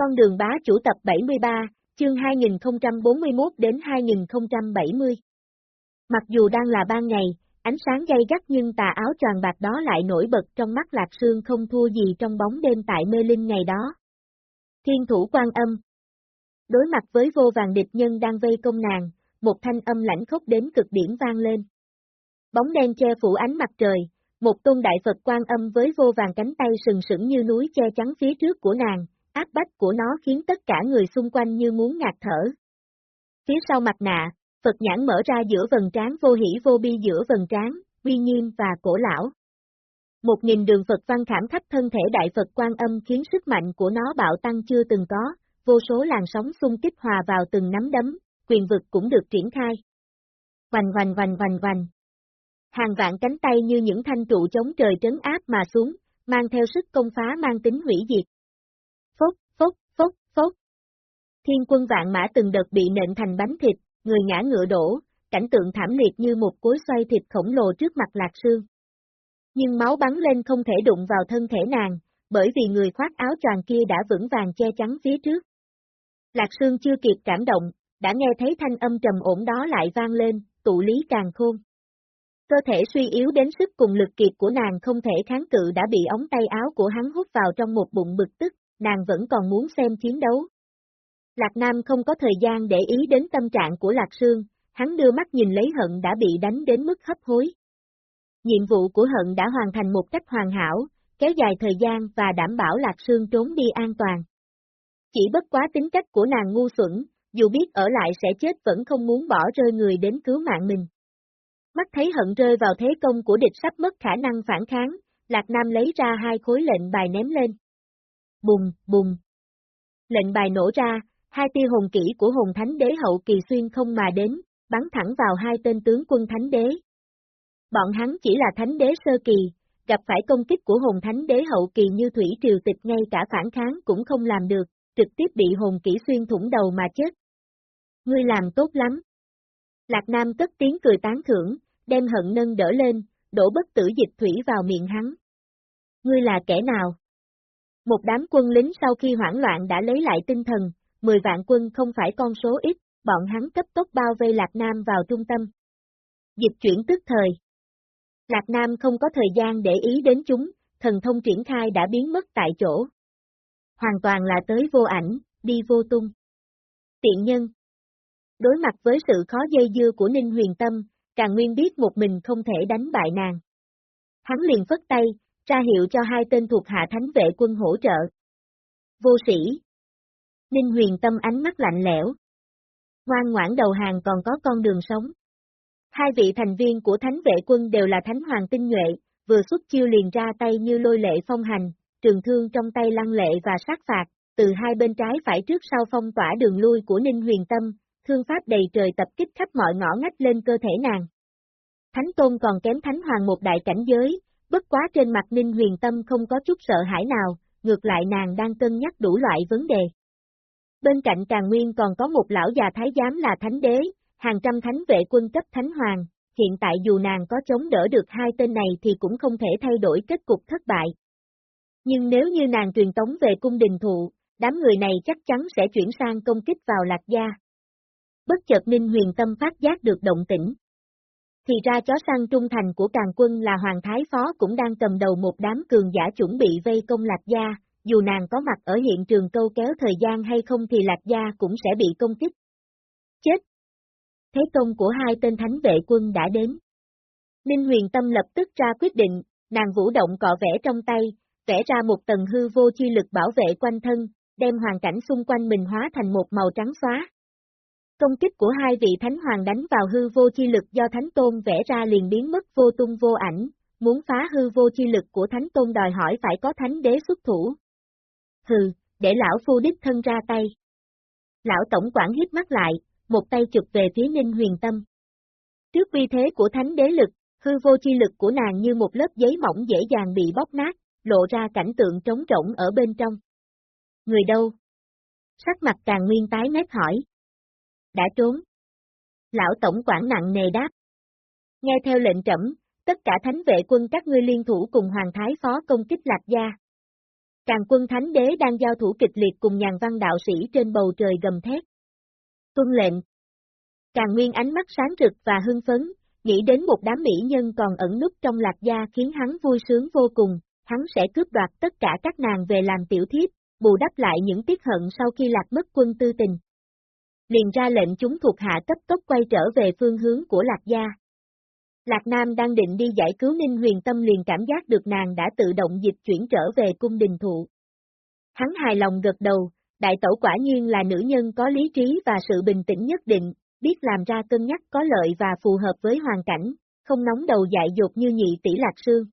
Con đường bá chủ tập 73, chương 2041 đến 2070. Mặc dù đang là ban ngày, ánh sáng gay gắt nhưng tà áo tròn bạc đó lại nổi bật trong mắt Lạc Sương không thua gì trong bóng đêm tại mê linh ngày đó. Thiên thủ quan âm Đối mặt với vô vàng địch nhân đang vây công nàng, một thanh âm lãnh khốc đến cực điểm vang lên. Bóng đen che phủ ánh mặt trời, một tôn đại Phật quan âm với vô vàng cánh tay sừng sững như núi che chắn phía trước của nàng, áp bách của nó khiến tất cả người xung quanh như muốn ngạt thở. Phía sau mặt nạ, Phật nhãn mở ra giữa vần trán vô hỷ vô bi giữa vần trán, uy nghiêm và cổ lão. Một nghìn đường Phật văn khảm khắp thân thể đại Phật quan âm khiến sức mạnh của nó bạo tăng chưa từng có, vô số làn sóng xung kích hòa vào từng nắm đấm, quyền vực cũng được triển khai. Hoành hoành hoành hoành hoành. Hàng vạn cánh tay như những thanh trụ chống trời trấn áp mà xuống, mang theo sức công phá mang tính hủy diệt. Phốc. Thiên quân vạn mã từng đợt bị nện thành bánh thịt, người ngã ngựa đổ, cảnh tượng thảm liệt như một cối xoay thịt khổng lồ trước mặt lạc sương. Nhưng máu bắn lên không thể đụng vào thân thể nàng, bởi vì người khoác áo choàng kia đã vững vàng che chắn phía trước. Lạc Sương chưa kịp cảm động, đã nghe thấy thanh âm trầm ổn đó lại vang lên, tụ lý càng khôn. Cơ thể suy yếu đến sức cùng lực kiệt của nàng không thể kháng cự đã bị ống tay áo của hắn hút vào trong một bụng bực tức, nàng vẫn còn muốn xem chiến đấu. Lạc Nam không có thời gian để ý đến tâm trạng của Lạc Sương, hắn đưa mắt nhìn lấy hận đã bị đánh đến mức hấp hối. Nhiệm vụ của hận đã hoàn thành một cách hoàn hảo, kéo dài thời gian và đảm bảo Lạc Sương trốn đi an toàn. Chỉ bất quá tính cách của nàng ngu xuẩn, dù biết ở lại sẽ chết vẫn không muốn bỏ rơi người đến cứu mạng mình. Mắt thấy hận rơi vào thế công của địch sắp mất khả năng phản kháng, Lạc Nam lấy ra hai khối lệnh bài ném lên. Bùng, bùng. Lệnh bài nổ ra, hai tia hồn kỹ của hồn thánh đế hậu kỳ xuyên không mà đến, bắn thẳng vào hai tên tướng quân thánh đế. Bọn hắn chỉ là thánh đế sơ kỳ, gặp phải công kích của hồn thánh đế hậu kỳ như thủy triều tịch ngay cả phản kháng cũng không làm được, trực tiếp bị hồn kỹ xuyên thủng đầu mà chết. Ngươi làm tốt lắm. Lạc Nam cất tiếng cười tán thưởng, đem hận nâng đỡ lên, đổ bất tử dịch thủy vào miệng hắn. Ngươi là kẻ nào? Một đám quân lính sau khi hoảng loạn đã lấy lại tinh thần, 10 vạn quân không phải con số ít, bọn hắn cấp tốc bao vây Lạc Nam vào trung tâm. Dịch chuyển tức thời. Lạc Nam không có thời gian để ý đến chúng, thần thông triển khai đã biến mất tại chỗ. Hoàn toàn là tới vô ảnh, đi vô tung. Tiện nhân. Đối mặt với sự khó dây dưa của Ninh Huyền Tâm, Càng Nguyên biết một mình không thể đánh bại nàng. Hắn liền phất tay, ra hiệu cho hai tên thuộc hạ thánh vệ quân hỗ trợ. Vô sĩ. Ninh huyền tâm ánh mắt lạnh lẽo. Ngoan ngoãn đầu hàng còn có con đường sống. Hai vị thành viên của thánh vệ quân đều là thánh hoàng tinh nhuệ, vừa xuất chiêu liền ra tay như lôi lệ phong hành, trường thương trong tay lăng lệ và sát phạt, từ hai bên trái phải trước sau phong tỏa đường lui của Ninh Huyền Tâm, thương pháp đầy trời tập kích khắp mọi ngõ ngách lên cơ thể nàng. Thánh Tôn còn kém Thánh Hoàng một đại cảnh giới, bất quá trên mặt Ninh Huyền Tâm không có chút sợ hãi nào, ngược lại nàng đang cân nhắc đủ loại vấn đề. Bên cạnh Càng Nguyên còn có một lão già thái giám là Thánh Đế, hàng trăm thánh vệ quân cấp Thánh Hoàng, hiện tại dù nàng có chống đỡ được hai tên này thì cũng không thể thay đổi kết cục thất bại. Nhưng nếu như nàng truyền tống về cung đình thụ, đám người này chắc chắn sẽ chuyển sang công kích vào Lạc Gia. Bất chợt Ninh Huyền Tâm phát giác được động tĩnh. Thì ra chó săn trung thành của càng quân là Hoàng Thái Phó cũng đang cầm đầu một đám cường giả chuẩn bị vây công Lạc Gia, dù nàng có mặt ở hiện trường câu kéo thời gian hay không thì Lạc Gia cũng sẽ bị công kích. Chết! Thế công của hai tên thánh vệ quân đã đến. Ninh huyền tâm lập tức ra quyết định, nàng vũ động cọ vẽ trong tay, vẽ ra một tầng hư vô chi lực bảo vệ quanh thân, đem hoàn cảnh xung quanh mình hóa thành một màu trắng xóa. Công kích của hai vị thánh hoàng đánh vào hư vô chi lực do thánh tôn vẽ ra liền biến mất vô tung vô ảnh, muốn phá hư vô chi lực của thánh tôn đòi hỏi phải có thánh đế xuất thủ. Hừ, để lão phu đích thân ra tay. Lão tổng quản hít mắt lại, một tay chụp về phía ninh huyền tâm. Trước uy thế của thánh đế lực, hư vô chi lực của nàng như một lớp giấy mỏng dễ dàng bị bóc nát, lộ ra cảnh tượng trống rỗng ở bên trong. Người đâu? Sắc mặt càng nguyên tái mét hỏi. Đã trốn. Lão tổng quản nặng nề đáp. Nghe theo lệnh trẫm, tất cả thánh vệ quân các ngươi liên thủ cùng Hoàng Thái Phó công kích Lạc Gia. Càng quân thánh đế đang giao thủ kịch liệt cùng nhàn văn đạo sĩ trên bầu trời gầm thét. Tuân lệnh. Càng nguyên ánh mắt sáng rực và hưng phấn, nghĩ đến một đám mỹ nhân còn ẩn núp trong lạc gia khiến hắn vui sướng vô cùng, hắn sẽ cướp đoạt tất cả các nàng về làm tiểu thiếp, bù đắp lại những tiếc hận sau khi lạc mất quân tư tình. Liền ra lệnh chúng thuộc hạ cấp tốc quay trở về phương hướng của lạc gia. Lạc Nam đang định đi giải cứu Ninh Huyền Tâm liền cảm giác được nàng đã tự động dịch chuyển trở về cung đình thụ. Hắn hài lòng gật đầu, đại tẩu quả nhiên là nữ nhân có lý trí và sự bình tĩnh nhất định, biết làm ra cân nhắc có lợi và phù hợp với hoàn cảnh, không nóng đầu dại dột như nhị tỷ Lạc Sương.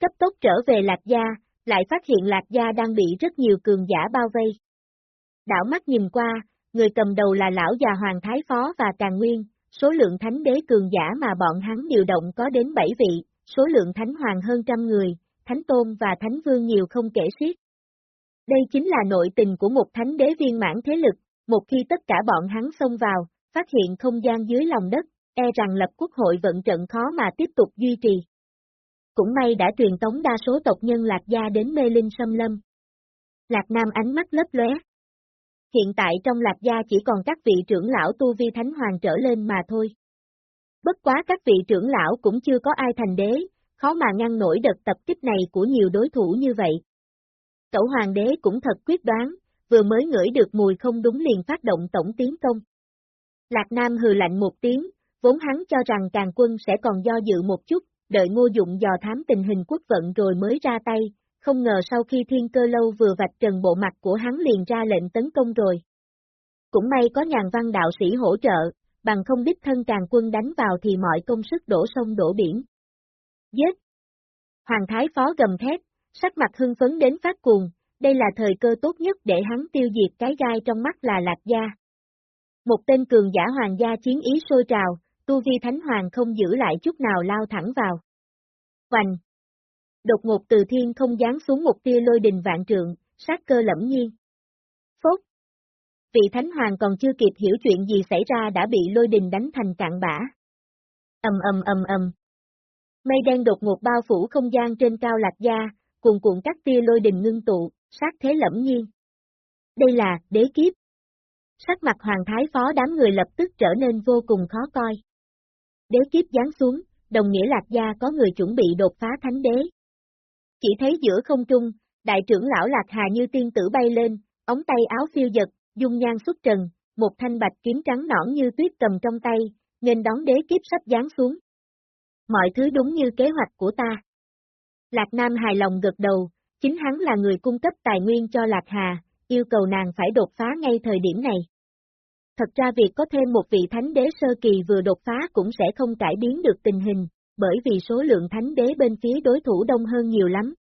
Cấp tốc trở về Lạc Gia, lại phát hiện Lạc Gia đang bị rất nhiều cường giả bao vây. Đảo mắt nhìn qua, người cầm đầu là lão già Hoàng Thái Phó và Càng Nguyên, số lượng thánh đế cường giả mà bọn hắn điều động có đến 7 vị, số lượng thánh hoàng hơn trăm người, thánh tôn và thánh vương nhiều không kể xiết. Đây chính là nội tình của một thánh đế viên mãn thế lực, một khi tất cả bọn hắn xông vào, phát hiện không gian dưới lòng đất, e rằng lập quốc hội vận trận khó mà tiếp tục duy trì. Cũng may đã truyền tống đa số tộc nhân Lạc Gia đến mê linh xâm lâm. Lạc Nam ánh mắt lấp lóe. Hiện tại trong Lạc Gia chỉ còn các vị trưởng lão tu vi thánh hoàng trở lên mà thôi. Bất quá các vị trưởng lão cũng chưa có ai thành đế, khó mà ngăn nổi đợt tập kích này của nhiều đối thủ như vậy. Cậu hoàng đế cũng thật quyết đoán, vừa mới ngửi được mùi không đúng liền phát động tổng tiến công. Lạc Nam hừ lạnh một tiếng, vốn hắn cho rằng càng quân sẽ còn do dự một chút, đợi ngô dụng dò thám tình hình quốc vận rồi mới ra tay, không ngờ sau khi thiên cơ lâu vừa vạch trần bộ mặt của hắn liền ra lệnh tấn công rồi. Cũng may có nhàn văn đạo sĩ hỗ trợ, bằng không đích thân càng quân đánh vào thì mọi công sức đổ sông đổ biển. Giết! Hoàng Thái Phó gầm thét, sắc mặt hưng phấn đến phát cuồng, đây là thời cơ tốt nhất để hắn tiêu diệt cái gai trong mắt là lạc gia. Một tên cường giả hoàng gia chiến ý sôi trào, tu vi thánh hoàng không giữ lại chút nào lao thẳng vào. Hoành! Đột ngột từ thiên không giáng xuống một tia lôi đình vạn trượng, sát cơ lẫm nhiên. Phốt! Vị thánh hoàng còn chưa kịp hiểu chuyện gì xảy ra đã bị lôi đình đánh thành cạn bã. Ầm ầm ầm ầm. Mây đen đột ngột bao phủ không gian trên cao lạc gia, cuồn cuộn các tia lôi đình ngưng tụ, sát thế lẫm nhiên. Đây là, đế kiếp. Sắc mặt hoàng thái phó đám người lập tức trở nên vô cùng khó coi. Đế kiếp giáng xuống, đồng nghĩa lạc gia có người chuẩn bị đột phá thánh đế. Chỉ thấy giữa không trung, đại trưởng lão lạc hà như tiên tử bay lên, ống tay áo phiêu giật, dung nhan xuất trần, một thanh bạch kiếm trắng nõn như tuyết cầm trong tay, nên đón đế kiếp sắp giáng xuống. Mọi thứ đúng như kế hoạch của ta. Lạc Nam hài lòng gật đầu, chính hắn là người cung cấp tài nguyên cho Lạc Hà, yêu cầu nàng phải đột phá ngay thời điểm này. Thật ra việc có thêm một vị thánh đế sơ kỳ vừa đột phá cũng sẽ không cải biến được tình hình, bởi vì số lượng thánh đế bên phía đối thủ đông hơn nhiều lắm.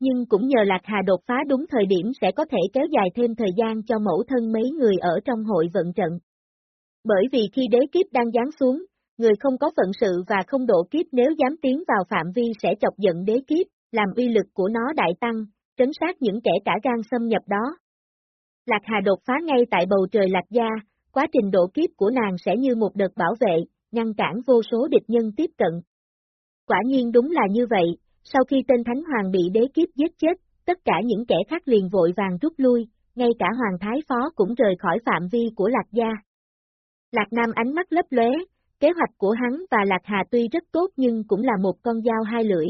Nhưng cũng nhờ Lạc Hà đột phá đúng thời điểm sẽ có thể kéo dài thêm thời gian cho mẫu thân mấy người ở trong hội vận trận. Bởi vì khi đế kiếp đang giáng xuống, người không có phận sự và không độ kiếp nếu dám tiến vào phạm vi sẽ chọc giận đế kiếp, làm uy lực của nó đại tăng, trấn sát những kẻ cả gan xâm nhập đó. Lạc Hà đột phá ngay tại bầu trời Lạc Gia, quá trình độ kiếp của nàng sẽ như một đợt bảo vệ, ngăn cản vô số địch nhân tiếp cận. Quả nhiên đúng là như vậy, sau khi tên Thánh Hoàng bị đế kiếp giết chết, tất cả những kẻ khác liền vội vàng rút lui, ngay cả Hoàng Thái Phó cũng rời khỏi phạm vi của Lạc Gia. Lạc Nam ánh mắt lấp lóe, kế hoạch của hắn và Lạc Hà tuy rất tốt nhưng cũng là một con dao hai lưỡi.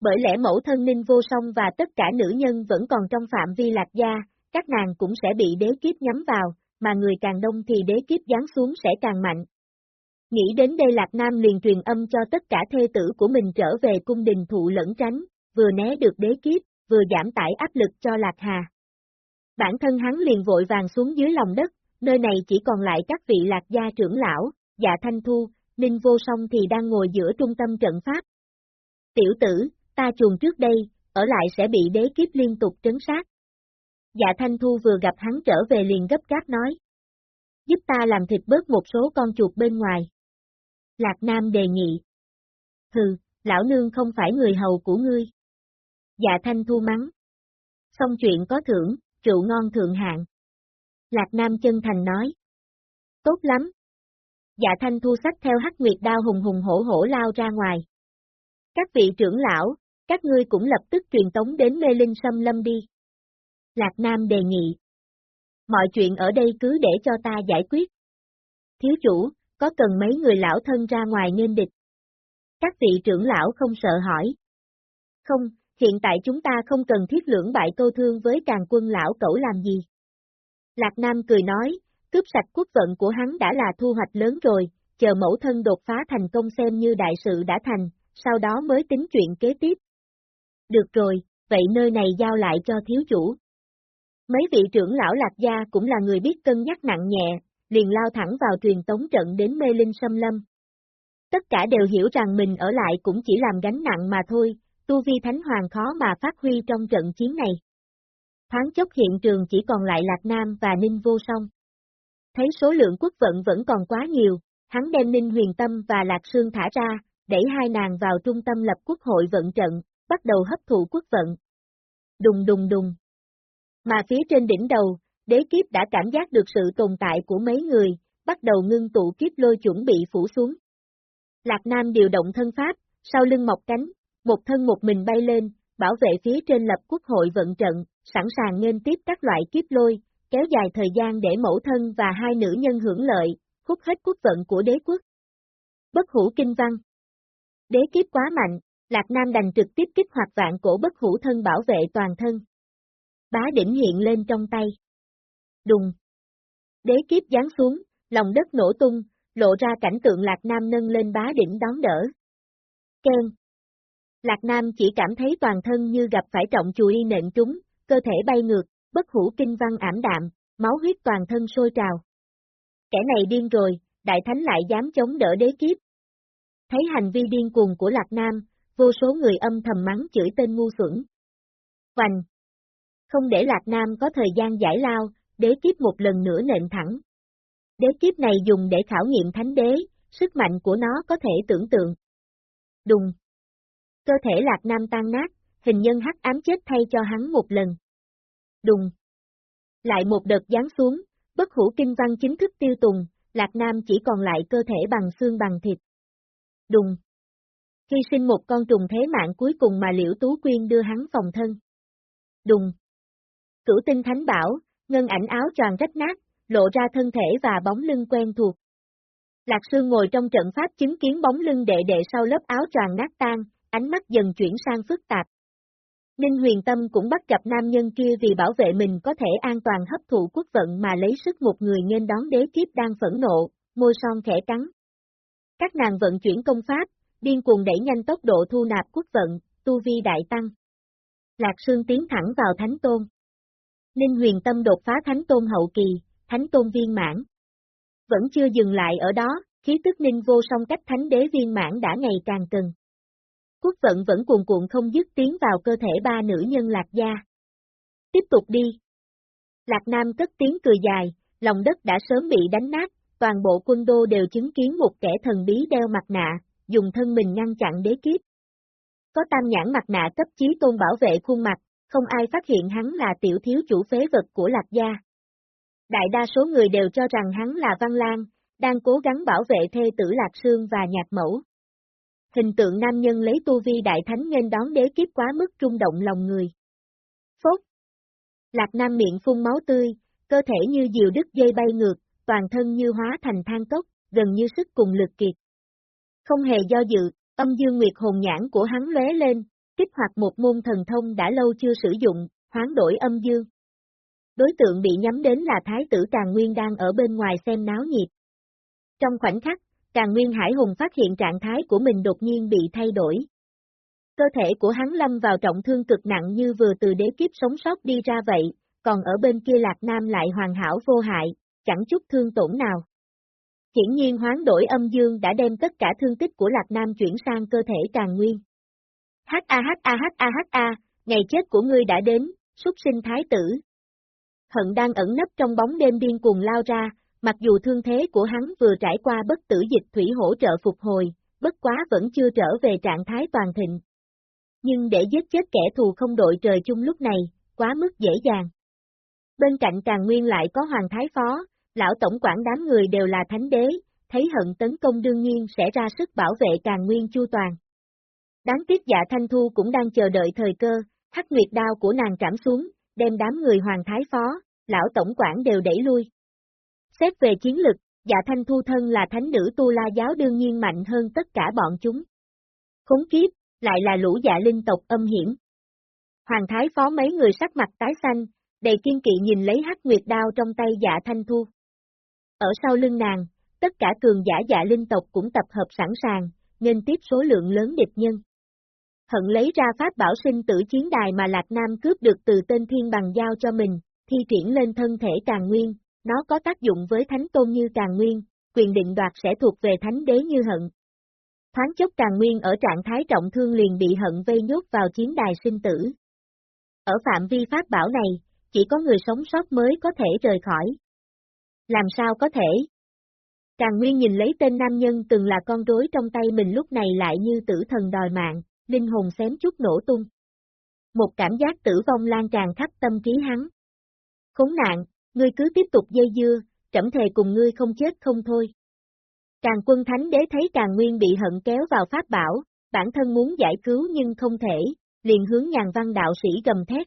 Bởi lẽ mẫu thân ninh vô song và tất cả nữ nhân vẫn còn trong phạm vi Lạc Gia, các nàng cũng sẽ bị đế kiếp nhắm vào, mà người càng đông thì đế kiếp giáng xuống sẽ càng mạnh. Nghĩ đến đây Lạc Nam liền truyền âm cho tất cả thê tử của mình trở về cung đình thụ lẫn tránh, vừa né được đế kiếp, vừa giảm tải áp lực cho Lạc Hà. Bản thân hắn liền vội vàng xuống dưới lòng đất, nơi này chỉ còn lại các vị Lạc gia trưởng lão, dạ thanh thu, ninh vô song thì đang ngồi giữa trung tâm trận pháp. Tiểu tử, ta chuồng trước đây, ở lại sẽ bị đế kiếp liên tục trấn sát. Dạ Thanh Thu vừa gặp hắn trở về liền gấp gáp nói. Giúp ta làm thịt bớt một số con chuột bên ngoài. Lạc Nam đề nghị. Hừ, lão nương không phải người hầu của ngươi. Dạ Thanh Thu mắng. Xong chuyện có thưởng, rượu ngon thượng hạng. Lạc Nam chân thành nói. Tốt lắm. Dạ Thanh Thu sách theo hắc nguyệt đao hùng hùng hổ hổ lao ra ngoài. Các vị trưởng lão, Các ngươi cũng lập tức truyền tống đến mê linh xâm lâm đi. Lạc Nam đề nghị. Mọi chuyện ở đây cứ để cho ta giải quyết. Thiếu chủ, có cần mấy người lão thân ra ngoài nên địch? Các vị trưởng lão không sợ hỏi. Không, hiện tại chúng ta không cần thiết lưỡng bại câu thương với càng quân lão cẩu làm gì. Lạc Nam cười nói, cướp sạch quốc vận của hắn đã là thu hoạch lớn rồi, chờ mẫu thân đột phá thành công xem như đại sự đã thành, sau đó mới tính chuyện kế tiếp. Được rồi, vậy nơi này giao lại cho thiếu chủ. Mấy vị trưởng lão lạc gia cũng là người biết cân nhắc nặng nhẹ, liền lao thẳng vào truyền tống trận đến mê linh xâm lâm. Tất cả đều hiểu rằng mình ở lại cũng chỉ làm gánh nặng mà thôi, tu vi thánh hoàng khó mà phát huy trong trận chiến này. Thoáng chốc hiện trường chỉ còn lại Lạc Nam và Ninh Vô Song. Thấy số lượng quốc vận vẫn còn quá nhiều, hắn đem Ninh Huyền Tâm và Lạc Sương thả ra, đẩy hai nàng vào trung tâm lập quốc hội vận trận, bắt đầu hấp thụ quốc vận. Đùng đùng đùng. Mà phía trên đỉnh đầu, đế kiếp đã cảm giác được sự tồn tại của mấy người, bắt đầu ngưng tụ kiếp lôi chuẩn bị phủ xuống. Lạc Nam điều động thân pháp, sau lưng mọc cánh, một thân một mình bay lên, bảo vệ phía trên lập quốc hội vận trận, sẵn sàng nên tiếp các loại kiếp lôi, kéo dài thời gian để mẫu thân và hai nữ nhân hưởng lợi, hút hết quốc vận của đế quốc. Bất hủ kinh văn Đế kiếp quá mạnh, Lạc Nam đành trực tiếp kích hoạt vạn cổ bất hủ thân bảo vệ toàn thân. Bá đỉnh hiện lên trong tay. Đùng. Đế kiếp giáng xuống, lòng đất nổ tung, lộ ra cảnh tượng Lạc Nam nâng lên bá đỉnh đón đỡ. Ken. Lạc Nam chỉ cảm thấy toàn thân như gặp phải trọng chùi nện trúng, cơ thể bay ngược, bất hủ kinh văn ảm đạm, máu huyết toàn thân sôi trào. Kẻ này điên rồi, đại thánh lại dám chống đỡ đế kiếp. Thấy hành vi điên cuồng của Lạc Nam, vô số người âm thầm mắng chửi tên ngu xuẩn. Vành Không để Lạc Nam có thời gian giải lao, đế kiếp một lần nữa nện thẳng. Đế kiếp này dùng để khảo nghiệm thánh đế, sức mạnh của nó có thể tưởng tượng. Đùng! Cơ thể Lạc Nam tan nát, hình nhân hắc ám chết thay cho hắn một lần. Đùng! Lại một đợt giáng xuống, bất hủ kinh văn chính thức tiêu tùng, Lạc Nam chỉ còn lại cơ thể bằng xương bằng thịt. Đùng! Hy sinh một con trùng thế mạng cuối cùng mà Liễu Tú Quyên đưa hắn phòng thân. Đùng! Cửu tinh thánh bảo, ngân ảnh áo tròn rách nát, lộ ra thân thể và bóng lưng quen thuộc. Lạc Sương ngồi trong trận pháp chứng kiến bóng lưng đệ đệ sau lớp áo tròn nát tan, ánh mắt dần chuyển sang phức tạp. Ninh huyền tâm cũng bắt gặp nam nhân kia vì bảo vệ mình có thể an toàn hấp thụ quốc vận mà lấy sức một người nên đón đế kiếp đang phẫn nộ, môi son khẽ cắn. Các nàng vận chuyển công pháp, điên cuồng đẩy nhanh tốc độ thu nạp quốc vận, tu vi đại tăng. Lạc Sương tiến thẳng vào Thánh Tôn. Ninh huyền tâm đột phá Thánh Tôn hậu kỳ, Thánh Tôn viên mãn. Vẫn chưa dừng lại ở đó, khí tức Ninh vô song cách Thánh Đế viên mãn đã ngày càng cần. Quốc vận vẫn cuồn cuộn không dứt tiến vào cơ thể ba nữ nhân lạc gia. Tiếp tục đi. Lạc Nam cất tiếng cười dài, lòng đất đã sớm bị đánh nát, toàn bộ quân đô đều chứng kiến một kẻ thần bí đeo mặt nạ, dùng thân mình ngăn chặn đế kiếp. Có tam nhãn mặt nạ cấp chí tôn bảo vệ khuôn mặt, không ai phát hiện hắn là tiểu thiếu chủ phế vật của Lạc Gia. Đại đa số người đều cho rằng hắn là Văn Lan, đang cố gắng bảo vệ thê tử Lạc Sương và nhạc mẫu. Hình tượng nam nhân lấy tu vi đại thánh nên đón đế kiếp quá mức trung động lòng người. Phốt! Lạc Nam miệng phun máu tươi, cơ thể như diều đứt dây bay ngược, toàn thân như hóa thành than cốc, gần như sức cùng lực kiệt. Không hề do dự, âm dương nguyệt hồn nhãn của hắn lóe lên, kích hoạt một môn thần thông đã lâu chưa sử dụng, hoán đổi âm dương. Đối tượng bị nhắm đến là Thái tử Càng Nguyên đang ở bên ngoài xem náo nhiệt. Trong khoảnh khắc, Càng Nguyên Hải Hùng phát hiện trạng thái của mình đột nhiên bị thay đổi. Cơ thể của hắn lâm vào trọng thương cực nặng như vừa từ đế kiếp sống sót đi ra vậy, còn ở bên kia Lạc Nam lại hoàn hảo vô hại, chẳng chút thương tổn nào. Hiển nhiên hoán đổi âm dương đã đem tất cả thương tích của Lạc Nam chuyển sang cơ thể Càng Nguyên. H-A-H-A-H-A-H-A, ngày chết của ngươi đã đến, súc sinh thái tử. Hận đang ẩn nấp trong bóng đêm điên cuồng lao ra, Mặc dù thương thế của hắn vừa trải qua bất tử dịch thủy hỗ trợ phục hồi, bất quá vẫn chưa trở về trạng thái toàn thịnh. Nhưng để giết chết kẻ thù không đội trời chung lúc này, quá mức dễ dàng. Bên cạnh càng nguyên lại có hoàng thái phó, lão tổng quản đám người đều là thánh đế, thấy hận tấn công đương nhiên sẽ ra sức bảo vệ càng nguyên chu toàn. Đáng tiếc dạ thanh thu cũng đang chờ đợi thời cơ, hắc nguyệt đao của nàng trảm xuống, đem đám người hoàng thái phó, lão tổng quản đều đẩy lui. Xét về chiến lực, dạ thanh thu thân là thánh nữ tu la giáo đương nhiên mạnh hơn tất cả bọn chúng. Khốn kiếp, lại là lũ dạ linh tộc âm hiểm. Hoàng thái phó mấy người sắc mặt tái xanh, đầy kiên kỵ nhìn lấy hắc nguyệt đao trong tay dạ thanh thu. Ở sau lưng nàng, tất cả cường giả dạ linh tộc cũng tập hợp sẵn sàng, nên tiếp số lượng lớn địch nhân. Hận lấy ra pháp bảo sinh tử chiến đài mà Lạc Nam cướp được từ tên thiên bằng giao cho mình, thi triển lên thân thể càng nguyên, nó có tác dụng với thánh tôn như càng nguyên, quyền định đoạt sẽ thuộc về thánh đế như hận. Thoáng chốc càng nguyên ở trạng thái trọng thương liền bị hận vây nhốt vào chiến đài sinh tử. Ở phạm vi pháp bảo này, chỉ có người sống sót mới có thể rời khỏi. Làm sao có thể? Càng Nguyên nhìn lấy tên nam nhân từng là con rối trong tay mình lúc này lại như tử thần đòi mạng, linh hồn xém chút nổ tung. Một cảm giác tử vong lan tràn khắp tâm trí hắn. Khốn nạn, ngươi cứ tiếp tục dây dưa, trẫm thề cùng ngươi không chết không thôi. Càng quân thánh đế thấy càng nguyên bị hận kéo vào pháp bảo, bản thân muốn giải cứu nhưng không thể, liền hướng nhàn văn đạo sĩ gầm thét.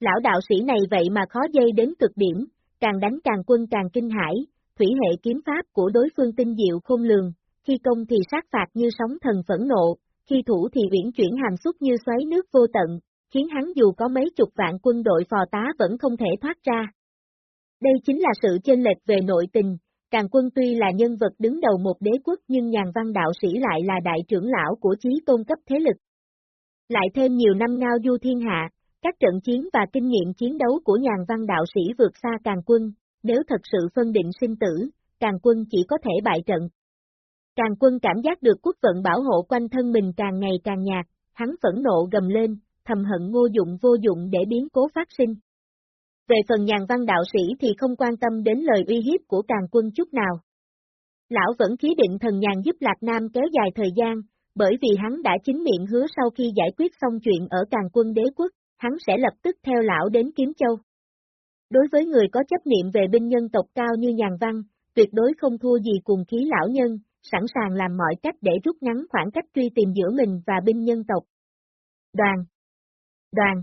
Lão đạo sĩ này vậy mà khó dây đến cực điểm, càng đánh càng quân càng kinh hãi, thủy hệ kiếm pháp của đối phương tinh diệu khôn lường, khi công thì sát phạt như sóng thần phẫn nộ, khi thủ thì uyển chuyển hàm xúc như xoáy nước vô tận, khiến hắn dù có mấy chục vạn quân đội phò tá vẫn không thể thoát ra. Đây chính là sự chênh lệch về nội tình, Càng quân tuy là nhân vật đứng đầu một đế quốc nhưng nhàn văn đạo sĩ lại là đại trưởng lão của chí tôn cấp thế lực. Lại thêm nhiều năm ngao du thiên hạ, các trận chiến và kinh nghiệm chiến đấu của nhàn văn đạo sĩ vượt xa càng quân, nếu thật sự phân định sinh tử, càng quân chỉ có thể bại trận. Càng quân cảm giác được quốc vận bảo hộ quanh thân mình càng ngày càng nhạt, hắn phẫn nộ gầm lên, thầm hận ngô dụng vô dụng để biến cố phát sinh. Về phần nhàn văn đạo sĩ thì không quan tâm đến lời uy hiếp của càng quân chút nào. Lão vẫn khí định thần nhàn giúp Lạc Nam kéo dài thời gian, bởi vì hắn đã chính miệng hứa sau khi giải quyết xong chuyện ở càng quân đế quốc, hắn sẽ lập tức theo lão đến Kiếm Châu. Đối với người có chấp niệm về binh nhân tộc cao như nhàn văn, tuyệt đối không thua gì cùng khí lão nhân, sẵn sàng làm mọi cách để rút ngắn khoảng cách truy tìm giữa mình và binh nhân tộc. Đoàn Đoàn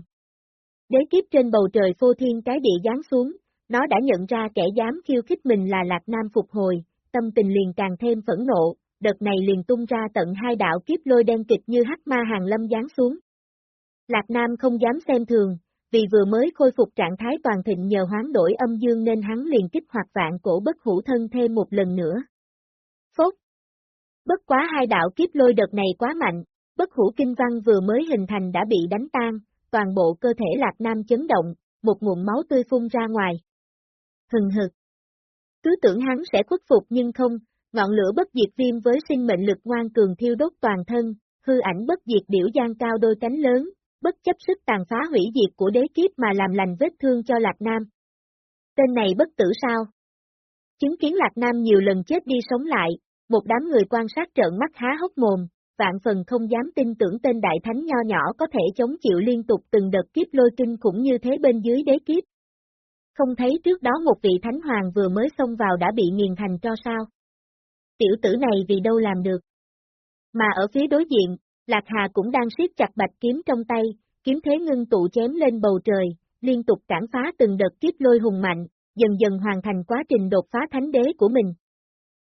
Đế kiếp trên bầu trời phô thiên cái địa giáng xuống, nó đã nhận ra kẻ dám khiêu khích mình là Lạc Nam phục hồi, tâm tình liền càng thêm phẫn nộ, đợt này liền tung ra tận hai đạo kiếp lôi đen kịch như hắc ma hàng lâm giáng xuống. Lạc Nam không dám xem thường, vì vừa mới khôi phục trạng thái toàn thịnh nhờ hoán đổi âm dương nên hắn liền kích hoạt vạn cổ bất hủ thân thêm một lần nữa. Bất quá hai đạo kiếp lôi đợt này quá mạnh, bất hủ kinh văn vừa mới hình thành đã bị đánh tan, toàn bộ cơ thể Lạc Nam chấn động, một nguồn máu tươi phun ra ngoài. Hừng hực. Cứ tưởng hắn sẽ khuất phục nhưng không, ngọn lửa bất diệt viêm với sinh mệnh lực ngoan cường thiêu đốt toàn thân, hư ảnh bất diệt điểu giang cao đôi cánh lớn, bất chấp sức tàn phá hủy diệt của đế kiếp mà làm lành vết thương cho Lạc Nam. Tên này bất tử sao? Chứng kiến Lạc Nam nhiều lần chết đi sống lại, một đám người quan sát trợn mắt há hốc mồm, vạn phần không dám tin tưởng tên đại thánh nho nhỏ có thể chống chịu liên tục từng đợt kiếp lôi kinh khủng như thế bên dưới đế kiếp. Không thấy trước đó một vị thánh hoàng vừa mới xông vào đã bị nghiền thành cho sao. Tiểu tử này vì đâu làm được. Mà ở phía đối diện, Lạc Hà cũng đang siết chặt bạch kiếm trong tay, kiếm thế ngưng tụ chém lên bầu trời, liên tục cản phá từng đợt kiếp lôi hùng mạnh, dần dần hoàn thành quá trình đột phá thánh đế của mình.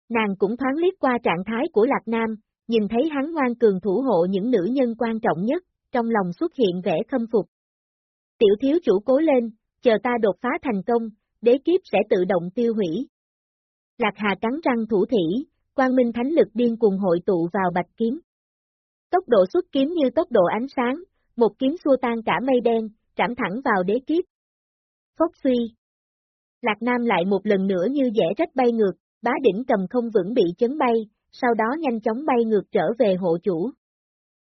Nàng cũng thoáng liếc qua trạng thái của Lạc Nam, nhìn thấy hắn ngoan cường thủ hộ những nữ nhân quan trọng nhất, trong lòng xuất hiện vẻ khâm phục. Tiểu thiếu chủ cố lên, chờ ta đột phá thành công, đế kiếp sẽ tự động tiêu hủy. Lạc Hà cắn răng thủ thỉ, quang minh thánh lực điên cùng hội tụ vào bạch kiếm. Tốc độ xuất kiếm như tốc độ ánh sáng, một kiếm xua tan cả mây đen, trảm thẳng vào đế kiếp. Phốc suy. Lạc Nam lại một lần nữa như dễ rách bay ngược, bá đỉnh cầm không vững bị chấn bay, sau đó nhanh chóng bay ngược trở về hộ chủ.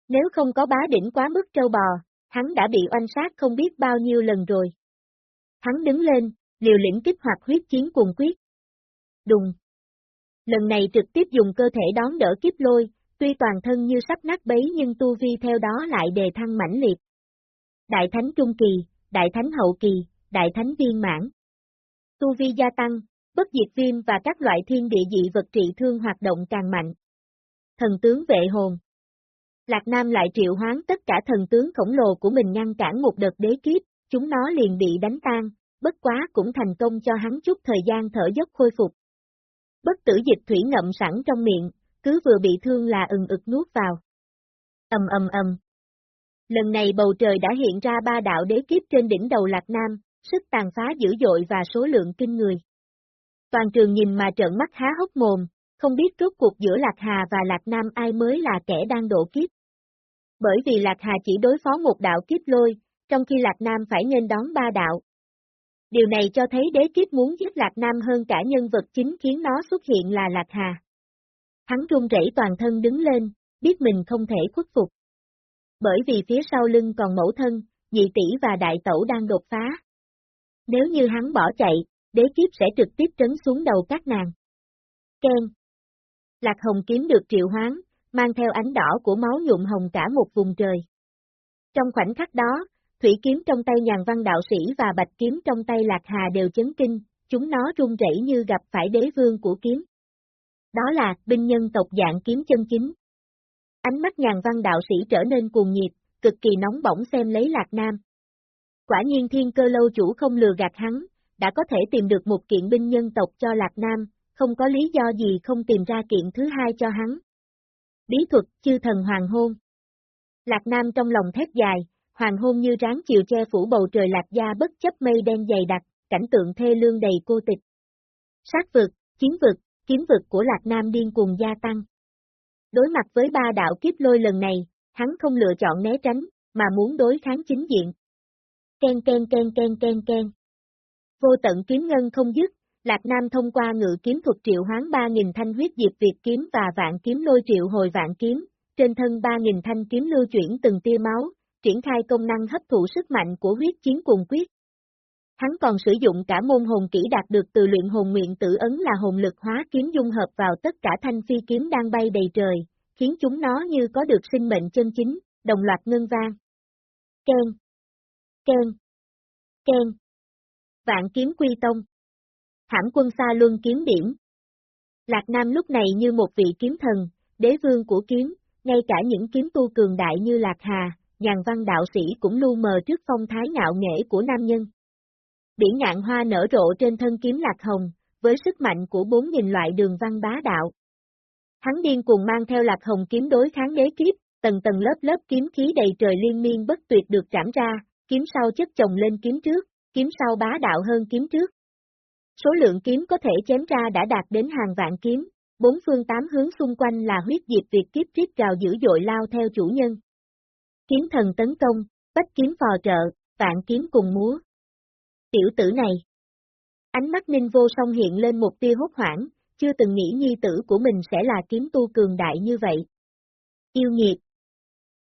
Nếu không có bá đỉnh quá mức trâu bò, hắn đã bị oanh sát không biết bao nhiêu lần rồi. Hắn đứng lên, liều lĩnh kích hoạt huyết chiến cùng quyết. Đùng. Lần này trực tiếp dùng cơ thể đón đỡ kiếp lôi, tuy toàn thân như sắp nát bấy nhưng tu vi theo đó lại đề thăng mãnh liệt. Đại thánh trung kỳ, đại thánh hậu kỳ, đại thánh viên mãn. Tu vi gia tăng, bất diệt viêm và các loại thiên địa dị vật trị thương hoạt động càng mạnh. Thần tướng vệ hồn Lạc Nam lại triệu hoán tất cả thần tướng khổng lồ của mình ngăn cản một đợt đế kiếp, chúng nó liền bị đánh tan, bất quá cũng thành công cho hắn chút thời gian thở dốc khôi phục. Bất tử dịch thủy ngậm sẵn trong miệng, cứ vừa bị thương là ừng ực nuốt vào. Ầm ầm ầm. Lần này bầu trời đã hiện ra ba đạo đế kiếp trên đỉnh đầu Lạc Nam, sức tàn phá dữ dội và số lượng kinh người. Toàn trường nhìn mà trợn mắt há hốc mồm, không biết rốt cuộc giữa Lạc Hà và Lạc Nam ai mới là kẻ đang độ kiếp. Bởi vì Lạc Hà chỉ đối phó một đạo kiếp lôi, trong khi Lạc Nam phải nên đón ba đạo. Điều này cho thấy đế kiếp muốn giết Lạc Nam hơn cả nhân vật chính khiến nó xuất hiện là Lạc Hà. Hắn run rẩy toàn thân đứng lên, biết mình không thể khuất phục. Bởi vì phía sau lưng còn mẫu thân, nhị tỷ và đại tẩu đang đột phá. Nếu như hắn bỏ chạy, đế kiếp sẽ trực tiếp trấn xuống đầu các nàng. Ken Lạc Hồng kiếm được triệu hoán, mang theo ánh đỏ của máu nhuộm hồng cả một vùng trời. Trong khoảnh khắc đó, thủy kiếm trong tay nhàn văn đạo sĩ và bạch kiếm trong tay Lạc Hà đều chấn kinh, chúng nó run rẩy như gặp phải đế vương của kiếm. Đó là binh nhân tộc dạng kiếm chân chính. Ánh mắt nhàn văn đạo sĩ trở nên cuồng nhiệt, cực kỳ nóng bỏng xem lấy Lạc Nam. Quả nhiên thiên cơ lâu chủ không lừa gạt hắn, đã có thể tìm được một kiện binh nhân tộc cho Lạc Nam, không có lý do gì không tìm ra kiện thứ hai cho hắn. Bí thuật chư thần hoàng hôn Lạc Nam trong lòng thét dài, hoàng hôn như ráng chiều che phủ bầu trời lạc gia bất chấp mây đen dày đặc, cảnh tượng thê lương đầy cô tịch. Sát vực, chiến vực, kiếm vực của Lạc Nam điên cuồng gia tăng. Đối mặt với ba đạo kiếp lôi lần này, hắn không lựa chọn né tránh, mà muốn đối kháng chính diện. Ken ken ken ken ken ken. Vô tận kiếm ngân không dứt, Lạc Nam thông qua ngự kiếm thuật triệu hoán 3.000 thanh huyết diệp Việt kiếm và vạn kiếm lôi triệu hồi vạn kiếm, trên thân 3.000 thanh kiếm lưu chuyển từng tia máu, triển khai công năng hấp thụ sức mạnh của huyết chiến cùng quyết. Hắn còn sử dụng cả môn hồn kỹ đạt được từ luyện hồn nguyện tự ấn là hồn lực hóa kiếm dung hợp vào tất cả thanh phi kiếm đang bay đầy trời, khiến chúng nó như có được sinh mệnh chân chính, đồng loạt ngân vang. Ken, Ken, Ken. Vạn kiếm quy tông. Hãm quân xa luân kiếm điểm. Lạc Nam lúc này như một vị kiếm thần, đế vương của kiếm, ngay cả những kiếm tu cường đại như Lạc Hà, nhàn văn đạo sĩ cũng lu mờ trước phong thái ngạo nghễ của nam nhân. Biển ngạn hoa nở rộ trên thân kiếm Lạc Hồng, với sức mạnh của 4.000 loại đường văn bá đạo. Hắn điên cuồng mang theo Lạc Hồng kiếm đối kháng đế kiếp, tầng tầng lớp lớp kiếm khí đầy trời liên miên bất tuyệt được trảm ra, kiếm sau chất chồng lên kiếm trước, kiếm sau bá đạo hơn kiếm trước. Số lượng kiếm có thể chém ra đã đạt đến hàng vạn kiếm, bốn phương tám hướng xung quanh là huyết diệt việc kiếp rít gào dữ dội lao theo chủ nhân. Kiếm thần tấn công, bách kiếm phò trợ, vạn kiếm cùng múa. Tiểu tử này. Ánh mắt ninh vô song hiện lên một tia hốt hoảng, chưa từng nghĩ nhi tử của mình sẽ là kiếm tu cường đại như vậy. Yêu nghiệt.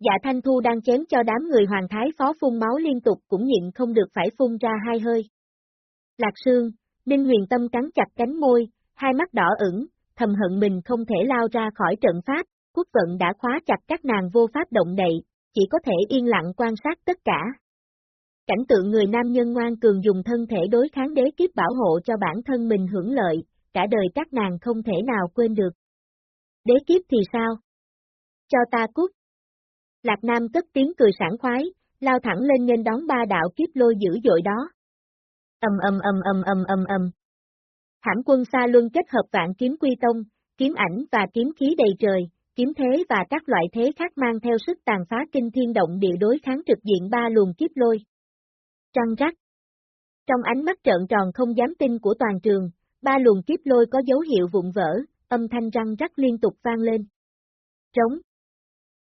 Dạ Thanh Thu đang chém cho đám người hoàng thái phó phun máu liên tục cũng nhịn không được phải phun ra hai hơi. Lạc Sương, Ninh huyền tâm cắn chặt cánh môi, hai mắt đỏ ửng, thầm hận mình không thể lao ra khỏi trận pháp, quốc vận đã khóa chặt các nàng vô pháp động đậy, chỉ có thể yên lặng quan sát tất cả. Cảnh tượng người nam nhân ngoan cường dùng thân thể đối kháng đế kiếp bảo hộ cho bản thân mình hưởng lợi, cả đời các nàng không thể nào quên được. Đế kiếp thì sao? Cho ta cút. Lạc Nam cất tiếng cười sảng khoái, lao thẳng lên nghênh đón ba đạo kiếp lôi dữ dội đó. Âm âm âm âm âm âm âm. Hãm quân xa luân kết hợp vạn kiếm quy tông, kiếm ảnh và kiếm khí đầy trời, kiếm thế và các loại thế khác mang theo sức tàn phá kinh thiên động địa đối kháng trực diện ba luồng kiếp lôi. Trăng rắc. Trong ánh mắt trợn tròn không dám tin của toàn trường, ba luồng kiếp lôi có dấu hiệu vụn vỡ, âm thanh răng rắc liên tục vang lên. Trống.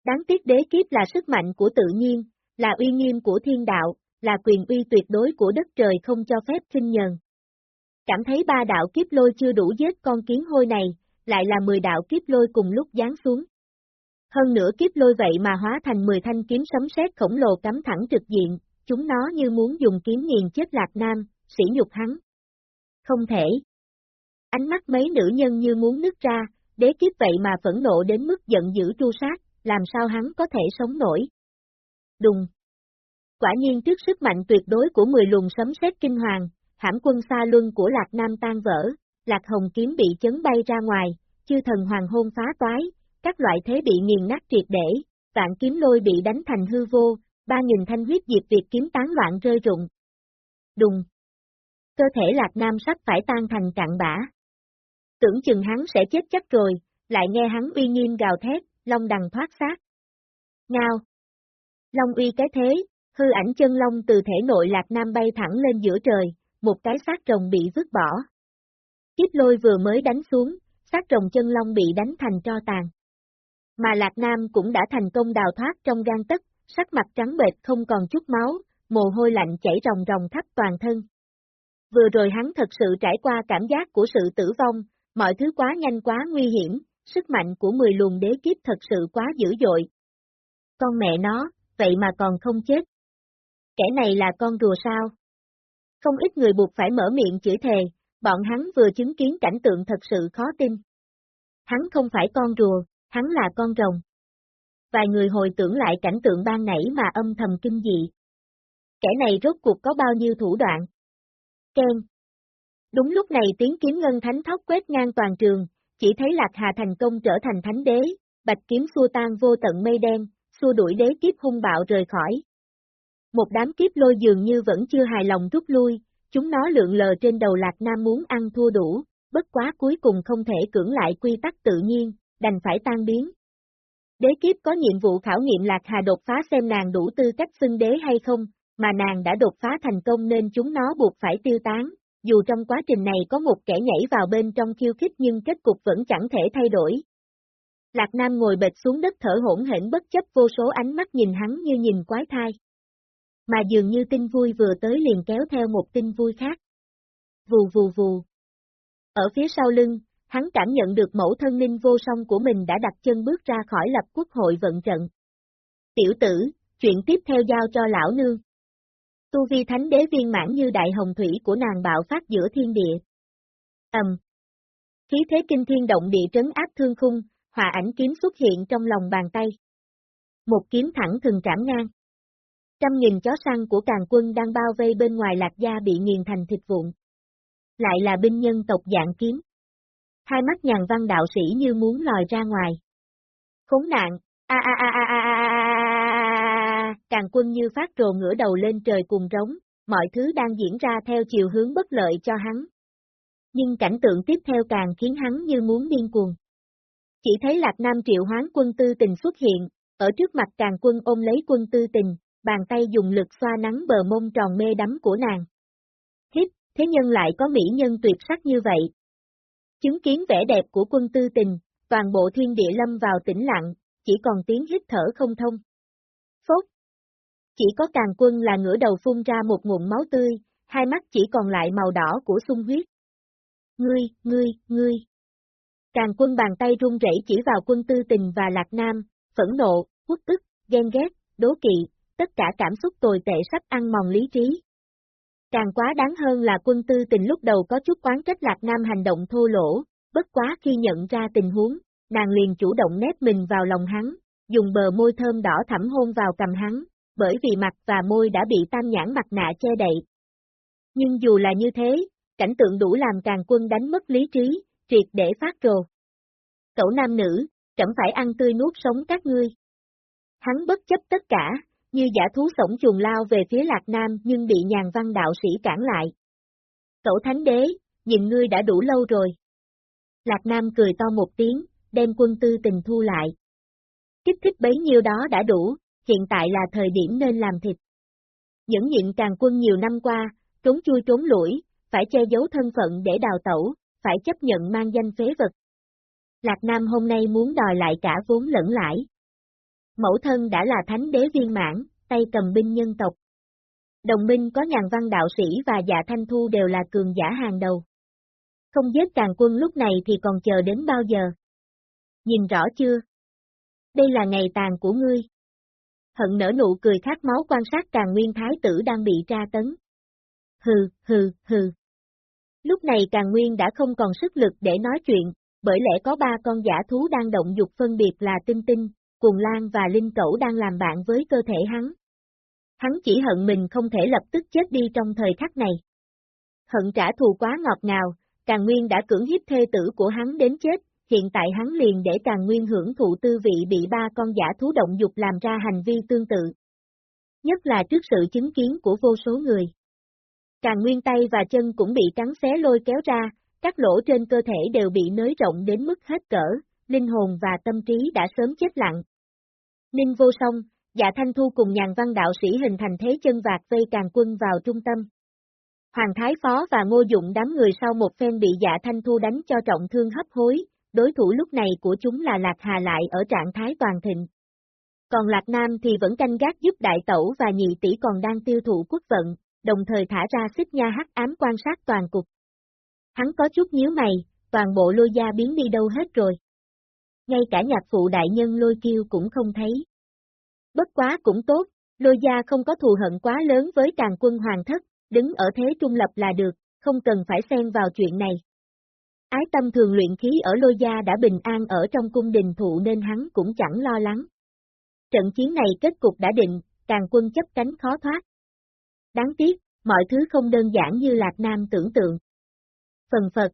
Đáng tiếc đế kiếp là sức mạnh của tự nhiên, là uy nghiêm của thiên đạo, là quyền uy tuyệt đối của đất trời không cho phép kinh nhờn. Cảm thấy ba đạo kiếp lôi chưa đủ giết con kiến hôi này, lại là 10 đạo kiếp lôi cùng lúc giáng xuống. Hơn nữa kiếp lôi vậy mà hóa thành 10 thanh kiếm sấm sét khổng lồ cắm thẳng trực diện, chúng nó như muốn dùng kiếm nghiền chết Lạc Nam, sỉ nhục hắn. Không thể. Ánh mắt mấy nữ nhân như muốn nứt ra, đế kiếp vậy mà phẫn nộ đến mức giận dữ tru sát, làm sao hắn có thể sống nổi. Đùng. Quả nhiên trước sức mạnh tuyệt đối của 10 luồng sấm sét kinh hoàng, hãm quân xa luân của Lạc Nam tan vỡ, Lạc Hồng kiếm bị chấn bay ra ngoài, chư thần hoàng hôn phá toái, các loại thế bị nghiền nát triệt để, vạn kiếm lôi bị đánh thành hư vô, ba nghìn thanh huyết diệt việc kiếm tán loạn rơi rụng. Đùng. Cơ thể Lạc Nam sắp phải tan thành cạn bã. Tưởng chừng hắn sẽ chết chắc rồi, lại nghe hắn uy nghiêm gào thét, long đằng thoát xác. Ngao. Long uy cái thế, hư ảnh chân long từ thể nội Lạc Nam bay thẳng lên giữa trời, một cái xác rồng bị vứt bỏ. Kiếp lôi vừa mới đánh xuống, xác rồng chân long bị đánh thành cho tàn. Mà Lạc Nam cũng đã thành công đào thoát trong gan tất, sắc mặt trắng bệch không còn chút máu, mồ hôi lạnh chảy ròng ròng khắp toàn thân. Vừa rồi hắn thật sự trải qua cảm giác của sự tử vong, mọi thứ quá nhanh quá nguy hiểm, sức mạnh của 10 luồng đế kiếp thật sự quá dữ dội. Con mẹ nó, vậy mà còn không chết. Kẻ này là con rùa sao? Không ít người buộc phải mở miệng chửi thề, bọn hắn vừa chứng kiến cảnh tượng thật sự khó tin. Hắn không phải con rùa, hắn là con rồng. Vài người hồi tưởng lại cảnh tượng ban nãy mà âm thầm kinh dị. Kẻ này rốt cuộc có bao nhiêu thủ đoạn? Ken. Đúng lúc này tiếng kiếm ngân thánh thóc quét ngang toàn trường, chỉ thấy Lạc Hà thành công trở thành thánh đế, bạch kiếm xua tan vô tận mây đen, xua đuổi đế kiếp hung bạo rời khỏi. Một đám kiếp lôi dường như vẫn chưa hài lòng rút lui, chúng nó lượn lờ trên đầu Lạc Nam muốn ăn thua đủ, bất quá cuối cùng không thể cưỡng lại quy tắc tự nhiên, đành phải tan biến. Đế kiếp có nhiệm vụ khảo nghiệm Lạc Hà đột phá xem nàng đủ tư cách xưng đế hay không, mà nàng đã đột phá thành công nên chúng nó buộc phải tiêu tán, dù trong quá trình này có một kẻ nhảy vào bên trong khiêu khích nhưng kết cục vẫn chẳng thể thay đổi. Lạc Nam ngồi bệt xuống đất thở hỗn hển bất chấp vô số ánh mắt nhìn hắn như nhìn quái thai. Mà dường như tin vui vừa tới liền kéo theo một tin vui khác. Vù vù vù. Ở phía sau lưng, hắn cảm nhận được mẫu thân ninh vô song của mình đã đặt chân bước ra khỏi lập quốc hội vận trận. Tiểu tử, chuyện tiếp theo giao cho lão nương. Tu vi thánh đế viên mãn như đại hồng thủy của nàng bạo phát giữa thiên địa. Ầm. Khí thế kinh thiên động địa trấn áp thương khung, hòa ảnh kiếm xuất hiện trong lòng bàn tay. Một kiếm thẳng thường trảm ngang. Trăm nghìn chó săn của càng quân đang bao vây bên ngoài lạc gia bị nghiền thành thịt vụn. Lại là binh nhân tộc dạng kiếm. Hai mắt nhàn văn đạo sĩ như muốn lòi ra ngoài. Khốn nạn, a a a a a a a càng quân như phát rồ ngửa đầu lên trời cùng rống, mọi thứ đang diễn ra theo chiều hướng bất lợi cho hắn. Nhưng cảnh tượng tiếp theo càng khiến hắn như muốn điên cuồng. Chỉ thấy Lạc Nam triệu hoán quân tư tình xuất hiện, ở trước mặt càng quân ôm lấy quân tư tình, bàn tay dùng lực xoa nắng bờ mông tròn mê đắm của nàng. Hít, thế nhân lại có mỹ nhân tuyệt sắc như vậy. Chứng kiến vẻ đẹp của quân tư tình, toàn bộ thiên địa lâm vào tĩnh lặng, chỉ còn tiếng hít thở không thông. Phốt! Chỉ có càng quân là ngửa đầu phun ra một nguồn máu tươi, hai mắt chỉ còn lại màu đỏ của sung huyết. Ngươi, ngươi, ngươi! Càng quân bàn tay run rẩy chỉ vào quân tư tình và lạc nam, phẫn nộ, quốc ức, ghen ghét, đố kỵ, tất cả cảm xúc tồi tệ sắp ăn mòn lý trí. Càng quá đáng hơn là quân tư tình lúc đầu có chút quán trách Lạc Nam hành động thô lỗ, bất quá khi nhận ra tình huống, nàng liền chủ động nép mình vào lòng hắn, dùng bờ môi thơm đỏ thẳm hôn vào cầm hắn, bởi vì mặt và môi đã bị tam nhãn mặt nạ che đậy. Nhưng dù là như thế, cảnh tượng đủ làm càng quân đánh mất lý trí, triệt để phát rồ. Cậu nam nữ, chẳng phải ăn tươi nuốt sống các ngươi. Hắn bất chấp tất cả, như giả thú sổng chuồng lao về phía Lạc Nam nhưng bị nhàn văn đạo sĩ cản lại. Cậu thánh đế, nhìn ngươi đã đủ lâu rồi. Lạc Nam cười to một tiếng, đem quân tư tình thu lại. Kích thích bấy nhiêu đó đã đủ, hiện tại là thời điểm nên làm thịt. Những nhịn càng quân nhiều năm qua, trốn chui trốn lũi, phải che giấu thân phận để đào tẩu, phải chấp nhận mang danh phế vật. Lạc Nam hôm nay muốn đòi lại cả vốn lẫn lãi. Mẫu thân đã là thánh đế viên mãn, tay cầm binh nhân tộc. Đồng minh có nhàn văn đạo sĩ và dạ thanh thu đều là cường giả hàng đầu. Không giết càng quân lúc này thì còn chờ đến bao giờ? Nhìn rõ chưa? Đây là ngày tàn của ngươi. Hận nở nụ cười khát máu quan sát càng nguyên thái tử đang bị tra tấn. Hừ, hừ, hừ. Lúc này càng nguyên đã không còn sức lực để nói chuyện, bởi lẽ có ba con giả thú đang động dục phân biệt là tinh tinh, Cuồng Lan và Linh Cẩu đang làm bạn với cơ thể hắn. Hắn chỉ hận mình không thể lập tức chết đi trong thời khắc này. Hận trả thù quá ngọt ngào, Càng Nguyên đã cưỡng hiếp thê tử của hắn đến chết, hiện tại hắn liền để càng nguyên hưởng thụ tư vị bị ba con giả thú động dục làm ra hành vi tương tự. Nhất là trước sự chứng kiến của vô số người. Càng nguyên tay và chân cũng bị cắn xé lôi kéo ra, các lỗ trên cơ thể đều bị nới rộng đến mức hết cỡ, linh hồn và tâm trí đã sớm chết lặng. Ninh vô song, dạ thanh thu cùng nhàn văn đạo sĩ hình thành thế chân vạt vây càng quân vào trung tâm. Hoàng Thái Phó và Ngô Dụng đám người sau một phen bị dạ thanh thu đánh cho trọng thương hấp hối, đối thủ lúc này của chúng là Lạc Hà lại ở trạng thái toàn thịnh. Còn Lạc Nam thì vẫn canh gác giúp đại tẩu và nhị tỷ còn đang tiêu thụ quốc vận, đồng thời thả ra xích nha hắc ám quan sát toàn cục. Hắn có chút nhíu mày, toàn bộ lôi gia biến đi đâu hết rồi. Ngay cả nhạc phụ đại nhân lôi kiêu cũng không thấy. Bất quá cũng tốt, lôi gia không có thù hận quá lớn với càng quân hoàng thất, đứng ở thế trung lập là được, không cần phải xen vào chuyện này. Ái tâm thường luyện khí ở lôi gia đã bình an ở trong cung đình thụ nên hắn cũng chẳng lo lắng. Trận chiến này kết cục đã định, càng quân chấp cánh khó thoát. Đáng tiếc, mọi thứ không đơn giản như Lạc Nam tưởng tượng. Phần Phật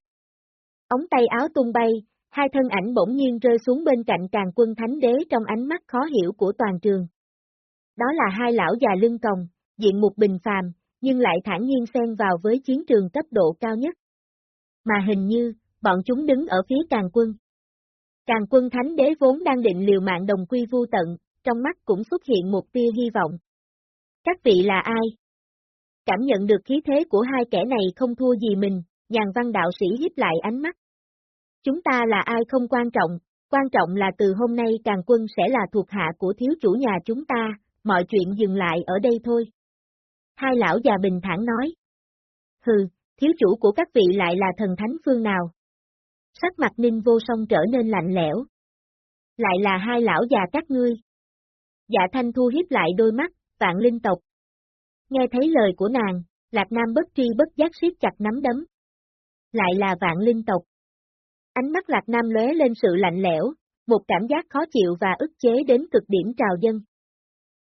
Ống tay áo tung bay, hai thân ảnh bỗng nhiên rơi xuống bên cạnh càng quân thánh đế trong ánh mắt khó hiểu của toàn trường. Đó là hai lão già lưng còng, diện mục bình phàm, nhưng lại thản nhiên xen vào với chiến trường cấp độ cao nhất. Mà hình như, bọn chúng đứng ở phía càng quân. Càng quân thánh đế vốn đang định liều mạng đồng quy vu tận, trong mắt cũng xuất hiện một tia hy vọng. Các vị là ai? Cảm nhận được khí thế của hai kẻ này không thua gì mình, nhàn văn đạo sĩ hiếp lại ánh mắt. Chúng ta là ai không quan trọng, quan trọng là từ hôm nay càng quân sẽ là thuộc hạ của thiếu chủ nhà chúng ta, mọi chuyện dừng lại ở đây thôi. Hai lão già bình thản nói. Hừ, thiếu chủ của các vị lại là thần thánh phương nào? Sắc mặt ninh vô song trở nên lạnh lẽo. Lại là hai lão già các ngươi. Dạ thanh thu hiếp lại đôi mắt, vạn linh tộc. Nghe thấy lời của nàng, Lạc Nam bất tri bất giác siết chặt nắm đấm. Lại là vạn linh tộc. Ánh mắt Lạc Nam lóe lên sự lạnh lẽo, một cảm giác khó chịu và ức chế đến cực điểm trào dân.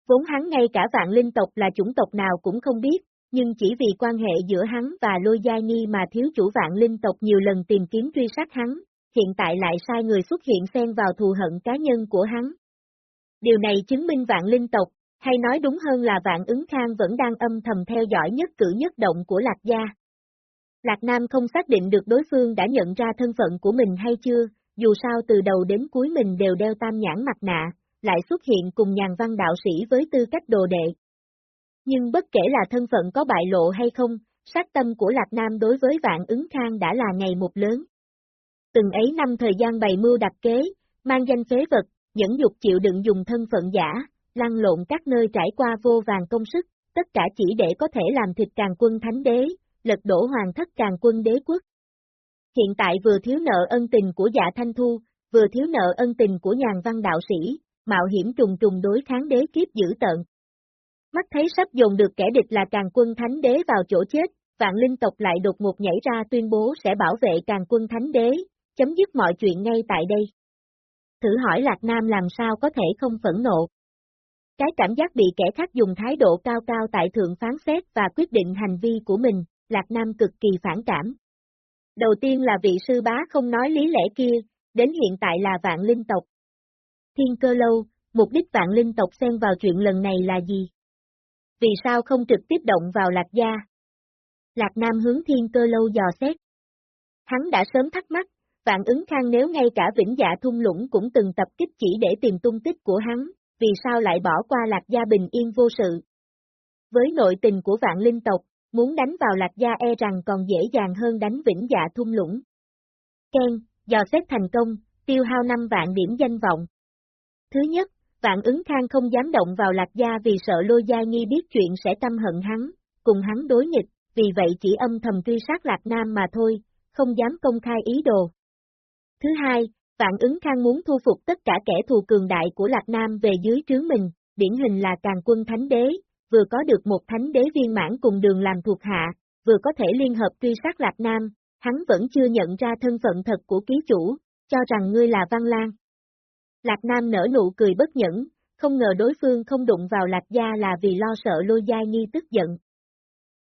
Vốn hắn ngay cả vạn linh tộc là chủng tộc nào cũng không biết, nhưng chỉ vì quan hệ giữa hắn và Lôi Gia Nhi mà thiếu chủ vạn linh tộc nhiều lần tìm kiếm truy sát hắn, hiện tại lại sai người xuất hiện xen vào thù hận cá nhân của hắn. Điều này chứng minh vạn linh tộc, hay nói đúng hơn là vạn ứng khang vẫn đang âm thầm theo dõi nhất cử nhất động của Lạc Gia. Lạc Nam không xác định được đối phương đã nhận ra thân phận của mình hay chưa, dù sao từ đầu đến cuối mình đều đeo tam nhãn mặt nạ, lại xuất hiện cùng nhàn văn đạo sĩ với tư cách đồ đệ. Nhưng bất kể là thân phận có bại lộ hay không, sát tâm của Lạc Nam đối với vạn ứng khang đã là ngày một lớn. Từng ấy năm thời gian bày mưu đặt kế, mang danh phế vật, nhẫn dục chịu đựng dùng thân phận giả, lăn lộn các nơi trải qua vô vàng công sức, tất cả chỉ để có thể làm thịt càng quân thánh đế, lật đổ hoàng thất càng quân đế quốc. Hiện tại vừa thiếu nợ ân tình của dạ thanh thu, vừa thiếu nợ ân tình của nhàn văn đạo sĩ, mạo hiểm trùng trùng đối kháng đế kiếp dữ tận. Mắt thấy sắp dồn được kẻ địch là càng quân thánh đế vào chỗ chết, vạn linh tộc lại đột ngột nhảy ra tuyên bố sẽ bảo vệ càng quân thánh đế, chấm dứt mọi chuyện ngay tại đây. Thử hỏi Lạc Nam làm sao có thể không phẫn nộ. Cái cảm giác bị kẻ khác dùng thái độ cao cao tại thượng phán xét và quyết định hành vi của mình, Lạc Nam cực kỳ phản cảm. Đầu tiên là vị sư bá không nói lý lẽ kia, đến hiện tại là vạn linh tộc, Thiên cơ lâu, mục đích vạn linh tộc xen vào chuyện lần này là gì? Vì sao không trực tiếp động vào Lạc Gia? Lạc Nam hướng thiên cơ lâu dò xét. Hắn đã sớm thắc mắc, vạn ứng khang nếu ngay cả vĩnh dạ thung lũng cũng từng tập kích chỉ để tìm tung tích của hắn, vì sao lại bỏ qua Lạc Gia bình yên vô sự? Với nội tình của vạn linh tộc, muốn đánh vào Lạc Gia e rằng còn dễ dàng hơn đánh vĩnh dạ thung lũng. Ken, dò xét thành công, tiêu hao 5 vạn điểm danh vọng. Thứ nhất, vạn ứng khang không dám động vào lạc gia vì sợ lôi gia nghi biết chuyện sẽ tâm hận hắn, cùng hắn đối nghịch, vì vậy chỉ âm thầm truy sát lạc nam mà thôi, không dám công khai ý đồ. Thứ hai, vạn ứng khang muốn thu phục tất cả kẻ thù cường đại của lạc nam về dưới trướng mình, điển hình là càng quân thánh đế, vừa có được một thánh đế viên mãn cùng đường làm thuộc hạ, vừa có thể liên hợp truy sát lạc nam, hắn vẫn chưa nhận ra thân phận thật của ký chủ, cho rằng ngươi là Văn Lan. Lạc Nam nở nụ cười bất nhẫn, không ngờ đối phương không đụng vào Lạc Gia là vì lo sợ lôi gia nhi tức giận.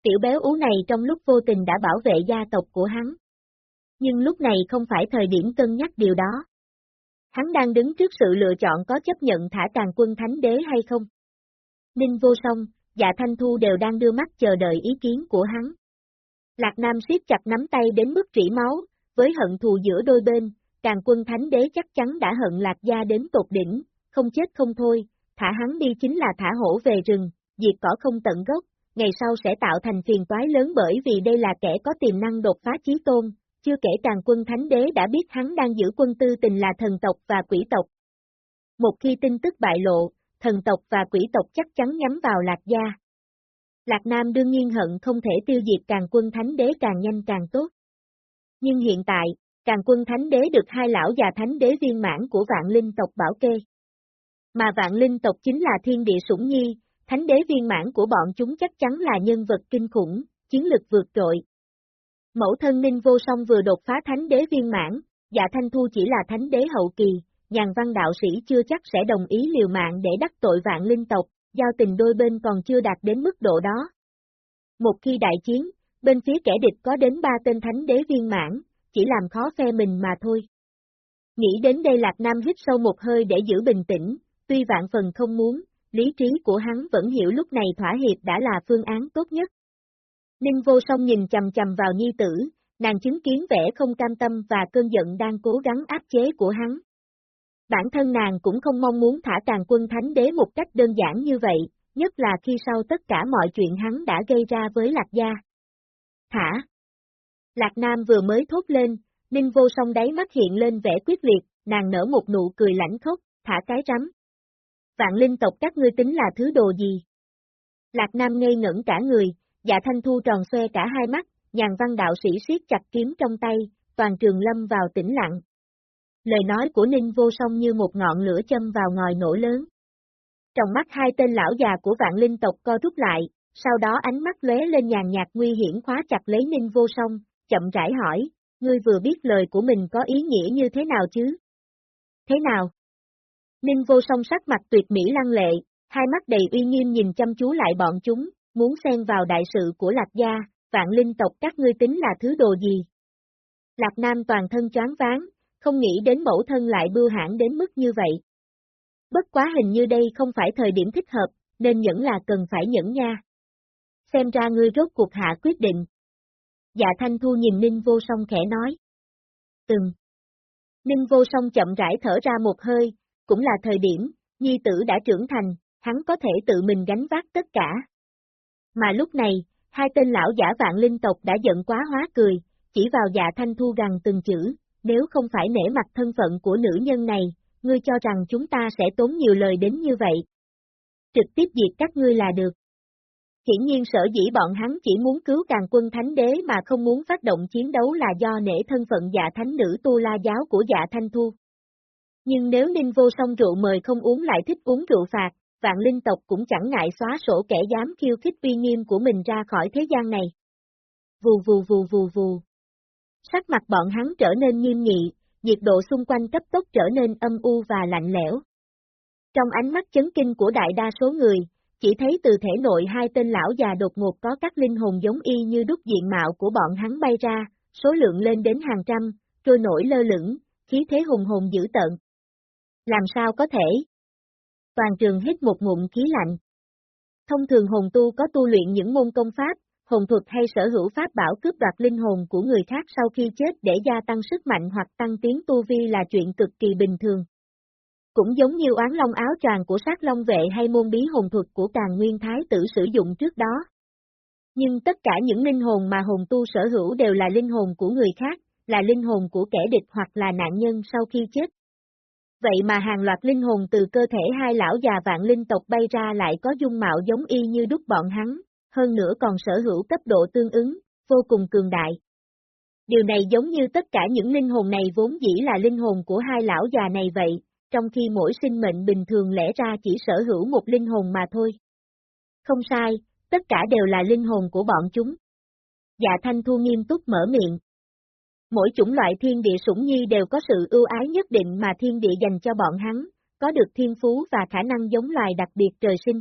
Tiểu béo ú này trong lúc vô tình đã bảo vệ gia tộc của hắn. Nhưng lúc này không phải thời điểm cân nhắc điều đó. Hắn đang đứng trước sự lựa chọn có chấp nhận thả tàn quân thánh đế hay không. Ninh vô song, dạ thanh thu đều đang đưa mắt chờ đợi ý kiến của hắn. Lạc Nam siết chặt nắm tay đến mức rỉ máu, với hận thù giữa đôi bên, càng quân thánh đế chắc chắn đã hận Lạc Gia đến tột đỉnh, không chết không thôi, thả hắn đi chính là thả hổ về rừng, diệt cỏ không tận gốc, ngày sau sẽ tạo thành phiền toái lớn bởi vì đây là kẻ có tiềm năng đột phá chí tôn, chưa kể càng quân thánh đế đã biết hắn đang giữ quân tư tình là thần tộc và quỷ tộc. Một khi tin tức bại lộ, thần tộc và quỷ tộc chắc chắn nhắm vào Lạc Gia. Lạc Nam đương nhiên hận không thể tiêu diệt càng quân thánh đế càng nhanh càng tốt. Nhưng hiện tại, càng quân thánh đế được hai lão già thánh đế viên mãn của vạn linh tộc bảo kê. Mà vạn linh tộc chính là thiên địa sủng nhi, thánh đế viên mãn của bọn chúng chắc chắn là nhân vật kinh khủng, chiến lực vượt trội. Mẫu thân Ninh Vô Song vừa đột phá thánh đế viên mãn, dạ thanh thu chỉ là thánh đế hậu kỳ, nhàn văn đạo sĩ chưa chắc sẽ đồng ý liều mạng để đắc tội vạn linh tộc, giao tình đôi bên còn chưa đạt đến mức độ đó. Một khi đại chiến, bên phía kẻ địch có đến ba tên thánh đế viên mãn, chỉ làm khó phe mình mà thôi. Nghĩ đến đây Lạc Nam hít sâu một hơi để giữ bình tĩnh, tuy vạn phần không muốn, lý trí của hắn vẫn hiểu lúc này thỏa hiệp đã là phương án tốt nhất. Ninh vô song nhìn chầm chầm vào nhi tử, nàng chứng kiến vẻ không cam tâm và cơn giận đang cố gắng áp chế của hắn. Bản thân nàng cũng không mong muốn thả tàn quân thánh đế một cách đơn giản như vậy, nhất là khi sau tất cả mọi chuyện hắn đã gây ra với Lạc Gia. Thả! Lạc Nam vừa mới thốt lên, Ninh vô song đáy mắt hiện lên vẻ quyết liệt, nàng nở một nụ cười lãnh khốc, thả cái rắm. Vạn linh tộc các ngươi tính là thứ đồ gì? Lạc Nam ngây ngẩn cả người, dạ thanh thu tròn xoe cả hai mắt, nhàn văn đạo sĩ siết chặt kiếm trong tay, toàn trường lâm vào tĩnh lặng. Lời nói của Ninh vô song như một ngọn lửa châm vào ngòi nổ lớn. Trong mắt hai tên lão già của vạn linh tộc co rút lại, sau đó ánh mắt lóe lên nhàn nhạt nguy hiểm khóa chặt lấy Ninh vô song, chậm rãi hỏi, ngươi vừa biết lời của mình có ý nghĩa như thế nào chứ? Thế nào? Ninh vô song sắc mặt tuyệt mỹ lăng lệ, hai mắt đầy uy nghiêm nhìn chăm chú lại bọn chúng, muốn xen vào đại sự của Lạc Gia, vạn linh tộc các ngươi tính là thứ đồ gì? Lạc Nam toàn thân choáng váng, không nghĩ đến mẫu thân lại bưu hãn đến mức như vậy. Bất quá hình như đây không phải thời điểm thích hợp, nên nhẫn là cần phải nhẫn nha. Xem ra ngươi rốt cuộc hạ quyết định. Dạ Thanh Thu nhìn Ninh Vô Song khẽ nói. Từng. Ninh Vô Song chậm rãi thở ra một hơi, cũng là thời điểm, nhi tử đã trưởng thành, hắn có thể tự mình gánh vác tất cả. Mà lúc này, hai tên lão giả vạn linh tộc đã giận quá hóa cười, chỉ vào dạ thanh thu gằn từng chữ, nếu không phải nể mặt thân phận của nữ nhân này, ngươi cho rằng chúng ta sẽ tốn nhiều lời đến như vậy. Trực tiếp diệt các ngươi là được. Hiển nhiên sở dĩ bọn hắn chỉ muốn cứu càng quân thánh đế mà không muốn phát động chiến đấu là do nể thân phận dạ thánh nữ tu la giáo của dạ thanh thu. Nhưng nếu Ninh Vô Song rượu mời không uống lại thích uống rượu phạt, vạn linh tộc cũng chẳng ngại xóa sổ kẻ dám khiêu khích uy nghiêm của mình ra khỏi thế gian này. Vù vù vù vù vù. Sắc mặt bọn hắn trở nên nghiêm nghị, nhiệt độ xung quanh cấp tốc trở nên âm u và lạnh lẽo. Trong ánh mắt chấn kinh của đại đa số người, chỉ thấy từ thể nội hai tên lão già đột ngột có các linh hồn giống y như đúc diện mạo của bọn hắn bay ra, số lượng lên đến hàng trăm, trôi nổi lơ lửng, khí thế hùng hồn dữ tợn. Làm sao có thể? Toàn trường hít một ngụm khí lạnh. Thông thường hồn tu có tu luyện những môn công pháp, hồn thuật hay sở hữu pháp bảo cướp đoạt linh hồn của người khác sau khi chết để gia tăng sức mạnh hoặc tăng tiến tu vi là chuyện cực kỳ bình thường. Cũng giống như oán long áo tràng của sát long vệ hay môn bí hồn thuật của càng nguyên thái tử sử dụng trước đó. Nhưng tất cả những linh hồn mà hồn tu sở hữu đều là linh hồn của người khác, là linh hồn của kẻ địch hoặc là nạn nhân sau khi chết. Vậy mà hàng loạt linh hồn từ cơ thể hai lão già vạn linh tộc bay ra lại có dung mạo giống y như đúc bọn hắn, hơn nữa còn sở hữu cấp độ tương ứng, vô cùng cường đại. Điều này giống như tất cả những linh hồn này vốn dĩ là linh hồn của hai lão già này vậy, trong khi mỗi sinh mệnh bình thường lẽ ra chỉ sở hữu một linh hồn mà thôi. Không sai, tất cả đều là linh hồn của bọn chúng. Dạ Thanh Thu nghiêm túc mở miệng, Mỗi chủng loại thiên địa sủng nhi đều có sự ưu ái nhất định mà thiên địa dành cho bọn hắn, có được thiên phú và khả năng giống loài đặc biệt trời sinh.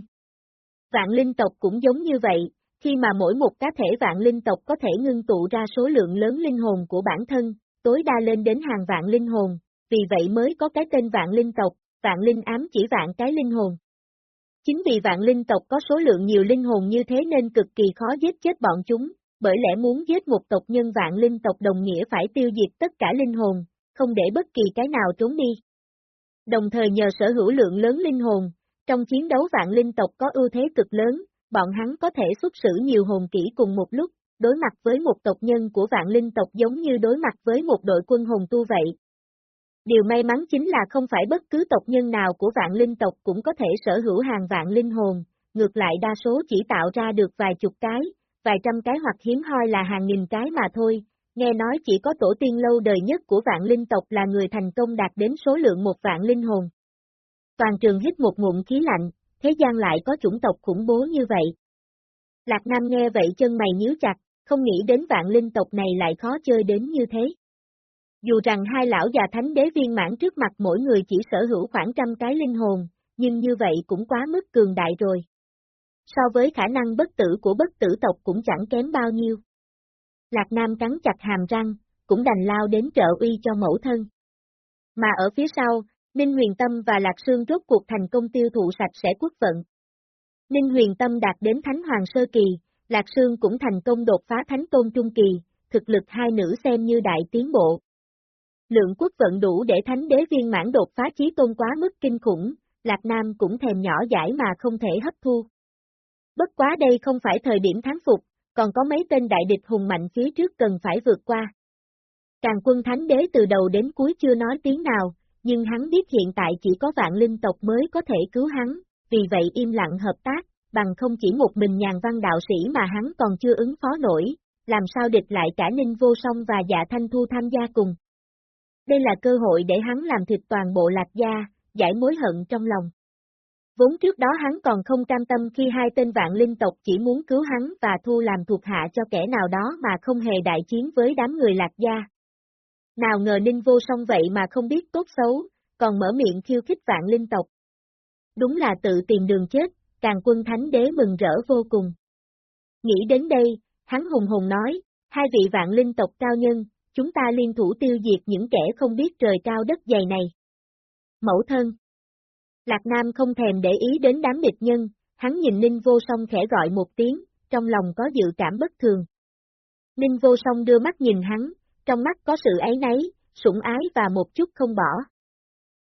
Vạn linh tộc cũng giống như vậy, khi mà mỗi một cá thể vạn linh tộc có thể ngưng tụ ra số lượng lớn linh hồn của bản thân, tối đa lên đến hàng vạn linh hồn, vì vậy mới có cái tên vạn linh tộc, vạn linh ám chỉ vạn cái linh hồn. Chính vì vạn linh tộc có số lượng nhiều linh hồn như thế nên cực kỳ khó giết chết bọn chúng, bởi lẽ muốn giết một tộc nhân vạn linh tộc đồng nghĩa phải tiêu diệt tất cả linh hồn, không để bất kỳ cái nào trốn đi. Đồng thời nhờ sở hữu lượng lớn linh hồn, trong chiến đấu vạn linh tộc có ưu thế cực lớn, bọn hắn có thể xuất xử nhiều hồn kỹ cùng một lúc, đối mặt với một tộc nhân của vạn linh tộc giống như đối mặt với một đội quân hồn tu vậy. Điều may mắn chính là không phải bất cứ tộc nhân nào của vạn linh tộc cũng có thể sở hữu hàng vạn linh hồn, ngược lại đa số chỉ tạo ra được vài chục cái, vài trăm cái hoặc hiếm hoi là hàng nghìn cái mà thôi, nghe nói chỉ có tổ tiên lâu đời nhất của vạn linh tộc là người thành công đạt đến số lượng một vạn linh hồn. Toàn trường hít một ngụm khí lạnh, thế gian lại có chủng tộc khủng bố như vậy. Lạc Nam nghe vậy chân mày nhíu chặt, không nghĩ đến vạn linh tộc này lại khó chơi đến như thế. Dù rằng hai lão già thánh đế viên mãn trước mặt mỗi người chỉ sở hữu khoảng trăm cái linh hồn, nhưng như vậy cũng quá mức cường đại rồi. So với khả năng bất tử của bất tử tộc cũng chẳng kém bao nhiêu. Lạc Nam cắn chặt hàm răng, cũng đành lao đến trợ uy cho mẫu thân. Mà ở phía sau, Ninh Huyền Tâm và Lạc Sương rốt cuộc thành công tiêu thụ sạch sẽ quốc vận. Ninh Huyền Tâm đạt đến Thánh Hoàng Sơ Kỳ, Lạc Sương cũng thành công đột phá Thánh Tôn Trung Kỳ, thực lực hai nữ xem như đại tiến bộ. Lượng quốc vận đủ để Thánh Đế viên mãn đột phá chí tôn quá mức kinh khủng, Lạc Nam cũng thèm nhỏ giải mà không thể hấp thu. Bất quá đây không phải thời điểm thắng phục, còn có mấy tên đại địch hùng mạnh phía trước cần phải vượt qua. Càng quân thánh đế từ đầu đến cuối chưa nói tiếng nào, nhưng hắn biết hiện tại chỉ có vạn linh tộc mới có thể cứu hắn, vì vậy im lặng hợp tác, bằng không chỉ một mình nhàn văn đạo sĩ mà hắn còn chưa ứng phó nổi, làm sao địch lại cả ninh vô song và dạ thanh thu tham gia cùng. Đây là cơ hội để hắn làm thịt toàn bộ lạc gia, giải mối hận trong lòng. Vốn trước đó hắn còn không cam tâm khi hai tên vạn linh tộc chỉ muốn cứu hắn và thu làm thuộc hạ cho kẻ nào đó mà không hề đại chiến với đám người lạc gia. Nào ngờ ninh vô song vậy mà không biết tốt xấu, còn mở miệng khiêu khích vạn linh tộc. Đúng là tự tìm đường chết, càng quân thánh đế mừng rỡ vô cùng. Nghĩ đến đây, hắn hùng hùng nói, hai vị vạn linh tộc cao nhân, chúng ta liên thủ tiêu diệt những kẻ không biết trời cao đất dày này. Mẫu thân Lạc Nam không thèm để ý đến đám địch nhân, hắn nhìn Ninh Vô Song khẽ gọi một tiếng, trong lòng có dự cảm bất thường. Ninh Vô Song đưa mắt nhìn hắn, trong mắt có sự ấy nấy, sủng ái và một chút không bỏ.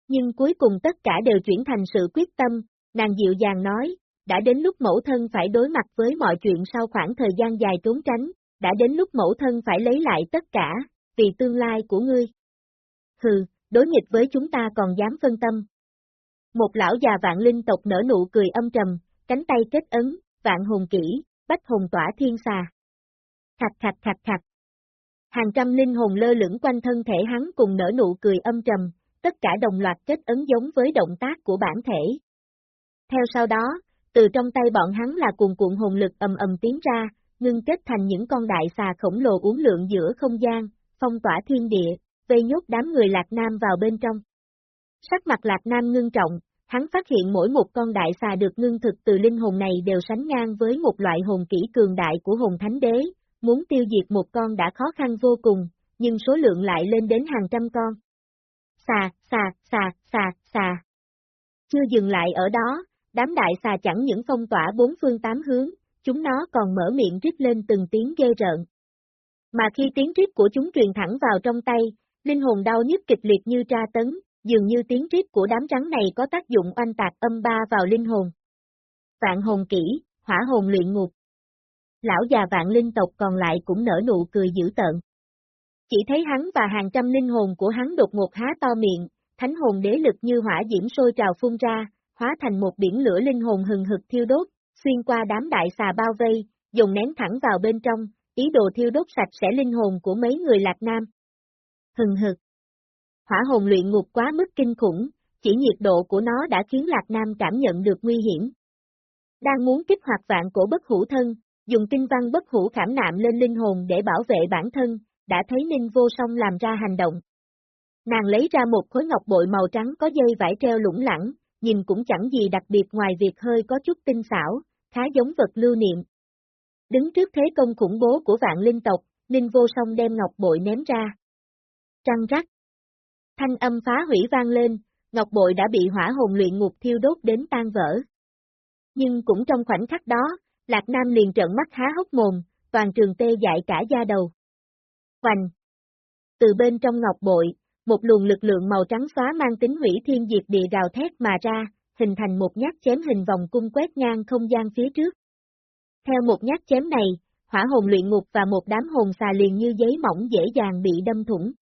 Nhưng cuối cùng tất cả đều chuyển thành sự quyết tâm, nàng dịu dàng nói, đã đến lúc mẫu thân phải đối mặt với mọi chuyện sau khoảng thời gian dài trốn tránh, đã đến lúc mẫu thân phải lấy lại tất cả, vì tương lai của ngươi. Hừ, đối nghịch với chúng ta còn dám phân tâm, một lão già vạn linh tộc nở nụ cười âm trầm, cánh tay kết ấn, vạn hồn kỹ, bách hồn tỏa thiên xà. Khạch khạch khạch khạch. Hàng trăm linh hồn lơ lửng quanh thân thể hắn cùng nở nụ cười âm trầm, tất cả đồng loạt kết ấn giống với động tác của bản thể. Theo sau đó, từ trong tay bọn hắn là cuồn cuộn hồn lực ầm ầm tiến ra, ngưng kết thành những con đại xà khổng lồ uốn lượn giữa không gian, phong tỏa thiên địa, vây nhốt đám người Lạc Nam vào bên trong. Sắc mặt Lạc Nam ngưng trọng, hắn phát hiện mỗi một con đại xà được ngưng thực từ linh hồn này đều sánh ngang với một loại hồn kỹ cường đại của hồn thánh đế, muốn tiêu diệt một con đã khó khăn vô cùng, nhưng số lượng lại lên đến hàng trăm con. Xà, xà, xà, xà, xà. Chưa dừng lại ở đó, đám đại xà chẳng những phong tỏa bốn phương tám hướng, chúng nó còn mở miệng rít lên từng tiếng ghê rợn. Mà khi tiếng rít của chúng truyền thẳng vào trong tay, linh hồn đau nhức kịch liệt như tra tấn, dường như tiếng rít của đám trắng này có tác dụng oanh tạc âm ba vào linh hồn. Vạn hồn kỹ, hỏa hồn luyện ngục. Lão già vạn linh tộc còn lại cũng nở nụ cười dữ tợn. Chỉ thấy hắn và hàng trăm linh hồn của hắn đột ngột há to miệng, thánh hồn đế lực như hỏa diễm sôi trào phun ra, hóa thành một biển lửa linh hồn hừng hực thiêu đốt, xuyên qua đám đại xà bao vây, dùng nén thẳng vào bên trong, ý đồ thiêu đốt sạch sẽ linh hồn của mấy người lạc nam. Hừng hực hỏa hồn luyện ngục quá mức kinh khủng, chỉ nhiệt độ của nó đã khiến Lạc Nam cảm nhận được nguy hiểm. Đang muốn kích hoạt vạn cổ bất hủ thân, dùng kinh văn bất hủ khảm nạm lên linh hồn để bảo vệ bản thân, đã thấy Ninh Vô Song làm ra hành động. Nàng lấy ra một khối ngọc bội màu trắng có dây vải treo lủng lẳng, nhìn cũng chẳng gì đặc biệt ngoài việc hơi có chút tinh xảo, khá giống vật lưu niệm. Đứng trước thế công khủng bố của vạn linh tộc, Ninh Vô Song đem ngọc bội ném ra. Trăng rắc. Thanh âm phá hủy vang lên, ngọc bội đã bị hỏa hồn luyện ngục thiêu đốt đến tan vỡ. Nhưng cũng trong khoảnh khắc đó, Lạc Nam liền trợn mắt há hốc mồm, toàn trường tê dại cả da đầu. Hoành! Từ bên trong ngọc bội, một luồng lực lượng màu trắng xóa mang tính hủy thiên diệt địa gào thét mà ra, hình thành một nhát chém hình vòng cung quét ngang không gian phía trước. Theo một nhát chém này, hỏa hồn luyện ngục và một đám hồn xà liền như giấy mỏng dễ dàng bị đâm thủng.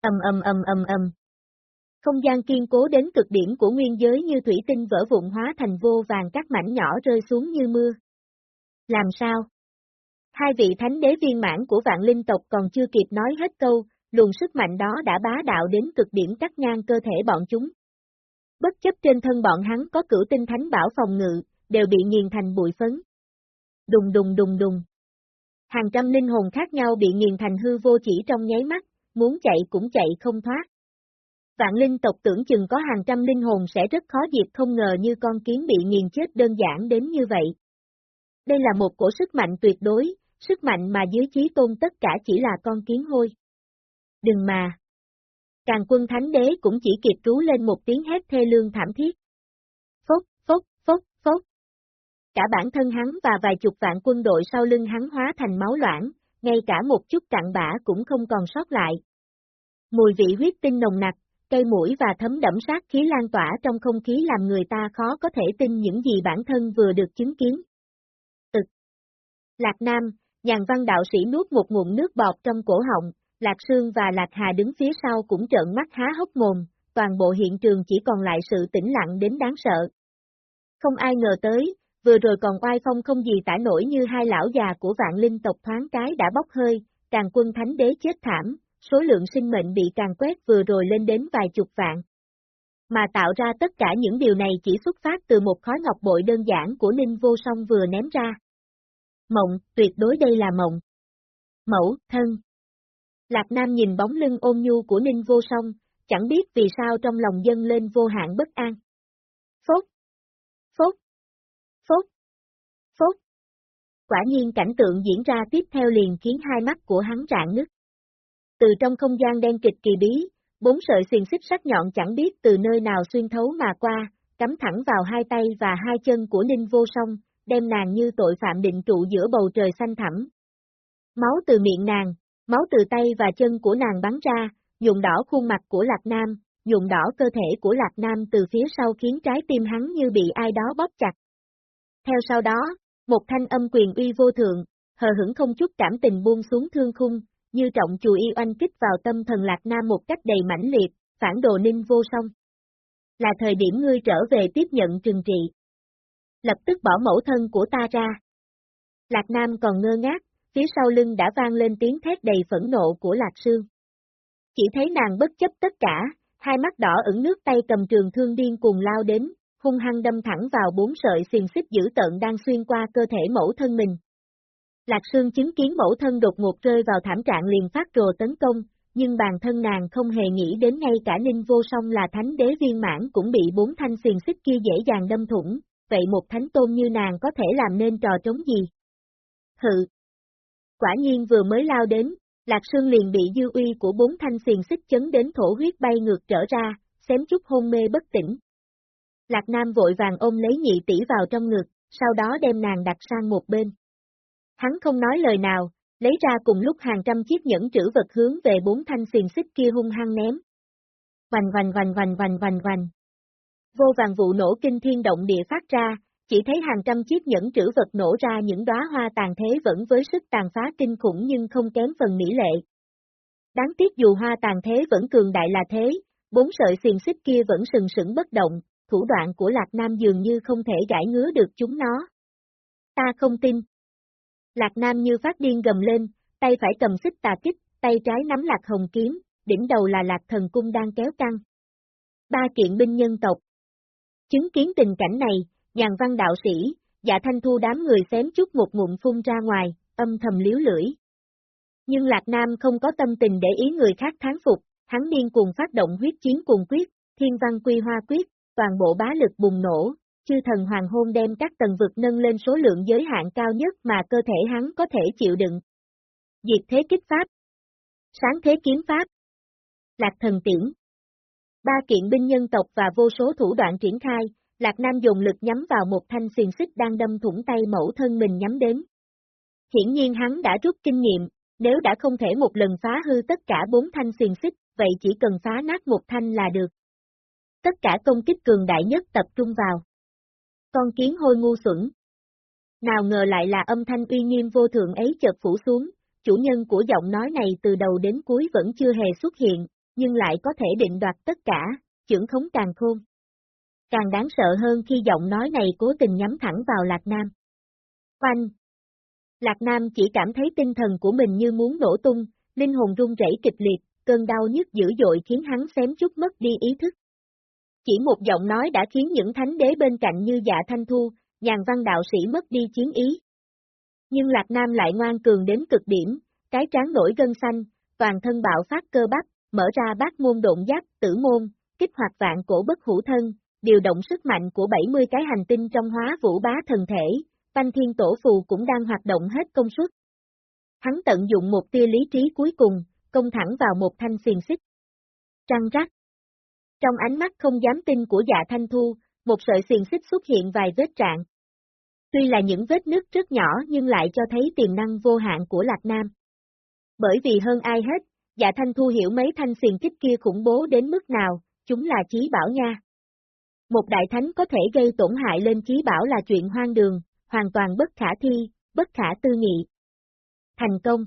Ầm ầm ầm ầm ầm. Không gian kiên cố đến cực điểm của nguyên giới như thủy tinh vỡ vụn hóa thành vô vàng các mảnh nhỏ rơi xuống như mưa. Làm sao? Hai vị thánh đế viên mãn của vạn linh tộc còn chưa kịp nói hết câu, luồng sức mạnh đó đã bá đạo đến cực điểm cắt ngang cơ thể bọn chúng. Bất chấp trên thân bọn hắn có cửu tinh thánh bảo phòng ngự, đều bị nghiền thành bụi phấn. Đùng đùng đùng đùng. Hàng trăm linh hồn khác nhau bị nghiền thành hư vô chỉ trong nháy mắt, muốn chạy cũng chạy không thoát. Vạn linh tộc tưởng chừng có hàng trăm linh hồn sẽ rất khó diệt không ngờ như con kiến bị nghiền chết đơn giản đến như vậy. Đây là một cổ sức mạnh tuyệt đối, sức mạnh mà dưới chí tôn tất cả chỉ là con kiến hôi. Đừng mà! Càng quân thánh đế cũng chỉ kịp cứu lên một tiếng hét thê lương thảm thiết. Phốc, phốc, phốc, phốc. Cả bản thân hắn và vài chục vạn quân đội sau lưng hắn hóa thành máu loãng, ngay cả một chút cặn bã cũng không còn sót lại. Mùi vị huyết tinh nồng nặc, cây mũi và thấm đẫm sát khí lan tỏa trong không khí làm người ta khó có thể tin những gì bản thân vừa được chứng kiến. Ực. Lạc Nam, nhàn văn đạo sĩ nuốt một ngụm nước bọt trong cổ họng, Lạc Sương và Lạc Hà đứng phía sau cũng trợn mắt há hốc mồm, toàn bộ hiện trường chỉ còn lại sự tĩnh lặng đến đáng sợ. Không ai ngờ tới, vừa rồi còn oai phong không gì tả nổi như hai lão già của vạn linh tộc thoáng cái đã bốc hơi, càng quân thánh đế chết thảm, số lượng sinh mệnh bị càng quét vừa rồi lên đến vài chục vạn. Mà tạo ra tất cả những điều này chỉ xuất phát từ một khói ngọc bội đơn giản của Ninh Vô Song vừa ném ra. Mộng, tuyệt đối đây là mộng. Mẫu, thân. Lạc Nam nhìn bóng lưng ôn nhu của Ninh Vô Song, chẳng biết vì sao trong lòng dân lên vô hạn bất an. Phốt! Phốt! Phốt! Phốt! Quả nhiên cảnh tượng diễn ra tiếp theo liền khiến hai mắt của hắn rạn nứt. Từ trong không gian đen kịch kỳ bí, bốn sợi xiềng xích sắc nhọn chẳng biết từ nơi nào xuyên thấu mà qua, cắm thẳng vào hai tay và hai chân của Ninh Vô Song, đem nàng như tội phạm định trụ giữa bầu trời xanh thẳm. Máu từ miệng nàng, máu từ tay và chân của nàng bắn ra, nhuộm đỏ khuôn mặt của Lạc Nam, nhuộm đỏ cơ thể của Lạc Nam từ phía sau khiến trái tim hắn như bị ai đó bóp chặt. Theo sau đó, một thanh âm quyền uy vô thượng, hờ hững không chút cảm tình buông xuống thương khung, như trọng chùi y oanh kích vào tâm thần Lạc Nam một cách đầy mãnh liệt, phản đồ ninh vô song. Là thời điểm ngươi trở về tiếp nhận trừng trị. Lập tức bỏ mẫu thân của ta ra. Lạc Nam còn ngơ ngác, phía sau lưng đã vang lên tiếng thét đầy phẫn nộ của Lạc Sương. Chỉ thấy nàng bất chấp tất cả, hai mắt đỏ ửng nước tay cầm trường thương điên cùng lao đến, hung hăng đâm thẳng vào bốn sợi xiềng xích dữ tợn đang xuyên qua cơ thể mẫu thân mình. Lạc Sương chứng kiến mẫu thân đột ngột rơi vào thảm trạng liền phát rồ tấn công, nhưng bản thân nàng không hề nghĩ đến ngay cả Ninh Vô Song là thánh đế viên mãn cũng bị bốn thanh xiềng xích kia dễ dàng đâm thủng, vậy một thánh tôn như nàng có thể làm nên trò trống gì? Hự! Quả nhiên vừa mới lao đến, Lạc Sương liền bị dư uy của bốn thanh xiềng xích chấn đến thổ huyết bay ngược trở ra, xém chút hôn mê bất tỉnh. Lạc Nam vội vàng ôm lấy nhị tỷ vào trong ngực, sau đó đem nàng đặt sang một bên. Hắn không nói lời nào, lấy ra cùng lúc hàng trăm chiếc nhẫn trữ vật hướng về bốn thanh xiềng xích kia hung hăng ném. Vành vành vành vành vành vành vành. Vô vàng vụ nổ kinh thiên động địa phát ra, chỉ thấy hàng trăm chiếc nhẫn trữ vật nổ ra những đóa hoa tàn thế vẫn với sức tàn phá kinh khủng nhưng không kém phần mỹ lệ. Đáng tiếc dù hoa tàn thế vẫn cường đại là thế, bốn sợi xiềng xích kia vẫn sừng sững bất động, thủ đoạn của Lạc Nam dường như không thể giải ngứa được chúng nó. Ta không tin, Lạc Nam như phát điên gầm lên, tay phải cầm xích tà kích, tay trái nắm lạc hồng kiếm, đỉnh đầu là lạc thần cung đang kéo căng. Ba kiện binh nhân tộc. Chứng kiến tình cảnh này, nhàn văn đạo sĩ, dạ thanh thu đám người xém chút một ngụm phun ra ngoài, âm thầm liếu lưỡi. Nhưng Lạc Nam không có tâm tình để ý người khác tháng phục, hắn điên cuồng phát động huyết chiến cuồng quyết, thiên văn quy hoa quyết, toàn bộ bá lực bùng nổ, chư thần hoàng hôn đem các tầng vực nâng lên số lượng giới hạn cao nhất mà cơ thể hắn có thể chịu đựng. Diệt thế kích pháp Sáng thế kiếm pháp Lạc thần tiễn. Ba kiện binh nhân tộc và vô số thủ đoạn triển khai, Lạc Nam dùng lực nhắm vào một thanh xiềng xích đang đâm thủng tay mẫu thân mình nhắm đến. Hiển nhiên hắn đã rút kinh nghiệm, nếu đã không thể một lần phá hư tất cả bốn thanh xiềng xích, vậy chỉ cần phá nát một thanh là được. Tất cả công kích cường đại nhất tập trung vào. Con kiến hôi ngu xuẩn. Nào ngờ lại là âm thanh uy nghiêm vô thượng ấy chợt phủ xuống, chủ nhân của giọng nói này từ đầu đến cuối vẫn chưa hề xuất hiện, nhưng lại có thể định đoạt tất cả, trưởng khống càng khôn. Càng đáng sợ hơn khi giọng nói này cố tình nhắm thẳng vào Lạc Nam. Oanh! Lạc Nam chỉ cảm thấy tinh thần của mình như muốn nổ tung, linh hồn rung rẩy kịch liệt, cơn đau nhức dữ dội khiến hắn xém chút mất đi ý thức. Chỉ một giọng nói đã khiến những thánh đế bên cạnh như dạ thanh thu, nhàn văn đạo sĩ mất đi chiến ý. Nhưng Lạc Nam lại ngoan cường đến cực điểm, cái trán nổi gân xanh, toàn thân bạo phát cơ bắp, mở ra bát môn độn giáp, tử môn, kích hoạt vạn cổ bất hữu thân, điều động sức mạnh của 70 cái hành tinh trong hóa vũ bá thần thể, Banh Thiên Tổ Phù cũng đang hoạt động hết công suất. Hắn tận dụng một tia lý trí cuối cùng, công thẳng vào một thanh xiềng xích. Trăng rắc. Trong ánh mắt không dám tin của dạ thanh thu, một sợi xiềng xích xuất hiện vài vết trạng. Tuy là những vết nứt rất nhỏ nhưng lại cho thấy tiềm năng vô hạn của Lạc Nam. Bởi vì hơn ai hết, dạ thanh thu hiểu mấy thanh xiềng xích kia khủng bố đến mức nào, chúng là chí bảo nha. Một đại thánh có thể gây tổn hại lên chí bảo là chuyện hoang đường, hoàn toàn bất khả thi, bất khả tư nghị. Thành công.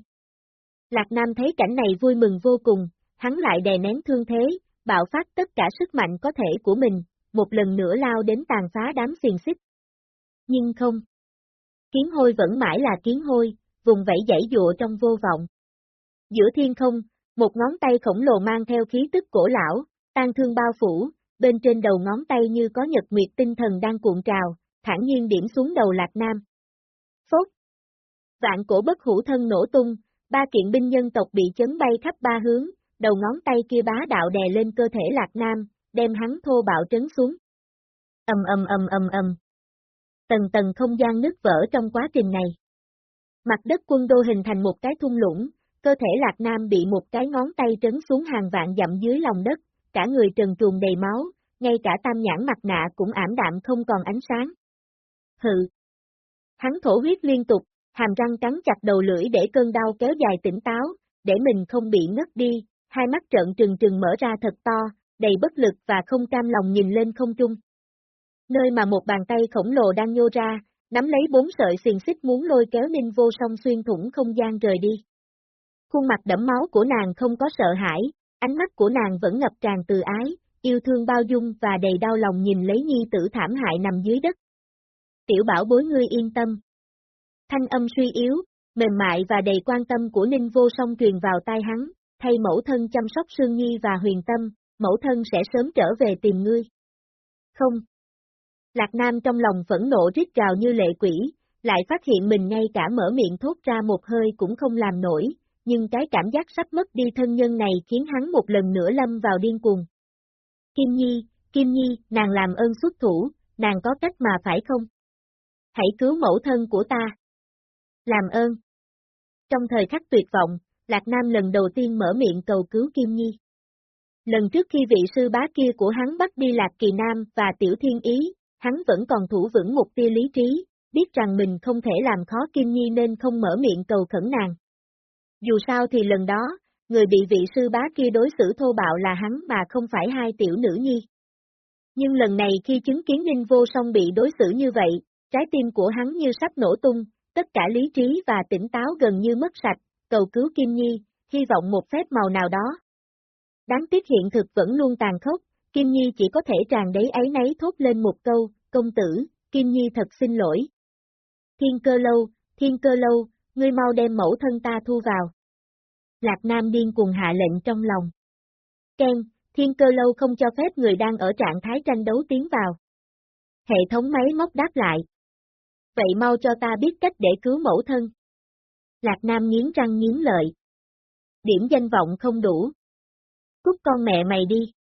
Lạc Nam thấy cảnh này vui mừng vô cùng, hắn lại đè nén thương thế, bạo phát tất cả sức mạnh có thể của mình, một lần nữa lao đến tàn phá đám xiềng xích. Nhưng không. Kiến hôi vẫn mãi là kiến hôi, vùng vẫy dãy dụa trong vô vọng. Giữa thiên không, một ngón tay khổng lồ mang theo khí tức cổ lão, tan thương bao phủ, bên trên đầu ngón tay như có nhật nguyệt tinh thần đang cuộn trào, thản nhiên điểm xuống đầu Lạc Nam. Phốt! Vạn cổ bất hủ thân nổ tung, ba kiện binh nhân tộc bị chấn bay khắp ba hướng, đầu ngón tay kia bá đạo đè lên cơ thể Lạc Nam, đem hắn thô bạo trấn xuống. Âm âm âm âm âm. Tầng tầng không gian nứt vỡ trong quá trình này. Mặt đất quân đô hình thành một cái thung lũng, cơ thể Lạc Nam bị một cái ngón tay trấn xuống hàng vạn dặm dưới lòng đất, cả người trần truồng đầy máu, ngay cả tam nhãn mặt nạ cũng ảm đạm không còn ánh sáng. Hừ. Hắn thổ huyết liên tục, hàm răng cắn chặt đầu lưỡi để cơn đau kéo dài tỉnh táo, để mình không bị ngất đi, hai mắt trợn trừng trừng mở ra thật to, đầy bất lực và không cam lòng nhìn lên không trung. Nơi mà một bàn tay khổng lồ đang nhô ra, nắm lấy bốn sợi xiềng xích muốn lôi kéo Ninh vô song xuyên thủng không gian rời đi. Khuôn mặt đẫm máu của nàng không có sợ hãi, ánh mắt của nàng vẫn ngập tràn từ ái, yêu thương bao dung và đầy đau lòng nhìn lấy nhi tử thảm hại nằm dưới đất. Tiểu bảo bối ngươi yên tâm. Thanh âm suy yếu, mềm mại và đầy quan tâm của Ninh vô song truyền vào tai hắn, thay mẫu thân chăm sóc Sương Nhi và huyền tâm, mẫu thân sẽ sớm trở về tìm ngươi. Không. Lạc Nam trong lòng phẫn nộ rít rào như lệ quỷ, lại phát hiện mình ngay cả mở miệng thốt ra một hơi cũng không làm nổi, nhưng cái cảm giác sắp mất đi thân nhân này khiến hắn một lần nữa lâm vào điên cuồng. Kim Nhi, Kim Nhi, nàng làm ơn xuất thủ, nàng có cách mà phải không? Hãy cứu mẫu thân của ta. Làm ơn. Trong thời khắc tuyệt vọng, Lạc Nam lần đầu tiên mở miệng cầu cứu Kim Nhi. Lần trước khi vị sư bá kia của hắn bắt đi Lạc Kỳ Nam và Tiểu Thiên Ý, hắn vẫn còn thủ vững một tia lý trí, biết rằng mình không thể làm khó Kim Nhi nên không mở miệng cầu khẩn nàng. Dù sao thì lần đó, người bị vị sư bá kia đối xử thô bạo là hắn mà không phải hai tiểu nữ nhi. Nhưng lần này khi chứng kiến Ninh Vô Song bị đối xử như vậy, trái tim của hắn như sắp nổ tung, tất cả lý trí và tỉnh táo gần như mất sạch, cầu cứu Kim Nhi, hy vọng một phép màu nào đó. Đáng tiếc hiện thực vẫn luôn tàn khốc, Kim Nhi chỉ có thể tràn đấy ấy nấy thốt lên một câu, công tử, Kim Nhi thật xin lỗi. Thiên cơ lâu, thiên cơ lâu, ngươi mau đem mẫu thân ta thu vào. Lạc Nam điên cuồng hạ lệnh trong lòng. Ken, thiên cơ lâu không cho phép người đang ở trạng thái tranh đấu tiến vào. Hệ thống máy móc đáp lại. Vậy mau cho ta biết cách để cứu mẫu thân. Lạc Nam nghiến răng nghiến lợi. Điểm danh vọng không đủ. Cút con mẹ mày đi.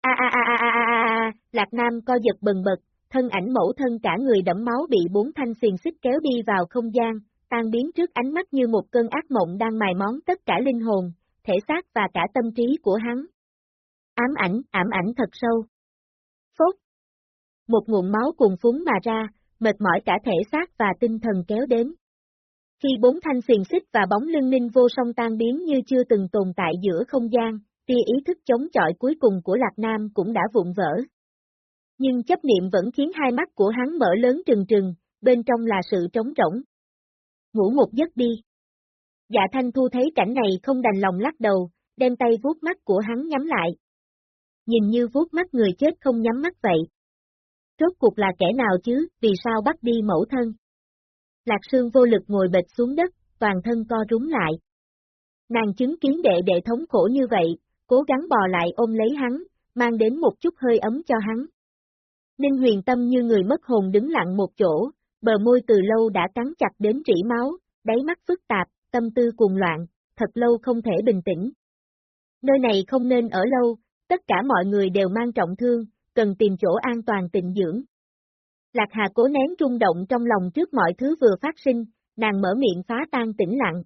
A a a a a a a, Lạc Nam co giật bần bật, thân ảnh mẫu thân cả người đẫm máu bị bốn thanh xiềng xích kéo đi vào không gian, tan biến trước ánh mắt như một cơn ác mộng đang mài món tất cả linh hồn, thể xác và cả tâm trí của hắn. Ám ảnh, ám ảnh thật sâu. Phốt. Một nguồn máu cùng phúng mà ra, mệt mỏi cả thể xác và tinh thần kéo đến. Khi bốn thanh xiềng xích và bóng lưng ninh vô song tan biến như chưa từng tồn tại giữa không gian, tia ý thức chống chọi cuối cùng của Lạc Nam cũng đã vụn vỡ. Nhưng chấp niệm vẫn khiến hai mắt của hắn mở lớn trừng trừng, bên trong là sự trống rỗng. Ngủ một giấc đi. Dạ Thanh Thu thấy cảnh này không đành lòng lắc đầu, đem tay vuốt mắt của hắn nhắm lại. Nhìn như vuốt mắt người chết không nhắm mắt vậy. Rốt cuộc là kẻ nào chứ, vì sao bắt đi mẫu thân? Lạc Sương vô lực ngồi bệt xuống đất, toàn thân co rúm lại. Nàng chứng kiến đệ đệ thống khổ như vậy, cố gắng bò lại ôm lấy hắn, mang đến một chút hơi ấm cho hắn. Ninh huyền tâm như người mất hồn đứng lặng một chỗ, bờ môi từ lâu đã cắn chặt đến rỉ máu, đáy mắt phức tạp, tâm tư cuồng loạn, thật lâu không thể bình tĩnh. Nơi này không nên ở lâu, tất cả mọi người đều mang trọng thương, cần tìm chỗ an toàn tịnh dưỡng. Lạc Hà cố nén rung động trong lòng trước mọi thứ vừa phát sinh, nàng mở miệng phá tan tĩnh lặng.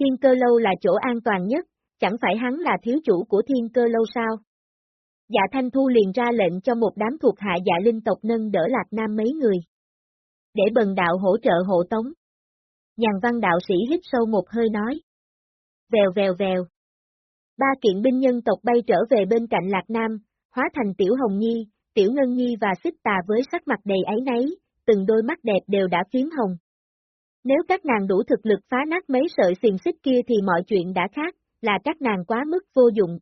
Thiên cơ lâu là chỗ an toàn nhất, chẳng phải hắn là thiếu chủ của thiên cơ lâu sao? Dạ Thanh Thu liền ra lệnh cho một đám thuộc hạ dạ linh tộc nâng đỡ Lạc Nam mấy người. Để bần đạo hỗ trợ hộ tống. Nhàn văn đạo sĩ hít sâu một hơi nói. Vèo vèo vèo. Ba kiện binh nhân tộc bay trở về bên cạnh Lạc Nam, hóa thành Tiểu Hồng Nhi, Tiểu Ngân Nhi và Xích Tà với sắc mặt đầy ấy nấy, từng đôi mắt đẹp đều đã phím hồng. Nếu các nàng đủ thực lực phá nát mấy sợi xiềng xích kia thì mọi chuyện đã khác, là các nàng quá mức vô dụng.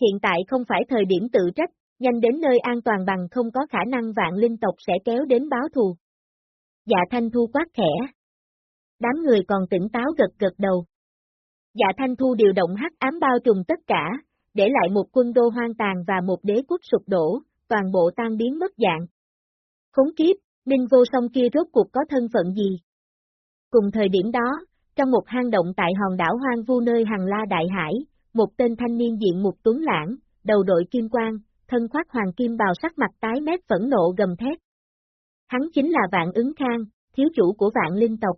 Hiện tại không phải thời điểm tự trách, nhanh đến nơi an toàn bằng không có khả năng vạn linh tộc sẽ kéo đến báo thù. Dạ Thanh Thu quát khẽ. Đám người còn tỉnh táo gật gật đầu. Dạ Thanh Thu điều động hắc ám bao trùm tất cả, để lại một quân đô hoang tàn và một đế quốc sụp đổ, toàn bộ tan biến mất dạng. Khốn kiếp, Ninh vô song kia rốt cuộc có thân phận gì? Cùng thời điểm đó, trong một hang động tại hòn đảo hoang vu nơi hằng la đại hải, một tên thanh niên diện một tuấn lãng, đầu đội kim quang, thân khoác hoàng kim bào sắc mặt tái mét phẫn nộ gầm thét. Hắn chính là Vạn ứng khang, thiếu chủ của Vạn Linh tộc.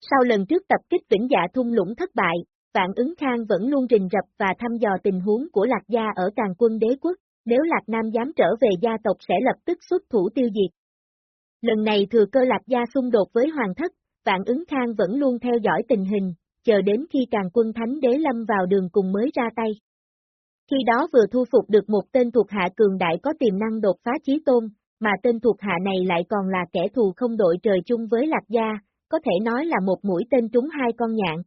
Sau lần trước tập kích vĩnh dạ thung lũng thất bại, Vạn ứng khang vẫn luôn rình rập và thăm dò tình huống của Lạc Gia ở càng quân đế quốc, nếu Lạc Nam dám trở về gia tộc sẽ lập tức xuất thủ tiêu diệt. Lần này thừa cơ Lạc Gia xung đột với Hoàng thất, Vạn ứng khang vẫn luôn theo dõi tình hình, chờ đến khi càng quân thánh đế lâm vào đường cùng mới ra tay. Khi đó vừa thu phục được một tên thuộc hạ cường đại có tiềm năng đột phá chí tôn, mà tên thuộc hạ này lại còn là kẻ thù không đội trời chung với Lạc Gia, có thể nói là một mũi tên trúng hai con nhạn.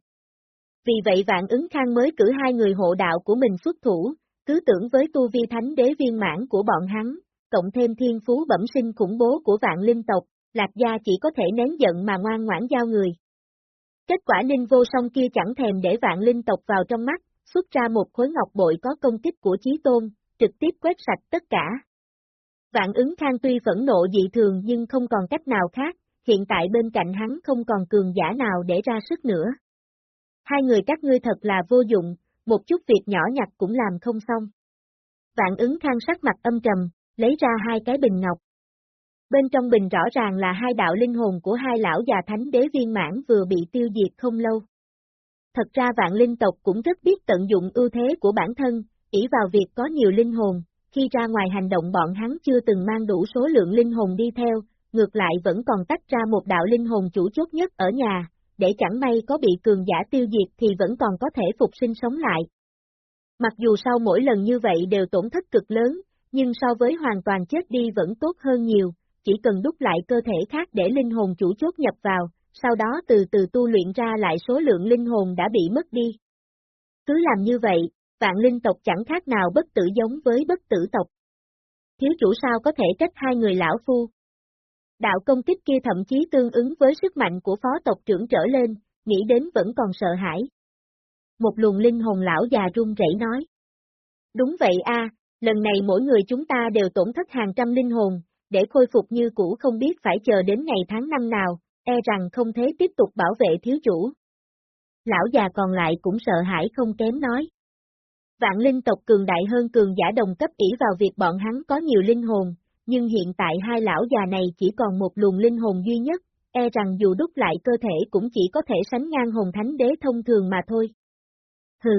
Vì vậy vạn ứng khang mới cử hai người hộ đạo của mình xuất thủ, cứ tưởng với tu vi thánh đế viên mãn của bọn hắn, cộng thêm thiên phú bẩm sinh khủng bố của vạn linh tộc, Lạc Gia chỉ có thể nén giận mà ngoan ngoãn giao người. Kết quả ninh vô song kia chẳng thèm để vạn linh tộc vào trong mắt, xuất ra một khối ngọc bội có công kích của Chí Tôn, trực tiếp quét sạch tất cả. Vạn ứng khang tuy phẫn nộ dị thường nhưng không còn cách nào khác, hiện tại bên cạnh hắn không còn cường giả nào để ra sức nữa. Hai người các ngươi thật là vô dụng, một chút việc nhỏ nhặt cũng làm không xong. Vạn ứng khang sắc mặt âm trầm, lấy ra hai cái bình ngọc. Bên trong bình rõ ràng là hai đạo linh hồn của hai lão già thánh đế viên mãn vừa bị tiêu diệt không lâu. Thật ra vạn linh tộc cũng rất biết tận dụng ưu thế của bản thân, ỷ vào việc có nhiều linh hồn, khi ra ngoài hành động bọn hắn chưa từng mang đủ số lượng linh hồn đi theo, ngược lại vẫn còn tách ra một đạo linh hồn chủ chốt nhất ở nhà, để chẳng may có bị cường giả tiêu diệt thì vẫn còn có thể phục sinh sống lại. Mặc dù sau mỗi lần như vậy đều tổn thất cực lớn, nhưng so với hoàn toàn chết đi vẫn tốt hơn nhiều, chỉ cần đúc lại cơ thể khác để linh hồn chủ chốt nhập vào, sau đó từ từ tu luyện ra lại số lượng linh hồn đã bị mất đi. Cứ làm như vậy, vạn linh tộc chẳng khác nào bất tử giống với bất tử tộc. Thiếu chủ sao có thể trách hai người lão phu, Đạo công kích kia thậm chí tương ứng với sức mạnh của phó tộc trưởng trở lên, nghĩ đến vẫn còn sợ hãi. Một luồng linh hồn lão già run rẩy nói. Đúng vậy a, lần này mỗi người chúng ta đều tổn thất hàng trăm linh hồn, để khôi phục như cũ không biết phải chờ đến ngày tháng năm nào, e rằng không thể tiếp tục bảo vệ thiếu chủ. Lão già còn lại cũng sợ hãi không kém nói. Vạn linh tộc cường đại hơn cường giả đồng cấp ỷ vào việc bọn hắn có nhiều linh hồn, nhưng hiện tại hai lão già này chỉ còn một luồng linh hồn duy nhất, e rằng dù đúc lại cơ thể cũng chỉ có thể sánh ngang hồn thánh đế thông thường mà thôi. hừ.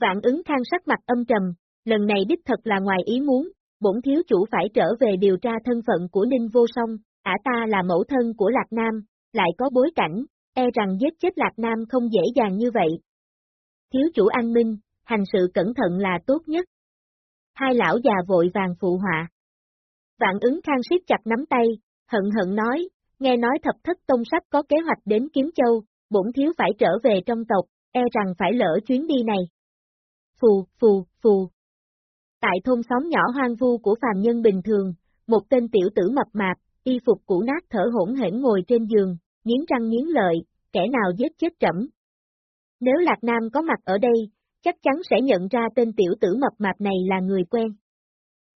Vạn ứng thang sắc mặt âm trầm, lần này đích thật là ngoài ý muốn, bổn thiếu chủ phải trở về điều tra thân phận của Ninh Vô Song, ả ta là mẫu thân của Lạc Nam, lại có bối cảnh, e rằng giết chết Lạc Nam không dễ dàng như vậy. Thiếu chủ an minh, hành sự cẩn thận là tốt nhất. Hai lão già vội vàng phụ họa. Vạn ứng khang siết chặt nắm tay, hận hận nói, nghe nói thập thất tông sách có kế hoạch đến Kiếm Châu, bổn thiếu phải trở về trong tộc, e rằng phải lỡ chuyến đi này. Phù, phù, phù. Tại thôn xóm nhỏ hoang vu của phàm nhân bình thường, một tên tiểu tử mập mạp, y phục cũ nát thở hỗn hển ngồi trên giường, nghiến răng nghiến lợi, kẻ nào giết chết trẫm. Nếu Lạc Nam có mặt ở đây, chắc chắn sẽ nhận ra tên tiểu tử mập mạp này là người quen.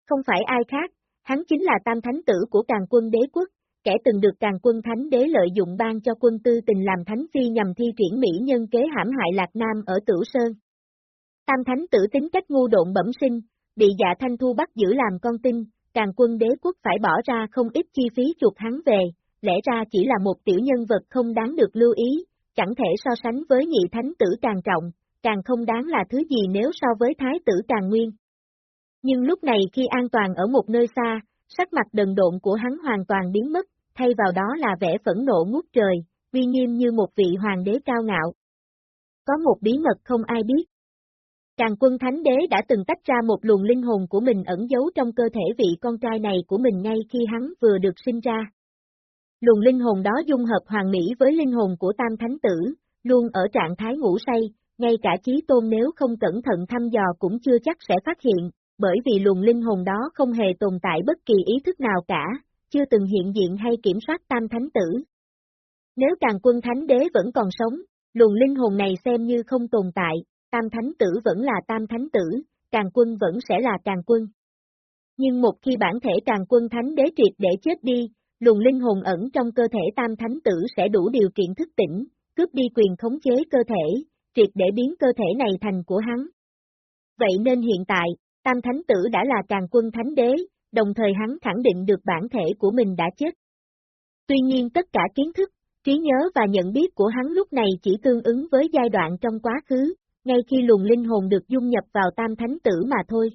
Không phải ai khác, hắn chính là tam thánh tử của càng quân đế quốc, kẻ từng được càng quân thánh đế lợi dụng ban cho quân tư tình làm thánh phi nhằm thi triển mỹ nhân kế hãm hại Lạc Nam ở Tử Sơn. Tam thánh tử tính cách ngu độn bẩm sinh, bị dạ thanh thu bắt giữ làm con tin, càng quân đế quốc phải bỏ ra không ít chi phí chuột hắn về, lẽ ra chỉ là một tiểu nhân vật không đáng được lưu ý, chẳng thể so sánh với nhị thánh tử càng trọng, càng không đáng là thứ gì nếu so với thái tử càng nguyên. Nhưng lúc này khi an toàn ở một nơi xa, sắc mặt đần độn của hắn hoàn toàn biến mất, thay vào đó là vẻ phẫn nộ ngút trời, uy nghiêm như một vị hoàng đế cao ngạo. Có một bí mật không ai biết. Càng quân thánh đế đã từng tách ra một luồng linh hồn của mình ẩn giấu trong cơ thể vị con trai này của mình ngay khi hắn vừa được sinh ra. Luồng linh hồn đó dung hợp hoàng mỹ với linh hồn của tam thánh tử, luôn ở trạng thái ngủ say, ngay cả trí tôn nếu không cẩn thận thăm dò cũng chưa chắc sẽ phát hiện, bởi vì luồng linh hồn đó không hề tồn tại bất kỳ ý thức nào cả, chưa từng hiện diện hay kiểm soát tam thánh tử. Nếu càng quân thánh đế vẫn còn sống, luồng linh hồn này xem như không tồn tại, tam thánh tử vẫn là tam thánh tử, càng quân vẫn sẽ là càng quân. Nhưng một khi bản thể càng quân thánh đế triệt để chết đi, luồng linh hồn ẩn trong cơ thể tam thánh tử sẽ đủ điều kiện thức tỉnh, cướp đi quyền khống chế cơ thể, triệt để biến cơ thể này thành của hắn. Vậy nên hiện tại, tam thánh tử đã là càng quân thánh đế, đồng thời hắn khẳng định được bản thể của mình đã chết. Tuy nhiên tất cả kiến thức, trí nhớ và nhận biết của hắn lúc này chỉ tương ứng với giai đoạn trong quá khứ, ngay khi luồng linh hồn được dung nhập vào tam thánh tử mà thôi.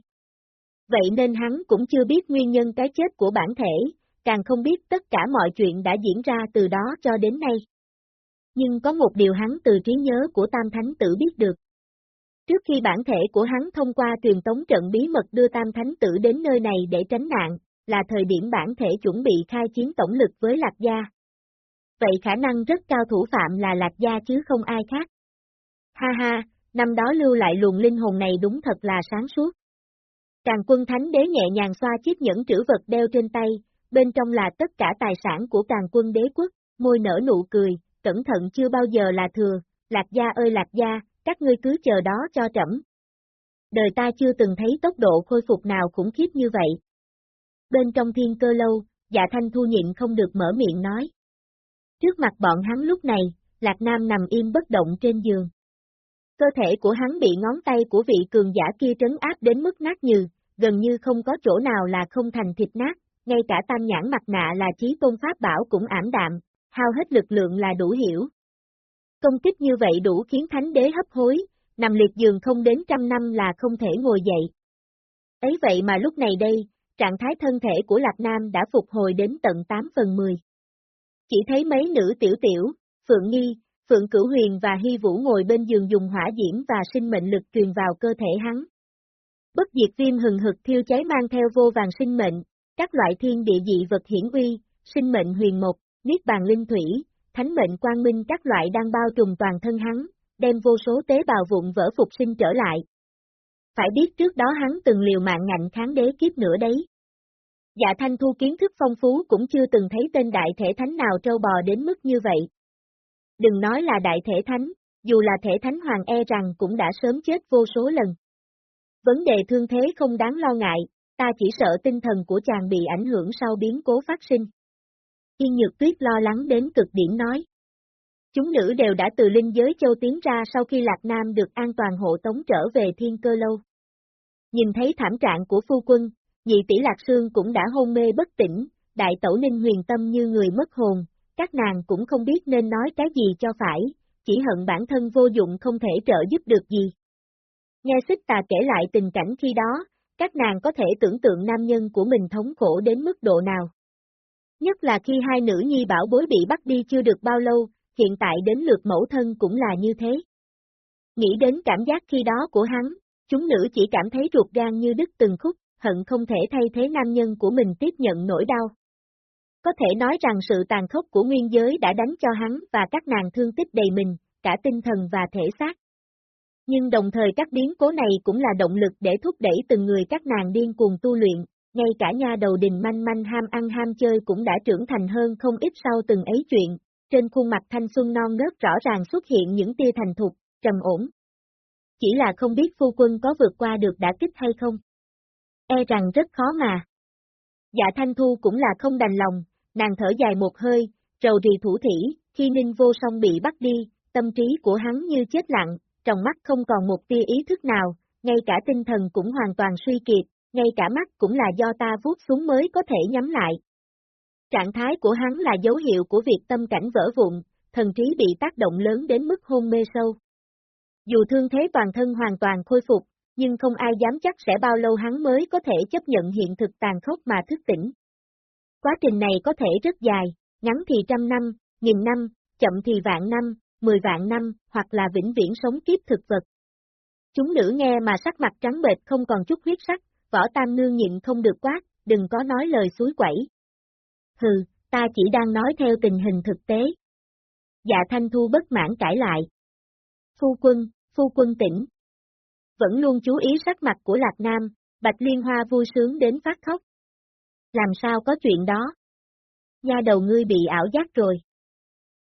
Vậy nên hắn cũng chưa biết nguyên nhân cái chết của bản thể, càng không biết tất cả mọi chuyện đã diễn ra từ đó cho đến nay. Nhưng có một điều hắn từ trí nhớ của tam thánh tử biết được. Trước khi bản thể của hắn thông qua truyền tống trận bí mật đưa tam thánh tử đến nơi này để tránh nạn, là thời điểm bản thể chuẩn bị khai chiến tổng lực với Lạc Gia. Vậy khả năng rất cao thủ phạm là Lạc Gia chứ không ai khác. Ha ha, năm đó lưu lại luồng linh hồn này đúng thật là sáng suốt. Càng quân thánh đế nhẹ nhàng xoa chiếc nhẫn trữ vật đeo trên tay, bên trong là tất cả tài sản của càng quân đế quốc, môi nở nụ cười, cẩn thận chưa bao giờ là thừa, Lạc Gia ơi Lạc Gia, các ngươi cứ chờ đó cho trẫm. Đời ta chưa từng thấy tốc độ khôi phục nào khủng khiếp như vậy. Bên trong thiên cơ lâu, dạ thanh thu nhịn không được mở miệng nói. Trước mặt bọn hắn lúc này, Lạc Nam nằm im bất động trên giường. Cơ thể của hắn bị ngón tay của vị cường giả kia trấn áp đến mức nát như, gần như không có chỗ nào là không thành thịt nát, ngay cả tam nhãn mặt nạ là trí tôn pháp bảo cũng ảm đạm, hao hết lực lượng là đủ hiểu. Công kích như vậy đủ khiến thánh đế hấp hối, nằm liệt giường không đến trăm năm là không thể ngồi dậy. Ấy vậy mà lúc này đây, trạng thái thân thể của Lạc Nam đã phục hồi đến tận 8 phần 10. Chỉ thấy mấy nữ tiểu tiểu, Phượng Nghi, Phượng Cửu Huyền và Hy Vũ ngồi bên giường dùng hỏa diễm và sinh mệnh lực truyền vào cơ thể hắn. Bất diệt viêm hừng hực thiêu cháy mang theo vô vàng sinh mệnh, các loại thiên địa dị vật hiển uy, sinh mệnh huyền mộc, niết bàn linh thủy, thánh mệnh quang minh các loại đang bao trùm toàn thân hắn, đem vô số tế bào vụn vỡ phục sinh trở lại. Phải biết trước đó hắn từng liều mạng ngạnh kháng đế kiếp nữa đấy. Dạ thanh thu kiến thức phong phú cũng chưa từng thấy tên đại thể thánh nào trâu bò đến mức như vậy. Đừng nói là đại thể thánh, dù là thể thánh hoàng e rằng cũng đã sớm chết vô số lần. Vấn đề thương thế không đáng lo ngại, ta chỉ sợ tinh thần của chàng bị ảnh hưởng sau biến cố phát sinh. Yên Nhược Tuyết lo lắng đến cực điểm nói. Chúng nữ đều đã từ linh giới châu tiến ra sau khi Lạc Nam được an toàn hộ tống trở về thiên cơ lâu. Nhìn thấy thảm trạng của phu quân, nhị tỷ Lạc Sương cũng đã hôn mê bất tỉnh, đại tẩu ninh huyền tâm như người mất hồn, các nàng cũng không biết nên nói cái gì cho phải, chỉ hận bản thân vô dụng không thể trợ giúp được gì. Nghe xích tà kể lại tình cảnh khi đó, các nàng có thể tưởng tượng nam nhân của mình thống khổ đến mức độ nào. Nhất là khi hai nữ nhi bảo bối bị bắt đi chưa được bao lâu, hiện tại đến lượt mẫu thân cũng là như thế. Nghĩ đến cảm giác khi đó của hắn, chúng nữ chỉ cảm thấy ruột gan như đứt từng khúc, hận không thể thay thế nam nhân của mình tiếp nhận nỗi đau. Có thể nói rằng sự tàn khốc của nguyên giới đã đánh cho hắn và các nàng thương tích đầy mình, cả tinh thần và thể xác. Nhưng đồng thời các biến cố này cũng là động lực để thúc đẩy từng người các nàng điên cuồng tu luyện, ngay cả nha đầu đình manh manh ham ăn ham chơi cũng đã trưởng thành hơn không ít sau từng ấy chuyện, trên khuôn mặt thanh xuân non nớt rõ ràng xuất hiện những tia thành thục, trầm ổn. Chỉ là không biết phu quân có vượt qua được đã kích hay không. E rằng rất khó mà. Dạ Thanh Thu cũng là không đành lòng, nàng thở dài một hơi, rầu rì thủ thỉ, khi Ninh Vô Song bị bắt đi, tâm trí của hắn như chết lặng, trong mắt không còn một tia ý thức nào, ngay cả tinh thần cũng hoàn toàn suy kiệt, ngay cả mắt cũng là do ta vuốt xuống mới có thể nhắm lại. Trạng thái của hắn là dấu hiệu của việc tâm cảnh vỡ vụn, thần trí bị tác động lớn đến mức hôn mê sâu. Dù thương thế toàn thân hoàn toàn khôi phục, nhưng không ai dám chắc sẽ bao lâu hắn mới có thể chấp nhận hiện thực tàn khốc mà thức tỉnh. Quá trình này có thể rất dài, ngắn thì trăm năm, nghìn năm, chậm thì vạn năm, mười vạn năm, hoặc là vĩnh viễn sống kiếp thực vật. Chúng nữ nghe mà sắc mặt trắng bệch không còn chút huyết sắc, võ tam nương nhịn không được quát, đừng có nói lời suối quẩy. Hừ, ta chỉ đang nói theo tình hình thực tế. Dạ thanh thu bất mãn cãi lại. Phu quân, phu quân tỉnh. Vẫn luôn chú ý sắc mặt của Lạc Nam, Bạch Liên Hoa vui sướng đến phát khóc. Làm sao có chuyện đó? Nha đầu ngươi bị ảo giác rồi.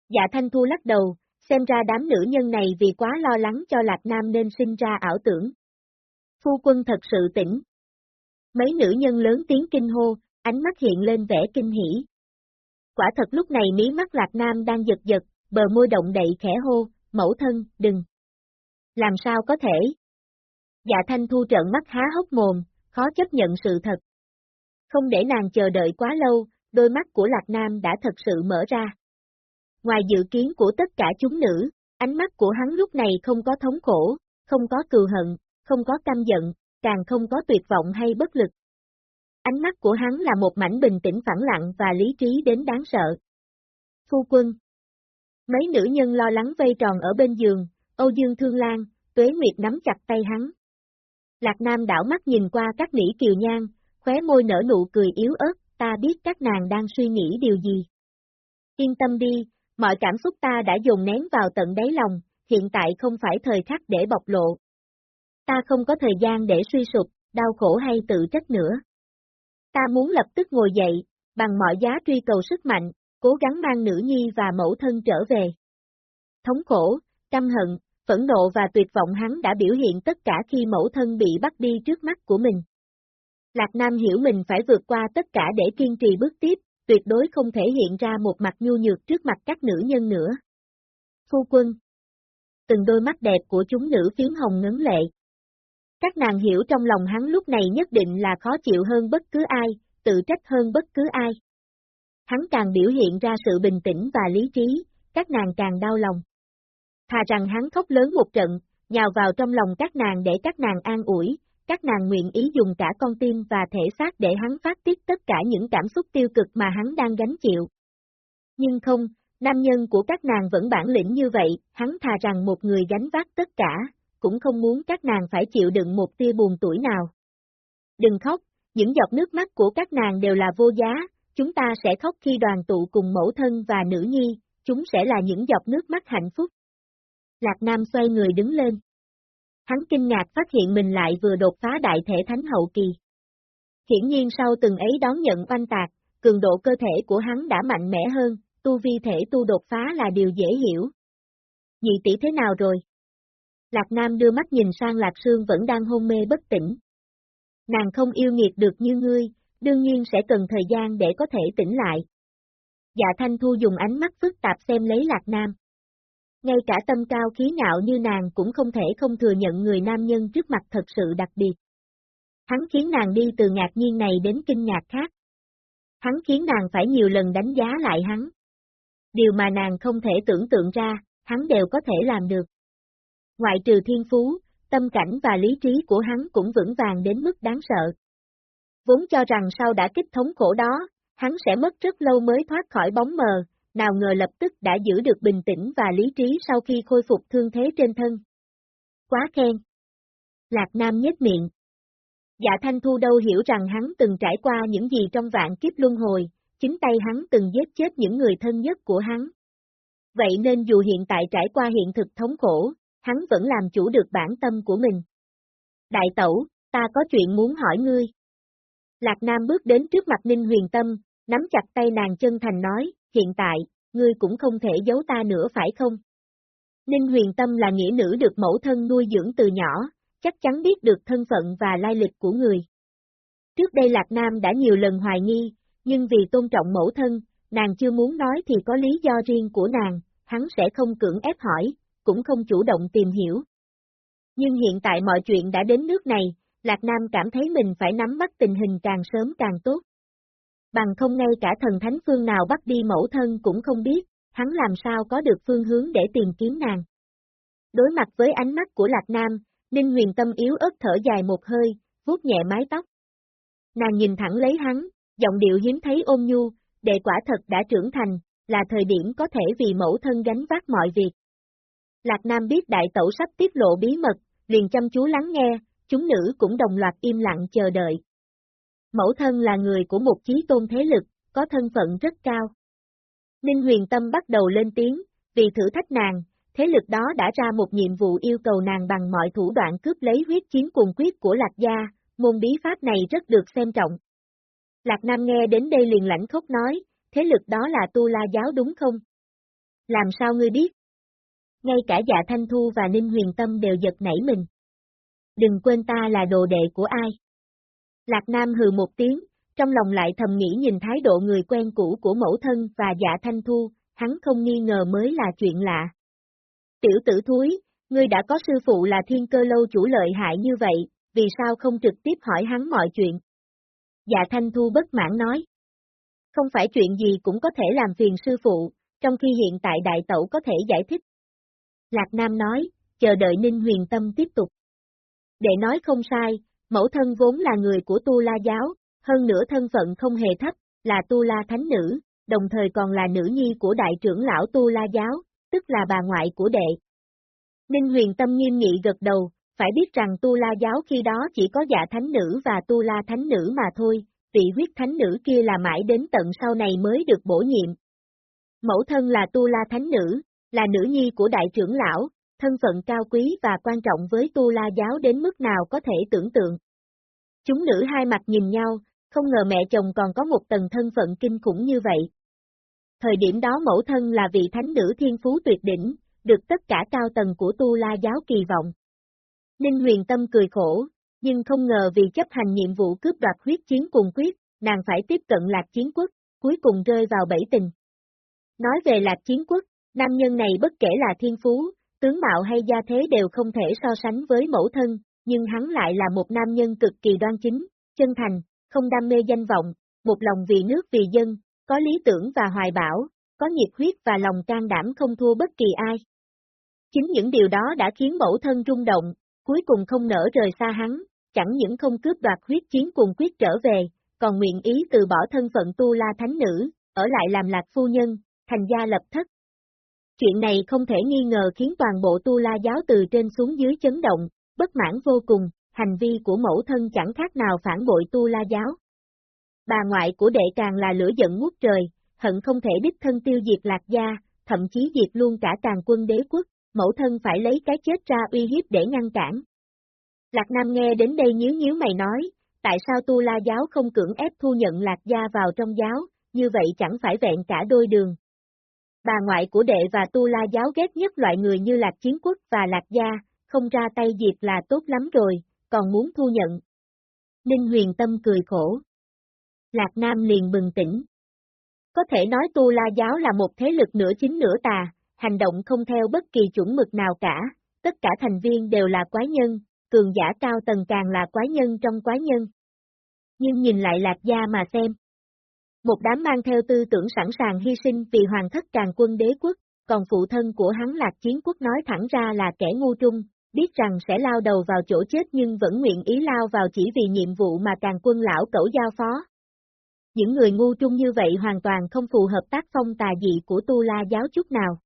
Dạ Thanh Thu lắc đầu, xem ra đám nữ nhân này vì quá lo lắng cho Lạc Nam nên sinh ra ảo tưởng. Phu quân thật sự tỉnh. Mấy nữ nhân lớn tiếng kinh hô, ánh mắt hiện lên vẻ kinh hỉ. Quả thật lúc này mí mắt Lạc Nam đang giật giật, bờ môi động đậy khẽ hô, mẫu thân, đừng. Làm sao có thể? Dạ Thanh Thu trợn mắt há hốc mồm, khó chấp nhận sự thật. Không để nàng chờ đợi quá lâu, đôi mắt của Lạc Nam đã thật sự mở ra. Ngoài dự kiến của tất cả chúng nữ, ánh mắt của hắn lúc này không có thống khổ, không có cừu hận, không có căm giận, càng không có tuyệt vọng hay bất lực. Ánh mắt của hắn là một mảnh bình tĩnh phẳng lặng và lý trí đến đáng sợ. Phu quân Mấy nữ nhân lo lắng vây tròn ở bên giường, Âu Dương Thương Lan, Tuế Nguyệt nắm chặt tay hắn. Lạc Nam đảo mắt nhìn qua các mỹ kiều nhan, khóe môi nở nụ cười yếu ớt, ta biết các nàng đang suy nghĩ điều gì. Yên tâm đi, mọi cảm xúc ta đã dồn nén vào tận đáy lòng, hiện tại không phải thời khắc để bộc lộ. Ta không có thời gian để suy sụp, đau khổ hay tự trách nữa. Ta muốn lập tức ngồi dậy, bằng mọi giá truy cầu sức mạnh, cố gắng mang nữ nhi và mẫu thân trở về. Thống khổ, căm hận, phẫn nộ và tuyệt vọng hắn đã biểu hiện tất cả khi mẫu thân bị bắt đi trước mắt của mình. Lạc Nam hiểu mình phải vượt qua tất cả để kiên trì bước tiếp, tuyệt đối không thể hiện ra một mặt nhu nhược trước mặt các nữ nhân nữa. Phu quân Từng đôi mắt đẹp của chúng nữ phiếm hồng ngấn lệ. Các nàng hiểu trong lòng hắn lúc này nhất định là khó chịu hơn bất cứ ai, tự trách hơn bất cứ ai. Hắn càng biểu hiện ra sự bình tĩnh và lý trí, các nàng càng đau lòng. Thà rằng hắn khóc lớn một trận, nhào vào trong lòng các nàng để các nàng an ủi, các nàng nguyện ý dùng cả con tim và thể xác để hắn phát tiết tất cả những cảm xúc tiêu cực mà hắn đang gánh chịu. Nhưng không, nam nhân của các nàng vẫn bản lĩnh như vậy, hắn thà rằng một người gánh vác tất cả, cũng không muốn các nàng phải chịu đựng một tia buồn tuổi nào. Đừng khóc, những giọt nước mắt của các nàng đều là vô giá, chúng ta sẽ khóc khi đoàn tụ cùng mẫu thân và nữ nhi, chúng sẽ là những giọt nước mắt hạnh phúc. Lạc Nam xoay người đứng lên. Hắn kinh ngạc phát hiện mình lại vừa đột phá đại thể thánh hậu kỳ. Hiển nhiên sau từng ấy đón nhận oanh tạc, cường độ cơ thể của hắn đã mạnh mẽ hơn, tu vi thể tu đột phá là điều dễ hiểu. Nhị tỷ thế nào rồi? Lạc Nam đưa mắt nhìn sang Lạc Sương vẫn đang hôn mê bất tỉnh. Nàng không yêu nghiệt được như ngươi, đương nhiên sẽ cần thời gian để có thể tỉnh lại. Dạ Thanh Thu dùng ánh mắt phức tạp xem lấy Lạc Nam. Ngay cả tâm cao khí ngạo như nàng cũng không thể không thừa nhận người nam nhân trước mặt thật sự đặc biệt. Hắn khiến nàng đi từ ngạc nhiên này đến kinh ngạc khác. Hắn khiến nàng phải nhiều lần đánh giá lại hắn. Điều mà nàng không thể tưởng tượng ra, hắn đều có thể làm được. Ngoại trừ thiên phú, tâm cảnh và lý trí của hắn cũng vững vàng đến mức đáng sợ. Vốn cho rằng sau đã kích thống khổ đó, hắn sẽ mất rất lâu mới thoát khỏi bóng mờ, nào ngờ lập tức đã giữ được bình tĩnh và lý trí sau khi khôi phục thương thế trên thân. Quá khen. Lạc Nam nhếch miệng. Dạ Thanh Thu đâu hiểu rằng hắn từng trải qua những gì trong vạn kiếp luân hồi, chính tay hắn từng giết chết những người thân nhất của hắn. Vậy nên dù hiện tại trải qua hiện thực thống khổ, hắn vẫn làm chủ được bản tâm của mình. Đại tẩu, ta có chuyện muốn hỏi ngươi. Lạc Nam bước đến trước mặt Ninh Huyền Tâm, nắm chặt tay nàng chân thành nói, hiện tại, ngươi cũng không thể giấu ta nữa phải không? Ninh Huyền Tâm là nghĩa nữ được mẫu thân nuôi dưỡng từ nhỏ, chắc chắn biết được thân phận và lai lịch của người. Trước đây Lạc Nam đã nhiều lần hoài nghi, nhưng vì tôn trọng mẫu thân, nàng chưa muốn nói thì có lý do riêng của nàng, hắn sẽ không cưỡng ép hỏi, cũng không chủ động tìm hiểu. Nhưng hiện tại mọi chuyện đã đến nước này, Lạc Nam cảm thấy mình phải nắm bắt tình hình càng sớm càng tốt. Bằng không ngay cả thần thánh phương nào bắt đi mẫu thân cũng không biết, hắn làm sao có được phương hướng để tìm kiếm nàng. Đối mặt với ánh mắt của Lạc Nam, Ninh huyền tâm yếu ớt thở dài một hơi, vuốt nhẹ mái tóc. Nàng nhìn thẳng lấy hắn, giọng điệu hiếm thấy ôn nhu, đệ quả thật đã trưởng thành, là thời điểm có thể vì mẫu thân gánh vác mọi việc. Lạc Nam biết đại tẩu sắp tiết lộ bí mật, liền chăm chú lắng nghe, chúng nữ cũng đồng loạt im lặng chờ đợi. Mẫu thân là người của một chí tôn thế lực, có thân phận rất cao. Ninh huyền tâm bắt đầu lên tiếng, vì thử thách nàng, thế lực đó đã ra một nhiệm vụ yêu cầu nàng bằng mọi thủ đoạn cướp lấy huyết chiến cùng quyết của Lạc Gia, môn bí pháp này rất được xem trọng. Lạc Nam nghe đến đây liền lãnh khốc nói, thế lực đó là Tu La Giáo đúng không? Làm sao ngươi biết? Ngay cả dạ Thanh Thu và Ninh Huyền Tâm đều giật nảy mình. Đừng quên ta là đồ đệ của ai. Lạc Nam hừ một tiếng, trong lòng lại thầm nghĩ nhìn thái độ người quen cũ của mẫu thân và dạ Thanh Thu, hắn không nghi ngờ mới là chuyện lạ. Tiểu tử thúi, ngươi đã có sư phụ là thiên cơ lâu chủ lợi hại như vậy, vì sao không trực tiếp hỏi hắn mọi chuyện? Dạ Thanh Thu bất mãn nói. Không phải chuyện gì cũng có thể làm phiền sư phụ, trong khi hiện tại đại tẩu có thể giải thích. Lạc Nam nói, chờ đợi Ninh Huyền Tâm tiếp tục. Để nói không sai, mẫu thân vốn là người của Tu La Giáo, hơn nữa thân phận không hề thấp, là Tu La Thánh Nữ, đồng thời còn là nữ nhi của đại trưởng lão Tu La Giáo, tức là bà ngoại của đệ. Ninh huyền tâm nghiêm nghị gật đầu, phải biết rằng Tu La Giáo khi đó chỉ có dạ thánh nữ và Tu La Thánh Nữ mà thôi, vị huyết thánh nữ kia là mãi đến tận sau này mới được bổ nhiệm. Mẫu thân là Tu La Thánh Nữ, là nữ nhi của đại trưởng lão, thân phận cao quý và quan trọng với Tu La Giáo đến mức nào có thể tưởng tượng. Chúng nữ hai mặt nhìn nhau, không ngờ mẹ chồng còn có một tầng thân phận kinh khủng như vậy. Thời điểm đó mẫu thân là vị thánh nữ thiên phú tuyệt đỉnh, được tất cả cao tầng của Tu La giáo kỳ vọng. Ninh huyền tâm cười khổ, nhưng không ngờ vì chấp hành nhiệm vụ cướp đoạt huyết chiến cùng quyết, nàng phải tiếp cận lạc chiến quốc, cuối cùng rơi vào bẫy tình. Nói về lạc chiến quốc, nam nhân này bất kể là thiên phú, tướng mạo hay gia thế đều không thể so sánh với mẫu thân, nhưng hắn lại là một nam nhân cực kỳ đoan chính, chân thành, không đam mê danh vọng, một lòng vì nước vì dân, có lý tưởng và hoài bão, có nhiệt huyết và lòng can đảm không thua bất kỳ ai. Chính những điều đó đã khiến mẫu thân rung động, cuối cùng không nở rời xa hắn, chẳng những không cướp đoạt huyết chiến cùng quyết trở về, còn nguyện ý từ bỏ thân phận tu la thánh nữ, ở lại làm lạc phu nhân, thành gia lập thất. Chuyện này không thể nghi ngờ khiến toàn bộ tu la giáo từ trên xuống dưới chấn động, bất mãn vô cùng, hành vi của mẫu thân chẳng khác nào phản bội tu la giáo. Bà ngoại của đệ càng là lửa giận ngút trời, hận không thể đích thân tiêu diệt lạc gia, thậm chí diệt luôn cả càng quân đế quốc, mẫu thân phải lấy cái chết ra uy hiếp để ngăn cản. Lạc Nam nghe đến đây nhíu nhíu mày nói, tại sao tu la giáo không cưỡng ép thu nhận lạc gia vào trong giáo, như vậy chẳng phải vẹn cả đôi đường. Bà ngoại của đệ và tu la giáo ghét nhất loại người như lạc chiến quốc và lạc gia, không ra tay diệt là tốt lắm rồi, còn muốn thu nhận. Ninh huyền tâm cười khổ. Lạc Nam liền bừng tỉnh. Có thể nói Tu La Giáo là một thế lực nửa chính nửa tà, hành động không theo bất kỳ chuẩn mực nào cả, tất cả thành viên đều là quái nhân, cường giả cao tầng càng là quái nhân trong quái nhân. Nhưng nhìn lại Lạc Gia mà xem. Một đám mang theo tư tưởng sẵn sàng hy sinh vì hoàng thất càng quân đế quốc, còn phụ thân của hắn Lạc Chiến Quốc nói thẳng ra là kẻ ngu trung, biết rằng sẽ lao đầu vào chỗ chết nhưng vẫn nguyện ý lao vào chỉ vì nhiệm vụ mà càng quân lão cẩu giao phó. Những người ngu trung như vậy hoàn toàn không phù hợp tác phong tà dị của Tu La giáo chút nào.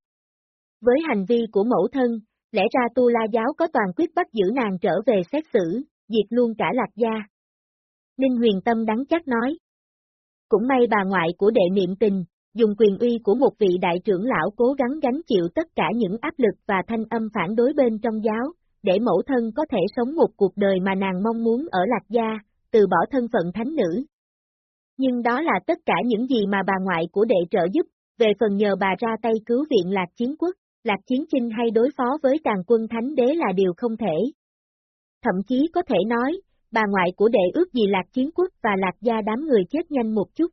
Với hành vi của mẫu thân, lẽ ra Tu La giáo có toàn quyết bắt giữ nàng trở về xét xử, diệt luôn cả lạc gia. Ninh huyền tâm đắng chắc nói. Cũng may bà ngoại của đệ niệm tình, dùng quyền uy của một vị đại trưởng lão cố gắng gánh chịu tất cả những áp lực và thanh âm phản đối bên trong giáo, để mẫu thân có thể sống một cuộc đời mà nàng mong muốn ở Lạc Gia, từ bỏ thân phận thánh nữ. Nhưng đó là tất cả những gì mà bà ngoại của đệ trợ giúp, về phần nhờ bà ra tay cứu viện Lạc Chiến Quốc, Lạc Chiến Chinh hay đối phó với tàn quân thánh đế là điều không thể. Thậm chí có thể nói, bà ngoại của đệ ước gì Lạc Chiến Quốc và Lạc Gia đám người chết nhanh một chút.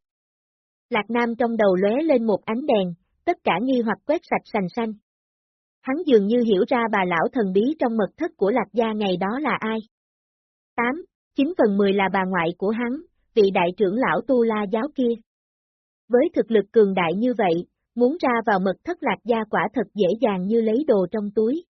Lạc Nam trong đầu lóe lên một ánh đèn, tất cả nghi hoặc quét sạch sành xanh. Hắn dường như hiểu ra bà lão thần bí trong mật thất của Lạc Gia ngày đó là ai. 8. 9 phần 10 là bà ngoại của hắn, vị đại trưởng lão Tu La giáo kia. Với thực lực cường đại như vậy, muốn ra vào mật thất Lạc Gia quả thật dễ dàng như lấy đồ trong túi.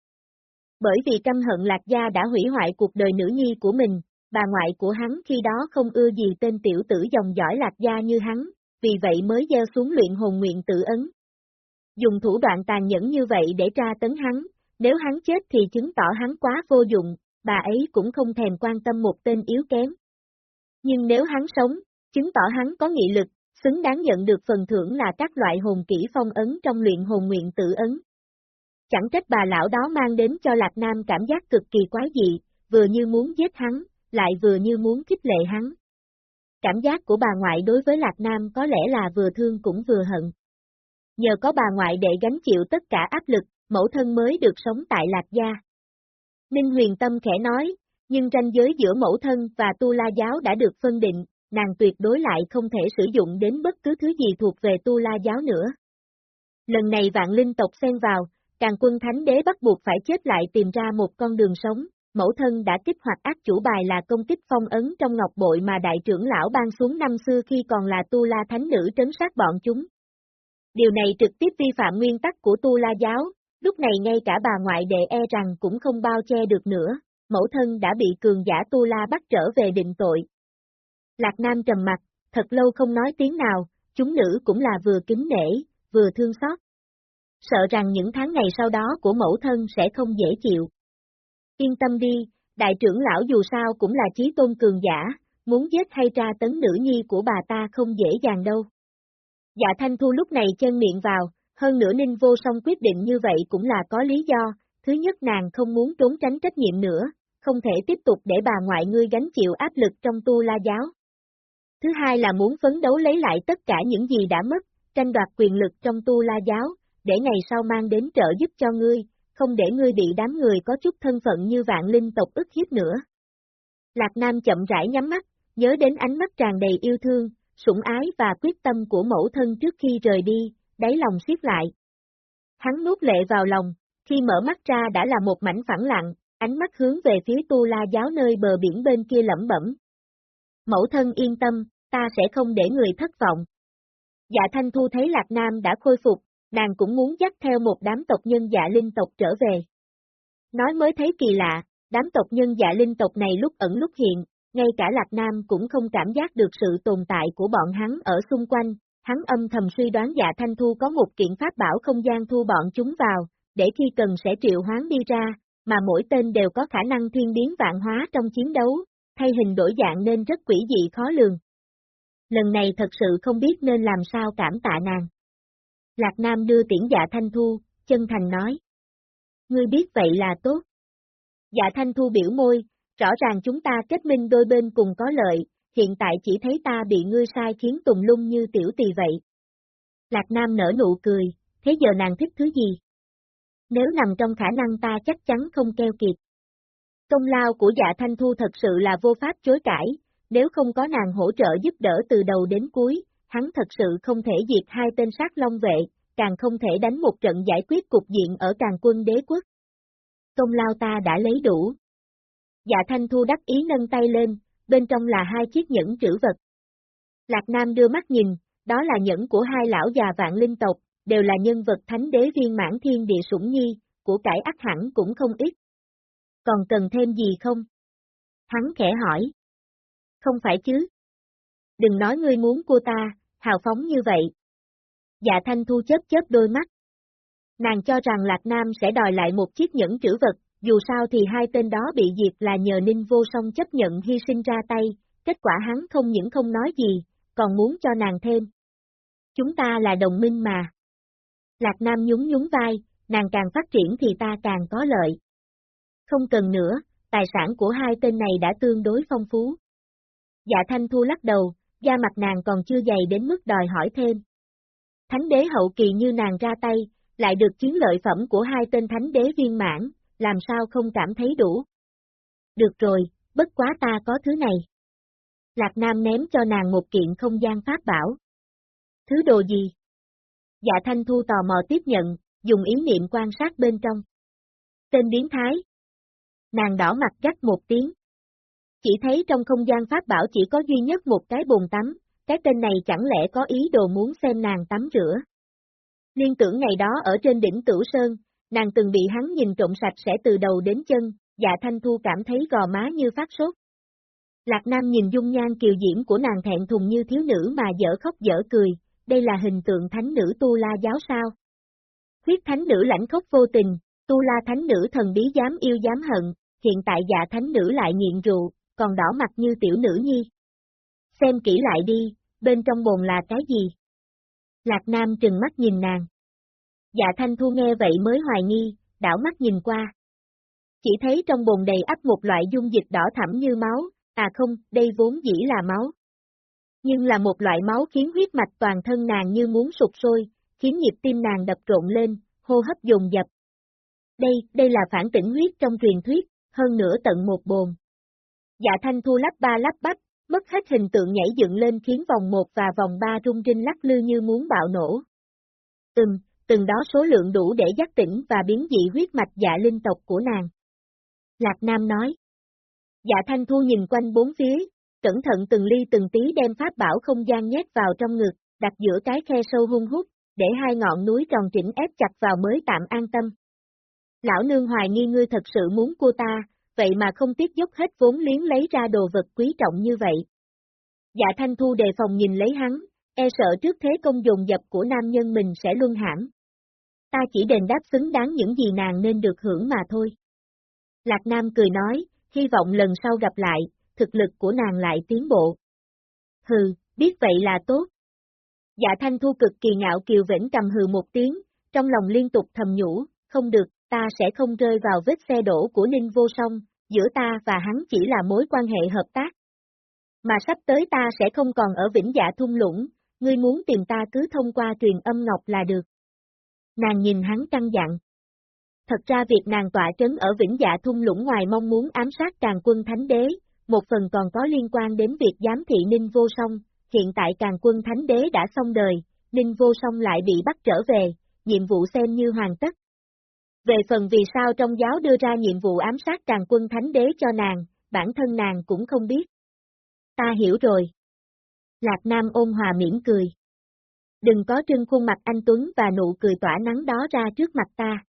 Bởi vì căm hận Lạc Gia đã hủy hoại cuộc đời nữ nhi của mình, bà ngoại của hắn khi đó không ưa gì tên tiểu tử dòng dõi Lạc Gia như hắn, vì vậy mới gieo xuống luyện hồn nguyện tự ấn. Dùng thủ đoạn tàn nhẫn như vậy để tra tấn hắn, nếu hắn chết thì chứng tỏ hắn quá vô dụng, bà ấy cũng không thèm quan tâm một tên yếu kém. Nhưng nếu hắn sống, chứng tỏ hắn có nghị lực, xứng đáng nhận được phần thưởng là các loại hồn kỹ phong ấn trong luyện hồn nguyện tự ấn. Chẳng trách bà lão đó mang đến cho Lạc Nam cảm giác cực kỳ quái dị, vừa như muốn giết hắn, lại vừa như muốn khích lệ hắn. Cảm giác của bà ngoại đối với Lạc Nam có lẽ là vừa thương cũng vừa hận. Nhờ có bà ngoại để gánh chịu tất cả áp lực, mẫu thân mới được sống tại Lạc Gia. Ninh huyền tâm khẽ nói, nhưng ranh giới giữa mẫu thân và tu la giáo đã được phân định, nàng tuyệt đối lại không thể sử dụng đến bất cứ thứ gì thuộc về tu la giáo nữa. Lần này vạn linh tộc xen vào, càng quân thánh đế bắt buộc phải chết lại tìm ra một con đường sống, mẫu thân đã kích hoạt ác chủ bài là công kích phong ấn trong ngọc bội mà đại trưởng lão ban xuống năm xưa khi còn là tu la thánh nữ trấn sát bọn chúng. Điều này trực tiếp vi phạm nguyên tắc của tu la giáo, lúc này ngay cả bà ngoại đệ e rằng cũng không bao che được nữa, mẫu thân đã bị cường giả tu la bắt trở về định tội. Lạc Nam trầm mặt, thật lâu không nói tiếng nào, chúng nữ cũng là vừa kính nể, vừa thương xót. Sợ rằng những tháng ngày sau đó của mẫu thân sẽ không dễ chịu. Yên tâm đi, đại trưởng lão dù sao cũng là trí tôn cường giả, muốn giết hay tra tấn nữ nhi của bà ta không dễ dàng đâu. Dạ Thanh Thu lúc này chân miệng vào, hơn nữa Ninh Vô Song quyết định như vậy cũng là có lý do, thứ nhất nàng không muốn trốn tránh trách nhiệm nữa, không thể tiếp tục để bà ngoại ngươi gánh chịu áp lực trong tu la giáo. Thứ hai là muốn phấn đấu lấy lại tất cả những gì đã mất, tranh đoạt quyền lực trong tu la giáo, để ngày sau mang đến trợ giúp cho ngươi, không để ngươi bị đám người có chút thân phận như vạn linh tộc ức hiếp nữa. Lạc Nam chậm rãi nhắm mắt, nhớ đến ánh mắt tràn đầy yêu thương, sủng ái và quyết tâm của mẫu thân trước khi rời đi, đáy lòng siết lại. Hắn nuốt lệ vào lòng, khi mở mắt ra đã là một mảnh phẳng lặng, ánh mắt hướng về phía tu la giáo nơi bờ biển bên kia lẩm bẩm. Mẫu thân yên tâm, ta sẽ không để người thất vọng. Dạ Thanh Thu thấy Lạc Nam đã khôi phục, nàng cũng muốn dắt theo một đám tộc nhân dạ linh tộc trở về. Nói mới thấy kỳ lạ, đám tộc nhân dạ linh tộc này lúc ẩn lúc hiện, ngay cả Lạc Nam cũng không cảm giác được sự tồn tại của bọn hắn ở xung quanh, hắn âm thầm suy đoán dạ Thanh Thu có một kiện pháp bảo không gian thu bọn chúng vào, để khi cần sẽ triệu hoán đi ra, mà mỗi tên đều có khả năng thiên biến vạn hóa trong chiến đấu, thay hình đổi dạng nên rất quỷ dị khó lường. Lần này thật sự không biết nên làm sao cảm tạ nàng. Lạc Nam đưa tiễn dạ Thanh Thu, chân thành nói. Ngươi biết vậy là tốt. Dạ Thanh Thu biểu môi, rõ ràng chúng ta kết minh đôi bên cùng có lợi, hiện tại chỉ thấy ta bị ngươi sai khiến tùng lung như tiểu tỳ vậy. Lạc Nam nở nụ cười, thế giờ nàng thích thứ gì? Nếu nằm trong khả năng ta chắc chắn không keo kiệt. Công lao của dạ Thanh Thu thật sự là vô pháp chối cãi, nếu không có nàng hỗ trợ giúp đỡ từ đầu đến cuối, hắn thật sự không thể diệt hai tên sát long vệ, càng không thể đánh một trận giải quyết cục diện ở càng quân đế quốc. Công lao ta đã lấy đủ. Dạ Thanh Thu đắc ý nâng tay lên, bên trong là hai chiếc nhẫn trữ vật. Lạc Nam đưa mắt nhìn, đó là nhẫn của hai lão già vạn linh tộc, đều là nhân vật thánh đế viên mãn thiên địa sủng nhi, của cải ắt hẳn cũng không ít. Còn cần thêm gì không? Hắn khẽ hỏi. Không phải chứ. Đừng nói ngươi muốn cô ta, hào phóng như vậy. Dạ Thanh Thu chớp chớp đôi mắt. Nàng cho rằng Lạc Nam sẽ đòi lại một chiếc nhẫn trữ vật, dù sao thì hai tên đó bị diệt là nhờ Ninh Vô Song chấp nhận hy sinh ra tay, kết quả hắn không những không nói gì, còn muốn cho nàng thêm. Chúng ta là đồng minh mà. Lạc Nam nhún nhún vai, nàng càng phát triển thì ta càng có lợi. Không cần nữa, tài sản của hai tên này đã tương đối phong phú. Dạ Thanh Thu lắc đầu, da mặt nàng còn chưa dày đến mức đòi hỏi thêm. Thánh đế hậu kỳ như nàng ra tay, lại được chiến lợi phẩm của hai tên thánh đế viên mãn, làm sao không cảm thấy đủ. Được rồi, bất quá ta có thứ này. Lạc Nam ném cho nàng một kiện không gian pháp bảo. Thứ đồ gì? Dạ Thanh Thu tò mò tiếp nhận, dùng ý niệm quan sát bên trong. Tên biến thái. Nàng đỏ mặt gắt một tiếng. Chỉ thấy trong không gian pháp bảo chỉ có duy nhất một cái bồn tắm, cái tên này chẳng lẽ có ý đồ muốn xem nàng tắm rửa. Liên tưởng ngày đó ở trên đỉnh tử Sơn, nàng từng bị hắn nhìn trộm sạch sẽ từ đầu đến chân, dạ thanh thu cảm thấy gò má như phát sốt. Lạc Nam nhìn dung nhan kiều diễm của nàng thẹn thùng như thiếu nữ mà dở khóc dở cười, đây là hình tượng thánh nữ tu la giáo sao. Huyết thánh nữ lãnh khóc vô tình, tu la thánh nữ thần bí dám yêu dám hận, hiện tại dạ thánh nữ lại nghiện rượu, còn đỏ mặt như tiểu nữ nhi. Xem kỹ lại đi, bên trong bồn là cái gì? Lạc Nam trừng mắt nhìn nàng. Dạ Thanh Thu nghe vậy mới hoài nghi, đảo mắt nhìn qua. Chỉ thấy trong bồn đầy ắp một loại dung dịch đỏ thẳm như máu, à không, đây vốn dĩ là máu. Nhưng là một loại máu khiến huyết mạch toàn thân nàng như muốn sụp sôi, khiến nhịp tim nàng đập trộn lên, hô hấp dồn dập. Đây, đây là phản tỉnh huyết trong truyền thuyết, hơn nữa tận một bồn. Dạ Thanh Thu lắp ba lắp bắp, mất hết hình tượng nhảy dựng lên khiến vòng 1 và vòng 3 rung rinh lắc lư như muốn bạo nổ. Từng, từng đó số lượng đủ để giác tỉnh và biến dị huyết mạch dạ linh tộc của nàng. Lạc Nam nói. Dạ Thanh Thu nhìn quanh bốn phía, cẩn thận từng ly từng tí đem pháp bảo không gian nhét vào trong ngực, đặt giữa cái khe sâu hung hút, để hai ngọn núi tròn chỉnh ép chặt vào mới tạm an tâm. Lão nương hoài nghi ngươi thật sự muốn cô ta, vậy mà không tiếc dốc hết vốn liếng lấy ra đồ vật quý trọng như vậy. Dạ Thanh Thu đề phòng nhìn lấy hắn, e sợ trước thế công dùng dập của nam nhân mình sẽ luân hãm. Ta chỉ đền đáp xứng đáng những gì nàng nên được hưởng mà thôi. Lạc Nam cười nói, hy vọng lần sau gặp lại, thực lực của nàng lại tiến bộ. Hừ, biết vậy là tốt. Dạ Thanh Thu cực kỳ ngạo kiều vĩnh cầm hừ một tiếng, trong lòng liên tục thầm nhủ, không được, ta sẽ không rơi vào vết xe đổ của Ninh Vô Song, giữa ta và hắn chỉ là mối quan hệ hợp tác. Mà sắp tới ta sẽ không còn ở Vĩnh Dạ thung lũng, ngươi muốn tìm ta cứ thông qua truyền âm ngọc là được. Nàng nhìn hắn căng dặn. Thật ra việc nàng tọa trấn ở Vĩnh Dạ thung lũng ngoài mong muốn ám sát càng quân thánh đế, một phần còn có liên quan đến việc giám thị Ninh Vô Song, hiện tại càng quân thánh đế đã xong đời, Ninh Vô Song lại bị bắt trở về, nhiệm vụ xem như hoàn tất. Về phần vì sao trong giáo đưa ra nhiệm vụ ám sát càng quân thánh đế cho nàng, bản thân nàng cũng không biết. Ta hiểu rồi. Lạc Nam ôn hòa mỉm cười. Đừng có trưng khuôn mặt anh Tuấn và nụ cười tỏa nắng đó ra trước mặt ta.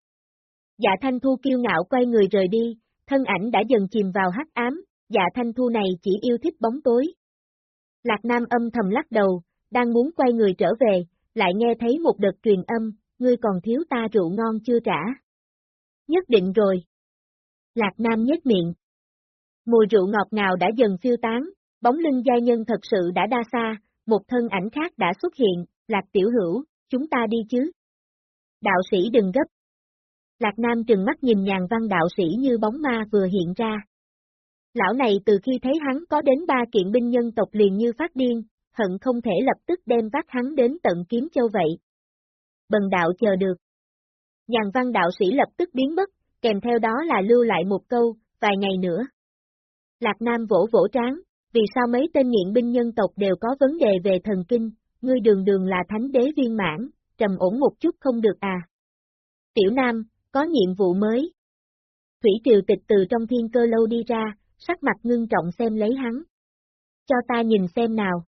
Dạ Thanh Thu kiêu ngạo quay người rời đi, thân ảnh đã dần chìm vào hắc ám, dạ Thanh Thu này chỉ yêu thích bóng tối. Lạc Nam âm thầm lắc đầu, đang muốn quay người trở về, lại nghe thấy một đợt truyền âm, ngươi còn thiếu ta rượu ngon chưa trả. Nhất định rồi. Lạc Nam nhếch miệng. Mùi rượu ngọt ngào đã dần phiêu tán, bóng lưng gia nhân thật sự đã đa xa, một thân ảnh khác đã xuất hiện, Lạc Tiểu Hữu, chúng ta đi chứ. Đạo sĩ đừng gấp. Lạc Nam trừng mắt nhìn nhàn văn đạo sĩ như bóng ma vừa hiện ra. Lão này từ khi thấy hắn có đến ba kiện binh nhân tộc liền như phát điên, hận không thể lập tức đem vác hắn đến tận kiếm châu vậy. Bần đạo chờ được. Nhàn văn đạo sĩ lập tức biến mất, kèm theo đó là lưu lại một câu, vài ngày nữa. Lạc Nam vỗ vỗ tráng, vì sao mấy tên nghiện binh nhân tộc đều có vấn đề về thần kinh, ngươi đường đường là thánh đế viên mãn, trầm ổn một chút không được à. Tiểu Nam, có nhiệm vụ mới. Thủy Triều Tịch từ trong thiên cơ lâu đi ra, sắc mặt ngưng trọng xem lấy hắn. Cho ta nhìn xem nào.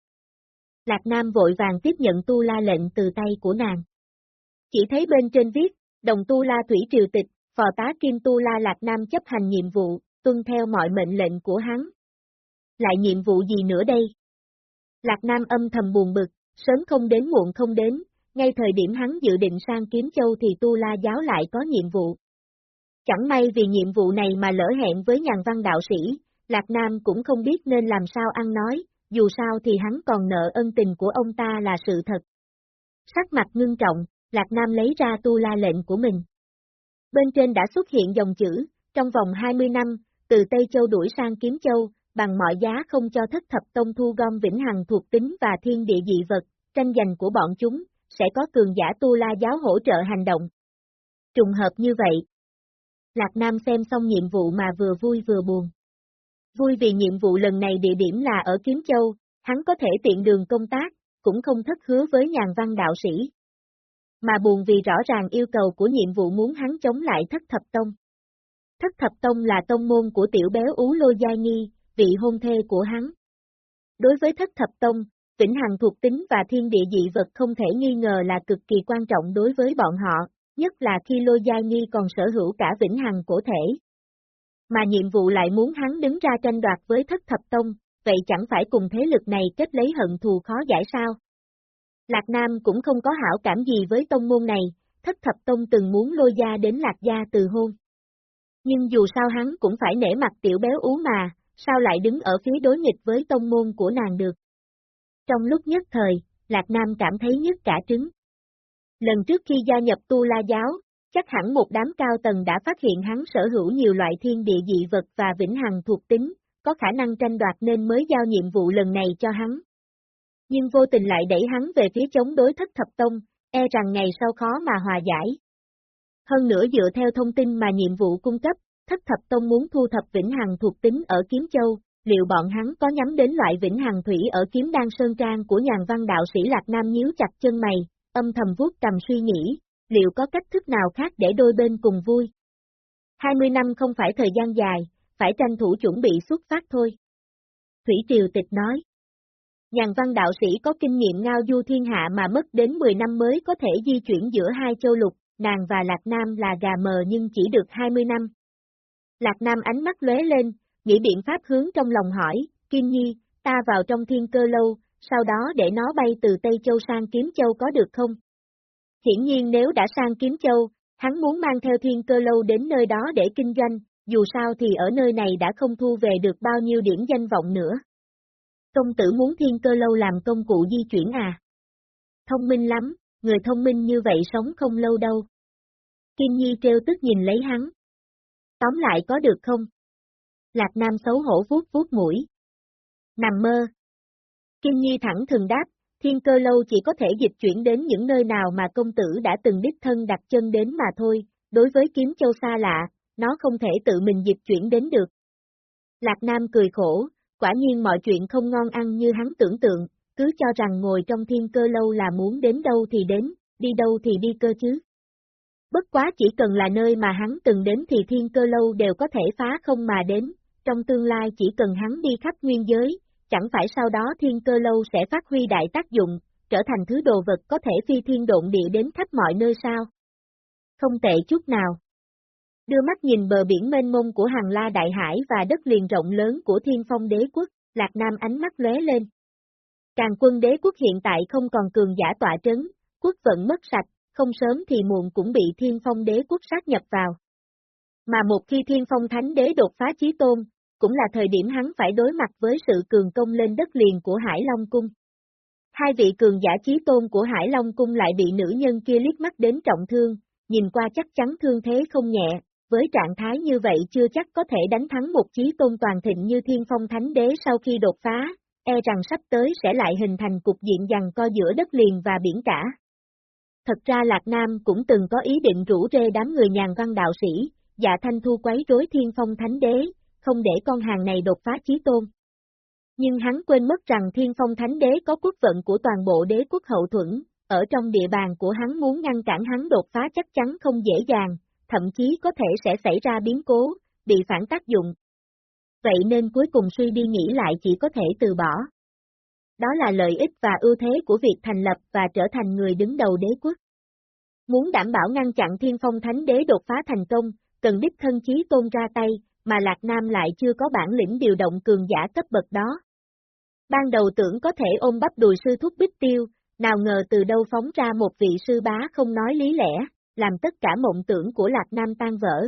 Lạc Nam vội vàng tiếp nhận tu la lệnh từ tay của nàng. Chỉ thấy bên trên viết, đồng tu la thủy triều tịch, phò tá kim tu la lạc nam chấp hành nhiệm vụ, tuân theo mọi mệnh lệnh của hắn. Lại nhiệm vụ gì nữa đây? Lạc Nam âm thầm buồn bực, sớm không đến muộn không đến, ngay thời điểm hắn dự định sang Kiếm Châu thì Tu La Giáo lại có nhiệm vụ. Chẳng may vì nhiệm vụ này mà lỡ hẹn với nhàn văn đạo sĩ, Lạc Nam cũng không biết nên làm sao ăn nói, dù sao thì hắn còn nợ ân tình của ông ta là sự thật. Sắc mặt ngưng trọng, Lạc Nam lấy ra tu la lệnh của mình. Bên trên đã xuất hiện dòng chữ, trong vòng 20 năm, từ Tây Châu đuổi sang Kiếm Châu, bằng mọi giá không cho thất thập tông thu gom vĩnh hằng thuộc tính và thiên địa dị vật, tranh giành của bọn chúng, sẽ có cường giả tu la giáo hỗ trợ hành động. Trùng hợp như vậy. Lạc Nam xem xong nhiệm vụ mà vừa vui vừa buồn. Vui vì nhiệm vụ lần này địa điểm là ở Kiếm Châu, hắn có thể tiện đường công tác, cũng không thất hứa với nhàn văn đạo sĩ. Mà buồn vì rõ ràng yêu cầu của nhiệm vụ muốn hắn chống lại thất thập tông. Thất thập tông là tông môn của tiểu béo Ú Lô Giai Nghi, vị hôn thê của hắn. Đối với thất thập tông, vĩnh hằng thuộc tính và thiên địa dị vật không thể nghi ngờ là cực kỳ quan trọng đối với bọn họ, nhất là khi Lô Giai Nghi còn sở hữu cả vĩnh hằng cổ thể. Mà nhiệm vụ lại muốn hắn đứng ra tranh đoạt với thất thập tông, vậy chẳng phải cùng thế lực này kết lấy hận thù khó giải sao? Lạc Nam cũng không có hảo cảm gì với tông môn này, thất thập tông từng muốn lôi gia đến Lạc gia từ hôn. Nhưng dù sao hắn cũng phải nể mặt tiểu béo ú mà, sao lại đứng ở phía đối nghịch với tông môn của nàng được. Trong lúc nhất thời, Lạc Nam cảm thấy nhất cả trứng. Lần trước khi gia nhập Tu La Giáo, chắc hẳn một đám cao tầng đã phát hiện hắn sở hữu nhiều loại thiên địa dị vật và vĩnh hằng thuộc tính, có khả năng tranh đoạt nên mới giao nhiệm vụ lần này cho hắn. Nhưng vô tình lại đẩy hắn về phía chống đối thất thập tông, e rằng ngày sau khó mà hòa giải. Hơn nữa dựa theo thông tin mà nhiệm vụ cung cấp, thất thập tông muốn thu thập vĩnh hằng thuộc tính ở Kiếm Châu, liệu bọn hắn có nhắm đến loại vĩnh hằng thủy ở Kiếm Đan Sơn Trang của nhàn văn đạo sĩ Lạc Nam nhíu chặt chân mày, âm thầm vuốt cầm suy nghĩ, liệu có cách thức nào khác để đôi bên cùng vui? 20 năm không phải thời gian dài, phải tranh thủ chuẩn bị xuất phát thôi. Thủy Triều Tịch nói. Nhàn văn đạo sĩ có kinh nghiệm ngao du thiên hạ mà mất đến 10 năm mới có thể di chuyển giữa hai châu lục, nàng và Lạc Nam là gà mờ nhưng chỉ được 20 năm. Lạc Nam ánh mắt lóe lên, nghĩ biện pháp hướng trong lòng hỏi, Kim Nhi, ta vào trong thiên cơ lâu, sau đó để nó bay từ Tây Châu sang Kiếm Châu có được không? Hiển nhiên nếu đã sang Kiếm Châu, hắn muốn mang theo thiên cơ lâu đến nơi đó để kinh doanh, dù sao thì ở nơi này đã không thu về được bao nhiêu điểm danh vọng nữa. Công tử muốn thiên cơ lâu làm công cụ di chuyển à? Thông minh lắm, người thông minh như vậy sống không lâu đâu. Kim Nhi treo tức nhìn lấy hắn. Tóm lại có được không? Lạc Nam xấu hổ vuốt vuốt mũi. Nằm mơ. Kim Nhi thẳng thường đáp, thiên cơ lâu chỉ có thể dịch chuyển đến những nơi nào mà công tử đã từng đích thân đặt chân đến mà thôi, đối với kiếm châu xa lạ, nó không thể tự mình dịch chuyển đến được. Lạc Nam cười khổ, quả nhiên mọi chuyện không ngon ăn như hắn tưởng tượng, cứ cho rằng ngồi trong thiên cơ lâu là muốn đến đâu thì đến, đi đâu thì đi cơ chứ. Bất quá chỉ cần là nơi mà hắn từng đến thì thiên cơ lâu đều có thể phá không mà đến, trong tương lai chỉ cần hắn đi khắp nguyên giới, chẳng phải sau đó thiên cơ lâu sẽ phát huy đại tác dụng, trở thành thứ đồ vật có thể phi thiên độn địa đến khắp mọi nơi sao? Không tệ chút nào. Đưa mắt nhìn bờ biển mênh mông của hàng la đại hải và đất liền rộng lớn của thiên phong đế quốc, Lạc Nam ánh mắt lóe lên. Càng quân đế quốc hiện tại không còn cường giả tọa trấn, quốc vận mất sạch, không sớm thì muộn cũng bị thiên phong đế quốc sát nhập vào. Mà một khi thiên phong thánh đế đột phá chí tôn, cũng là thời điểm hắn phải đối mặt với sự cường công lên đất liền của Hải Long Cung. Hai vị cường giả chí tôn của Hải Long Cung lại bị nữ nhân kia liếc mắt đến trọng thương, nhìn qua chắc chắn thương thế không nhẹ, với trạng thái như vậy chưa chắc có thể đánh thắng một chí tôn toàn thịnh như thiên phong thánh đế sau khi đột phá, e rằng sắp tới sẽ lại hình thành cục diện dằn co giữa đất liền và biển cả. Thật ra Lạc Nam cũng từng có ý định rủ rê đám người nhàn văn đạo sĩ, dạ thanh thu quấy rối thiên phong thánh đế, không để con hàng này đột phá chí tôn. Nhưng hắn quên mất rằng thiên phong thánh đế có quốc vận của toàn bộ đế quốc hậu thuẫn, ở trong địa bàn của hắn muốn ngăn cản hắn đột phá chắc chắn không dễ dàng, thậm chí có thể sẽ xảy ra biến cố, bị phản tác dụng. Vậy nên cuối cùng suy đi nghĩ lại chỉ có thể từ bỏ. Đó là lợi ích và ưu thế của việc thành lập và trở thành người đứng đầu đế quốc. Muốn đảm bảo ngăn chặn thiên phong thánh đế đột phá thành công, cần đích thân chí tôn ra tay, mà Lạc Nam lại chưa có bản lĩnh điều động cường giả cấp bậc đó. Ban đầu tưởng có thể ôm bắp đùi sư thúc bích tiêu, nào ngờ từ đâu phóng ra một vị sư bá không nói lý lẽ, làm tất cả mộng tưởng của Lạc Nam tan vỡ.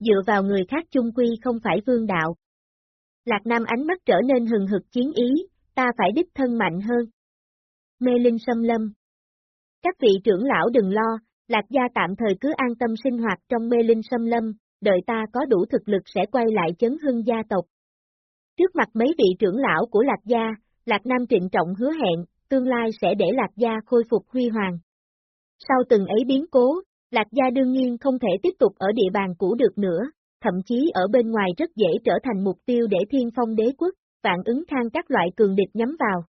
Dựa vào người khác chung quy không phải vương đạo. Lạc Nam ánh mắt trở nên hừng hực chiến ý, ta phải đích thân mạnh hơn. Mê Linh Sâm Lâm Các vị trưởng lão đừng lo, Lạc gia tạm thời cứ an tâm sinh hoạt trong mê linh sâm lâm, đợi ta có đủ thực lực sẽ quay lại chấn hưng gia tộc. Trước mặt mấy vị trưởng lão của Lạc gia, Lạc Nam trịnh trọng hứa hẹn, tương lai sẽ để Lạc gia khôi phục huy hoàng. Sau từng ấy biến cố, Lạc gia đương nhiên không thể tiếp tục ở địa bàn cũ được nữa, thậm chí ở bên ngoài rất dễ trở thành mục tiêu để thiên phong đế quốc, vạn ứng khang các loại cường địch nhắm vào.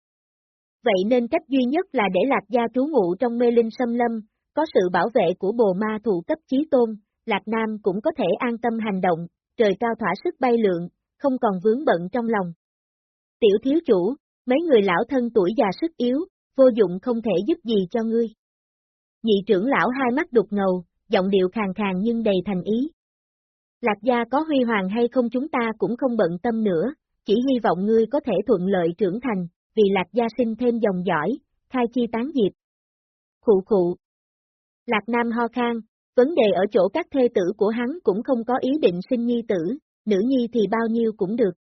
Vậy nên cách duy nhất là để Lạc gia trú ngụ trong mê linh sâm lâm, có sự bảo vệ của bồ ma thụ cấp chí tôn, Lạc Nam cũng có thể an tâm hành động, trời cao thỏa sức bay lượn, không còn vướng bận trong lòng. Tiểu thiếu chủ, mấy người lão thân tuổi già sức yếu, vô dụng không thể giúp gì cho ngươi. Nhị trưởng lão hai mắt đục ngầu, giọng điệu khàn khàn nhưng đầy thành ý. Lạc gia có huy hoàng hay không chúng ta cũng không bận tâm nữa, chỉ hy vọng ngươi có thể thuận lợi trưởng thành, vì lạc gia sinh thêm dòng dõi, khai chi tán diệp. Khụ khụ. Lạc Nam ho khan, vấn đề ở chỗ các thê tử của hắn cũng không có ý định sinh nhi tử, nữ nhi thì bao nhiêu cũng được.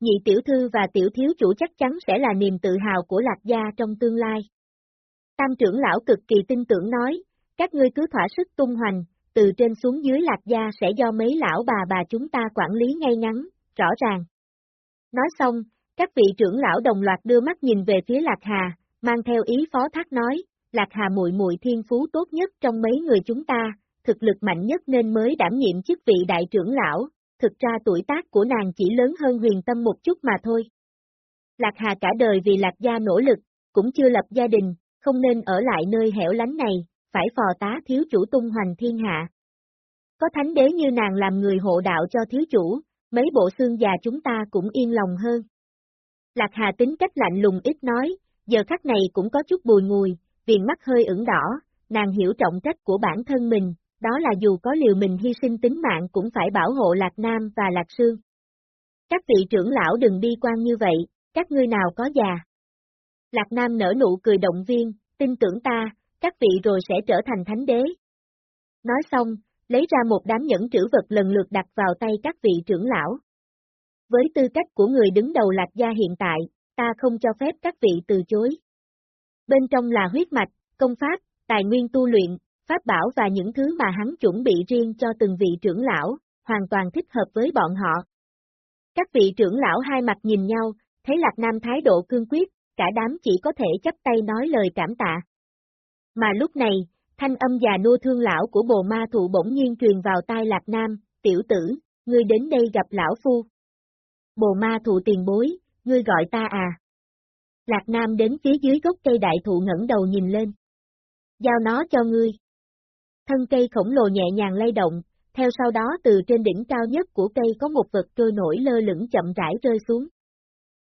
Nhị tiểu thư và tiểu thiếu chủ chắc chắn sẽ là niềm tự hào của Lạc gia trong tương lai. Tam trưởng lão cực kỳ tin tưởng nói, các ngươi cứ thỏa sức tung hoành, từ trên xuống dưới Lạc gia sẽ do mấy lão bà bà chúng ta quản lý ngay ngắn, rõ ràng. Nói xong, các vị trưởng lão đồng loạt đưa mắt nhìn về phía Lạc Hà, mang theo ý phó thác nói, Lạc Hà muội muội thiên phú tốt nhất trong mấy người chúng ta, thực lực mạnh nhất nên mới đảm nhiệm chức vị đại trưởng lão, thực ra tuổi tác của nàng chỉ lớn hơn huyền tâm một chút mà thôi. Lạc Hà cả đời vì Lạc gia nỗ lực, cũng chưa lập gia đình, không nên ở lại nơi hẻo lánh này, phải phò tá thiếu chủ tung hoành thiên hạ. Có thánh đế như nàng làm người hộ đạo cho thiếu chủ, mấy bộ xương già chúng ta cũng yên lòng hơn. Lạc Hà tính cách lạnh lùng ít nói, giờ khắc này cũng có chút bùi ngùi, viền mắt hơi ửng đỏ, nàng hiểu trọng trách của bản thân mình, đó là dù có liều mình hy sinh tính mạng cũng phải bảo hộ Lạc Nam và Lạc Sương. Các vị trưởng lão đừng bi quan như vậy, các ngươi nào có già. Lạc Nam nở nụ cười động viên, tin tưởng ta, các vị rồi sẽ trở thành thánh đế. Nói xong, lấy ra một đám nhẫn trữ vật lần lượt đặt vào tay các vị trưởng lão. Với tư cách của người đứng đầu Lạc Gia hiện tại, ta không cho phép các vị từ chối. Bên trong là huyết mạch, công pháp, tài nguyên tu luyện, pháp bảo và những thứ mà hắn chuẩn bị riêng cho từng vị trưởng lão, hoàn toàn thích hợp với bọn họ. Các vị trưởng lão hai mặt nhìn nhau, thấy Lạc Nam thái độ cương quyết, cả đám chỉ có thể chấp tay nói lời cảm tạ. Mà lúc này, thanh âm già nua thương lão của bồ ma thụ bỗng nhiên truyền vào tai Lạc Nam, tiểu tử, ngươi đến đây gặp lão phu. Bồ ma thụ tiền bối, ngươi gọi ta à? Lạc Nam đến phía dưới gốc cây đại thụ ngẩng đầu nhìn lên. Giao nó cho ngươi. Thân cây khổng lồ nhẹ nhàng lay động, theo sau đó từ trên đỉnh cao nhất của cây có một vật trôi nổi lơ lửng chậm rãi rơi xuống.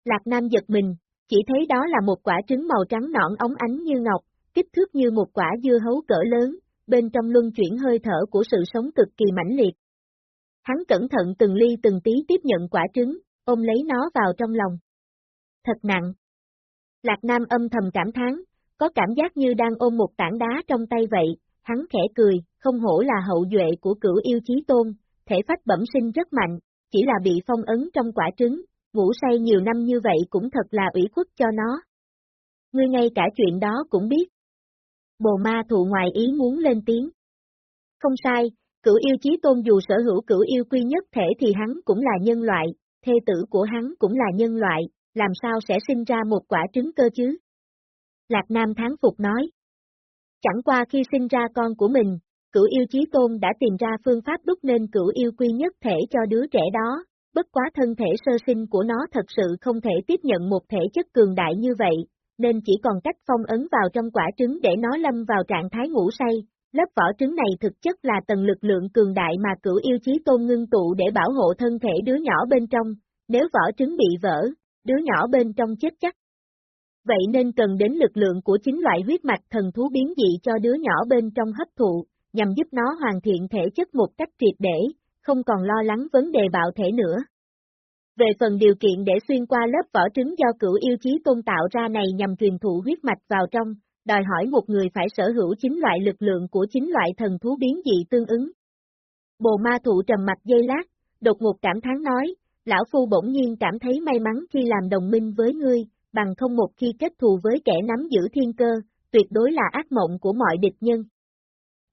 Lạc Nam giật mình, chỉ thấy đó là một quả trứng màu trắng nõn ống ánh như ngọc, kích thước như một quả dưa hấu cỡ lớn, bên trong luân chuyển hơi thở của sự sống cực kỳ mãnh liệt. Hắn cẩn thận từng ly từng tí tiếp nhận quả trứng, ôm lấy nó vào trong lòng. Thật nặng. Lạc Nam âm thầm cảm thán, có cảm giác như đang ôm một tảng đá trong tay vậy, hắn khẽ cười, không hổ là hậu duệ của cửu yêu chí tôn, thể phách bẩm sinh rất mạnh, chỉ là bị phong ấn trong quả trứng, ngủ say nhiều năm như vậy cũng thật là ủy khuất cho nó. Ngươi ngay cả chuyện đó cũng biết. Bồ ma thụ ngoài ý muốn lên tiếng. Không sai, cửu yêu chí tôn dù sở hữu cửu yêu quy nhất thể thì hắn cũng là nhân loại, thê tử của hắn cũng là nhân loại, làm sao sẽ sinh ra một quả trứng cơ chứ? Lạc Nam tháng phục nói. Chẳng qua khi sinh ra con của mình, cửu yêu chí tôn đã tìm ra phương pháp đúc nên cửu yêu quy nhất thể cho đứa trẻ đó, bất quá thân thể sơ sinh của nó thật sự không thể tiếp nhận một thể chất cường đại như vậy, nên chỉ còn cách phong ấn vào trong quả trứng để nó lâm vào trạng thái ngủ say. Lớp vỏ trứng này thực chất là tầng lực lượng cường đại mà cửu yêu chí tôn ngưng tụ để bảo hộ thân thể đứa nhỏ bên trong, nếu vỏ trứng bị vỡ, đứa nhỏ bên trong chết chắc. Vậy nên cần đến lực lượng của chính loại huyết mạch thần thú biến dị cho đứa nhỏ bên trong hấp thụ, nhằm giúp nó hoàn thiện thể chất một cách triệt để, không còn lo lắng vấn đề bạo thể nữa. Về phần điều kiện để xuyên qua lớp vỏ trứng do cửu yêu chí tôn tạo ra này nhằm truyền thụ huyết mạch vào trong, đòi hỏi một người phải sở hữu chính loại lực lượng của chính loại thần thú biến dị tương ứng. Bồ ma thụ trầm mặt dây lát, đột ngột cảm thán nói, lão phu bỗng nhiên cảm thấy may mắn khi làm đồng minh với ngươi, bằng không một khi kết thù với kẻ nắm giữ thiên cơ, tuyệt đối là ác mộng của mọi địch nhân.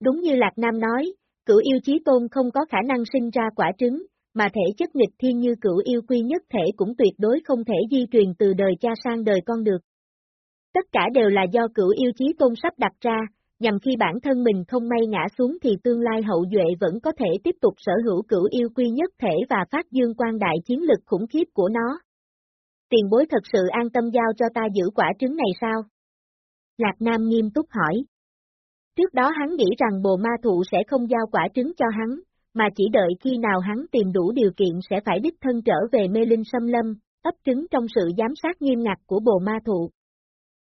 Đúng như Lạc Nam nói, cửu yêu chí tôn không có khả năng sinh ra quả trứng, mà thể chất nghịch thiên như cửu yêu quy nhất thể cũng tuyệt đối không thể di truyền từ đời cha sang đời con được. Tất cả đều là do cửu yêu chí tôn sắp đặt ra, nhằm khi bản thân mình không may ngã xuống thì tương lai hậu duệ vẫn có thể tiếp tục sở hữu cửu yêu quy nhất thể và phát dương quan đại chiến lực khủng khiếp của nó. Tiền bối thật sự an tâm giao cho ta giữ quả trứng này sao? Lạc Nam nghiêm túc hỏi. Trước đó hắn nghĩ rằng bồ ma thụ sẽ không giao quả trứng cho hắn, mà chỉ đợi khi nào hắn tìm đủ điều kiện sẽ phải đích thân trở về mê linh xâm lâm, ấp trứng trong sự giám sát nghiêm ngặt của bồ ma thụ.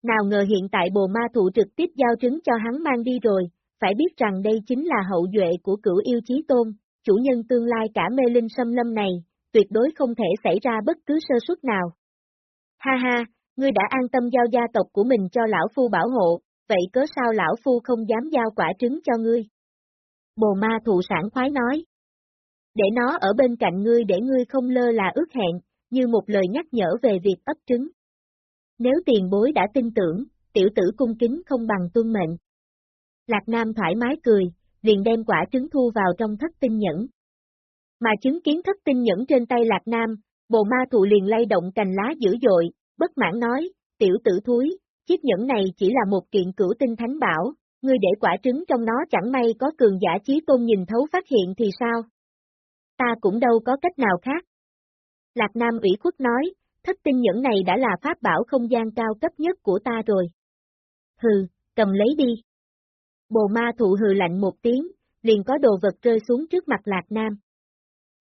Nào ngờ hiện tại bồ ma thụ trực tiếp giao trứng cho hắn mang đi rồi, phải biết rằng đây chính là hậu duệ của cửu yêu chí tôn, chủ nhân tương lai cả mê linh xâm lâm này, tuyệt đối không thể xảy ra bất cứ sơ suất nào. Ha ha, ngươi đã an tâm giao gia tộc của mình cho lão phu bảo hộ, vậy cớ sao lão phu không dám giao quả trứng cho ngươi? Bồ ma thụ sản khoái nói. Để nó ở bên cạnh ngươi để ngươi không lơ là ước hẹn, như một lời nhắc nhở về việc ấp trứng. Nếu tiền bối đã tin tưởng, tiểu tử cung kính không bằng tuân mệnh. Lạc Nam thoải mái cười, liền đem quả trứng thu vào trong thất tinh nhẫn. Mà chứng kiến thất tinh nhẫn trên tay Lạc Nam, bồ ma thụ liền lay động cành lá dữ dội, bất mãn nói, tiểu tử thúi, chiếc nhẫn này chỉ là một kiện cửu tinh thánh bảo, ngươi để quả trứng trong nó chẳng may có cường giả trí tôn nhìn thấu phát hiện thì sao? Ta cũng đâu có cách nào khác. Lạc Nam ủy khuất nói, thất tinh nhẫn này đã là pháp bảo không gian cao cấp nhất của ta rồi. Hừ, cầm lấy đi. Bồ ma thụ hừ lạnh một tiếng, liền có đồ vật rơi xuống trước mặt Lạc Nam.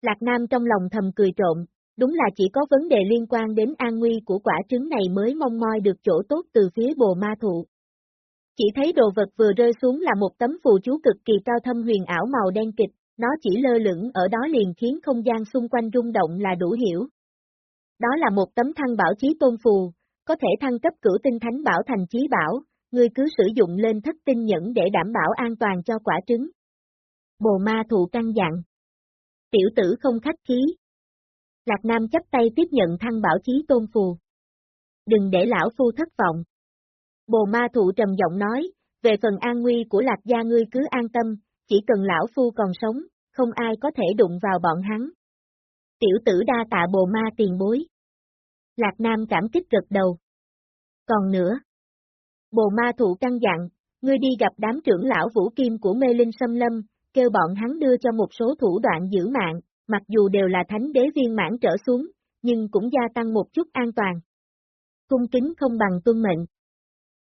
Lạc Nam trong lòng thầm cười trộm, đúng là chỉ có vấn đề liên quan đến an nguy của quả trứng này mới mong moi được chỗ tốt từ phía bồ ma thụ. Chỉ thấy đồ vật vừa rơi xuống là một tấm phù chú cực kỳ cao thâm huyền ảo màu đen kịch, nó chỉ lơ lửng ở đó liền khiến không gian xung quanh rung động là đủ hiểu. Đó là một tấm thăng bảo chí tôn phù, có thể thăng cấp cửu tinh thánh bảo thành chí bảo, ngươi cứ sử dụng lên thất tinh nhẫn để đảm bảo an toàn cho quả trứng. Bồ ma thụ căng dặn. Tiểu tử không khách khí. Lạc Nam chấp tay tiếp nhận thăng bảo chí tôn phù. Đừng để lão phu thất vọng. Bồ ma thụ trầm giọng nói, về phần an nguy của lạc gia ngươi cứ an tâm, chỉ cần lão phu còn sống, không ai có thể đụng vào bọn hắn. Tiểu tử đa tạ bồ ma tiền bối. Lạc Nam cảm kích gật đầu. Còn nữa. Bồ ma thụ căng dặn, ngươi đi gặp đám trưởng lão vũ kim của mê linh xâm lâm, kêu bọn hắn đưa cho một số thủ đoạn giữ mạng, mặc dù đều là thánh đế viên mãn trở xuống, nhưng cũng gia tăng một chút an toàn. Cung kính không bằng tuân mệnh.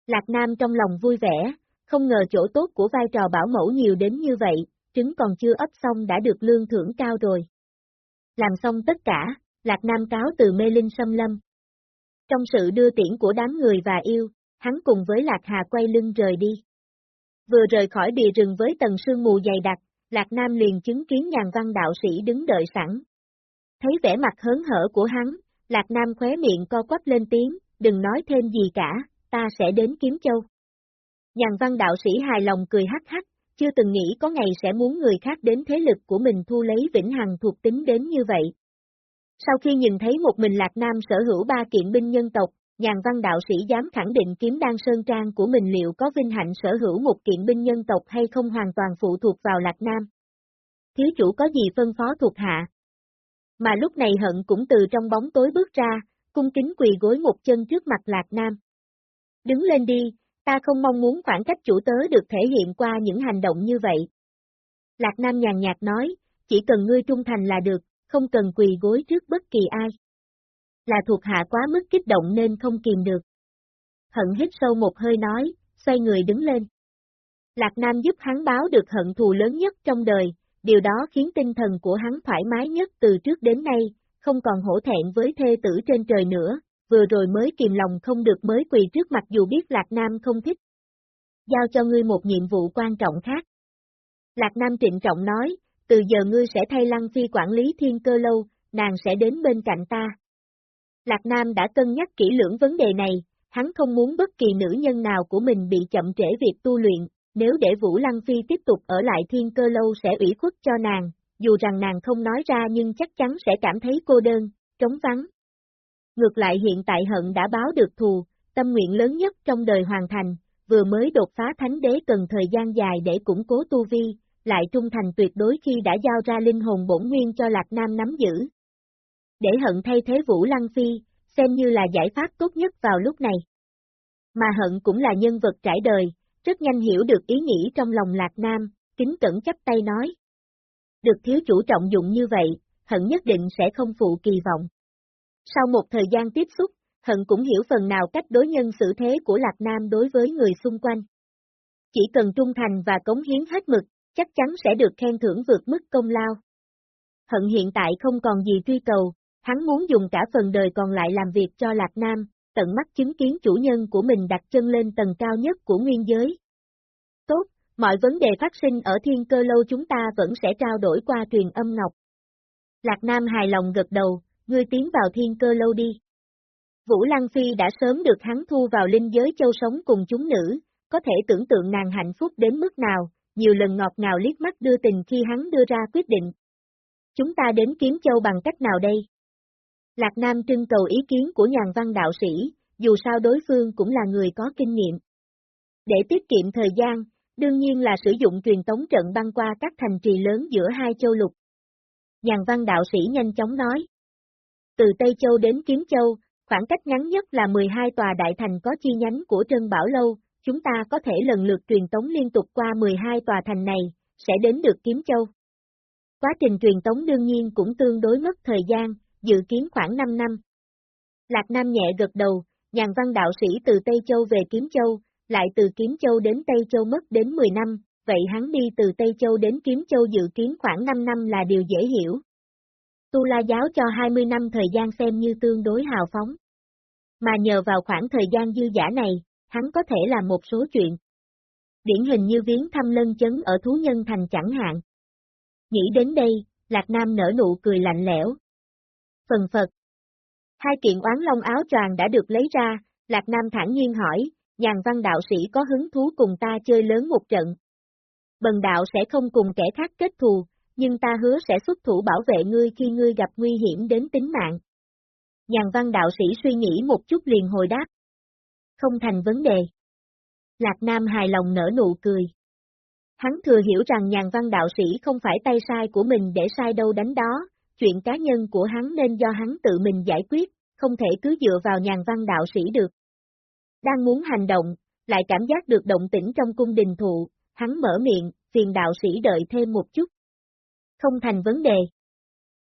Lạc Nam trong lòng vui vẻ, không ngờ chỗ tốt của vai trò bảo mẫu nhiều đến như vậy, trứng còn chưa ấp xong đã được lương thưởng cao rồi. Làm xong tất cả, Lạc Nam cáo từ mê linh xâm lâm. Trong sự đưa tiễn của đám người và yêu, hắn cùng với Lạc Hà quay lưng rời đi. Vừa rời khỏi bìa rừng với tầng sương mù dày đặc, Lạc Nam liền chứng kiến nhàn văn đạo sĩ đứng đợi sẵn. Thấy vẻ mặt hớn hở của hắn, Lạc Nam khóe miệng co quắp lên tiếng, đừng nói thêm gì cả, ta sẽ đến Kiếm Châu. Nhàn văn đạo sĩ hài lòng cười hắc hắc, chưa từng nghĩ có ngày sẽ muốn người khác đến thế lực của mình thu lấy vĩnh hằng thuộc tính đến như vậy. Sau khi nhìn thấy một mình Lạc Nam sở hữu ba kiện binh nhân tộc, nhàn văn đạo sĩ dám khẳng định kiếm đan sơn trang của mình liệu có vinh hạnh sở hữu một kiện binh nhân tộc hay không hoàn toàn phụ thuộc vào Lạc Nam. Thiếu chủ có gì phân phó thuộc hạ? Mà lúc này hận cũng từ trong bóng tối bước ra, cung kính quỳ gối một chân trước mặt Lạc Nam. Đứng lên đi, ta không mong muốn khoảng cách chủ tớ được thể hiện qua những hành động như vậy. Lạc Nam nhàn nhạt nói, chỉ cần ngươi trung thành là được, không cần quỳ gối trước bất kỳ ai. Là thuộc hạ quá mức kích động nên không kìm được. Hận hít sâu một hơi nói, xoay người đứng lên. Lạc Nam giúp hắn báo được hận thù lớn nhất trong đời, điều đó khiến tinh thần của hắn thoải mái nhất từ trước đến nay, không còn hổ thẹn với thê tử trên trời nữa, vừa rồi mới kìm lòng không được mới quỳ trước mặt dù biết Lạc Nam không thích. Giao cho ngươi một nhiệm vụ quan trọng khác. Lạc Nam trịnh trọng nói, từ giờ ngươi sẽ thay Lăng Phi quản lý thiên cơ lâu, nàng sẽ đến bên cạnh ta. Lạc Nam đã cân nhắc kỹ lưỡng vấn đề này, hắn không muốn bất kỳ nữ nhân nào của mình bị chậm trễ việc tu luyện, nếu để Vũ Lăng Phi tiếp tục ở lại thiên cơ lâu sẽ ủy khuất cho nàng, dù rằng nàng không nói ra nhưng chắc chắn sẽ cảm thấy cô đơn, trống vắng. Ngược lại hiện tại hận đã báo được thù, tâm nguyện lớn nhất trong đời hoàn thành, vừa mới đột phá thánh đế cần thời gian dài để củng cố tu vi, lại trung thành tuyệt đối khi đã giao ra linh hồn bổn nguyên cho Lạc Nam nắm giữ. Để hận thay thế Vũ Lăng Phi, xem như là giải pháp tốt nhất vào lúc này. Mà hận cũng là nhân vật trải đời, rất nhanh hiểu được ý nghĩ trong lòng Lạc Nam, kính cẩn chấp tay nói. Được thiếu chủ trọng dụng như vậy, hận nhất định sẽ không phụ kỳ vọng. Sau một thời gian tiếp xúc, hận cũng hiểu phần nào cách đối nhân xử thế của Lạc Nam đối với người xung quanh. Chỉ cần trung thành và cống hiến hết mực, chắc chắn sẽ được khen thưởng vượt mức công lao. Hận hiện tại không còn gì truy cầu, hắn muốn dùng cả phần đời còn lại làm việc cho Lạc Nam, tận mắt chứng kiến chủ nhân của mình đặt chân lên tầng cao nhất của nguyên giới. Tốt, mọi vấn đề phát sinh ở thiên cơ lâu chúng ta vẫn sẽ trao đổi qua truyền âm ngọc. Lạc Nam hài lòng gật đầu, ngươi tiến vào thiên cơ lâu đi. Vũ Lăng Phi đã sớm được hắn thu vào linh giới châu sống cùng chúng nữ, có thể tưởng tượng nàng hạnh phúc đến mức nào, nhiều lần ngọt ngào liếc mắt đưa tình khi hắn đưa ra quyết định. Chúng ta đến kiếm châu bằng cách nào đây? Lạc Nam trưng cầu ý kiến của nhàn văn đạo sĩ, dù sao đối phương cũng là người có kinh nghiệm. Để tiết kiệm thời gian, đương nhiên là sử dụng truyền tống trận băng qua các thành trì lớn giữa hai châu lục. Nhàn văn đạo sĩ nhanh chóng nói. Từ Tây Châu đến Kiếm Châu, khoảng cách ngắn nhất là 12 tòa đại thành có chi nhánh của Trân Bảo Lâu, chúng ta có thể lần lượt truyền tống liên tục qua 12 tòa thành này, sẽ đến được Kiếm Châu. Quá trình truyền tống đương nhiên cũng tương đối mất thời gian, dự kiến khoảng 5 năm. Lạc Nam nhẹ gật đầu, nhàn văn đạo sĩ từ Tây Châu về Kiếm Châu, lại từ Kiếm Châu đến Tây Châu mất đến 10 năm, vậy hắn đi từ Tây Châu đến Kiếm Châu dự kiến khoảng 5 năm là điều dễ hiểu. Tu La giáo cho 20 năm thời gian xem như tương đối hào phóng. Mà nhờ vào khoảng thời gian dư giả này, hắn có thể làm một số chuyện. Điển hình như viếng thăm lân chấn ở Thú Nhân Thành chẳng hạn. Nghĩ đến đây, Lạc Nam nở nụ cười lạnh lẽo. Phần Phật Hai kiện oán long áo choàng đã được lấy ra, Lạc Nam thản nhiên hỏi, nhàn văn đạo sĩ có hứng thú cùng ta chơi lớn một trận. Bần đạo sẽ không cùng kẻ khác kết thù, nhưng ta hứa sẽ xuất thủ bảo vệ ngươi khi ngươi gặp nguy hiểm đến tính mạng. Nhàn văn đạo sĩ suy nghĩ một chút liền hồi đáp. Không thành vấn đề. Lạc Nam hài lòng nở nụ cười. Hắn thừa hiểu rằng nhàn văn đạo sĩ không phải tay sai của mình để sai đâu đánh đó, chuyện cá nhân của hắn nên do hắn tự mình giải quyết, không thể cứ dựa vào nhàn văn đạo sĩ được. Đang muốn hành động, lại cảm giác được động tĩnh trong cung đình thụ, hắn mở miệng, phiền đạo sĩ đợi thêm một chút. Không thành vấn đề.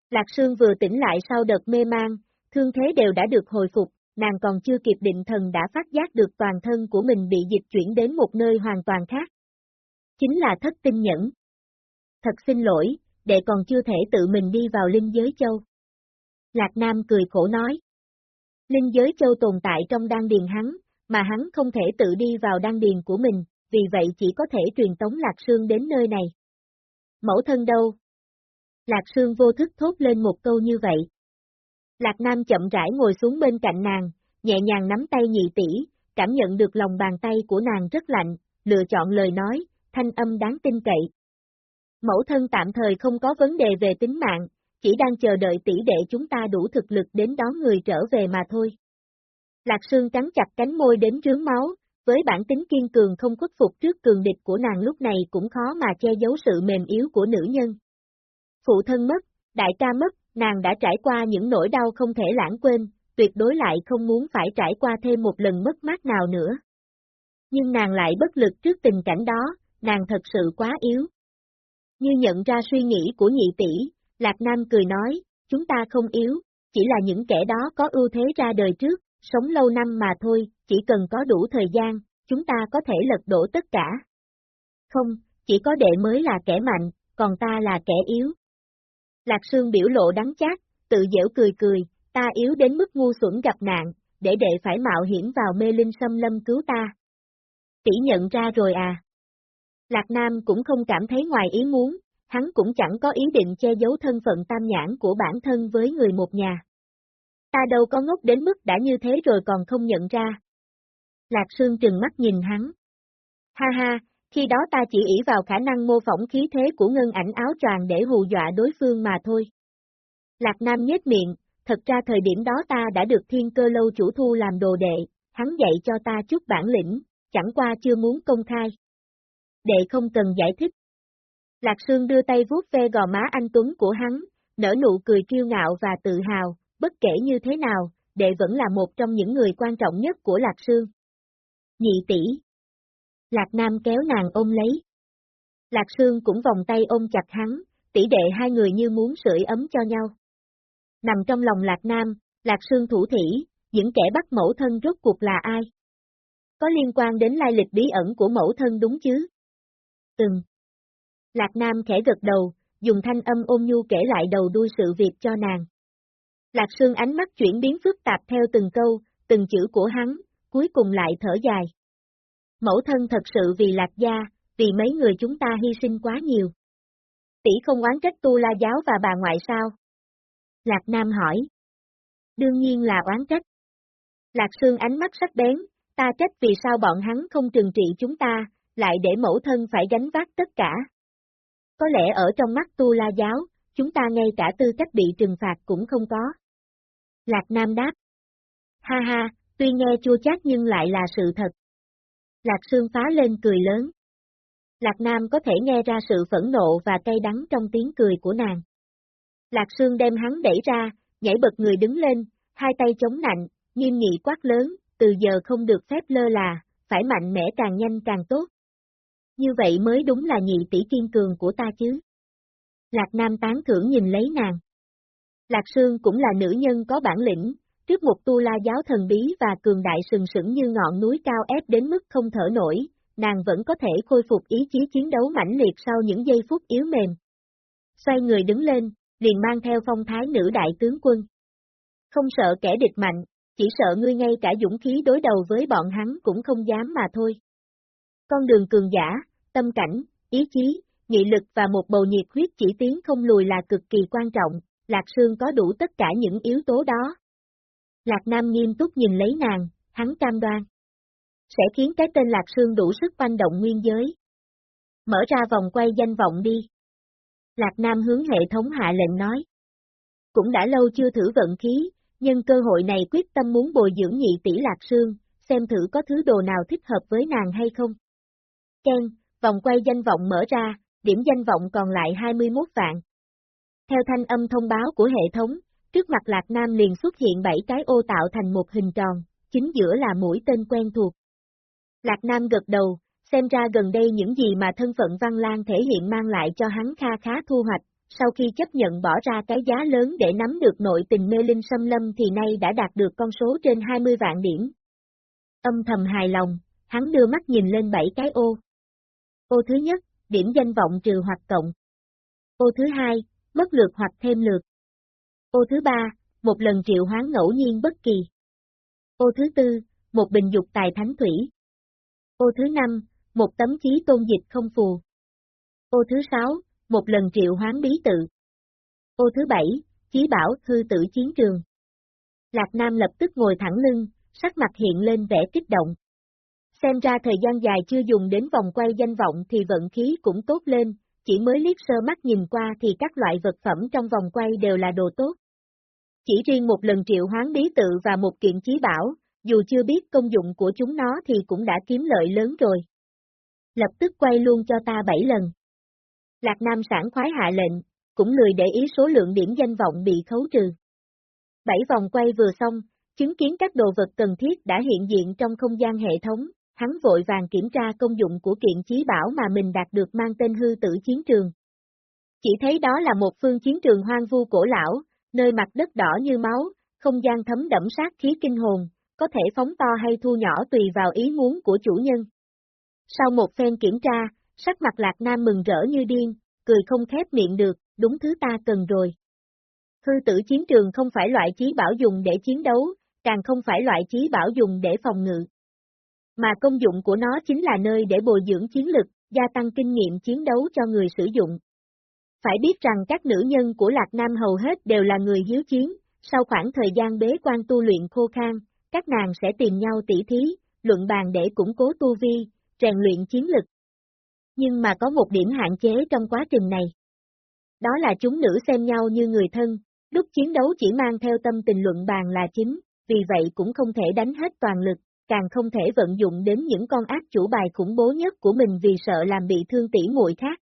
Lạc Sương vừa tỉnh lại sau đợt mê mang, thương thế đều đã được hồi phục, nàng còn chưa kịp định thần đã phát giác được toàn thân của mình bị dịch chuyển đến một nơi hoàn toàn khác. Chính là thất tinh nhẫn. Thật xin lỗi, đệ còn chưa thể tự mình đi vào linh giới châu. Lạc Nam cười khổ nói. Linh giới châu tồn tại trong đan điền hắn, mà hắn không thể tự đi vào đan điền của mình, vì vậy chỉ có thể truyền tống Lạc Sương đến nơi này. Mẫu thân đâu? Lạc Sương vô thức thốt lên một câu như vậy. Lạc Nam chậm rãi ngồi xuống bên cạnh nàng, nhẹ nhàng nắm tay nhị tỷ, cảm nhận được lòng bàn tay của nàng rất lạnh, lựa chọn lời nói, thanh âm đáng tin cậy. Mẫu thân tạm thời không có vấn đề về tính mạng, chỉ đang chờ đợi tỷ đệ chúng ta đủ thực lực đến đón người trở về mà thôi. Lạc Sương cắn chặt cánh môi đến rướng máu, với bản tính kiên cường không khuất phục trước cường địch của nàng lúc này cũng khó mà che giấu sự mềm yếu của nữ nhân. Phụ thân mất, đại ca mất, nàng đã trải qua những nỗi đau không thể lãng quên, tuyệt đối lại không muốn phải trải qua thêm một lần mất mát nào nữa. Nhưng nàng lại bất lực trước tình cảnh đó, nàng thật sự quá yếu. Như nhận ra suy nghĩ của nhị tỷ, Lạc Nam cười nói, chúng ta không yếu, chỉ là những kẻ đó có ưu thế ra đời trước, sống lâu năm mà thôi, chỉ cần có đủ thời gian, chúng ta có thể lật đổ tất cả. Không, chỉ có đệ mới là kẻ mạnh, còn ta là kẻ yếu. Lạc Sương biểu lộ đắng chát, tự dễu cười cười, ta yếu đến mức ngu xuẩn gặp nạn, để đệ phải mạo hiểm vào mê linh xâm lâm cứu ta. Tỷ nhận ra rồi à? Lạc Nam cũng không cảm thấy ngoài ý muốn, hắn cũng chẳng có ý định che giấu thân phận tam nhãn của bản thân với người một nhà. Ta đâu có ngốc đến mức đã như thế rồi còn không nhận ra. Lạc Sương trừng mắt nhìn hắn. Ha ha, khi đó ta chỉ ỷ vào khả năng mô phỏng khí thế của ngân ảnh áo choàng để hù dọa đối phương mà thôi. Lạc Nam nhếch miệng, thật ra thời điểm đó ta đã được thiên cơ lâu chủ thu làm đồ đệ, hắn dạy cho ta chút bản lĩnh, chẳng qua chưa muốn công khai. Đệ không cần giải thích. Lạc Sương đưa tay vuốt ve gò má anh Tuấn của hắn, nở nụ cười kiêu ngạo và tự hào, bất kể như thế nào, đệ vẫn là một trong những người quan trọng nhất của Lạc Sương. Nhị tỷ. Lạc Nam kéo nàng ôm lấy. Lạc Sương cũng vòng tay ôm chặt hắn, tỷ đệ hai người như muốn sưởi ấm cho nhau. Nằm trong lòng Lạc Nam, Lạc Sương thủ thỉ, những kẻ bắt mẫu thân rốt cuộc là ai? Có liên quan đến lai lịch bí ẩn của mẫu thân đúng chứ? Từng. Lạc Nam khẽ gật đầu, dùng thanh âm ôn nhu kể lại đầu đuôi sự việc cho nàng. Lạc Sương ánh mắt chuyển biến phức tạp theo từng câu, từng chữ của hắn, cuối cùng lại thở dài. Mẫu thân thật sự vì lạc gia, vì mấy người chúng ta hy sinh quá nhiều. Tỷ không oán trách tu la giáo và bà ngoại sao? Lạc Nam hỏi. Đương nhiên là oán trách. Lạc Sương ánh mắt sắc bén, ta trách vì sao bọn hắn không trừng trị chúng ta, lại để mẫu thân phải gánh vác tất cả. Có lẽ ở trong mắt tu la giáo, chúng ta ngay cả tư cách bị trừng phạt cũng không có. Lạc Nam đáp. Ha ha, tuy nghe chua chát nhưng lại là sự thật. Lạc Sương phá lên cười lớn. Lạc Nam có thể nghe ra sự phẫn nộ và cay đắng trong tiếng cười của nàng. Lạc Sương đem hắn đẩy ra, nhảy bật người đứng lên, hai tay chống nạnh, nghiêm nghị quát lớn, từ giờ không được phép lơ là, phải mạnh mẽ càng nhanh càng tốt. Như vậy mới đúng là nhị tỷ kiên cường của ta chứ. Lạc Nam tán thưởng nhìn lấy nàng. Lạc Sương cũng là nữ nhân có bản lĩnh, trước một tu la giáo thần bí và cường đại sừng sững như ngọn núi cao ép đến mức không thở nổi, nàng vẫn có thể khôi phục ý chí chiến đấu mãnh liệt sau những giây phút yếu mềm. Xoay người đứng lên, liền mang theo phong thái nữ đại tướng quân. Không sợ kẻ địch mạnh, chỉ sợ ngươi ngay cả dũng khí đối đầu với bọn hắn cũng không dám mà thôi. Con đường cường giả, tâm cảnh, ý chí, nghị lực và một bầu nhiệt huyết chỉ tiến không lùi là cực kỳ quan trọng, Lạc Sương có đủ tất cả những yếu tố đó. Lạc Nam nghiêm túc nhìn lấy nàng, hắn cam đoan. Sẽ khiến cái tên Lạc Sương đủ sức quanh động nguyên giới. Mở ra vòng quay danh vọng đi. Lạc Nam hướng hệ thống hạ lệnh nói. Cũng đã lâu chưa thử vận khí, nhưng cơ hội này quyết tâm muốn bồi dưỡng nhị tỷ Lạc Sương, xem thử có thứ đồ nào thích hợp với nàng hay không. Ken, vòng quay danh vọng mở ra, điểm danh vọng còn lại 21 vạn. Theo thanh âm thông báo của hệ thống, trước mặt Lạc Nam liền xuất hiện 7 cái ô tạo thành một hình tròn, chính giữa là mũi tên quen thuộc. Lạc Nam gật đầu, xem ra gần đây những gì mà thân phận Văn Lan thể hiện mang lại cho hắn kha khá thu hoạch, sau khi chấp nhận bỏ ra cái giá lớn để nắm được nội tình mê linh xâm lâm thì nay đã đạt được con số trên 20 vạn điểm. Âm thầm hài lòng, hắn đưa mắt nhìn lên 7 cái ô. Ô thứ nhất, điểm danh vọng trừ hoặc cộng. Ô thứ hai, mất lượt hoặc thêm lượt. Ô thứ ba, một lần triệu hoán ngẫu nhiên bất kỳ. Ô thứ tư, một bình dục tài thánh thủy. Ô thứ năm, một tấm chí tôn dịch không phù. Ô thứ sáu, một lần triệu hoán bí tự. Ô thứ bảy, chí bảo thư tử chiến trường. Lạc Nam lập tức ngồi thẳng lưng, sắc mặt hiện lên vẻ kích động. Xem ra thời gian dài chưa dùng đến vòng quay danh vọng thì vận khí cũng tốt lên, chỉ mới liếc sơ mắt nhìn qua thì các loại vật phẩm trong vòng quay đều là đồ tốt. Chỉ riêng một lần triệu hoán bí tự và một kiện chí bảo, dù chưa biết công dụng của chúng nó thì cũng đã kiếm lợi lớn rồi. Lập tức quay luôn cho ta bảy lần. Lạc Nam sản khoái hạ lệnh, cũng lười để ý số lượng điểm danh vọng bị khấu trừ. Bảy vòng quay vừa xong, chứng kiến các đồ vật cần thiết đã hiện diện trong không gian hệ thống, hắn vội vàng kiểm tra công dụng của kiện chí bảo mà mình đạt được mang tên hư tử chiến trường. Chỉ thấy đó là một phương chiến trường hoang vu cổ lão, nơi mặt đất đỏ như máu, không gian thấm đẫm sát khí kinh hồn, có thể phóng to hay thu nhỏ tùy vào ý muốn của chủ nhân. Sau một phen kiểm tra, sắc mặt Lạc Nam mừng rỡ như điên, cười không khép miệng được, đúng thứ ta cần rồi. Hư tử chiến trường không phải loại chí bảo dùng để chiến đấu, càng không phải loại trí bảo dùng để phòng ngự. Mà công dụng của nó chính là nơi để bồi dưỡng chiến lực, gia tăng kinh nghiệm chiến đấu cho người sử dụng. Phải biết rằng các nữ nhân của Lạc Nam hầu hết đều là người hiếu chiến, sau khoảng thời gian bế quan tu luyện khô khan, các nàng sẽ tìm nhau tỉ thí, luận bàn để củng cố tu vi, rèn luyện chiến lực. Nhưng mà có một điểm hạn chế trong quá trình này. Đó là chúng nữ xem nhau như người thân, lúc chiến đấu chỉ mang theo tâm tình luận bàn là chính, vì vậy cũng không thể đánh hết toàn lực, càng không thể vận dụng đến những con ác chủ bài khủng bố nhất của mình vì sợ làm bị thương tỉ muội khác.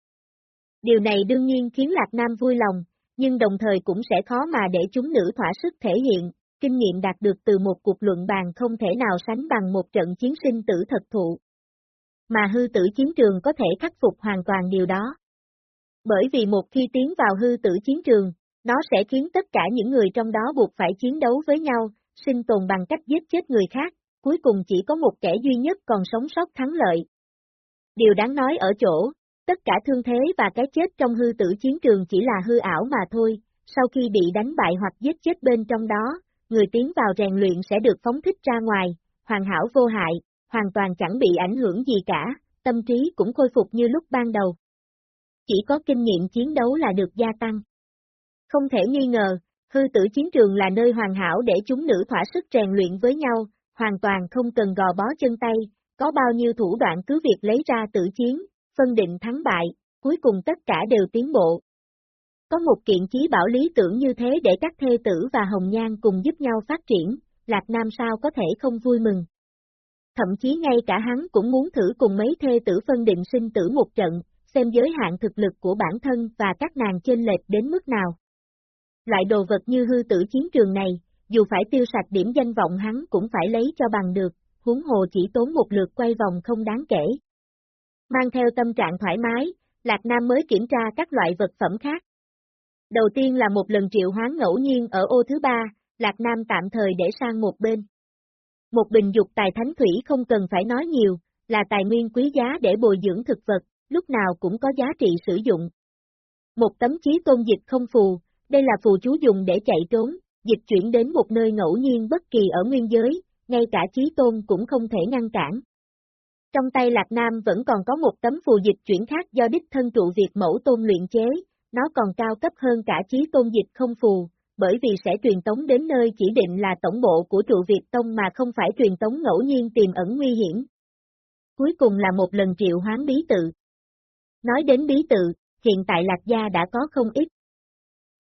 Điều này đương nhiên khiến Lạc Nam vui lòng, nhưng đồng thời cũng sẽ khó mà để chúng nữ thỏa sức thể hiện, kinh nghiệm đạt được từ một cuộc luận bàn không thể nào sánh bằng một trận chiến sinh tử thật thụ. Mà hư tử chiến trường có thể khắc phục hoàn toàn điều đó. Bởi vì một khi tiến vào hư tử chiến trường, nó sẽ khiến tất cả những người trong đó buộc phải chiến đấu với nhau, sinh tồn bằng cách giết chết người khác, cuối cùng chỉ có một kẻ duy nhất còn sống sót thắng lợi. Điều đáng nói ở chỗ, tất cả thương thế và cái chết trong hư tử chiến trường chỉ là hư ảo mà thôi, sau khi bị đánh bại hoặc giết chết bên trong đó, người tiến vào rèn luyện sẽ được phóng thích ra ngoài, hoàn hảo vô hại, hoàn toàn chẳng bị ảnh hưởng gì cả, tâm trí cũng khôi phục như lúc ban đầu. Chỉ có kinh nghiệm chiến đấu là được gia tăng. Không thể nghi ngờ, hư tử chiến trường là nơi hoàn hảo để chúng nữ thỏa sức rèn luyện với nhau, hoàn toàn không cần gò bó chân tay, có bao nhiêu thủ đoạn cứ việc lấy ra tử chiến, phân định thắng bại, cuối cùng tất cả đều tiến bộ. Có một kiện chí bảo lý tưởng như thế để các thê tử và hồng nhan cùng giúp nhau phát triển, Lạc Nam sao có thể không vui mừng. Thậm chí ngay cả hắn cũng muốn thử cùng mấy thê tử phân định sinh tử một trận, xem giới hạn thực lực của bản thân và các nàng chênh lệch đến mức nào. Loại đồ vật như hư tử chiến trường này, dù phải tiêu sạch điểm danh vọng hắn cũng phải lấy cho bằng được, huống hồ chỉ tốn một lượt quay vòng không đáng kể. Mang theo tâm trạng thoải mái, Lạc Nam mới kiểm tra các loại vật phẩm khác. Đầu tiên là một lần triệu hoán ngẫu nhiên ở ô thứ ba, Lạc Nam tạm thời để sang một bên. Một bình dục tài thánh thủy không cần phải nói nhiều, là tài nguyên quý giá để bồi dưỡng thực vật, lúc nào cũng có giá trị sử dụng. Một tấm chí tôn dịch không phù, đây là phù chú dùng để chạy trốn, dịch chuyển đến một nơi ngẫu nhiên bất kỳ ở nguyên giới, ngay cả chí tôn cũng không thể ngăn cản. Trong tay Lạc Nam vẫn còn có một tấm phù dịch chuyển khác do đích thân trụ Việt mẫu tôn luyện chế, nó còn cao cấp hơn cả chí tôn dịch không phù, bởi vì sẽ truyền tống đến nơi chỉ định là tổng bộ của trụ Việt Tông mà không phải truyền tống ngẫu nhiên tiềm ẩn nguy hiểm. Cuối cùng là một lần triệu hoán bí tự. Nói đến bí tự, hiện tại Lạc Gia đã có không ít.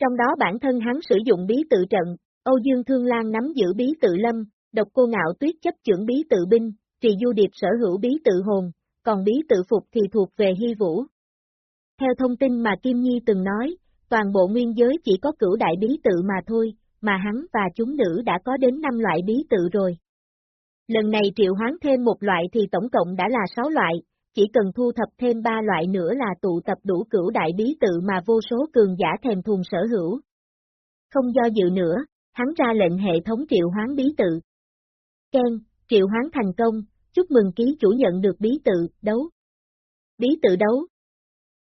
Trong đó bản thân hắn sử dụng bí tự trận, Âu Dương Thương Lan nắm giữ bí tự lâm, độc cô ngạo tuyết chấp trưởng bí tự binh, trì du điệp sở hữu bí tự hồn, còn bí tự phục thì thuộc về hy vũ. Theo thông tin mà Kim Nhi từng nói, toàn bộ nguyên giới chỉ có cửu đại bí tự mà thôi, mà hắn và chúng nữ đã có đến 5 loại bí tự rồi. Lần này triệu hoán thêm một loại thì tổng cộng đã là 6 loại, chỉ cần thu thập thêm 3 loại nữa là tụ tập đủ cửu đại bí tự mà vô số cường giả thèm thuồng sở hữu. Không do dự nữa, hắn ra lệnh hệ thống triệu hoán bí tự. Ken, triệu hoán thành công, chúc mừng ký chủ nhận được bí tự, đấu. Bí tự đấu.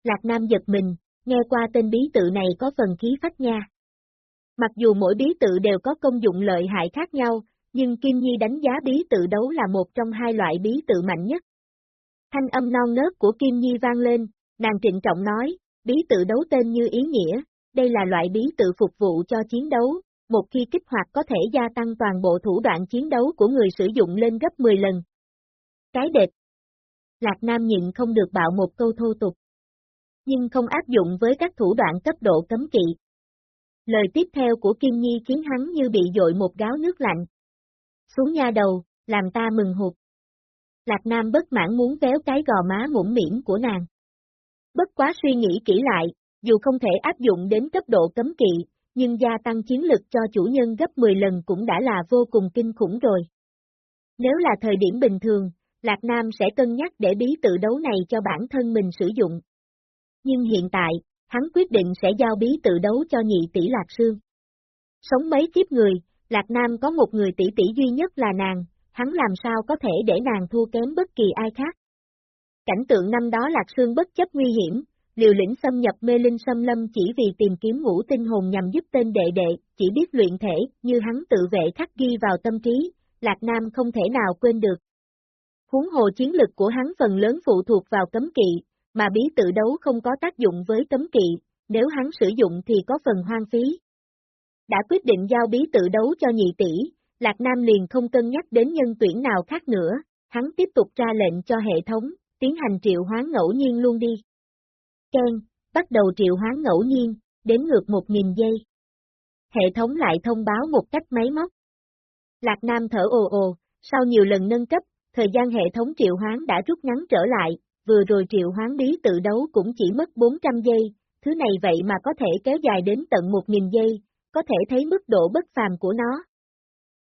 Lạc Nam giật mình, nghe qua tên bí tự này có phần khí phách nha. Mặc dù mỗi bí tự đều có công dụng lợi hại khác nhau, nhưng Kim Nhi đánh giá bí tự đấu là một trong hai loại bí tự mạnh nhất. Thanh âm non nớt của Kim Nhi vang lên, nàng trịnh trọng nói, bí tự đấu tên như ý nghĩa, đây là loại bí tự phục vụ cho chiến đấu, một khi kích hoạt có thể gia tăng toàn bộ thủ đoạn chiến đấu của người sử dụng lên gấp 10 lần. Cái đệt. Lạc Nam nhịn không được bạo một câu thô tục. Nhưng không áp dụng với các thủ đoạn cấp độ cấm kỵ. Lời tiếp theo của Kim Nhi khiến hắn như bị dội một gáo nước lạnh. Xuống nha đầu, làm ta mừng hụt. Lạc Nam bất mãn muốn véo cái gò má mũm miễn của nàng. Bất quá suy nghĩ kỹ lại, dù không thể áp dụng đến cấp độ cấm kỵ, nhưng gia tăng chiến lực cho chủ nhân gấp 10 lần cũng đã là vô cùng kinh khủng rồi. Nếu là thời điểm bình thường, Lạc Nam sẽ cân nhắc để bí tự đấu này cho bản thân mình sử dụng. Nhưng hiện tại, hắn quyết định sẽ giao bí tự đấu cho nhị tỷ Lạc Sương. Sống mấy kiếp người, Lạc Nam có một người tỷ tỷ duy nhất là nàng, hắn làm sao có thể để nàng thua kém bất kỳ ai khác. Cảnh tượng năm đó Lạc Sương bất chấp nguy hiểm, liều lĩnh xâm nhập mê linh xâm lâm chỉ vì tìm kiếm ngũ tinh hồn nhằm giúp tên đệ đệ, chỉ biết luyện thể, như hắn tự vệ khắc ghi vào tâm trí, Lạc Nam không thể nào quên được. Huống hồ chiến lực của hắn phần lớn phụ thuộc vào cấm kỵ, mà bí tự đấu không có tác dụng với cấm kỵ, nếu hắn sử dụng thì có phần hoang phí. Đã quyết định giao bí tự đấu cho nhị tỷ, Lạc Nam liền không cân nhắc đến nhân tuyển nào khác nữa, hắn tiếp tục ra lệnh cho hệ thống, tiến hành triệu hoán ngẫu nhiên luôn đi. Ken, bắt đầu triệu hoán ngẫu nhiên, đến ngược 1.000 giây. Hệ thống lại thông báo một cách máy móc. Lạc Nam thở ồ ồ, sau nhiều lần nâng cấp, thời gian hệ thống triệu hoán đã rút ngắn trở lại, vừa rồi triệu hoán bí tự đấu cũng chỉ mất 400 giây, thứ này vậy mà có thể kéo dài đến tận 1.000 giây, có thể thấy mức độ bất phàm của nó.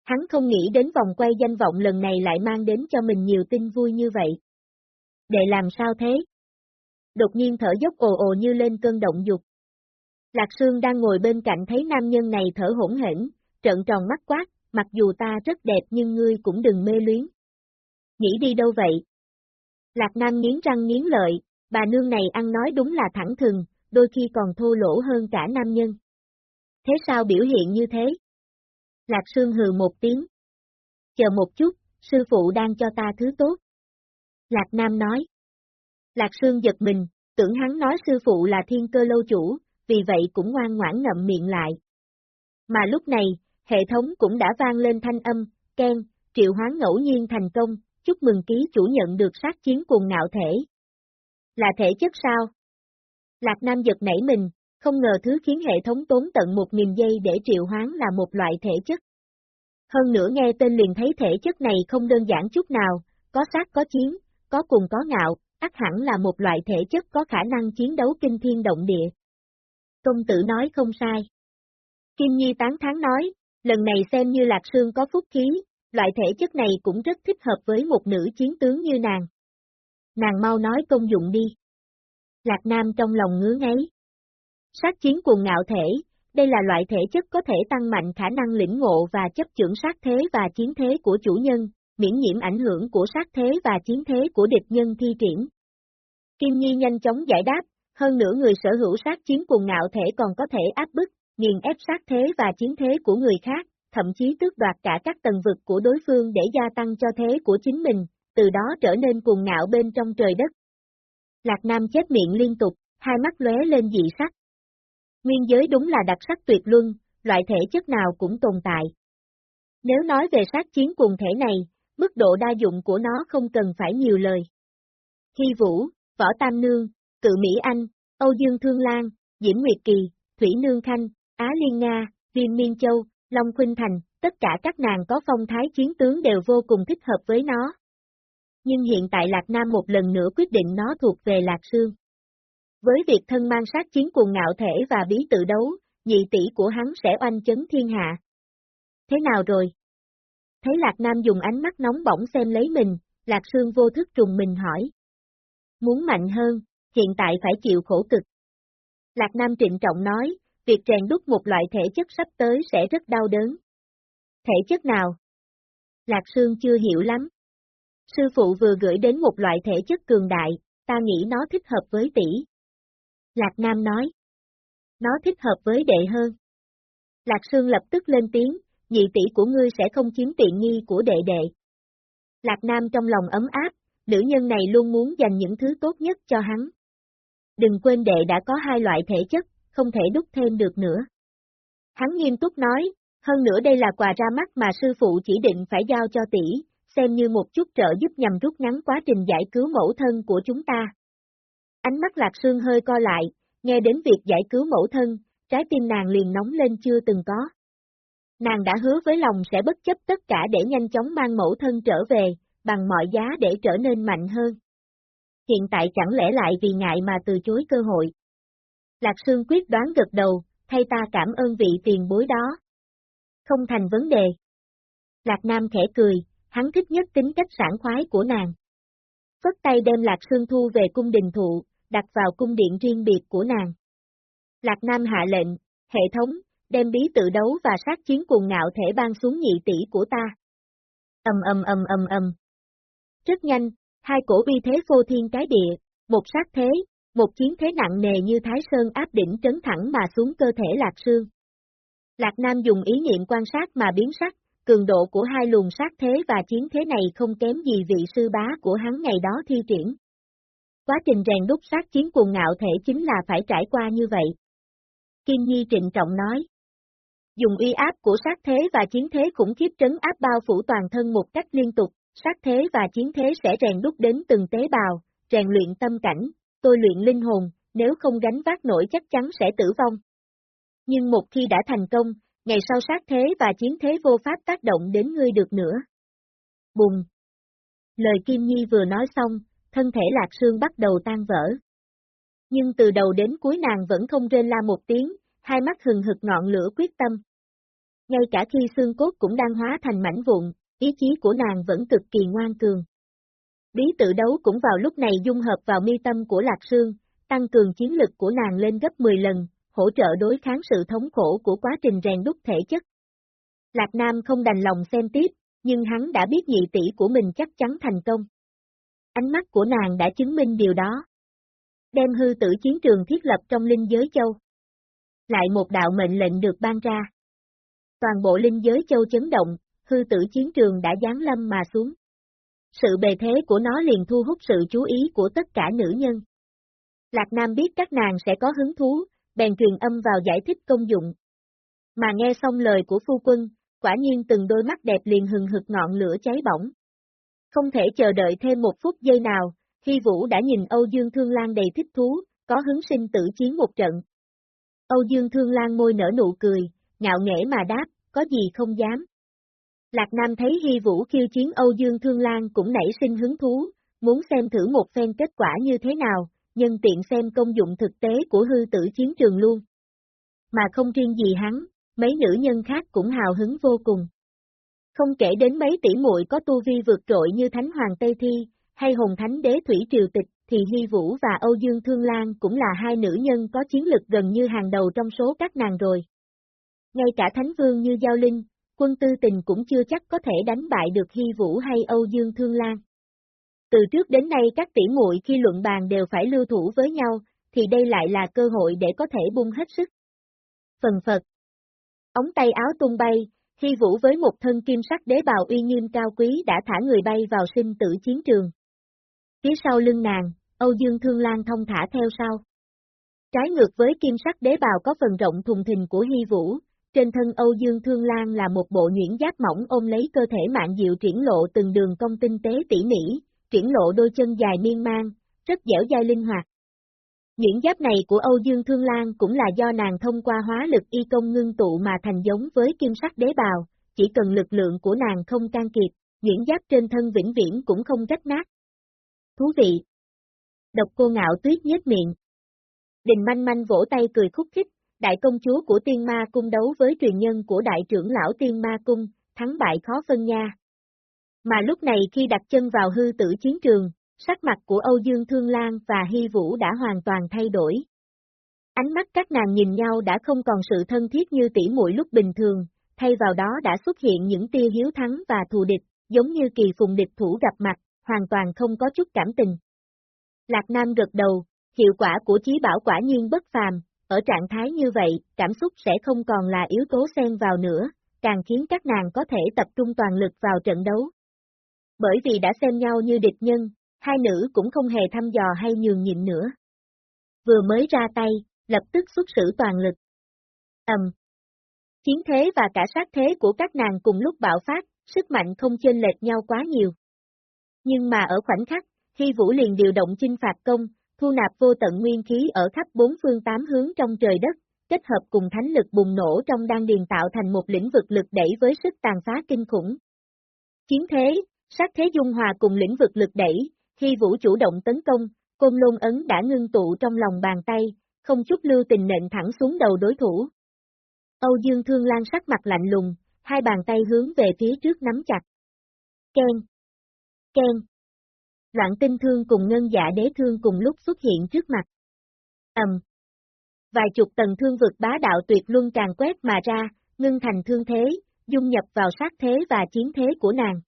Hắn không nghĩ đến vòng quay danh vọng lần này lại mang đến cho mình nhiều tin vui như vậy. Để làm sao thế? Đột nhiên thở dốc ồ ồ như lên cơn động dục. Lạc Sương đang ngồi bên cạnh thấy nam nhân này thở hỗn hển, trợn tròn mắt quát, mặc dù ta rất đẹp nhưng ngươi cũng đừng mê luyến. Nghĩ đi đâu vậy? Lạc Nam nghiến răng nghiến lợi, bà nương này ăn nói đúng là thẳng thừng, đôi khi còn thô lỗ hơn cả nam nhân. Thế sao biểu hiện như thế? Lạc Sương hừ một tiếng. Chờ một chút, sư phụ đang cho ta thứ tốt. Lạc Nam nói. Lạc Sương giật mình, tưởng hắn nói sư phụ là thiên cơ lâu chủ, vì vậy cũng ngoan ngoãn ngậm miệng lại. Mà lúc này, hệ thống cũng đã vang lên thanh âm, khen triệu hoán ngẫu nhiên thành công, chúc mừng ký chủ nhận được sát chiến cùng ngạo thể. Là thể chất sao? Lạc Nam giật nảy mình, không ngờ thứ khiến hệ thống tốn tận 1.000 giây để triệu hoán là một loại thể chất. Hơn nữa nghe tên liền thấy thể chất này không đơn giản chút nào, có sát có chiến, có cùng có ngạo, ắt hẳn là một loại thể chất có khả năng chiến đấu kinh thiên động địa. Công tử nói không sai. Kim Nhi tán thán nói, lần này xem như Lạc Sương có phúc khí, loại thể chất này cũng rất thích hợp với một nữ chiến tướng như nàng. Nàng mau nói công dụng đi. Lạc Nam trong lòng ngứa ngáy. Sát chiến cuồng ngạo thể, đây là loại thể chất có thể tăng mạnh khả năng lĩnh ngộ và chấp chưởng sát thế và chiến thế của chủ nhân, miễn nhiễm ảnh hưởng của sát thế và chiến thế của địch nhân thi triển. Kim Nhi nhanh chóng giải đáp, hơn nữa người sở hữu sát chiến cuồng ngạo thể còn có thể áp bức, nghiền ép sát thế và chiến thế của người khác, thậm chí tước đoạt cả các tầng vực của đối phương để gia tăng cho thế của chính mình, từ đó trở nên cuồng ngạo bên trong trời đất. Lạc Nam chết miệng liên tục, hai mắt lóe lên dị sắc. Nguyên giới đúng là đặc sắc tuyệt luân, loại thể chất nào cũng tồn tại. Nếu nói về sát chiến cùng thể này, mức độ đa dụng của nó không cần phải nhiều lời. Khi Vũ, Võ Tam Nương, Cự Mỹ Anh, Âu Dương Thương Lan, Diễm Nguyệt Kỳ, Thủy Nương Khanh, Á Liên Nga, Viêm Miên Châu, Long Khuynh Thành, tất cả các nàng có phong thái chiến tướng đều vô cùng thích hợp với nó. Nhưng hiện tại Lạc Nam một lần nữa quyết định nó thuộc về Lạc Sương. Với việc thân mang sát chiến cuồng ngạo thể và bí tự đấu, nhị tỷ của hắn sẽ oanh chấn thiên hạ. Thế nào rồi? Thấy Lạc Nam dùng ánh mắt nóng bỏng xem lấy mình, Lạc Sương vô thức trùng mình hỏi. Muốn mạnh hơn, hiện tại phải chịu khổ cực. Lạc Nam trịnh trọng nói, việc rèn đúc một loại thể chất sắp tới sẽ rất đau đớn. Thể chất nào? Lạc Sương chưa hiểu lắm. Sư phụ vừa gửi đến một loại thể chất cường đại, ta nghĩ nó thích hợp với tỷ. Lạc Nam nói. Nó thích hợp với đệ hơn. Lạc Sương lập tức lên tiếng, nhị tỷ của ngươi sẽ không chiếm tiện nghi của đệ đệ. Lạc Nam trong lòng ấm áp, nữ nhân này luôn muốn dành những thứ tốt nhất cho hắn. Đừng quên đệ đã có hai loại thể chất, không thể đúc thêm được nữa. Hắn nghiêm túc nói, hơn nữa đây là quà ra mắt mà sư phụ chỉ định phải giao cho tỷ, xem như một chút trợ giúp nhằm rút ngắn quá trình giải cứu mẫu thân của chúng ta. Ánh mắt Lạc Sương hơi co lại, nghe đến việc giải cứu mẫu thân, trái tim nàng liền nóng lên chưa từng có. Nàng đã hứa với lòng sẽ bất chấp tất cả để nhanh chóng mang mẫu thân trở về, bằng mọi giá để trở nên mạnh hơn. Hiện tại chẳng lẽ lại vì ngại mà từ chối cơ hội. Lạc Sương quyết đoán gật đầu, thay ta cảm ơn vị tiền bối đó. Không thành vấn đề. Lạc Nam khẽ cười, hắn thích nhất tính cách sảng khoái của nàng. Phất tay đem Lạc Sương thu về cung đình thụ, đặt vào cung điện riêng biệt của nàng. Lạc Nam hạ lệnh, hệ thống, đem bí tự đấu và sát chiến cùng ngạo thể ban xuống nhị tỷ của ta. Âm âm âm âm âm. Rất nhanh, hai cổ uy thế phô thiên cái địa, một sát thế, một chiến thế nặng nề như Thái Sơn áp đỉnh trấn thẳng mà xuống cơ thể Lạc Sương. Lạc Nam dùng ý niệm quan sát mà biến sắc, cường độ của hai luồng sát thế và chiến thế này không kém gì vị sư bá của hắn ngày đó thi triển. Quá trình rèn đúc sát chiến cuồng ngạo thể chính là phải trải qua như vậy. Kim Nhi trịnh trọng nói. Dùng uy áp của sát thế và chiến thế khủng khiếp trấn áp bao phủ toàn thân một cách liên tục, sát thế và chiến thế sẽ rèn đúc đến từng tế bào, rèn luyện tâm cảnh, tôi luyện linh hồn, nếu không gánh vác nổi chắc chắn sẽ tử vong. Nhưng một khi đã thành công, ngày sau sát thế và chiến thế vô pháp tác động đến ngươi được nữa. Bùng! Lời Kim Nhi vừa nói xong, thân thể Lạc Sương bắt đầu tan vỡ. Nhưng từ đầu đến cuối nàng vẫn không rên la một tiếng, hai mắt hừng hực ngọn lửa quyết tâm. Ngay cả khi xương cốt cũng đang hóa thành mảnh vụn, ý chí của nàng vẫn cực kỳ ngoan cường. Bí tự đấu cũng vào lúc này dung hợp vào mi tâm của Lạc Sương, tăng cường chiến lực của nàng lên gấp 10 lần, hỗ trợ đối kháng sự thống khổ của quá trình rèn đúc thể chất. Lạc Nam không đành lòng xem tiếp, nhưng hắn đã biết nhị tỷ của mình chắc chắn thành công. Ánh mắt của nàng đã chứng minh điều đó. Đem hư tử chiến trường thiết lập trong linh giới châu. Lại một đạo mệnh lệnh được ban ra. Toàn bộ linh giới châu chấn động, hư tử chiến trường đã giáng lâm mà xuống. Sự bề thế của nó liền thu hút sự chú ý của tất cả nữ nhân. Lạc Nam biết các nàng sẽ có hứng thú, bèn truyền âm vào giải thích công dụng. Mà nghe xong lời của phu quân, quả nhiên từng đôi mắt đẹp liền hừng hực ngọn lửa cháy bỏng. Không thể chờ đợi thêm một phút giây nào, Hy Vũ đã nhìn Âu Dương Thương Lan đầy thích thú, có hứng sinh tử chiến một trận. Âu Dương Thương Lan môi nở nụ cười, ngạo nghễ mà đáp, có gì không dám. Lạc Nam thấy Hy Vũ khiêu chiến Âu Dương Thương Lan cũng nảy sinh hứng thú, muốn xem thử một phen kết quả như thế nào, nhân tiện xem công dụng thực tế của hư tử chiến trường luôn. Mà không riêng gì hắn, mấy nữ nhân khác cũng hào hứng vô cùng. Không kể đến mấy tỷ muội có tu vi vượt trội như Thánh Hoàng Tây Thi, hay Hồng Thánh Đế Thủy Triều Tịch, thì Hy Vũ và Âu Dương Thương Lan cũng là hai nữ nhân có chiến lực gần như hàng đầu trong số các nàng rồi. Ngay cả Thánh Vương như Giao Linh, quân tư tình cũng chưa chắc có thể đánh bại được Hy Vũ hay Âu Dương Thương Lan. Từ trước đến nay các tỷ muội khi luận bàn đều phải lưu thủ với nhau, thì đây lại là cơ hội để có thể bung hết sức. Phần Phật Ống tay áo tung bay, Hy Vũ với một thân kim sắc đế bào uy nghiêm cao quý đã thả người bay vào sinh tử chiến trường. Phía sau lưng nàng, Âu Dương Thương Lan thông thả theo sau. Trái ngược với kim sắc đế bào có phần rộng thùng thình của Hy Vũ, trên thân Âu Dương Thương Lan là một bộ nhuyễn giáp mỏng ôm lấy cơ thể mạng diệu triển lộ từng đường cong tinh tế tỉ mỉ, triển lộ đôi chân dài miên man, rất dẻo dai linh hoạt. Những giáp này của Âu Dương Thương Lan cũng là do nàng thông qua hóa lực y công ngưng tụ mà thành giống với kim sắc đế bào, chỉ cần lực lượng của nàng không can kịp, những giáp trên thân vĩnh viễn cũng không rách nát. Thú vị! Độc cô ngạo tuyết nhếch miệng. Đình manh manh vỗ tay cười khúc khích, đại công chúa của tiên ma cung đấu với truyền nhân của đại trưởng lão tiên ma cung, thắng bại khó phân nha. Mà lúc này khi đặt chân vào hư tử chiến trường, sắc mặt của Âu Dương Thương Lan và Hy Vũ đã hoàn toàn thay đổi. Ánh mắt các nàng nhìn nhau đã không còn sự thân thiết như tỉ muội lúc bình thường, thay vào đó đã xuất hiện những tia hiếu thắng và thù địch, giống như kỳ phùng địch thủ gặp mặt, hoàn toàn không có chút cảm tình. Lạc Nam gật đầu, hiệu quả của chí bảo quả nhiên bất phàm, ở trạng thái như vậy, cảm xúc sẽ không còn là yếu tố xen vào nữa, càng khiến các nàng có thể tập trung toàn lực vào trận đấu. Bởi vì đã xem nhau như địch nhân, hai nữ cũng không hề thăm dò hay nhường nhịn nữa. Vừa mới ra tay, lập tức xuất sử toàn lực. Ầm. Chiến thế và cả sát thế của các nàng cùng lúc bạo phát, sức mạnh không chênh lệch nhau quá nhiều. Nhưng mà ở khoảnh khắc, khi Vũ liền điều động chinh phạt công, thu nạp vô tận nguyên khí ở khắp bốn phương tám hướng trong trời đất, kết hợp cùng thánh lực bùng nổ trong đan điền tạo thành một lĩnh vực lực đẩy với sức tàn phá kinh khủng. Chiến thế, sát thế dung hòa cùng lĩnh vực lực đẩy, khi vũ chủ động tấn công, côn lôn ấn đã ngưng tụ trong lòng bàn tay, không chút lưu tình nện thẳng xuống đầu đối thủ. Âu Dương Thương Lan sắc mặt lạnh lùng, hai bàn tay hướng về phía trước nắm chặt. Ken! Ken! Loạn tinh thương cùng ngân dạ đế thương cùng lúc xuất hiện trước mặt. Ầm! Vài chục tầng thương vực bá đạo tuyệt luân càng quét mà ra, ngưng thành thương thế, dung nhập vào sát thế và chiến thế của nàng.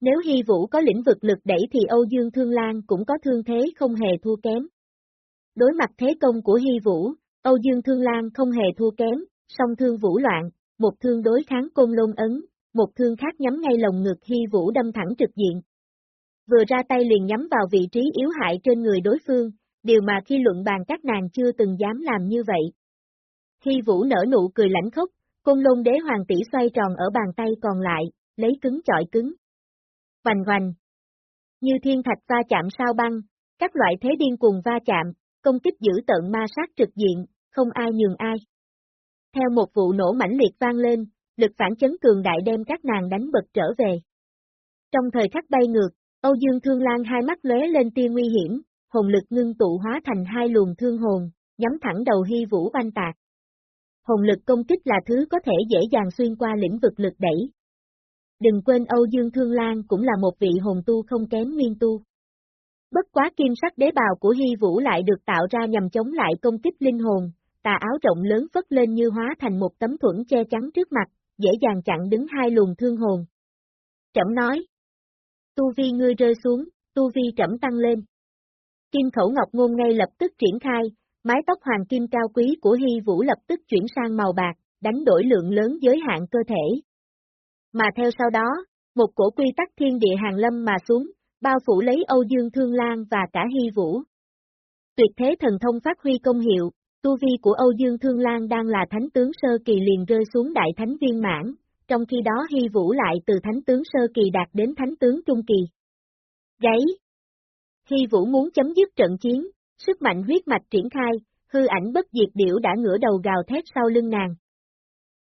Nếu Hy Vũ có lĩnh vực lực đẩy thì Âu Dương Thương Lan cũng có thương thế không hề thua kém. Đối mặt thế công của Hy Vũ, Âu Dương Thương Lan không hề thua kém, song thương vũ loạn, một thương đối kháng côn lôn ấn, một thương khác nhắm ngay lồng ngực Hy Vũ đâm thẳng trực diện. Vừa ra tay liền nhắm vào vị trí yếu hại trên người đối phương, điều mà khi luận bàn các nàng chưa từng dám làm như vậy. Hy Vũ nở nụ cười lãnh khốc, côn lôn đế hoàng tỷ xoay tròn ở bàn tay còn lại, lấy cứng chọi cứng. Hoành hoành. Như thiên thạch va chạm sao băng, các loại thế điên cuồng va chạm, công kích giữ tận ma sát trực diện, không ai nhường ai. Theo một vụ nổ mãnh liệt vang lên, lực phản chấn cường đại đem các nàng đánh bật trở về. Trong thời khắc bay ngược, Âu Dương Thương Lan hai mắt lóe lên tia nguy hiểm, hồn lực ngưng tụ hóa thành hai luồng thương hồn, nhắm thẳng đầu hy vũ oanh tạc. Hồn lực công kích là thứ có thể dễ dàng xuyên qua lĩnh vực lực đẩy. Đừng quên Âu Dương Thương Lan cũng là một vị hồn tu không kém nguyên tu. Bất quá kim sắc đế bào của Hy Vũ lại được tạo ra nhằm chống lại công kích linh hồn, tà áo rộng lớn phất lên như hóa thành một tấm thuẫn che chắn trước mặt, dễ dàng chặn đứng hai luồng thương hồn. Trẫm nói. Tu vi ngươi rơi xuống, tu vi trẫm tăng lên. Kim khẩu ngọc ngôn ngay lập tức triển khai, mái tóc hoàng kim cao quý của Hy Vũ lập tức chuyển sang màu bạc, đánh đổi lượng lớn giới hạn cơ thể. Mà theo sau đó, một cổ quy tắc thiên địa hàng lâm mà xuống, bao phủ lấy Âu Dương Thương Lan và cả Hy Vũ. Tuyệt thế thần thông phát huy công hiệu, tu vi của Âu Dương Thương Lan đang là thánh tướng sơ kỳ liền rơi xuống đại thánh viên mãn, trong khi đó Hy Vũ lại từ thánh tướng sơ kỳ đạt đến thánh tướng trung kỳ. Gáy Hy Vũ muốn chấm dứt trận chiến, sức mạnh huyết mạch triển khai, hư ảnh bất diệt điểu đã ngửa đầu gào thét sau lưng nàng.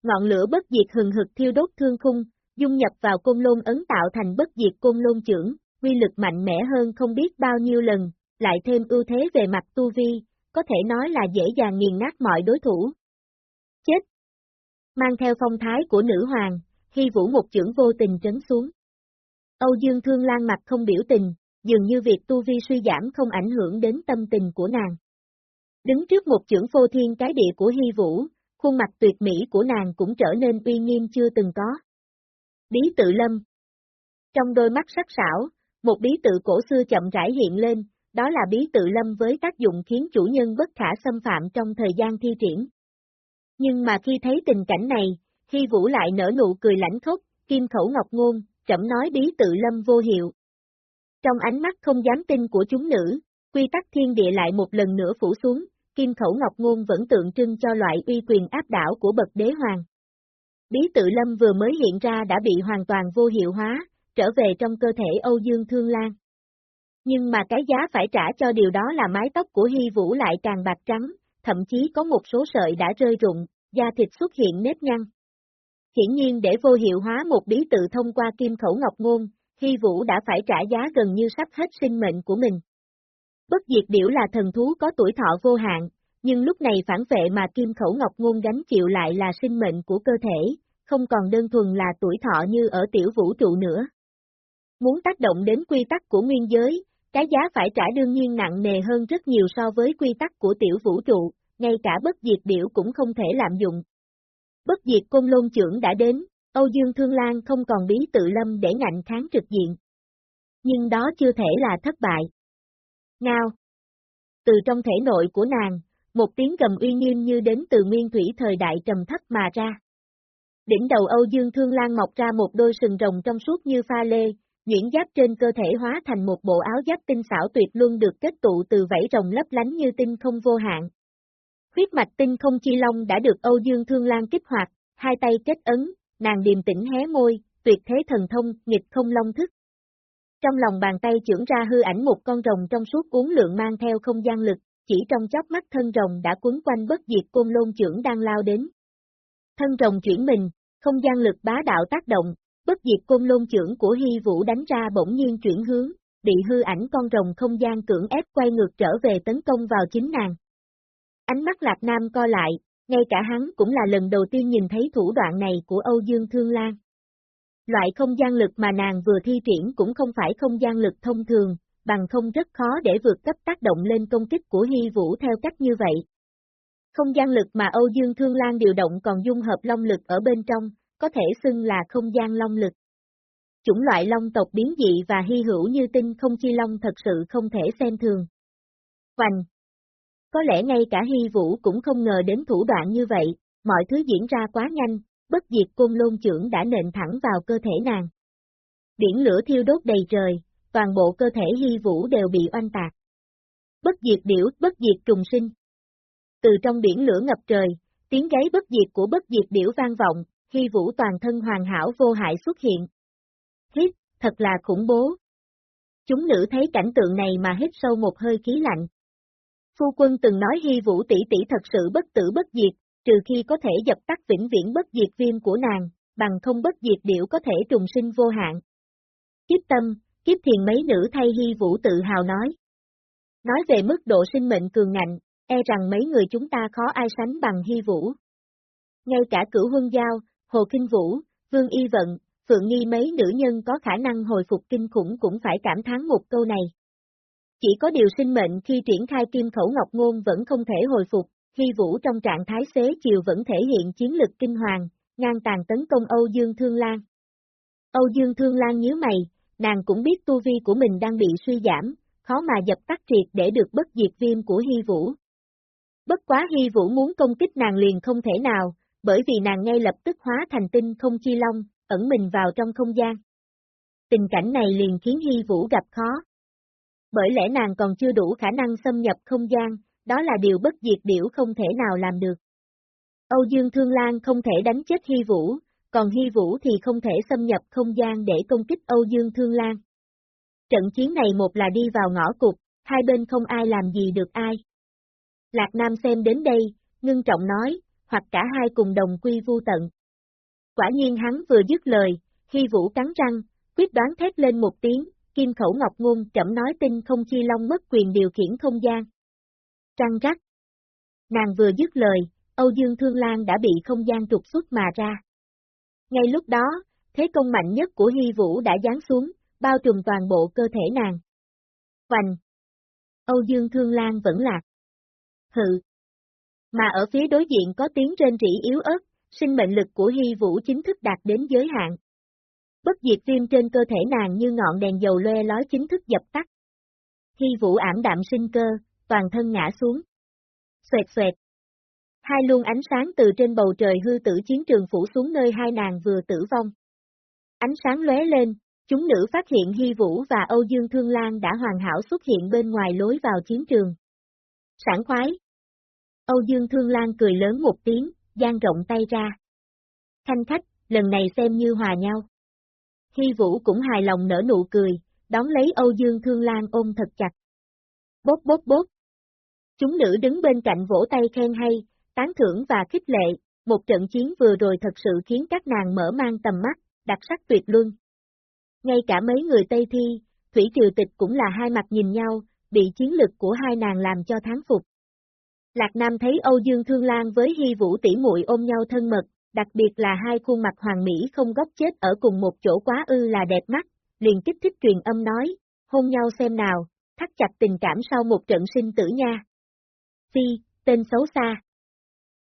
Ngọn lửa bất diệt hừng hực thiêu đốt thương khung, dung nhập vào côn lôn ấn tạo thành bất diệt côn lôn trưởng, uy lực mạnh mẽ hơn không biết bao nhiêu lần, lại thêm ưu thế về mặt tu vi, có thể nói là dễ dàng nghiền nát mọi đối thủ. Chết! Mang theo phong thái của nữ hoàng, khi vũ một trưởng vô tình trấn xuống. Âu Dương Thương Lan mặt không biểu tình, dường như việc tu vi suy giảm không ảnh hưởng đến tâm tình của nàng. Đứng trước một trưởng phô thiên cái địa của hy vũ, khuôn mặt tuyệt mỹ của nàng cũng trở nên uy nghiêm chưa từng có. Bí tự lâm Trong đôi mắt sắc sảo, một bí tự cổ xưa chậm rãi hiện lên, đó là bí tự lâm với tác dụng khiến chủ nhân bất khả xâm phạm trong thời gian thi triển. Nhưng mà khi thấy tình cảnh này, khi Vũ lại nở nụ cười lãnh khốc, kim khẩu ngọc ngôn, chậm nói bí tự lâm vô hiệu. Trong ánh mắt không dám tin của chúng nữ, quy tắc thiên địa lại một lần nữa phủ xuống, kim khẩu ngọc ngôn vẫn tượng trưng cho loại uy quyền áp đảo của bậc đế hoàng. Bí tự lâm vừa mới hiện ra đã bị hoàn toàn vô hiệu hóa, trở về trong cơ thể Âu Dương Thương Lan. Nhưng mà cái giá phải trả cho điều đó là mái tóc của Hy Vũ lại càng bạc trắng, thậm chí có một số sợi đã rơi rụng, da thịt xuất hiện nếp nhăn. Hiển nhiên để vô hiệu hóa một bí tự thông qua kim khẩu ngọc ngôn, Hy Vũ đã phải trả giá gần như sắp hết sinh mệnh của mình. Bất diệt điểu là thần thú có tuổi thọ vô hạn, nhưng lúc này phản vệ mà kim khẩu ngọc ngôn gánh chịu lại là sinh mệnh của cơ thể, không còn đơn thuần là tuổi thọ như ở tiểu vũ trụ nữa. Muốn tác động đến quy tắc của nguyên giới, cái giá phải trả đương nhiên nặng nề hơn rất nhiều so với quy tắc của tiểu vũ trụ, ngay cả bất diệt điểu cũng không thể lạm dụng. Bất diệt côn lôn trưởng đã đến, Âu Dương Thương Lan không còn bí tự lâm để ngạnh kháng trực diện. Nhưng đó chưa thể là thất bại. Ngao Từ trong thể nội của nàng, một tiếng gầm uy nghiêm như đến từ nguyên thủy thời đại trầm thấp mà ra. Đỉnh đầu Âu Dương Thương Lan mọc ra một đôi sừng rồng trong suốt như pha lê, Nhuyễn giáp trên cơ thể hóa thành một bộ áo giáp tinh xảo tuyệt luân được kết tụ từ vảy rồng lấp lánh như tinh không vô hạn. Huyết mạch tinh không chi long đã được Âu Dương Thương Lan kích hoạt, hai tay kết ấn, nàng điềm tĩnh hé môi, tuyệt thế thần thông, nghịch không long thức. Trong lòng bàn tay trưởng ra hư ảnh một con rồng trong suốt uốn lượng mang theo không gian lực, chỉ trong chóp mắt thân rồng đã quấn quanh bất diệt côn lôn trưởng đang lao đến. Thân rồng chuyển mình, không gian lực bá đạo tác động, bất diệt côn lôn trưởng của Hy Vũ đánh ra bỗng nhiên chuyển hướng, bị hư ảnh con rồng không gian cưỡng ép quay ngược trở về tấn công vào chính nàng. Ánh mắt Lạc Nam co lại, ngay cả hắn cũng là lần đầu tiên nhìn thấy thủ đoạn này của Âu Dương Thương Lan. Loại không gian lực mà nàng vừa thi triển cũng không phải không gian lực thông thường, bằng không rất khó để vượt cấp tác động lên công kích của Hy Vũ theo cách như vậy. Không gian lực mà Âu Dương Thương Lan điều động còn dung hợp long lực ở bên trong, có thể xưng là không gian long lực. Chủng loại long tộc biến dị và hy hữu như tinh không chi long thật sự không thể xem thường. Hoành! Có lẽ ngay cả Hy Vũ cũng không ngờ đến thủ đoạn như vậy, mọi thứ diễn ra quá nhanh, bất diệt côn lôn trưởng đã nện thẳng vào cơ thể nàng. Biển lửa thiêu đốt đầy trời, toàn bộ cơ thể Hy Vũ đều bị oanh tạc. Bất diệt điểu, bất diệt trùng sinh. Từ trong biển lửa ngập trời, tiếng gáy bất diệt của bất diệt điểu vang vọng, Hy Vũ toàn thân hoàn hảo vô hại xuất hiện. Hít, thật là khủng bố. Chúng nữ thấy cảnh tượng này mà hít sâu một hơi khí lạnh. Phu quân từng nói Hy Vũ tỷ tỷ thật sự bất tử bất diệt, trừ khi có thể dập tắt vĩnh viễn bất diệt viêm của nàng, bằng không bất diệt điểu có thể trùng sinh vô hạn. Kiếp tâm, kiếp thiền mấy nữ thay Hy Vũ tự hào nói. Nói về mức độ sinh mệnh cường ngạnh, e rằng mấy người chúng ta khó ai sánh bằng Hy Vũ. Ngay cả cửu huân giao, Hồ Kinh Vũ, Vương Y Vận, Phượng Nghi mấy nữ nhân có khả năng hồi phục kinh khủng cũng phải cảm thán một câu này. Chỉ có điều sinh mệnh khi triển khai kim khẩu ngọc ngôn vẫn không thể hồi phục, Hy Vũ trong trạng thái xế chiều vẫn thể hiện chiến lực kinh hoàng, ngang tàn tấn công Âu Dương Thương Lan. Âu Dương Thương Lan nhíu mày, nàng cũng biết tu vi của mình đang bị suy giảm, khó mà dập tắt triệt để được bất diệt viêm của Hy Vũ. Bất quá Hy Vũ muốn công kích nàng liền không thể nào, bởi vì nàng ngay lập tức hóa thành tinh không chi long, ẩn mình vào trong không gian. Tình cảnh này liền khiến Hy Vũ gặp khó. Bởi lẽ nàng còn chưa đủ khả năng xâm nhập không gian, đó là điều bất diệt điểu không thể nào làm được. Âu Dương Thương Lan không thể đánh chết Hy Vũ, còn Hy Vũ thì không thể xâm nhập không gian để công kích Âu Dương Thương Lan. Trận chiến này một là đi vào ngõ cục, hai bên không ai làm gì được ai. Lạc Nam xem đến đây, ngưng trọng nói, hoặc cả hai cùng đồng quy vu tận. Quả nhiên hắn vừa dứt lời, Hy Vũ cắn răng, quyết đoán thét lên một tiếng, kim khẩu ngọc ngôn chậm nói tin không chi long mất quyền điều khiển không gian. Trăng rắc. Nàng vừa dứt lời, Âu Dương Thương Lan đã bị không gian trục xuất mà ra. Ngay lúc đó, thế công mạnh nhất của Hy Vũ đã giáng xuống, bao trùm toàn bộ cơ thể nàng. Hoành! Âu Dương Thương Lan vẫn lạc. Hự! Mà ở phía đối diện có tiếng rên rỉ yếu ớt, sinh mệnh lực của Hy Vũ chính thức đạt đến giới hạn. Bất diệt viêm trên cơ thể nàng như ngọn đèn dầu loe lói chính thức dập tắt. Hy Vũ ảm đạm sinh cơ, toàn thân ngã xuống. Xoẹt xoẹt. Hai luồng ánh sáng từ trên bầu trời hư tử chiến trường phủ xuống nơi hai nàng vừa tử vong. Ánh sáng lóe lên, chúng nữ phát hiện Hy Vũ và Âu Dương Thương Lan đã hoàn hảo xuất hiện bên ngoài lối vào chiến trường. Sảng khoái. Âu Dương Thương Lan cười lớn một tiếng, dang rộng tay ra. Thanh khách, lần này xem như hòa nhau. Hy Vũ cũng hài lòng nở nụ cười, đón lấy Âu Dương Thương Lan ôm thật chặt. Bốp bốp bốp. Chúng nữ đứng bên cạnh vỗ tay khen hay, tán thưởng và khích lệ, một trận chiến vừa rồi thật sự khiến các nàng mở mang tầm mắt, đặc sắc tuyệt luân. Ngay cả mấy người Tây Thi, Thủy Triều Tịch cũng là hai mặt nhìn nhau, bị chiến lực của hai nàng làm cho thắng phục. Lạc Nam thấy Âu Dương Thương Lan với Hy Vũ tỷ muội ôm nhau thân mật, đặc biệt là hai khuôn mặt hoàng mỹ không góc chết ở cùng một chỗ quá ư là đẹp mắt, liền kích thích truyền âm nói, hôn nhau xem nào, thắt chặt tình cảm sau một trận sinh tử nha. Phi, tên xấu xa.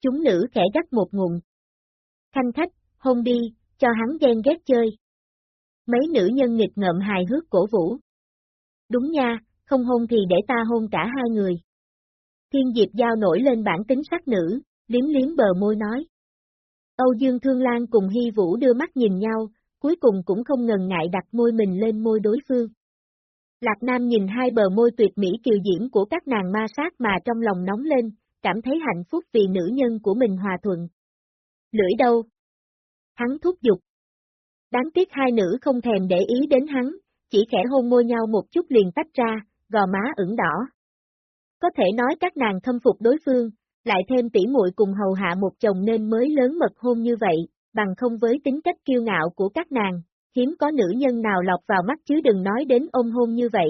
Chúng nữ khẽ gắt một ngụm. Khanh khách, hôn đi, cho hắn ghen ghét chơi. Mấy nữ nhân nghịch ngợm hài hước cổ vũ. Đúng nha, không hôn thì để ta hôn cả hai người. Thiên Diệp Giao nổi lên bản tính sắc nữ, liếm liếm bờ môi nói. Âu Dương Thương Lan cùng Hy Vũ đưa mắt nhìn nhau, cuối cùng cũng không ngần ngại đặt môi mình lên môi đối phương. Lạc Nam nhìn hai bờ môi tuyệt mỹ kiều diễm của các nàng ma sát mà trong lòng nóng lên, cảm thấy hạnh phúc vì nữ nhân của mình hòa thuận. Lưỡi đâu? Hắn thúc giục. Đáng tiếc hai nữ không thèm để ý đến hắn, chỉ khẽ hôn môi nhau một chút liền tách ra, gò má ửng đỏ. Có thể nói các nàng thâm phục đối phương, lại thêm tỉ muội cùng hầu hạ một chồng nên mới lớn mật hôn như vậy, bằng không với tính cách kiêu ngạo của các nàng, hiếm có nữ nhân nào lọc vào mắt chứ đừng nói đến ôm hôn như vậy.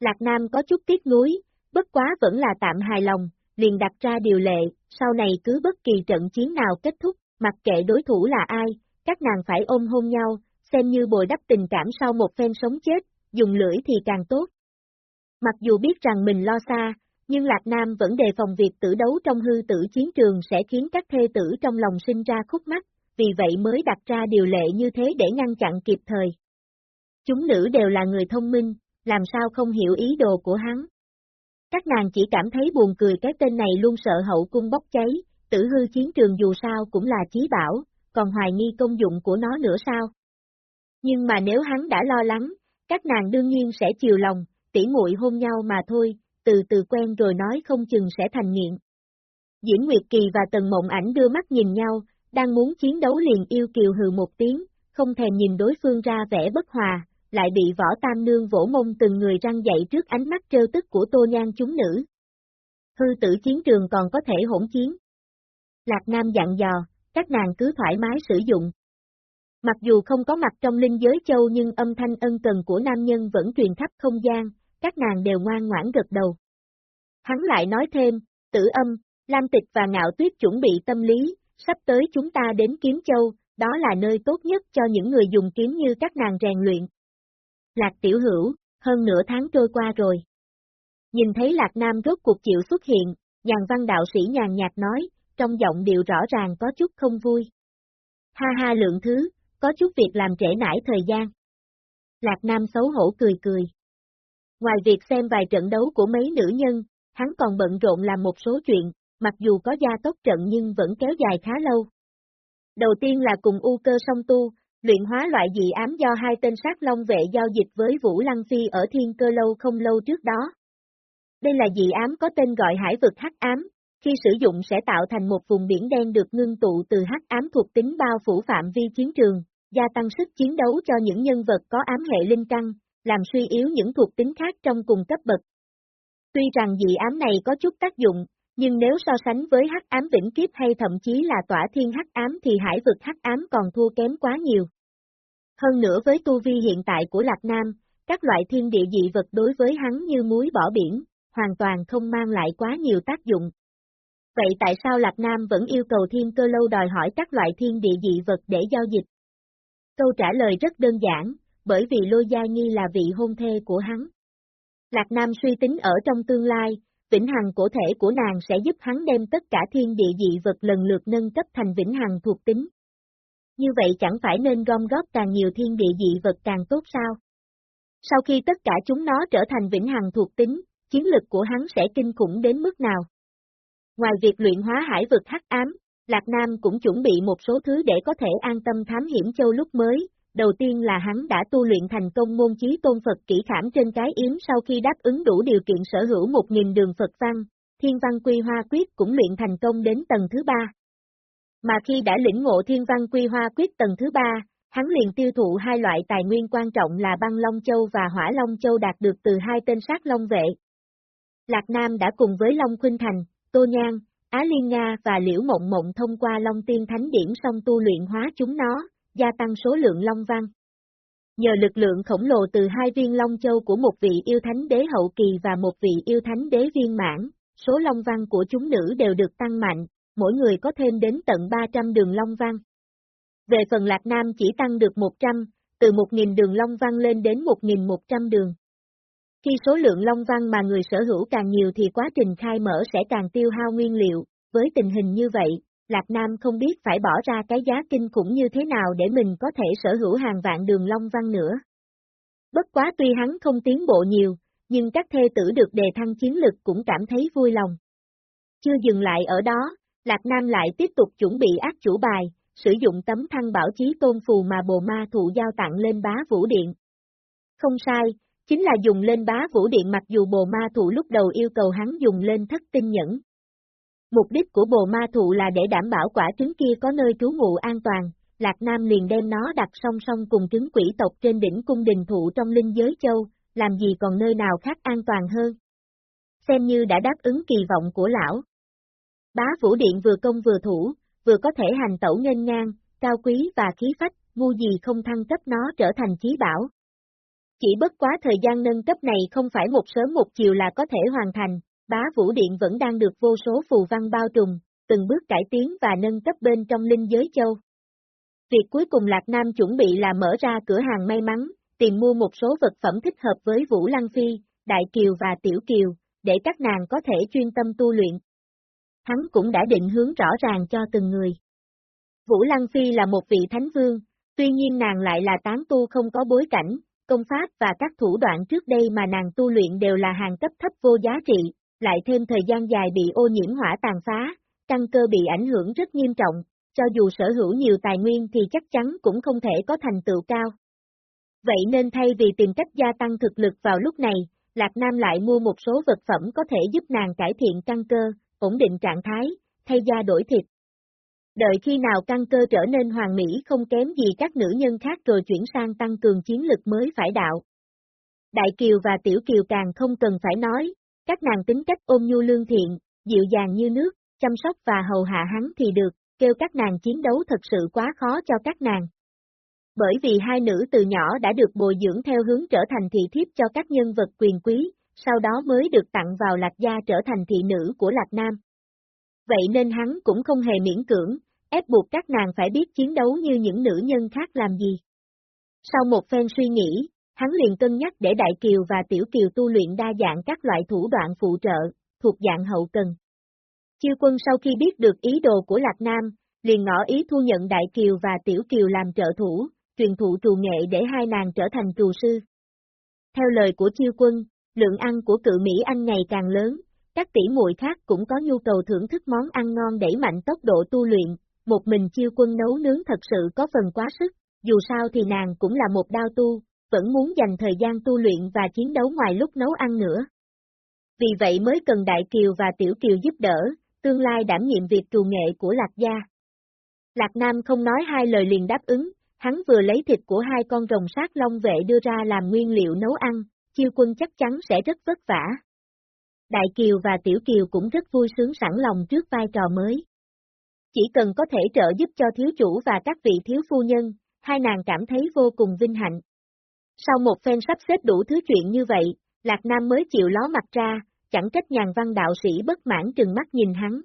Lạc Nam có chút tiếc nuối, bất quá vẫn là tạm hài lòng, liền đặt ra điều lệ, sau này cứ bất kỳ trận chiến nào kết thúc, mặc kệ đối thủ là ai, các nàng phải ôm hôn nhau, xem như bồi đắp tình cảm sau một phen sống chết, dùng lưỡi thì càng tốt. Mặc dù biết rằng mình lo xa, nhưng Lạc Nam vẫn đề phòng việc tử đấu trong hư tử chiến trường sẽ khiến các thê tử trong lòng sinh ra khúc mắc, vì vậy mới đặt ra điều lệ như thế để ngăn chặn kịp thời. Chúng nữ đều là người thông minh, làm sao không hiểu ý đồ của hắn. Các nàng chỉ cảm thấy buồn cười cái tên này luôn sợ hậu cung bốc cháy, tử hư chiến trường dù sao cũng là chí bảo, còn hoài nghi công dụng của nó nữa sao? Nhưng mà nếu hắn đã lo lắng, các nàng đương nhiên sẽ chiều lòng, tỉ muội hôn nhau mà thôi, từ từ quen rồi nói không chừng sẽ thành nghiện. Diễn Nguyệt Kỳ và Tần Mộng Ảnh đưa mắt nhìn nhau, đang muốn chiến đấu liền yêu kiều hừ một tiếng, không thèm nhìn đối phương ra vẻ bất hòa, lại bị võ tam nương vỗ mông từng người răng dậy trước ánh mắt trêu tức của tô nhan chúng nữ. Hư tử chiến trường còn có thể hỗn chiến. Lạc Nam dặn dò, các nàng cứ thoải mái sử dụng. Mặc dù không có mặt trong linh giới châu nhưng âm thanh ân cần của nam nhân vẫn truyền khắp không gian, các nàng đều ngoan ngoãn gật đầu. Hắn lại nói thêm, tử âm, Lam Tịch và Ngạo Tuyết chuẩn bị tâm lý, sắp tới chúng ta đến Kiếm Châu, đó là nơi tốt nhất cho những người dùng kiếm như các nàng rèn luyện. Lạc Tiểu Hữu, hơn nửa tháng trôi qua rồi. Nhìn thấy Lạc Nam rốt cuộc chịu xuất hiện, nhàn văn đạo sĩ nhàn nhạt nói, trong giọng điệu rõ ràng có chút không vui. Ha ha lượng thứ, có chút việc làm trễ nải thời gian. Lạc Nam xấu hổ cười cười. Ngoài việc xem vài trận đấu của mấy nữ nhân, hắn còn bận rộn làm một số chuyện, mặc dù có gia tốc trận nhưng vẫn kéo dài khá lâu. Đầu tiên là cùng U cơ song tu, luyện hóa loại dị ám do hai tên sát long vệ giao dịch với Vũ Lăng Phi ở thiên cơ lâu không lâu trước đó. Đây là dị ám có tên gọi hải vực hắc ám, khi sử dụng sẽ tạo thành một vùng biển đen được ngưng tụ từ hắc ám thuộc tính bao phủ phạm vi chiến trường, gia tăng sức chiến đấu cho những nhân vật có ám hệ linh căng, làm suy yếu những thuộc tính khác trong cùng cấp bậc. Tuy rằng dị ám này có chút tác dụng, nhưng nếu so sánh với hắc ám vĩnh kiếp hay thậm chí là tỏa thiên hắc ám thì hải vực hắc ám còn thua kém quá nhiều. Hơn nữa với tu vi hiện tại của Lạc Nam, các loại thiên địa dị vật đối với hắn như muối bỏ biển, hoàn toàn không mang lại quá nhiều tác dụng. Vậy tại sao Lạc Nam vẫn yêu cầu thiên cơ lâu đòi hỏi các loại thiên địa dị vật để giao dịch? Câu trả lời rất đơn giản, bởi vì Lôi Gia Nhi là vị hôn thê của hắn. Lạc Nam suy tính ở trong tương lai, vĩnh hằng cổ thể của nàng sẽ giúp hắn đem tất cả thiên địa dị vật lần lượt nâng cấp thành vĩnh hằng thuộc tính. Như vậy chẳng phải nên gom góp càng nhiều thiên địa dị vật càng tốt sao? Sau khi tất cả chúng nó trở thành vĩnh hằng thuộc tính, chiến lực của hắn sẽ kinh khủng đến mức nào? Ngoài việc luyện hóa hải vực hắc ám, Lạc Nam cũng chuẩn bị một số thứ để có thể an tâm thám hiểm châu lúc mới, đầu tiên là hắn đã tu luyện thành công môn chí tôn Phật kỹ khảm trên cái yếm sau khi đáp ứng đủ điều kiện sở hữu một nghìn đường Phật văn, thiên văn quy hoa quyết cũng luyện thành công đến tầng thứ ba. Mà khi đã lĩnh ngộ thiên văn quy hoa quyết tầng thứ ba, hắn liền tiêu thụ hai loại tài nguyên quan trọng là băng Long Châu và Hỏa Long Châu đạt được từ hai tên sát Long vệ. Lạc Nam đã cùng với Long Khuynh Thành, Tô Nhan, Á Liên Nga và Liễu Mộng Mộng thông qua Long Tiên Thánh Điển xong tu luyện hóa chúng nó, gia tăng số lượng Long Văn. Nhờ lực lượng khổng lồ từ hai viên Long Châu của một vị yêu thánh đế hậu kỳ và một vị yêu thánh đế viên mãn, số Long Văn của chúng nữ đều được tăng mạnh, mỗi người có thêm đến tận 300 đường Long Văn. Về phần Lạc Nam chỉ tăng được 100, từ 1.000 đường Long Văn lên đến 1.100 đường. Khi số lượng long văn mà người sở hữu càng nhiều thì quá trình khai mở sẽ càng tiêu hao nguyên liệu, với tình hình như vậy, Lạc Nam không biết phải bỏ ra cái giá kinh khủng như thế nào để mình có thể sở hữu hàng vạn đường long văn nữa. Bất quá tuy hắn không tiến bộ nhiều, nhưng các thê tử được đề thăng chiến lực cũng cảm thấy vui lòng. Chưa dừng lại ở đó, Lạc Nam lại tiếp tục chuẩn bị ác chủ bài, sử dụng tấm thăng bảo chí tôn phù mà bồ ma thụ giao tặng lên bá vũ điện. Không sai, chính là dùng lên bá vũ điện mặc dù bồ ma thụ lúc đầu yêu cầu hắn dùng lên thất tinh nhẫn. Mục đích của bồ ma thụ là để đảm bảo quả trứng kia có nơi trú ngụ an toàn, Lạc Nam liền đem nó đặt song song cùng trứng quỷ tộc trên đỉnh cung đình thụ trong linh giới châu, làm gì còn nơi nào khác an toàn hơn. Xem như đã đáp ứng kỳ vọng của lão. Bá vũ điện vừa công vừa thủ, vừa có thể hành tẩu nghênh ngang, cao quý và khí phách, ngu gì không thăng cấp nó trở thành chí bảo. Chỉ bất quá thời gian nâng cấp này không phải một sớm một chiều là có thể hoàn thành, bá vũ điện vẫn đang được vô số phù văn bao trùm, từng bước cải tiến và nâng cấp bên trong linh giới châu. Việc cuối cùng Lạc Nam chuẩn bị là mở ra cửa hàng may mắn, tìm mua một số vật phẩm thích hợp với Vũ Lăng Phi, Đại Kiều và Tiểu Kiều, để các nàng có thể chuyên tâm tu luyện. Hắn cũng đã định hướng rõ ràng cho từng người. Vũ Lăng Phi là một vị thánh vương, tuy nhiên nàng lại là tán tu không có bối cảnh, công pháp và các thủ đoạn trước đây mà nàng tu luyện đều là hàng cấp thấp vô giá trị, lại thêm thời gian dài bị ô nhiễm hỏa tàn phá, căn cơ bị ảnh hưởng rất nghiêm trọng, cho dù sở hữu nhiều tài nguyên thì chắc chắn cũng không thể có thành tựu cao. Vậy nên thay vì tìm cách gia tăng thực lực vào lúc này, Lạc Nam lại mua một số vật phẩm có thể giúp nàng cải thiện căn cơ, ổn định trạng thái, thay da đổi thịt. Đợi khi nào căn cơ trở nên hoàn mỹ không kém gì các nữ nhân khác rồi chuyển sang tăng cường chiến lực mới phải đạo. Đại Kiều và Tiểu Kiều càng không cần phải nói, các nàng tính cách ôm nhu lương thiện, dịu dàng như nước, chăm sóc và hầu hạ hắn thì được, kêu các nàng chiến đấu thật sự quá khó cho các nàng. Bởi vì hai nữ từ nhỏ đã được bồi dưỡng theo hướng trở thành thị thiếp cho các nhân vật quyền quý, sau đó mới được tặng vào lạc gia trở thành thị nữ của lạc nam. Vậy nên hắn cũng không hề miễn cưỡng, ép buộc các nàng phải biết chiến đấu như những nữ nhân khác làm gì. Sau một phen suy nghĩ, hắn liền cân nhắc để Đại Kiều và Tiểu Kiều tu luyện đa dạng các loại thủ đoạn phụ trợ, thuộc dạng hậu cần. Chiêu quân sau khi biết được ý đồ của Lạc Nam, liền ngỏ ý thu nhận Đại Kiều và Tiểu Kiều làm trợ thủ, truyền thụ trù nghệ để hai nàng trở thành trù sư. Theo lời của chiêu quân, lượng ăn của cự Mỹ Anh ngày càng lớn, các tỷ muội khác cũng có nhu cầu thưởng thức món ăn ngon đẩy mạnh tốc độ tu luyện, một mình chiêu quân nấu nướng thật sự có phần quá sức, dù sao thì nàng cũng là một đao tu, vẫn muốn dành thời gian tu luyện và chiến đấu ngoài lúc nấu ăn nữa. Vì vậy mới cần Đại Kiều và Tiểu Kiều giúp đỡ, tương lai đảm nhiệm việc trù nghệ của Lạc Gia. Lạc Nam không nói hai lời liền đáp ứng, hắn vừa lấy thịt của hai con rồng sát long vệ đưa ra làm nguyên liệu nấu ăn, chiêu quân chắc chắn sẽ rất vất vả. Đại Kiều và Tiểu Kiều cũng rất vui sướng sẵn lòng trước vai trò mới. Chỉ cần có thể trợ giúp cho thiếu chủ và các vị thiếu phu nhân, hai nàng cảm thấy vô cùng vinh hạnh. Sau một phen sắp xếp đủ thứ chuyện như vậy, Lạc Nam mới chịu ló mặt ra, chẳng trách nhàn văn đạo sĩ bất mãn trừng mắt nhìn hắn.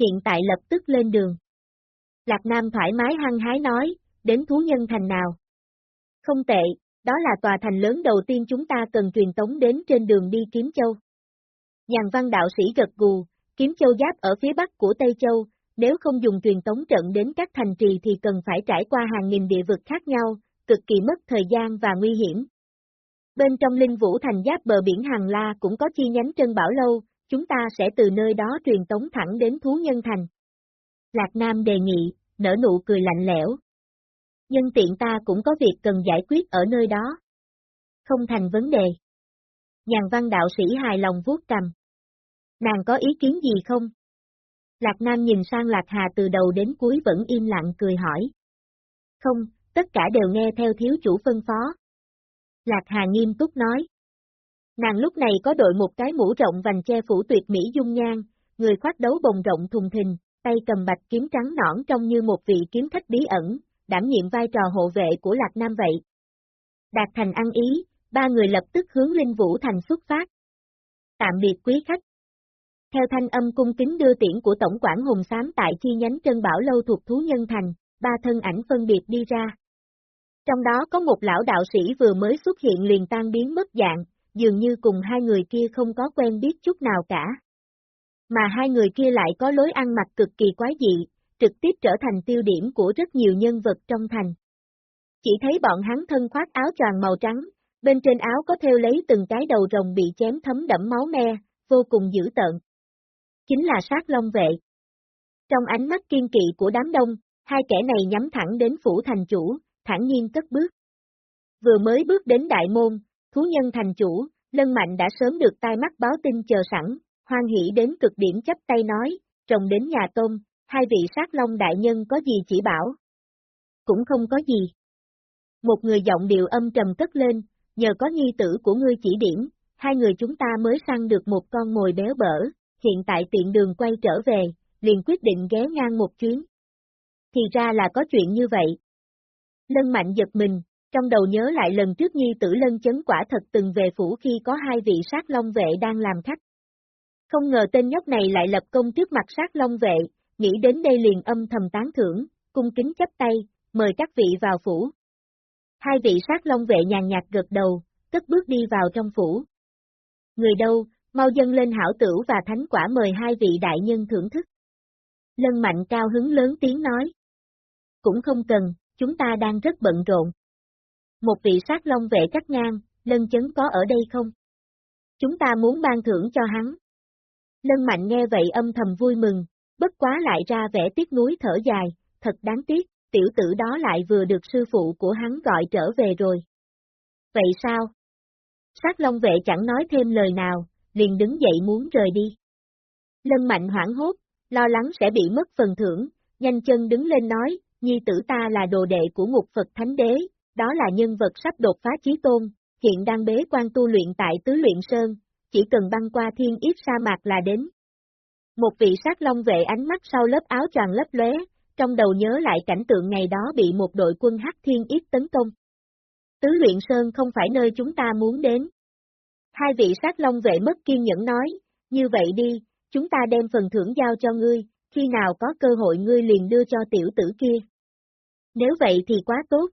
Hiện tại lập tức lên đường. Lạc Nam thoải mái hăng hái nói, đến thú nhân thành nào. Không tệ, đó là tòa thành lớn đầu tiên chúng ta cần truyền tống đến trên đường đi Kiếm Châu. Nhàn văn đạo sĩ gật gù, Kiếm Châu giáp ở phía bắc của Tây Châu, nếu không dùng truyền tống trận đến các thành trì thì cần phải trải qua hàng nghìn địa vực khác nhau, cực kỳ mất thời gian và nguy hiểm. Bên trong linh vũ thành giáp bờ biển Hằng La cũng có chi nhánh Trân Bảo Lâu, chúng ta sẽ từ nơi đó truyền tống thẳng đến Thú Nhân Thành. Lạc Nam đề nghị, nở nụ cười lạnh lẽo. Nhân tiện ta cũng có việc cần giải quyết ở nơi đó. Không thành vấn đề. Nhàn văn đạo sĩ hài lòng vuốt cầm. Nàng có ý kiến gì không? Lạc Nam nhìn sang Lạc Hà từ đầu đến cuối vẫn im lặng cười hỏi. Không, tất cả đều nghe theo thiếu chủ phân phó. Lạc Hà nghiêm túc nói. Nàng lúc này có đội một cái mũ rộng vành che phủ tuyệt mỹ dung nhan, người khoác đấu bồng rộng thùng thình, tay cầm bạch kiếm trắng nõn trông như một vị kiếm khách bí ẩn, đảm nhiệm vai trò hộ vệ của Lạc Nam vậy. Đạt thành ăn ý, ba người lập tức hướng Linh Vũ Thành xuất phát. Tạm biệt quý khách. Theo thanh âm cung kính đưa tiễn của Tổng quản Hùng Sám tại chi nhánh Trân Bảo Lâu thuộc Thú Nhân Thành, ba thân ảnh phân biệt đi ra. Trong đó có một lão đạo sĩ vừa mới xuất hiện liền tan biến mất dạng, dường như cùng hai người kia không có quen biết chút nào cả. Mà hai người kia lại có lối ăn mặc cực kỳ quái dị, trực tiếp trở thành tiêu điểm của rất nhiều nhân vật trong thành. Chỉ thấy bọn hắn thân khoác áo choàng màu trắng, bên trên áo có theo lấy từng cái đầu rồng bị chém thấm đẫm máu me, vô cùng dữ tợn. Chính là sát long vệ. Trong ánh mắt kiên kỵ của đám đông, hai kẻ này nhắm thẳng đến phủ thành chủ, thẳng nhiên cất bước. Vừa mới bước đến đại môn, thú nhân thành chủ, lân mạnh đã sớm được tai mắt báo tin chờ sẵn, hoan hỷ đến cực điểm chấp tay nói, trồng đến nhà tôm, hai vị sát long đại nhân có gì chỉ bảo? Cũng không có gì. Một người giọng điệu âm trầm cất lên, nhờ có nhi tử của ngươi chỉ điểm, hai người chúng ta mới săn được một con mồi béo bở, hiện tại tiện đường quay trở về, liền quyết định ghé ngang một chuyến. Thì ra là có chuyện như vậy. Lân mạnh giật mình, trong đầu nhớ lại lần trước nhi tử lân chấn quả thật từng về phủ khi có hai vị sát long vệ đang làm khách. Không ngờ tên nhóc này lại lập công trước mặt sát long vệ, nghĩ đến đây liền âm thầm tán thưởng, cung kính chấp tay, mời các vị vào phủ. Hai vị sát long vệ nhàn nhạt gật đầu, cất bước đi vào trong phủ. Người đâu, mau dâng lên hảo tửu và thánh quả mời hai vị đại nhân thưởng thức. Lân mạnh cao hứng lớn tiếng nói. Cũng không cần, chúng ta đang rất bận rộn. Một vị sát long vệ cắt ngang, lân chấn có ở đây không? Chúng ta muốn ban thưởng cho hắn. Lân mạnh nghe vậy âm thầm vui mừng, bất quá lại ra vẻ tiếc núi thở dài, thật đáng tiếc, tiểu tử đó lại vừa được sư phụ của hắn gọi trở về rồi. Vậy sao? Sát Long vệ chẳng nói thêm lời nào, liền đứng dậy muốn rời đi. Lân mạnh hoảng hốt, lo lắng sẽ bị mất phần thưởng, nhanh chân đứng lên nói, nhi tử ta là đồ đệ của ngục Phật Thánh Đế, đó là nhân vật sắp đột phá chí tôn, hiện đang bế quan tu luyện tại Tứ Luyện Sơn, chỉ cần băng qua thiên yết sa mạc là đến. Một vị sát long vệ ánh mắt sau lớp áo tròn lấp lóe, trong đầu nhớ lại cảnh tượng ngày đó bị một đội quân hắc thiên yết tấn công. Tứ luyện sơn không phải nơi chúng ta muốn đến. Hai vị sát long vệ mất kiên nhẫn nói, như vậy đi, chúng ta đem phần thưởng giao cho ngươi, khi nào có cơ hội ngươi liền đưa cho tiểu tử kia. Nếu vậy thì quá tốt.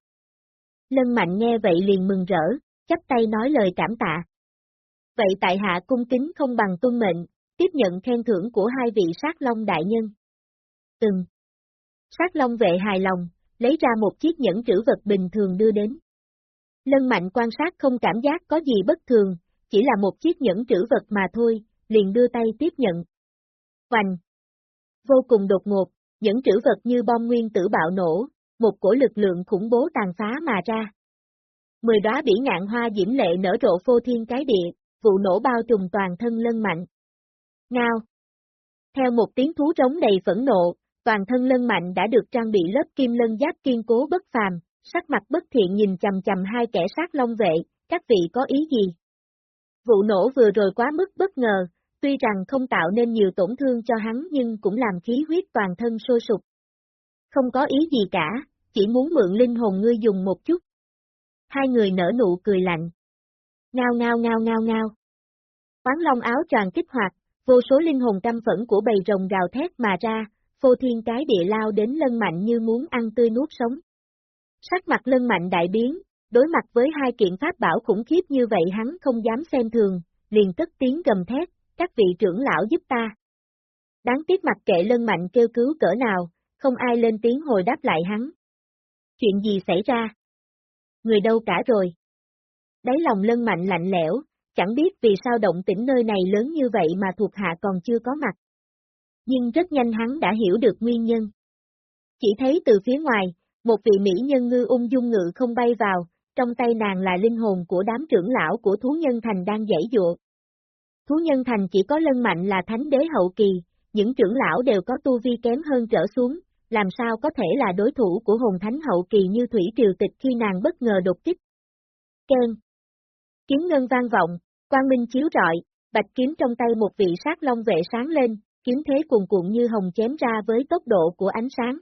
Lân mạnh nghe vậy liền mừng rỡ, chắp tay nói lời cảm tạ. Vậy tại hạ cung kính không bằng tuân mệnh, tiếp nhận khen thưởng của hai vị sát long đại nhân. Từng. Sát long vệ hài lòng, lấy ra một chiếc nhẫn trữ vật bình thường đưa đến. Lân mạnh quan sát không cảm giác có gì bất thường, chỉ là một chiếc nhẫn trữ vật mà thôi, liền đưa tay tiếp nhận. Hoành! Vô cùng đột ngột, nhẫn trữ vật như bom nguyên tử bạo nổ, một cổ lực lượng khủng bố tàn phá mà ra. Mười đóa bỉ ngạn hoa diễm lệ nở rộ phô thiên cái địa, vụ nổ bao trùm toàn thân lân mạnh. Ngao! Theo một tiếng thú trống đầy phẫn nộ, toàn thân lân mạnh đã được trang bị lớp kim lân giáp kiên cố bất phàm, sắc mặt bất thiện nhìn chầm chầm hai kẻ sát long vệ, các vị có ý gì? Vụ nổ vừa rồi quá mức bất ngờ, tuy rằng không tạo nên nhiều tổn thương cho hắn nhưng cũng làm khí huyết toàn thân sôi sục. Không có ý gì cả, chỉ muốn mượn linh hồn ngươi dùng một chút. Hai người nở nụ cười lạnh. Ngao ngao ngao ngao ngao. Quán long áo tràn kích hoạt, vô số linh hồn căm phẫn của bầy rồng gào thét mà ra, phô thiên cái địa lao đến lân mạnh như muốn ăn tươi nuốt sống. Sắc mặt lân mạnh đại biến, đối mặt với hai kiện pháp bảo khủng khiếp như vậy hắn không dám xem thường, liền cất tiếng gầm thét, các vị trưởng lão giúp ta. Đáng tiếc mặt kệ lân mạnh kêu cứu cỡ nào, không ai lên tiếng hồi đáp lại hắn. Chuyện gì xảy ra? Người đâu cả rồi? Đáy lòng lân mạnh lạnh lẽo, chẳng biết vì sao động tĩnh nơi này lớn như vậy mà thuộc hạ còn chưa có mặt. Nhưng rất nhanh hắn đã hiểu được nguyên nhân. Chỉ thấy từ phía ngoài, một vị mỹ nhân ngư ung dung ngự không bay vào, trong tay nàng là linh hồn của đám trưởng lão của thú nhân thành đang dãy dụa. Thú nhân thành chỉ có lân mạnh là thánh đế hậu kỳ, những trưởng lão đều có tu vi kém hơn trở xuống, làm sao có thể là đối thủ của hồn thánh hậu kỳ như Thủy Triều Tịch khi nàng bất ngờ đột kích. Ken Kiếm ngân vang vọng, quang minh chiếu rọi, bạch kiếm trong tay một vị sát long vệ sáng lên, kiếm thế cuồn cuộn như hồng chém ra với tốc độ của ánh sáng.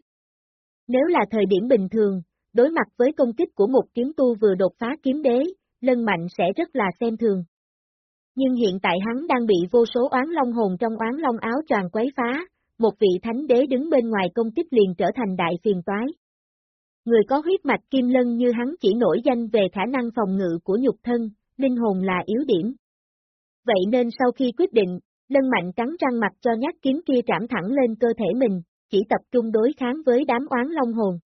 Nếu là thời điểm bình thường, đối mặt với công kích của một kiếm tu vừa đột phá kiếm đế, lân mạnh sẽ rất là xem thường. Nhưng hiện tại hắn đang bị vô số oán long hồn trong oán long áo tràn quấy phá, một vị thánh đế đứng bên ngoài công kích liền trở thành đại phiền toái. Người có huyết mạch kim lân như hắn chỉ nổi danh về khả năng phòng ngự của nhục thân, linh hồn là yếu điểm. Vậy nên sau khi quyết định, lân mạnh cắn răng mặt cho nhát kiếm kia trảm thẳng lên cơ thể mình, chỉ tập trung đối kháng với đám oán long hồn.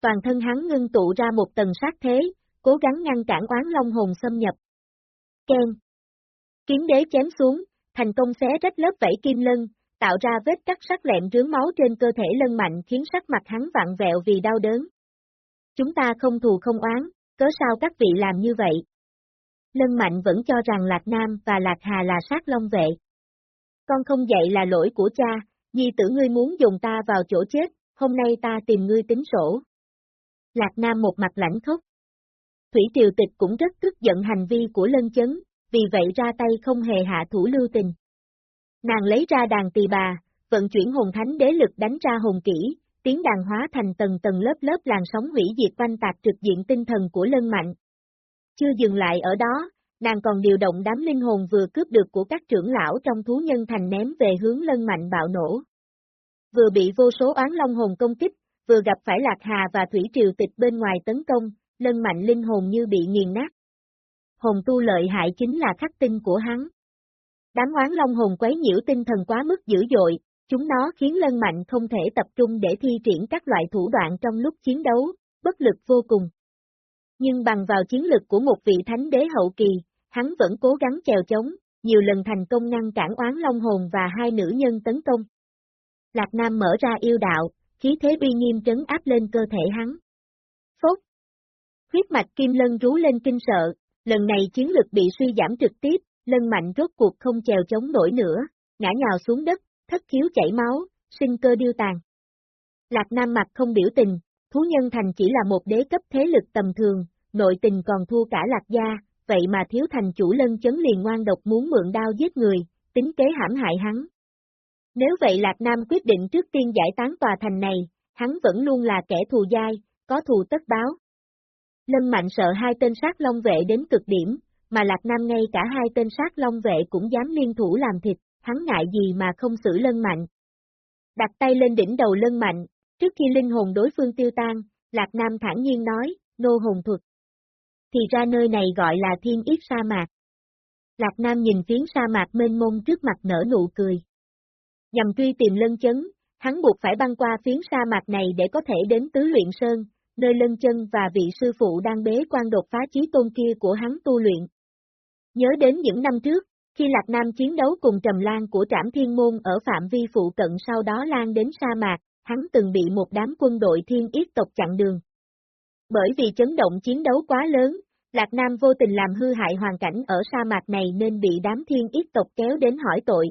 Toàn thân hắn ngưng tụ ra một tầng sát thế, cố gắng ngăn cản oán long hồn xâm nhập. Ken. Kiếm đế chém xuống, thành công xé rách lớp vảy kim lân, tạo ra vết cắt sắc lẹm rướng máu trên cơ thể lân mạnh khiến sắc mặt hắn vặn vẹo vì đau đớn. Chúng ta không thù không oán, cớ sao các vị làm như vậy? Lân mạnh vẫn cho rằng Lạc Nam và Lạc Hà là sát long vệ. Con không dạy là lỗi của cha, Nhi tử ngươi muốn dùng ta vào chỗ chết, hôm nay ta tìm ngươi tính sổ. Lạc Nam một mặt lãnh khốc. Thủy Triều Tịch cũng rất tức giận hành vi của lân chấn, vì vậy ra tay không hề hạ thủ lưu tình. Nàng lấy ra đàn tỳ bà, vận chuyển hồn thánh đế lực đánh ra hồn kỹ, tiếng đàn hóa thành tầng tầng lớp lớp làn sóng hủy diệt quanh tạc trực diện tinh thần của lân mạnh. Chưa dừng lại ở đó, nàng còn điều động đám linh hồn vừa cướp được của các trưởng lão trong thú nhân thành ném về hướng lân mạnh bạo nổ. Vừa bị vô số oán long hồn công kích, vừa gặp phải Lạc Hà và Thủy Triều Tịch bên ngoài tấn công, lân mạnh linh hồn như bị nghiền nát. Hồn tu lợi hại chính là khắc tinh của hắn. Đám oán long hồn quấy nhiễu tinh thần quá mức dữ dội, chúng nó khiến lân mạnh không thể tập trung để thi triển các loại thủ đoạn trong lúc chiến đấu, bất lực vô cùng. Nhưng bằng vào chiến lực của một vị thánh đế hậu kỳ, hắn vẫn cố gắng chèo chống, nhiều lần thành công ngăn cản oán long hồn và hai nữ nhân tấn công. Lạc Nam mở ra yêu đạo, khí thế uy nghiêm trấn áp lên cơ thể hắn. Phốt! Huyết mạch kim lân rú lên kinh sợ, lần này chiến lực bị suy giảm trực tiếp, lân mạnh rốt cuộc không chèo chống nổi nữa, ngã nhào xuống đất, thất khiếu chảy máu, sinh cơ điêu tàn. Lạc Nam mặt không biểu tình, thú nhân thành chỉ là một đế cấp thế lực tầm thường, nội tình còn thua cả Lạc gia, vậy mà thiếu thành chủ lân chấn liền ngoan độc muốn mượn đao giết người, tính kế hãm hại hắn. Nếu vậy Lạc Nam quyết định trước tiên giải tán tòa thành này, hắn vẫn luôn là kẻ thù dai, có thù tất báo. Lâm Mạnh sợ hai tên sát long vệ đến cực điểm, mà Lạc Nam ngay cả hai tên sát long vệ cũng dám liên thủ làm thịt, hắn ngại gì mà không xử Lân Mạnh. Đặt tay lên đỉnh đầu Lân Mạnh, trước khi linh hồn đối phương tiêu tan, Lạc Nam thản nhiên nói, nô hồn thuật. Thì ra nơi này gọi là thiên yết sa mạc. Lạc Nam nhìn phiến sa mạc mênh mông trước mặt nở nụ cười. Nhằm truy tìm lân chấn, hắn buộc phải băng qua phiến sa mạc này để có thể đến Tứ Luyện Sơn, nơi lân chân và vị sư phụ đang bế quan đột phá chí tôn kia của hắn tu luyện. Nhớ đến những năm trước, khi Lạc Nam chiến đấu cùng Trầm Lan của Trảm Thiên Môn ở phạm vi phụ cận sau đó lan đến sa mạc, hắn từng bị một đám quân đội thiên yết tộc chặn đường. Bởi vì chấn động chiến đấu quá lớn, Lạc Nam vô tình làm hư hại hoàn cảnh ở sa mạc này nên bị đám thiên yết tộc kéo đến hỏi tội.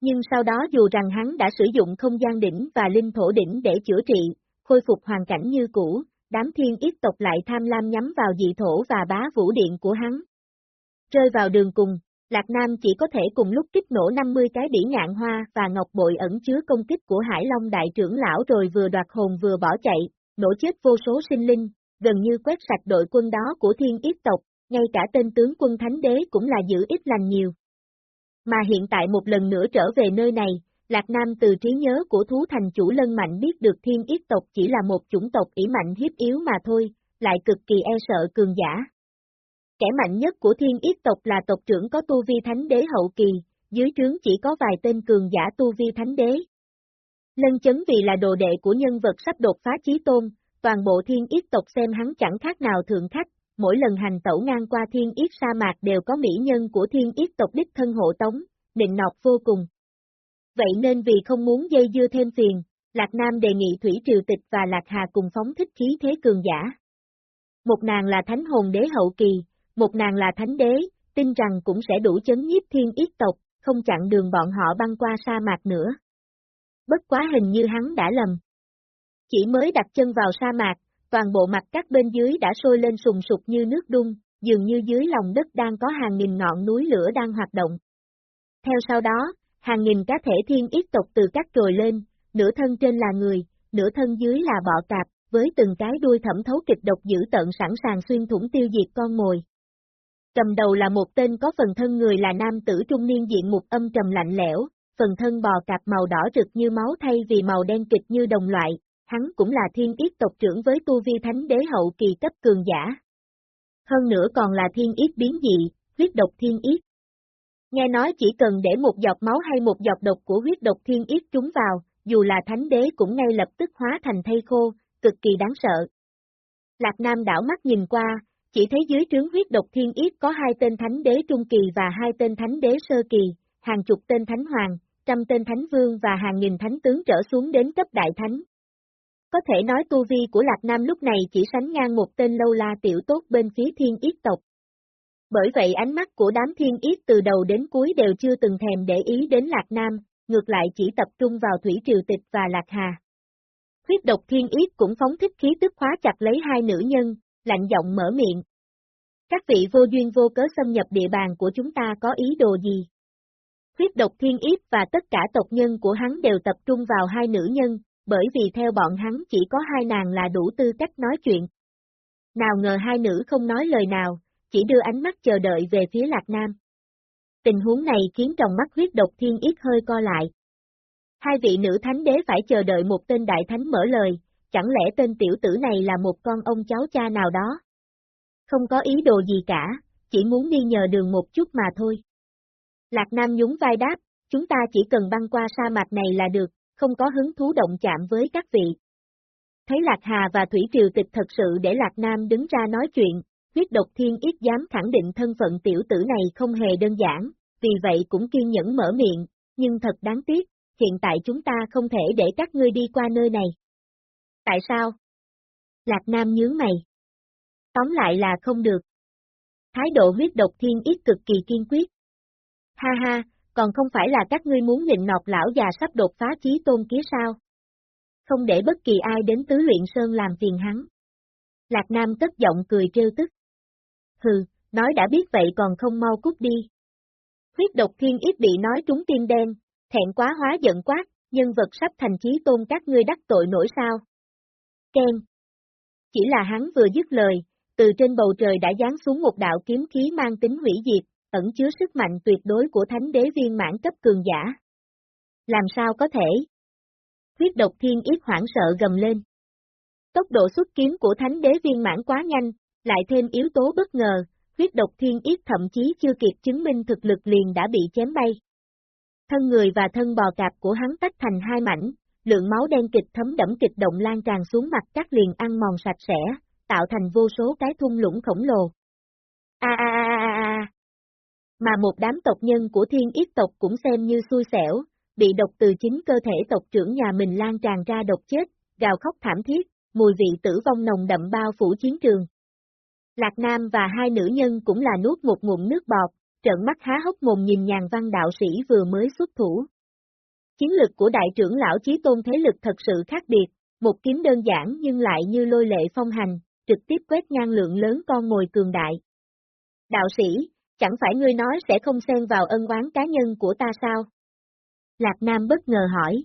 Nhưng sau đó dù rằng hắn đã sử dụng không gian đỉnh và linh thổ đỉnh để chữa trị, khôi phục hoàn cảnh như cũ, đám thiên yết tộc lại tham lam nhắm vào dị thổ và bá vũ điện của hắn. Rơi vào đường cùng, Lạc Nam chỉ có thể cùng lúc kích nổ 50 cái bỉ ngạn hoa và ngọc bội ẩn chứa công kích của Hải Long đại trưởng lão rồi vừa đoạt hồn vừa bỏ chạy, nổ chết vô số sinh linh, gần như quét sạch đội quân đó của thiên yết tộc, ngay cả tên tướng quân thánh đế cũng là giữ ít lành nhiều. Mà hiện tại một lần nữa trở về nơi này, Lạc Nam từ trí nhớ của thú thành chủ lân mạnh biết được thiên yết tộc chỉ là một chủng tộc ỷ mạnh hiếp yếu mà thôi, lại cực kỳ e sợ cường giả. Kẻ mạnh nhất của thiên yết tộc là tộc trưởng có tu vi thánh đế hậu kỳ, dưới trướng chỉ có vài tên cường giả tu vi thánh đế. Lân chấn vì là đồ đệ của nhân vật sắp đột phá chí tôn, toàn bộ thiên yết tộc xem hắn chẳng khác nào thượng khách, mỗi lần hành tẩu ngang qua thiên yết sa mạc đều có mỹ nhân của thiên yết tộc đích thân hộ tống, nịnh nọc vô cùng. Vậy nên vì không muốn dây dưa thêm phiền, Lạc Nam đề nghị Thủy Triều Tịch và Lạc Hà cùng phóng thích khí thế cường giả. Một nàng là thánh hồn đế hậu kỳ, một nàng là thánh đế, tin rằng cũng sẽ đủ chấn nhiếp thiên yết tộc, không chặn đường bọn họ băng qua sa mạc nữa. Bất quá hình như hắn đã lầm. Chỉ mới đặt chân vào sa mạc, toàn bộ mặt các bên dưới đã sôi lên sùng sục như nước đun, dường như dưới lòng đất đang có hàng nghìn ngọn núi lửa đang hoạt động. Theo sau đó, hàng nghìn cá thể thiên yết tộc từ các trồi lên, nửa thân trên là người, nửa thân dưới là bọ cạp, với từng cái đuôi thẩm thấu kịch độc dữ tận sẵn sàng xuyên thủng tiêu diệt con mồi. Cầm đầu là một tên có phần thân người là nam tử trung niên diện một âm trầm lạnh lẽo, phần thân bò cạp màu đỏ rực như máu thay vì màu đen kịch như đồng loại, hắn cũng là thiên yết tộc trưởng với tu vi thánh đế hậu kỳ cấp cường giả. Hơn nữa còn là thiên yết biến dị, huyết độc thiên yết. Nghe nói chỉ cần để một giọt máu hay một giọt độc của huyết độc thiên yết trúng vào, dù là thánh đế cũng ngay lập tức hóa thành thây khô, cực kỳ đáng sợ. Lạc Nam đảo mắt nhìn qua, chỉ thấy dưới trướng huyết độc thiên yết có hai tên thánh đế trung kỳ và hai tên thánh đế sơ kỳ, hàng chục tên thánh hoàng, trăm tên thánh vương và hàng nghìn thánh tướng trở xuống đến cấp đại thánh. Có thể nói tu vi của Lạc Nam lúc này chỉ sánh ngang một tên lâu la tiểu tốt bên phía thiên yết tộc. Bởi vậy ánh mắt của đám thiên yết từ đầu đến cuối đều chưa từng thèm để ý đến Lạc Nam, ngược lại chỉ tập trung vào Thủy Triều Tịch và Lạc Hà. Huyết độc thiên yết cũng phóng thích khí tức khóa chặt lấy hai nữ nhân, lạnh giọng mở miệng. Các vị vô duyên vô cớ xâm nhập địa bàn của chúng ta có ý đồ gì? Huyết độc thiên yết và tất cả tộc nhân của hắn đều tập trung vào hai nữ nhân, bởi vì theo bọn hắn chỉ có hai nàng là đủ tư cách nói chuyện. Nào ngờ hai nữ không nói lời nào, chỉ đưa ánh mắt chờ đợi về phía Lạc Nam. Tình huống này khiến trong mắt huyết độc thiên yết hơi co lại. Hai vị nữ thánh đế phải chờ đợi một tên đại thánh mở lời, chẳng lẽ tên tiểu tử này là một con ông cháu cha nào đó? Không có ý đồ gì cả, chỉ muốn đi nhờ đường một chút mà thôi. Lạc Nam nhún vai đáp, chúng ta chỉ cần băng qua sa mạc này là được, không có hứng thú động chạm với các vị. Thấy Lạc Hà và Thủy Triều Tịch thật sự để Lạc Nam đứng ra nói chuyện, huyết độc thiên ít dám khẳng định thân phận tiểu tử này không hề đơn giản, vì vậy cũng kiên nhẫn mở miệng, nhưng thật đáng tiếc, hiện tại chúng ta không thể để các ngươi đi qua nơi này. Tại sao? Lạc Nam nhướng mày. Tóm lại là không được. Thái độ huyết độc thiên ít cực kỳ kiên quyết. Ha ha, còn không phải là các ngươi muốn nịnh nọt lão già sắp đột phá chí tôn kia sao? Không để bất kỳ ai đến tứ luyện sơn làm phiền hắn. Lạc Nam cất giọng cười trêu tức. Hừ, nói đã biết vậy còn không mau cút đi. Huyết độc thiên ít bị nói trúng tim đen, thẹn quá hóa giận quát, nhân vật sắp thành chí tôn các ngươi đắc tội nổi sao. Ken. Chỉ là hắn vừa dứt lời, từ trên bầu trời đã giáng xuống một đạo kiếm khí mang tính hủy diệt, ẩn chứa sức mạnh tuyệt đối của thánh đế viên mãn cấp cường giả. Làm sao có thể? Huyết độc thiên ít hoảng sợ gầm lên. Tốc độ xuất kiếm của thánh đế viên mãn quá nhanh, lại thêm yếu tố bất ngờ, huyết độc thiên ít thậm chí chưa kịp chứng minh thực lực liền đã bị chém bay. Thân người và thân bò cạp của hắn tách thành hai mảnh, lượng máu đen kịch thấm đẫm kịch động lan tràn xuống mặt cắt liền ăn mòn sạch sẽ, tạo thành vô số cái thung lũng khổng lồ. A a a a a. Mà một đám tộc nhân của thiên yết tộc cũng xem như xui xẻo, bị độc từ chính cơ thể tộc trưởng nhà mình lan tràn ra độc chết, gào khóc thảm thiết, mùi vị tử vong nồng đậm bao phủ chiến trường. Lạc Nam và hai nữ nhân cũng là nuốt một ngụm nước bọt, trợn mắt há hốc mồm nhìn nhàn văn đạo sĩ vừa mới xuất thủ. Chiến lực của đại trưởng lão chí tôn thế lực thật sự khác biệt, một kiếm đơn giản nhưng lại như lôi lệ phong hành, trực tiếp quét ngang lượng lớn con ngồi cường đại. Đạo sĩ, chẳng phải ngươi nói sẽ không xen vào ân oán cá nhân của ta sao? Lạc Nam bất ngờ hỏi.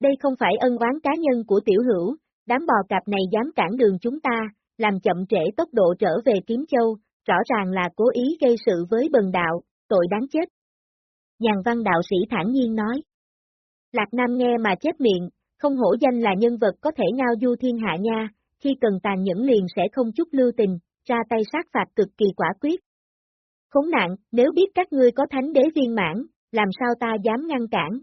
Đây không phải ân oán cá nhân của tiểu hữu, đám bò cạp này dám cản đường chúng ta, làm chậm trễ tốc độ trở về Kiếm Châu, rõ ràng là cố ý gây sự với bần đạo, tội đáng chết. Nhàn văn đạo sĩ thản nhiên nói. Lạc Nam nghe mà chết miệng, không hổ danh là nhân vật có thể ngao du thiên hạ nha, khi cần tàn nhẫn liền sẽ không chút lưu tình, ra tay sát phạt cực kỳ quả quyết. Khốn nạn, nếu biết các ngươi có thánh đế viên mãn, làm sao ta dám ngăn cản?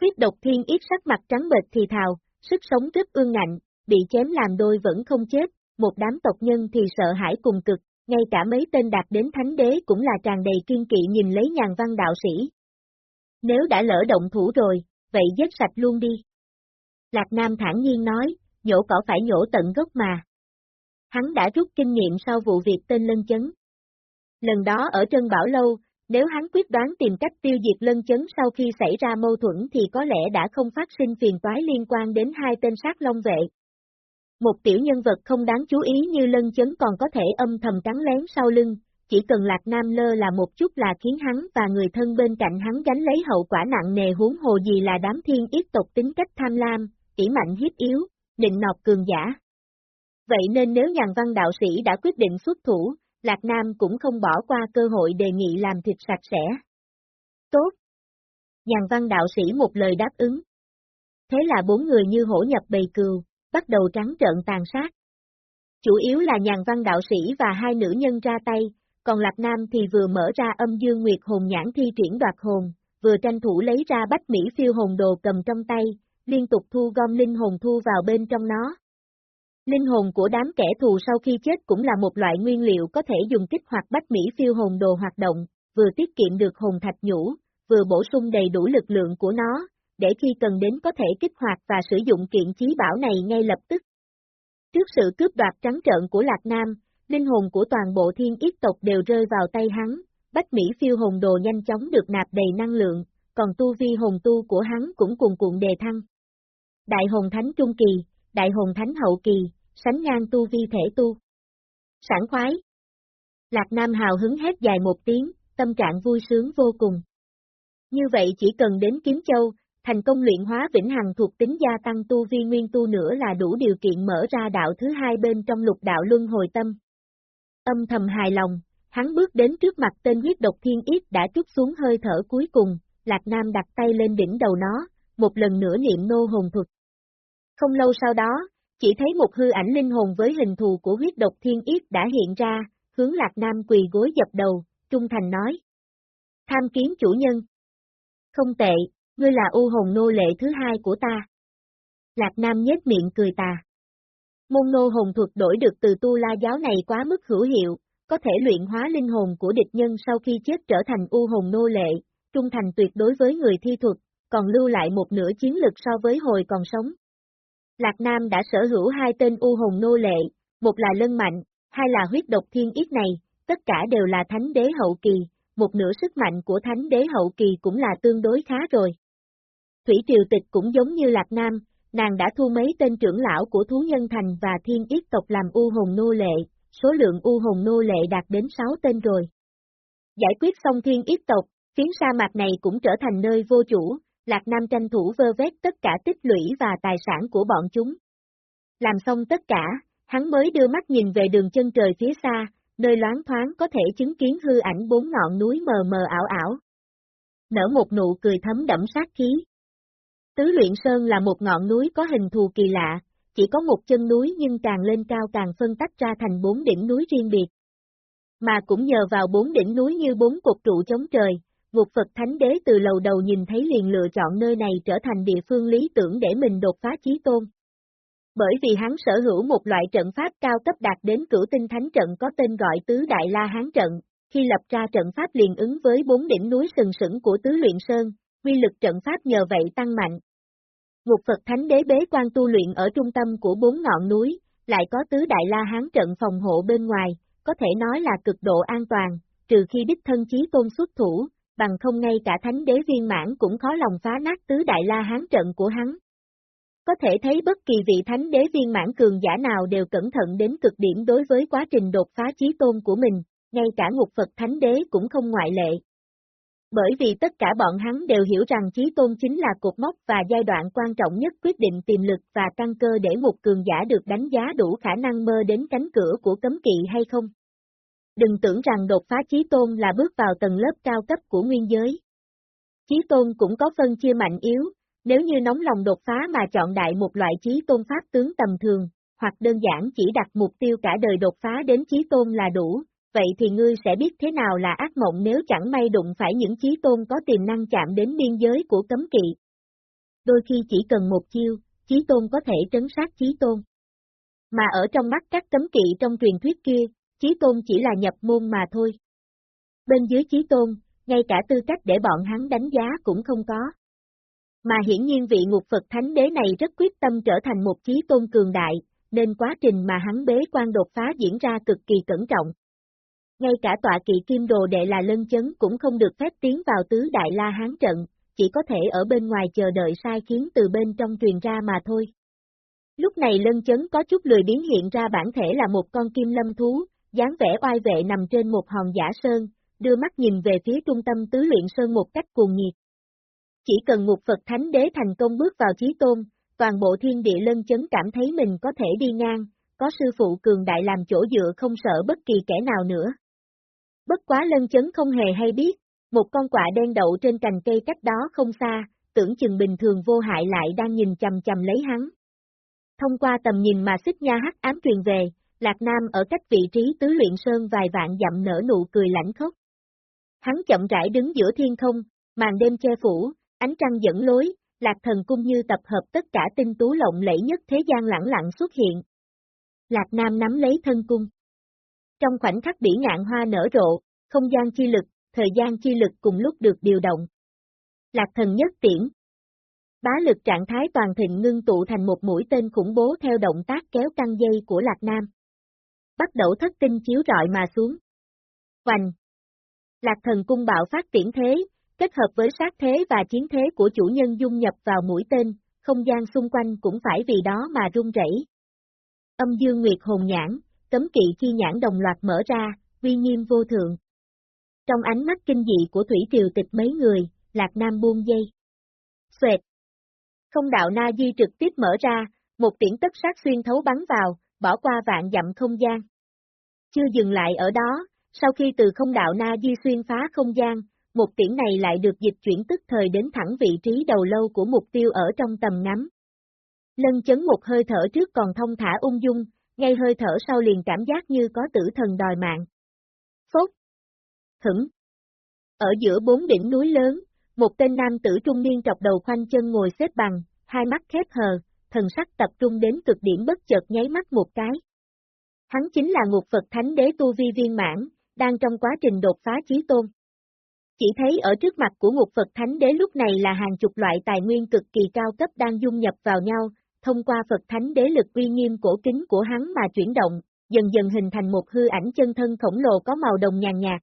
Huyết độc thiên ít sắc mặt trắng bệch thì thào, sức sống rất ương ngạnh, bị chém làm đôi vẫn không chết, một đám tộc nhân thì sợ hãi cùng cực, ngay cả mấy tên đạt đến thánh đế cũng là tràn đầy kiên kỵ nhìn lấy nhàn văn đạo sĩ. Nếu đã lỡ động thủ rồi, vậy dứt sạch luôn đi. Lạc Nam thản nhiên nói, nhổ cỏ phải nhổ tận gốc mà. Hắn đã rút kinh nghiệm sau vụ việc tên Lân Chấn. Lần đó ở Trân Bảo Lâu, nếu hắn quyết đoán tìm cách tiêu diệt Lân Chấn sau khi xảy ra mâu thuẫn thì có lẽ đã không phát sinh phiền toái liên quan đến hai tên sát long vệ. Một tiểu nhân vật không đáng chú ý như Lân Chấn còn có thể âm thầm cắn lén sau lưng, chỉ cần Lạc Nam lơ là một chút là khiến hắn và người thân bên cạnh hắn gánh lấy hậu quả nặng nề huống hồ gì là đám thiên yết tộc tính cách tham lam, kỹ mạnh hiếp yếu, định nọt cường giả. Vậy nên nếu nhàn văn đạo sĩ đã quyết định xuất thủ, Lạc Nam cũng không bỏ qua cơ hội đề nghị làm thịt sạch sẽ. Tốt. Nhàn văn đạo sĩ một lời đáp ứng. Thế là bốn người như hổ nhập bầy cừu, bắt đầu trắng trợn tàn sát. Chủ yếu là nhàn văn đạo sĩ và hai nữ nhân ra tay, còn Lạc Nam thì vừa mở ra âm dương nguyệt hồn nhãn thi triển đoạt hồn, vừa tranh thủ lấy ra bách Mỹ phiêu hồn đồ cầm trong tay, liên tục thu gom linh hồn thu vào bên trong nó. Linh hồn của đám kẻ thù sau khi chết cũng là một loại nguyên liệu có thể dùng kích hoạt bách Mỹ phiêu hồn đồ hoạt động, vừa tiết kiệm được hồn thạch nhũ, vừa bổ sung đầy đủ lực lượng của nó, để khi cần đến có thể kích hoạt và sử dụng kiện chí bảo này ngay lập tức. Trước sự cướp đoạt trắng trợn của Lạc Nam, linh hồn của toàn bộ thiên yết tộc đều rơi vào tay hắn, bách Mỹ phiêu hồn đồ nhanh chóng được nạp đầy năng lượng, còn tu vi hồn tu của hắn cũng cuồn cuộn đề thăng. Đại hồn thánh trung kỳ, đại hồn thánh hậu kỳ, sánh ngang tu vi thể tu. Sảng khoái. Lạc Nam hào hứng hét dài một tiếng, tâm trạng vui sướng vô cùng. Như vậy chỉ cần đến Kiếm Châu, thành công luyện hóa vĩnh hằng thuộc tính gia tăng tu vi nguyên tu nữa là đủ điều kiện mở ra đạo thứ hai bên trong lục đạo luân hồi tâm. Âm thầm hài lòng, hắn bước đến trước mặt tên huyết độc thiên yết đã trút xuống hơi thở cuối cùng, Lạc Nam đặt tay lên đỉnh đầu nó, một lần nữa niệm nô hồn thuật. Không lâu sau đó, chỉ thấy một hư ảnh linh hồn với hình thù của huyết độc thiên yết đã hiện ra, hướng Lạc Nam quỳ gối dập đầu, trung thành nói. Tham kiến chủ nhân. Không tệ, ngươi là u hồn nô lệ thứ hai của ta. Lạc Nam nhếch miệng cười tà. Môn nô hồn thuật đổi được từ tu la giáo này quá mức hữu hiệu, có thể luyện hóa linh hồn của địch nhân sau khi chết trở thành u hồn nô lệ, trung thành tuyệt đối với người thi thuật, còn lưu lại một nửa chiến lực so với hồi còn sống. Lạc Nam đã sở hữu hai tên u hồn nô lệ, một là lân mạnh, hai là huyết độc thiên yết này, tất cả đều là thánh đế hậu kỳ, một nửa sức mạnh của thánh đế hậu kỳ cũng là tương đối khá rồi. Thủy Triều Tịch cũng giống như Lạc Nam, nàng đã thu mấy tên trưởng lão của Thú Nhân Thành và Thiên Yết tộc làm u hồn nô lệ, số lượng u hồn nô lệ đạt đến 6 tên rồi. Giải quyết xong Thiên Yết tộc, phiến sa mạc này cũng trở thành nơi vô chủ, Lạc Nam tranh thủ vơ vét tất cả tích lũy và tài sản của bọn chúng. Làm xong tất cả, hắn mới đưa mắt nhìn về đường chân trời phía xa, nơi loáng thoáng có thể chứng kiến hư ảnh bốn ngọn núi mờ mờ ảo ảo. Nở một nụ cười thấm đẫm sát khí. Tứ luyện sơn là một ngọn núi có hình thù kỳ lạ, chỉ có một chân núi nhưng càng lên cao càng phân tách ra thành bốn đỉnh núi riêng biệt. Mà cũng nhờ vào bốn đỉnh núi như bốn cột trụ chống trời, Ngục Phật Thánh Đế từ lầu đầu nhìn thấy liền lựa chọn nơi này trở thành địa phương lý tưởng để mình đột phá chí tôn. Bởi vì hắn sở hữu một loại trận pháp cao cấp đạt đến cửu tinh thánh trận có tên gọi Tứ Đại La Hán Trận, khi lập ra trận pháp liền ứng với bốn đỉnh núi sừng sững của Tứ Luyện Sơn, quy lực trận pháp nhờ vậy tăng mạnh. Ngục Phật Thánh Đế bế quan tu luyện ở trung tâm của bốn ngọn núi, lại có Tứ Đại La Hán Trận phòng hộ bên ngoài, có thể nói là cực độ an toàn, trừ khi đích thân chí tôn xuất thủ, bằng không ngay cả thánh đế viên mãn cũng khó lòng phá nát tứ đại la hán trận của hắn. Có thể thấy bất kỳ vị thánh đế viên mãn cường giả nào đều cẩn thận đến cực điểm đối với quá trình đột phá chí tôn của mình, ngay cả ngục Phật thánh đế cũng không ngoại lệ. Bởi vì tất cả bọn hắn đều hiểu rằng chí tôn chính là cột mốc và giai đoạn quan trọng nhất quyết định tiềm lực và căn cơ để một cường giả được đánh giá đủ khả năng mơ đến cánh cửa của cấm kỵ hay không. Đừng tưởng rằng đột phá chí tôn là bước vào tầng lớp cao cấp của nguyên giới. Chí tôn cũng có phân chia mạnh yếu, nếu như nóng lòng đột phá mà chọn đại một loại chí tôn pháp tướng tầm thường, hoặc đơn giản chỉ đặt mục tiêu cả đời đột phá đến chí tôn là đủ, vậy thì ngươi sẽ biết thế nào là ác mộng nếu chẳng may đụng phải những chí tôn có tiềm năng chạm đến biên giới của cấm kỵ. Đôi khi chỉ cần một chiêu, chí tôn có thể trấn sát chí tôn. Mà ở trong mắt các cấm kỵ trong truyền thuyết kia, Chí tôn chỉ là nhập môn mà thôi. Bên dưới chí tôn, ngay cả tư cách để bọn hắn đánh giá cũng không có. Mà hiển nhiên vị ngục Phật Thánh Đế này rất quyết tâm trở thành một chí tôn cường đại, nên quá trình mà hắn bế quan đột phá diễn ra cực kỳ cẩn trọng. Ngay cả tọa kỵ kim đồ đệ là lân chấn cũng không được phép tiến vào tứ đại la hán trận, chỉ có thể ở bên ngoài chờ đợi sai khiến từ bên trong truyền ra mà thôi. Lúc này lân chấn có chút lười biến hiện ra bản thể là một con kim lâm thú, dáng vẻ oai vệ nằm trên một hòn giả sơn, đưa mắt nhìn về phía trung tâm tứ luyện sơn một cách cuồng nhiệt. Chỉ cần một Phật Thánh Đế thành công bước vào chí tôn, toàn bộ thiên địa lân chấn cảm thấy mình có thể đi ngang, có sư phụ cường đại làm chỗ dựa không sợ bất kỳ kẻ nào nữa. Bất quá lân chấn không hề hay biết, một con quạ đen đậu trên cành cây cách đó không xa, tưởng chừng bình thường vô hại lại đang nhìn chầm chầm lấy hắn. Thông qua tầm nhìn mà xích nha hắc ám truyền về, Lạc Nam ở cách vị trí tứ luyện sơn vài vạn dặm nở nụ cười lãnh khốc. Hắn chậm rãi đứng giữa thiên không, màn đêm che phủ, ánh trăng dẫn lối, Lạc Thần Cung như tập hợp tất cả tinh tú lộng lẫy nhất thế gian lẳng lặng xuất hiện. Lạc Nam nắm lấy thân cung. Trong khoảnh khắc bỉ ngạn hoa nở rộ, không gian chi lực, thời gian chi lực cùng lúc được điều động. Lạc Thần nhất tiễn. Bá lực trạng thái toàn thịnh ngưng tụ thành một mũi tên khủng bố theo động tác kéo căng dây của Lạc Nam bắt đầu thất tinh chiếu rọi mà xuống. Hoành! Lạc thần cung bạo phát triển thế, kết hợp với sát thế và chiến thế của chủ nhân dung nhập vào mũi tên, không gian xung quanh cũng phải vì đó mà rung rẩy. Âm dương nguyệt hồn nhãn, cấm kỵ chi nhãn đồng loạt mở ra, uy nghiêm vô thượng. Trong ánh mắt kinh dị của thủy triều tịch mấy người, Lạc Nam buông dây. Xoẹt! Không đạo na di trực tiếp mở ra, một tiễn tất sát xuyên thấu bắn vào, bỏ qua vạn dặm không gian. Chưa dừng lại ở đó, sau khi từ không đạo Na Di xuyên phá không gian, một tiễn này lại được dịch chuyển tức thời đến thẳng vị trí đầu lâu của mục tiêu ở trong tầm ngắm. Lân chấn một hơi thở trước còn thông thả ung dung, ngay hơi thở sau liền cảm giác như có tử thần đòi mạng. Phốt! hửng. Ở giữa bốn đỉnh núi lớn, một tên nam tử trung niên trọc đầu khoanh chân ngồi xếp bằng, hai mắt khép hờ, thần sắc tập trung đến cực điểm bất chợt nháy mắt một cái. Hắn chính là ngục Phật Thánh Đế Tu Vi Viên Mãn, đang trong quá trình đột phá chí tôn. Chỉ thấy ở trước mặt của ngục Phật Thánh Đế lúc này là hàng chục loại tài nguyên cực kỳ cao cấp đang dung nhập vào nhau, thông qua Phật Thánh Đế lực uy nghiêm cổ kính của hắn mà chuyển động, dần dần hình thành một hư ảnh chân thân khổng lồ có màu đồng nhàn nhạt.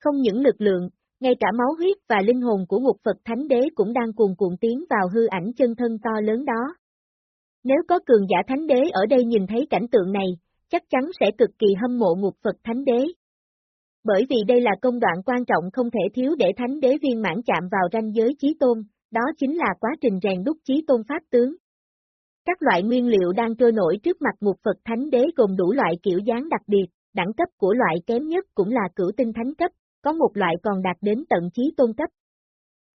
Không những lực lượng, ngay cả máu huyết và linh hồn của ngục Phật Thánh Đế cũng đang cuồn cuộn tiến vào hư ảnh chân thân to lớn đó. Nếu có cường giả Thánh Đế ở đây nhìn thấy cảnh tượng này, chắc chắn sẽ cực kỳ hâm mộ ngục Phật Thánh Đế. Bởi vì đây là công đoạn quan trọng không thể thiếu để Thánh Đế viên mãn chạm vào ranh giới trí tôn, đó chính là quá trình rèn đúc trí tôn pháp tướng. Các loại nguyên liệu đang trôi nổi trước mặt ngục Phật Thánh Đế gồm đủ loại kiểu dáng đặc biệt, đẳng cấp của loại kém nhất cũng là cửu tinh thánh cấp, có một loại còn đạt đến tận chí tôn cấp.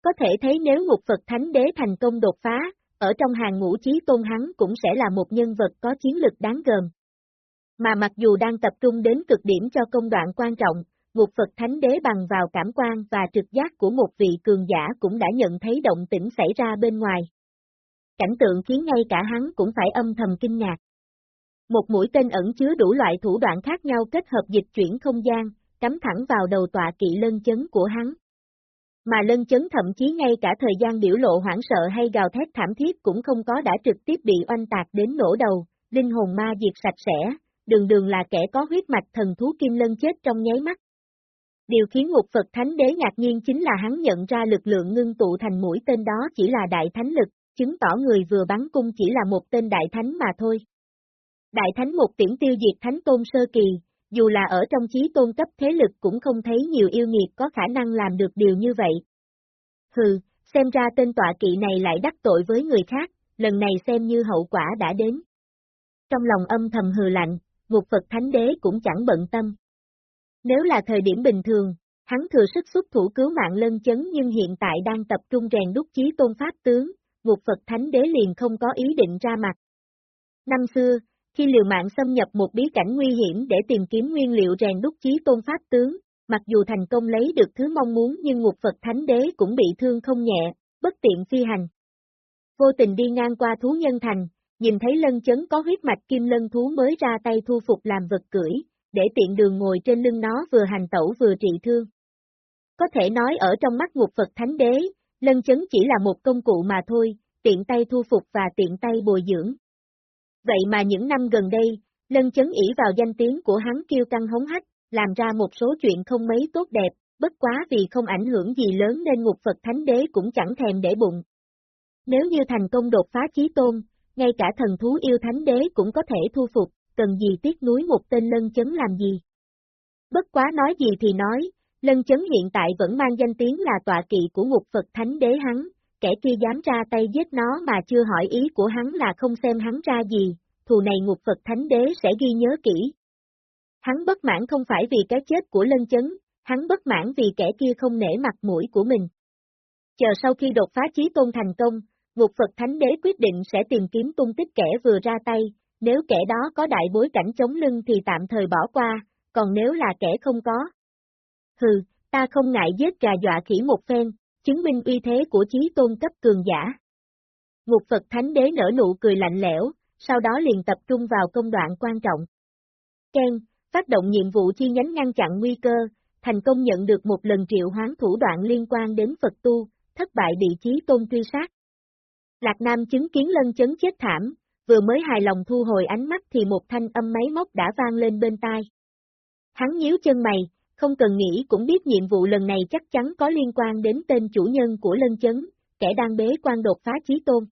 Có thể thấy nếu ngục Phật Thánh Đế thành công đột phá, ở trong hàng ngũ chí tôn hắn cũng sẽ là một nhân vật có chiến lực đáng gờm. Mà mặc dù đang tập trung đến cực điểm cho công đoạn quan trọng, ngục Phật Thánh Đế bằng vào cảm quan và trực giác của một vị cường giả cũng đã nhận thấy động tĩnh xảy ra bên ngoài. Cảnh tượng khiến ngay cả hắn cũng phải âm thầm kinh ngạc. Một mũi tên ẩn chứa đủ loại thủ đoạn khác nhau kết hợp dịch chuyển không gian, cắm thẳng vào đầu tọa kỵ lân chấn của hắn. Mà lân chấn thậm chí ngay cả thời gian biểu lộ hoảng sợ hay gào thét thảm thiết cũng không có đã trực tiếp bị oanh tạc đến nổ đầu, linh hồn ma diệt sạch sẽ, đường đường là kẻ có huyết mạch thần thú kim lân chết trong nháy mắt. Điều khiến ngục Phật Thánh Đế ngạc nhiên chính là hắn nhận ra lực lượng ngưng tụ thành mũi tên đó chỉ là đại thánh lực, chứng tỏ người vừa bắn cung chỉ là một tên đại thánh mà thôi. Đại thánh một tiễn tiêu diệt thánh tôn sơ kỳ, dù là ở trong chí tôn cấp thế lực cũng không thấy nhiều yêu nghiệt có khả năng làm được điều như vậy. Hừ, xem ra tên tọa kỵ này lại đắc tội với người khác, lần này xem như hậu quả đã đến. Trong lòng âm thầm hừ lạnh, ngục Phật Thánh Đế cũng chẳng bận tâm. Nếu là thời điểm bình thường, hắn thừa sức xuất thủ cứu mạng lân chấn nhưng hiện tại đang tập trung rèn đúc chí tôn pháp tướng, ngục Phật Thánh Đế liền không có ý định ra mặt. Năm xưa, khi liều mạng xâm nhập một bí cảnh nguy hiểm để tìm kiếm nguyên liệu rèn đúc chí tôn pháp tướng, mặc dù thành công lấy được thứ mong muốn nhưng ngục Phật Thánh Đế cũng bị thương không nhẹ, bất tiện phi hành. Vô tình đi ngang qua thú nhân thành, nhìn thấy lân chấn có huyết mạch kim lân thú mới ra tay thu phục làm vật cưỡi, để tiện đường ngồi trên lưng nó vừa hành tẩu vừa trị thương. Có thể nói ở trong mắt ngục Phật Thánh Đế, lân chấn chỉ là một công cụ mà thôi, tiện tay thu phục và tiện tay bồi dưỡng. Vậy mà những năm gần đây, lân chấn ỷ vào danh tiếng của hắn kêu căng hống hách, làm ra một số chuyện không mấy tốt đẹp, bất quá vì không ảnh hưởng gì lớn nên ngục Phật Thánh Đế cũng chẳng thèm để bụng. Nếu như thành công đột phá chí tôn, ngay cả thần thú yêu Thánh Đế cũng có thể thu phục, cần gì tiếc núi một tên lân chấn làm gì. Bất quá nói gì thì nói, lân chấn hiện tại vẫn mang danh tiếng là tọa kỵ của ngục Phật Thánh Đế hắn, kẻ kia dám ra tay giết nó mà chưa hỏi ý của hắn là không xem hắn ra gì, thù này ngục Phật Thánh Đế sẽ ghi nhớ kỹ. Hắn bất mãn không phải vì cái chết của lân chấn, hắn bất mãn vì kẻ kia không nể mặt mũi của mình. Chờ sau khi đột phá trí tôn thành công, ngục Phật Thánh Đế quyết định sẽ tìm kiếm tung tích kẻ vừa ra tay, nếu kẻ đó có đại bối cảnh chống lưng thì tạm thời bỏ qua, còn nếu là kẻ không có. Hừ, ta không ngại giết gà dọa khỉ một phen, chứng minh uy thế của chí tôn cấp cường giả. Ngục Phật Thánh Đế nở nụ cười lạnh lẽo, sau đó liền tập trung vào công đoạn quan trọng. Ken, phát động nhiệm vụ chi nhánh ngăn chặn nguy cơ, thành công nhận được một lần triệu hoán thủ đoạn liên quan đến Phật tu, thất bại bị chí tôn truy sát. Lạc Nam chứng kiến lân chấn chết thảm, vừa mới hài lòng thu hồi ánh mắt thì một thanh âm máy móc đã vang lên bên tai. Hắn nhíu chân mày, không cần nghĩ cũng biết nhiệm vụ lần này chắc chắn có liên quan đến tên chủ nhân của lân chấn, kẻ đang bế quan đột phá chí tôn.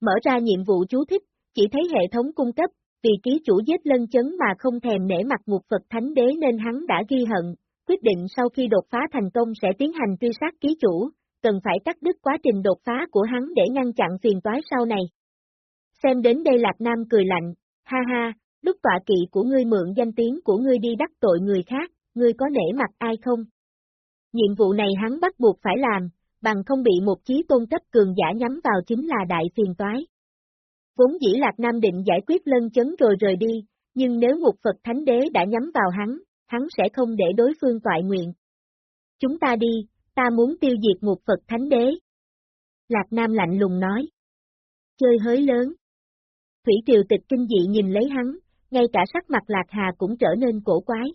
Mở ra nhiệm vụ chú thích, chỉ thấy hệ thống cung cấp, vì ký chủ giết lân chấn mà không thèm nể mặt ngục Phật Thánh Đế nên hắn đã ghi hận, quyết định sau khi đột phá thành công sẽ tiến hành truy sát ký chủ, cần phải cắt đứt quá trình đột phá của hắn để ngăn chặn phiền toái sau này. Xem đến đây Lạc Nam cười lạnh, ha ha, lúc tọa kỵ của ngươi mượn danh tiếng của ngươi đi đắc tội người khác, ngươi có nể mặt ai không? Nhiệm vụ này hắn bắt buộc phải làm, bằng không bị một chí tôn cấp cường giả nhắm vào chính là đại phiền toái. Vốn dĩ Lạc Nam định giải quyết lân chấn rồi rời đi, nhưng nếu một Phật Thánh Đế đã nhắm vào hắn, hắn sẽ không để đối phương tọa nguyện. Chúng ta đi, ta muốn tiêu diệt một Phật Thánh Đế. Lạc Nam lạnh lùng nói. chơi hới lớn. Thủy Triều Tịch kinh dị nhìn lấy hắn, ngay cả sắc mặt Lạc Hà cũng trở nên cổ quái.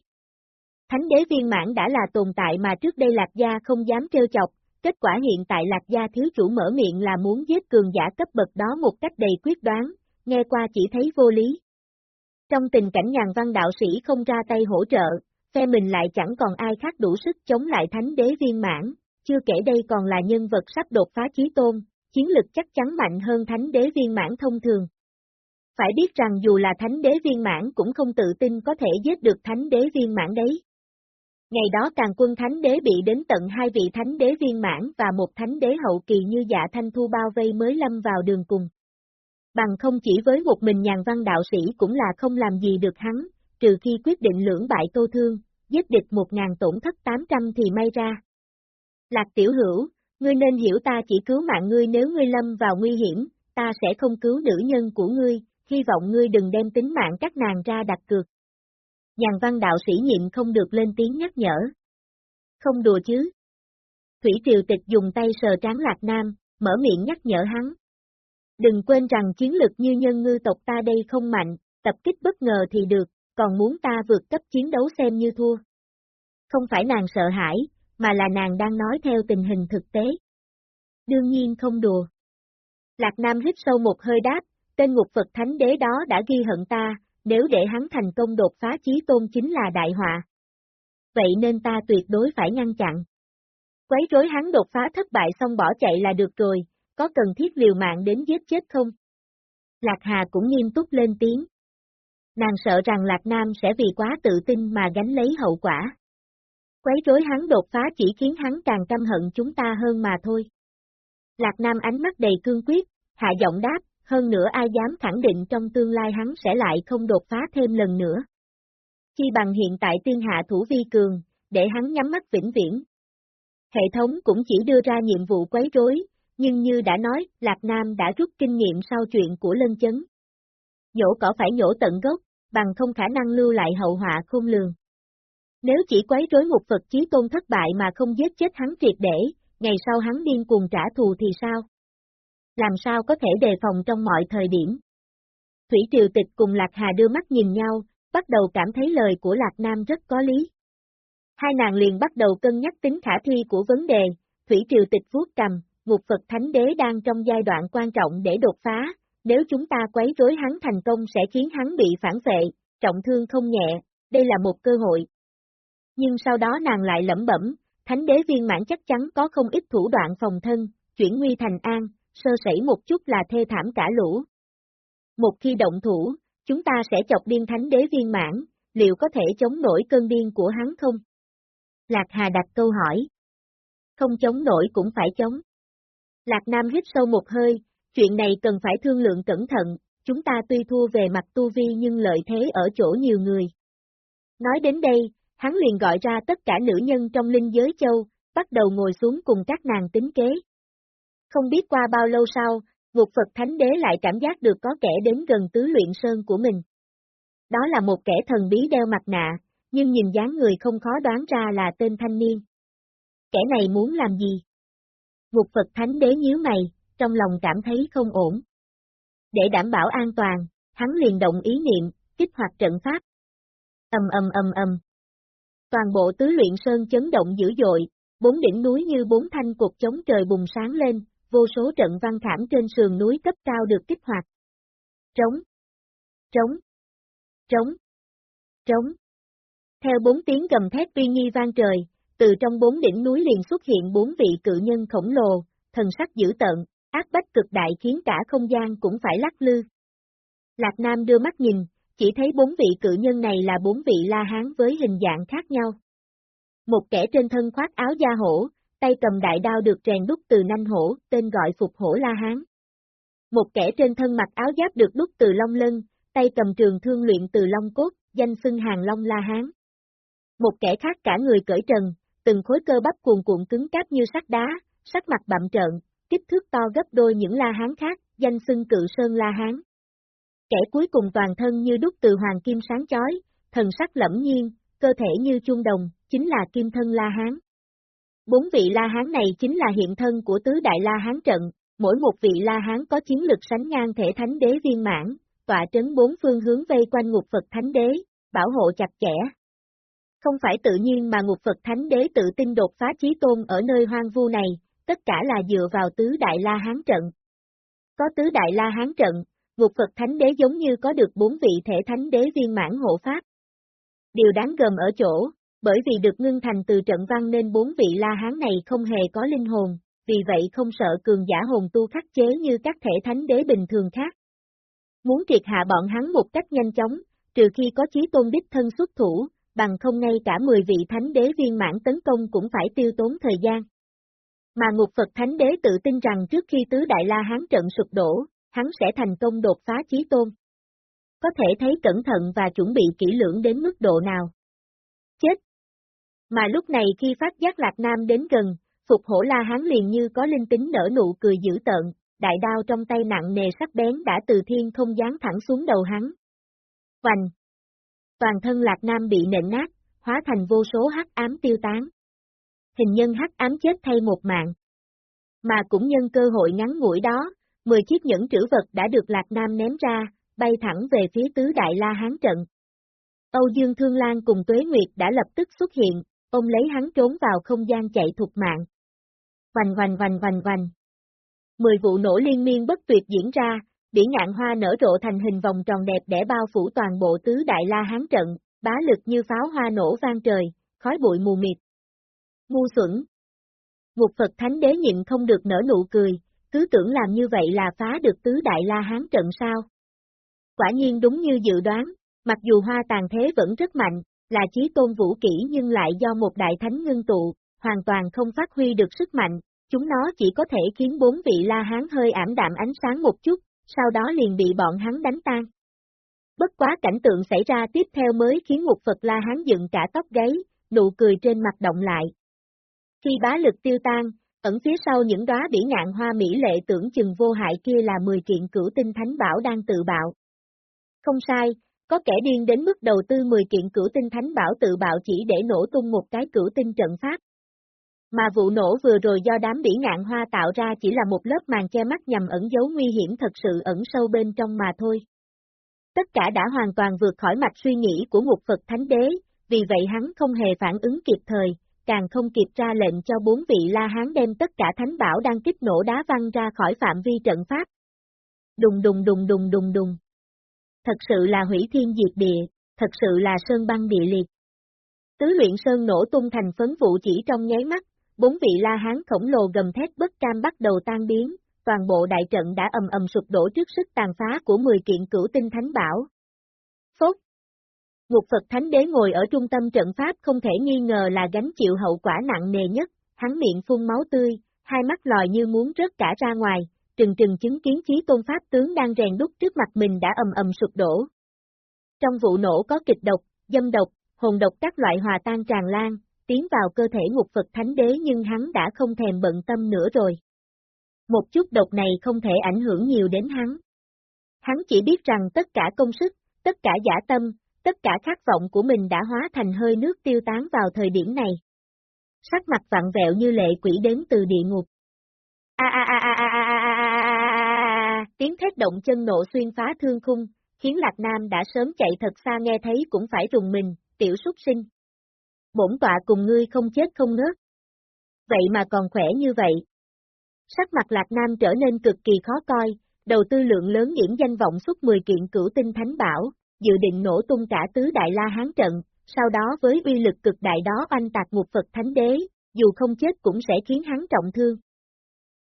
Thánh đế viên mãn đã là tồn tại mà trước đây Lạc Gia không dám trêu chọc, kết quả hiện tại Lạc Gia thiếu chủ mở miệng là muốn giết cường giả cấp bậc đó một cách đầy quyết đoán, nghe qua chỉ thấy vô lý. Trong tình cảnh nhàn văn đạo sĩ không ra tay hỗ trợ, phe mình lại chẳng còn ai khác đủ sức chống lại thánh đế viên mãn, chưa kể đây còn là nhân vật sắp đột phá chí tôn, chiến lực chắc chắn mạnh hơn thánh đế viên mãn thông thường. Phải biết rằng dù là thánh đế viên mãn cũng không tự tin có thể giết được thánh đế viên mãn đấy. Ngày đó càng quân thánh đế bị đến tận hai vị thánh đế viên mãn và một thánh đế hậu kỳ như dạ thanh thu bao vây mới lâm vào đường cùng. Bằng không chỉ với một mình nhàn văn đạo sĩ cũng là không làm gì được hắn, trừ khi quyết định lưỡng bại tô thương, giết địch một ngàn tổn thất tám trăm thì may ra. Lạc tiểu hữu, ngươi nên hiểu ta chỉ cứu mạng ngươi nếu ngươi lâm vào nguy hiểm, ta sẽ không cứu nữ nhân của ngươi, hy vọng ngươi đừng đem tính mạng các nàng ra đặt cược. Nhàn văn đạo sĩ nhịn không được lên tiếng nhắc nhở. Không đùa chứ. Thủy Triều Tịch dùng tay sờ tráng Lạc Nam, mở miệng nhắc nhở hắn. Đừng quên rằng chiến lực như nhân ngư tộc ta đây không mạnh, tập kích bất ngờ thì được, còn muốn ta vượt cấp chiến đấu xem như thua. Không phải nàng sợ hãi, mà là nàng đang nói theo tình hình thực tế. Đương nhiên không đùa. Lạc Nam hít sâu một hơi đáp, tên ngục Phật Thánh Đế đó đã ghi hận ta, nếu để hắn thành công đột phá chí tôn chính là đại họa. Vậy nên ta tuyệt đối phải ngăn chặn. Quấy rối hắn đột phá thất bại xong bỏ chạy là được rồi, có cần thiết liều mạng đến giết chết không? Lạc Hà cũng nghiêm túc lên tiếng. Nàng sợ rằng Lạc Nam sẽ vì quá tự tin mà gánh lấy hậu quả. Quấy rối hắn đột phá chỉ khiến hắn càng căm hận chúng ta hơn mà thôi. Lạc Nam ánh mắt đầy cương quyết, hạ giọng đáp, hơn nữa ai dám khẳng định trong tương lai hắn sẽ lại không đột phá thêm lần nữa. Chi bằng hiện tại tiên hạ thủ vi cường, để hắn nhắm mắt vĩnh viễn. Hệ thống cũng chỉ đưa ra nhiệm vụ quấy rối, nhưng như đã nói, Lạc Nam đã rút kinh nghiệm sau chuyện của lân chấn. Nhổ cỏ phải nhổ tận gốc, bằng không khả năng lưu lại hậu họa khôn lường. Nếu chỉ quấy rối một Phật chí tôn thất bại mà không giết chết hắn triệt để, ngày sau hắn điên cuồng trả thù thì sao? Làm sao có thể đề phòng trong mọi thời điểm? Thủy Triều Tịch cùng Lạc Hà đưa mắt nhìn nhau, bắt đầu cảm thấy lời của Lạc Nam rất có lý. Hai nàng liền bắt đầu cân nhắc tính khả thi của vấn đề, Thủy Triều Tịch vuốt cầm, ngục Phật Thánh Đế đang trong giai đoạn quan trọng để đột phá, nếu chúng ta quấy rối hắn thành công sẽ khiến hắn bị phản vệ, trọng thương không nhẹ, đây là một cơ hội. Nhưng sau đó nàng lại lẩm bẩm, Thánh Đế viên mãn chắc chắn có không ít thủ đoạn phòng thân, chuyển nguy thành an, sơ sẩy một chút là thê thảm cả lũ. Một khi động thủ, chúng ta sẽ chọc điên Thánh Đế viên mãn, liệu có thể chống nổi cơn điên của hắn không? Lạc Hà đặt câu hỏi. Không chống nổi cũng phải chống. Lạc Nam hít sâu một hơi, chuyện này cần phải thương lượng cẩn thận, chúng ta tuy thua về mặt tu vi nhưng lợi thế ở chỗ nhiều người. Nói đến đây, hắn liền gọi ra tất cả nữ nhân trong linh giới châu, bắt đầu ngồi xuống cùng các nàng tính kế. Không biết qua bao lâu sau, ngục Phật Thánh Đế lại cảm giác được có kẻ đến gần tứ luyện sơn của mình. Đó là một kẻ thần bí đeo mặt nạ, nhưng nhìn dáng người không khó đoán ra là tên thanh niên. Kẻ này muốn làm gì? Ngục Phật Thánh Đế nhíu mày, trong lòng cảm thấy không ổn. Để đảm bảo an toàn, hắn liền động ý niệm, kích hoạt trận pháp. Âm âm âm âm. Toàn bộ tứ luyện sơn chấn động dữ dội, bốn đỉnh núi như bốn thanh cột chống trời bùng sáng lên, vô số trận văn khảm trên sườn núi cấp cao được kích hoạt. Trống, trống, trống, trống. Theo bốn tiếng gầm thét uy nghi vang trời, từ trong bốn đỉnh núi liền xuất hiện bốn vị cự nhân khổng lồ, thần sắc dữ tợn, ác bách cực đại khiến cả không gian cũng phải lắc lư. Lạc Nam đưa mắt nhìn, chỉ thấy bốn vị cự nhân này là bốn vị la hán với hình dạng khác nhau. Một kẻ trên thân khoác áo da hổ, tay cầm đại đao được rèn đúc từ nanh hổ, tên gọi phục hổ la hán. Một kẻ trên thân mặc áo giáp được đúc từ long lân, tay cầm trường thương luyện từ long cốt, danh xưng hàng long la hán. Một kẻ khác cả người cởi trần, từng khối cơ bắp cuồn cuộn cứng cáp như sắt đá, sắc mặt bậm trợn, kích thước to gấp đôi những la hán khác, danh xưng cự sơn la hán. Kẻ cuối cùng toàn thân như đúc từ hoàng kim sáng chói, thần sắc lẫm nhiên, cơ thể như chuông đồng, chính là kim thân la hán. Bốn vị la hán này chính là hiện thân của tứ đại la hán trận, mỗi một vị La Hán có chiến lực sánh ngang thể thánh đế viên mãn, tọa trấn bốn phương hướng vây quanh ngục Phật thánh đế, bảo hộ chặt chẽ. Không phải tự nhiên mà ngục Phật thánh đế tự tin đột phá chí tôn ở nơi hoang vu này, tất cả là dựa vào tứ đại La Hán trận. Có tứ đại La Hán trận, ngục Phật thánh đế giống như có được bốn vị thể thánh đế viên mãn hộ pháp. Điều đáng gờm ở chỗ, bởi vì được ngưng thành từ trận văn nên bốn vị La Hán này không hề có linh hồn, vì vậy không sợ cường giả hồn tu khắc chế như các thể thánh đế bình thường khác. Muốn triệt hạ bọn hắn một cách nhanh chóng, trừ khi có chí tôn đích thân xuất thủ, bằng không ngay cả 10 vị thánh đế viên mãn tấn công cũng phải tiêu tốn thời gian. Mà ngục Phật thánh đế tự tin rằng trước khi tứ đại la hán trận sụp đổ, hắn sẽ thành công đột phá chí tôn. Có thể thấy cẩn thận và chuẩn bị kỹ lưỡng đến mức độ nào. Chết! Mà lúc này khi phát giác Lạc Nam đến gần, Phục hổ la hán liền như có linh tính nở nụ cười dữ tợn, đại đao trong tay nặng nề sắc bén đã từ thiên không dán thẳng xuống đầu hắn. Hoành! Toàn thân Lạc Nam bị nện nát, hóa thành vô số hắc ám tiêu tán. Hình nhân hắc ám chết thay một mạng. Mà cũng nhân cơ hội ngắn ngủi đó, 10 chiếc nhẫn trữ vật đã được Lạc Nam ném ra, bay thẳng về phía tứ đại la hán trận. Âu Dương Thương Lan cùng Tuế Nguyệt đã lập tức xuất hiện, ông lấy hắn trốn vào không gian chạy thục mạng. Vành vành vành vành vành. Mười vụ nổ liên miên bất tuyệt diễn ra, biển ngạn hoa nở rộ thành hình vòng tròn đẹp để bao phủ toàn bộ tứ đại la hán trận, bá lực như pháo hoa nổ vang trời, khói bụi mù mịt. Ngu xuẩn. Ngục Phật Thánh Đế nhịn không được nở nụ cười, cứ tưởng làm như vậy là phá được tứ đại la hán trận sao. Quả nhiên đúng như dự đoán, mặc dù hoa tàn thế vẫn rất mạnh, là chí tôn vũ kỹ nhưng lại do một đại thánh ngưng tụ, hoàn toàn không phát huy được sức mạnh, chúng nó chỉ có thể khiến bốn vị la hán hơi ảm đạm ánh sáng một chút, sau đó liền bị bọn hắn đánh tan. Bất quá cảnh tượng xảy ra tiếp theo mới khiến ngục Phật la hán dựng cả tóc gáy, nụ cười trên mặt động lại. Khi bá lực tiêu tan, ẩn phía sau những đóa bỉ ngạn hoa mỹ lệ tưởng chừng vô hại kia là 10 kiện cửu tinh thánh bảo đang tự bạo. Không sai, có kẻ điên đến mức đầu tư 10 kiện cửu tinh thánh bảo tự bạo chỉ để nổ tung một cái cửu tinh trận pháp. Mà vụ nổ vừa rồi do đám bỉ ngạn hoa tạo ra chỉ là một lớp màn che mắt nhằm ẩn giấu nguy hiểm thật sự ẩn sâu bên trong mà thôi. Tất cả đã hoàn toàn vượt khỏi mạch suy nghĩ của ngục Phật Thánh Đế, vì vậy hắn không hề phản ứng kịp thời, càng không kịp ra lệnh cho bốn vị La Hán đem tất cả thánh bảo đang kích nổ đá văng ra khỏi phạm vi trận pháp. Đùng đùng đùng đùng đùng đùng. Thật sự là hủy thiên diệt địa, thật sự là sơn băng địa liệt. Tứ luyện sơn nổ tung thành phấn vụ chỉ trong nháy mắt, bốn vị la hán khổng lồ gầm thét bất cam bắt đầu tan biến, toàn bộ đại trận đã ầm ầm sụp đổ trước sức tàn phá của 10 kiện cửu tinh thánh bảo. Phốt Ngục Phật Thánh Đế ngồi ở trung tâm trận pháp không thể nghi ngờ là gánh chịu hậu quả nặng nề nhất, hắn miệng phun máu tươi, hai mắt lòi như muốn rớt cả ra ngoài, trừng trừng chứng kiến chí tôn pháp tướng đang rèn đúc trước mặt mình đã ầm ầm sụp đổ. Trong vụ nổ có kịch độc, dâm độc, hồn độc các loại hòa tan tràn lan, tiến vào cơ thể ngục Phật Thánh Đế nhưng hắn đã không thèm bận tâm nữa rồi. Một chút độc này không thể ảnh hưởng nhiều đến hắn. Hắn chỉ biết rằng tất cả công sức, tất cả giả tâm, tất cả khát vọng của mình đã hóa thành hơi nước tiêu tán vào thời điểm này. Sắc mặt vặn vẹo như lệ quỷ đến từ địa ngục. A a a a a tiếng thét động chân nộ xuyên phá thương khung, khiến Lạc Nam đã sớm chạy thật xa nghe thấy cũng phải rùng mình, tiểu súc sinh bổn tọa cùng ngươi không chết không ngớt. Vậy mà còn khỏe như vậy. Sắc mặt Lạc Nam trở nên cực kỳ khó coi, đầu tư lượng lớn điểm danh vọng suốt 10 kiện cửu tinh thánh bảo, dự định nổ tung cả tứ đại la hán trận, sau đó với uy lực cực đại đó oanh tạc ngục Phật Thánh Đế, dù không chết cũng sẽ khiến hắn trọng thương.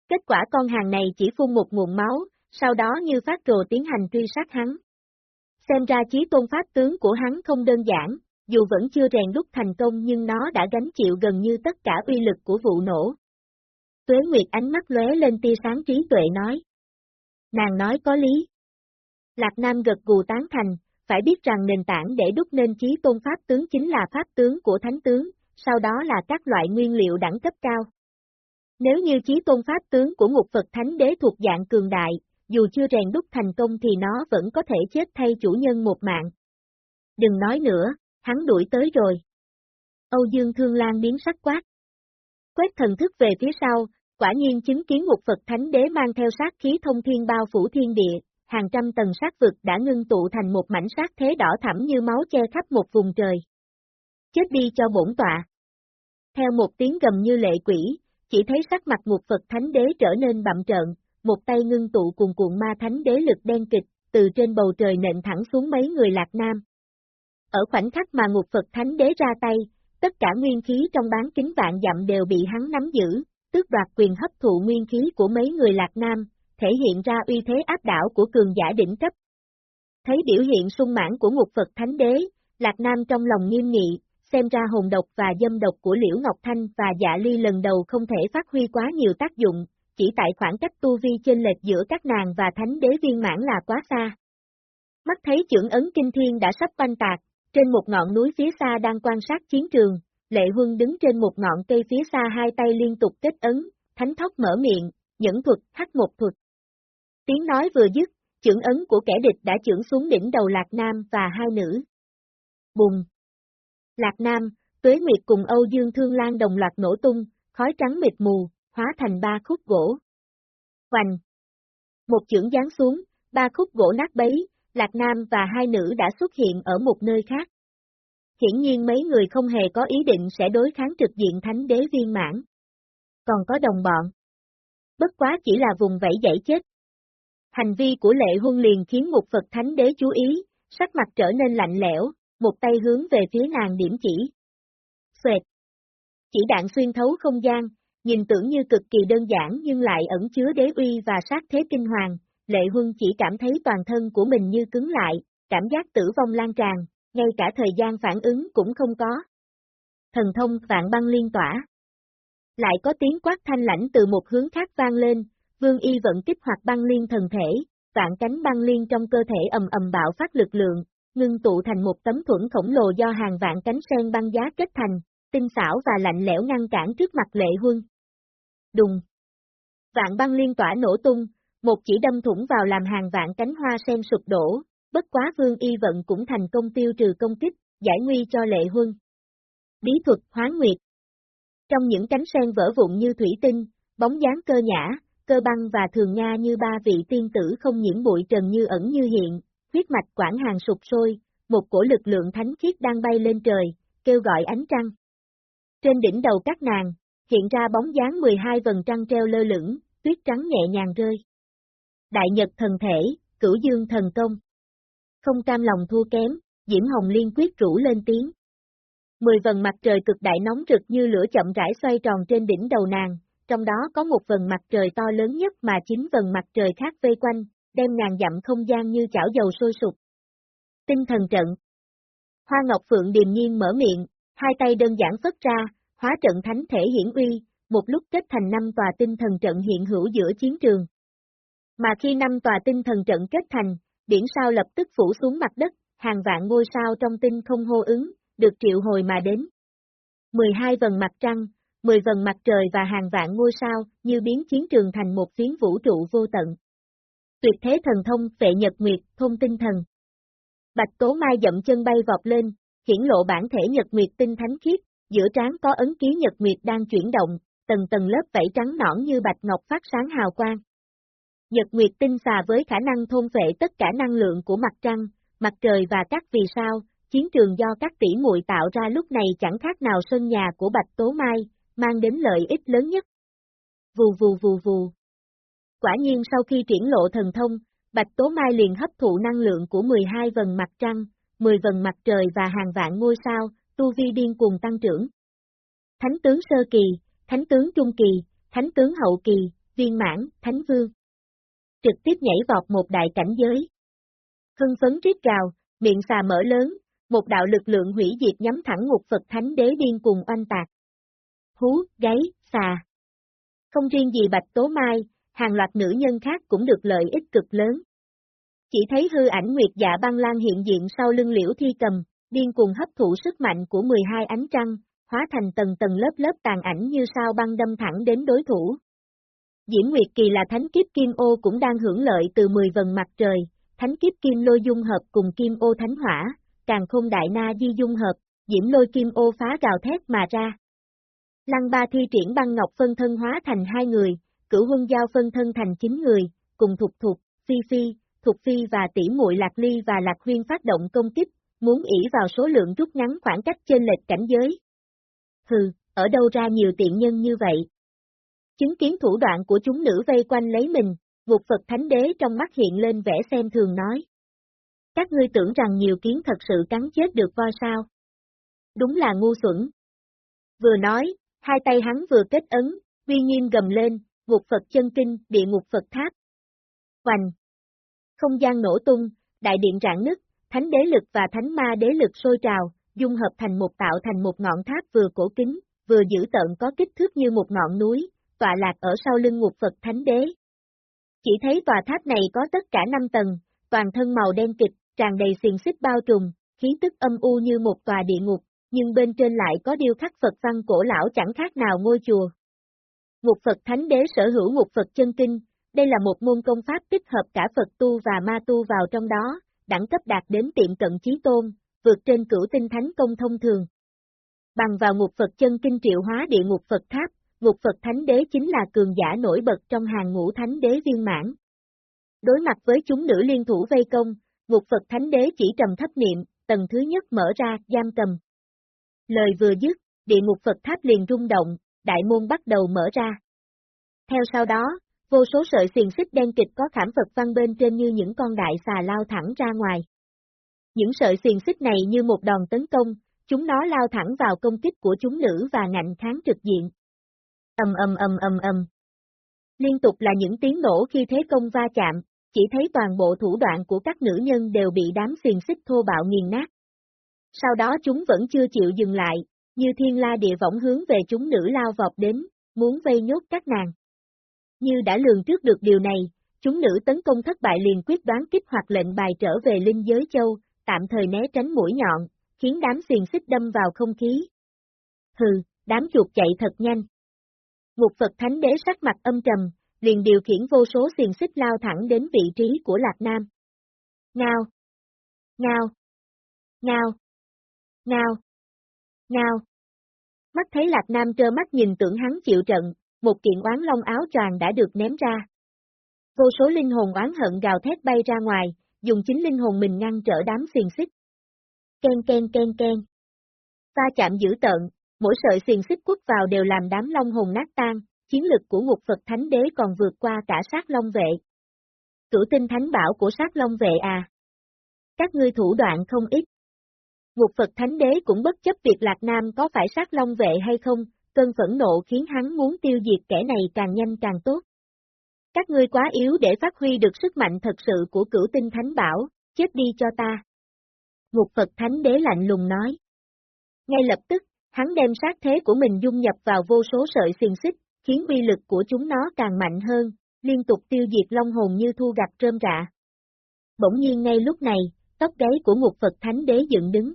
Kết quả con hàng này chỉ phun một nguồn máu, sau đó như phát trồ tiến hành truy sát hắn. Xem ra chí tôn pháp tướng của hắn không đơn giản, dù vẫn chưa rèn đúc thành công nhưng nó đã gánh chịu gần như tất cả uy lực của vụ nổ. Tuế Nguyệt ánh mắt lóe lên tia sáng trí tuệ nói. Nàng nói có lý. Lạc Nam gật gù tán thành, phải biết rằng nền tảng để đúc nên chí tôn pháp tướng chính là pháp tướng của thánh tướng, sau đó là các loại nguyên liệu đẳng cấp cao. Nếu như chí tôn pháp tướng của ngục Phật Thánh Đế thuộc dạng cường đại, dù chưa rèn đúc thành công thì nó vẫn có thể chết thay chủ nhân một mạng. Đừng nói nữa, hắn đuổi tới rồi. Âu Dương Thương Lan biến sắc quát. Quét thần thức về phía sau, Quả nhiên chứng kiến một Phật Thánh Đế mang theo sát khí thông thiên bao phủ thiên địa, hàng trăm tầng sát vực đã ngưng tụ thành một mảnh sát thế đỏ thẳm như máu che khắp một vùng trời. Chết đi cho bổn tọa. Theo một tiếng gầm như lệ quỷ, chỉ thấy sắc mặt một Phật Thánh Đế trở nên bậm trợn, một tay ngưng tụ cùng cuộn ma Thánh Đế lực đen kịch, từ trên bầu trời nện thẳng xuống mấy người Lạc Nam. Ở khoảnh khắc mà ngục Phật Thánh Đế ra tay, tất cả nguyên khí trong bán kính vạn dặm đều bị hắn nắm giữ, tước đoạt quyền hấp thụ nguyên khí của mấy người Lạc Nam, thể hiện ra uy thế áp đảo của cường giả đỉnh cấp. Thấy biểu hiện sung mãn của ngục Phật Thánh Đế, Lạc Nam trong lòng nghiêm nghị, xem ra hồn độc và dâm độc của Liễu Ngọc Thanh và Dạ Ly lần đầu không thể phát huy quá nhiều tác dụng, chỉ tại khoảng cách tu vi trên lệch giữa các nàng và Thánh Đế viên mãn là quá xa. Mắt thấy trưởng ấn kinh thiên đã sắp banh tạc, trên một ngọn núi phía xa đang quan sát chiến trường, Lệ Huân đứng trên một ngọn cây phía xa hai tay liên tục kết ấn, thánh thóc mở miệng, nhẫn thuật, hắc một thuật. Tiếng nói vừa dứt, trưởng ấn của kẻ địch đã trưởng xuống đỉnh đầu Lạc Nam và hai nữ. Bùng! Lạc Nam, Tuế Nguyệt cùng Âu Dương Thương Lan đồng loạt nổ tung, khói trắng mịt mù, hóa thành ba khúc gỗ. Hoành! Một chưởng giáng xuống, ba khúc gỗ nát bấy, Lạc Nam và hai nữ đã xuất hiện ở một nơi khác. Hiển nhiên mấy người không hề có ý định sẽ đối kháng trực diện thánh đế viên mãn. Còn có đồng bọn. Bất quá chỉ là vùng vẫy dãy chết. Hành vi của lệ huân liền khiến một Phật thánh đế chú ý, sắc mặt trở nên lạnh lẽo, một tay hướng về phía nàng điểm chỉ. Xoẹt. Chỉ đạn xuyên thấu không gian, nhìn tưởng như cực kỳ đơn giản nhưng lại ẩn chứa đế uy và sát thế kinh hoàng, Lệ Huân chỉ cảm thấy toàn thân của mình như cứng lại, cảm giác tử vong lan tràn, ngay cả thời gian phản ứng cũng không có. Thần thông vạn băng liên tỏa. Lại có tiếng quát thanh lãnh từ một hướng khác vang lên, Vương Y vẫn kích hoạt băng liên thần thể, vạn cánh băng liên trong cơ thể ầm ầm bạo phát lực lượng, ngưng tụ thành một tấm thuẫn khổng lồ do hàng vạn cánh sen băng giá kết thành, tinh xảo và lạnh lẽo ngăn cản trước mặt Lệ Huân. Đùng. Vạn băng liên tỏa nổ tung, một chỉ đâm thủng vào làm hàng vạn cánh hoa sen sụp đổ, bất quá vương y vận cũng thành công tiêu trừ công kích, giải nguy cho lệ huân. Bí thuật hóa nguyệt Trong những cánh sen vỡ vụn như thủy tinh, bóng dáng cơ nhã, cơ băng và thường nga như ba vị tiên tử không nhiễm bụi trần như ẩn như hiện, huyết mạch quảng hàng sụp sôi, một cổ lực lượng thánh khiết đang bay lên trời, kêu gọi ánh trăng. Trên đỉnh đầu các nàng, hiện ra bóng dáng 12 vần trăng treo lơ lửng, tuyết trắng nhẹ nhàng rơi. Đại Nhật thần thể, cửu dương thần công. Không cam lòng thua kém, Diễm Hồng liên quyết rủ lên tiếng. Mười vần mặt trời cực đại nóng rực như lửa chậm rãi xoay tròn trên đỉnh đầu nàng, trong đó có một vần mặt trời to lớn nhất mà chính vần mặt trời khác vây quanh, đem ngàn dặm không gian như chảo dầu sôi sụp. Tinh thần trận Hoa Ngọc Phượng điềm nhiên mở miệng, hai tay đơn giản phất ra, hóa trận thánh thể hiển uy, một lúc kết thành năm tòa tinh thần trận hiện hữu giữa chiến trường. Mà khi năm tòa tinh thần trận kết thành, biển sao lập tức phủ xuống mặt đất, hàng vạn ngôi sao trong tinh không hô ứng, được triệu hồi mà đến. 12 vần mặt trăng, 10 vần mặt trời và hàng vạn ngôi sao, như biến chiến trường thành một phiến vũ trụ vô tận. Tuyệt thế thần thông, vệ nhật nguyệt, thông tinh thần. Bạch Tố Mai dậm chân bay vọt lên, hiển lộ bản thể nhật nguyệt tinh thánh khiết, giữa trán có ấn ký nhật nguyệt đang chuyển động, tầng tầng lớp vảy trắng nõn như bạch ngọc phát sáng hào quang. Nhật Nguyệt tinh xà với khả năng thôn vệ tất cả năng lượng của mặt trăng, mặt trời và các vì sao, chiến trường do các tỷ muội tạo ra lúc này chẳng khác nào sân nhà của Bạch Tố Mai, mang đến lợi ích lớn nhất. Vù vù vù vù. Quả nhiên sau khi triển lộ thần thông, Bạch Tố Mai liền hấp thụ năng lượng của 12 vần mặt trăng, 10 vần mặt trời và hàng vạn ngôi sao, tu vi điên cuồng tăng trưởng. Thánh tướng sơ kỳ, thánh tướng trung kỳ, thánh tướng hậu kỳ, viên mãn, thánh vương trực tiếp nhảy vọt một đại cảnh giới. Hưng phấn rít gào, miệng xà mở lớn, một đạo lực lượng hủy diệt nhắm thẳng ngục Phật Thánh Đế điên cùng oanh tạc. Hú, gáy, xà. Không riêng gì Bạch Tố Mai, hàng loạt nữ nhân khác cũng được lợi ích cực lớn. Chỉ thấy hư ảnh Nguyệt Dạ Băng Lan hiện diện sau lưng liễu thi cầm, điên cuồng hấp thụ sức mạnh của 12 ánh trăng, hóa thành tầng tầng lớp lớp tàn ảnh như sao băng đâm thẳng đến đối thủ. Diễm Nguyệt Kỳ là thánh kiếp kim ô cũng đang hưởng lợi từ 10 vần mặt trời, thánh kiếp kim lôi dung hợp cùng kim ô thánh hỏa, càng khôn đại na di dung hợp, diễm lôi kim ô phá gào thét mà ra. Lăng ba thi triển băng ngọc phân thân hóa thành hai người, cửu huân giao phân thân thành chín người, cùng thục thục, phi phi, thục phi và tỷ muội lạc ly và lạc huyên phát động công kích, muốn ỷ vào số lượng rút ngắn khoảng cách trên lệch cảnh giới. Hừ, ở đâu ra nhiều tiện nhân như vậy? Chứng kiến thủ đoạn của chúng nữ vây quanh lấy mình, ngục Phật Thánh Đế trong mắt hiện lên vẻ xem thường nói. Các ngươi tưởng rằng nhiều kiến thật sự cắn chết được voi sao? Đúng là ngu xuẩn. Vừa nói, hai tay hắn vừa kết ấn, uy nghiêm gầm lên, ngục Phật chân kinh, địa ngục Phật tháp. Hoành! Không gian nổ tung, đại điện rạn nứt, thánh đế lực và thánh ma đế lực sôi trào, dung hợp thành một tạo thành một ngọn tháp vừa cổ kính, vừa dữ tợn có kích thước như một ngọn núi, tọa lạc ở sau lưng ngục Phật thánh đế. Chỉ thấy tòa tháp này có tất cả 5 tầng, toàn thân màu đen kịch, tràn đầy xiềng xích bao trùm, khí tức âm u như một tòa địa ngục, nhưng bên trên lại có điêu khắc Phật văn cổ lão chẳng khác nào ngôi chùa. Ngục Phật Thánh Đế sở hữu ngục Phật chân kinh, đây là một môn công pháp tích hợp cả Phật tu và ma tu vào trong đó, đẳng cấp đạt đến tiệm cận chí tôn, vượt trên cửu tinh thánh công thông thường. Bằng vào ngục Phật chân kinh triệu hóa địa ngục Phật tháp, ngục Phật Thánh Đế chính là cường giả nổi bật trong hàng ngũ Thánh Đế viên mãn. Đối mặt với chúng nữ liên thủ vây công, ngục Phật Thánh Đế chỉ trầm thấp niệm, tầng thứ nhất mở ra, giam cầm. Lời vừa dứt, địa ngục Phật tháp liền rung động, đại môn bắt đầu mở ra. Theo sau đó, vô số sợi xiềng xích đen kịch có khảm Phật văn bên trên như những con đại xà lao thẳng ra ngoài. Những sợi xiềng xích này như một đòn tấn công, chúng nó lao thẳng vào công kích của chúng nữ và ngạnh kháng trực diện. Ầm ầm ầm ầm ầm. Liên tục là những tiếng nổ khi thế công va chạm, chỉ thấy toàn bộ thủ đoạn của các nữ nhân đều bị đám xiềng xích thô bạo nghiền nát. Sau đó chúng vẫn chưa chịu dừng lại, như thiên la địa võng hướng về chúng nữ lao vọt đến, muốn vây nhốt các nàng. Như đã lường trước được điều này, chúng nữ tấn công thất bại liền quyết đoán kích hoạt lệnh bài trở về linh giới châu, tạm thời né tránh mũi nhọn, khiến đám xiềng xích đâm vào không khí. Hừ, đám chuột chạy thật nhanh. Ngục Phật Thánh Đế sắc mặt âm trầm, liền điều khiển vô số xiềng xích lao thẳng đến vị trí của Lạc Nam. Ngao! Ngao! Ngao! Ngao! Ngao! Mắt thấy Lạc Nam trơ mắt nhìn tưởng hắn chịu trận, một kiện oán long áo choàng đã được ném ra. Vô số linh hồn oán hận gào thét bay ra ngoài, dùng chính linh hồn mình ngăn trở đám xiềng xích. Ken ken ken ken. Va chạm dữ tợn, mỗi sợi xiềng xích quất vào đều làm đám long hồn nát tan, chiến lực của ngục Phật Thánh Đế còn vượt qua cả sát long vệ. Cửu tinh thánh bảo của sát long vệ à. Các ngươi thủ đoạn không ít. Ngục Phật Thánh Đế cũng bất chấp việc Lạc Nam có phải sát long vệ hay không, cơn phẫn nộ khiến hắn muốn tiêu diệt kẻ này càng nhanh càng tốt. Các ngươi quá yếu để phát huy được sức mạnh thật sự của cửu tinh thánh bảo, chết đi cho ta. Ngục Phật Thánh Đế lạnh lùng nói. Ngay lập tức, hắn đem sát thế của mình dung nhập vào vô số sợi xiềng xích, khiến uy lực của chúng nó càng mạnh hơn, liên tục tiêu diệt long hồn như thu gặt trơm rạ. Bỗng nhiên ngay lúc này, tóc gáy của ngục Phật Thánh Đế dựng đứng.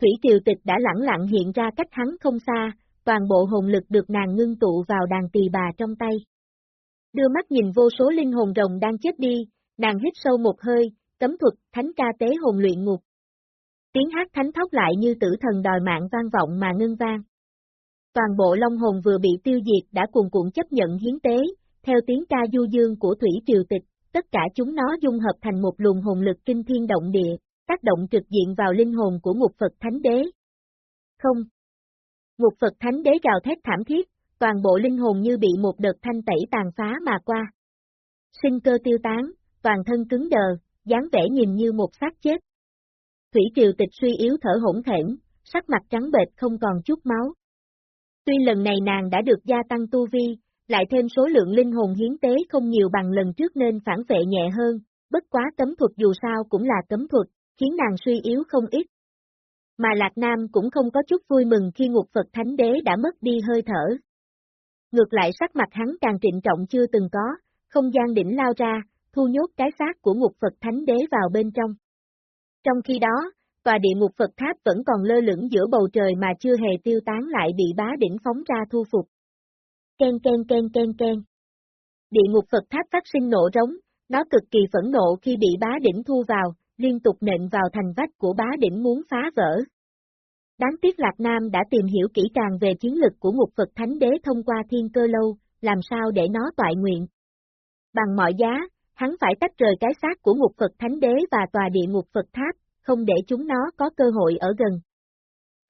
Thủy Kiều Tịch đã lẳng lặng hiện ra cách hắn không xa, toàn bộ hồn lực được nàng ngưng tụ vào đàn tỳ bà trong tay. Đưa mắt nhìn vô số linh hồn rồng đang chết đi, nàng hít sâu một hơi, cấm thuật, thánh ca tế hồn luyện ngục. Tiếng hát thánh thóc lại như tử thần đòi mạng vang vọng mà ngưng vang. Toàn bộ long hồn vừa bị tiêu diệt đã cuồn cuộn chấp nhận hiến tế, theo tiếng ca du dương của thủy triều tịch, tất cả chúng nó dung hợp thành một luồng hồn lực kinh thiên động địa, tác động trực diện vào linh hồn của ngục Phật Thánh Đế. Không một Phật Thánh Đế gào thét thảm thiết, toàn bộ linh hồn như bị một đợt thanh tẩy tàn phá mà qua. Sinh cơ tiêu tán, toàn thân cứng đờ, dáng vẻ nhìn như một xác chết. Thủy triều tịch suy yếu thở hỗn thển, sắc mặt trắng bệch không còn chút máu. Tuy lần này nàng đã được gia tăng tu vi, lại thêm số lượng linh hồn hiến tế không nhiều bằng lần trước nên phản vệ nhẹ hơn, bất quá cấm thuật dù sao cũng là cấm thuật, khiến nàng suy yếu không ít. Mà Lạc Nam cũng không có chút vui mừng khi ngục Phật Thánh Đế đã mất đi hơi thở. Ngược lại sắc mặt hắn càng trịnh trọng chưa từng có, không gian đỉnh lao ra, thu nhốt cái xác của ngục Phật Thánh Đế vào bên trong. Trong khi đó, tòa địa ngục Phật tháp vẫn còn lơ lửng giữa bầu trời mà chưa hề tiêu tán lại bị bá đỉnh phóng ra thu phục. Ken ken ken ken ken. Địa ngục Phật tháp phát sinh nổ rống, nó cực kỳ phẫn nộ khi bị bá đỉnh thu vào, liên tục nện vào thành vách của bá đỉnh muốn phá vỡ. Đáng tiếc Lạc Nam đã tìm hiểu kỹ càng về chiến lực của ngục Phật Thánh Đế thông qua thiên cơ lâu, làm sao để nó tọa nguyện. Bằng mọi giá, hắn phải tách rời cái xác của ngục Phật Thánh Đế và tòa địa ngục Phật Tháp, không để chúng nó có cơ hội ở gần.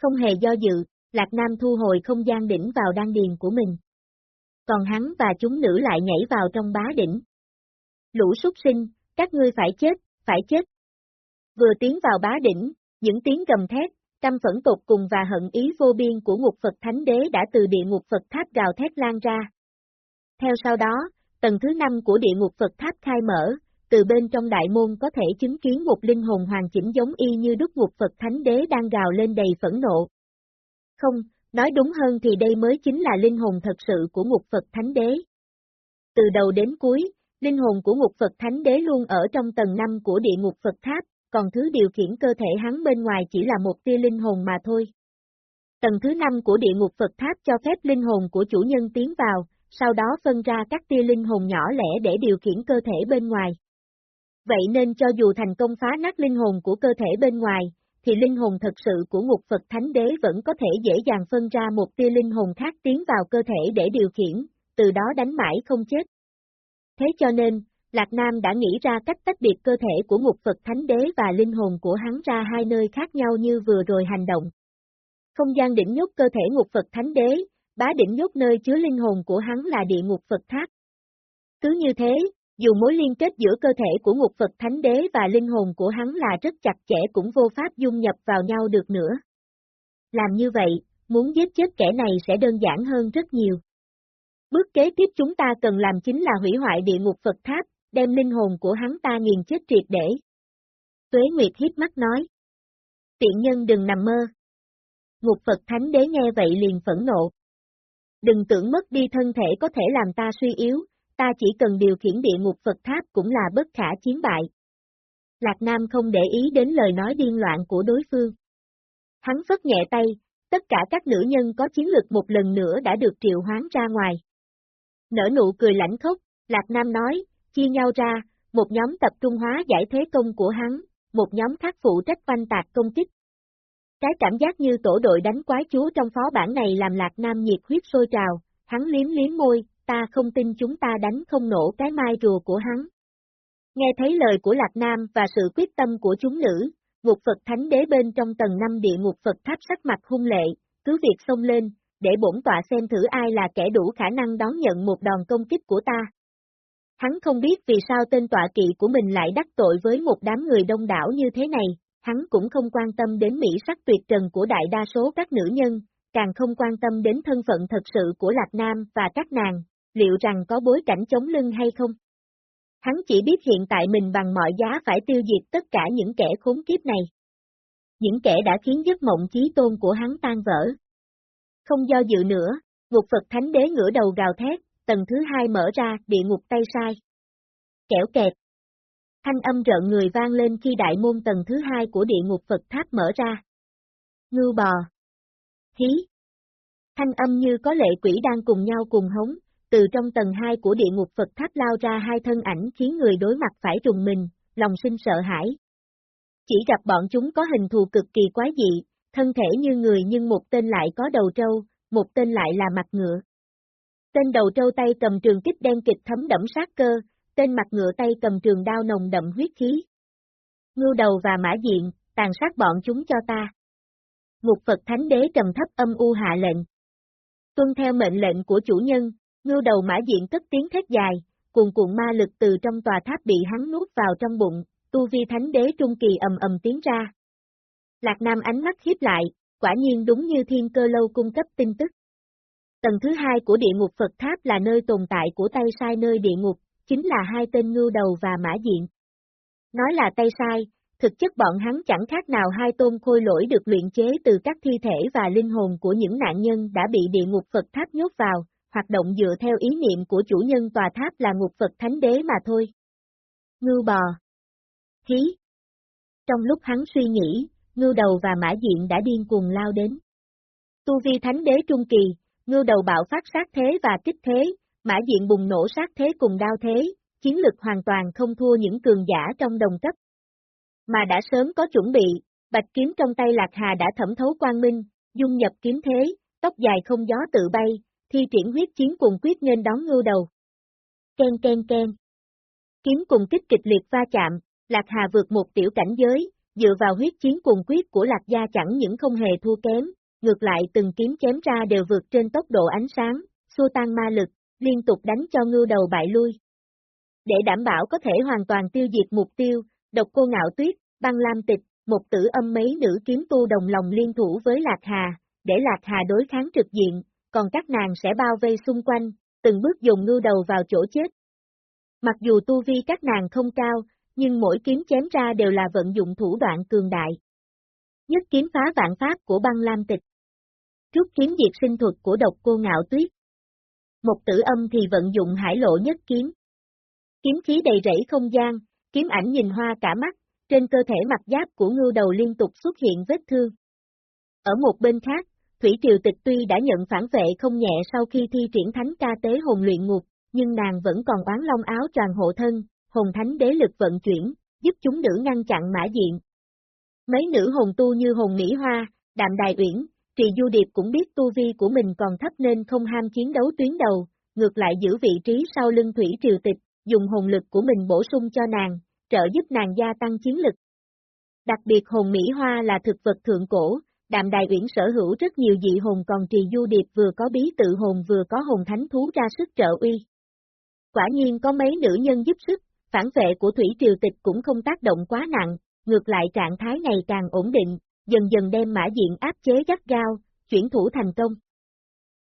Không hề do dự, Lạc Nam thu hồi không gian đỉnh vào đan điền của mình. Còn hắn và chúng nữ lại nhảy vào trong bá đỉnh. Lũ súc sinh, các ngươi phải chết, phải chết. Vừa tiến vào bá đỉnh, những tiếng gầm thét, căm phẫn tột cùng và hận ý vô biên của ngục Phật Thánh Đế đã từ địa ngục Phật Tháp gào thét lan ra. Theo sau đó, tầng thứ năm của địa ngục Phật Tháp khai mở, từ bên trong đại môn có thể chứng kiến một linh hồn hoàn chỉnh giống y như đúc ngục Phật Thánh Đế đang gào lên đầy phẫn nộ. Không, nói đúng hơn thì đây mới chính là linh hồn thật sự của ngục Phật Thánh Đế. Từ đầu đến cuối, linh hồn của ngục Phật Thánh Đế luôn ở trong tầng 5 của địa ngục Phật Tháp, còn thứ điều khiển cơ thể hắn bên ngoài chỉ là một tia linh hồn mà thôi. Tầng thứ 5 của địa ngục Phật Tháp cho phép linh hồn của chủ nhân tiến vào, sau đó phân ra các tia linh hồn nhỏ lẻ để điều khiển cơ thể bên ngoài. Vậy nên cho dù thành công phá nát linh hồn của cơ thể bên ngoài, thì linh hồn thật sự của ngục Phật Thánh Đế vẫn có thể dễ dàng phân ra một tia linh hồn khác tiến vào cơ thể để điều khiển, từ đó đánh mãi không chết. Thế cho nên, Lạc Nam đã nghĩ ra cách tách biệt cơ thể của ngục Phật Thánh Đế và linh hồn của hắn ra hai nơi khác nhau như vừa rồi hành động. Không gian đỉnh nhốt cơ thể ngục Phật Thánh Đế, bá đỉnh nhốt nơi chứa linh hồn của hắn là địa ngục Phật Tháp. Cứ như thế, dù mối liên kết giữa cơ thể của ngục Phật Thánh Đế và linh hồn của hắn là rất chặt chẽ cũng vô pháp dung nhập vào nhau được nữa. Làm như vậy, muốn giết chết kẻ này sẽ đơn giản hơn rất nhiều. Bước kế tiếp chúng ta cần làm chính là hủy hoại địa ngục Phật Tháp, đem linh hồn của hắn ta nghiền chết triệt để. Tuế Nguyệt hiếp mắt nói. Tiện nhân đừng nằm mơ. Ngục Phật Thánh Đế nghe vậy liền phẫn nộ. Đừng tưởng mất đi thân thể có thể làm ta suy yếu, ta chỉ cần điều khiển địa ngục Phật Tháp cũng là bất khả chiến bại. Lạc Nam không để ý đến lời nói điên loạn của đối phương. Hắn phất nhẹ tay, tất cả các nữ nhân có chiến lực một lần nữa đã được triệu hoán ra ngoài. Nở nụ cười lãnh khốc, Lạc Nam nói, chia nhau ra, một nhóm tập trung hóa giải thế công của hắn, một nhóm khác phụ trách quanh tạc công kích. Cái cảm giác như tổ đội đánh quái chúa trong phó bản này làm Lạc Nam nhiệt huyết sôi trào, hắn liếm liếm môi, ta không tin chúng ta đánh không nổ cái mai rùa của hắn. Nghe thấy lời của Lạc Nam và sự quyết tâm của chúng nữ, ngục Phật Thánh Đế bên trong tầng năm địa ngục Phật tháp sắc mặt hung lệ, cứ việc xông lên, để bổn tọa xem thử ai là kẻ đủ khả năng đón nhận một đòn công kích của ta. Hắn không biết vì sao tên tọa kỵ của mình lại đắc tội với một đám người đông đảo như thế này, hắn cũng không quan tâm đến mỹ sắc tuyệt trần của đại đa số các nữ nhân, càng không quan tâm đến thân phận thật sự của Lạc Nam và các nàng, liệu rằng có bối cảnh chống lưng hay không? Hắn chỉ biết hiện tại mình bằng mọi giá phải tiêu diệt tất cả những kẻ khốn kiếp này. Những kẻ đã khiến giấc mộng chí tôn của hắn tan vỡ. Không do dự nữa, ngục Phật Thánh Đế ngửa đầu gào thét, tầng thứ hai mở ra, địa ngục tay sai. Kẻo kẹt. Thanh âm rợn người vang lên khi đại môn tầng thứ hai của địa ngục Phật tháp mở ra. Ngưu bò. Hí. Thanh âm như có lệ quỷ đang cùng nhau cùng hống, từ trong tầng hai của địa ngục Phật tháp lao ra hai thân ảnh khiến người đối mặt phải trùng mình, lòng sinh sợ hãi. Chỉ gặp bọn chúng có hình thù cực kỳ quái dị, thân thể như người nhưng một tên lại có đầu trâu, một tên lại là mặt ngựa. Tên đầu trâu tay cầm trường kích đen kịch thấm đẫm sát cơ, tên mặt ngựa tay cầm trường đao nồng đậm huyết khí. Ngưu đầu và mã diện, tàn sát bọn chúng cho ta. Ngục Phật Thánh Đế trầm thấp âm u hạ lệnh. Tuân theo mệnh lệnh của chủ nhân, ngưu đầu mã diện cất tiếng thét dài, cuồn cuộn ma lực từ trong tòa tháp bị hắn nuốt vào trong bụng, tu vi Thánh Đế trung kỳ ầm ầm tiến ra. Lạc Nam ánh mắt hiếp lại, quả nhiên đúng như thiên cơ lâu cung cấp tin tức. Tầng thứ hai của địa ngục Phật Tháp là nơi tồn tại của tay sai nơi địa ngục, chính là hai tên ngưu đầu và mã diện. Nói là tay sai, thực chất bọn hắn chẳng khác nào hai tôn khôi lỗi được luyện chế từ các thi thể và linh hồn của những nạn nhân đã bị địa ngục Phật Tháp nhốt vào, hoạt động dựa theo ý niệm của chủ nhân tòa tháp là ngục Phật Thánh Đế mà thôi. Ngưu bò. Hí. Trong lúc hắn suy nghĩ, ngưu đầu và mã diện đã điên cuồng lao đến. Tu vi Thánh Đế Trung Kỳ, ngưu đầu bạo phát sát thế và kích thế, mã diện bùng nổ sát thế cùng đao thế, chiến lực hoàn toàn không thua những cường giả trong đồng cấp. Mà đã sớm có chuẩn bị, Bạch kiếm trong tay Lạc Hà đã thẩm thấu quang minh, dung nhập kiếm thế, tóc dài không gió tự bay, thi triển huyết chiến cùng quyết nên đón ngưu đầu. Ken ken ken. Kiếm cùng kích kịch liệt va chạm, Lạc Hà vượt một tiểu cảnh giới, dựa vào huyết chiến cùng quyết của Lạc Gia chẳng những không hề thua kém, ngược lại từng kiếm chém ra đều vượt trên tốc độ ánh sáng, xua tan ma lực, liên tục đánh cho ngưu đầu bại lui. Để đảm bảo có thể hoàn toàn tiêu diệt mục tiêu, độc cô ngạo tuyết, băng lam tịch, một tử âm mấy nữ kiếm tu đồng lòng liên thủ với Lạc Hà, để Lạc Hà đối kháng trực diện, còn các nàng sẽ bao vây xung quanh, từng bước dùng ngưu đầu vào chỗ chết. Mặc dù tu vi các nàng không cao, nhưng mỗi kiếm chém ra đều là vận dụng thủ đoạn cường đại. Nhất kiếm phá vạn pháp của băng lam tịch. Rút kiếm diệt sinh thuật của độc cô ngạo tuyết. Một tử âm thì vận dụng hải lộ nhất kiếm. Kiếm khí đầy rẫy không gian, kiếm ảnh nhìn hoa cả mắt, trên cơ thể mặt giáp của ngưu đầu liên tục xuất hiện vết thương. Ở một bên khác, Thủy Triều Tịch tuy đã nhận phản vệ không nhẹ sau khi thi triển thánh ca tế hồn luyện ngục, nhưng nàng vẫn còn oán long áo tràn hộ thân, hồn thánh đế lực vận chuyển, giúp chúng nữ ngăn chặn mã diện. Mấy nữ hồn tu như hồn Mỹ Hoa, Đạm Đài Uyển, Trì Du Điệp cũng biết tu vi của mình còn thấp nên không ham chiến đấu tuyến đầu, ngược lại giữ vị trí sau lưng Thủy Triều Tịch, dùng hồn lực của mình bổ sung cho nàng, trợ giúp nàng gia tăng chiến lực. Đặc biệt hồn Mỹ Hoa là thực vật thượng cổ, Đạm Đài Uyển sở hữu rất nhiều dị hồn còn Trì Du Điệp vừa có bí tự hồn vừa có hồn thánh thú ra sức trợ uy. Quả nhiên có mấy nữ nhân giúp sức, phản vệ của Thủy Triều Tịch cũng không tác động quá nặng, ngược lại trạng thái ngày càng ổn định, dần dần đem mã diện áp chế gắt gao, chuyển thủ thành công.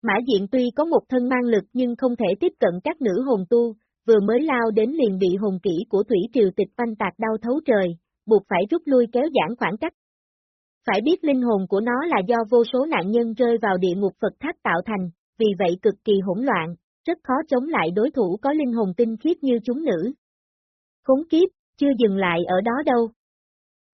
Mã diện tuy có một thân mang lực nhưng không thể tiếp cận các nữ hồn tu, vừa mới lao đến liền bị hồn kỹ của Thủy Triều Tịch oanh tạc đau thấu trời, buộc phải rút lui kéo giãn khoảng cách. Phải biết linh hồn của nó là do vô số nạn nhân rơi vào địa ngục Phật tháp tạo thành, vì vậy cực kỳ hỗn loạn, rất khó chống lại đối thủ có linh hồn tinh khiết như chúng nữ. Khốn kiếp, chưa dừng lại ở đó đâu.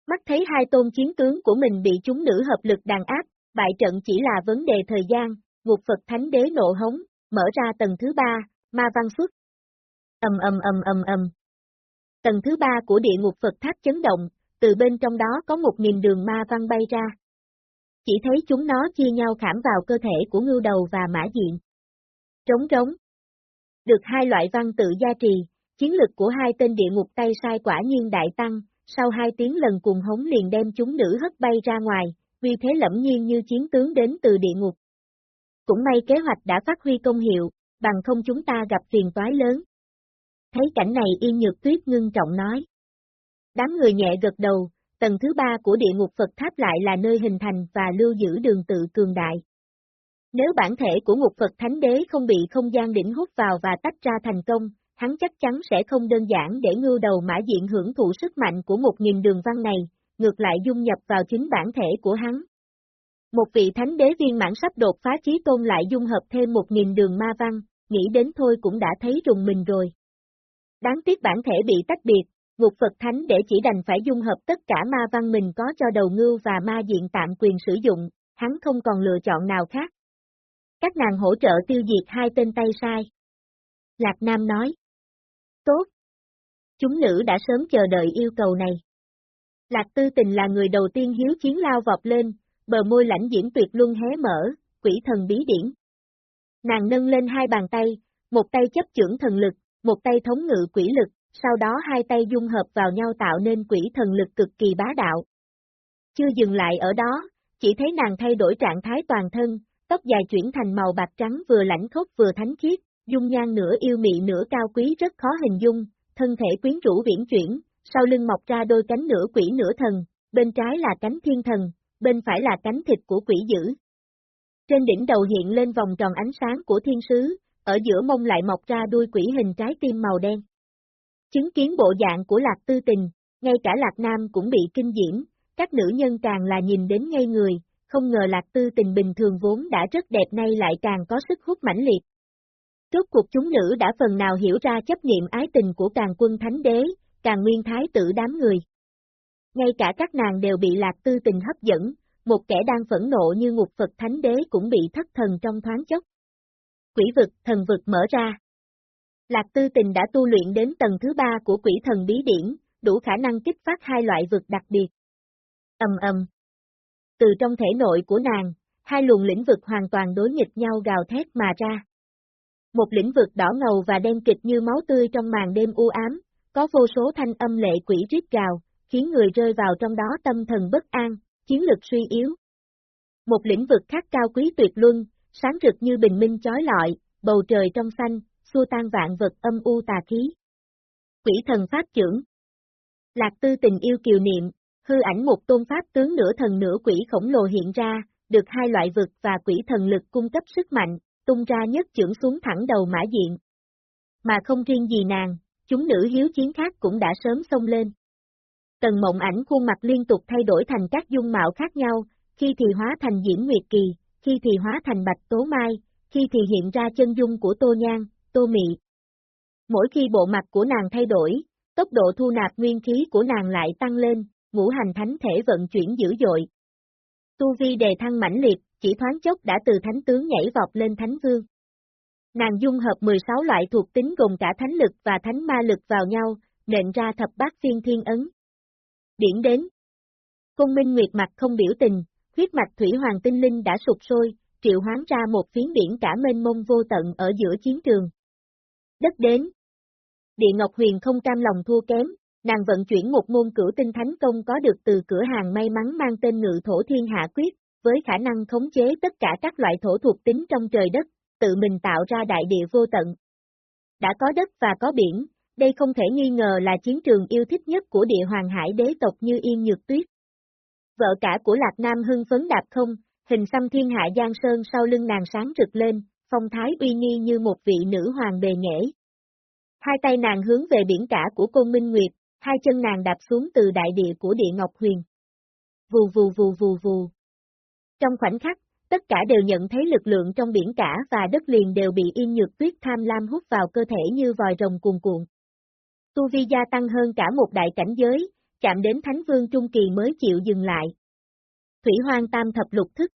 Mắt thấy hai tôn chiến tướng của mình bị chúng nữ hợp lực đàn áp, bại trận chỉ là vấn đề thời gian, ngục Phật Thánh Đế nộ hống, mở ra tầng thứ ba, ma văn xuất. Ầm ầm ầm ầm ầm. Tầng thứ ba của địa ngục Phật tháp chấn động, từ bên trong đó có một nghìn đường ma văn bay ra. Chỉ thấy chúng nó chia nhau khảm vào cơ thể của ngưu đầu và mã diện. Trống trống. Được hai loại văn tự gia trì, chiến lực của hai tên địa ngục tay sai quả nhiên đại tăng, sau hai tiếng lần cùng hống liền đem chúng nữ hất bay ra ngoài, vì thế lẫm nhiên như chiến tướng đến từ địa ngục. Cũng may kế hoạch đã phát huy công hiệu, bằng không chúng ta gặp phiền toái lớn. Thấy cảnh này yên nhược tuyết ngưng trọng nói. Đám người nhẹ gật đầu, tầng thứ ba của địa ngục Phật tháp lại là nơi hình thành và lưu giữ đường tự cường đại. Nếu bản thể của ngục Phật Thánh Đế không bị không gian đỉnh hút vào và tách ra thành công, hắn chắc chắn sẽ không đơn giản để ngưu đầu mã diện hưởng thụ sức mạnh của một nghìn đường văn này, ngược lại dung nhập vào chính bản thể của hắn. Một vị thánh đế viên mãn sắp đột phá trí tôn lại dung hợp thêm một nghìn đường ma văn, nghĩ đến thôi cũng đã thấy rùng mình rồi. Đáng tiếc bản thể bị tách biệt, ngục Phật Thánh để chỉ đành phải dung hợp tất cả ma văn mình có cho đầu ngưu và ma diện tạm quyền sử dụng, hắn không còn lựa chọn nào khác. Các nàng hỗ trợ tiêu diệt hai tên tay sai. Lạc Nam nói. Tốt. Chúng nữ đã sớm chờ đợi yêu cầu này. Lạc Tư Tình là người đầu tiên hiếu chiến lao vọt lên, bờ môi lãnh diễn tuyệt luân hé mở, quỷ thần bí điển. Nàng nâng lên hai bàn tay, một tay chấp trưởng thần lực, một tay thống ngự quỷ lực, sau đó hai tay dung hợp vào nhau tạo nên quỷ thần lực cực kỳ bá đạo. Chưa dừng lại ở đó, chỉ thấy nàng thay đổi trạng thái toàn thân, tóc dài chuyển thành màu bạc trắng vừa lãnh khốc vừa thánh khiết, dung nhan nửa yêu mị nửa cao quý rất khó hình dung, thân thể quyến rũ viễn chuyển, sau lưng mọc ra đôi cánh nửa quỷ nửa thần, bên trái là cánh thiên thần, bên phải là cánh thịt của quỷ dữ. Trên đỉnh đầu hiện lên vòng tròn ánh sáng của thiên sứ, ở giữa mông lại mọc ra đuôi quỷ hình trái tim màu đen. Chứng kiến bộ dạng của Lạc Tư Tình, ngay cả Lạc Nam cũng bị kinh diễm, các nữ nhân càng là nhìn đến ngay người, không ngờ Lạc Tư Tình bình thường vốn đã rất đẹp nay lại càng có sức hút mãnh liệt. Rốt cuộc chúng nữ đã phần nào hiểu ra chấp niệm ái tình của càng quân thánh đế, càng nguyên thái tử đám người. Ngay cả các nàng đều bị Lạc Tư Tình hấp dẫn, một kẻ đang phẫn nộ như ngục Phật thánh đế cũng bị thất thần trong thoáng chốc. Quỷ vực, thần vực mở ra. Lạc Tư Tình đã tu luyện đến tầng thứ ba của quỷ thần bí điển, đủ khả năng kích phát hai loại vực đặc biệt. Ầm ầm. Từ trong thể nội của nàng, hai luồng lĩnh vực hoàn toàn đối nghịch nhau gào thét mà ra. Một lĩnh vực đỏ ngầu và đen kịch như máu tươi trong màn đêm u ám, có vô số thanh âm lệ quỷ rít gào, khiến người rơi vào trong đó tâm thần bất an, chiến lực suy yếu. Một lĩnh vực khác cao quý tuyệt luân, sáng rực như bình minh chói lọi, bầu trời trong xanh, xua tan vạn vật âm u tà khí. Quỷ thần pháp trưởng Lạc tư tình yêu kiều niệm, hư ảnh một tôn pháp tướng nửa thần nửa quỷ khổng lồ hiện ra, được hai loại vực và quỷ thần lực cung cấp sức mạnh, tung ra nhất trưởng xuống thẳng đầu mã diện. Mà không riêng gì nàng, chúng nữ hiếu chiến khác cũng đã sớm xông lên. Tần mộng ảnh khuôn mặt liên tục thay đổi thành các dung mạo khác nhau, khi thì hóa thành Diễm Nguyệt Kỳ, khi thì hóa thành Bạch Tố Mai, khi thì hiện ra chân dung của Tô Nhan, Tô Mị. Mỗi khi bộ mặt của nàng thay đổi, tốc độ thu nạp nguyên khí của nàng lại tăng lên, ngũ hành thánh thể vận chuyển dữ dội. Tu vi đề thăng mãnh liệt, chỉ thoáng chốc đã từ thánh tướng nhảy vọt lên thánh vương. Nàng dung hợp 16 loại thuộc tính gồm cả thánh lực và thánh ma lực vào nhau, nện ra thập bát phiên thiên ấn. Điển đến. Cung Minh Nguyệt mặt không biểu tình, huyết mạch thủy hoàng tinh linh đã sụp sôi, triệu hoán ra một phiến biển cả mênh mông vô tận ở giữa chiến trường. Đất đến. Địa Ngọc Huyền không cam lòng thua kém, nàng vận chuyển một môn cửu tinh thánh công có được từ cửa hàng may mắn mang tên ngự thổ thiên hạ quyết, với khả năng khống chế tất cả các loại thổ thuộc tính trong trời đất, tự mình tạo ra đại địa vô tận. Đã có đất và có biển, đây không thể nghi ngờ là chiến trường yêu thích nhất của địa hoàng hải đế tộc như Yên Nhược Tuyết. Vợ cả của Lạc Nam hưng phấn đạp không, hình xăm thiên hạ Giang Sơn sau lưng nàng sáng rực lên, phong thái uy nghi như một vị nữ hoàng bề nghệ. Hai tay nàng hướng về biển cả của Côn Minh Nguyệt, hai chân nàng đạp xuống từ đại địa của địa Ngọc Huyền. Vù vù vù vù vù. Trong khoảnh khắc, tất cả đều nhận thấy lực lượng trong biển cả và đất liền đều bị yên nhược tuyết tham lam hút vào cơ thể như vòi rồng cuồn cuộn. Tu vi gia tăng hơn cả một đại cảnh giới, chạm đến Thánh Vương Trung Kỳ mới chịu dừng lại. Thủy hoang tam thập lục thức.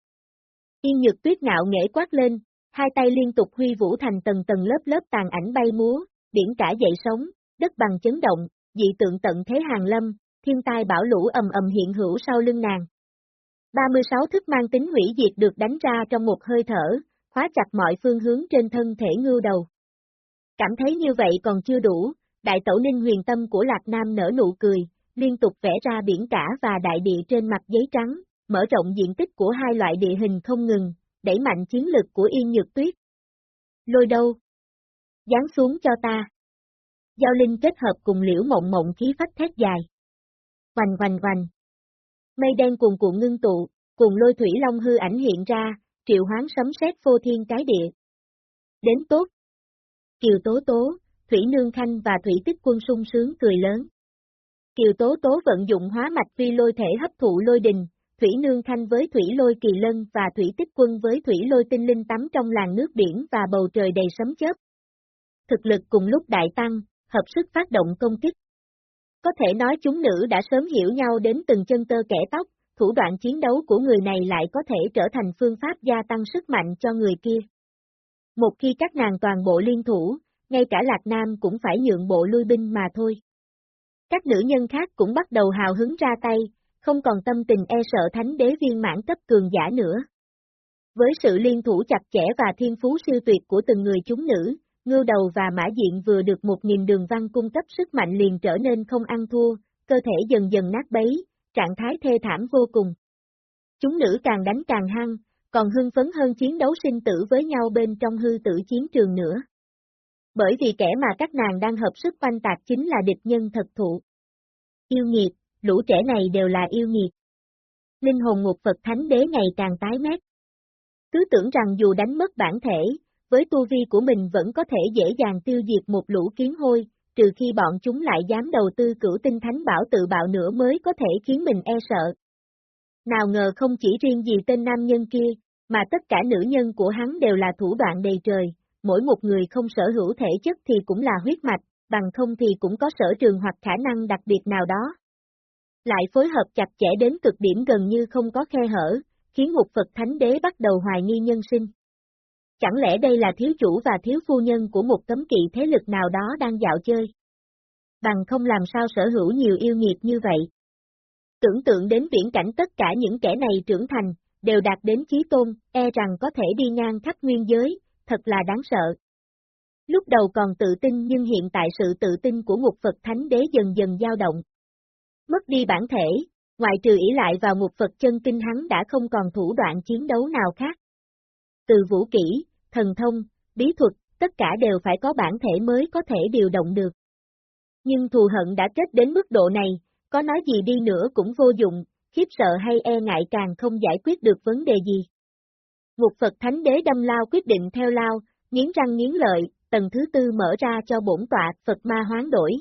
Yên nhược tuyết ngạo nghễ quát lên, hai tay liên tục huy vũ thành tầng tầng lớp lớp tàn ảnh bay múa, biển cả dậy sóng, đất bằng chấn động, dị tượng tận thế hàng lâm, thiên tai bão lũ ầm ầm hiện hữu sau lưng nàng. 36 thức mang tính hủy diệt được đánh ra trong một hơi thở, khóa chặt mọi phương hướng trên thân thể ngưu đầu. Cảm thấy như vậy còn chưa đủ, đại tẩu ninh huyền tâm của Lạc Nam nở nụ cười, liên tục vẽ ra biển cả và đại địa trên mặt giấy trắng, mở rộng diện tích của hai loại địa hình không ngừng, đẩy mạnh chiến lực của yên nhược tuyết. Lôi đâu? Dán xuống cho ta. Giao linh kết hợp cùng liễu mộng mộng khí phách thét dài. Hoành hoành hoành. Mây đen cuồn cuộn ngưng tụ, cùng lôi thủy long hư ảnh hiện ra, triệu hoán sấm sét vô thiên cái địa. Đến tốt. Kiều Tố Tố, Thủy Nương Khanh và Thủy Tích Quân sung sướng cười lớn. Kiều Tố Tố vận dụng hóa mạch phi lôi thể hấp thụ lôi đình, Thủy Nương Khanh với Thủy Lôi Kỳ Lân và Thủy Tích Quân với Thủy Lôi Tinh Linh tắm trong làn nước biển và bầu trời đầy sấm chớp. Thực lực cùng lúc đại tăng, hợp sức phát động công kích. Có thể nói chúng nữ đã sớm hiểu nhau đến từng chân tơ kẻ tóc, thủ đoạn chiến đấu của người này lại có thể trở thành phương pháp gia tăng sức mạnh cho người kia. Một khi các nàng toàn bộ liên thủ, ngay cả Lạc Nam cũng phải nhượng bộ lui binh mà thôi. Các nữ nhân khác cũng bắt đầu hào hứng ra tay, không còn tâm tình e sợ thánh đế viên mãn cấp cường giả nữa. Với sự liên thủ chặt chẽ và thiên phú siêu tuyệt của từng người chúng nữ, ngưu đầu và mã diện vừa được một nghìn đường văn cung cấp sức mạnh liền trở nên không ăn thua, cơ thể dần dần nát bấy, trạng thái thê thảm vô cùng. Chúng nữ càng đánh càng hăng, còn hưng phấn hơn chiến đấu sinh tử với nhau bên trong hư tử chiến trường nữa. Bởi vì kẻ mà các nàng đang hợp sức quanh tạc chính là địch nhân thật thụ. Yêu nghiệt, lũ trẻ này đều là yêu nghiệt. Linh hồn ngục Phật Thánh Đế ngày càng tái mét. Cứ tưởng rằng dù đánh mất bản thể, với tu vi của mình vẫn có thể dễ dàng tiêu diệt một lũ kiến hôi, trừ khi bọn chúng lại dám đầu tư cửu tinh thánh bảo tự bạo nữa mới có thể khiến mình e sợ. Nào ngờ không chỉ riêng gì tên nam nhân kia, mà tất cả nữ nhân của hắn đều là thủ đoạn đầy trời, mỗi một người không sở hữu thể chất thì cũng là huyết mạch, bằng không thì cũng có sở trường hoặc khả năng đặc biệt nào đó. Lại phối hợp chặt chẽ đến cực điểm gần như không có khe hở, khiến một Phật Thánh Đế bắt đầu hoài nghi nhân sinh. Chẳng lẽ đây là thiếu chủ và thiếu phu nhân của một cấm kỵ thế lực nào đó đang dạo chơi? Bằng không làm sao sở hữu nhiều yêu nghiệt như vậy. Tưởng tượng đến viễn cảnh tất cả những kẻ này trưởng thành, đều đạt đến chí tôn, e rằng có thể đi ngang khắp nguyên giới, thật là đáng sợ. Lúc đầu còn tự tin nhưng hiện tại sự tự tin của ngục Phật Thánh Đế dần dần dao động. Mất đi bản thể, ngoại trừ ỷ lại vào ngục Phật chân kinh hắn đã không còn thủ đoạn chiến đấu nào khác. Từ vũ kỹ, thần thông, bí thuật, tất cả đều phải có bản thể mới có thể điều động được. Nhưng thù hận đã kết đến mức độ này, có nói gì đi nữa cũng vô dụng, khiếp sợ hay e ngại càng không giải quyết được vấn đề gì. Ngục Phật Thánh Đế đâm lao quyết định theo lao, nghiến răng nghiến lợi, tầng thứ tư mở ra cho bổn tọa Phật ma hoán đổi.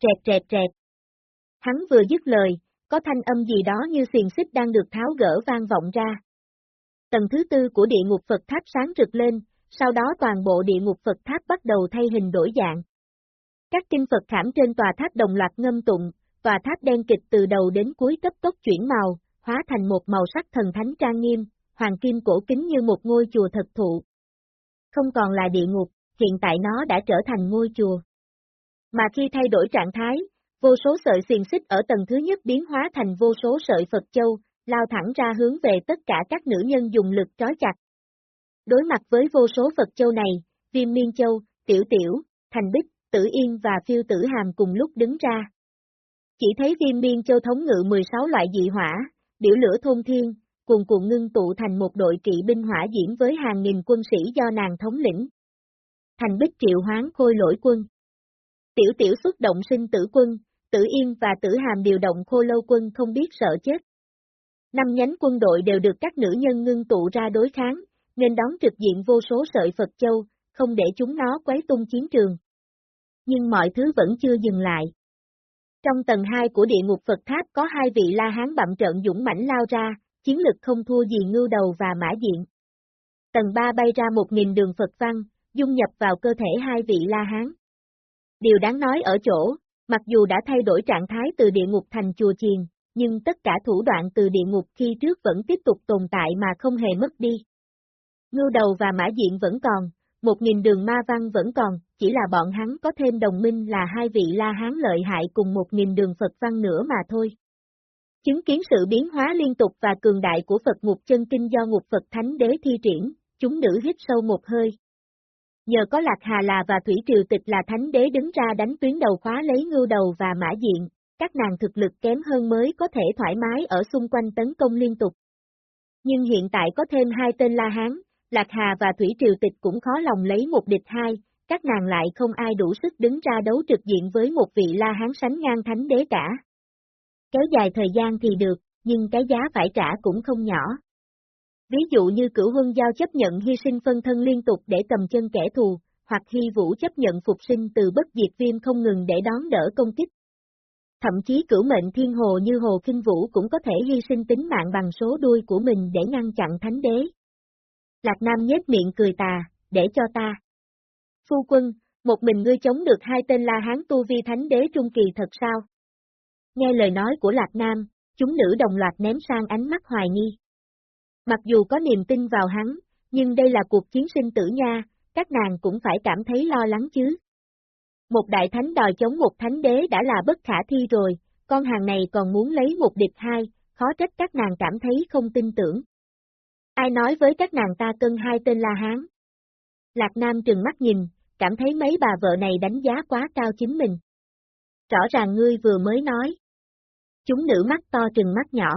Trẹt trẹt trẹt. Hắn vừa dứt lời, có thanh âm gì đó như xiềng xích đang được tháo gỡ vang vọng ra. Tầng thứ tư của địa ngục Phật tháp sáng rực lên, sau đó toàn bộ địa ngục Phật tháp bắt đầu thay hình đổi dạng. Các kinh Phật khảm trên tòa tháp đồng loạt ngâm tụng, tòa tháp đen kịch từ đầu đến cuối cấp tốc chuyển màu, hóa thành một màu sắc thần thánh trang nghiêm, hoàng kim cổ kính như một ngôi chùa thật thụ. Không còn là địa ngục, hiện tại nó đã trở thành ngôi chùa. Mà khi thay đổi trạng thái, vô số sợi xiềng xích ở tầng thứ nhất biến hóa thành vô số sợi Phật Châu, lao thẳng ra hướng về tất cả các nữ nhân dùng lực trói chặt. Đối mặt với vô số Phật Châu này, Viêm Miên Châu, Tiểu Tiểu, Thành Bích, Tử Yên và Phiêu Tử Hàm cùng lúc đứng ra. Chỉ thấy Viêm Miên Châu thống ngự 16 loại dị hỏa, biểu lửa thôn thiên, cuồn cuộn ngưng tụ thành một đội kỵ binh hỏa diễm với hàng nghìn quân sĩ do nàng thống lĩnh. Thành Bích triệu hoán khôi lỗi quân. Tiểu Tiểu xuất động sinh tử quân, Tử Yên và Tử Hàm điều động khô lâu quân không biết sợ chết. Năm nhánh quân đội đều được các nữ nhân ngưng tụ ra đối kháng, nên đón trực diện vô số sợi Phật Châu, không để chúng nó quấy tung chiến trường. Nhưng mọi thứ vẫn chưa dừng lại. Trong tầng 2 của địa ngục Phật Tháp có hai vị La Hán bậm trợn dũng mãnh lao ra, chiến lực không thua gì ngưu đầu và mã diện. Tầng 3 bay ra một nghìn đường Phật văn, dung nhập vào cơ thể hai vị La Hán. Điều đáng nói ở chỗ, mặc dù đã thay đổi trạng thái từ địa ngục thành chùa chiền, nhưng tất cả thủ đoạn từ địa ngục khi trước vẫn tiếp tục tồn tại mà không hề mất đi. Ngưu đầu và mã diện vẫn còn, một nghìn đường ma văn vẫn còn, chỉ là bọn hắn có thêm đồng minh là hai vị La Hán lợi hại cùng một nghìn đường Phật văn nữa mà thôi. Chứng kiến sự biến hóa liên tục và cường đại của Phật ngục chân kinh do ngục Phật Thánh Đế thi triển, chúng nữ hít sâu một hơi. Nhờ có Lạc Hà là và Thủy Triều Tịch là Thánh Đế đứng ra đánh tuyến đầu khóa lấy ngưu đầu và mã diện, các nàng thực lực kém hơn mới có thể thoải mái ở xung quanh tấn công liên tục. Nhưng hiện tại có thêm hai tên La Hán, Lạc Hà và Thủy Triều Tịch cũng khó lòng lấy một địch hai, các nàng lại không ai đủ sức đứng ra đấu trực diện với một vị La Hán sánh ngang thánh đế cả. Kéo dài thời gian thì được, nhưng cái giá phải trả cũng không nhỏ. Ví dụ như cửu huân giao chấp nhận hy sinh phân thân liên tục để cầm chân kẻ thù, hoặc hy vũ chấp nhận phục sinh từ bất diệt viêm không ngừng để đón đỡ công kích. Thậm chí cửu mệnh thiên hồ như hồ kinh vũ cũng có thể hy sinh tính mạng bằng số đuôi của mình để ngăn chặn thánh đế. Lạc Nam nhếch miệng cười tà, để cho ta. Phu quân, một mình ngươi chống được hai tên La Hán tu vi thánh đế trung kỳ thật sao? Nghe lời nói của Lạc Nam, chúng nữ đồng loạt ném sang ánh mắt hoài nghi. Mặc dù có niềm tin vào hắn, nhưng đây là cuộc chiến sinh tử nha, các nàng cũng phải cảm thấy lo lắng chứ. Một đại thánh đòi chống một thánh đế đã là bất khả thi rồi, con hàng này còn muốn lấy một địch hai, khó trách các nàng cảm thấy không tin tưởng. Ai nói với các nàng ta cân hai tên La Hán? Lạc Nam trừng mắt nhìn, cảm thấy mấy bà vợ này đánh giá quá cao chính mình. Rõ ràng ngươi vừa mới nói. Chúng nữ mắt to trừng mắt nhỏ.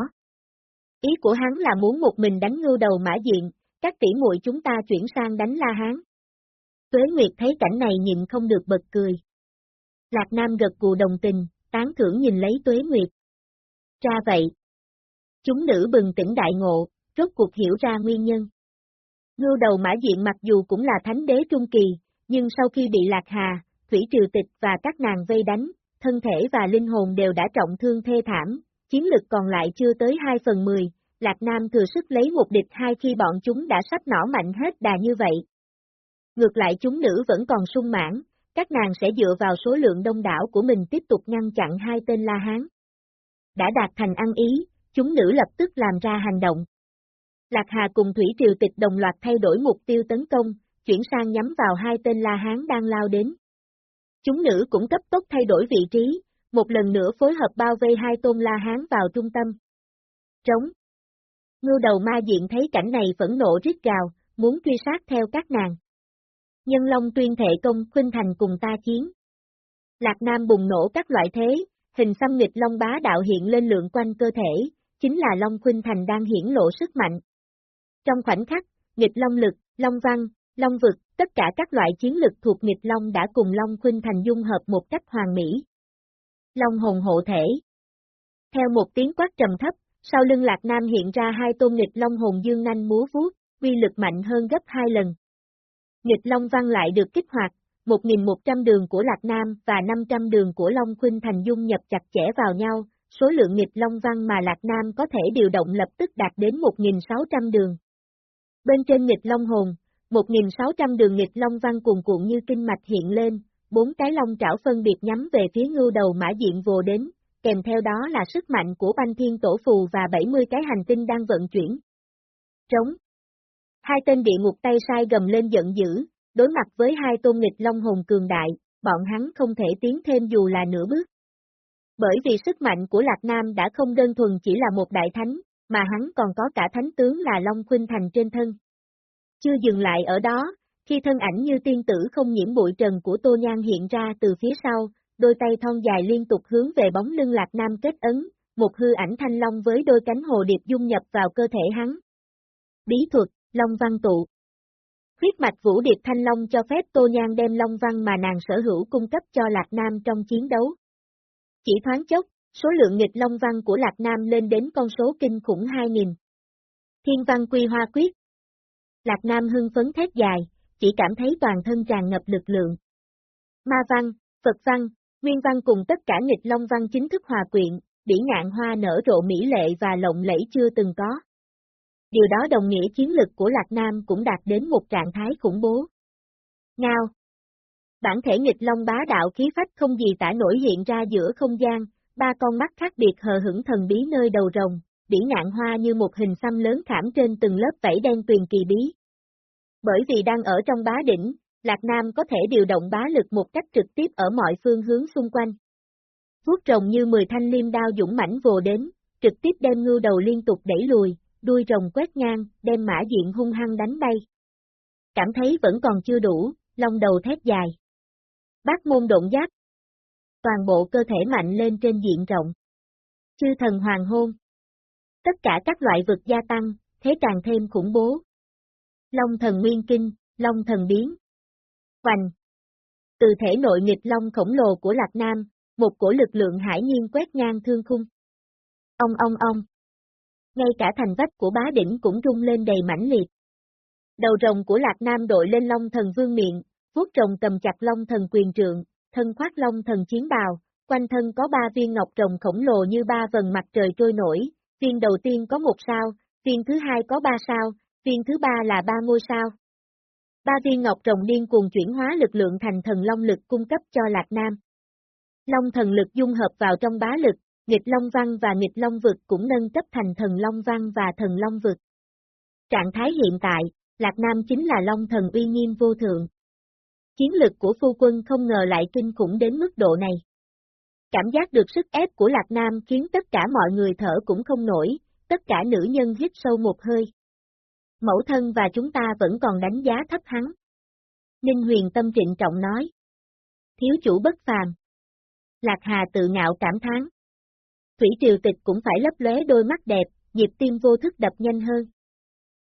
Ý của hắn là muốn một mình đánh ngưu đầu mã diện, các tỷ muội chúng ta chuyển sang đánh La Hán. Tuế Nguyệt thấy cảnh này nhìn không được bật cười. Lạc Nam gật cù đồng tình, tán thưởng nhìn lấy Tuế Nguyệt. Ra vậy. Chúng nữ bừng tỉnh đại ngộ, rốt cuộc hiểu ra nguyên nhân. Ngưu đầu mã diện mặc dù cũng là thánh đế trung kỳ, nhưng sau khi bị Lạc Hà, Thủy Triều Tịch và các nàng vây đánh, thân thể và linh hồn đều đã trọng thương thê thảm, chiến lực còn lại chưa tới 2 phần 10, Lạc Nam thừa sức lấy một địch hai khi bọn chúng đã sắp nỏ mạnh hết đà như vậy. Ngược lại chúng nữ vẫn còn sung mãn, các nàng sẽ dựa vào số lượng đông đảo của mình tiếp tục ngăn chặn hai tên La Hán. Đã đạt thành ăn ý, chúng nữ lập tức làm ra hành động. Lạc Hà cùng Thủy Triều Tịch đồng loạt thay đổi mục tiêu tấn công, chuyển sang nhắm vào hai tên La Hán đang lao đến. Chúng nữ cũng cấp tốc thay đổi vị trí, một lần nữa phối hợp bao vây hai tôn la hán vào trung tâm. Trống. Ngưu đầu ma diện thấy cảnh này phẫn nộ rít gào, muốn truy sát theo các nàng. Nhân Long tuyên thệ công khuynh thành cùng ta chiến. Lạc Nam bùng nổ các loại thế, hình xăm nghịch Long bá đạo hiện lên lượng quanh cơ thể, chính là Long khuynh thành đang hiển lộ sức mạnh. Trong khoảnh khắc, nghịch Long lực, Long văn, Long vực, tất cả các loại chiến lực thuộc nghịch Long đã cùng Long khuynh thành dung hợp một cách hoàn mỹ. Long hồn hộ thể. Theo một tiếng quát trầm thấp, sau lưng Lạc Nam hiện ra hai tôn nghịch Long hồn dương nanh múa vuốt, uy lực mạnh hơn gấp hai lần. Nghịch Long Văn lại được kích hoạt, 1.100 đường của Lạc Nam và 500 đường của Long Khuynh Thành dung nhập chặt chẽ vào nhau, số lượng nghịch Long Văn mà Lạc Nam có thể điều động lập tức đạt đến 1.600 đường. Bên trên nghịch Long Hồn, 1.600 đường nghịch Long Văn cuồn cuộn như kinh mạch hiện lên, bốn cái long trảo phân biệt nhắm về phía ngưu đầu mã diện vồ đến, kèm theo đó là sức mạnh của banh thiên tổ phù và 70 cái hành tinh đang vận chuyển. Trống Hai tên địa ngục tay sai gầm lên giận dữ, đối mặt với hai tôn nghịch long hồn cường đại, bọn hắn không thể tiến thêm dù là nửa bước. Bởi vì sức mạnh của Lạc Nam đã không đơn thuần chỉ là một đại thánh, mà hắn còn có cả thánh tướng là Long Khuynh Thành trên thân. Chưa dừng lại ở đó, khi thân ảnh như tiên tử không nhiễm bụi trần của Tô Nhan hiện ra từ phía sau, đôi tay thon dài liên tục hướng về bóng lưng Lạc Nam kết ấn, một hư ảnh thanh long với đôi cánh hồ điệp dung nhập vào cơ thể hắn. Bí thuật, Long Văn Tụ Huyết mạch Vũ Điệp Thanh Long cho phép Tô Nhan đem Long Văn mà nàng sở hữu cung cấp cho Lạc Nam trong chiến đấu. Chỉ thoáng chốc, số lượng nghịch Long Văn của Lạc Nam lên đến con số kinh khủng 2.000. Thiên Văn Quy Hoa Quyết Lạc Nam hưng phấn thét dài, chỉ cảm thấy toàn thân tràn ngập lực lượng. Ma Văn, Phật Văn, Nguyên Văn cùng tất cả nghịch Long Văn chính thức hòa quyện, bỉ ngạn hoa nở rộ mỹ lệ và lộng lẫy chưa từng có. Điều đó đồng nghĩa chiến lực của Lạc Nam cũng đạt đến một trạng thái khủng bố. Ngao Bản thể nghịch long bá đạo khí phách không gì tả nổi hiện ra giữa không gian, ba con mắt khác biệt hờ hững thần bí nơi đầu rồng, bỉ ngạn hoa như một hình xăm lớn khảm trên từng lớp vảy đen tuyền kỳ bí. Bởi vì đang ở trong bá đỉnh, Lạc Nam có thể điều động bá lực một cách trực tiếp ở mọi phương hướng xung quanh. Vuốt rồng như 10 thanh liêm đao dũng mãnh vồ đến, trực tiếp đem ngưu đầu liên tục đẩy lùi, đuôi rồng quét ngang, đem mã diện hung hăng đánh bay. Cảm thấy vẫn còn chưa đủ, long đầu thét dài. Bác môn độn giáp. Toàn bộ cơ thể mạnh lên trên diện rộng. Chư thần hoàng hôn. Tất cả các loại vực gia tăng, thế càng thêm khủng bố. Long thần nguyên kinh, long thần biến. Hoành. Từ thể nội nghịch long khổng lồ của Lạc Nam, một cổ lực lượng hải nhiên quét ngang thương khung. Ông ông ông ngay cả thành vách của bá đỉnh cũng rung lên đầy mãnh liệt. Đầu rồng của Lạc Nam đội lên Long Thần Vương miệng, vuốt rồng cầm chặt Long Thần quyền trượng, thân khoác Long Thần chiến bào, quanh thân có ba viên ngọc rồng khổng lồ như ba vần mặt trời trôi nổi, viên đầu tiên có một sao, viên thứ hai có ba sao, viên thứ ba là ba ngôi sao. Ba viên ngọc rồng điên cuồng chuyển hóa lực lượng thành thần long lực cung cấp cho Lạc Nam. Long thần lực dung hợp vào trong bá lực, nghịch Long Văn và nghịch Long Vực cũng nâng cấp thành thần Long Văn và thần Long Vực. Trạng thái hiện tại, Lạc Nam chính là Long thần uy nghiêm vô thượng. Chiến lực của phu quân không ngờ lại kinh khủng đến mức độ này. Cảm giác được sức ép của Lạc Nam khiến tất cả mọi người thở cũng không nổi, tất cả nữ nhân hít sâu một hơi. Mẫu thân và chúng ta vẫn còn đánh giá thấp hắn. Ninh huyền tâm trịnh trọng nói. Thiếu chủ bất phàm. Lạc Hà tự ngạo cảm thán. Thủy Triều Tịch cũng phải lấp lóe đôi mắt đẹp, nhịp tim vô thức đập nhanh hơn.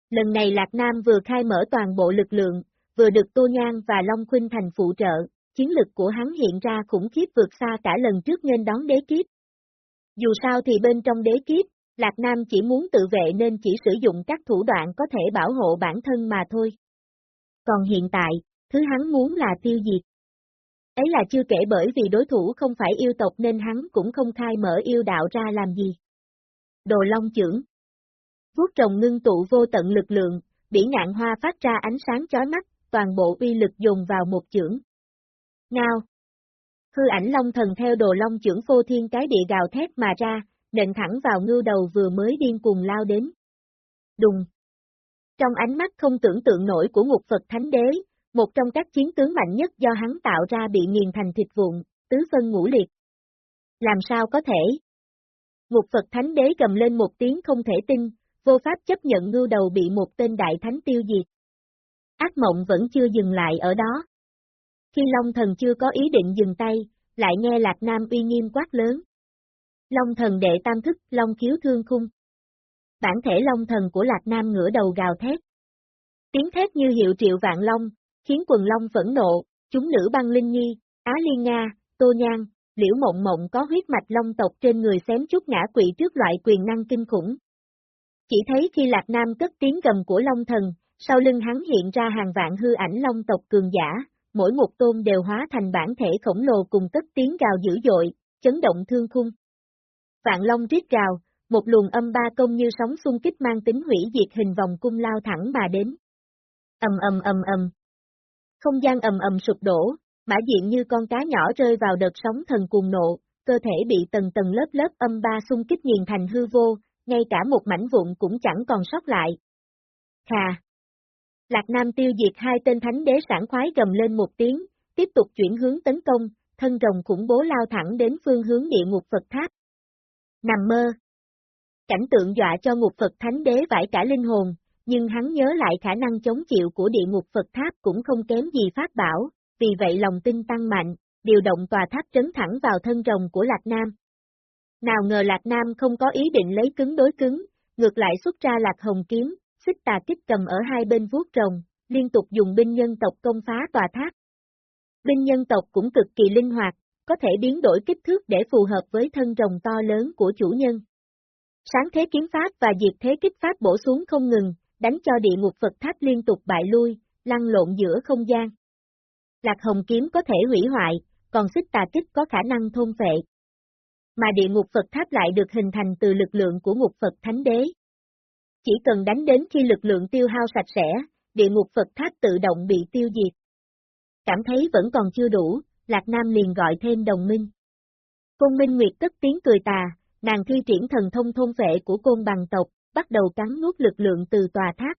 Lần này Lạc Nam vừa khai mở toàn bộ lực lượng, vừa được Tô Nhan và Long Khuynh Thành phụ trợ, chiến lực của hắn hiện ra khủng khiếp vượt xa cả lần trước nên đón đế kiếp. Dù sao thì bên trong đế kiếp, Lạc Nam chỉ muốn tự vệ nên chỉ sử dụng các thủ đoạn có thể bảo hộ bản thân mà thôi. Còn hiện tại, thứ hắn muốn là tiêu diệt. Ấy là chưa kể bởi vì đối thủ không phải yêu tộc nên hắn cũng không khai mở yêu đạo ra làm gì. Đồ Long trưởng Vuốt trồng ngưng tụ vô tận lực lượng, bỉ ngạn hoa phát ra ánh sáng chói mắt, toàn bộ uy lực dùng vào một chưởng. Ngao Hư ảnh Long thần theo đồ Long trưởng phô thiên cái địa gào thét mà ra, nện thẳng vào ngưu đầu vừa mới điên cuồng lao đến. Đùng Trong ánh mắt không tưởng tượng nổi của ngục Phật Thánh Đế, một trong các chiến tướng mạnh nhất do hắn tạo ra bị nghiền thành thịt vụn, tứ phân ngũ liệt. Làm sao có thể? Ngục Phật Thánh Đế gầm lên một tiếng không thể tin, vô pháp chấp nhận ngưu đầu bị một tên đại thánh tiêu diệt. Ác mộng vẫn chưa dừng lại ở đó. Khi Long Thần chưa có ý định dừng tay, lại nghe Lạc Nam uy nghiêm quát lớn. Long Thần đệ tam thức, Long khiếu thương khung. Bản thể Long Thần của Lạc Nam ngửa đầu gào thét. Tiếng thét như hiệu triệu vạn long, khiến quần long phẫn nộ, chúng nữ băng Linh Nhi, Á Liên Nga, Tô Nhan, Liễu Mộng Mộng có huyết mạch long tộc trên người xém chút ngã quỵ trước loại quyền năng kinh khủng. Chỉ thấy khi Lạc Nam cất tiếng gầm của Long Thần, sau lưng hắn hiện ra hàng vạn hư ảnh long tộc cường giả, mỗi một tôn đều hóa thành bản thể khổng lồ cùng cất tiếng gào dữ dội, chấn động thương khung. Vạn long rít gào, một luồng âm ba công như sóng xung kích mang tính hủy diệt hình vòng cung lao thẳng mà đến. Ầm ầm ầm ầm. Không gian ầm ầm sụp đổ, mã diện như con cá nhỏ rơi vào đợt sóng thần cuồng nộ, cơ thể bị tầng tầng lớp lớp âm ba xung kích nghiền thành hư vô, ngay cả một mảnh vụn cũng chẳng còn sót lại. Khà! Lạc Nam tiêu diệt hai tên thánh đế sản khoái gầm lên một tiếng, tiếp tục chuyển hướng tấn công, thân rồng khủng bố lao thẳng đến phương hướng địa ngục Phật tháp. Nằm mơ! Cảnh tượng dọa cho ngục Phật thánh đế vải cả linh hồn, nhưng hắn nhớ lại khả năng chống chịu của địa ngục Phật tháp cũng không kém gì pháp bảo, vì vậy lòng tin tăng mạnh, điều động tòa tháp trấn thẳng vào thân rồng của Lạc Nam. Nào ngờ Lạc Nam không có ý định lấy cứng đối cứng, ngược lại xuất ra Lạc Hồng Kiếm, xích tà kích cầm ở hai bên vuốt rồng, liên tục dùng binh nhân tộc công phá tòa tháp. Binh nhân tộc cũng cực kỳ linh hoạt, có thể biến đổi kích thước để phù hợp với thân rồng to lớn của chủ nhân. Sáng thế kiếm pháp và diệt thế kích pháp bổ xuống không ngừng, đánh cho địa ngục Phật tháp liên tục bại lui, lăn lộn giữa không gian. Lạc hồng kiếm có thể hủy hoại, còn xích tà kích có khả năng thôn phệ. Mà địa ngục Phật tháp lại được hình thành từ lực lượng của ngục Phật Thánh Đế. Chỉ cần đánh đến khi lực lượng tiêu hao sạch sẽ, địa ngục Phật tháp tự động bị tiêu diệt. Cảm thấy vẫn còn chưa đủ, Lạc Nam liền gọi thêm đồng minh. Côn Minh Nguyệt cất tiếng cười tà, nàng thi triển thần thông thôn vệ của côn bằng tộc, bắt đầu cắn nuốt lực lượng từ tòa tháp.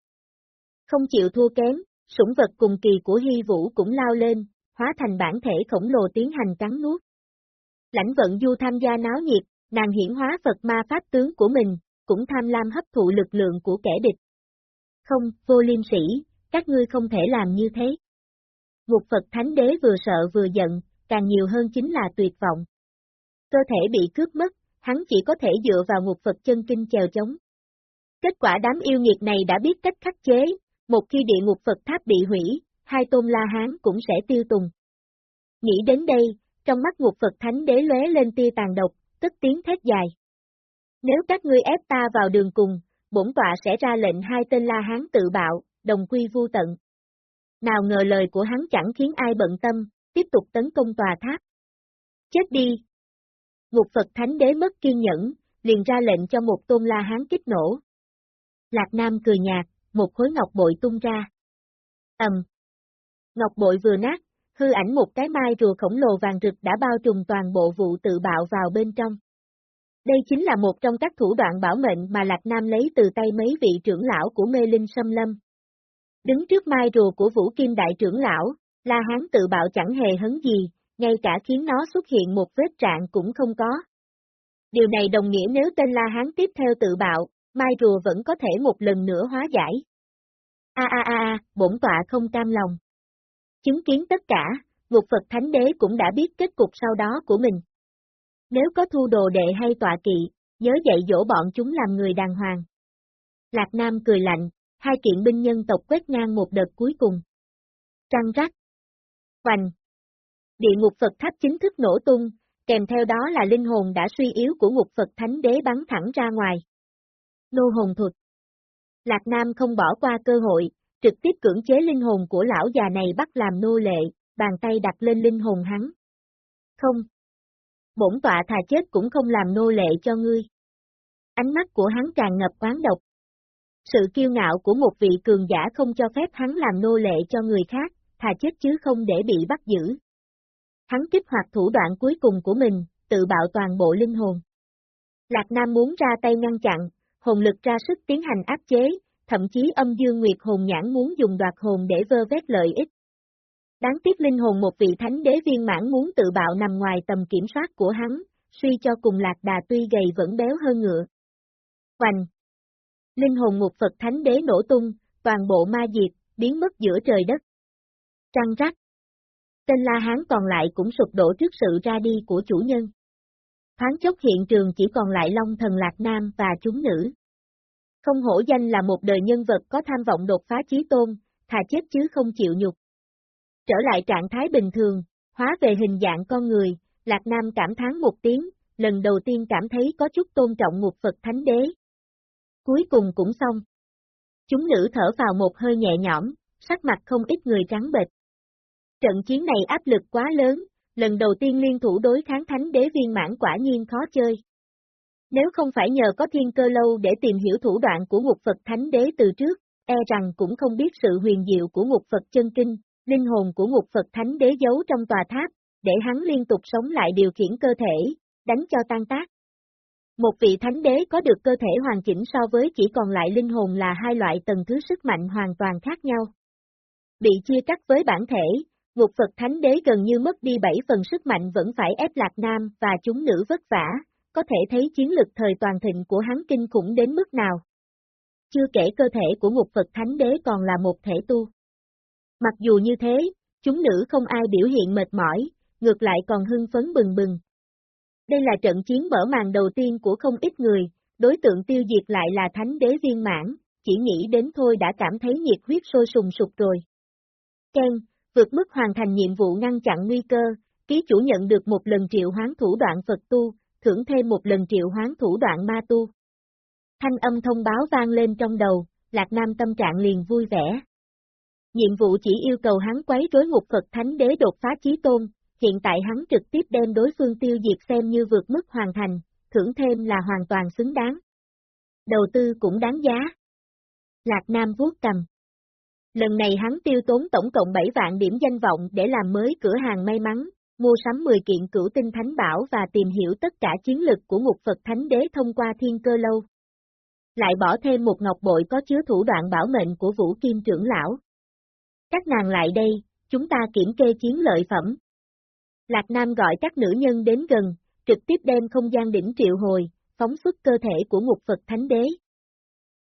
Không chịu thua kém, sủng vật cùng kỳ của Hy Vũ cũng lao lên, hóa thành bản thể khổng lồ tiến hành cắn nuốt. Lãnh vận du tham gia náo nhiệt, nàng hiển hóa Phật ma pháp tướng của mình, cũng tham lam hấp thụ lực lượng của kẻ địch. Không, vô liêm sĩ, các ngươi không thể làm như thế. Ngục Phật Thánh Đế vừa sợ vừa giận, càng nhiều hơn chính là tuyệt vọng. Cơ thể bị cướp mất, hắn chỉ có thể dựa vào ngục Phật chân kinh chèo chống. Kết quả đám yêu nghiệt này đã biết cách khắc chế, một khi địa ngục Phật tháp bị hủy, hai tôn la hán cũng sẽ tiêu tùng. Nghĩ đến đây, trong mắt ngục Phật thánh đế lóe lên tia tàn độc, tức tiếng thét dài. Nếu các ngươi ép ta vào đường cùng, bổn tọa sẽ ra lệnh hai tên la hán tự bạo, đồng quy vu tận. Nào ngờ lời của hắn chẳng khiến ai bận tâm, tiếp tục tấn công tòa tháp. Chết đi! Ngục Phật Thánh Đế mất kiên nhẫn, liền ra lệnh cho một tôn la hán kích nổ. Lạc Nam cười nhạt, một khối ngọc bội tung ra. ầm, Ngọc bội vừa nát, hư ảnh một cái mai rùa khổng lồ vàng rực đã bao trùm toàn bộ vụ tự bạo vào bên trong. Đây chính là một trong các thủ đoạn bảo mệnh mà Lạc Nam lấy từ tay mấy vị trưởng lão của mê linh xâm lâm. Đứng trước mai rùa của Vũ Kim Đại trưởng lão, La Hán tự bạo chẳng hề hấn gì, ngay cả khiến nó xuất hiện một vết trạng cũng không có. Điều này đồng nghĩa nếu tên La Hán tiếp theo tự bạo, Mai rùa vẫn có thể một lần nữa hóa giải. A a a bổn tọa không cam lòng. Chứng kiến tất cả, ngục Phật Thánh Đế cũng đã biết kết cục sau đó của mình. Nếu có thu đồ đệ hay tọa kỵ, nhớ dạy dỗ bọn chúng làm người đàng hoàng. Lạc Nam cười lạnh, hai kiện binh nhân tộc quét ngang một đợt cuối cùng. Trăng rắc. Hoành. Địa ngục Phật tháp chính thức nổ tung, kèm theo đó là linh hồn đã suy yếu của ngục Phật Thánh Đế bắn thẳng ra ngoài. Nô hồn thuật Lạc Nam không bỏ qua cơ hội, trực tiếp cưỡng chế linh hồn của lão già này bắt làm nô lệ, bàn tay đặt lên linh hồn hắn. Không. Bổn tọa thà chết cũng không làm nô lệ cho ngươi. Ánh mắt của hắn tràn ngập quán độc. Sự kiêu ngạo của một vị cường giả không cho phép hắn làm nô lệ cho người khác, thà chết chứ không để bị bắt giữ. Hắn kích hoạt thủ đoạn cuối cùng của mình, tự bạo toàn bộ linh hồn. Lạc Nam muốn ra tay ngăn chặn, hồn lực ra sức tiến hành áp chế, thậm chí âm dương nguyệt hồn nhãn muốn dùng đoạt hồn để vơ vét lợi ích. Đáng tiếc linh hồn một vị thánh đế viên mãn muốn tự bạo nằm ngoài tầm kiểm soát của hắn, suy cho cùng lạc đà tuy gầy vẫn béo hơn ngựa. Hoành! Linh hồn một Phật Thánh Đế nổ tung, toàn bộ ma diệt, biến mất giữa trời đất. Trăng rắc! Tên La Hán còn lại cũng sụp đổ trước sự ra đi của chủ nhân. Thoáng chốc hiện trường chỉ còn lại Long Thần Lạc Nam và chúng nữ. Không hổ danh là một đời nhân vật có tham vọng đột phá chí tôn, thà chết chứ không chịu nhục. Trở lại trạng thái bình thường, hóa về hình dạng con người, Lạc Nam cảm thán một tiếng, lần đầu tiên cảm thấy có chút tôn trọng ngục Phật Thánh Đế. Cuối cùng cũng xong. Chúng nữ thở vào một hơi nhẹ nhõm, sắc mặt không ít người trắng bệch. Trận chiến này áp lực quá lớn, lần đầu tiên liên thủ đối kháng thánh đế viên mãn quả nhiên khó chơi. Nếu không phải nhờ có thiên cơ lâu để tìm hiểu thủ đoạn của ngục Phật thánh đế từ trước, e rằng cũng không biết sự huyền diệu của ngục Phật chân kinh, linh hồn của ngục Phật thánh đế giấu trong tòa tháp, để hắn liên tục sống lại điều khiển cơ thể, đánh cho tan tác. Một vị thánh đế có được cơ thể hoàn chỉnh so với chỉ còn lại linh hồn là hai loại tầng thứ sức mạnh hoàn toàn khác nhau. Bị chia cắt với bản thể, ngục Phật Thánh Đế gần như mất đi bảy phần sức mạnh vẫn phải ép Lạc Nam và chúng nữ vất vả, có thể thấy chiến lực thời toàn thịnh của hắn kinh khủng đến mức nào. Chưa kể cơ thể của ngục Phật Thánh Đế còn là một thể tu. Mặc dù như thế, chúng nữ không ai biểu hiện mệt mỏi, ngược lại còn hưng phấn bừng bừng. Đây là trận chiến mở màn đầu tiên của không ít người, đối tượng tiêu diệt lại là Thánh Đế viên mãn, chỉ nghĩ đến thôi đã cảm thấy nhiệt huyết sôi sùng sục rồi. Ken, vượt mức hoàn thành nhiệm vụ ngăn chặn nguy cơ, ký chủ nhận được một lần triệu hoán thủ đoạn Phật tu, thưởng thêm một lần triệu hoán thủ đoạn ma tu. Thanh âm thông báo vang lên trong đầu, Lạc Nam tâm trạng liền vui vẻ. Nhiệm vụ chỉ yêu cầu hắn quấy rối ngục Phật Thánh Đế đột phá chí tôn, hiện tại hắn trực tiếp đem đối phương tiêu diệt xem như vượt mức hoàn thành, thưởng thêm là hoàn toàn xứng đáng. Đầu tư cũng đáng giá. Lạc Nam vuốt cầm. Lần này hắn tiêu tốn tổng cộng 7 vạn điểm danh vọng để làm mới cửa hàng may mắn, mua sắm 10 kiện cửu tinh thánh bảo và tìm hiểu tất cả chiến lực của ngục Phật Thánh Đế thông qua thiên cơ lâu. Lại bỏ thêm một ngọc bội có chứa thủ đoạn bảo mệnh của Vũ Kim trưởng lão. Các nàng lại đây, chúng ta kiểm kê chiến lợi phẩm. Lạc Nam gọi các nữ nhân đến gần, trực tiếp đem không gian đỉnh triệu hồi, phóng xuất cơ thể của ngục Phật Thánh Đế.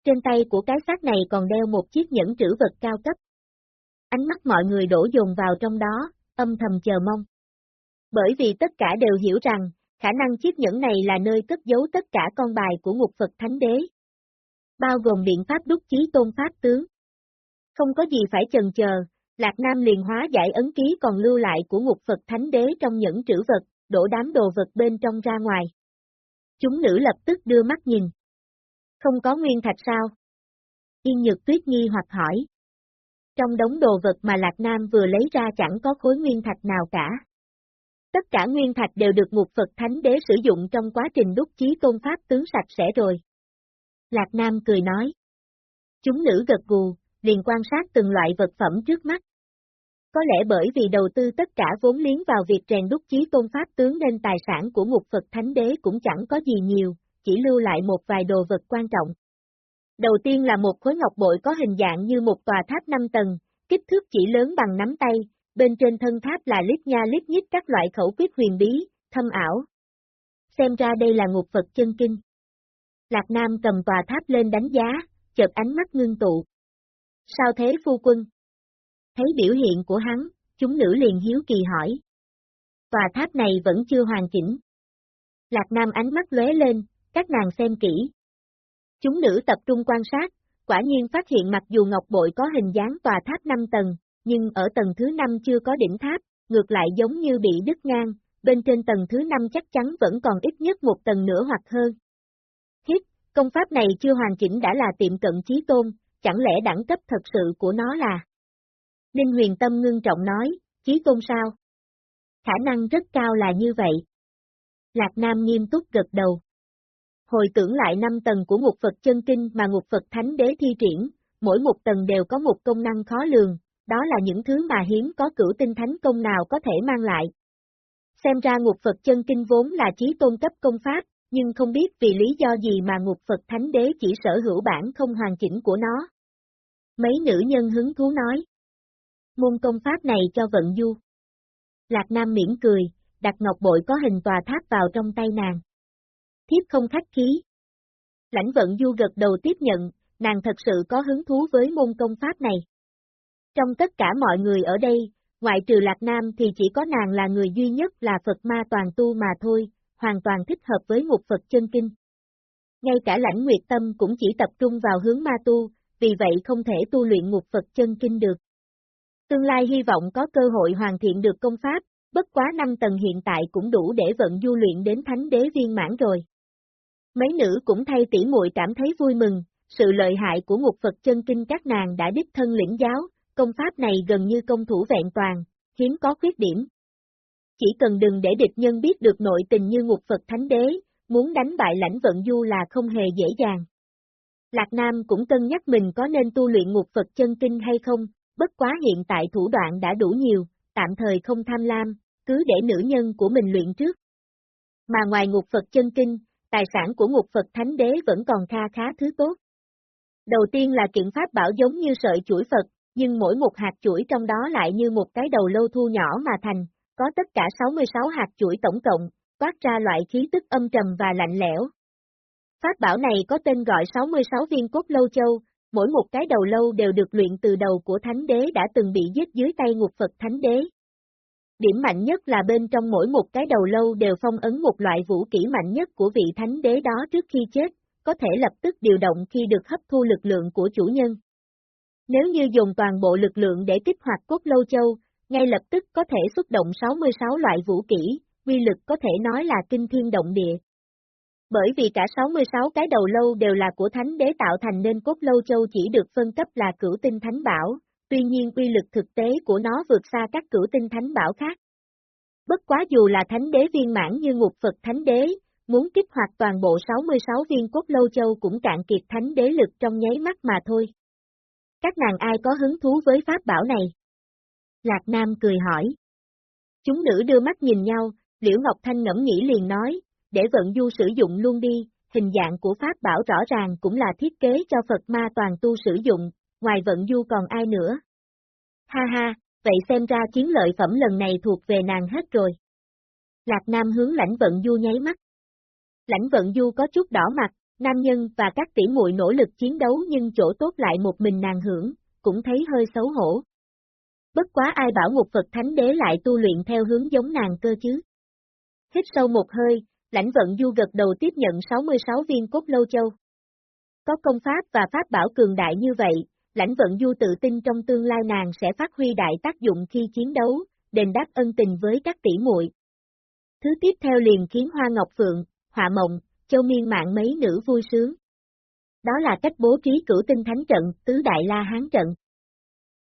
Trên tay của cái xác này còn đeo một chiếc nhẫn trữ vật cao cấp. Ánh mắt mọi người đổ dồn vào trong đó, âm thầm chờ mong. Bởi vì tất cả đều hiểu rằng, khả năng chiếc nhẫn này là nơi cất giấu tất cả con bài của ngục Phật Thánh Đế. Bao gồm biện pháp đúc chí tôn pháp tướng. Không có gì phải chần chờ, Lạc Nam liền hóa giải ấn ký còn lưu lại của ngục Phật Thánh Đế trong nhẫn trữ vật, đổ đám đồ vật bên trong ra ngoài. Chúng nữ lập tức đưa mắt nhìn. Không có nguyên thạch sao? Yên Nhược Tuyết nghi hoặc hỏi. Trong đống đồ vật mà Lạc Nam vừa lấy ra chẳng có khối nguyên thạch nào cả. Tất cả nguyên thạch đều được ngục Phật Thánh Đế sử dụng trong quá trình đúc chí tôn pháp tướng sạch sẽ rồi. Lạc Nam cười nói. Chúng nữ gật gù, liền quan sát từng loại vật phẩm trước mắt. Có lẽ bởi vì đầu tư tất cả vốn liếng vào việc rèn đúc chí tôn pháp tướng nên tài sản của ngục Phật Thánh Đế cũng chẳng có gì nhiều, chỉ lưu lại một vài đồ vật quan trọng. Đầu tiên là một khối ngọc bội có hình dạng như một tòa tháp 5 tầng, kích thước chỉ lớn bằng nắm tay, bên trên thân tháp là lít nha lít nhít các loại khẩu quyết huyền bí, thâm ảo. Xem ra đây là ngục Phật chân kinh. Lạc Nam cầm tòa tháp lên đánh giá, chợt ánh mắt ngưng tụ. Sao thế phu quân? Thấy biểu hiện của hắn, chúng nữ liền hiếu kỳ hỏi. Tòa tháp này vẫn chưa hoàn chỉnh. Lạc Nam ánh mắt lóe lên, các nàng xem kỹ. Chúng nữ tập trung quan sát, quả nhiên phát hiện mặc dù ngọc bội có hình dáng tòa tháp 5 tầng, nhưng ở tầng thứ 5 chưa có đỉnh tháp, ngược lại giống như bị đứt ngang, bên trên tầng thứ 5 chắc chắn vẫn còn ít nhất một tầng nữa hoặc hơn. Hít, công pháp này chưa hoàn chỉnh đã là tiệm cận trí tôn, chẳng lẽ đẳng cấp thật sự của nó là? Ninh huyền tâm ngưng trọng nói, trí tôn sao? Khả năng rất cao là như vậy. Lạc Nam nghiêm túc gật đầu. Hồi tưởng lại năm tầng của ngục Phật chân kinh mà ngục Phật Thánh Đế thi triển, mỗi một tầng đều có một công năng khó lường, đó là những thứ mà hiếm có cửu tinh thánh công nào có thể mang lại. Xem ra ngục Phật chân kinh vốn là trí tôn cấp công pháp, nhưng không biết vì lý do gì mà ngục Phật Thánh Đế chỉ sở hữu bản không hoàn chỉnh của nó. Mấy nữ nhân hứng thú nói. Môn công pháp này cho vận du. Lạc Nam miễn cười, đặt ngọc bội có hình tòa tháp vào trong tay nàng. Thiếp không khách khí. Lãnh vận du gật đầu tiếp nhận, nàng thật sự có hứng thú với môn công pháp này. Trong tất cả mọi người ở đây, ngoại trừ Lạc Nam thì chỉ có nàng là người duy nhất là Phật ma toàn tu mà thôi, hoàn toàn thích hợp với một Phật chân kinh. Ngay cả lãnh nguyệt tâm cũng chỉ tập trung vào hướng ma tu, vì vậy không thể tu luyện ngục Phật chân kinh được. Tương lai hy vọng có cơ hội hoàn thiện được công pháp, bất quá 5 tầng hiện tại cũng đủ để vận du luyện đến thánh đế viên mãn rồi. Mấy nữ cũng thay tỉ muội cảm thấy vui mừng, sự lợi hại của ngục Phật chân kinh các nàng đã đích thân lĩnh giáo, công pháp này gần như công thủ vẹn toàn, hiếm có khuyết điểm. Chỉ cần đừng để địch nhân biết được nội tình như ngục Phật Thánh Đế, muốn đánh bại lãnh vận du là không hề dễ dàng. Lạc Nam cũng cân nhắc mình có nên tu luyện ngục Phật chân kinh hay không, bất quá hiện tại thủ đoạn đã đủ nhiều, tạm thời không tham lam, cứ để nữ nhân của mình luyện trước. Mà ngoài ngục Phật chân kinh, tài sản của ngục Phật Thánh Đế vẫn còn kha khá thứ tốt. Đầu tiên là kiện pháp bảo giống như sợi chuỗi Phật, nhưng mỗi một hạt chuỗi trong đó lại như một cái đầu lâu thu nhỏ mà thành, có tất cả 66 hạt chuỗi tổng cộng, toát ra loại khí tức âm trầm và lạnh lẽo. Pháp bảo này có tên gọi 66 viên cốt lâu châu, mỗi một cái đầu lâu đều được luyện từ đầu của thánh đế đã từng bị giết dưới tay ngục Phật thánh đế. Điểm mạnh nhất là bên trong mỗi một cái đầu lâu đều phong ấn một loại vũ kỹ mạnh nhất của vị thánh đế đó trước khi chết, có thể lập tức điều động khi được hấp thu lực lượng của chủ nhân. Nếu như dùng toàn bộ lực lượng để kích hoạt cốt lâu châu, ngay lập tức có thể xuất động 66 loại vũ kỹ, quy lực có thể nói là kinh thiên động địa. Bởi vì cả 66 cái đầu lâu đều là của thánh đế tạo thành nên cốt lâu châu chỉ được phân cấp là cửu tinh thánh bảo, tuy nhiên uy lực thực tế của nó vượt xa các cửu tinh thánh bảo khác. Bất quá dù là thánh đế viên mãn như ngục Phật thánh đế, muốn kích hoạt toàn bộ 66 viên cốt lâu châu cũng cạn kiệt thánh đế lực trong nháy mắt mà thôi. Các nàng ai có hứng thú với pháp bảo này? Lạc Nam cười hỏi. Chúng nữ đưa mắt nhìn nhau, Liễu Ngọc Thanh ngẫm nghĩ liền nói, để vận du sử dụng luôn đi, hình dạng của pháp bảo rõ ràng cũng là thiết kế cho Phật ma toàn tu sử dụng, ngoài vận du còn ai nữa. Ha ha, vậy xem ra chiến lợi phẩm lần này thuộc về nàng hết rồi. Lạc Nam hướng lãnh vận du nháy mắt. Lãnh vận du có chút đỏ mặt, nam nhân và các tỷ muội nỗ lực chiến đấu nhưng chỗ tốt lại một mình nàng hưởng, cũng thấy hơi xấu hổ. Bất quá ai bảo ngục Phật Thánh Đế lại tu luyện theo hướng giống nàng cơ chứ. Hít sâu một hơi, lãnh vận du gật đầu tiếp nhận 66 viên cốt lâu châu. Có công pháp và pháp bảo cường đại như vậy, lãnh vận du tự tin trong tương lai nàng sẽ phát huy đại tác dụng khi chiến đấu, đền đáp ân tình với các tỷ muội. Thứ tiếp theo liền khiến Hoa Ngọc Phượng, Họa Mộng, Châu Miên mạng mấy nữ vui sướng. Đó là cách bố trí cửu tinh thánh trận, tứ đại la hán trận.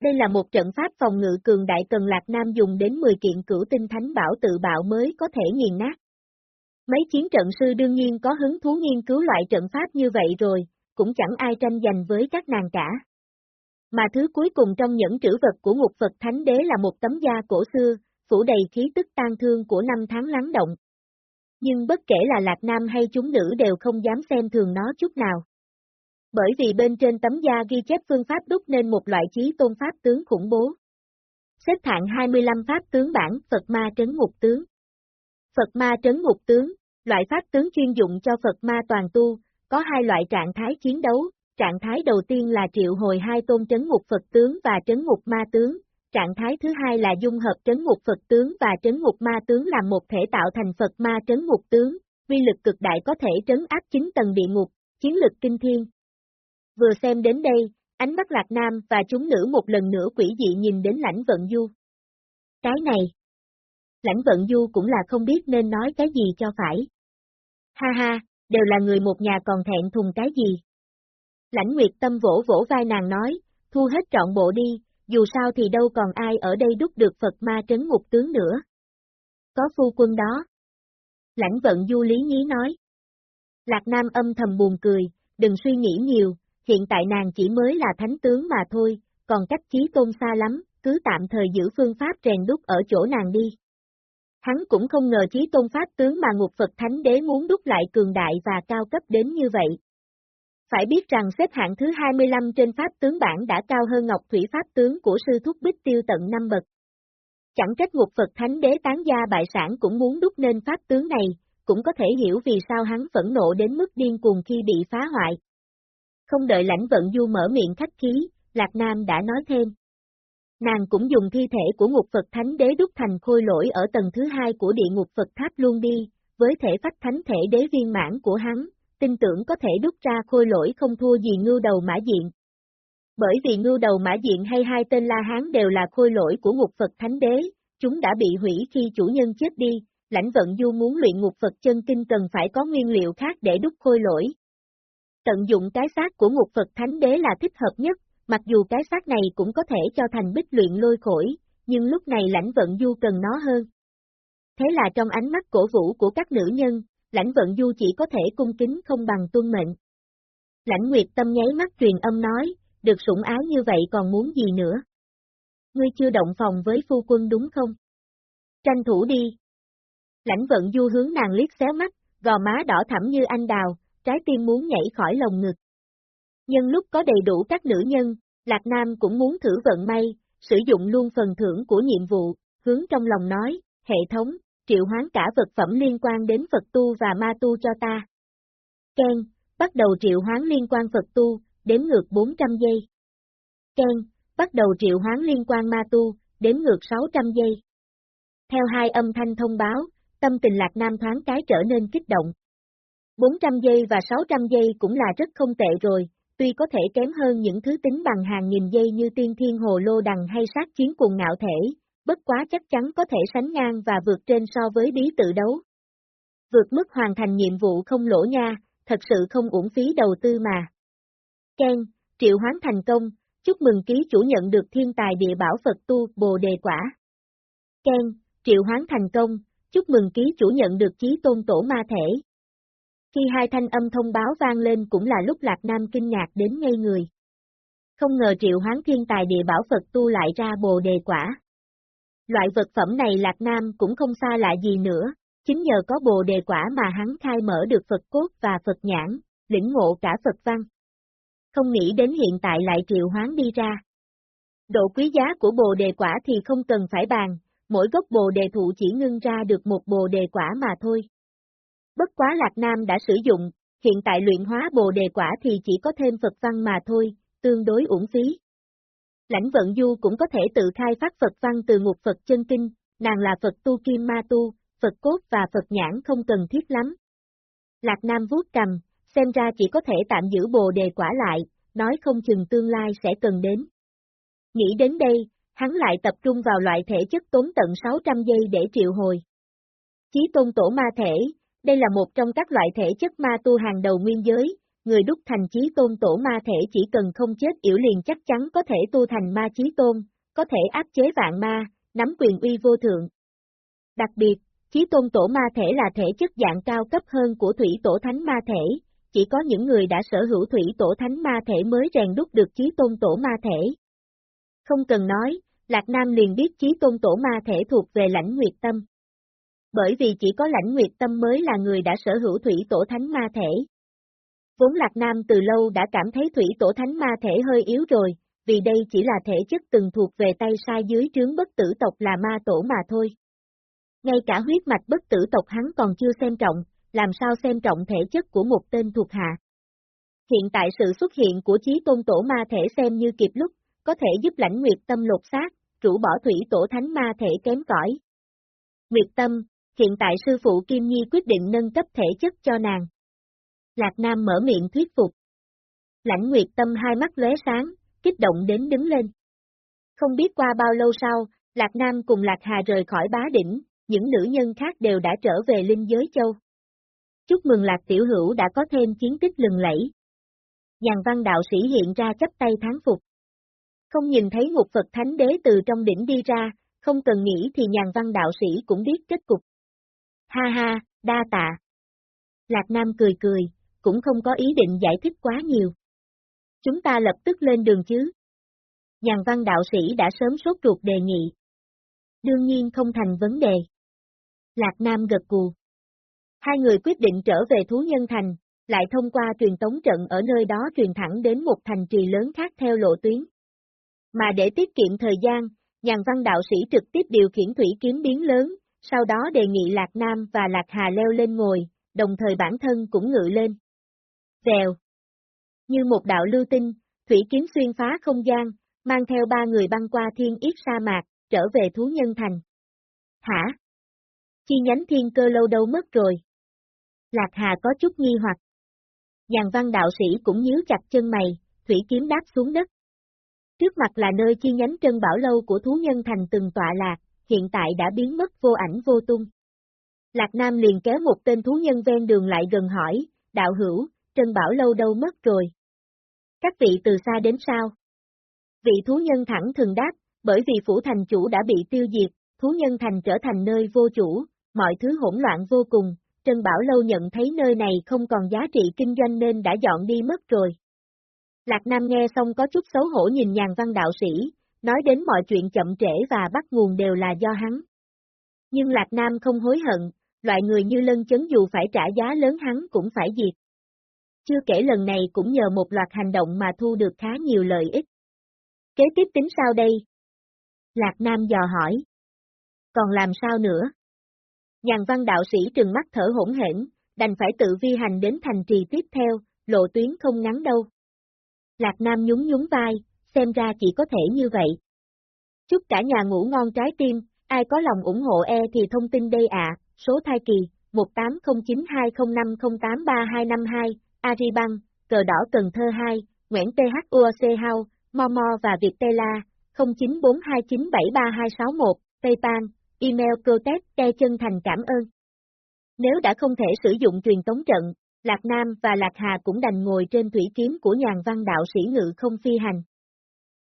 Đây là một trận pháp phòng ngự cường đại cần Lạc Nam dùng đến 10 kiện cửu tinh thánh bảo tự bạo mới có thể nghiền nát. Mấy chiến trận sư đương nhiên có hứng thú nghiên cứu loại trận pháp như vậy rồi, cũng chẳng ai tranh giành với các nàng cả. Mà thứ cuối cùng trong những trữ vật của ngục Phật Thánh Đế là một tấm da cổ xưa, phủ đầy khí tức tan thương của năm tháng lắng động. Nhưng bất kể là Lạc Nam hay chúng nữ đều không dám xem thường nó chút nào. Bởi vì bên trên tấm da ghi chép phương pháp đúc nên một loại chí tôn pháp tướng khủng bố. Xếp hạng 25 pháp tướng bản Phật Ma Trấn Ngục Tướng Phật Ma Trấn Ngục Tướng, loại pháp tướng chuyên dụng cho Phật Ma toàn tu, có hai loại trạng thái chiến đấu, trạng thái đầu tiên là triệu hồi hai tôn trấn ngục Phật tướng và trấn ngục ma tướng, trạng thái thứ hai là dung hợp trấn ngục Phật tướng và trấn ngục ma tướng làm một thể tạo thành Phật ma trấn ngục tướng, uy lực cực đại có thể trấn áp chính tầng địa ngục, chiến lực kinh thiên. Vừa xem đến đây, ánh mắt Lạc Nam và chúng nữ một lần nữa quỷ dị nhìn đến lãnh vận du. Cái này, lãnh vận du cũng là không biết nên nói cái gì cho phải. Ha ha, đều là người một nhà còn thẹn thùng cái gì. Lãnh Nguyệt Tâm vỗ vỗ vai nàng nói, thu hết trọn bộ đi, dù sao thì đâu còn ai ở đây đúc được Phật ma trấn ngục tướng nữa. Có phu quân đó. Lãnh vận du lý nhí nói. Lạc Nam âm thầm buồn cười, đừng suy nghĩ nhiều, hiện tại nàng chỉ mới là thánh tướng mà thôi, còn cách chí tôn xa lắm, cứ tạm thời giữ phương pháp rèn đúc ở chỗ nàng đi. Hắn cũng không ngờ chí tôn pháp tướng mà ngục Phật Thánh Đế muốn đúc lại cường đại và cao cấp đến như vậy. Phải biết rằng xếp hạng thứ 25 trên pháp tướng bản đã cao hơn Ngọc Thủy pháp tướng của sư thúc Bích Tiêu tận năm bậc. Chẳng trách ngục Phật Thánh Đế tán gia bại sản cũng muốn đúc nên pháp tướng này, cũng có thể hiểu vì sao hắn phẫn nộ đến mức điên cuồng khi bị phá hoại. Không đợi lãnh vận du mở miệng khách khí, Lạc Nam đã nói thêm. Nàng cũng dùng thi thể của ngục Phật Thánh Đế đúc thành khôi lỗi ở tầng thứ hai của địa ngục Phật Tháp luôn đi, với thể phách thánh thể đế viên mãn của hắn, tin tưởng có thể đúc ra khôi lỗi không thua gì ngưu đầu mã diện. Bởi vì ngưu đầu mã diện hay hai tên La Hán đều là khôi lỗi của ngục Phật Thánh Đế, chúng đã bị hủy khi chủ nhân chết đi, lãnh vận du muốn luyện ngục Phật chân kinh cần phải có nguyên liệu khác để đúc khôi lỗi. Tận dụng cái xác của ngục Phật Thánh Đế là thích hợp nhất, mặc dù cái xác này cũng có thể cho thành bích luyện lôi khổi, nhưng lúc này lãnh vận du cần nó hơn. Thế là trong ánh mắt cổ vũ của các nữ nhân, lãnh vận du chỉ có thể cung kính không bằng tuân mệnh. Lãnh Nguyệt Tâm nháy mắt truyền âm nói, được sủng ái như vậy còn muốn gì nữa? Ngươi chưa động phòng với phu quân đúng không? Tranh thủ đi. Lãnh vận du hướng nàng liếc xéo mắt, gò má đỏ thẳm như anh đào, trái tim muốn nhảy khỏi lồng ngực. Nhân lúc có đầy đủ các nữ nhân, Lạc Nam cũng muốn thử vận may, sử dụng luôn phần thưởng của nhiệm vụ, hướng trong lòng nói, hệ thống, triệu hoán cả vật phẩm liên quan đến Phật tu và ma tu cho ta. Ken, bắt đầu triệu hoán liên quan Phật tu, đếm ngược 400 giây. Ken, bắt đầu triệu hoán liên quan ma tu, đếm ngược 600 giây. Theo hai âm thanh thông báo, tâm tình Lạc Nam thoáng cái trở nên kích động. 400 giây và 600 giây cũng là rất không tệ rồi, tuy có thể kém hơn những thứ tính bằng hàng nghìn giây như tiên thiên hồ lô đằng hay sát chiến cùng ngạo thể, bất quá chắc chắn có thể sánh ngang và vượt trên so với bí tự đấu. Vượt mức hoàn thành nhiệm vụ không lỗ nha, thật sự không uổng phí đầu tư mà. Ken, triệu hoán thành công, chúc mừng ký chủ nhận được thiên tài địa bảo Phật tu Bồ Đề Quả. Ken, triệu hoán thành công, chúc mừng ký chủ nhận được chí tôn tổ ma thể. Khi hai thanh âm thông báo vang lên cũng là lúc Lạc Nam kinh ngạc đến ngây người. Không ngờ triệu hoán thiên tài địa bảo Phật tu lại ra bồ đề quả. Loại vật phẩm này Lạc Nam cũng không xa lạ gì nữa, chính nhờ có bồ đề quả mà hắn khai mở được Phật cốt và Phật nhãn, lĩnh ngộ cả Phật văn. Không nghĩ đến hiện tại lại triệu hoán đi ra. Độ quý giá của bồ đề quả thì không cần phải bàn, mỗi gốc bồ đề thụ chỉ ngưng ra được một bồ đề quả mà thôi. Bất quá Lạc Nam đã sử dụng, hiện tại luyện hóa bồ đề quả thì chỉ có thêm Phật văn mà thôi, tương đối uổng phí. Lãnh vận du cũng có thể tự khai phát Phật văn từ ngục Phật chân kinh, nàng là Phật tu kim ma tu, Phật cốt và Phật nhãn không cần thiết lắm. Lạc Nam vuốt cầm, xem ra chỉ có thể tạm giữ bồ đề quả lại, nói không chừng tương lai sẽ cần đến. Nghĩ đến đây, hắn lại tập trung vào loại thể chất tốn tận 600 giây để triệu hồi. Chí tôn tổ ma thể, đây là một trong các loại thể chất ma tu hàng đầu nguyên giới, người đúc thành chí tôn tổ ma thể chỉ cần không chết yểu liền chắc chắn có thể tu thành ma chí tôn, có thể áp chế vạn ma, nắm quyền uy vô thượng. Đặc biệt, chí tôn tổ ma thể là thể chất dạng cao cấp hơn của thủy tổ thánh ma thể, chỉ có những người đã sở hữu thủy tổ thánh ma thể mới rèn đúc được chí tôn tổ ma thể. Không cần nói, Lạc Nam liền biết chí tôn tổ ma thể thuộc về lãnh nguyệt tâm bởi vì chỉ có lãnh nguyệt tâm mới là người đã sở hữu thủy tổ thánh ma thể. Vốn Lạc Nam từ lâu đã cảm thấy thủy tổ thánh ma thể hơi yếu rồi, vì đây chỉ là thể chất từng thuộc về tay sai dưới trướng bất tử tộc là ma tổ mà thôi. Ngay cả huyết mạch bất tử tộc hắn còn chưa xem trọng, làm sao xem trọng thể chất của một tên thuộc hạ. Hiện tại sự xuất hiện của chí tôn tổ ma thể xem như kịp lúc, có thể giúp lãnh nguyệt tâm lột xác, rũ bỏ thủy tổ thánh ma thể kém cỏi. Nguyệt tâm, hiện tại sư phụ Kim Nhi quyết định nâng cấp thể chất cho nàng. Lạc Nam mở miệng thuyết phục. Lãnh Nguyệt Tâm hai mắt lóe sáng, kích động đến đứng lên. Không biết qua bao lâu sau, Lạc Nam cùng Lạc Hà rời khỏi bá đỉnh, những nữ nhân khác đều đã trở về linh giới châu. Chúc mừng Lạc Tiểu Hữu đã có thêm chiến tích lừng lẫy. Nhàn văn đạo sĩ hiện ra chấp tay tháng phục. Không nhìn thấy Ngục Phật Thánh Đế từ trong đỉnh đi ra, không cần nghĩ thì nhàn văn đạo sĩ cũng biết kết cục. Ha ha, đa tạ. Lạc Nam cười cười, cũng không có ý định giải thích quá nhiều. Chúng ta lập tức lên đường chứ. Nhàn văn đạo sĩ đã sớm sốt ruột đề nghị. Đương nhiên không thành vấn đề. Lạc Nam gật cù. Hai người quyết định trở về Thú Nhân Thành, lại thông qua truyền tống trận ở nơi đó truyền thẳng đến một thành trì lớn khác theo lộ tuyến. Mà để tiết kiệm thời gian, nhàn văn đạo sĩ trực tiếp điều khiển thủy kiếm biến lớn, sau đó đề nghị Lạc Nam và Lạc Hà leo lên ngồi, đồng thời bản thân cũng ngự lên. Vèo. Như một đạo lưu tinh, thủy kiếm xuyên phá không gian, mang theo ba người băng qua thiên yết sa mạc, trở về thú nhân thành. Hả? Chi nhánh thiên cơ lâu đâu mất rồi? Lạc Hà có chút nghi hoặc. Nhàn văn đạo sĩ cũng nhíu chặt chân mày, thủy kiếm đáp xuống đất. Trước mặt là nơi chi nhánh trân bảo lâu của thú nhân thành từng tọa lạc, hiện tại đã biến mất vô ảnh vô tung. Lạc Nam liền kéo một tên thú nhân ven đường lại gần hỏi, đạo hữu, trân bảo lâu đâu mất rồi? Các vị từ xa đến sao? Vị thú nhân thẳng thường đáp, bởi vì phủ thành chủ đã bị tiêu diệt, thú nhân thành trở thành nơi vô chủ, mọi thứ hỗn loạn vô cùng, Trân Bảo Lâu nhận thấy nơi này không còn giá trị kinh doanh nên đã dọn đi mất rồi. Lạc Nam nghe xong có chút xấu hổ nhìn nhàn văn đạo sĩ, nói đến mọi chuyện chậm trễ và bắt nguồn đều là do hắn. Nhưng Lạc Nam không hối hận, loại người như lân chấn dù phải trả giá lớn hắn cũng phải diệt. Chưa kể lần này cũng nhờ một loạt hành động mà thu được khá nhiều lợi ích. Kế tiếp tính sao đây? Lạc Nam dò hỏi. Còn làm sao nữa? Nhàn văn đạo sĩ trừng mắt thở hỗn hển, đành phải tự vi hành đến thành trì tiếp theo, lộ tuyến không ngắn đâu. Lạc Nam nhún nhún vai, xem ra chỉ có thể như vậy. Chúc cả nhà ngủ ngon trái tim, ai có lòng ủng hộ e thì thông tin đây ạ, số thai kỳ, 18092050832252, Ariban, cờ đỏ Cần Thơ 2, Nguyễn THUOC Hau, Momo và Viettel 0942973261, PayPal, email protest te chân thành cảm ơn. Nếu đã không thể sử dụng truyền tống trận, Lạc Nam và Lạc Hà cũng đành ngồi trên thủy kiếm của nhàn văn đạo sĩ ngự không phi hành.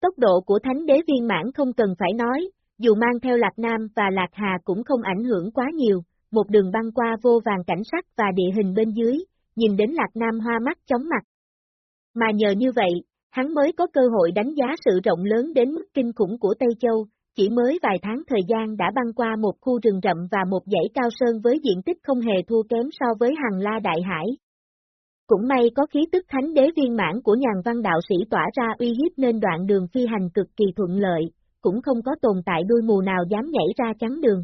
Tốc độ của thánh đế viên mãn không cần phải nói, dù mang theo Lạc Nam và Lạc Hà cũng không ảnh hưởng quá nhiều, một đường băng qua vô vàng cảnh sắc và địa hình bên dưới, nhìn đến Lạc Nam hoa mắt chóng mặt. Mà nhờ như vậy, hắn mới có cơ hội đánh giá sự rộng lớn đến mức kinh khủng của Tây Châu, chỉ mới vài tháng thời gian đã băng qua một khu rừng rậm và một dãy cao sơn với diện tích không hề thua kém so với hàng la đại hải. Cũng may có khí tức thánh đế viên mãn của nhàn văn đạo sĩ tỏa ra uy hiếp nên đoạn đường phi hành cực kỳ thuận lợi, cũng không có tồn tại đuôi mù nào dám nhảy ra chắn đường.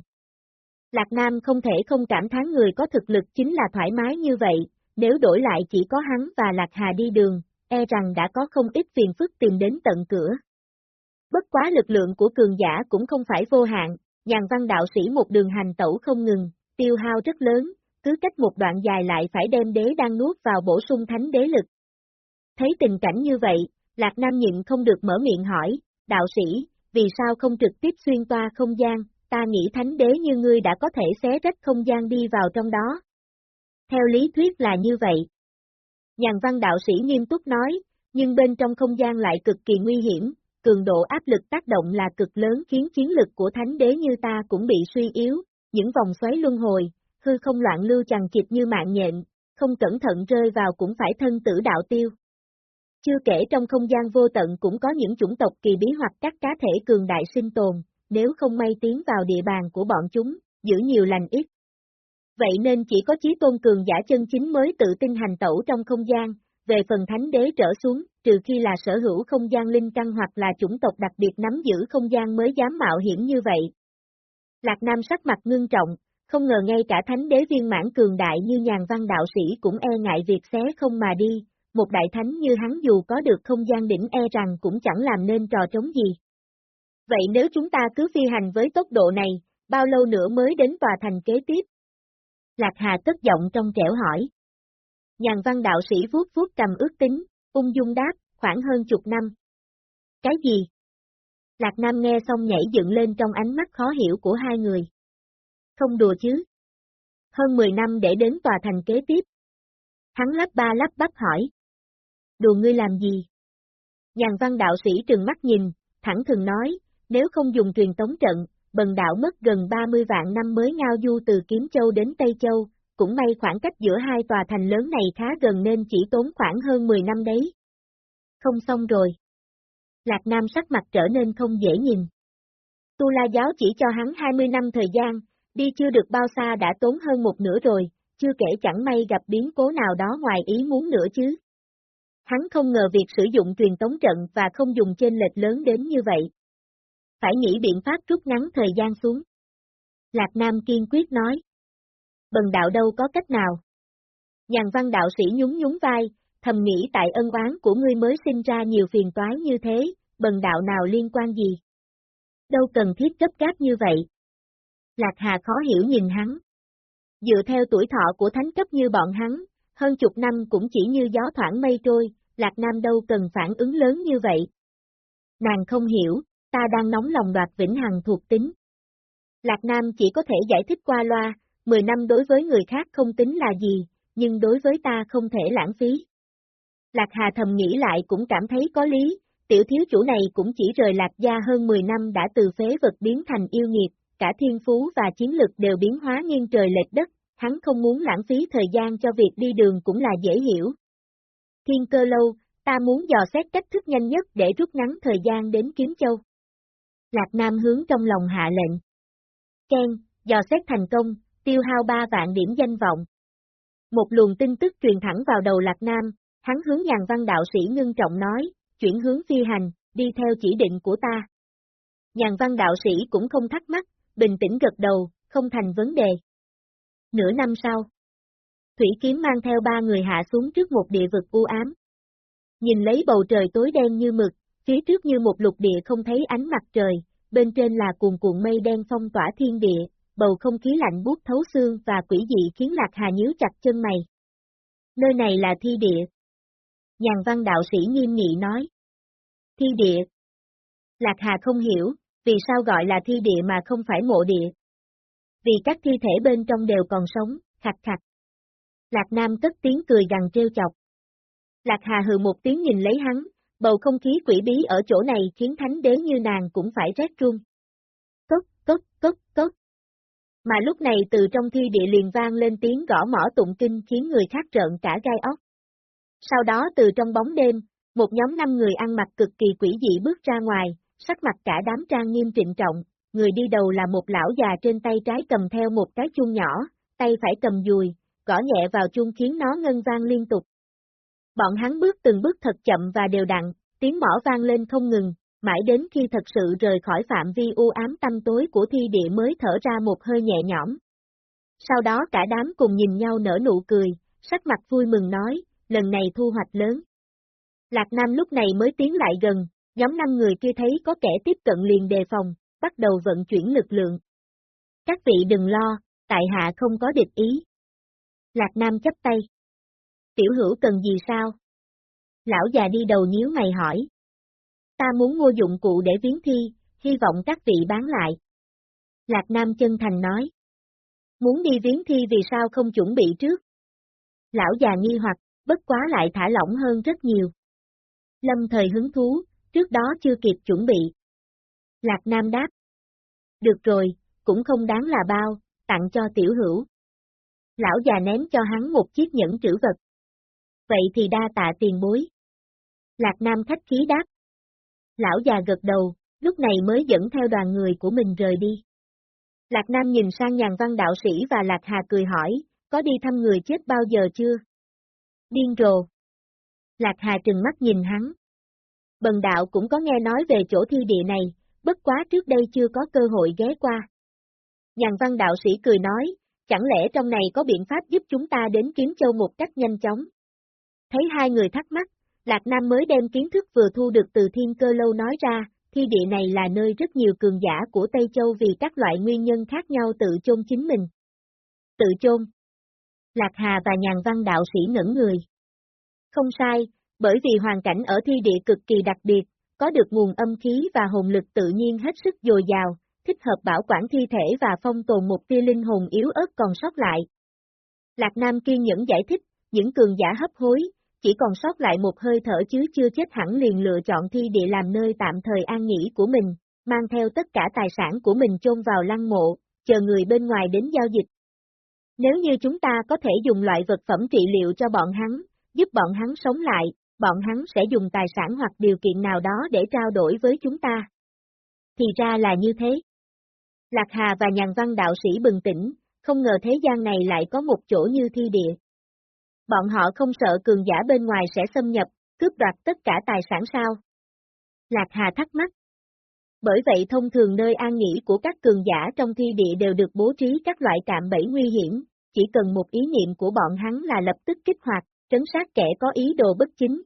Lạc Nam không thể không cảm thán người có thực lực chính là thoải mái như vậy, nếu đổi lại chỉ có hắn và Lạc Hà đi đường, e rằng đã có không ít phiền phức tìm đến tận cửa. Bất quá lực lượng của cường giả cũng không phải vô hạn, nhàn văn đạo sĩ một đường hành tẩu không ngừng, tiêu hao rất lớn, cứ cách một đoạn dài lại phải đem đế đang nuốt vào bổ sung thánh đế lực. Thấy tình cảnh như vậy, Lạc Nam nhịn không được mở miệng hỏi, đạo sĩ, vì sao không trực tiếp xuyên toa không gian, ta nghĩ thánh đế như ngươi đã có thể xé rách không gian đi vào trong đó. Theo lý thuyết là như vậy. Nhàn văn đạo sĩ nghiêm túc nói, nhưng bên trong không gian lại cực kỳ nguy hiểm, cường độ áp lực tác động là cực lớn khiến chiến lực của thánh đế như ta cũng bị suy yếu, những vòng xoáy luân hồi, hư không loạn lưu chằng chịt như mạng nhện, không cẩn thận rơi vào cũng phải thân tử đạo tiêu. Chưa kể trong không gian vô tận cũng có những chủng tộc kỳ bí hoặc các cá thể cường đại sinh tồn, nếu không may tiến vào địa bàn của bọn chúng, giữ nhiều lành ít. Vậy nên chỉ có chí tôn cường giả chân chính mới tự tin hành tẩu trong không gian, về phần thánh đế trở xuống, trừ khi là sở hữu không gian linh căn hoặc là chủng tộc đặc biệt nắm giữ không gian mới dám mạo hiểm như vậy. Lạc Nam sắc mặt ngưng trọng, không ngờ ngay cả thánh đế viên mãn cường đại như nhàn văn đạo sĩ cũng e ngại việc xé không mà đi, một đại thánh như hắn dù có được không gian đỉnh e rằng cũng chẳng làm nên trò trống gì. Vậy nếu chúng ta cứ phi hành với tốc độ này, bao lâu nữa mới đến tòa thành kế tiếp? Lạc Hà cất giọng trong trẻo hỏi. Nhàn văn đạo sĩ vuốt vuốt cầm ước tính, ung dung đáp, khoảng hơn chục năm. Cái gì? Lạc Nam nghe xong nhảy dựng lên trong ánh mắt khó hiểu của hai người. Không đùa chứ. Hơn 10 năm để đến tòa thành kế tiếp. Hắn lắp ba lắp bắp hỏi. Đùa ngươi làm gì? Nhàn văn đạo sĩ trừng mắt nhìn, thẳng thường nói, nếu không dùng truyền tống trận, bần đạo mất gần 30 vạn năm mới ngao du từ Kiếm Châu đến Tây Châu, cũng may khoảng cách giữa hai tòa thành lớn này khá gần nên chỉ tốn khoảng hơn 10 năm đấy. Không xong rồi. Lạc Nam sắc mặt trở nên không dễ nhìn. Tu La Giáo chỉ cho hắn 20 năm thời gian, đi chưa được bao xa đã tốn hơn một nửa rồi, chưa kể chẳng may gặp biến cố nào đó ngoài ý muốn nữa chứ. Hắn không ngờ việc sử dụng truyền tống trận và không dùng trên lệch lớn đến như vậy phải nghĩ biện pháp rút ngắn thời gian xuống. Lạc Nam kiên quyết nói. Bần đạo đâu có cách nào. Nhàn văn đạo sĩ nhún nhún vai, thầm nghĩ tại ân oán của ngươi mới sinh ra nhiều phiền toái như thế, bần đạo nào liên quan gì. Đâu cần thiết cấp cáp như vậy. Lạc Hà khó hiểu nhìn hắn. Dựa theo tuổi thọ của thánh cấp như bọn hắn, hơn chục năm cũng chỉ như gió thoảng mây trôi, Lạc Nam đâu cần phản ứng lớn như vậy. Nàng không hiểu, ta đang nóng lòng đoạt vĩnh hằng thuộc tính. Lạc Nam chỉ có thể giải thích qua loa, 10 năm đối với người khác không tính là gì, nhưng đối với ta không thể lãng phí. Lạc Hà thầm nghĩ lại cũng cảm thấy có lý, tiểu thiếu chủ này cũng chỉ rời Lạc Gia hơn 10 năm đã từ phế vật biến thành yêu nghiệt, cả thiên phú và chiến lực đều biến hóa nghiêng trời lệch đất, hắn không muốn lãng phí thời gian cho việc đi đường cũng là dễ hiểu. Thiên cơ lâu, ta muốn dò xét cách thức nhanh nhất để rút ngắn thời gian đến Kiếm Châu. Lạc Nam hướng trong lòng hạ lệnh. Ken, dò xét thành công, tiêu hao 3 vạn điểm danh vọng. Một luồng tin tức truyền thẳng vào đầu Lạc Nam, hắn hướng nhàn văn đạo sĩ ngưng trọng nói, chuyển hướng phi hành, đi theo chỉ định của ta. Nhàn văn đạo sĩ cũng không thắc mắc, bình tĩnh gật đầu, không thành vấn đề. Nửa năm sau, Thủy Kiếm mang theo ba người hạ xuống trước một địa vực u ám. Nhìn lấy bầu trời tối đen như mực, phía trước như một lục địa không thấy ánh mặt trời, bên trên là cuồn cuộn mây đen phong tỏa thiên địa, bầu không khí lạnh buốt thấu xương và quỷ dị khiến Lạc Hà nhíu chặt chân mày. Nơi này là thi địa. Nhàn văn đạo sĩ nghiêm nghị nói. Thi địa. Lạc Hà không hiểu, vì sao gọi là thi địa mà không phải mộ địa. Vì các thi thể bên trong đều còn sống, khạch khạch. Lạc Nam cất tiếng cười gằn trêu chọc. Lạc Hà hừ một tiếng nhìn lấy hắn, bầu không khí quỷ bí ở chỗ này khiến thánh đế như nàng cũng phải rét run. Cốc, cốc, cốc, cốc. Mà lúc này từ trong thi địa liền vang lên tiếng gõ mỏ tụng kinh khiến người khác trợn cả gai óc. Sau đó từ trong bóng đêm, một nhóm năm người ăn mặc cực kỳ quỷ dị bước ra ngoài, sắc mặt cả đám trang nghiêm trịnh trọng, người đi đầu là một lão già trên tay trái cầm theo một cái chuông nhỏ, tay phải cầm dùi, gõ nhẹ vào chuông khiến nó ngân vang liên tục. Bọn hắn bước từng bước thật chậm và đều đặn, tiếng mỏ vang lên không ngừng, mãi đến khi thật sự rời khỏi phạm vi u ám tâm tối của thi địa mới thở ra một hơi nhẹ nhõm. Sau đó cả đám cùng nhìn nhau nở nụ cười, sắc mặt vui mừng nói, lần này thu hoạch lớn. Lạc Nam lúc này mới tiến lại gần, nhóm năm người kia thấy có kẻ tiếp cận liền đề phòng, bắt đầu vận chuyển lực lượng. Các vị đừng lo, tại hạ không có địch ý. Lạc Nam chấp tay. Tiểu hữu cần gì sao? Lão già đi đầu nhíu mày hỏi. Ta muốn mua dụng cụ để viếng thi, hy vọng các vị bán lại. Lạc Nam chân thành nói. Muốn đi viếng thi vì sao không chuẩn bị trước? Lão già nghi hoặc, bất quá lại thả lỏng hơn rất nhiều. Lâm thời hứng thú, trước đó chưa kịp chuẩn bị. Lạc Nam đáp. Được rồi, cũng không đáng là bao, tặng cho tiểu hữu. Lão già ném cho hắn một chiếc nhẫn trữ vật. Vậy thì đa tạ tiền bối. Lạc Nam khách khí đáp. Lão già gật đầu, lúc này mới dẫn theo đoàn người của mình rời đi. Lạc Nam nhìn sang nhàn văn đạo sĩ và Lạc Hà cười hỏi, có đi thăm người chết bao giờ chưa? Điên rồ. Lạc Hà trừng mắt nhìn hắn. Bần đạo cũng có nghe nói về chỗ thi địa này, bất quá trước đây chưa có cơ hội ghé qua. Nhàn văn đạo sĩ cười nói, chẳng lẽ trong này có biện pháp giúp chúng ta đến Kiếm Châu một cách nhanh chóng? Thấy hai người thắc mắc, Lạc Nam mới đem kiến thức vừa thu được từ thiên cơ lâu nói ra, thi địa này là nơi rất nhiều cường giả của Tây Châu vì các loại nguyên nhân khác nhau tự chôn chính mình. Tự chôn. Lạc Hà và nhàn văn đạo sĩ ngẩn người. Không sai, bởi vì hoàn cảnh ở thi địa cực kỳ đặc biệt, có được nguồn âm khí và hồn lực tự nhiên hết sức dồi dào, thích hợp bảo quản thi thể và phong tồn một tia linh hồn yếu ớt còn sót lại. Lạc Nam kiên nhẫn giải thích, những cường giả hấp hối, chỉ còn sót lại một hơi thở chứ chưa chết hẳn liền lựa chọn thi địa làm nơi tạm thời an nghỉ của mình, mang theo tất cả tài sản của mình chôn vào lăng mộ, chờ người bên ngoài đến giao dịch. Nếu như chúng ta có thể dùng loại vật phẩm trị liệu cho bọn hắn, giúp bọn hắn sống lại, bọn hắn sẽ dùng tài sản hoặc điều kiện nào đó để trao đổi với chúng ta. Thì ra là như thế. Lạc Hà và nhàn văn đạo sĩ bừng tỉnh, không ngờ thế gian này lại có một chỗ như thi địa. Bọn họ không sợ cường giả bên ngoài sẽ xâm nhập, cướp đoạt tất cả tài sản sao? Lạc Hà thắc mắc. Bởi vậy thông thường nơi an nghỉ của các cường giả trong thi địa đều được bố trí các loại cạm bẫy nguy hiểm, chỉ cần một ý niệm của bọn hắn là lập tức kích hoạt, trấn sát kẻ có ý đồ bất chính.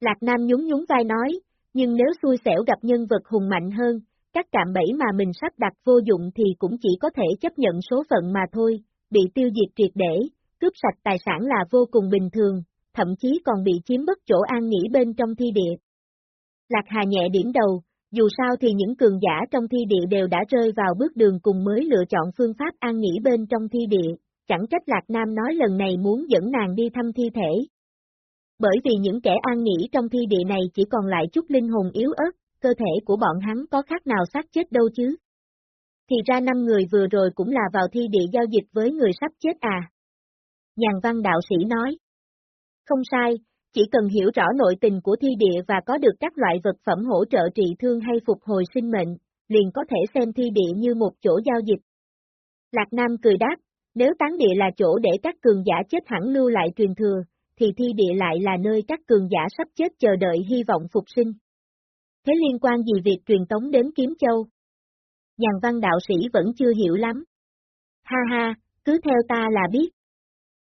Lạc Nam nhún nhún vai nói, nhưng nếu xui xẻo gặp nhân vật hùng mạnh hơn, các cạm bẫy mà mình sắp đặt vô dụng thì cũng chỉ có thể chấp nhận số phận mà thôi, bị tiêu diệt triệt để, cướp sạch tài sản là vô cùng bình thường, thậm chí còn bị chiếm bất chỗ an nghỉ bên trong thi địa. Lạc Hà nhẹ điểm đầu, dù sao thì những cường giả trong thi địa đều đã rơi vào bước đường cùng mới lựa chọn phương pháp an nghỉ bên trong thi địa, chẳng trách Lạc Nam nói lần này muốn dẫn nàng đi thăm thi thể. Bởi vì những kẻ an nghỉ trong thi địa này chỉ còn lại chút linh hồn yếu ớt, cơ thể của bọn hắn có khác nào xác chết đâu chứ. Thì ra năm người vừa rồi cũng là vào thi địa giao dịch với người sắp chết à. Nhàn văn đạo sĩ nói. Không sai, chỉ cần hiểu rõ nội tình của thi địa và có được các loại vật phẩm hỗ trợ trị thương hay phục hồi sinh mệnh, liền có thể xem thi địa như một chỗ giao dịch. Lạc Nam cười đáp, nếu tán địa là chỗ để các cường giả chết hẳn lưu lại truyền thừa, thì thi địa lại là nơi các cường giả sắp chết chờ đợi hy vọng phục sinh. Thế liên quan gì việc truyền tống đến Kiếm Châu? Nhàn văn đạo sĩ vẫn chưa hiểu lắm. Ha ha, cứ theo ta là biết.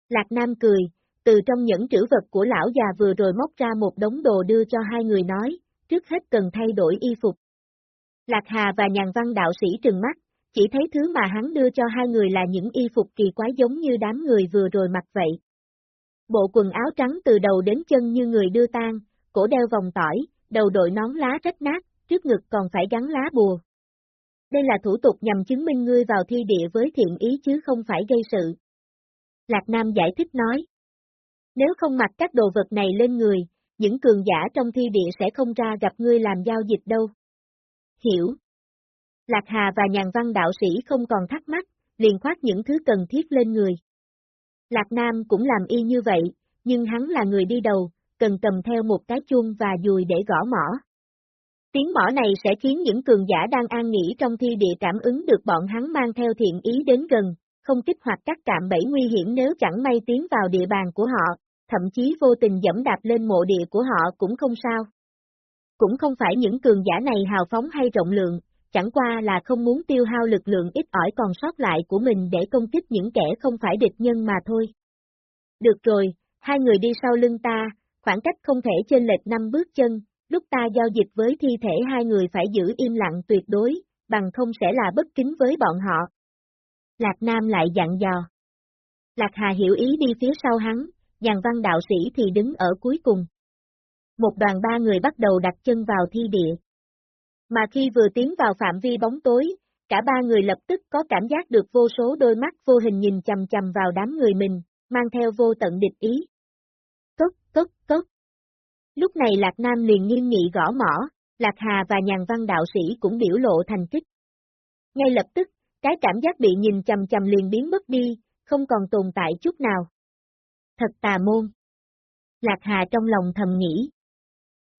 Lạc Nam cười, từ trong những trữ vật của lão già vừa rồi móc ra một đống đồ đưa cho hai người nói, trước hết cần thay đổi y phục. Lạc Hà và nhàn văn đạo sĩ trừng mắt, chỉ thấy thứ mà hắn đưa cho hai người là những y phục kỳ quái giống như đám người vừa rồi mặc vậy. Bộ quần áo trắng từ đầu đến chân như người đưa tang, cổ đeo vòng tỏi, đầu đội nón lá rách nát, trước ngực còn phải gắn lá bùa. Đây là thủ tục nhằm chứng minh ngươi vào thi địa với thiện ý chứ không phải gây sự. Lạc Nam giải thích nói. Nếu không mặc các đồ vật này lên người, những cường giả trong thi địa sẽ không ra gặp ngươi làm giao dịch đâu. Hiểu. Lạc Hà và nhàn văn đạo sĩ không còn thắc mắc, liền khoát những thứ cần thiết lên người. Lạc Nam cũng làm y như vậy, nhưng hắn là người đi đầu, cần cầm theo một cái chuông và dùi để gõ mỏ. Tiếng mỏ này sẽ khiến những cường giả đang an nghỉ trong thi địa cảm ứng được bọn hắn mang theo thiện ý đến gần, không kích hoạt các cạm bẫy nguy hiểm nếu chẳng may tiến vào địa bàn của họ, thậm chí vô tình dẫm đạp lên mộ địa của họ cũng không sao. Cũng không phải những cường giả này hào phóng hay rộng lượng, chẳng qua là không muốn tiêu hao lực lượng ít ỏi còn sót lại của mình để công kích những kẻ không phải địch nhân mà thôi. Được rồi, hai người đi sau lưng ta, khoảng cách không thể trên lệch năm bước chân, lúc ta giao dịch với thi thể hai người phải giữ im lặng tuyệt đối, bằng không sẽ là bất kính với bọn họ. Lạc Nam lại dặn dò. Lạc Hà hiểu ý đi phía sau hắn, dàn văn đạo sĩ thì đứng ở cuối cùng. Một đoàn ba người bắt đầu đặt chân vào thi địa. Mà khi vừa tiến vào phạm vi bóng tối, cả ba người lập tức có cảm giác được vô số đôi mắt vô hình nhìn chầm chầm vào đám người mình, mang theo vô tận địch ý. Cốc, cốc, cốc. Lúc này Lạc Nam liền nghiêm nghị gõ mỏ, Lạc Hà và nhàn văn đạo sĩ cũng biểu lộ thành kích. Ngay lập tức, cái cảm giác bị nhìn chầm chầm liền biến mất đi, không còn tồn tại chút nào. Thật tà môn. Lạc Hà trong lòng thầm nghĩ.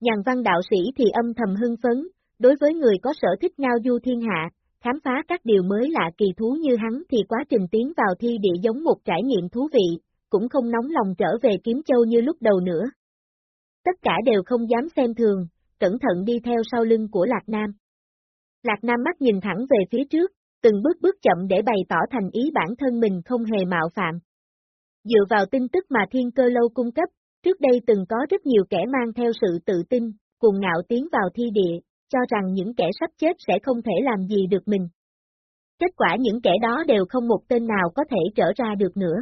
Nhàn văn đạo sĩ thì âm thầm hưng phấn, đối với người có sở thích ngao du thiên hạ, khám phá các điều mới lạ kỳ thú như hắn thì quá trình tiến vào thi địa giống một trải nghiệm thú vị, cũng không nóng lòng trở về kiếm châu như lúc đầu nữa. Tất cả đều không dám xem thường, cẩn thận đi theo sau lưng của Lạc Nam. Lạc Nam mắt nhìn thẳng về phía trước, từng bước bước chậm để bày tỏ thành ý bản thân mình không hề mạo phạm. Dựa vào tin tức mà thiên cơ lâu cung cấp, trước đây từng có rất nhiều kẻ mang theo sự tự tin, cùng ngạo tiến vào thi địa, cho rằng những kẻ sắp chết sẽ không thể làm gì được mình. Kết quả những kẻ đó đều không một tên nào có thể trở ra được nữa.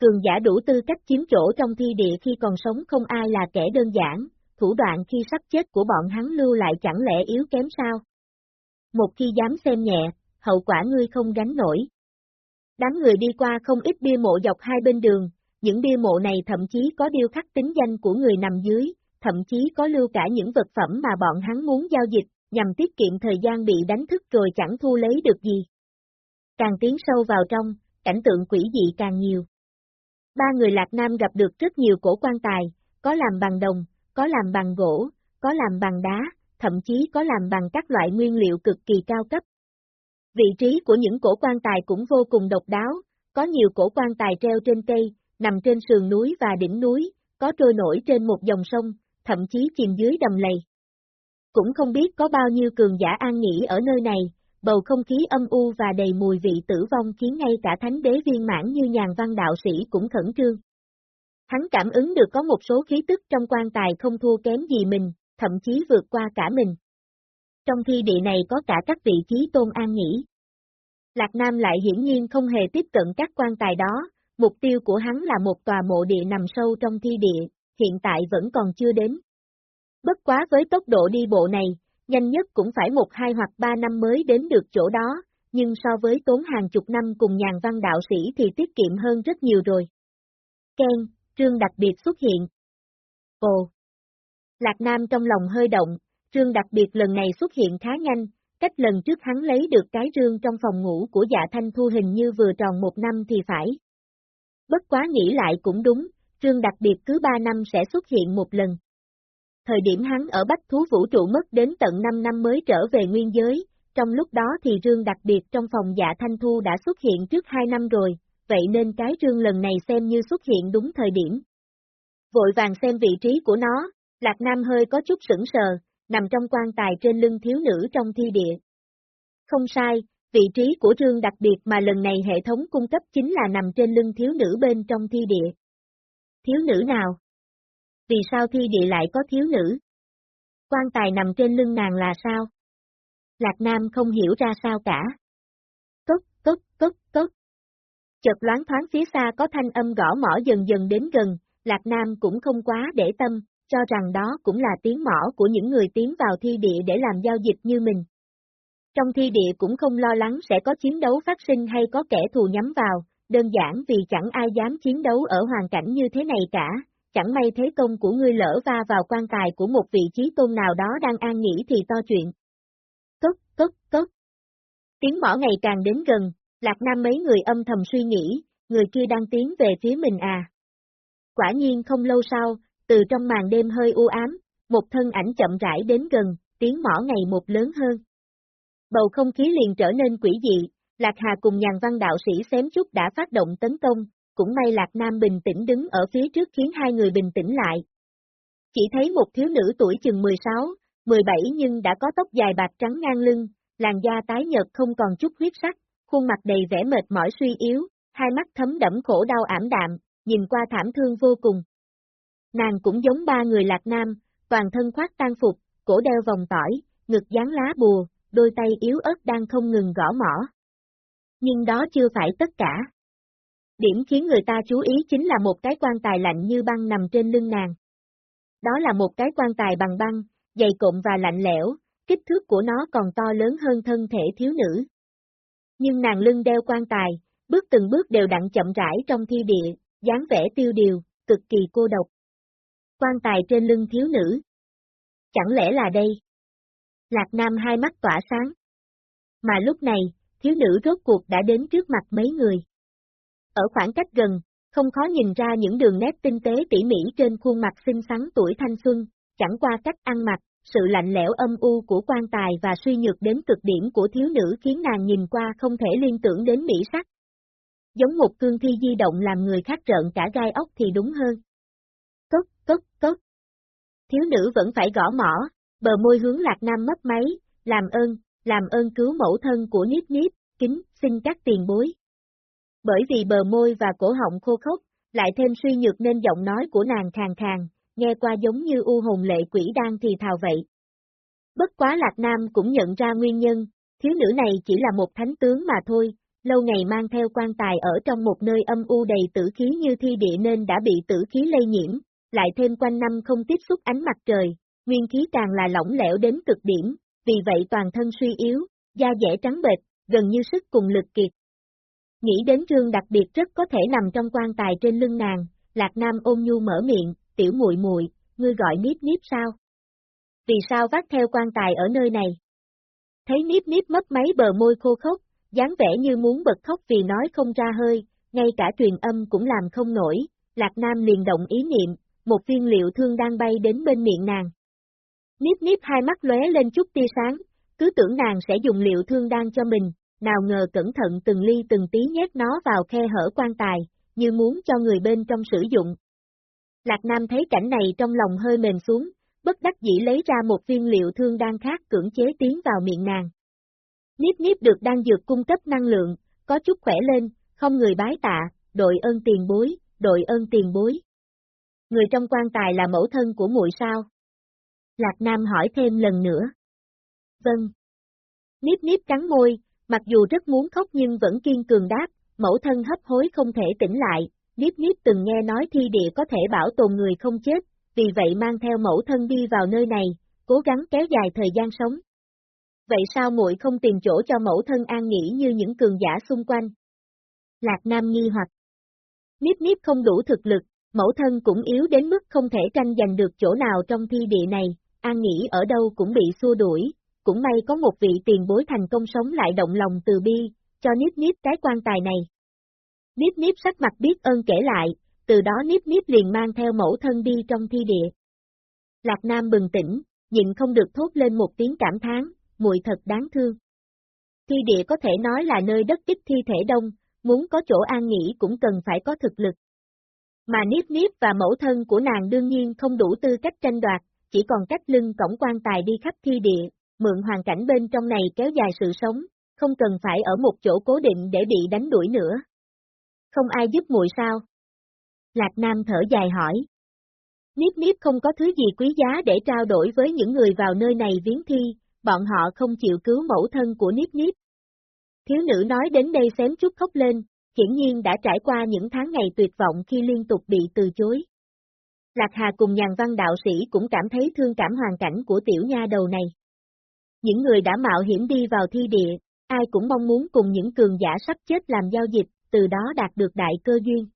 Cường giả đủ tư cách chiếm chỗ trong thi địa khi còn sống không ai là kẻ đơn giản, thủ đoạn khi sắp chết của bọn hắn lưu lại chẳng lẽ yếu kém sao? Một khi dám xem nhẹ, hậu quả ngươi không gánh nổi. Đám người đi qua không ít bia mộ dọc hai bên đường, những bia mộ này thậm chí có điêu khắc tính danh của người nằm dưới, thậm chí có lưu cả những vật phẩm mà bọn hắn muốn giao dịch, nhằm tiết kiệm thời gian bị đánh thức rồi chẳng thu lấy được gì. Càng tiến sâu vào trong, cảnh tượng quỷ dị càng nhiều. Ba người Lạc Nam gặp được rất nhiều cổ quan tài, có làm bằng đồng, có làm bằng gỗ, có làm bằng đá, thậm chí có làm bằng các loại nguyên liệu cực kỳ cao cấp. Vị trí của những cổ quan tài cũng vô cùng độc đáo, có nhiều cổ quan tài treo trên cây, nằm trên sườn núi và đỉnh núi, có trôi nổi trên một dòng sông, thậm chí chìm dưới đầm lầy. Cũng không biết có bao nhiêu cường giả an nghỉ ở nơi này, bầu không khí âm u và đầy mùi vị tử vong khiến ngay cả thánh đế viên mãn như nhàn văn đạo sĩ cũng khẩn trương. Hắn cảm ứng được có một số khí tức trong quan tài không thua kém gì mình, thậm chí vượt qua cả mình. Trong thi địa này có cả các vị trí tôn an nghỉ. Lạc Nam lại hiển nhiên không hề tiếp cận các quan tài đó, mục tiêu của hắn là một tòa mộ địa nằm sâu trong thi địa, hiện tại vẫn còn chưa đến. Bất quá với tốc độ đi bộ này, nhanh nhất cũng phải một hai hoặc ba năm mới đến được chỗ đó, nhưng so với tốn hàng chục năm cùng nhàn văn đạo sĩ thì tiết kiệm hơn rất nhiều rồi. Ken, trương đặc biệt xuất hiện. Ồ! Lạc Nam trong lòng hơi động, trương đặc biệt lần này xuất hiện khá nhanh, cách lần trước hắn lấy được cái rương trong phòng ngủ của dạ thanh thu hình như vừa tròn một năm thì phải. Bất quá nghĩ lại cũng đúng, trương đặc biệt cứ ba năm sẽ xuất hiện một lần. Thời điểm hắn ở Bách Thú Vũ trụ mất đến tận 5 năm mới trở về nguyên giới, trong lúc đó thì rương đặc biệt trong phòng dạ thanh thu đã xuất hiện trước 2 năm rồi, vậy nên cái rương lần này xem như xuất hiện đúng thời điểm. Vội vàng xem vị trí của nó, Lạc Nam hơi có chút sững sờ, nằm trong quan tài trên lưng thiếu nữ trong thi địa. Không sai, vị trí của trương đặc biệt mà lần này hệ thống cung cấp chính là nằm trên lưng thiếu nữ bên trong thi địa. Thiếu nữ nào? Vì sao thi địa lại có thiếu nữ? Quan tài nằm trên lưng nàng là sao? Lạc Nam không hiểu ra sao cả. Cốc, cốc, cốc, cốc. Chợt loáng thoáng phía xa có thanh âm gõ mỏ dần dần đến gần, Lạc Nam cũng không quá để tâm, cho rằng đó cũng là tiếng mỏ của những người tiến vào thi địa để làm giao dịch như mình. Trong thi địa cũng không lo lắng sẽ có chiến đấu phát sinh hay có kẻ thù nhắm vào, đơn giản vì chẳng ai dám chiến đấu ở hoàn cảnh như thế này cả, chẳng may thế công của ngươi lỡ va vào quan tài của một vị trí tôn nào đó đang an nghỉ thì to chuyện. Cốc, cốc, cốc. Tiếng mỏ ngày càng đến gần, Lạc Nam mấy người âm thầm suy nghĩ, người kia đang tiến về phía mình à. Quả nhiên không lâu sau, từ trong màn đêm hơi u ám, một thân ảnh chậm rãi đến gần, tiếng mỏ ngày một lớn hơn. Bầu không khí liền trở nên quỷ dị, Lạc Hà cùng nhàn văn đạo sĩ xém chút đã phát động tấn công, cũng may Lạc Nam bình tĩnh đứng ở phía trước khiến hai người bình tĩnh lại. Chỉ thấy một thiếu nữ tuổi chừng 16, 17 nhưng đã có tóc dài bạc trắng ngang lưng, làn da tái nhợt không còn chút huyết sắc, khuôn mặt đầy vẻ mệt mỏi suy yếu, hai mắt thấm đẫm khổ đau ảm đạm, nhìn qua thảm thương vô cùng. Nàng cũng giống ba người Lạc Nam, toàn thân khoác tan phục, cổ đeo vòng tỏi, ngực dán lá bùa, đôi tay yếu ớt đang không ngừng gõ mỏ. Nhưng đó chưa phải tất cả. Điểm khiến người ta chú ý chính là một cái quan tài lạnh như băng nằm trên lưng nàng. Đó là một cái quan tài bằng băng, dày cộm và lạnh lẽo, kích thước của nó còn to lớn hơn thân thể thiếu nữ. Nhưng nàng lưng đeo quan tài, bước từng bước đều đặn chậm rãi trong thi địa, dáng vẻ tiêu điều, cực kỳ cô độc. Quan tài trên lưng thiếu nữ. Chẳng lẽ là đây? Lạc Nam hai mắt tỏa sáng. Mà lúc này, thiếu nữ rốt cuộc đã đến trước mặt mấy người. Ở khoảng cách gần, không khó nhìn ra những đường nét tinh tế tỉ mỉ trên khuôn mặt xinh xắn tuổi thanh xuân, chẳng qua cách ăn mặc, sự lạnh lẽo âm u của quan tài và suy nhược đến cực điểm của thiếu nữ khiến nàng nhìn qua không thể liên tưởng đến mỹ sắc. Giống một cương thi di động làm người khác rợn cả gai ốc thì đúng hơn. Cốc, cốc, cốc. Thiếu nữ vẫn phải gõ mỏ, bờ môi hướng lạc nam mất máy, làm ơn, làm ơn cứu mẫu thân của Niếp Niếp, kính, xin các tiền bối. Bởi vì bờ môi và cổ họng khô khốc, lại thêm suy nhược nên giọng nói của nàng khàn khàn, nghe qua giống như u hồn lệ quỷ đang thì thào vậy. Bất quá Lạc Nam cũng nhận ra nguyên nhân, thiếu nữ này chỉ là một thánh tướng mà thôi, lâu ngày mang theo quan tài ở trong một nơi âm u đầy tử khí như thi địa nên đã bị tử khí lây nhiễm, lại thêm quanh năm không tiếp xúc ánh mặt trời, nguyên khí càng là lỏng lẻo đến cực điểm, vì vậy toàn thân suy yếu, da dẻ trắng bệch, gần như sức cùng lực kiệt. Nghĩ đến trương đặc biệt rất có thể nằm trong quan tài trên lưng nàng, Lạc Nam ôn nhu mở miệng, tiểu muội muội, ngươi gọi Niếp Niếp sao? Vì sao vác theo quan tài ở nơi này? Thấy Niếp Niếp mất mấy bờ môi khô khốc, dáng vẻ như muốn bật khóc vì nói không ra hơi, ngay cả truyền âm cũng làm không nổi, Lạc Nam liền động ý niệm, một viên liệu thương đang bay đến bên miệng nàng. níp níp hai mắt lóe lên chút tia sáng, cứ tưởng nàng sẽ dùng liệu thương đang cho mình, nào ngờ cẩn thận từng ly từng tí nhét nó vào khe hở quan tài, như muốn cho người bên trong sử dụng. Lạc Nam thấy cảnh này trong lòng hơi mềm xuống, bất đắc dĩ lấy ra một viên liệu thương đang khác cưỡng chế tiến vào miệng nàng. níp níp được đang dược cung cấp năng lượng, có chút khỏe lên, không người bái tạ, đội ơn tiền bối, đội ơn tiền bối. Người trong quan tài là mẫu thân của muội sao? Lạc Nam hỏi thêm lần nữa. Vâng. Níp níp cắn môi, mặc dù rất muốn khóc nhưng vẫn kiên cường đáp, mẫu thân hấp hối không thể tỉnh lại, níp níp từng nghe nói thi địa có thể bảo tồn người không chết, vì vậy mang theo mẫu thân đi vào nơi này, cố gắng kéo dài thời gian sống. Vậy sao muội không tìm chỗ cho mẫu thân an nghỉ như những cường giả xung quanh? Lạc Nam nghi hoặc. Níp níp không đủ thực lực, mẫu thân cũng yếu đến mức không thể tranh giành được chỗ nào trong thi địa này, an nghỉ ở đâu cũng bị xua đuổi, cũng may có một vị tiền bối thành công sống lại động lòng từ bi, cho Niếp Niếp cái quan tài này. Niếp Niếp sắc mặt biết ơn kể lại, từ đó Niếp Niếp liền mang theo mẫu thân đi trong thi địa. Lạc Nam bừng tỉnh, nhịn không được thốt lên một tiếng cảm thán, muội thật đáng thương. Thi địa có thể nói là nơi đất ít thi thể đông, muốn có chỗ an nghỉ cũng cần phải có thực lực. Mà Niếp Niếp và mẫu thân của nàng đương nhiên không đủ tư cách tranh đoạt, chỉ còn cách lưng cổng quan tài đi khắp thi địa, mượn hoàn cảnh bên trong này kéo dài sự sống, không cần phải ở một chỗ cố định để bị đánh đuổi nữa. Không ai giúp muội sao? Lạc Nam thở dài hỏi. Niếp Niếp không có thứ gì quý giá để trao đổi với những người vào nơi này viếng thi, bọn họ không chịu cứu mẫu thân của Niếp Niếp. Thiếu nữ nói đến đây xém chút khóc lên, hiển nhiên đã trải qua những tháng ngày tuyệt vọng khi liên tục bị từ chối. Lạc Hà cùng nhàn văn đạo sĩ cũng cảm thấy thương cảm hoàn cảnh của tiểu nha đầu này. Những người đã mạo hiểm đi vào thi địa, ai cũng mong muốn cùng những cường giả sắp chết làm giao dịch, từ đó đạt được đại cơ duyên.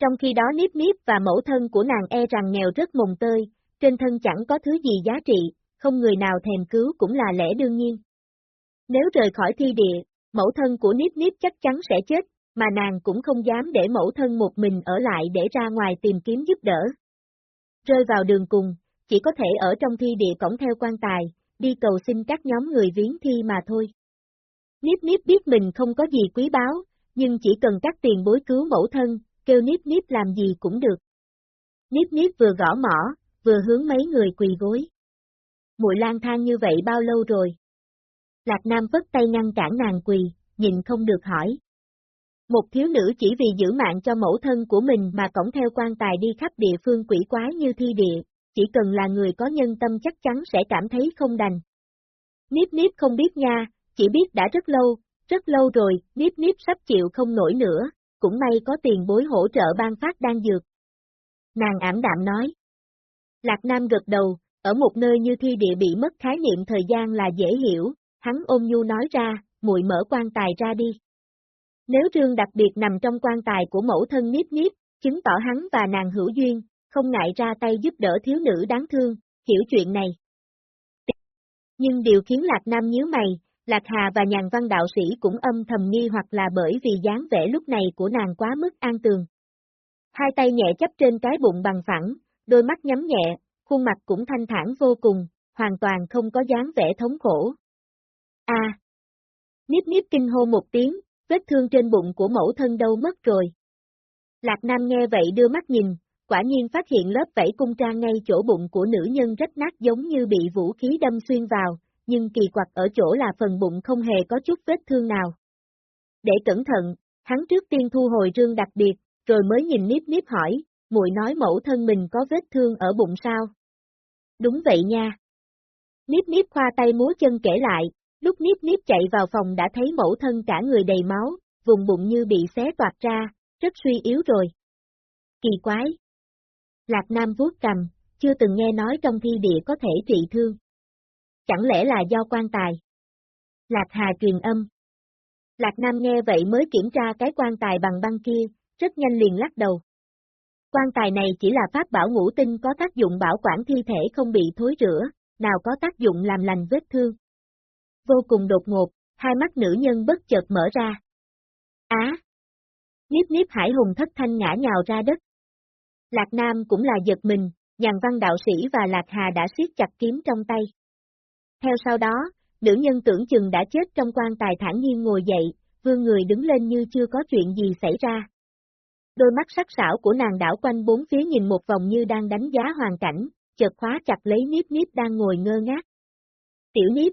Trong khi đó Niếp Niếp và mẫu thân của nàng e rằng nghèo rất mồng tơi, trên thân chẳng có thứ gì giá trị, không người nào thèm cứu cũng là lẽ đương nhiên. Nếu rời khỏi thi địa, mẫu thân của Niếp Niếp chắc chắn sẽ chết, mà nàng cũng không dám để mẫu thân một mình ở lại để ra ngoài tìm kiếm giúp đỡ. Rơi vào đường cùng, chỉ có thể ở trong thi địa cổng theo quan tài, đi cầu xin các nhóm người viếng thi mà thôi. Niếp Niếp biết mình không có gì quý báu, nhưng chỉ cần các tiền bối cứu mẫu thân, kêu Niếp Niếp làm gì cũng được. Niếp Niếp vừa gõ mỏ, vừa hướng mấy người quỳ gối. Muội lang thang như vậy bao lâu rồi? Lạc Nam vất tay ngăn cản nàng quỳ, nhìn không được hỏi. Một thiếu nữ chỉ vì giữ mạng cho mẫu thân của mình mà cổng theo quan tài đi khắp địa phương quỷ quái như thi địa, chỉ cần là người có nhân tâm chắc chắn sẽ cảm thấy không đành. Niếp Niếp không biết nha, chỉ biết đã rất lâu, rất lâu rồi, Niếp Niếp sắp chịu không nổi nữa, cũng may có tiền bối hỗ trợ ban phát đang dược. Nàng ảm đạm nói. Lạc Nam gật đầu, ở một nơi như thi địa bị mất khái niệm thời gian là dễ hiểu, hắn ôm nhu nói ra, muội mở quan tài ra đi. Nếu trương đặc biệt nằm trong quan tài của mẫu thân Niếp Niếp, chứng tỏ hắn và nàng hữu duyên, không ngại ra tay giúp đỡ thiếu nữ đáng thương, hiểu chuyện này. Nhưng điều khiến Lạc Nam nhíu mày, Lạc Hà và nhàn văn đạo sĩ cũng âm thầm nghi hoặc là bởi vì dáng vẻ lúc này của nàng quá mức an tường. Hai tay nhẹ chấp trên cái bụng bằng phẳng, đôi mắt nhắm nhẹ, khuôn mặt cũng thanh thản vô cùng, hoàn toàn không có dáng vẻ thống khổ. A. À! Niếp niếp kinh hô một tiếng, vết thương trên bụng của mẫu thân đâu mất rồi. Lạc Nam nghe vậy đưa mắt nhìn, quả nhiên phát hiện lớp vảy cung trang ngay chỗ bụng của nữ nhân rách nát giống như bị vũ khí đâm xuyên vào, nhưng kỳ quặc ở chỗ là phần bụng không hề có chút vết thương nào. Để cẩn thận, hắn trước tiên thu hồi rương đặc biệt, rồi mới nhìn Niếp Niếp hỏi, muội nói mẫu thân mình có vết thương ở bụng sao? Đúng vậy nha. Niếp Niếp khoa tay múa chân kể lại, lúc Niếp Niếp chạy vào phòng đã thấy mẫu thân cả người đầy máu, vùng bụng như bị xé toạc ra, rất suy yếu rồi. Kỳ quái. Lạc Nam vuốt cầm, chưa từng nghe nói trong thi địa có thể trị thương. Chẳng lẽ là do quan tài? Lạc Hà truyền âm. Lạc Nam nghe vậy mới kiểm tra cái quan tài bằng băng kia, rất nhanh liền lắc đầu. Quan tài này chỉ là pháp bảo ngũ tinh có tác dụng bảo quản thi thể không bị thối rữa, nào có tác dụng làm lành vết thương. Vô cùng đột ngột, hai mắt nữ nhân bất chợt mở ra. Á! Niếp niếp hải hùng thất thanh ngã nhào ra đất. Lạc Nam cũng là giật mình, nhàn văn đạo sĩ và Lạc Hà đã siết chặt kiếm trong tay. Theo sau đó, nữ nhân tưởng chừng đã chết trong quan tài thản nhiên ngồi dậy, vương người đứng lên như chưa có chuyện gì xảy ra. Đôi mắt sắc sảo của nàng đảo quanh bốn phía nhìn một vòng như đang đánh giá hoàn cảnh, chợt khóa chặt lấy Niếp Niếp đang ngồi ngơ ngác. Tiểu Niếp.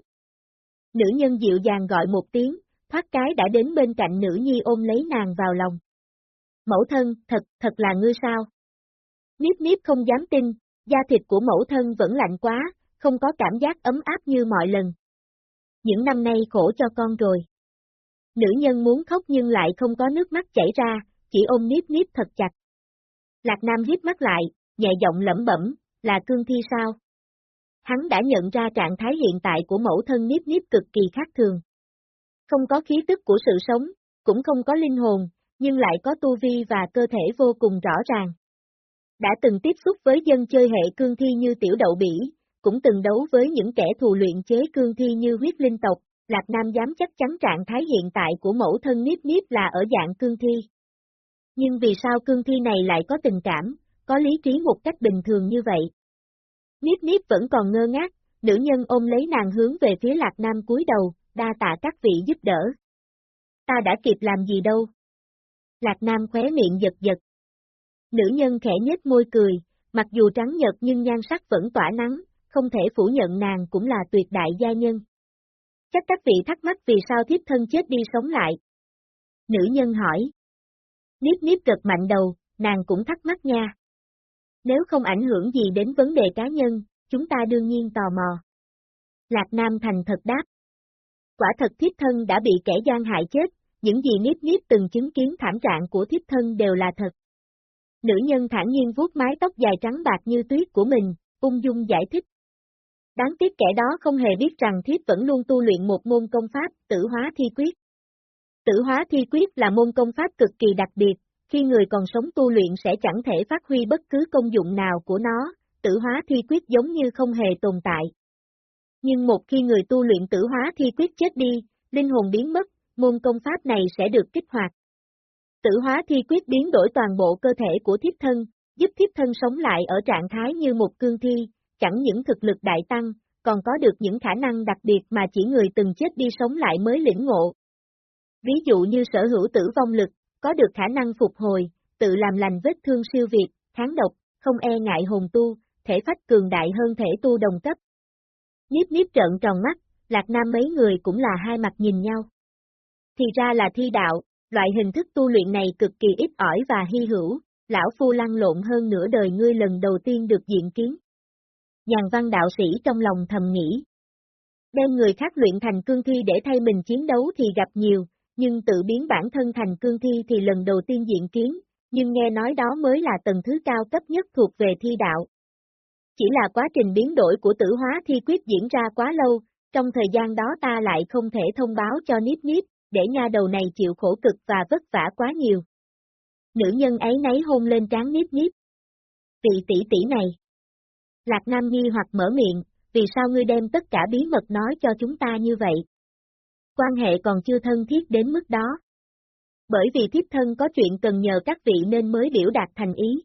Nữ nhân dịu dàng gọi một tiếng, thoát cái đã đến bên cạnh nữ nhi ôm lấy nàng vào lòng. Mẫu thân, thật, thật là ngươi sao? Niếp Niếp không dám tin, da thịt của mẫu thân vẫn lạnh quá, không có cảm giác ấm áp như mọi lần. Những năm nay khổ cho con rồi. Nữ nhân muốn khóc nhưng lại không có nước mắt chảy ra, chỉ ôm Niếp Niếp thật chặt. Lạc Nam hiếp mắt lại, nhẹ giọng lẩm bẩm, là cương thi sao? Hắn đã nhận ra trạng thái hiện tại của mẫu thân Niếp Niếp cực kỳ khác thường. Không có khí tức của sự sống, cũng không có linh hồn, nhưng lại có tu vi và cơ thể vô cùng rõ ràng. Đã từng tiếp xúc với dân chơi hệ cương thi như tiểu đậu bỉ, cũng từng đấu với những kẻ thù luyện chế cương thi như huyết linh tộc, Lạc Nam dám chắc chắn trạng thái hiện tại của mẫu thân Niếp Niếp là ở dạng cương thi. Nhưng vì sao cương thi này lại có tình cảm, có lý trí một cách bình thường như vậy? Niếp Niếp vẫn còn ngơ ngác, nữ nhân ôm lấy nàng hướng về phía Lạc Nam cúi đầu, đa tạ các vị giúp đỡ. Ta đã kịp làm gì đâu. Lạc Nam khóe miệng giật giật. Nữ nhân khẽ nhếch môi cười, mặc dù trắng nhật nhưng nhan sắc vẫn tỏa nắng, không thể phủ nhận nàng cũng là tuyệt đại gia nhân. Chắc các vị thắc mắc vì sao thiếp thân chết đi sống lại. Nữ nhân hỏi. Niếp niếp gật mạnh đầu, nàng cũng thắc mắc nha. Nếu không ảnh hưởng gì đến vấn đề cá nhân, chúng ta đương nhiên tò mò. Lạc Nam thành thật đáp. Quả thật thiếp thân đã bị kẻ gian hại chết, những gì Niếp Niếp từng chứng kiến thảm trạng của thiếp thân đều là thật. Nữ nhân thản nhiên vuốt mái tóc dài trắng bạc như tuyết của mình, ung dung giải thích. Đáng tiếc kẻ đó không hề biết rằng thiếp vẫn luôn tu luyện một môn công pháp, tử hóa thi quyết. Tử hóa thi quyết là môn công pháp cực kỳ đặc biệt, khi người còn sống tu luyện sẽ chẳng thể phát huy bất cứ công dụng nào của nó, tử hóa thi quyết giống như không hề tồn tại. Nhưng một khi người tu luyện tử hóa thi quyết chết đi, linh hồn biến mất, môn công pháp này sẽ được kích hoạt. Tử hóa thi quyết biến đổi toàn bộ cơ thể của thiếp thân, giúp thiếp thân sống lại ở trạng thái như một cương thi, chẳng những thực lực đại tăng, còn có được những khả năng đặc biệt mà chỉ người từng chết đi sống lại mới lĩnh ngộ. Ví dụ như sở hữu tử vong lực, có được khả năng phục hồi, tự làm lành vết thương siêu việt, kháng độc, không e ngại hồn tu, thể phách cường đại hơn thể tu đồng cấp. Niếp niếp trợn tròn mắt, Lạc Nam mấy người cũng là hai mặt nhìn nhau. Thì ra là thi đạo, loại hình thức tu luyện này cực kỳ ít ỏi và hy hữu, lão phu lăn lộn hơn nửa đời ngươi lần đầu tiên được diện kiến. Nhàn văn đạo sĩ trong lòng thầm nghĩ. Đem người khác luyện thành cương thi để thay mình chiến đấu thì gặp nhiều, nhưng tự biến bản thân thành cương thi thì lần đầu tiên diện kiến, nhưng nghe nói đó mới là tầng thứ cao cấp nhất thuộc về thi đạo. Chỉ là quá trình biến đổi của tử hóa thi quyết diễn ra quá lâu, trong thời gian đó ta lại không thể thông báo cho Niếp Niếp, để nha đầu này chịu khổ cực và vất vả quá nhiều. Nữ nhân ấy nấy hôn lên trán Niếp Niếp. Tỷ tỷ tỷ này. Lạc Nam nghi hoặc mở miệng, vì sao ngươi đem tất cả bí mật nói cho chúng ta như vậy? Quan hệ còn chưa thân thiết đến mức đó. Bởi vì thiếp thân có chuyện cần nhờ các vị nên mới biểu đạt thành ý.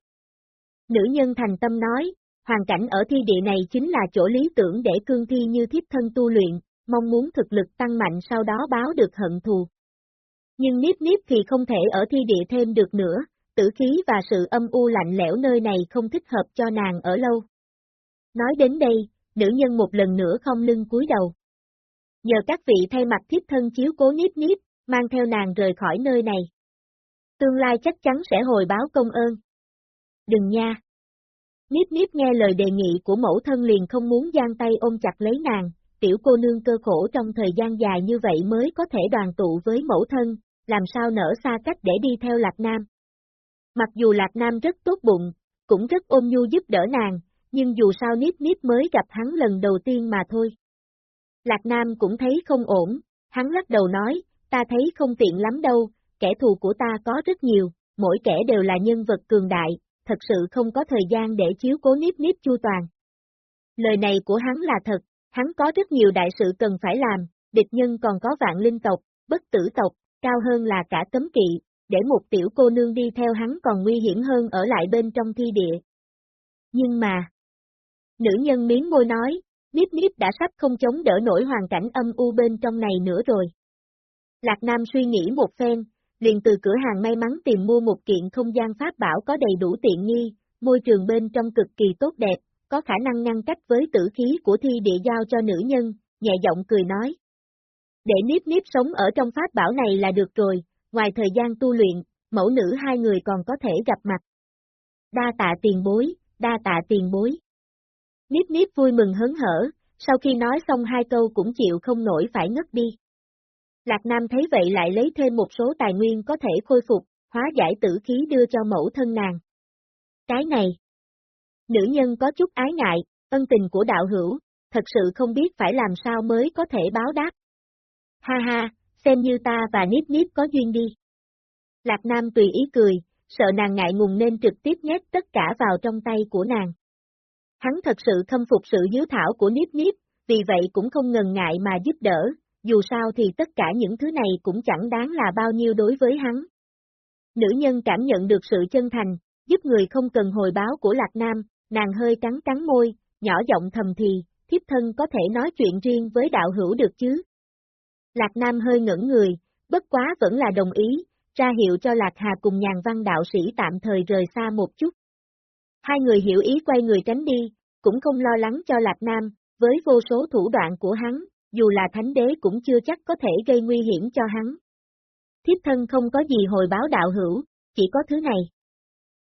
Nữ nhân thành tâm nói, hoàn cảnh ở thi địa này chính là chỗ lý tưởng để cương thi như thiếp thân tu luyện, mong muốn thực lực tăng mạnh sau đó báo được hận thù. Nhưng Niếp Niếp thì không thể ở thi địa thêm được nữa, tử khí và sự âm u lạnh lẽo nơi này không thích hợp cho nàng ở lâu. Nói đến đây, nữ nhân một lần nữa không lưng cúi đầu. Nhờ các vị thay mặt thiếp thân chiếu cố Niếp Niếp, mang theo nàng rời khỏi nơi này. Tương lai chắc chắn sẽ hồi báo công ơn. Đừng nha. Niếp Niếp nghe lời đề nghị của mẫu thân liền không muốn giang tay ôm chặt lấy nàng, tiểu cô nương cơ khổ trong thời gian dài như vậy mới có thể đoàn tụ với mẫu thân, làm sao nở xa cách để đi theo Lạc Nam. Mặc dù Lạc Nam rất tốt bụng, cũng rất ôm nhu giúp đỡ nàng, nhưng dù sao Niếp Niếp mới gặp hắn lần đầu tiên mà thôi. Lạc Nam cũng thấy không ổn, hắn lắc đầu nói, ta thấy không tiện lắm đâu, kẻ thù của ta có rất nhiều, mỗi kẻ đều là nhân vật cường đại, thật sự không có thời gian để chiếu cố nếp nếp chu toàn. Lời này của hắn là thật, hắn có rất nhiều đại sự cần phải làm, địch nhân còn có vạn linh tộc, bất tử tộc, cao hơn là cả cấm kỵ, để một tiểu cô nương đi theo hắn còn nguy hiểm hơn ở lại bên trong thi địa. Nhưng mà, nữ nhân miếng môi nói, Niếp Niếp đã sắp không chống đỡ nổi hoàn cảnh âm u bên trong này nữa rồi. Lạc Nam suy nghĩ một phen, liền từ cửa hàng may mắn tìm mua một kiện không gian pháp bảo có đầy đủ tiện nghi, môi trường bên trong cực kỳ tốt đẹp, có khả năng ngăn cách với tử khí của thi địa giao cho nữ nhân, nhẹ giọng cười nói. Để Niếp Niếp sống ở trong pháp bảo này là được rồi, ngoài thời gian tu luyện, mẫu nữ hai người còn có thể gặp mặt. Đa tạ tiền bối, đa tạ tiền bối. Niếp Niếp vui mừng hớn hở, sau khi nói xong hai câu cũng chịu không nổi phải ngất đi. Lạc Nam thấy vậy lại lấy thêm một số tài nguyên có thể khôi phục, hóa giải tử khí đưa cho mẫu thân nàng. Cái này, nữ nhân có chút ái ngại, ân tình của đạo hữu, thật sự không biết phải làm sao mới có thể báo đáp. Ha ha, xem như ta và Niếp Niếp có duyên đi. Lạc Nam tùy ý cười, sợ nàng ngại ngùng nên trực tiếp nhét tất cả vào trong tay của nàng. Hắn thật sự khâm phục sự hiếu thảo của Niếp Niếp, vì vậy cũng không ngần ngại mà giúp đỡ, dù sao thì tất cả những thứ này cũng chẳng đáng là bao nhiêu đối với hắn. Nữ nhân cảm nhận được sự chân thành, giúp người không cần hồi báo của Lạc Nam, nàng hơi cắn cắn môi, nhỏ giọng thầm thì, thiếp thân có thể nói chuyện riêng với đạo hữu được chứ. Lạc Nam hơi ngẩn người, bất quá vẫn là đồng ý, ra hiệu cho Lạc Hà cùng nhàn văn đạo sĩ tạm thời rời xa một chút. Hai người hiểu ý quay người tránh đi, cũng không lo lắng cho Lạc Nam, với vô số thủ đoạn của hắn, dù là thánh đế cũng chưa chắc có thể gây nguy hiểm cho hắn. Thiếp thân không có gì hồi báo đạo hữu, chỉ có thứ này.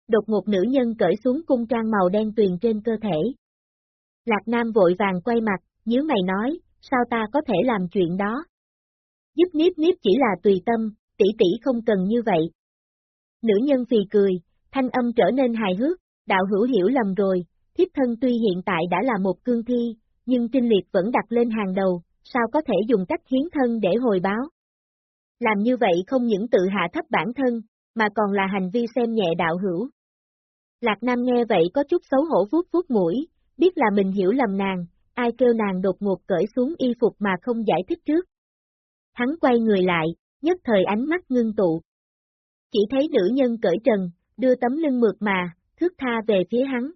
Đột ngột nữ nhân cởi xuống cung trang màu đen tuyền trên cơ thể. Lạc Nam vội vàng quay mặt, nhớ mày nói, sao ta có thể làm chuyện đó? Giúp Niếp Niếp chỉ là tùy tâm, tỷ tỷ không cần như vậy. Nữ nhân phì cười, thanh âm trở nên hài hước, đạo hữu hiểu lầm rồi, thiếp thân tuy hiện tại đã là một cương thi, nhưng trinh liệt vẫn đặt lên hàng đầu, sao có thể dùng cách hiến thân để hồi báo. Làm như vậy không những tự hạ thấp bản thân, mà còn là hành vi xem nhẹ đạo hữu. Lạc Nam nghe vậy có chút xấu hổ vuốt vuốt mũi, biết là mình hiểu lầm nàng, ai kêu nàng đột ngột cởi xuống y phục mà không giải thích trước. Hắn quay người lại, nhất thời ánh mắt ngưng tụ. Chỉ thấy nữ nhân cởi trần, đưa tấm lưng mượt mà, thước tha về phía hắn.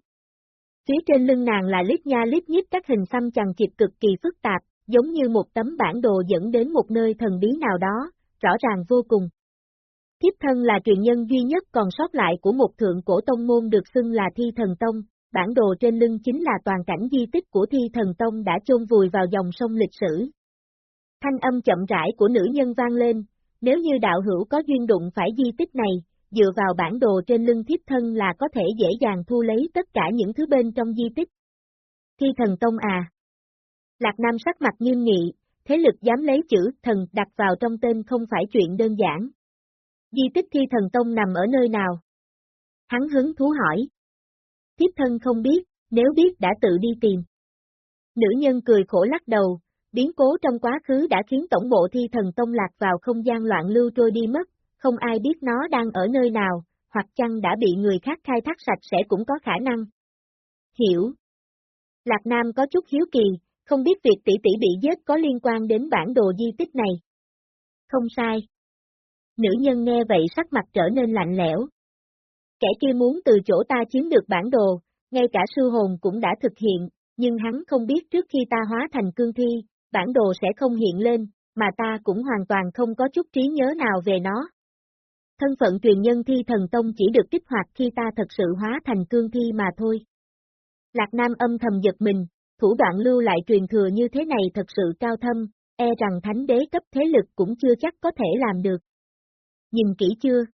Phía trên lưng nàng là lít nha lít nhít các hình xăm chằng chịt cực kỳ phức tạp, giống như một tấm bản đồ dẫn đến một nơi thần bí nào đó, rõ ràng vô cùng. Thiếp thân là truyền nhân duy nhất còn sót lại của một thượng cổ tông môn được xưng là Thi Thần Tông, bản đồ trên lưng chính là toàn cảnh di tích của Thi Thần Tông đã chôn vùi vào dòng sông lịch sử. Thanh âm chậm rãi của nữ nhân vang lên, nếu như đạo hữu có duyên đụng phải di tích này, dựa vào bản đồ trên lưng thiếp thân là có thể dễ dàng thu lấy tất cả những thứ bên trong di tích. Thi thần tông à. Lạc Nam sắc mặt nghiêm nghị, thế lực dám lấy chữ thần đặt vào trong tên không phải chuyện đơn giản. Di tích thi thần tông nằm ở nơi nào? Hắn hứng thú hỏi. Thiếp thân không biết, nếu biết đã tự đi tìm. Nữ nhân cười khổ lắc đầu, biến cố trong quá khứ đã khiến tổng bộ thi thần tông lạc vào không gian loạn lưu trôi đi mất, không ai biết nó đang ở nơi nào, hoặc chăng đã bị người khác khai thác sạch sẽ cũng có khả năng. Hiểu. Lạc Nam có chút hiếu kỳ, không biết việc tỷ tỷ bị giết có liên quan đến bản đồ di tích này. Không sai. Nữ nhân nghe vậy sắc mặt trở nên lạnh lẽo. Kẻ kia muốn từ chỗ ta chiếm được bản đồ, ngay cả sư hồn cũng đã thực hiện, nhưng hắn không biết trước khi ta hóa thành cương thi, bản đồ sẽ không hiện lên, mà ta cũng hoàn toàn không có chút trí nhớ nào về nó. Thân phận truyền nhân thi thần tông chỉ được kích hoạt khi ta thật sự hóa thành cương thi mà thôi. Lạc Nam âm thầm giật mình, thủ đoạn lưu lại truyền thừa như thế này thật sự cao thâm, e rằng thánh đế cấp thế lực cũng chưa chắc có thể làm được. Nhìn kỹ chưa?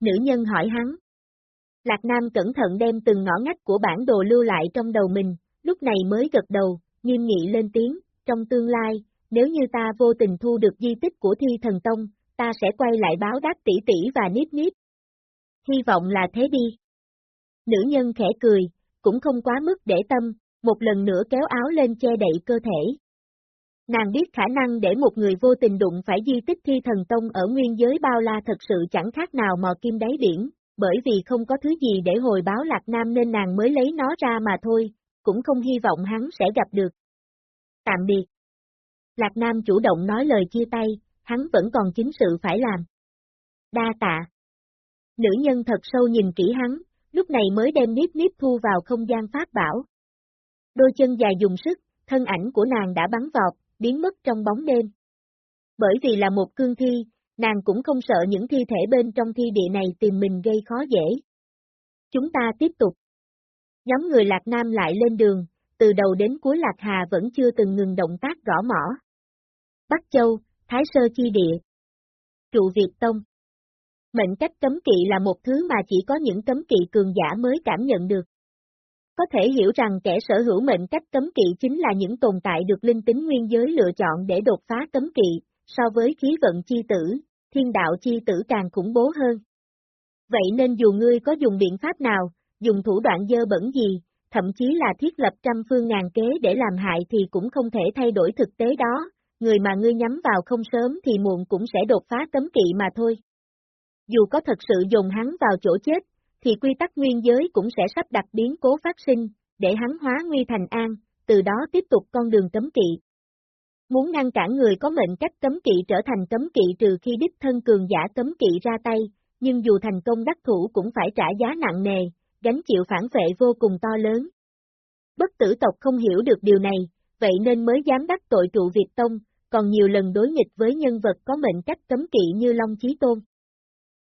Nữ nhân hỏi hắn. Lạc Nam cẩn thận đem từng ngõ ngách của bản đồ lưu lại trong đầu mình, lúc này mới gật đầu, nghiêm nghị lên tiếng, trong tương lai, nếu như ta vô tình thu được di tích của thi thần tông, ta sẽ quay lại báo đáp tỷ tỷ và nít nít. Hy vọng là thế đi. Nữ nhân khẽ cười, cũng không quá mức để tâm, một lần nữa kéo áo lên che đậy cơ thể. Nàng biết khả năng để một người vô tình đụng phải di tích thi thần tông ở nguyên giới bao la thật sự chẳng khác nào mò kim đáy biển, bởi vì không có thứ gì để hồi báo Lạc Nam nên nàng mới lấy nó ra mà thôi, cũng không hy vọng hắn sẽ gặp được. Tạm biệt. Lạc Nam chủ động nói lời chia tay, hắn vẫn còn chính sự phải làm. Đa tạ. Nữ nhân thật sâu nhìn kỹ hắn, lúc này mới đem nếp nếp thu vào không gian pháp bảo. Đôi chân dài dùng sức, thân ảnh của nàng đã bắn vọt, biến mất trong bóng đêm. Bởi vì là một cương thi, nàng cũng không sợ những thi thể bên trong thi địa này tìm mình gây khó dễ. Chúng ta tiếp tục. Nhóm người Lạc Nam lại lên đường, từ đầu đến cuối Lạc Hà vẫn chưa từng ngừng động tác gõ mỏ. Bắc Châu, Thái Sơ Chi Địa Trụ Việt Tông Mệnh cách cấm kỵ là một thứ mà chỉ có những cấm kỵ cường giả mới cảm nhận được. Có thể hiểu rằng kẻ sở hữu mệnh cách cấm kỵ chính là những tồn tại được linh tính nguyên giới lựa chọn để đột phá cấm kỵ, so với khí vận chi tử, thiên đạo chi tử càng khủng bố hơn. Vậy nên dù ngươi có dùng biện pháp nào, dùng thủ đoạn dơ bẩn gì, thậm chí là thiết lập trăm phương ngàn kế để làm hại thì cũng không thể thay đổi thực tế đó, người mà ngươi nhắm vào không sớm thì muộn cũng sẽ đột phá cấm kỵ mà thôi. Dù có thật sự dùng hắn vào chỗ chết, thì quy tắc nguyên giới cũng sẽ sắp đặt biến cố phát sinh, để hắn hóa nguy thành an, từ đó tiếp tục con đường cấm kỵ. Muốn ngăn cản người có mệnh cách cấm kỵ trở thành cấm kỵ trừ khi đích thân cường giả cấm kỵ ra tay, nhưng dù thành công đắc thủ cũng phải trả giá nặng nề, gánh chịu phản vệ vô cùng to lớn. Bất tử tộc không hiểu được điều này, vậy nên mới dám đắc tội trụ Việt Tông, còn nhiều lần đối nghịch với nhân vật có mệnh cách cấm kỵ như Long Chí Tôn.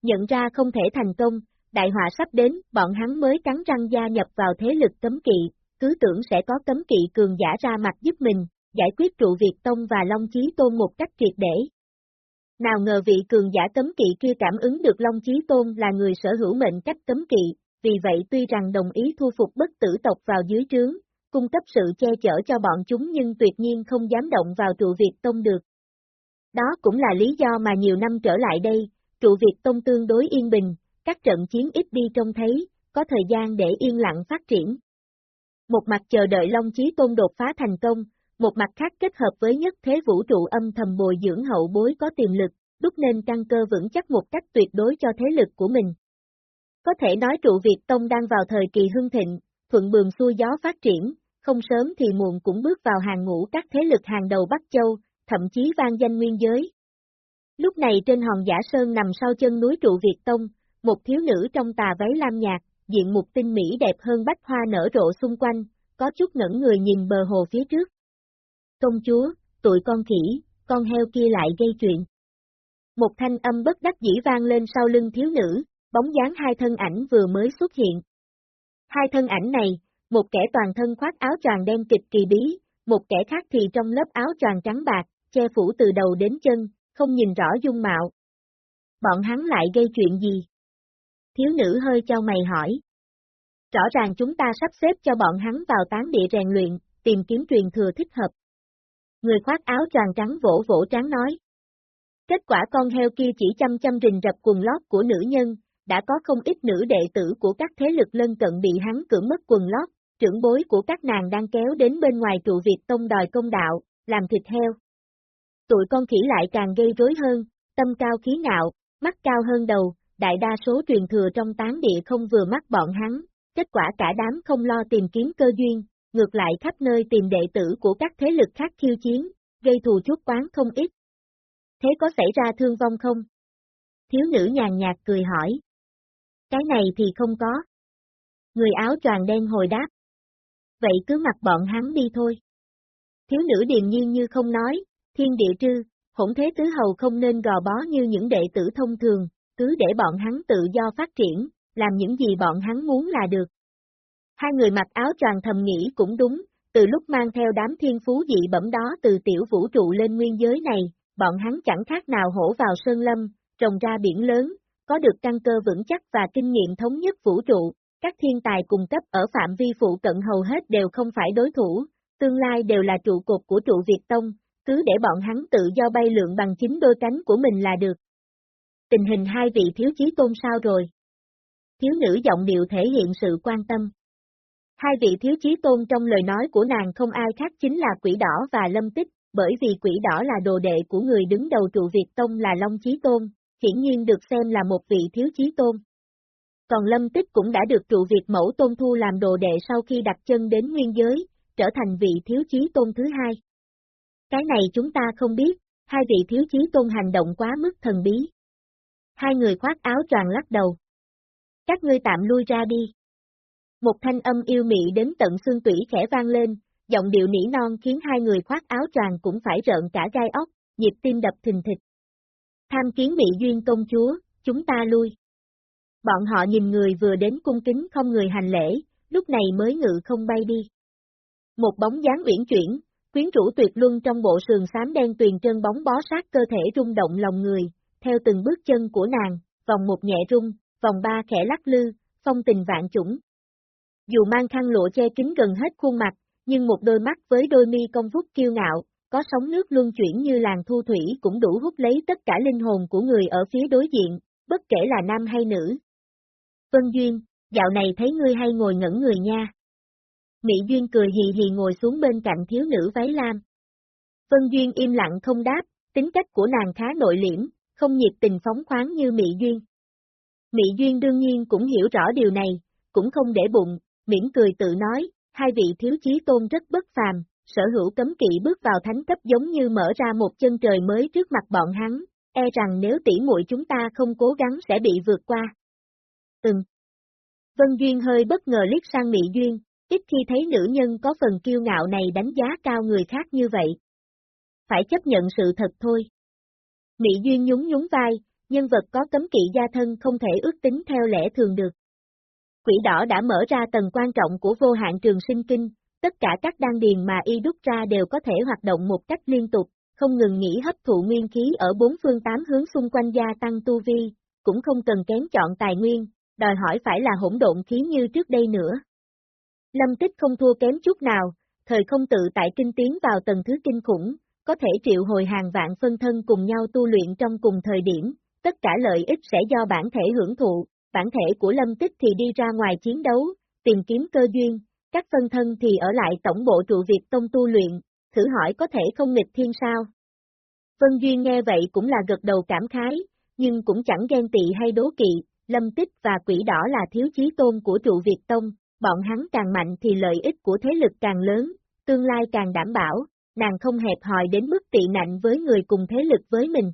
Nhận ra không thể thành công, đại họa sắp đến, bọn hắn mới cắn răng gia nhập vào thế lực cấm kỵ, cứ tưởng sẽ có cấm kỵ cường giả ra mặt giúp mình, giải quyết trụ Việt Tông và Long Chí Tôn một cách triệt để. Nào ngờ vị cường giả cấm kỵ kia cảm ứng được Long Chí Tôn là người sở hữu mệnh cách cấm kỵ, vì vậy tuy rằng đồng ý thu phục bất tử tộc vào dưới trướng, cung cấp sự che chở cho bọn chúng nhưng tuyệt nhiên không dám động vào trụ Việt Tông được. Đó cũng là lý do mà nhiều năm trở lại đây, trụ Việt Tông tương đối yên bình, các trận chiến ít đi trông thấy, có thời gian để yên lặng phát triển. Một mặt chờ đợi Long Chí Tôn đột phá thành công, một mặt khác kết hợp với nhất thế vũ trụ âm thầm bồi dưỡng hậu bối có tiềm lực, đúc nên căn cơ vững chắc một cách tuyệt đối cho thế lực của mình. Có thể nói trụ Việt Tông đang vào thời kỳ hưng thịnh, thuận bường xuôi gió phát triển, không sớm thì muộn cũng bước vào hàng ngũ các thế lực hàng đầu Bắc Châu, thậm chí vang danh nguyên giới. Lúc này trên hòn giả sơn nằm sau chân núi trụ Việt Tông, một thiếu nữ trong tà váy lam nhạt, diện mục tinh mỹ đẹp hơn bách hoa nở rộ xung quanh, có chút ngẩn người nhìn bờ hồ phía trước. Công chúa, tụi con khỉ, con heo kia lại gây chuyện. Một thanh âm bất đắc dĩ vang lên sau lưng thiếu nữ, bóng dáng hai thân ảnh vừa mới xuất hiện. Hai thân ảnh này, một kẻ toàn thân khoác áo choàng đen kịch kỳ bí, một kẻ khác thì trong lớp áo choàng trắng bạc, che phủ từ đầu đến chân, không nhìn rõ dung mạo. Bọn hắn lại gây chuyện gì? Thiếu nữ hơi cho mày hỏi. Rõ ràng chúng ta sắp xếp cho bọn hắn vào tán địa rèn luyện, tìm kiếm truyền thừa thích hợp. Người khoác áo choàng trắng vỗ vỗ trắng nói. Kết quả con heo kia chỉ chăm chăm rình rập quần lót của nữ nhân, đã có không ít nữ đệ tử của các thế lực lân cận bị hắn cưỡng mất quần lót, trưởng bối của các nàng đang kéo đến bên ngoài trụ Việt Tông đòi công đạo, làm thịt heo. Tụi con khỉ lại càng gây rối hơn, tâm cao khí ngạo, mắt cao hơn đầu, đại đa số truyền thừa trong tán địa không vừa mắt bọn hắn, kết quả cả đám không lo tìm kiếm cơ duyên, ngược lại khắp nơi tìm đệ tử của các thế lực khác khiêu chiến, gây thù chuốc quán không ít. Thế có xảy ra thương vong không? Thiếu nữ nhàn nhạt cười hỏi. Cái này thì không có. Người áo choàng đen hồi đáp. Vậy cứ mặc bọn hắn đi thôi. Thiếu nữ điềm nhiên như không nói, thiên địa trư, hỗn thế tứ hầu không nên gò bó như những đệ tử thông thường, cứ để bọn hắn tự do phát triển, làm những gì bọn hắn muốn là được. Hai người mặc áo choàng thầm nghĩ cũng đúng, từ lúc mang theo đám thiên phú dị bẩm đó từ tiểu vũ trụ lên nguyên giới này, bọn hắn chẳng khác nào hổ vào sơn lâm, trồng ra biển lớn, có được căn cơ vững chắc và kinh nghiệm thống nhất vũ trụ, các thiên tài cùng cấp ở phạm vi phụ cận hầu hết đều không phải đối thủ, tương lai đều là trụ cột của trụ Việt Tông, cứ để bọn hắn tự do bay lượn bằng chính đôi cánh của mình là được. Tình hình hai vị thiếu chí tôn sao rồi? Thiếu nữ giọng điệu thể hiện sự quan tâm. Hai vị thiếu chí tôn trong lời nói của nàng không ai khác chính là quỷ đỏ và lâm tích, bởi vì quỷ đỏ là đồ đệ của người đứng đầu trụ Việt Tông là Long Chí Tôn, hiển nhiên được xem là một vị thiếu chí tôn. Còn Lâm Tích cũng đã được trụ Việt Mẫu Tôn Thu làm đồ đệ sau khi đặt chân đến nguyên giới, trở thành vị thiếu chí tôn thứ hai. Cái này chúng ta không biết, hai vị thiếu chí tôn hành động quá mức thần bí. Hai người khoác áo choàng lắc đầu. Các ngươi tạm lui ra đi. Một thanh âm yêu mị đến tận xương tủy khẽ vang lên, giọng điệu nỉ non khiến hai người khoác áo choàng cũng phải rợn cả gai ốc, nhịp tim đập thình thịch. Tham kiến mỹ duyên công chúa, chúng ta lui. Bọn họ nhìn người vừa đến cung kính không người hành lễ, lúc này mới ngự không bay đi. Một bóng dáng uyển chuyển, quyến rũ tuyệt luân trong bộ sườn xám đen tuyền trơn bóng bó sát cơ thể rung động lòng người, theo từng bước chân của nàng, vòng một nhẹ rung, vòng ba khẽ lắc lư, phong tình vạn chủng. Dù mang khăn lụa che kín gần hết khuôn mặt, nhưng một đôi mắt với đôi mi công vút kiêu ngạo, có sóng nước luân chuyển như làng thu thủy cũng đủ hút lấy tất cả linh hồn của người ở phía đối diện, bất kể là nam hay nữ. Vân Duyên, dạo này thấy ngươi hay ngồi ngẩn người nha. Mỹ Duyên cười hì hì ngồi xuống bên cạnh thiếu nữ váy lam. Vân Duyên im lặng không đáp, tính cách của nàng khá nội liễm, không nhiệt tình phóng khoáng như Mỹ Duyên. Mỹ Duyên đương nhiên cũng hiểu rõ điều này, cũng không để bụng, miễn cười tự nói, hai vị thiếu chí tôn rất bất phàm, sở hữu cấm kỵ bước vào thánh cấp giống như mở ra một chân trời mới trước mặt bọn hắn, e rằng nếu tỉ muội chúng ta không cố gắng sẽ bị vượt qua. Ừm. Vân Duyên hơi bất ngờ liếc sang Mỹ Duyên, ít khi thấy nữ nhân có phần kiêu ngạo này đánh giá cao người khác như vậy. Phải chấp nhận sự thật thôi. Mỹ Duyên nhún nhún vai, nhân vật có cấm kỵ gia thân không thể ước tính theo lẽ thường được. Quỷ đỏ đã mở ra tầng quan trọng của vô hạn trường sinh kinh, tất cả các đan điền mà y đúc ra đều có thể hoạt động một cách liên tục, không ngừng nghỉ hấp thụ nguyên khí ở bốn phương tám hướng xung quanh gia tăng tu vi, cũng không cần kém chọn tài nguyên, đòi hỏi phải là hỗn độn khí như trước đây nữa. Lâm tích không thua kém chút nào, thời không tự tại kinh tiến vào tầng thứ kinh khủng, có thể triệu hồi hàng vạn phân thân cùng nhau tu luyện trong cùng thời điểm, tất cả lợi ích sẽ do bản thể hưởng thụ, bản thể của lâm tích thì đi ra ngoài chiến đấu, tìm kiếm cơ duyên, các phân thân thì ở lại tổng bộ trụ Việt Tông tu luyện, thử hỏi có thể không nghịch thiên sao? Vân Duyên nghe vậy cũng là gật đầu cảm khái, nhưng cũng chẳng ghen tị hay đố kỵ, Lâm Tích và Quỷ Đỏ là thiếu chí tôn của trụ Việt Tông, bọn hắn càng mạnh thì lợi ích của thế lực càng lớn, tương lai càng đảm bảo, nàng không hẹp hòi đến mức tị nạnh với người cùng thế lực với mình.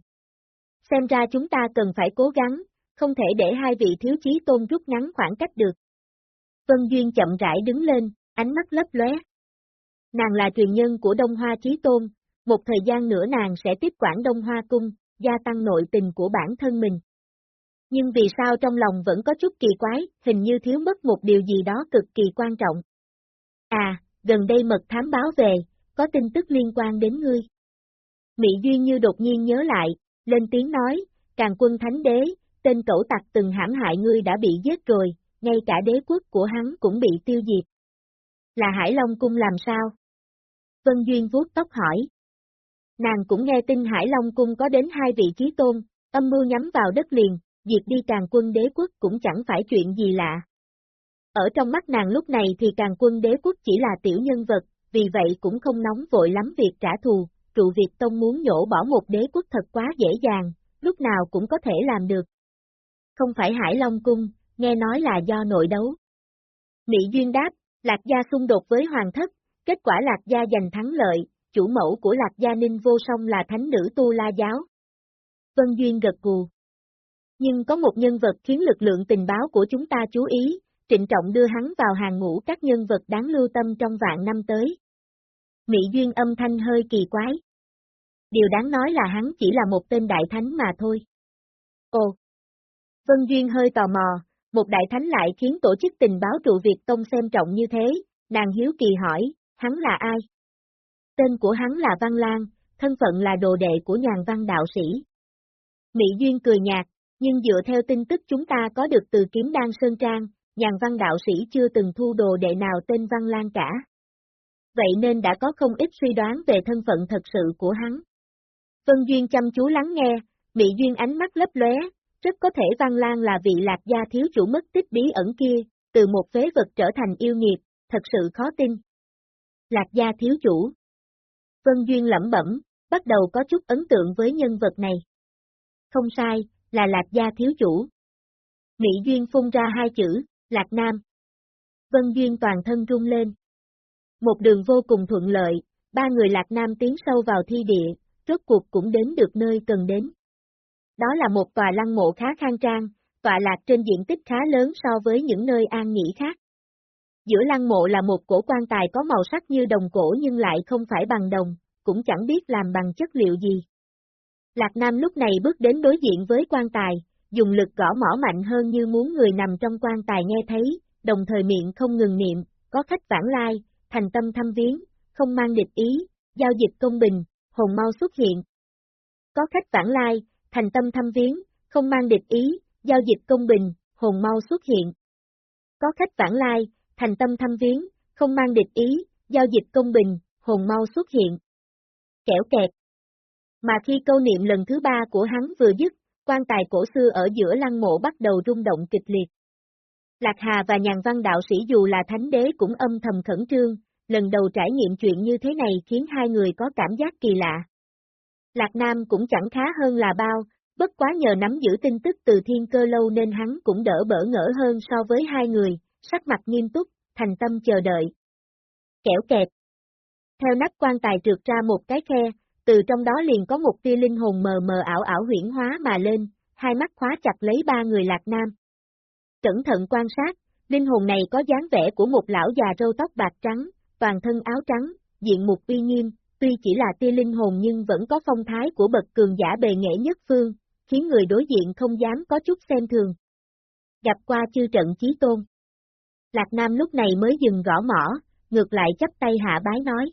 Xem ra chúng ta cần phải cố gắng, không thể để hai vị thiếu chí tôn rút ngắn khoảng cách được. Vân Duyên chậm rãi đứng lên, ánh mắt lấp lóe. Nàng là truyền nhân của Đông Hoa Chí Tôn, một thời gian nữa nàng sẽ tiếp quản Đông Hoa Cung, gia tăng nội tình của bản thân mình. Nhưng vì sao trong lòng vẫn có chút kỳ quái, hình như thiếu mất một điều gì đó cực kỳ quan trọng. À, gần đây mật thám báo về, có tin tức liên quan đến ngươi. Mỹ Duyên như đột nhiên nhớ lại, lên tiếng nói, càng quân thánh đế, tên cẩu tặc từng hãm hại ngươi đã bị giết rồi, ngay cả đế quốc của hắn cũng bị tiêu diệt. Là Hải Long Cung làm sao? Vân Duyên vuốt tóc hỏi. Nàng cũng nghe tin Hải Long Cung có đến hai vị trí tôn, âm mưu nhắm vào đất liền, diệt đi càng quân đế quốc cũng chẳng phải chuyện gì lạ. Ở trong mắt nàng lúc này thì càng quân đế quốc chỉ là tiểu nhân vật, vì vậy cũng không nóng vội lắm việc trả thù, trụ Việt Tông muốn nhổ bỏ một đế quốc thật quá dễ dàng, lúc nào cũng có thể làm được. Không phải Hải Long Cung, nghe nói là do nội đấu. Mỹ Duyên đáp, Lạc Gia xung đột với Hoàng Thất, kết quả Lạc Gia giành thắng lợi, chủ mẫu của Lạc Gia Ninh vô song là thánh nữ Tu La Giáo. Vân Duyên gật cù. Nhưng có một nhân vật khiến lực lượng tình báo của chúng ta chú ý, trịnh trọng đưa hắn vào hàng ngũ các nhân vật đáng lưu tâm trong vạn năm tới. Mỹ Duyên âm thanh hơi kỳ quái. Điều đáng nói là hắn chỉ là một tên đại thánh mà thôi. Ồ! Vân Duyên hơi tò mò, một đại thánh lại khiến tổ chức tình báo trụ Việt Tông xem trọng như thế, nàng hiếu kỳ hỏi, hắn là ai? Tên của hắn là Văn Lan, thân phận là đồ đệ của nhàn văn đạo sĩ. Mỹ Duyên cười nhạt, nhưng dựa theo tin tức chúng ta có được từ kiếm đan Sơn Trang, nhàn văn đạo sĩ chưa từng thu đồ đệ nào tên Văn Lan cả. Vậy nên đã có không ít suy đoán về thân phận thật sự của hắn. Vân Duyên chăm chú lắng nghe, Mỹ Duyên ánh mắt lấp lóe, rất có thể Văn Lan là vị lạc gia thiếu chủ mất tích bí ẩn kia, từ một phế vật trở thành yêu nghiệt, thật sự khó tin. Lạc gia thiếu chủ. Vân Duyên lẩm bẩm, bắt đầu có chút ấn tượng với nhân vật này. Không sai, là Lạc gia thiếu chủ. Mỹ Duyên phun ra hai chữ, Lạc Nam. Vân Duyên toàn thân rung lên. Một đường vô cùng thuận lợi, ba người Lạc Nam tiến sâu vào thi địa, rốt cuộc cũng đến được nơi cần đến. Đó là một tòa lăng mộ khá khang trang, tọa lạc trên diện tích khá lớn so với những nơi an nghỉ khác. Giữa lăng mộ là một cổ quan tài có màu sắc như đồng cổ nhưng lại không phải bằng đồng, cũng chẳng biết làm bằng chất liệu gì. Lạc Nam lúc này bước đến đối diện với quan tài, dùng lực gõ mỏ mạnh hơn như muốn người nằm trong quan tài nghe thấy, đồng thời miệng không ngừng niệm, có khách vãng lai, thành tâm thăm viếng, không mang địch ý, giao dịch công bình, hồn mau xuất hiện. Có khách vãng lai, thành tâm thăm viếng, không mang địch ý, giao dịch công bình, hồn mau xuất hiện. Có khách vãng lai, thành tâm thăm viếng, không mang địch ý, giao dịch công bình, hồn mau xuất hiện. Kẻo kẹt. Mà khi câu niệm lần thứ ba của hắn vừa dứt, quan tài cổ xưa ở giữa lăng mộ bắt đầu rung động kịch liệt. Lạc Hà và nhàn văn đạo sĩ dù là thánh đế cũng âm thầm khẩn trương, lần đầu trải nghiệm chuyện như thế này khiến hai người có cảm giác kỳ lạ. Lạc Nam cũng chẳng khá hơn là bao, bất quá nhờ nắm giữ tin tức từ thiên cơ lâu nên hắn cũng đỡ bỡ ngỡ hơn so với hai người, sắc mặt nghiêm túc, thành tâm chờ đợi. Kẻo kẹt. Theo nắp quan tài trượt ra một cái khe, từ trong đó liền có một tia linh hồn mờ mờ ảo ảo huyển hóa mà lên, hai mắt khóa chặt lấy ba người Lạc Nam. Cẩn thận quan sát, linh hồn này có dáng vẻ của một lão già râu tóc bạc trắng, toàn thân áo trắng, diện mục uy nghiêm, tuy chỉ là tia linh hồn nhưng vẫn có phong thái của bậc cường giả bề nghệ nhất phương, khiến người đối diện không dám có chút xem thường. Gặp qua chư trận chí tôn. Lạc Nam lúc này mới dừng gõ mỏ, ngược lại chấp tay hạ bái nói.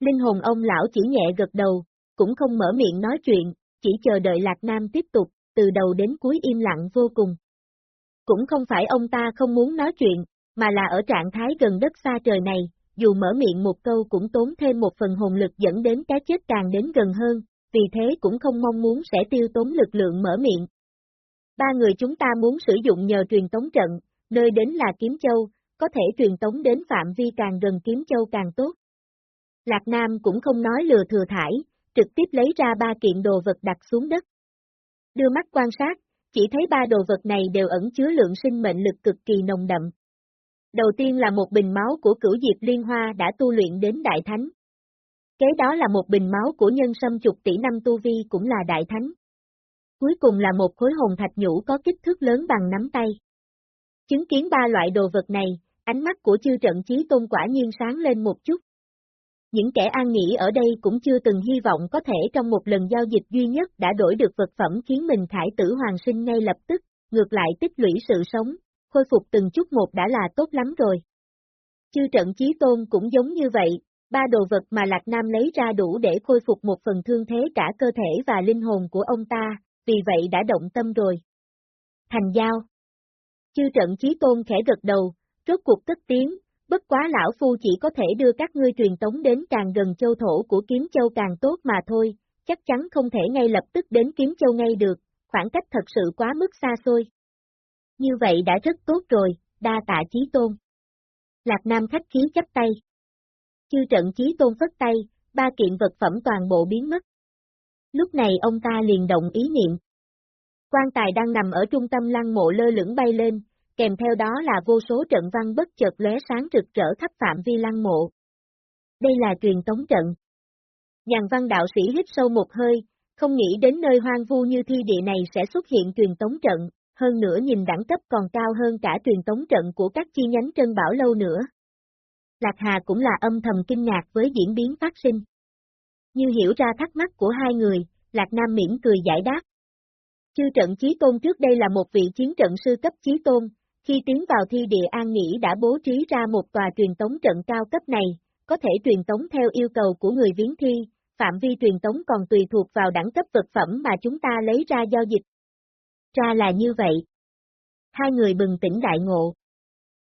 Linh hồn ông lão chỉ nhẹ gật đầu, cũng không mở miệng nói chuyện, chỉ chờ đợi Lạc Nam tiếp tục, từ đầu đến cuối im lặng vô cùng. Cũng không phải ông ta không muốn nói chuyện, mà là ở trạng thái gần đất xa trời này, dù mở miệng một câu cũng tốn thêm một phần hồn lực dẫn đến cái chết càng đến gần hơn, vì thế cũng không mong muốn sẽ tiêu tốn lực lượng mở miệng. Ba người chúng ta muốn sử dụng nhờ truyền tống trận, nơi đến là Kiếm Châu, có thể truyền tống đến phạm vi càng gần Kiếm Châu càng tốt. Lạc Nam cũng không nói lừa thừa thải, trực tiếp lấy ra ba kiện đồ vật đặt xuống đất. Đưa mắt quan sát, chỉ thấy ba đồ vật này đều ẩn chứa lượng sinh mệnh lực cực kỳ nồng đậm. Đầu tiên là một bình máu của cửu diệp liên hoa đã tu luyện đến đại thánh. Kế đó là một bình máu của nhân sâm chục tỷ năm tu vi cũng là đại thánh. Cuối cùng là một khối hồn thạch nhũ có kích thước lớn bằng nắm tay. Chứng kiến ba loại đồ vật này, ánh mắt của chư trận chí tôn quả nhiên sáng lên một chút. Những kẻ an nghỉ ở đây cũng chưa từng hy vọng có thể trong một lần giao dịch duy nhất đã đổi được vật phẩm khiến mình khải tử hoàng sinh ngay lập tức, ngược lại tích lũy sự sống, khôi phục từng chút một đã là tốt lắm rồi. Chư trận chí tôn cũng giống như vậy, ba đồ vật mà Lạc Nam lấy ra đủ để khôi phục một phần thương thế cả cơ thể và linh hồn của ông ta, vì vậy đã động tâm rồi. Thành giao. Chư trận chí tôn khẽ gật đầu, rốt cuộc cất tiếng, bất quá lão phu chỉ có thể đưa các ngươi truyền tống đến càng gần châu thổ của kiếm châu càng tốt mà thôi, chắc chắn không thể ngay lập tức đến kiếm châu ngay được, khoảng cách thật sự quá mức xa xôi. Như vậy đã rất tốt rồi, đa tạ chí tôn. Lạc Nam khách khí chấp tay. Chư trận chí tôn phất tay, ba kiện vật phẩm toàn bộ biến mất. Lúc này ông ta liền động ý niệm. Quan tài đang nằm ở trung tâm lăng mộ lơ lửng bay lên, kèm theo đó là vô số trận văn bất chợt lóe sáng rực rỡ khắp phạm vi lăng mộ. Đây là truyền tống trận. Nhàn văn đạo sĩ hít sâu một hơi, không nghĩ đến nơi hoang vu như thi địa này sẽ xuất hiện truyền tống trận, hơn nữa nhìn đẳng cấp còn cao hơn cả truyền tống trận của các chi nhánh trân bảo lâu nữa. Lạc Hà cũng là âm thầm kinh ngạc với diễn biến phát sinh. Như hiểu ra thắc mắc của hai người, Lạc Nam miễn cười giải đáp. Chư trận chí tôn trước đây là một vị chiến trận sư cấp chí tôn, khi tiến vào thi địa an nghĩ đã bố trí ra một tòa truyền tống trận cao cấp này, có thể truyền tống theo yêu cầu của người viếng thi, phạm vi truyền tống còn tùy thuộc vào đẳng cấp vật phẩm mà chúng ta lấy ra giao dịch. Ra là như vậy. Hai người bừng tỉnh đại ngộ.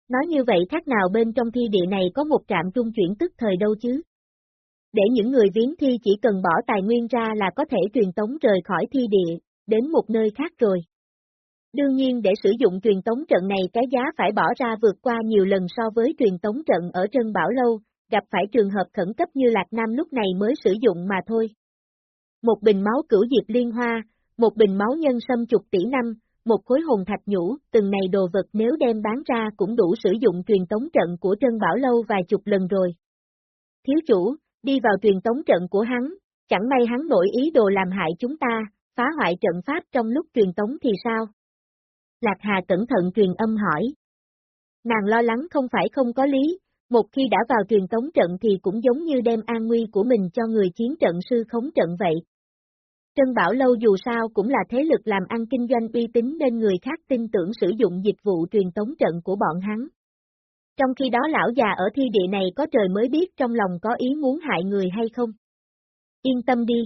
Nói như vậy khác nào bên trong thi địa này có một trạm trung chuyển tức thời đâu chứ? Để những người viếng thi chỉ cần bỏ tài nguyên ra là có thể truyền tống rời khỏi thi địa, đến một nơi khác rồi. Đương nhiên để sử dụng truyền tống trận này cái giá phải bỏ ra vượt qua nhiều lần so với truyền tống trận ở Trân Bảo Lâu, gặp phải trường hợp khẩn cấp như Lạc Nam lúc này mới sử dụng mà thôi. Một bình máu cửu diệp liên hoa, một bình máu nhân sâm chục tỷ năm, một khối hồn thạch nhũ, từng này đồ vật nếu đem bán ra cũng đủ sử dụng truyền tống trận của Trân Bảo Lâu vài chục lần rồi. Thiếu chủ, đi vào truyền tống trận của hắn, chẳng may hắn nổi ý đồ làm hại chúng ta, phá hoại trận pháp trong lúc truyền tống thì sao? Lạc Hà cẩn thận truyền âm hỏi. Nàng lo lắng không phải không có lý, một khi đã vào truyền tống trận thì cũng giống như đem an nguy của mình cho người chiến trận sư khống trận vậy. Trân Bảo Lâu dù sao cũng là thế lực làm ăn kinh doanh uy tín nên người khác tin tưởng sử dụng dịch vụ truyền tống trận của bọn hắn. Trong khi đó lão già ở thi địa này có trời mới biết trong lòng có ý muốn hại người hay không. Yên tâm đi.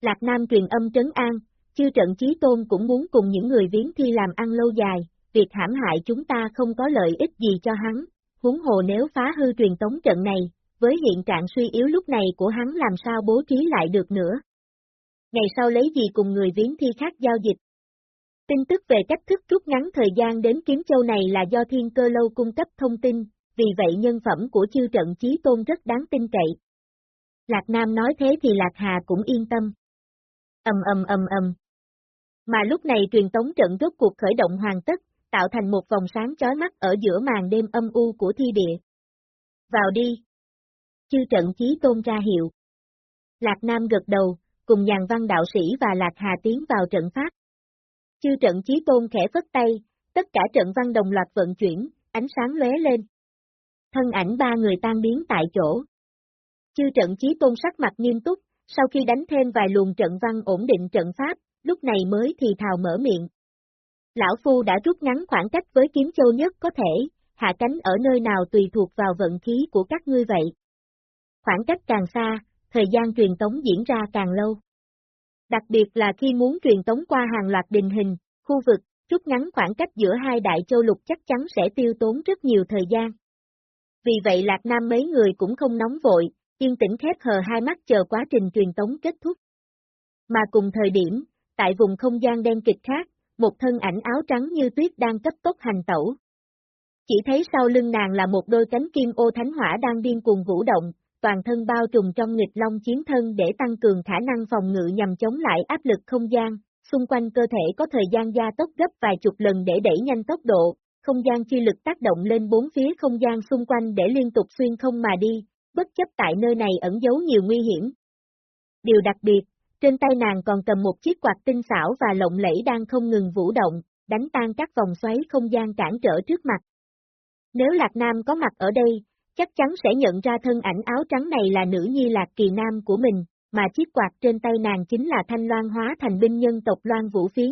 Lạc Nam truyền âm trấn an, chư trận chí tôn cũng muốn cùng những người viếng thi làm ăn lâu dài, việc hãm hại chúng ta không có lợi ích gì cho hắn, huống hồ nếu phá hư truyền tống trận này, với hiện trạng suy yếu lúc này của hắn làm sao bố trí lại được nữa. Ngày sau lấy gì cùng người viếng thi khác giao dịch. Tin tức về cách thức rút ngắn thời gian đến kiếm châu này là do thiên cơ lâu cung cấp thông tin, vì vậy nhân phẩm của chư trận chí tôn rất đáng tin cậy. Lạc Nam nói thế thì Lạc Hà cũng yên tâm. Ầm ầm ầm ầm. Mà lúc này truyền tống trận rốt cuộc khởi động hoàn tất, tạo thành một vòng sáng chói mắt ở giữa màn đêm âm u của thi địa. Vào đi. Chư trận chí tôn ra hiệu. Lạc Nam gật đầu, cùng nhàn văn đạo sĩ và Lạc Hà tiến vào trận pháp. Chư trận chí tôn khẽ phất tay, tất cả trận văn đồng loạt vận chuyển, ánh sáng lóe lên. Thân ảnh ba người tan biến tại chỗ. Chư trận chí tôn sắc mặt nghiêm túc, sau khi đánh thêm vài luồng trận văn ổn định trận pháp, lúc này mới thì thào mở miệng. Lão Phu đã rút ngắn khoảng cách với kiếm châu nhất có thể, hạ cánh ở nơi nào tùy thuộc vào vận khí của các ngươi vậy. Khoảng cách càng xa, thời gian truyền tống diễn ra càng lâu. Đặc biệt là khi muốn truyền tống qua hàng loạt đình hình, khu vực, rút ngắn khoảng cách giữa hai đại châu lục chắc chắn sẽ tiêu tốn rất nhiều thời gian. Vì vậy Lạc Nam mấy người cũng không nóng vội, yên tĩnh khép hờ hai mắt chờ quá trình truyền tống kết thúc. Mà cùng thời điểm, tại vùng không gian đen kịch khác, một thân ảnh áo trắng như tuyết đang cấp tốc hành tẩu. Chỉ thấy sau lưng nàng là một đôi cánh kim ô thánh hỏa đang điên cuồng vũ động, toàn thân bao trùm trong nghịch long chiến thân để tăng cường khả năng phòng ngự nhằm chống lại áp lực không gian, xung quanh cơ thể có thời gian gia tốc gấp vài chục lần để đẩy nhanh tốc độ, không gian chi lực tác động lên bốn phía không gian xung quanh để liên tục xuyên không mà đi, bất chấp tại nơi này ẩn giấu nhiều nguy hiểm. Điều đặc biệt, trên tay nàng còn cầm một chiếc quạt tinh xảo và lộng lẫy đang không ngừng vũ động, đánh tan các vòng xoáy không gian cản trở trước mặt. Nếu Lạc Nam có mặt ở đây, chắc chắn sẽ nhận ra thân ảnh áo trắng này là nữ nhi Lạc Kỳ Nam của mình, mà chiếc quạt trên tay nàng chính là thanh loan hóa thành binh nhân tộc loan vũ phiến.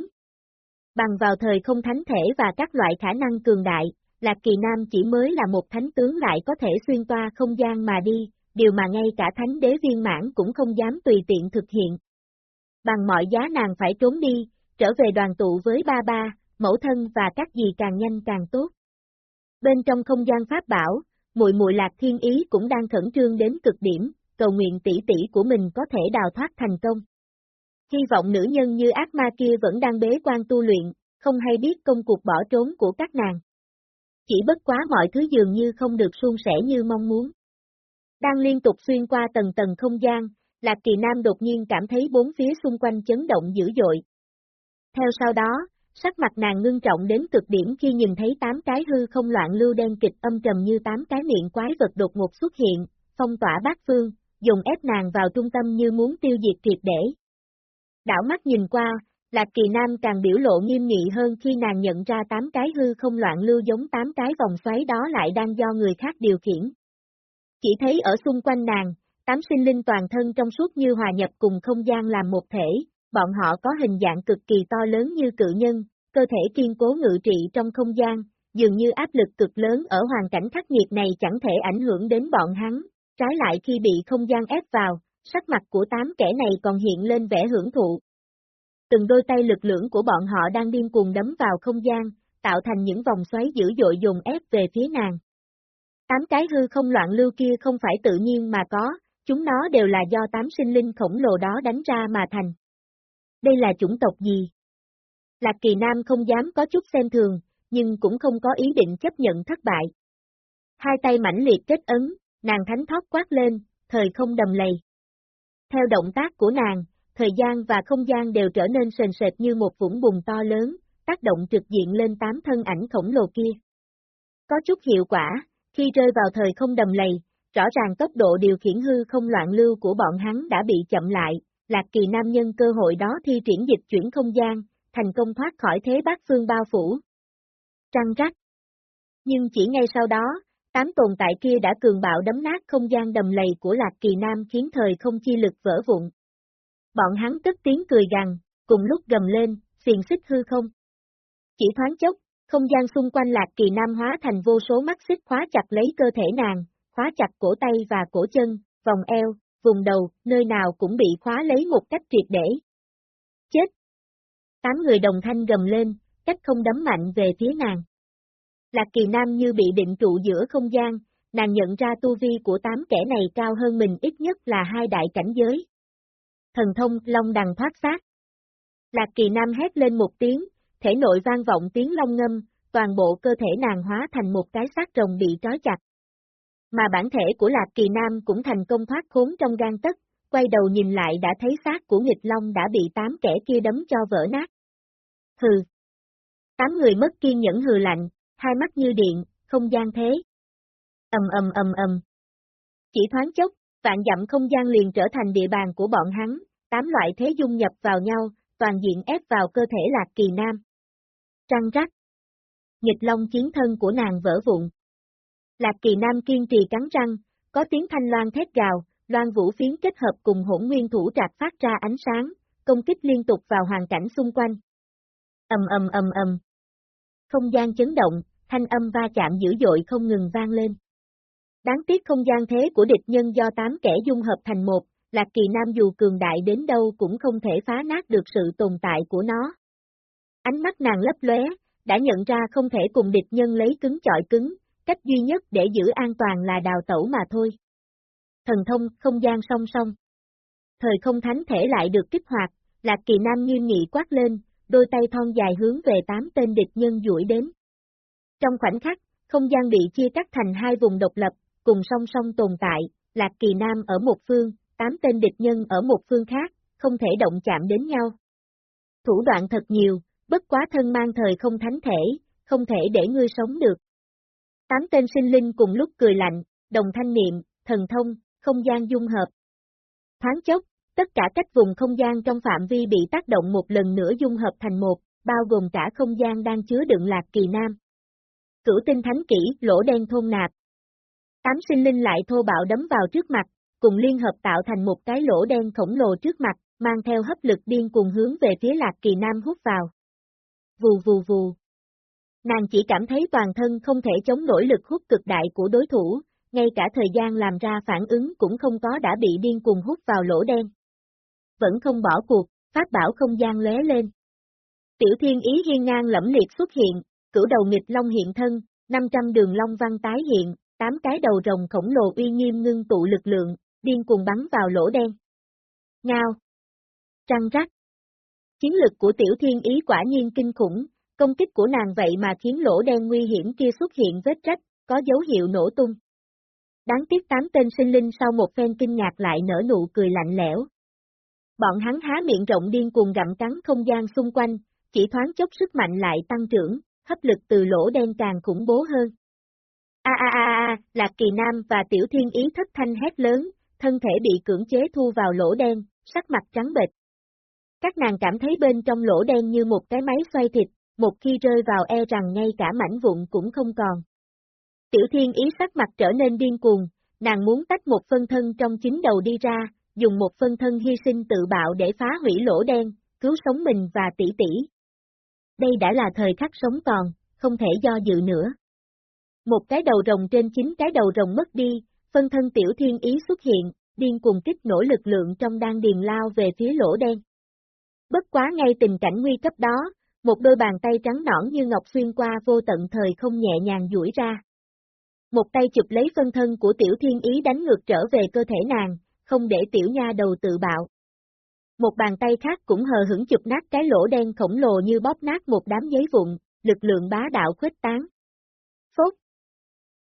Bằng vào thời không thánh thể và các loại khả năng cường đại, Lạc Kỳ Nam chỉ mới là một thánh tướng lại có thể xuyên toa không gian mà đi, điều mà ngay cả thánh đế viên mãn cũng không dám tùy tiện thực hiện. Bằng mọi giá nàng phải trốn đi, trở về đoàn tụ với ba ba, mẫu thân và các gì càng nhanh càng tốt. Bên trong không gian pháp bảo, muội muội Lạc Thiên Ý cũng đang khẩn trương đến cực điểm, cầu nguyện tỷ tỷ của mình có thể đào thoát thành công. Hy vọng nữ nhân như ác ma kia vẫn đang bế quan tu luyện, không hay biết công cuộc bỏ trốn của các nàng. Chỉ bất quá mọi thứ dường như không được suôn sẻ như mong muốn. Đang liên tục xuyên qua tầng tầng không gian, Lạc Kỳ Nam đột nhiên cảm thấy bốn phía xung quanh chấn động dữ dội. Theo sau đó, sắc mặt nàng ngưng trọng đến cực điểm khi nhìn thấy tám cái hư không loạn lưu đen kịch âm trầm như tám cái miệng quái vật đột ngột xuất hiện, phong tỏa bát phương, dùng ép nàng vào trung tâm như muốn tiêu diệt triệt để. Đảo mắt nhìn qua, Lạc Kỳ Nam càng biểu lộ nghiêm nghị hơn khi nàng nhận ra tám cái hư không loạn lưu giống tám cái vòng xoáy đó lại đang do người khác điều khiển. Chỉ thấy ở xung quanh nàng, tám sinh linh toàn thân trong suốt như hòa nhập cùng không gian làm một thể, bọn họ có hình dạng cực kỳ to lớn như cự nhân, cơ thể kiên cố ngự trị trong không gian, dường như áp lực cực lớn ở hoàn cảnh khắc nghiệt này chẳng thể ảnh hưởng đến bọn hắn, trái lại khi bị không gian ép vào, sắc mặt của tám kẻ này còn hiện lên vẻ hưởng thụ. Từng đôi tay lực lưỡng của bọn họ đang điên cuồng đấm vào không gian, tạo thành những vòng xoáy dữ dội dồn ép về phía nàng. Tám cái hư không loạn lưu kia không phải tự nhiên mà có, chúng nó đều là do tám sinh linh khổng lồ đó đánh ra mà thành. Đây là chủng tộc gì? Lạc Kỳ Nam không dám có chút xem thường, nhưng cũng không có ý định chấp nhận thất bại. Hai tay mãnh liệt kết ấn, nàng thánh thoát quát lên, thời không đầm lầy. Theo động tác của nàng, thời gian và không gian đều trở nên sền sệt như một vũng bùn to lớn, tác động trực diện lên tám thân ảnh khổng lồ kia. Có chút hiệu quả, khi rơi vào thời không đầm lầy, rõ ràng tốc độ điều khiển hư không loạn lưu của bọn hắn đã bị chậm lại, Lạc Kỳ Nam nhân cơ hội đó thi triển dịch chuyển không gian, thành công thoát khỏi thế bát phương bao phủ. Trăng rắc. Nhưng chỉ ngay sau đó, tám tồn tại kia đã cường bạo đấm nát không gian đầm lầy của Lạc Kỳ Nam khiến thời không chi lực vỡ vụn. Bọn hắn tức tiếng cười gằn, cùng lúc gầm lên, phiền xích hư không. Chỉ thoáng chốc, không gian xung quanh lạc kỳ nam hóa thành vô số mắt xích khóa chặt lấy cơ thể nàng, khóa chặt cổ tay và cổ chân, vòng eo, vùng đầu, nơi nào cũng bị khóa lấy một cách triệt để. Chết! Tám người đồng thanh gầm lên, cách không đấm mạnh về phía nàng. Lạc kỳ nam như bị định trụ giữa không gian, nàng nhận ra tu vi của tám kẻ này cao hơn mình ít nhất là hai đại cảnh giới. Thần thông long đằng thoát sát. Lạc kỳ nam hét lên một tiếng, thể nội vang vọng tiếng long ngâm, toàn bộ cơ thể nàng hóa thành một cái xác rồng bị trói chặt. Mà bản thể của Lạc Kỳ Nam cũng thành công thoát khốn trong gan tất, quay đầu nhìn lại đã thấy xác của nghịch long đã bị tám kẻ kia đấm cho vỡ nát. Hừ. Tám người mất kiên nhẫn hừ lạnh, hai mắt như điện, không gian thế. ầm ầm ầm ầm. Chỉ thoáng chốc, vạn dặm không gian liền trở thành địa bàn của bọn hắn, tám loại thế dung nhập vào nhau, toàn diện ép vào cơ thể Lạc Kỳ Nam. Trăng rắc. Nghịch long chiến thân của nàng vỡ vụn. Lạc Kỳ Nam kiên trì cắn răng, có tiếng thanh loan thét gào, loan vũ phiến kết hợp cùng hỗn nguyên thủ trạc phát ra ánh sáng, công kích liên tục vào hoàn cảnh xung quanh. Ầm ầm ầm ầm. Không gian chấn động, thanh âm va chạm dữ dội không ngừng vang lên. Đáng tiếc không gian thế của địch nhân do tám kẻ dung hợp thành một, Lạc Kỳ Nam dù cường đại đến đâu cũng không thể phá nát được sự tồn tại của nó. Ánh mắt nàng lấp lóe, đã nhận ra không thể cùng địch nhân lấy cứng chọi cứng, cách duy nhất để giữ an toàn là đào tẩu mà thôi. Thần thông, không gian song song. Thời không thánh thể lại được kích hoạt, Lạc Kỳ Nam nghiêm nghị quát lên, đôi tay thon dài hướng về tám tên địch nhân duỗi đến. Trong khoảnh khắc, không gian bị chia cắt thành hai vùng độc lập, cùng song song tồn tại, Lạc Kỳ Nam ở một phương, tám tên địch nhân ở một phương khác, không thể động chạm đến nhau. Thủ đoạn thật nhiều, bất quá thân mang thời không thánh thể, không thể để ngươi sống được. Tám tên sinh linh cùng lúc cười lạnh, đồng thanh niệm, thần thông, không gian dung hợp. Thoáng chốc, tất cả các vùng không gian trong phạm vi bị tác động một lần nữa dung hợp thành một, bao gồm cả không gian đang chứa đựng lạc kỳ nam. Cửu tinh thánh kỹ, lỗ đen thôn nạp. Tám sinh linh lại thô bạo đấm vào trước mặt, cùng liên hợp tạo thành một cái lỗ đen khổng lồ trước mặt, mang theo hấp lực điên cùng hướng về phía lạc kỳ nam hút vào. Vù vù vù. Nàng chỉ cảm thấy toàn thân không thể chống nổi lực hút cực đại của đối thủ, ngay cả thời gian làm ra phản ứng cũng không có đã bị điên cùng hút vào lỗ đen. Vẫn không bỏ cuộc, phát bảo không gian lóe lên. Tiểu thiên ý hiên ngang lẫm liệt xuất hiện, cửu đầu nghịch long hiện thân, 500 đường long văn tái hiện, tám cái đầu rồng khổng lồ uy nghiêm ngưng tụ lực lượng, điên cuồng bắn vào lỗ đen. Ngao. Trăng rắc. Chiến lực của tiểu thiên ý quả nhiên kinh khủng, công kích của nàng vậy mà khiến lỗ đen nguy hiểm kia xuất hiện vết rách, có dấu hiệu nổ tung. Đáng tiếc tám tên sinh linh sau một phen kinh ngạc lại nở nụ cười lạnh lẽo. Bọn hắn há miệng rộng điên cuồng gặm cắn không gian xung quanh, chỉ thoáng chốc sức mạnh lại tăng trưởng, hấp lực từ lỗ đen càng khủng bố hơn. A a a a, Lạc Kỳ Nam và Tiểu Thiên Ý thất thanh hét lớn, thân thể bị cưỡng chế thu vào lỗ đen, sắc mặt trắng bệch. Các nàng cảm thấy bên trong lỗ đen như một cái máy xoay thịt, một khi rơi vào e rằng ngay cả mảnh vụn cũng không còn. Tiểu Thiên Ý sắc mặt trở nên điên cuồng, nàng muốn tách một phân thân trong chính đầu đi ra, dùng một phân thân hy sinh tự bạo để phá hủy lỗ đen, cứu sống mình và tỷ tỷ. Đây đã là thời khắc sống còn, không thể do dự nữa. Một cái đầu rồng trên chín cái đầu rồng mất đi, phân thân tiểu thiên ý xuất hiện, điên cùng kích nổ lực lượng trong đan điền lao về phía lỗ đen. Bất quá ngay tình cảnh nguy cấp đó, một đôi bàn tay trắng nõn như ngọc xuyên qua vô tận thời không nhẹ nhàng duỗi ra. Một tay chụp lấy phân thân của tiểu thiên ý đánh ngược trở về cơ thể nàng, không để tiểu nha đầu tự bạo. Một bàn tay khác cũng hờ hững chụp nát cái lỗ đen khổng lồ như bóp nát một đám giấy vụn, lực lượng bá đạo khuếch tán. Phốt!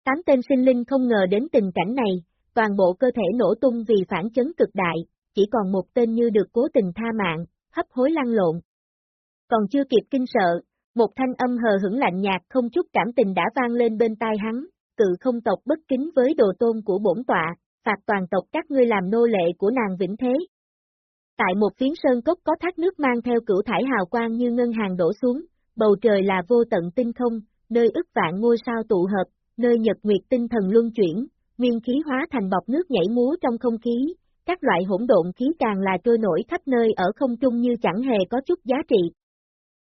Tám tên sinh linh không ngờ đến tình cảnh này, toàn bộ cơ thể nổ tung vì phản chấn cực đại, chỉ còn một tên như được cố tình tha mạng, hấp hối lăn lộn. Còn chưa kịp kinh sợ, một thanh âm hờ hững lạnh nhạt không chút cảm tình đã vang lên bên tai hắn, cự không tộc bất kính với đồ tôn của bổn tọa, phạt toàn tộc các ngươi làm nô lệ của nàng vĩnh thế. Tại một phiến sơn cốc có thác nước mang theo cửu thải hào quang như ngân hàng đổ xuống, bầu trời là vô tận tinh không, nơi ức vạn ngôi sao tụ hợp, nơi nhật nguyệt tinh thần luân chuyển, nguyên khí hóa thành bọc nước nhảy múa trong không khí, các loại hỗn độn khí càng là trôi nổi khắp nơi ở không trung như chẳng hề có chút giá trị.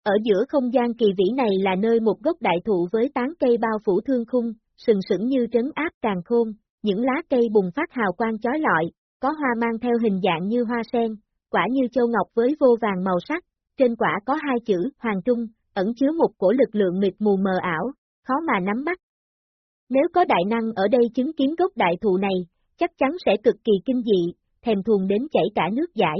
Ở giữa không gian kỳ vĩ này là nơi một gốc đại thụ với tán cây bao phủ thương khung, sừng sững như trấn áp càng khôn, những lá cây bùng phát hào quang chói lọi, có hoa mang theo hình dạng như hoa sen, quả như châu ngọc với vô vàng màu sắc, trên quả có hai chữ Hoàng Trung, ẩn chứa một cổ lực lượng mịt mù mờ ảo, khó mà nắm bắt. Nếu có đại năng ở đây chứng kiến gốc đại thụ này, chắc chắn sẽ cực kỳ kinh dị, thèm thuồng đến chảy cả nước giải.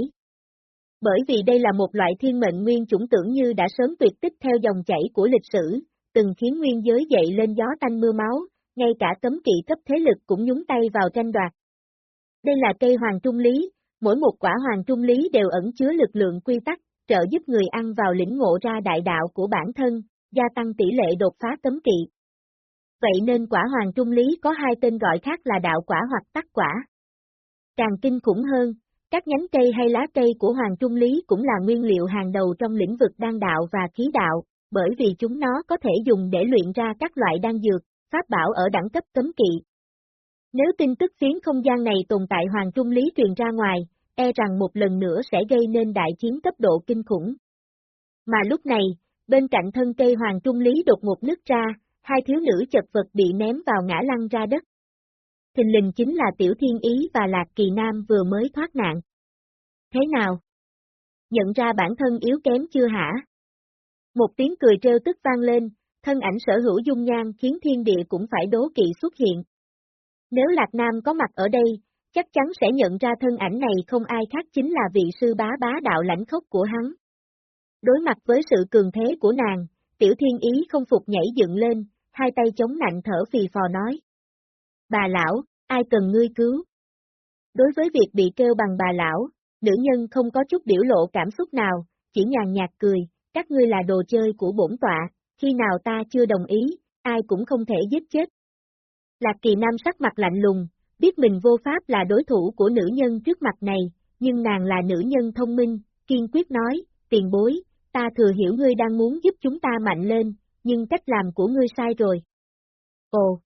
Bởi vì đây là một loại thiên mệnh nguyên chủng tưởng như đã sớm tuyệt tích theo dòng chảy của lịch sử, từng khiến nguyên giới dậy lên gió tanh mưa máu, ngay cả cấm kỵ cấp thế lực cũng nhúng tay vào tranh đoạt. Đây là cây hoàng trung lý, mỗi một quả hoàng trung lý đều ẩn chứa lực lượng quy tắc, trợ giúp người ăn vào lĩnh ngộ ra đại đạo của bản thân, gia tăng tỷ lệ đột phá cấm kỵ. Vậy nên quả hoàng trung lý có hai tên gọi khác là đạo quả hoặc tắc quả. Càng kinh khủng hơn, các nhánh cây hay lá cây của hoàng trung lý cũng là nguyên liệu hàng đầu trong lĩnh vực đan đạo và khí đạo, bởi vì chúng nó có thể dùng để luyện ra các loại đan dược, pháp bảo ở đẳng cấp cấm kỵ. Nếu tin tức phiến không gian này tồn tại hoàng trung lý truyền ra ngoài, e rằng một lần nữa sẽ gây nên đại chiến cấp độ kinh khủng. Mà lúc này, bên cạnh thân cây hoàng trung lý đột ngột nứt ra, hai thiếu nữ chật vật bị ném vào ngã lăn ra đất. Thình lình chính là Tiểu Thiên Ý và Lạc Kỳ Nam vừa mới thoát nạn. Thế nào? Nhận ra bản thân yếu kém chưa hả? Một tiếng cười trêu tức vang lên, thân ảnh sở hữu dung nhan khiến thiên địa cũng phải đố kỵ xuất hiện. Nếu Lạc Nam có mặt ở đây, chắc chắn sẽ nhận ra thân ảnh này không ai khác chính là vị sư bá bá đạo lãnh khốc của hắn. Đối mặt với sự cường thế của nàng, tiểu thiên ý không phục nhảy dựng lên, hai tay chống nạnh thở phì phò nói. Bà lão, ai cần ngươi cứu? Đối với việc bị kêu bằng bà lão, nữ nhân không có chút biểu lộ cảm xúc nào, chỉ nhàn nhạt cười, các ngươi là đồ chơi của bổn tọa, khi nào ta chưa đồng ý, ai cũng không thể giết chết. Lạc kỳ nam sắc mặt lạnh lùng, biết mình vô pháp là đối thủ của nữ nhân trước mặt này, nhưng nàng là nữ nhân thông minh, kiên quyết nói, tiền bối, ta thừa hiểu ngươi đang muốn giúp chúng ta mạnh lên, nhưng cách làm của ngươi sai rồi. Ồ!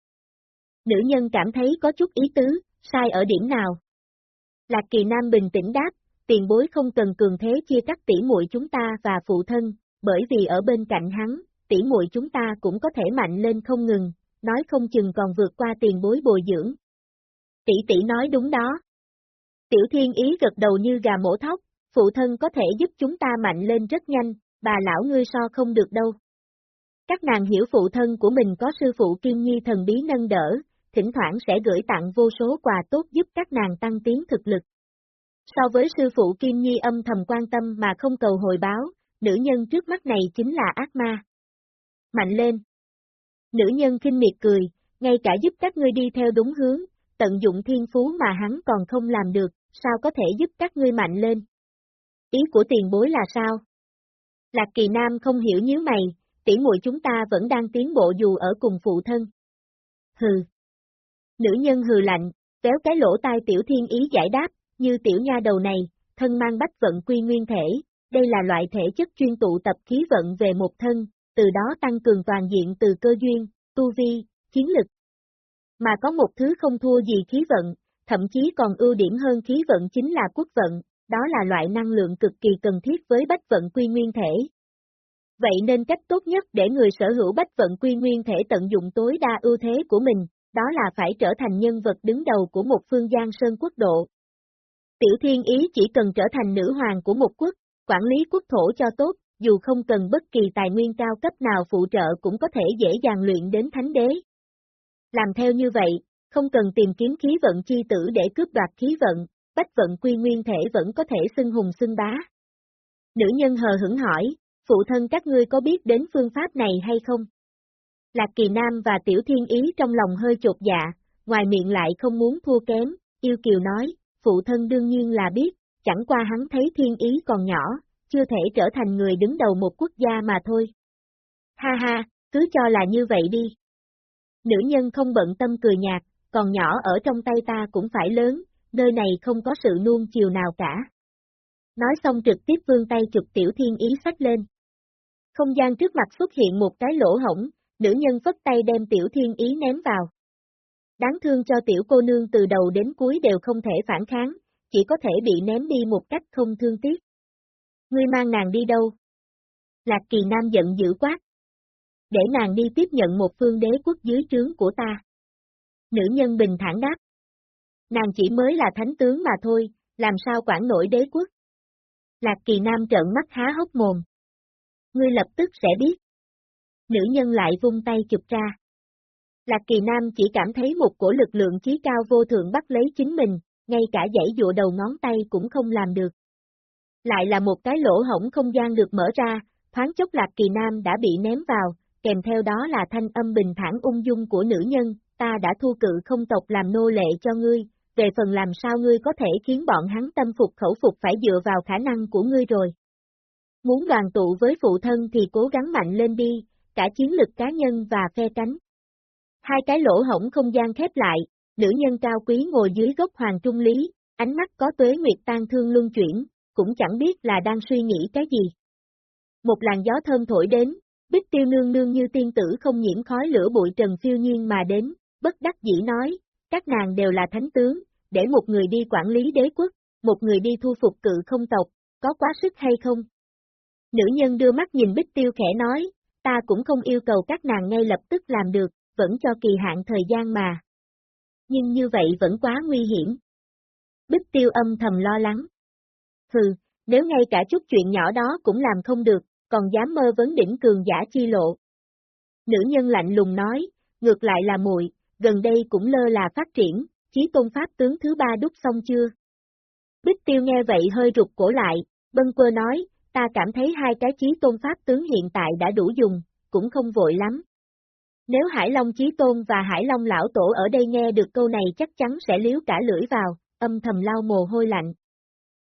Nữ nhân cảm thấy có chút ý tứ, sai ở điểm nào? Lạc kỳ nam bình tĩnh đáp, tiền bối không cần cường thế chia cắt tỉ muội chúng ta và phụ thân, bởi vì ở bên cạnh hắn, tỉ muội chúng ta cũng có thể mạnh lên không ngừng, nói không chừng còn vượt qua tiền bối bồi dưỡng. Tỷ tỷ nói đúng đó. Tiểu thiên ý gật đầu như gà mổ thóc, phụ thân có thể giúp chúng ta mạnh lên rất nhanh, bà lão ngươi so không được đâu. Các nàng hiểu phụ thân của mình có sư phụ Kim Nhi thần bí nâng đỡ, thỉnh thoảng sẽ gửi tặng vô số quà tốt giúp các nàng tăng tiến thực lực. So với sư phụ Kim Nhi âm thầm quan tâm mà không cầu hồi báo, nữ nhân trước mắt này chính là ác ma. Mạnh lên! Nữ nhân kinh miệt cười, ngay cả giúp các ngươi đi theo đúng hướng, tận dụng thiên phú mà hắn còn không làm được, sao có thể giúp các ngươi mạnh lên? Ý của tiền bối là sao? Lạc kỳ nam không hiểu nhíu mày, tỉ muội chúng ta vẫn đang tiến bộ dù ở cùng phụ thân. Hừ. Nữ nhân hừ lạnh, kéo cái lỗ tai tiểu thiên ý giải đáp, như tiểu nha đầu này, thân mang bách vận quy nguyên thể, đây là loại thể chất chuyên tụ tập khí vận về một thân, từ đó tăng cường toàn diện từ cơ duyên, tu vi, chiến lực. Mà có một thứ không thua gì khí vận, thậm chí còn ưu điểm hơn khí vận chính là quốc vận, đó là loại năng lượng cực kỳ cần thiết với bách vận quy nguyên thể. Vậy nên cách tốt nhất để người sở hữu bách vận quy nguyên thể tận dụng tối đa ưu thế của mình, đó là phải trở thành nhân vật đứng đầu của một phương gian sơn quốc độ. Tiểu thiên ý chỉ cần trở thành nữ hoàng của một quốc, quản lý quốc thổ cho tốt, dù không cần bất kỳ tài nguyên cao cấp nào phụ trợ cũng có thể dễ dàng luyện đến thánh đế. Làm theo như vậy, không cần tìm kiếm khí vận chi tử để cướp đoạt khí vận, bách vận quy nguyên thể vẫn có thể xưng hùng xưng bá. Nữ nhân hờ hững hỏi, phụ thân các ngươi có biết đến phương pháp này hay không? Lạc Kỳ Nam và Tiểu Thiên Ý trong lòng hơi chột dạ, ngoài miệng lại không muốn thua kém, yêu kiều nói, phụ thân đương nhiên là biết, chẳng qua hắn thấy Thiên Ý còn nhỏ, chưa thể trở thành người đứng đầu một quốc gia mà thôi. Ha ha, cứ cho là như vậy đi. Nữ nhân không bận tâm cười nhạt, còn nhỏ ở trong tay ta cũng phải lớn, nơi này không có sự nuông chiều nào cả. Nói xong trực tiếp vươn tay chụp tiểu thiên ý sách lên. Không gian trước mặt xuất hiện một cái lỗ hổng, nữ nhân phất tay đem tiểu thiên ý ném vào. Đáng thương cho tiểu cô nương từ đầu đến cuối đều không thể phản kháng, chỉ có thể bị ném đi một cách không thương tiếc. Ngươi mang nàng đi đâu? Lạc kỳ nam giận dữ quát. Để nàng đi tiếp nhận một phương đế quốc dưới trướng của ta. Nữ nhân bình thản đáp. Nàng chỉ mới là thánh tướng mà thôi, làm sao quản nổi đế quốc? Lạc kỳ nam trợn mắt há hốc mồm. Ngươi lập tức sẽ biết. Nữ nhân lại vung tay chụp ra. Lạc kỳ nam chỉ cảm thấy một cổ lực lượng chí cao vô thượng bắt lấy chính mình, ngay cả dãy dụa đầu ngón tay cũng không làm được. Lại là một cái lỗ hổng không gian được mở ra, thoáng chốc Lạc Kỳ Nam đã bị ném vào, kèm theo đó là thanh âm bình thản ung dung của nữ nhân, ta đã thu cự không tộc làm nô lệ cho ngươi, về phần làm sao ngươi có thể khiến bọn hắn tâm phục khẩu phục phải dựa vào khả năng của ngươi rồi. Muốn đoàn tụ với phụ thân thì cố gắng mạnh lên đi, cả chiến lực cá nhân và phe cánh. Hai cái lỗ hổng không gian khép lại, nữ nhân cao quý ngồi dưới gốc hoàng trung lý, ánh mắt có tuế nguyệt tan thương luân chuyển, cũng chẳng biết là đang suy nghĩ cái gì. Một làn gió thơm thổi đến, bích tiêu nương nương như tiên tử không nhiễm khói lửa bụi trần phiêu nhiên mà đến, bất đắc dĩ nói, các nàng đều là thánh tướng, để một người đi quản lý đế quốc, một người đi thu phục cự không tộc, có quá sức hay không? Nữ nhân đưa mắt nhìn bích tiêu khẽ nói, ta cũng không yêu cầu các nàng ngay lập tức làm được, vẫn cho kỳ hạn thời gian mà. Nhưng như vậy vẫn quá nguy hiểm. Bích tiêu âm thầm lo lắng. Hừ, nếu ngay cả chút chuyện nhỏ đó cũng làm không được, còn dám mơ vấn đỉnh cường giả chi lộ. Nữ nhân lạnh lùng nói, ngược lại là muội, gần đây cũng lơ là phát triển, chí tôn pháp tướng thứ ba đúc xong chưa? Bích tiêu nghe vậy hơi rụt cổ lại, bân quơ nói, ta cảm thấy hai cái chí tôn pháp tướng hiện tại đã đủ dùng, cũng không vội lắm. Nếu Hải Long Chí Tôn và Hải Long Lão Tổ ở đây nghe được câu này chắc chắn sẽ liếu cả lưỡi vào, âm thầm lau mồ hôi lạnh.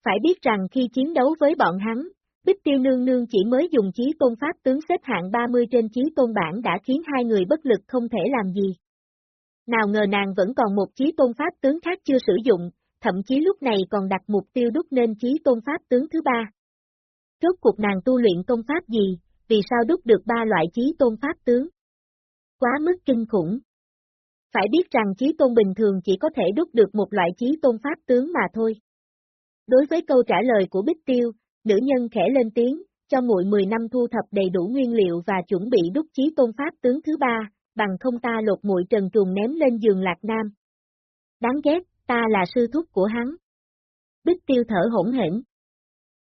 Phải biết rằng khi chiến đấu với bọn hắn, Bích Tiêu Nương Nương chỉ mới dùng Chí Tôn Pháp tướng xếp hạng 30 trên Chí Tôn bản đã khiến hai người bất lực không thể làm gì. Nào ngờ nàng vẫn còn một Chí Tôn Pháp tướng khác chưa sử dụng, thậm chí lúc này còn đặt mục tiêu đúc nên Chí Tôn Pháp tướng thứ ba. Rốt cuộc nàng tu luyện công pháp gì, vì sao đúc được ba loại Chí Tôn Pháp tướng? quá mức kinh khủng. Phải biết rằng chí tôn bình thường chỉ có thể đúc được một loại chí tôn pháp tướng mà thôi. Đối với câu trả lời của Bích Tiêu, nữ nhân khẽ lên tiếng, cho muội 10 năm thu thập đầy đủ nguyên liệu và chuẩn bị đúc chí tôn pháp tướng thứ ba, bằng không ta lột muội trần trùng ném lên giường lạc nam. Đáng ghét, ta là sư thúc của hắn. Bích Tiêu thở hỗn hển.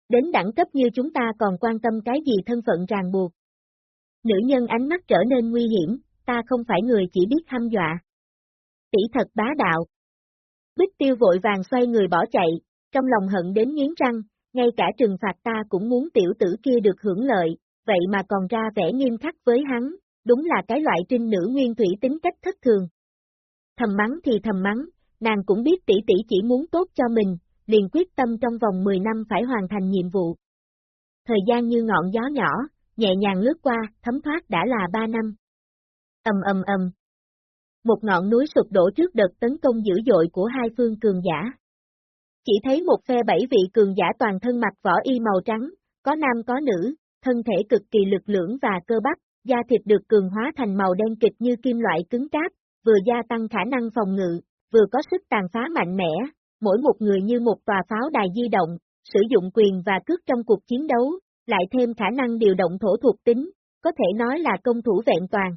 Đến đẳng cấp như chúng ta còn quan tâm cái gì thân phận ràng buộc. Nữ nhân ánh mắt trở nên nguy hiểm, ta không phải người chỉ biết hăm dọa. Tỷ thật bá đạo. Bích tiêu vội vàng xoay người bỏ chạy, trong lòng hận đến nghiến răng, ngay cả trừng phạt ta cũng muốn tiểu tử kia được hưởng lợi, vậy mà còn ra vẻ nghiêm khắc với hắn, đúng là cái loại trinh nữ nguyên thủy tính cách thất thường. Thầm mắng thì thầm mắng, nàng cũng biết tỷ tỷ chỉ muốn tốt cho mình, liền quyết tâm trong vòng 10 năm phải hoàn thành nhiệm vụ. Thời gian như ngọn gió nhỏ, nhẹ nhàng lướt qua, thấm thoát đã là 3 năm. ầm ầm ầm, Một ngọn núi sụp đổ trước đợt tấn công dữ dội của hai phương cường giả. Chỉ thấy một phe bảy vị cường giả toàn thân mặc vỏ y màu trắng, có nam có nữ, thân thể cực kỳ lực lưỡng và cơ bắp, da thịt được cường hóa thành màu đen kịch như kim loại cứng cáp, vừa gia tăng khả năng phòng ngự, vừa có sức tàn phá mạnh mẽ, mỗi một người như một tòa pháo đài di động, sử dụng quyền và cước trong cuộc chiến đấu, lại thêm khả năng điều động thổ thuộc tính, có thể nói là công thủ vẹn toàn.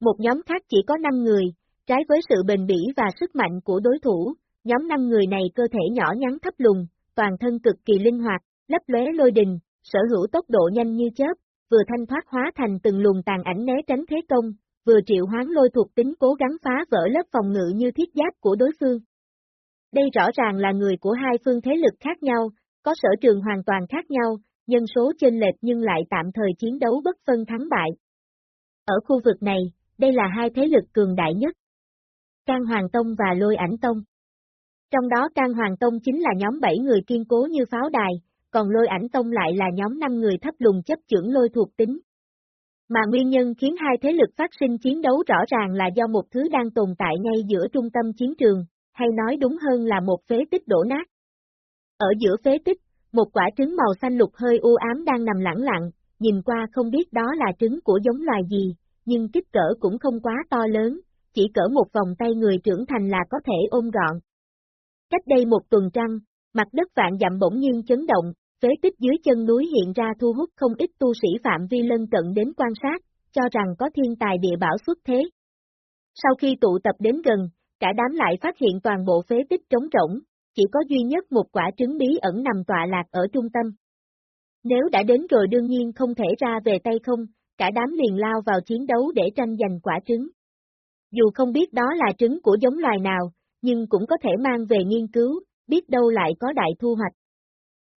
Một nhóm khác chỉ có 5 người, trái với sự bền bỉ và sức mạnh của đối thủ, nhóm 5 người này cơ thể nhỏ nhắn thấp lùng, toàn thân cực kỳ linh hoạt, lấp lóe lôi đình, sở hữu tốc độ nhanh như chớp, vừa thanh thoát hóa thành từng luồng tàn ảnh né tránh thế công, vừa triệu hoán lôi thuộc tính cố gắng phá vỡ lớp phòng ngự như thiết giáp của đối phương. Đây rõ ràng là người của hai phương thế lực khác nhau, có sở trường hoàn toàn khác nhau, nhân số chênh lệch nhưng lại tạm thời chiến đấu bất phân thắng bại. Ở khu vực này, đây là hai thế lực cường đại nhất. Can Hoàng Tông và Lôi Ảnh Tông. Trong đó Can Hoàng Tông chính là nhóm 7 người kiên cố như pháo đài, còn Lôi Ảnh Tông lại là nhóm 5 người thấp lùng chấp trưởng lôi thuộc tính. Mà nguyên nhân khiến hai thế lực phát sinh chiến đấu rõ ràng là do một thứ đang tồn tại ngay giữa trung tâm chiến trường, hay nói đúng hơn là một phế tích đổ nát. Ở giữa phế tích, một quả trứng màu xanh lục hơi u ám đang nằm lẳng lặng, nhìn qua không biết đó là trứng của giống loài gì, nhưng kích cỡ cũng không quá to lớn, chỉ cỡ một vòng tay người trưởng thành là có thể ôm gọn. Cách đây một tuần trăng, mặt đất vạn dặm bỗng nhiên chấn động, phế tích dưới chân núi hiện ra thu hút không ít tu sĩ phạm vi lân cận đến quan sát, cho rằng có thiên tài địa bảo xuất thế. Sau khi tụ tập đến gần, cả đám lại phát hiện toàn bộ phế tích trống rỗng, chỉ có duy nhất một quả trứng bí ẩn nằm tọa lạc ở trung tâm. Nếu đã đến rồi đương nhiên không thể ra về tay không, cả đám liền lao vào chiến đấu để tranh giành quả trứng. Dù không biết đó là trứng của giống loài nào, nhưng cũng có thể mang về nghiên cứu, biết đâu lại có đại thu hoạch.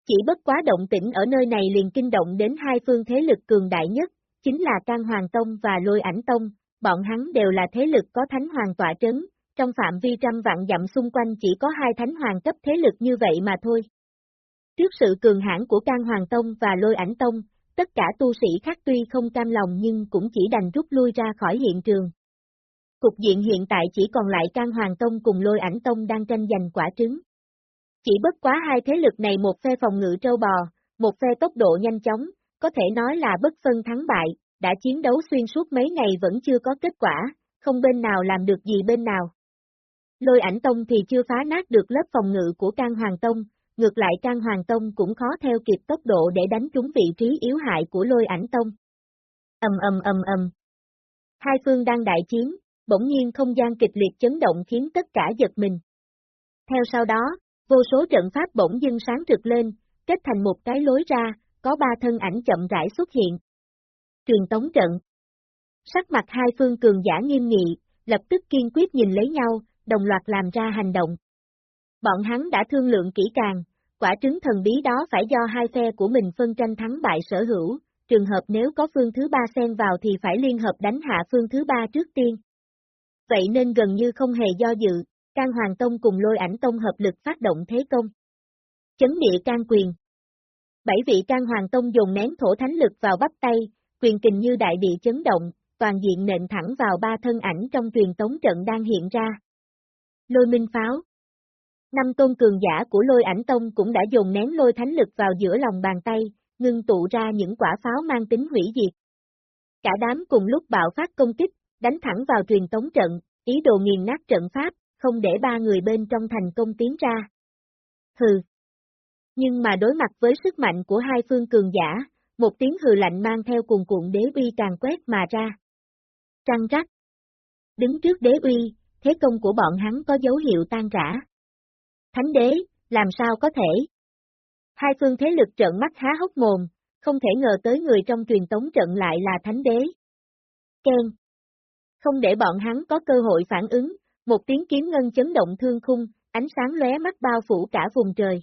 Chỉ bất quá động tĩnh ở nơi này liền kinh động đến hai phương thế lực cường đại nhất, chính là Can Hoàng Tông và Lôi Ảnh Tông, bọn hắn đều là thế lực có thánh hoàng tọa trấn, trong phạm vi trăm vạn dặm xung quanh chỉ có hai thánh hoàng cấp thế lực như vậy mà thôi. Trước sự cường hãn của Can Hoàng Tông và Lôi Ảnh Tông, tất cả tu sĩ khác tuy không cam lòng nhưng cũng chỉ đành rút lui ra khỏi hiện trường. Cục diện hiện tại chỉ còn lại Can Hoàng Tông cùng Lôi Ảnh Tông đang tranh giành quả trứng. Chỉ bất quá hai thế lực này một phe phòng ngự trâu bò, một phe tốc độ nhanh chóng, có thể nói là bất phân thắng bại, đã chiến đấu xuyên suốt mấy ngày vẫn chưa có kết quả, không bên nào làm được gì bên nào. Lôi ảnh tông thì chưa phá nát được lớp phòng ngự của Can Hoàng Tông, ngược lại Can Hoàng Tông cũng khó theo kịp tốc độ để đánh trúng vị trí yếu hại của lôi ảnh tông. Ầm ầm ầm ầm. Hai phương đang đại chiến, bỗng nhiên không gian kịch liệt chấn động khiến tất cả giật mình. Theo sau đó, vô số trận pháp bỗng dưng sáng rực lên, kết thành một cái lối ra, có ba thân ảnh chậm rãi xuất hiện. Truyền tống trận. Sắc mặt hai phương cường giả nghiêm nghị, lập tức kiên quyết nhìn lấy nhau, đồng loạt làm ra hành động. Bọn hắn đã thương lượng kỹ càng, quả trứng thần bí đó phải do hai phe của mình phân tranh thắng bại sở hữu, trường hợp nếu có phương thứ ba xen vào thì phải liên hợp đánh hạ phương thứ ba trước tiên. Vậy nên gần như không hề do dự, Can Hoàng Tông cùng lôi ảnh tông hợp lực phát động thế công. Chấn địa can quyền Bảy vị Can Hoàng Tông dùng nén thổ thánh lực vào bắp tay, quyền kình như đại địa chấn động, toàn diện nện thẳng vào ba thân ảnh trong truyền tống trận đang hiện ra. Lôi minh pháo Năm tôn cường giả của lôi ảnh tông cũng đã dùng nén lôi thánh lực vào giữa lòng bàn tay, ngưng tụ ra những quả pháo mang tính hủy diệt. Cả đám cùng lúc bạo phát công kích, đánh thẳng vào truyền tống trận, ý đồ nghiền nát trận pháp, không để ba người bên trong thành công tiến ra. Hừ. Nhưng mà đối mặt với sức mạnh của hai phương cường giả, một tiếng hừ lạnh mang theo cùng cuộn đế uy càng quét mà ra. Trăng rắc. Đứng trước đế uy, thế công của bọn hắn có dấu hiệu tan rã. Thánh đế, làm sao có thể? Hai phương thế lực trợn mắt há hốc mồm, không thể ngờ tới người trong truyền tống trận lại là thánh đế. Ken. Không để bọn hắn có cơ hội phản ứng, một tiếng kiếm ngân chấn động thương khung, ánh sáng lóe mắt bao phủ cả vùng trời.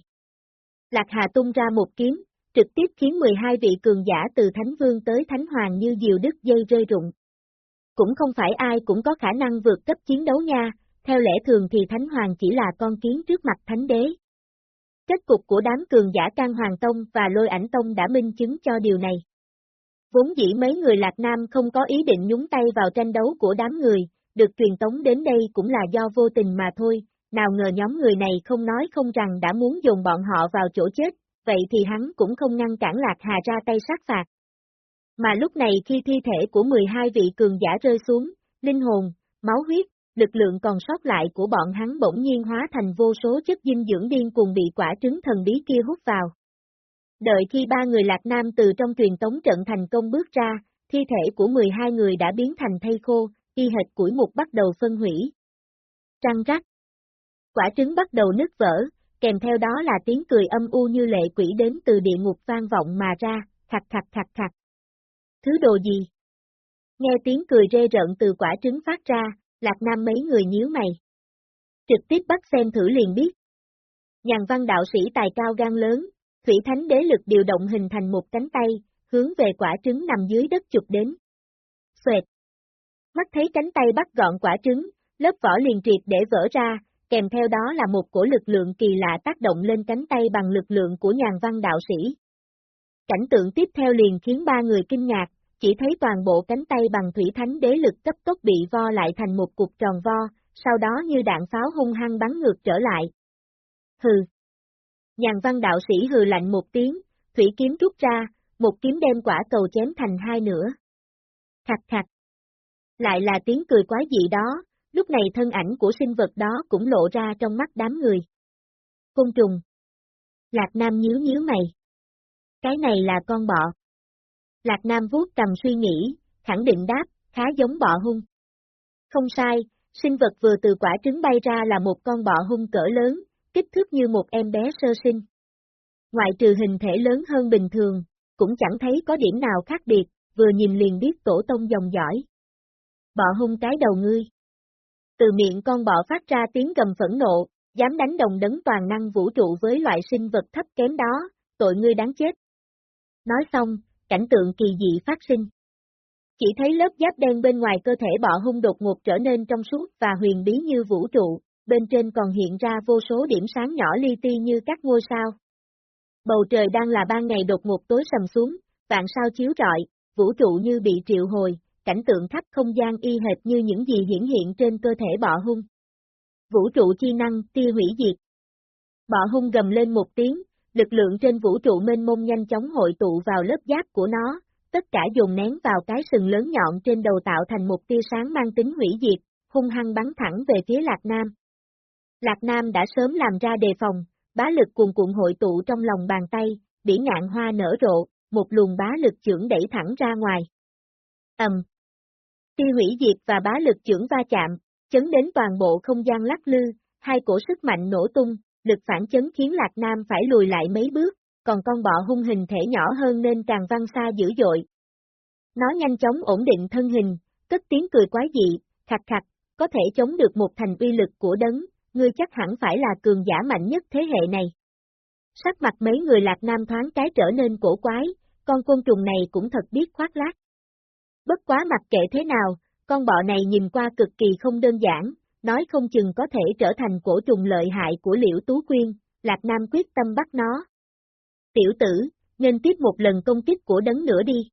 Lạc Hà tung ra một kiếm, trực tiếp khiến 12 vị cường giả từ Thánh Vương tới Thánh Hoàng như diều đứt dây rơi rụng. Cũng không phải ai cũng có khả năng vượt cấp chiến đấu nha, theo lẽ thường thì Thánh Hoàng chỉ là con kiến trước mặt Thánh Đế. Kết cục của đám cường giả can Hoàng Tông và Lôi Ảnh Tông đã minh chứng cho điều này. Vốn dĩ mấy người Lạc Nam không có ý định nhúng tay vào tranh đấu của đám người, được truyền tống đến đây cũng là do vô tình mà thôi, nào ngờ nhóm người này không nói không rằng đã muốn dồn bọn họ vào chỗ chết, vậy thì hắn cũng không ngăn cản Lạc Hà ra tay sát phạt. Mà lúc này khi thi thể của 12 vị cường giả rơi xuống, linh hồn, máu huyết, lực lượng còn sót lại của bọn hắn bỗng nhiên hóa thành vô số chất dinh dưỡng điên cùng bị quả trứng thần bí kia hút vào. Đợi khi ba người Lạc Nam từ trong truyền tống trận thành công bước ra, thi thể của 12 người đã biến thành thây khô, y hệt củi mục bắt đầu phân hủy. Trăng rắc. Quả trứng bắt đầu nứt vỡ, kèm theo đó là tiếng cười âm u như lệ quỷ đến từ địa ngục vang vọng mà ra, khặt khặt khặt khặt. Thứ đồ gì? Nghe tiếng cười rê rợn từ quả trứng phát ra, Lạc Nam mấy người nhíu mày. Trực tiếp bắt xem thử liền biết. Nhàn văn đạo sĩ tài cao gan lớn, Thủy Thánh đế lực điều động hình thành một cánh tay, hướng về quả trứng nằm dưới đất chụp đến. Xoẹt. Mắt thấy cánh tay bắt gọn quả trứng, lớp vỏ liền triệt để vỡ ra, kèm theo đó là một cổ lực lượng kỳ lạ tác động lên cánh tay bằng lực lượng của nhàn văn đạo sĩ. Cảnh tượng tiếp theo liền khiến ba người kinh ngạc, chỉ thấy toàn bộ cánh tay bằng thủy thánh đế lực cấp tốc bị vo lại thành một cục tròn vo, sau đó như đạn pháo hung hăng bắn ngược trở lại. Hừ. Nhàn văn đạo sĩ hừ lạnh một tiếng, thủy kiếm rút ra, một kiếm đem quả cầu chém thành hai nửa. Khặt khặt. Lại là tiếng cười quá dị đó, lúc này thân ảnh của sinh vật đó cũng lộ ra trong mắt đám người. Côn trùng. Lạc Nam nhíu nhíu mày. Cái này là con bọ. Lạc Nam vuốt cầm suy nghĩ, khẳng định đáp, khá giống bọ hung. Không sai, sinh vật vừa từ quả trứng bay ra là một con bọ hung cỡ lớn, kích thước như một em bé sơ sinh. Ngoại trừ hình thể lớn hơn bình thường, cũng chẳng thấy có điểm nào khác biệt, vừa nhìn liền biết tổ tông dòng dõi. Bọ hung cái đầu ngươi. Từ miệng con bọ phát ra tiếng gầm phẫn nộ, dám đánh đồng đấng toàn năng vũ trụ với loại sinh vật thấp kém đó, tội ngươi đáng chết. Nói xong, cảnh tượng kỳ dị phát sinh. Chỉ thấy lớp giáp đen bên ngoài cơ thể bọ hung đột ngột trở nên trong suốt và huyền bí như vũ trụ, bên trên còn hiện ra vô số điểm sáng nhỏ li ti như các ngôi sao. Bầu trời đang là ban ngày đột ngột tối sầm xuống, vạn sao chiếu rọi, vũ trụ như bị triệu hồi, cảnh tượng khắp không gian y hệt như những gì hiển hiện trên cơ thể bọ hung. Vũ trụ chi năng, tia hủy diệt. Bọ hung gầm lên một tiếng, lực lượng trên vũ trụ mênh mông nhanh chóng hội tụ vào lớp giáp của nó, tất cả dồn nén vào cái sừng lớn nhọn trên đầu tạo thành một tia sáng mang tính hủy diệt, hung hăng bắn thẳng về phía Lạc Nam. Lạc Nam đã sớm làm ra đề phòng, bá lực cuồn cuộn hội tụ trong lòng bàn tay, bỉ ngạn hoa nở rộ, một luồng bá lực trưởng đẩy thẳng ra ngoài. Ầm. Tia hủy diệt và bá lực trưởng va chạm, chấn đến toàn bộ không gian lắc lư, hai cổ sức mạnh nổ tung, lực phản chấn khiến Lạc Nam phải lùi lại mấy bước, còn con bọ hung hình thể nhỏ hơn nên càng văng xa dữ dội. Nó nhanh chóng ổn định thân hình, cất tiếng cười quái dị, khặt khặt, có thể chống được một thành uy lực của đấng, ngươi chắc hẳn phải là cường giả mạnh nhất thế hệ này. Sắc mặt mấy người lạc nam thoáng cái trở nên cổ quái, con côn trùng này cũng thật biết khoác lác. Bất quá mặt kệ thế nào, con bọ này nhìn qua cực kỳ không đơn giản, nói không chừng có thể trở thành cổ trùng lợi hại của liễu tú quyên, lạc nam quyết tâm bắt nó. Tiểu tử, nên tiếp một lần công kích của đấng nữa đi.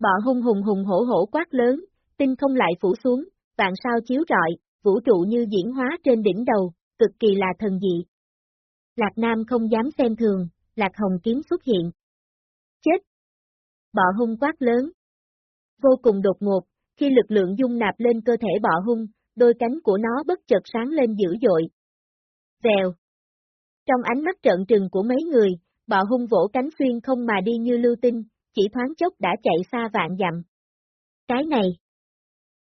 Bọ hung hùng hùng hổ hổ quát lớn, tinh không lại phủ xuống, vạn sao chiếu rọi, vũ trụ như diễn hóa trên đỉnh đầu, cực kỳ là thần dị. Lạc Nam không dám xem thường, Lạc Hồng kiếm xuất hiện. Chết! Bọ hung quát lớn. Vô cùng đột ngột, khi lực lượng dung nạp lên cơ thể bọ hung, đôi cánh của nó bất chợt sáng lên dữ dội. Vèo! Trong ánh mắt trợn trừng của mấy người, bọ hung vỗ cánh xuyên không mà đi như lưu tinh, chỉ thoáng chốc đã chạy xa vạn dặm. Cái này!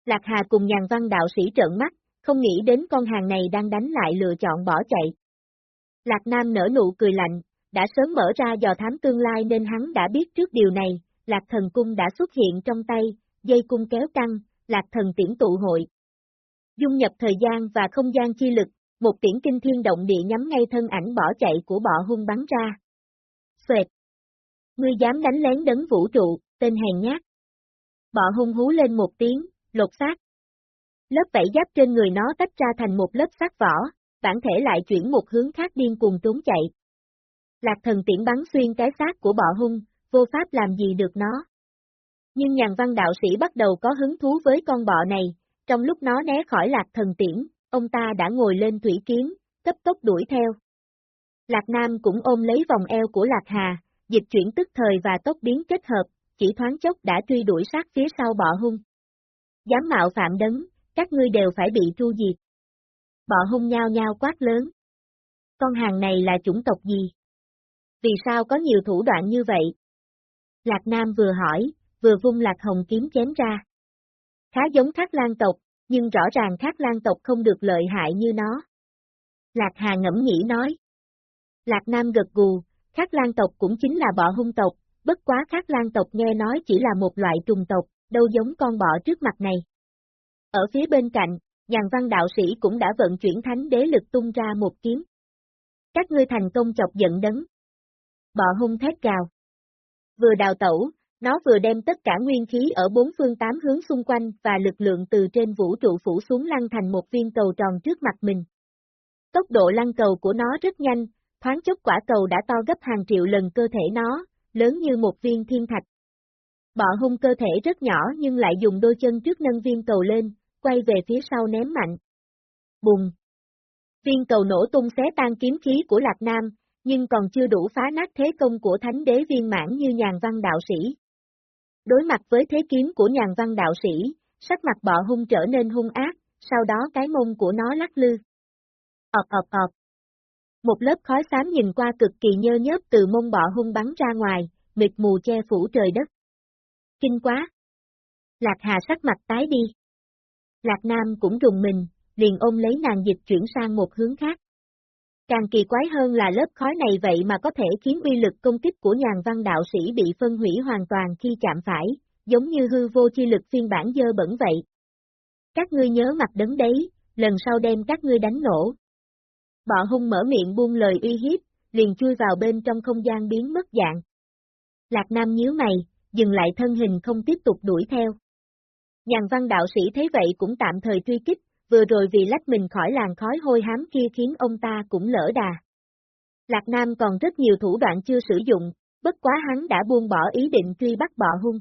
Lạc Hà cùng nhàn văn đạo sĩ trợn mắt, không nghĩ đến con hàng này đang đánh lại lựa chọn bỏ chạy. Lạc Nam nở nụ cười lạnh, đã sớm mở ra dò thám tương lai nên hắn đã biết trước điều này, Lạc Thần Cung đã xuất hiện trong tay, dây cung kéo căng, Lạc Thần tiễn tụ hội. Dung nhập thời gian và không gian chi lực, một tiễn kinh thiên động địa nhắm ngay thân ảnh bỏ chạy của bọ hung bắn ra. Xoẹt! Ngươi dám đánh lén đấng vũ trụ, tên hèn nhát. Bọ hung hú lên một tiếng, lột xác. Lớp vảy giáp trên người nó tách ra thành một lớp xác vỏ, bản thể lại chuyển một hướng khác điên cuồng trốn chạy. Lạc thần tiễn bắn xuyên cái xác của bọ hung, vô pháp làm gì được nó. Nhưng nhàn văn đạo sĩ bắt đầu có hứng thú với con bọ này, trong lúc nó né khỏi lạc thần tiễn, ông ta đã ngồi lên thủy kiếm, cấp tốc đuổi theo. Lạc Nam cũng ôm lấy vòng eo của Lạc Hà, dịch chuyển tức thời và tốc biến kết hợp, chỉ thoáng chốc đã truy đuổi sát phía sau bọ hung. Dám mạo phạm đấng, các ngươi đều phải bị tru diệt. Bọ hung nhao nhao quát lớn. Con hàng này là chủng tộc gì? Vì sao có nhiều thủ đoạn như vậy? Lạc Nam vừa hỏi, vừa vung lạc hồng kiếm chém ra. Khá giống thác lan tộc, nhưng rõ ràng thác lan tộc không được lợi hại như nó. Lạc Hà ngẫm nghĩ nói. Lạc Nam gật gù, khát lan tộc cũng chính là bọ hung tộc, bất quá khát lan tộc nghe nói chỉ là một loại trùng tộc, đâu giống con bọ trước mặt này. Ở phía bên cạnh, nhàn văn đạo sĩ cũng đã vận chuyển thánh đế lực tung ra một kiếm. Các ngươi thành công chọc giận đấng. Bọ hung thét gào. Vừa đào tẩu, nó vừa đem tất cả nguyên khí ở bốn phương tám hướng xung quanh và lực lượng từ trên vũ trụ phủ xuống lăn thành một viên cầu tròn trước mặt mình. Tốc độ lăn cầu của nó rất nhanh, thoáng chốc quả cầu đã to gấp hàng triệu lần cơ thể nó, lớn như một viên thiên thạch. Bọ hung cơ thể rất nhỏ nhưng lại dùng đôi chân trước nâng viên cầu lên, quay về phía sau ném mạnh. Bùng! Viên cầu nổ tung xé tan kiếm khí của Lạc Nam, nhưng còn chưa đủ phá nát thế công của thánh đế viên mãn như nhàn văn đạo sĩ. Đối mặt với thế kiếm của nhàn văn đạo sĩ, sắc mặt bọ hung trở nên hung ác, sau đó cái mông của nó lắc lư. ọp ọp ọp. Một lớp khói xám nhìn qua cực kỳ nhơ nhớp từ mông bọ hung bắn ra ngoài, mịt mù che phủ trời đất. Kinh quá! Lạc Hà sắc mặt tái đi. Lạc Nam cũng rùng mình, liền ôm lấy nàng dịch chuyển sang một hướng khác. Càng kỳ quái hơn là lớp khói này vậy mà có thể khiến uy lực công kích của nhàn văn đạo sĩ bị phân hủy hoàn toàn khi chạm phải, giống như hư vô chi lực phiên bản dơ bẩn vậy. Các ngươi nhớ mặt đấng đấy, lần sau đem các ngươi đánh nổ. Bọ hung mở miệng buông lời uy hiếp, liền chui vào bên trong không gian biến mất dạng. Lạc Nam nhíu mày, dừng lại thân hình không tiếp tục đuổi theo. Nhàn văn đạo sĩ thấy vậy cũng tạm thời truy kích, vừa rồi vì lách mình khỏi làn khói hôi hám kia khiến ông ta cũng lỡ đà. Lạc Nam còn rất nhiều thủ đoạn chưa sử dụng, bất quá hắn đã buông bỏ ý định truy bắt bọ hung.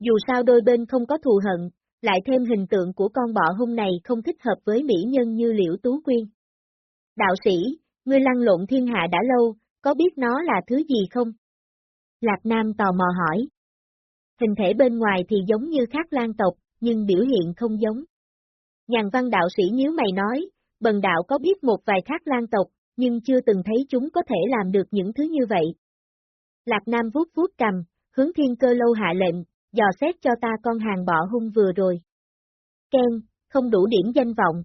Dù sao đôi bên không có thù hận, lại thêm hình tượng của con bọ hung này không thích hợp với mỹ nhân như Liễu Tú Quyên. Đạo sĩ, ngươi lăn lộn thiên hạ đã lâu, có biết nó là thứ gì không? Lạc Nam tò mò hỏi. Hình thể bên ngoài thì giống như khác lan tộc, nhưng biểu hiện không giống. Nhàn văn đạo sĩ nhíu mày nói, bần đạo có biết một vài khác lan tộc, nhưng chưa từng thấy chúng có thể làm được những thứ như vậy. Lạc Nam vuốt vuốt cầm, hướng thiên cơ lâu hạ lệnh, dò xét cho ta con hàng bọ hung vừa rồi. Ken, không đủ điểm danh vọng.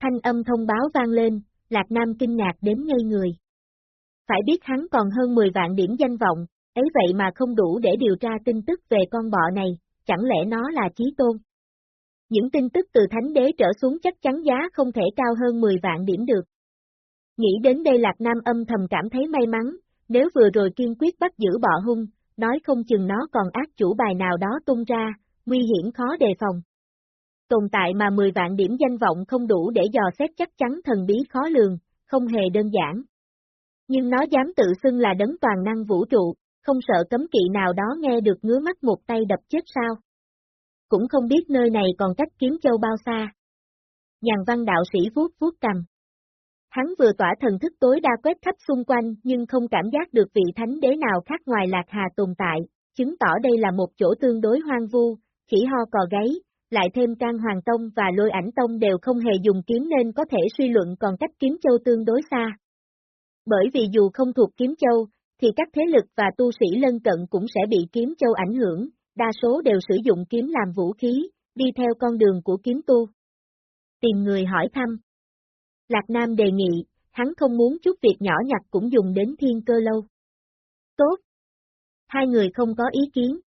Thanh âm thông báo vang lên, Lạc Nam kinh ngạc đến ngây người. Phải biết hắn còn hơn 10 vạn điểm danh vọng, ấy vậy mà không đủ để điều tra tin tức về con bọ này, chẳng lẽ nó là trí tôn? Những tin tức từ thánh đế trở xuống chắc chắn giá không thể cao hơn 10 vạn điểm được. Nghĩ đến đây Lạc Nam âm thầm cảm thấy may mắn, nếu vừa rồi kiên quyết bắt giữ bọ hung, nói không chừng nó còn ác chủ bài nào đó tung ra, nguy hiểm khó đề phòng. Tồn tại mà 10 vạn điểm danh vọng không đủ để dò xét chắc chắn thần bí khó lường, không hề đơn giản. Nhưng nó dám tự xưng là đấng toàn năng vũ trụ, không sợ cấm kỵ nào đó nghe được ngứa mắt một tay đập chết sao. Cũng không biết nơi này còn cách kiếm châu bao xa. Nhàn văn đạo sĩ vuốt vuốt cầm. Hắn vừa tỏa thần thức tối đa quét khắp xung quanh nhưng không cảm giác được vị thánh đế nào khác ngoài Lạc Hà tồn tại, chứng tỏ đây là một chỗ tương đối hoang vu, chỉ ho cò gáy, lại thêm can hoàng tông và lôi ảnh tông đều không hề dùng kiếm nên có thể suy luận còn cách kiếm châu tương đối xa. Bởi vì dù không thuộc kiếm châu, thì các thế lực và tu sĩ lân cận cũng sẽ bị kiếm châu ảnh hưởng, đa số đều sử dụng kiếm làm vũ khí, đi theo con đường của kiếm tu. Tìm người hỏi thăm. Lạc Nam đề nghị, hắn không muốn chút việc nhỏ nhặt cũng dùng đến thiên cơ lâu. Tốt. Hai người không có ý kiến.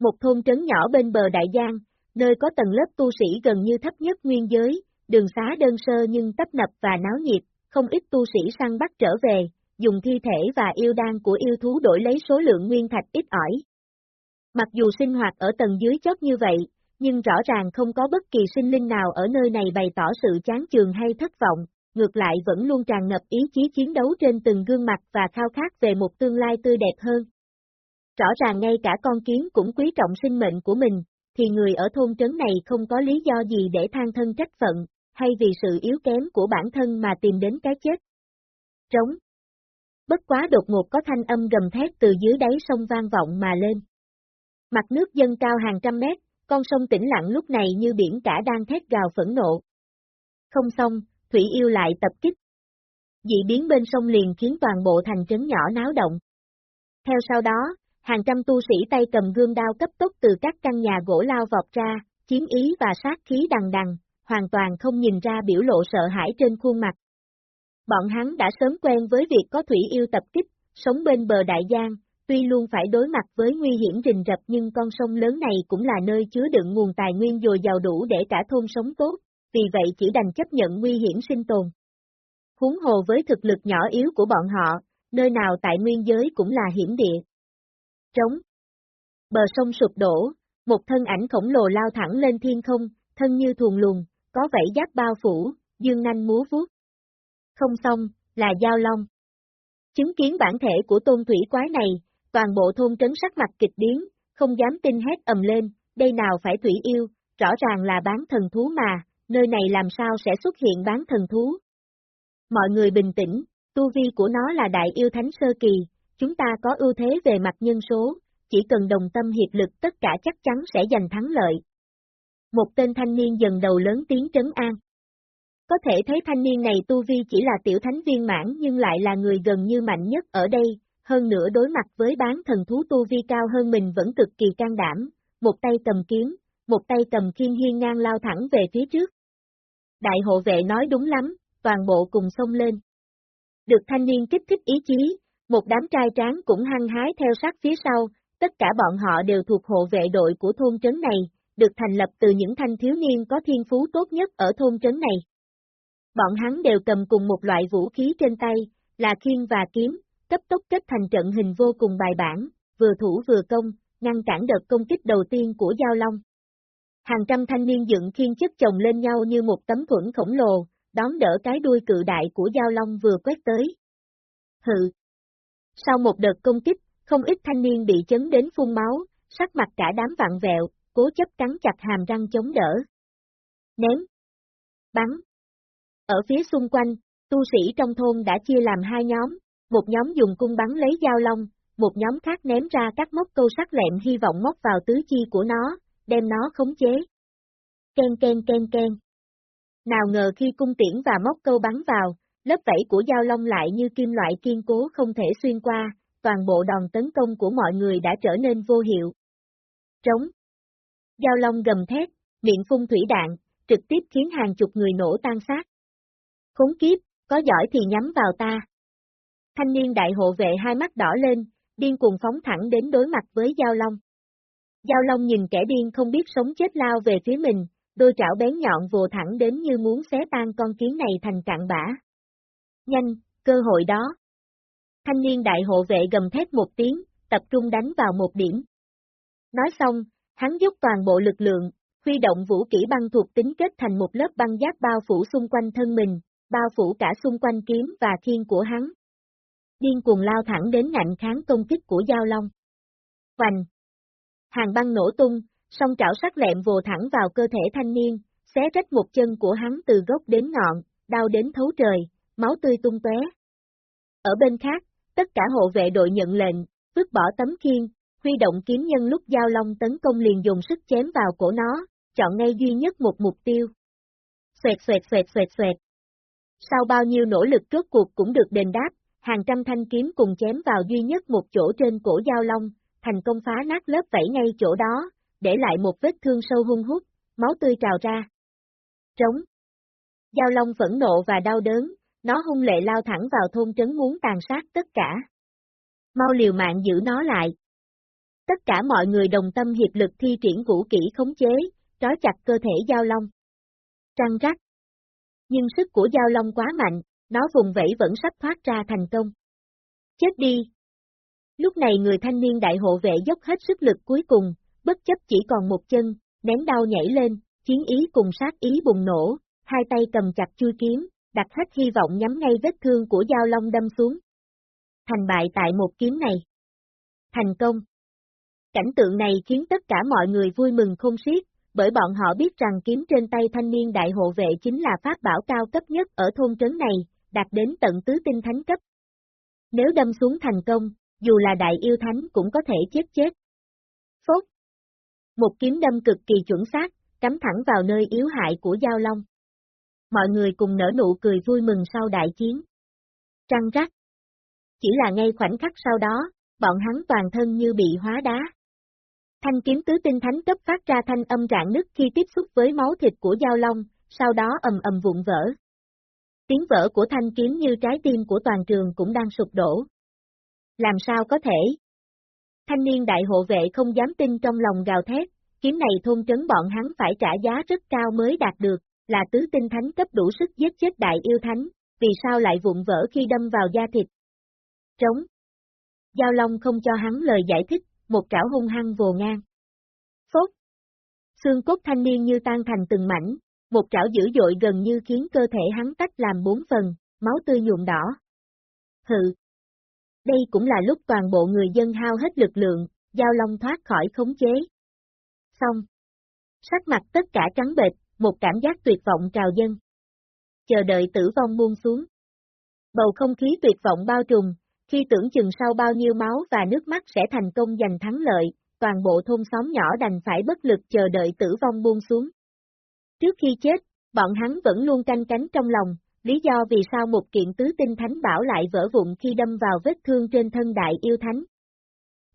Một thôn trấn nhỏ bên bờ Đại Giang, nơi có tầng lớp tu sĩ gần như thấp nhất nguyên giới, đường xá đơn sơ nhưng tấp nập và náo nhiệt, không ít tu sĩ săn bắt trở về, dùng thi thể và yêu đan của yêu thú đổi lấy số lượng nguyên thạch ít ỏi. Mặc dù sinh hoạt ở tầng dưới chót như vậy, nhưng rõ ràng không có bất kỳ sinh linh nào ở nơi này bày tỏ sự chán chường hay thất vọng, ngược lại vẫn luôn tràn ngập ý chí chiến đấu trên từng gương mặt và khao khát về một tương lai tươi đẹp hơn. Rõ ràng ngay cả con kiến cũng quý trọng sinh mệnh của mình, thì người ở thôn trấn này không có lý do gì để than thân trách phận, hay vì sự yếu kém của bản thân mà tìm đến cái chết. Trống. Bất quá đột ngột có thanh âm gầm thét từ dưới đáy sông vang vọng mà lên. Mặt nước dâng cao hàng trăm mét, con sông tĩnh lặng lúc này như biển cả đang thét gào phẫn nộ. Không xong, Thủy Yêu lại tập kích. Dị biến bên sông liền khiến toàn bộ thành trấn nhỏ náo động. Theo sau đó, hàng trăm tu sĩ tay cầm gương đao cấp tốc từ các căn nhà gỗ lao vọt ra, chiến ý và sát khí đằng đằng, hoàn toàn không nhìn ra biểu lộ sợ hãi trên khuôn mặt. Bọn hắn đã sớm quen với việc có thủy yêu tập kích, sống bên bờ đại giang, tuy luôn phải đối mặt với nguy hiểm rình rập nhưng con sông lớn này cũng là nơi chứa đựng nguồn tài nguyên dồi dào đủ để cả thôn sống tốt, vì vậy chỉ đành chấp nhận nguy hiểm sinh tồn. Huống hồ với thực lực nhỏ yếu của bọn họ, nơi nào tại nguyên giới cũng là hiểm địa. Trống. Bờ sông sụp đổ, một thân ảnh khổng lồ lao thẳng lên thiên không, thân như thuồng luồng, có vảy giáp bao phủ, dương nanh múa vuốt. Không xong, là giao long. Chứng kiến bản thể của tôn thủy quái này, toàn bộ thôn trấn sắc mặt kịch biến, không dám tin hét ầm lên, đây nào phải thủy yêu, rõ ràng là bán thần thú mà, nơi này làm sao sẽ xuất hiện bán thần thú. Mọi người bình tĩnh, tu vi của nó là đại yêu thánh sơ kỳ, chúng ta có ưu thế về mặt nhân số, chỉ cần đồng tâm hiệp lực tất cả chắc chắn sẽ giành thắng lợi. Một tên thanh niên dần đầu lớn tiếng trấn an. Có thể thấy thanh niên này tu vi chỉ là tiểu thánh viên mãn nhưng lại là người gần như mạnh nhất ở đây, hơn nữa đối mặt với bán thần thú tu vi cao hơn mình vẫn cực kỳ can đảm, một tay cầm kiếm, một tay cầm khiên hiên ngang lao thẳng về phía trước. Đại hộ vệ nói đúng lắm, toàn bộ cùng xông lên. Được thanh niên kích thích ý chí, một đám trai tráng cũng hăng hái theo sát phía sau, tất cả bọn họ đều thuộc hộ vệ đội của thôn trấn này, được thành lập từ những thanh thiếu niên có thiên phú tốt nhất ở thôn trấn này. Bọn hắn đều cầm cùng một loại vũ khí trên tay, là khiên và kiếm, cấp tốc kết thành trận hình vô cùng bài bản, vừa thủ vừa công, ngăn cản đợt công kích đầu tiên của Giao Long. Hàng trăm thanh niên dựng khiên chất chồng lên nhau như một tấm thuẫn khổng lồ, đón đỡ cái đuôi cự đại của Giao Long vừa quét tới. Hự! Sau một đợt công kích, không ít thanh niên bị chấn đến phun máu, sắc mặt cả đám vặn vẹo, cố chấp cắn chặt hàm răng chống đỡ. Ném! Bắn! Ở phía xung quanh, tu sĩ trong thôn đã chia làm hai nhóm, một nhóm dùng cung bắn lấy dao long, một nhóm khác ném ra các mốc câu sắc lẹm hy vọng móc vào tứ chi của nó, đem nó khống chế. Ken ken ken ken. Nào ngờ khi cung tiễn và móc câu bắn vào, lớp vảy của dao long lại như kim loại kiên cố không thể xuyên qua, toàn bộ đòn tấn công của mọi người đã trở nên vô hiệu. Trống. Dao long gầm thét, miệng phun thủy đạn, trực tiếp khiến hàng chục người nổ tan xác. Khốn kiếp, có giỏi thì nhắm vào ta. Thanh niên đại hộ vệ hai mắt đỏ lên, điên cuồng phóng thẳng đến đối mặt với Giao Long. Giao Long nhìn kẻ điên không biết sống chết lao về phía mình, đôi trảo bén nhọn vồ thẳng đến như muốn xé tan con kiến này thành cạn bã. Nhanh, cơ hội đó. Thanh niên đại hộ vệ gầm thét một tiếng, tập trung đánh vào một điểm. Nói xong, hắn dốc toàn bộ lực lượng, huy động vũ kỹ băng thuộc tính kết thành một lớp băng giáp bao phủ xung quanh thân mình, bao phủ cả xung quanh kiếm và thiên của hắn. Điên cuồng lao thẳng đến ngạnh kháng công kích của Giao Long. Hoành! Hàng băng nổ tung, song trảo sắc lẹm vồ thẳng vào cơ thể thanh niên, xé rách một chân của hắn từ gốc đến ngọn, đau đến thấu trời, máu tươi tung tóe. Ở bên khác, tất cả hộ vệ đội nhận lệnh, vứt bỏ tấm khiên, huy động kiếm nhân lúc giao long tấn công liền dùng sức chém vào cổ nó, chọn ngay duy nhất một mục tiêu. Xoẹt xoẹt xoẹt xoẹt xoẹt. Sau bao nhiêu nỗ lực rốt cuộc cũng được đền đáp, hàng trăm thanh kiếm cùng chém vào duy nhất một chỗ trên cổ giao long, thành công phá nát lớp vảy ngay chỗ đó, để lại một vết thương sâu hung hút, máu tươi trào ra. Trống. Giao long phẫn nộ và đau đớn, nó hung lệ lao thẳng vào thôn trấn muốn tàn sát tất cả. Mau liều mạng giữ nó lại. Tất cả mọi người đồng tâm hiệp lực thi triển vũ kỹ khống chế, trói chặt cơ thể giao long. Trăng rắc. Nhưng sức của giao long quá mạnh, nó vùng vẫy vẫn sắp thoát ra thành công. Chết đi! Lúc này người thanh niên đại hộ vệ dốc hết sức lực cuối cùng, bất chấp chỉ còn một chân, nén đau nhảy lên, chiến ý cùng sát ý bùng nổ, hai tay cầm chặt chui kiếm, đặt hết hy vọng nhắm ngay vết thương của dao long đâm xuống. Thành bại tại một kiếm này. Thành công. Cảnh tượng này khiến tất cả mọi người vui mừng không xiết, bởi bọn họ biết rằng kiếm trên tay thanh niên đại hộ vệ chính là pháp bảo cao cấp nhất ở thôn trấn này, đạt đến tận tứ tinh thánh cấp. Nếu đâm xuống thành công, dù là đại yêu thánh cũng có thể chết chết. Phốt. Một kiếm đâm cực kỳ chuẩn xác, cắm thẳng vào nơi yếu hại của Giao Long. Mọi người cùng nở nụ cười vui mừng sau đại chiến. Trăng rắc. Chỉ là ngay khoảnh khắc sau đó, bọn hắn toàn thân như bị hóa đá. Thanh kiếm tứ tinh thánh cấp phát ra thanh âm rạn nứt khi tiếp xúc với máu thịt của Giao Long, sau đó ầm ầm vụn vỡ. Tiếng vỡ của thanh kiếm như trái tim của toàn trường cũng đang sụp đổ. Làm sao có thể? Thanh niên đại hộ vệ không dám tin trong lòng gào thét, kiếm này thôn trấn bọn hắn phải trả giá rất cao mới đạt được, là tứ tinh thánh cấp đủ sức giết chết đại yêu thánh, vì sao lại vụn vỡ khi đâm vào da thịt? Trống. Giao Long không cho hắn lời giải thích, một trảo hung hăng vồ ngang. Phốt. Xương cốt thanh niên như tan thành từng mảnh, một trảo dữ dội gần như khiến cơ thể hắn tách làm bốn phần, máu tươi nhuộm đỏ. Hừ, Đây cũng là lúc toàn bộ người dân hao hết lực lượng, giao long thoát khỏi khống chế. Xong. Sắc mặt tất cả trắng bệch, một cảm giác tuyệt vọng trào dân. Chờ đợi tử vong buông xuống. Bầu không khí tuyệt vọng bao trùm, khi tưởng chừng sau bao nhiêu máu và nước mắt sẽ thành công giành thắng lợi, toàn bộ thôn xóm nhỏ đành phải bất lực chờ đợi tử vong buông xuống. Trước khi chết, bọn hắn vẫn luôn canh cánh trong lòng, lý do vì sao một kiện tứ tinh thánh bảo lại vỡ vụn khi đâm vào vết thương trên thân đại yêu thánh.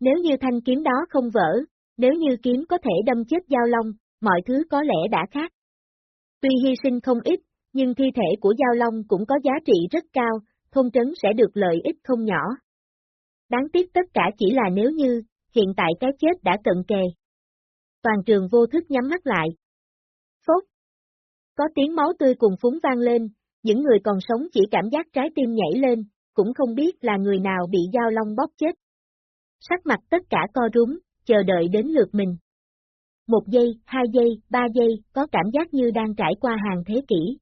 Nếu như thanh kiếm đó không vỡ, nếu như kiếm có thể đâm chết giao long, mọi thứ có lẽ đã khác. Tuy hy sinh không ít, nhưng thi thể của giao long cũng có giá trị rất cao, thôn trấn sẽ được lợi ích không nhỏ. Đáng tiếc tất cả chỉ là nếu như, hiện tại cái chết đã cận kề. Toàn trường vô thức nhắm mắt lại. Có tiếng máu tươi cùng phúng vang lên, những người còn sống chỉ cảm giác trái tim nhảy lên, cũng không biết là người nào bị dao long bóp chết. Sắc mặt tất cả co rúm, chờ đợi đến lượt mình. Một giây, hai giây, ba giây, có cảm giác như đang trải qua hàng thế kỷ.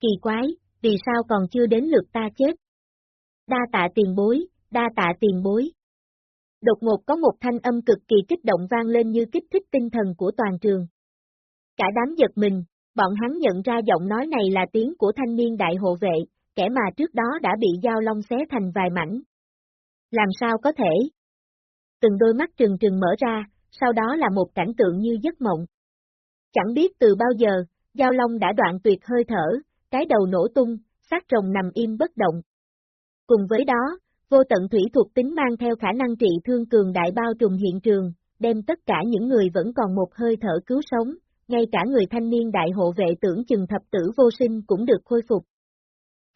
Kỳ quái, vì sao còn chưa đến lượt ta chết? Đa tạ tiền bối, đa tạ tiền bối. Đột ngột có một thanh âm cực kỳ kích động vang lên như kích thích tinh thần của toàn trường. Cả đám giật mình, bọn hắn nhận ra giọng nói này là tiếng của thanh niên đại hộ vệ, kẻ mà trước đó đã bị dao long xé thành vài mảnh. Làm sao có thể? Từng đôi mắt trừng trừng mở ra, sau đó là một cảnh tượng như giấc mộng. Chẳng biết từ bao giờ, Giao Long đã đoạn tuyệt hơi thở, cái đầu nổ tung, xác rồng nằm im bất động. Cùng với đó, vô tận thủy thuộc tính mang theo khả năng trị thương cường đại bao trùm hiện trường, đem tất cả những người vẫn còn một hơi thở cứu sống, ngay cả người thanh niên đại hộ vệ tưởng chừng thập tử vô sinh cũng được khôi phục.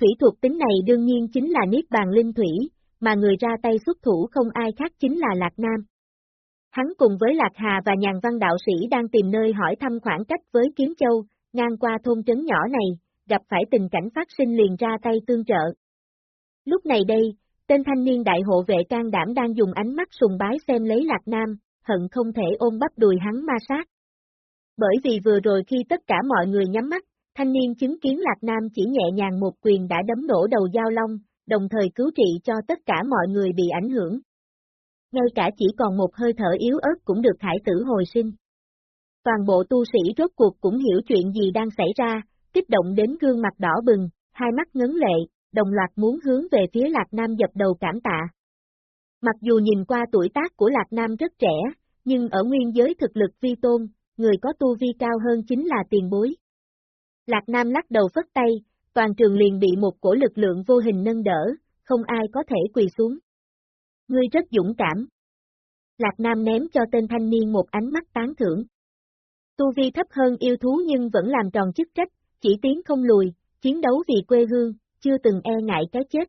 Thủy thuộc tính này đương nhiên chính là Niết Bàn Linh Thủy, mà người ra tay xuất thủ không ai khác chính là Lạc Nam. Hắn cùng với Lạc Hà và nhàn văn đạo sĩ đang tìm nơi hỏi thăm khoảng cách với Kiếm Châu, ngang qua thôn trấn nhỏ này, gặp phải tình cảnh phát sinh liền ra tay tương trợ. Lúc này đây, tên thanh niên đại hộ vệ can đảm đang dùng ánh mắt sùng bái xem lấy Lạc Nam, hận không thể ôm bắp đùi hắn ma sát. Bởi vì vừa rồi khi tất cả mọi người nhắm mắt, thanh niên chứng kiến Lạc Nam chỉ nhẹ nhàng một quyền đã đấm nổ đầu giao long, đồng thời cứu trị cho tất cả mọi người bị ảnh hưởng. Ngay cả chỉ còn một hơi thở yếu ớt cũng được hải tử hồi sinh. Toàn bộ tu sĩ rốt cuộc cũng hiểu chuyện gì đang xảy ra, kích động đến gương mặt đỏ bừng, hai mắt ngấn lệ, đồng loạt muốn hướng về phía Lạc Nam dập đầu cảm tạ. Mặc dù nhìn qua tuổi tác của Lạc Nam rất trẻ, nhưng ở nguyên giới thực lực vi tôn, người có tu vi cao hơn chính là tiền bối. Lạc Nam lắc đầu phất tay, toàn trường liền bị một cổ lực lượng vô hình nâng đỡ, không ai có thể quỳ xuống. Ngươi rất dũng cảm. Lạc Nam ném cho tên thanh niên một ánh mắt tán thưởng. Tu vi thấp hơn yêu thú nhưng vẫn làm tròn chức trách, chỉ tiến không lùi, chiến đấu vì quê hương, chưa từng e ngại cái chết.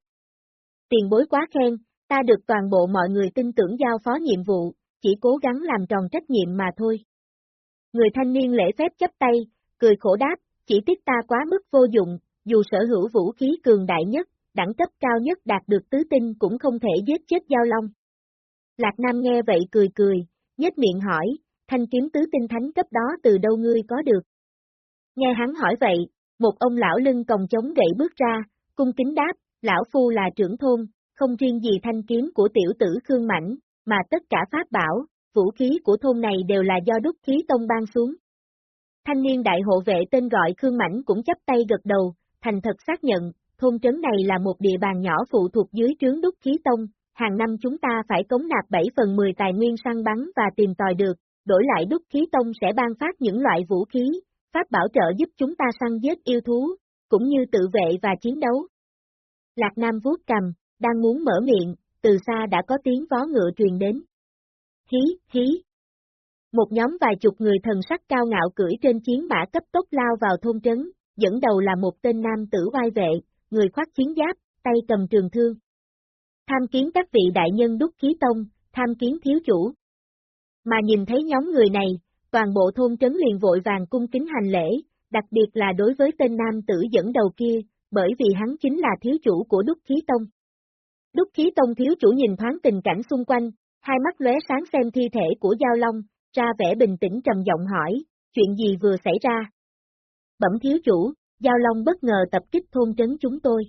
Tiền bối quá khen, ta được toàn bộ mọi người tin tưởng giao phó nhiệm vụ, chỉ cố gắng làm tròn trách nhiệm mà thôi. Người thanh niên lễ phép chấp tay, cười khổ đáp, chỉ tiếc ta quá mức vô dụng, dù sở hữu vũ khí cường đại nhất, đẳng cấp cao nhất đạt được tứ tinh cũng không thể giết chết giao long. Lạc Nam nghe vậy cười cười, nhếch miệng hỏi, thanh kiếm tứ tinh thánh cấp đó từ đâu ngươi có được? Nghe hắn hỏi vậy, một ông lão lưng còng chống gậy bước ra, cung kính đáp, lão phu là trưởng thôn, không riêng gì thanh kiếm của tiểu tử Khương Mảnh, mà tất cả pháp bảo, vũ khí của thôn này đều là do đúc khí tông ban xuống. Thanh niên đại hộ vệ tên gọi Khương Mảnh cũng chấp tay gật đầu, thành thật xác nhận, thôn trấn này là một địa bàn nhỏ phụ thuộc dưới trướng đúc khí tông, hàng năm chúng ta phải cống nạp 7 phần 10 tài nguyên săn bắn và tìm tòi được, đổi lại đúc khí tông sẽ ban phát những loại vũ khí, pháp bảo trợ giúp chúng ta săn giết yêu thú, cũng như tự vệ và chiến đấu. Lạc Nam vuốt cầm, đang muốn mở miệng, từ xa đã có tiếng vó ngựa truyền đến. Hí, hí. Một nhóm vài chục người thần sắc cao ngạo cưỡi trên chiến mã cấp tốc lao vào thôn trấn, dẫn đầu là một tên nam tử oai vệ, người khoác chiến giáp, tay cầm trường thương. Tham kiến các vị đại nhân đúc khí tông, tham kiến thiếu chủ. Mà nhìn thấy nhóm người này, toàn bộ thôn trấn liền vội vàng cung kính hành lễ, đặc biệt là đối với tên nam tử dẫn đầu kia, bởi vì hắn chính là thiếu chủ của đúc khí tông. Đúc khí tông thiếu chủ nhìn thoáng tình cảnh xung quanh, hai mắt lóe sáng xem thi thể của Giao Long, ra vẻ bình tĩnh trầm giọng hỏi, chuyện gì vừa xảy ra? Bẩm thiếu chủ, Giao Long bất ngờ tập kích thôn trấn chúng tôi.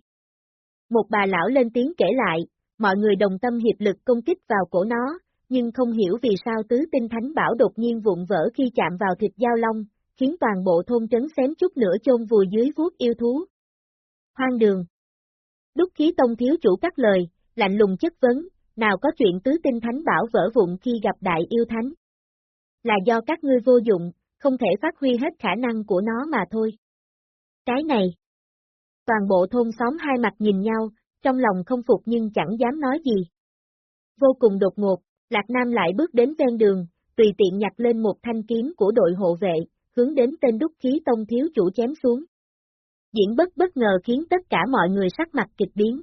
Một bà lão lên tiếng kể lại, mọi người đồng tâm hiệp lực công kích vào cổ nó, nhưng không hiểu vì sao tứ tinh thánh bảo đột nhiên vụn vỡ khi chạm vào thịt Giao Long, khiến toàn bộ thôn trấn xém chút nữa chôn vùi dưới vuốt yêu thú. Hoang đường. Đúc khí tông thiếu chủ cắt lời, lạnh lùng chất vấn, nào có chuyện tứ tinh thánh bảo vỡ vụn khi gặp đại yêu thánh. Là do các ngươi vô dụng, không thể phát huy hết khả năng của nó mà thôi. Cái này. Toàn bộ thôn xóm hai mặt nhìn nhau, trong lòng không phục nhưng chẳng dám nói gì. Vô cùng đột ngột, Lạc Nam lại bước đến ven đường, tùy tiện nhặt lên một thanh kiếm của đội hộ vệ, hướng đến tên đúc khí tông thiếu chủ chém xuống. Diễn bất bất ngờ khiến tất cả mọi người sắc mặt kịch biến.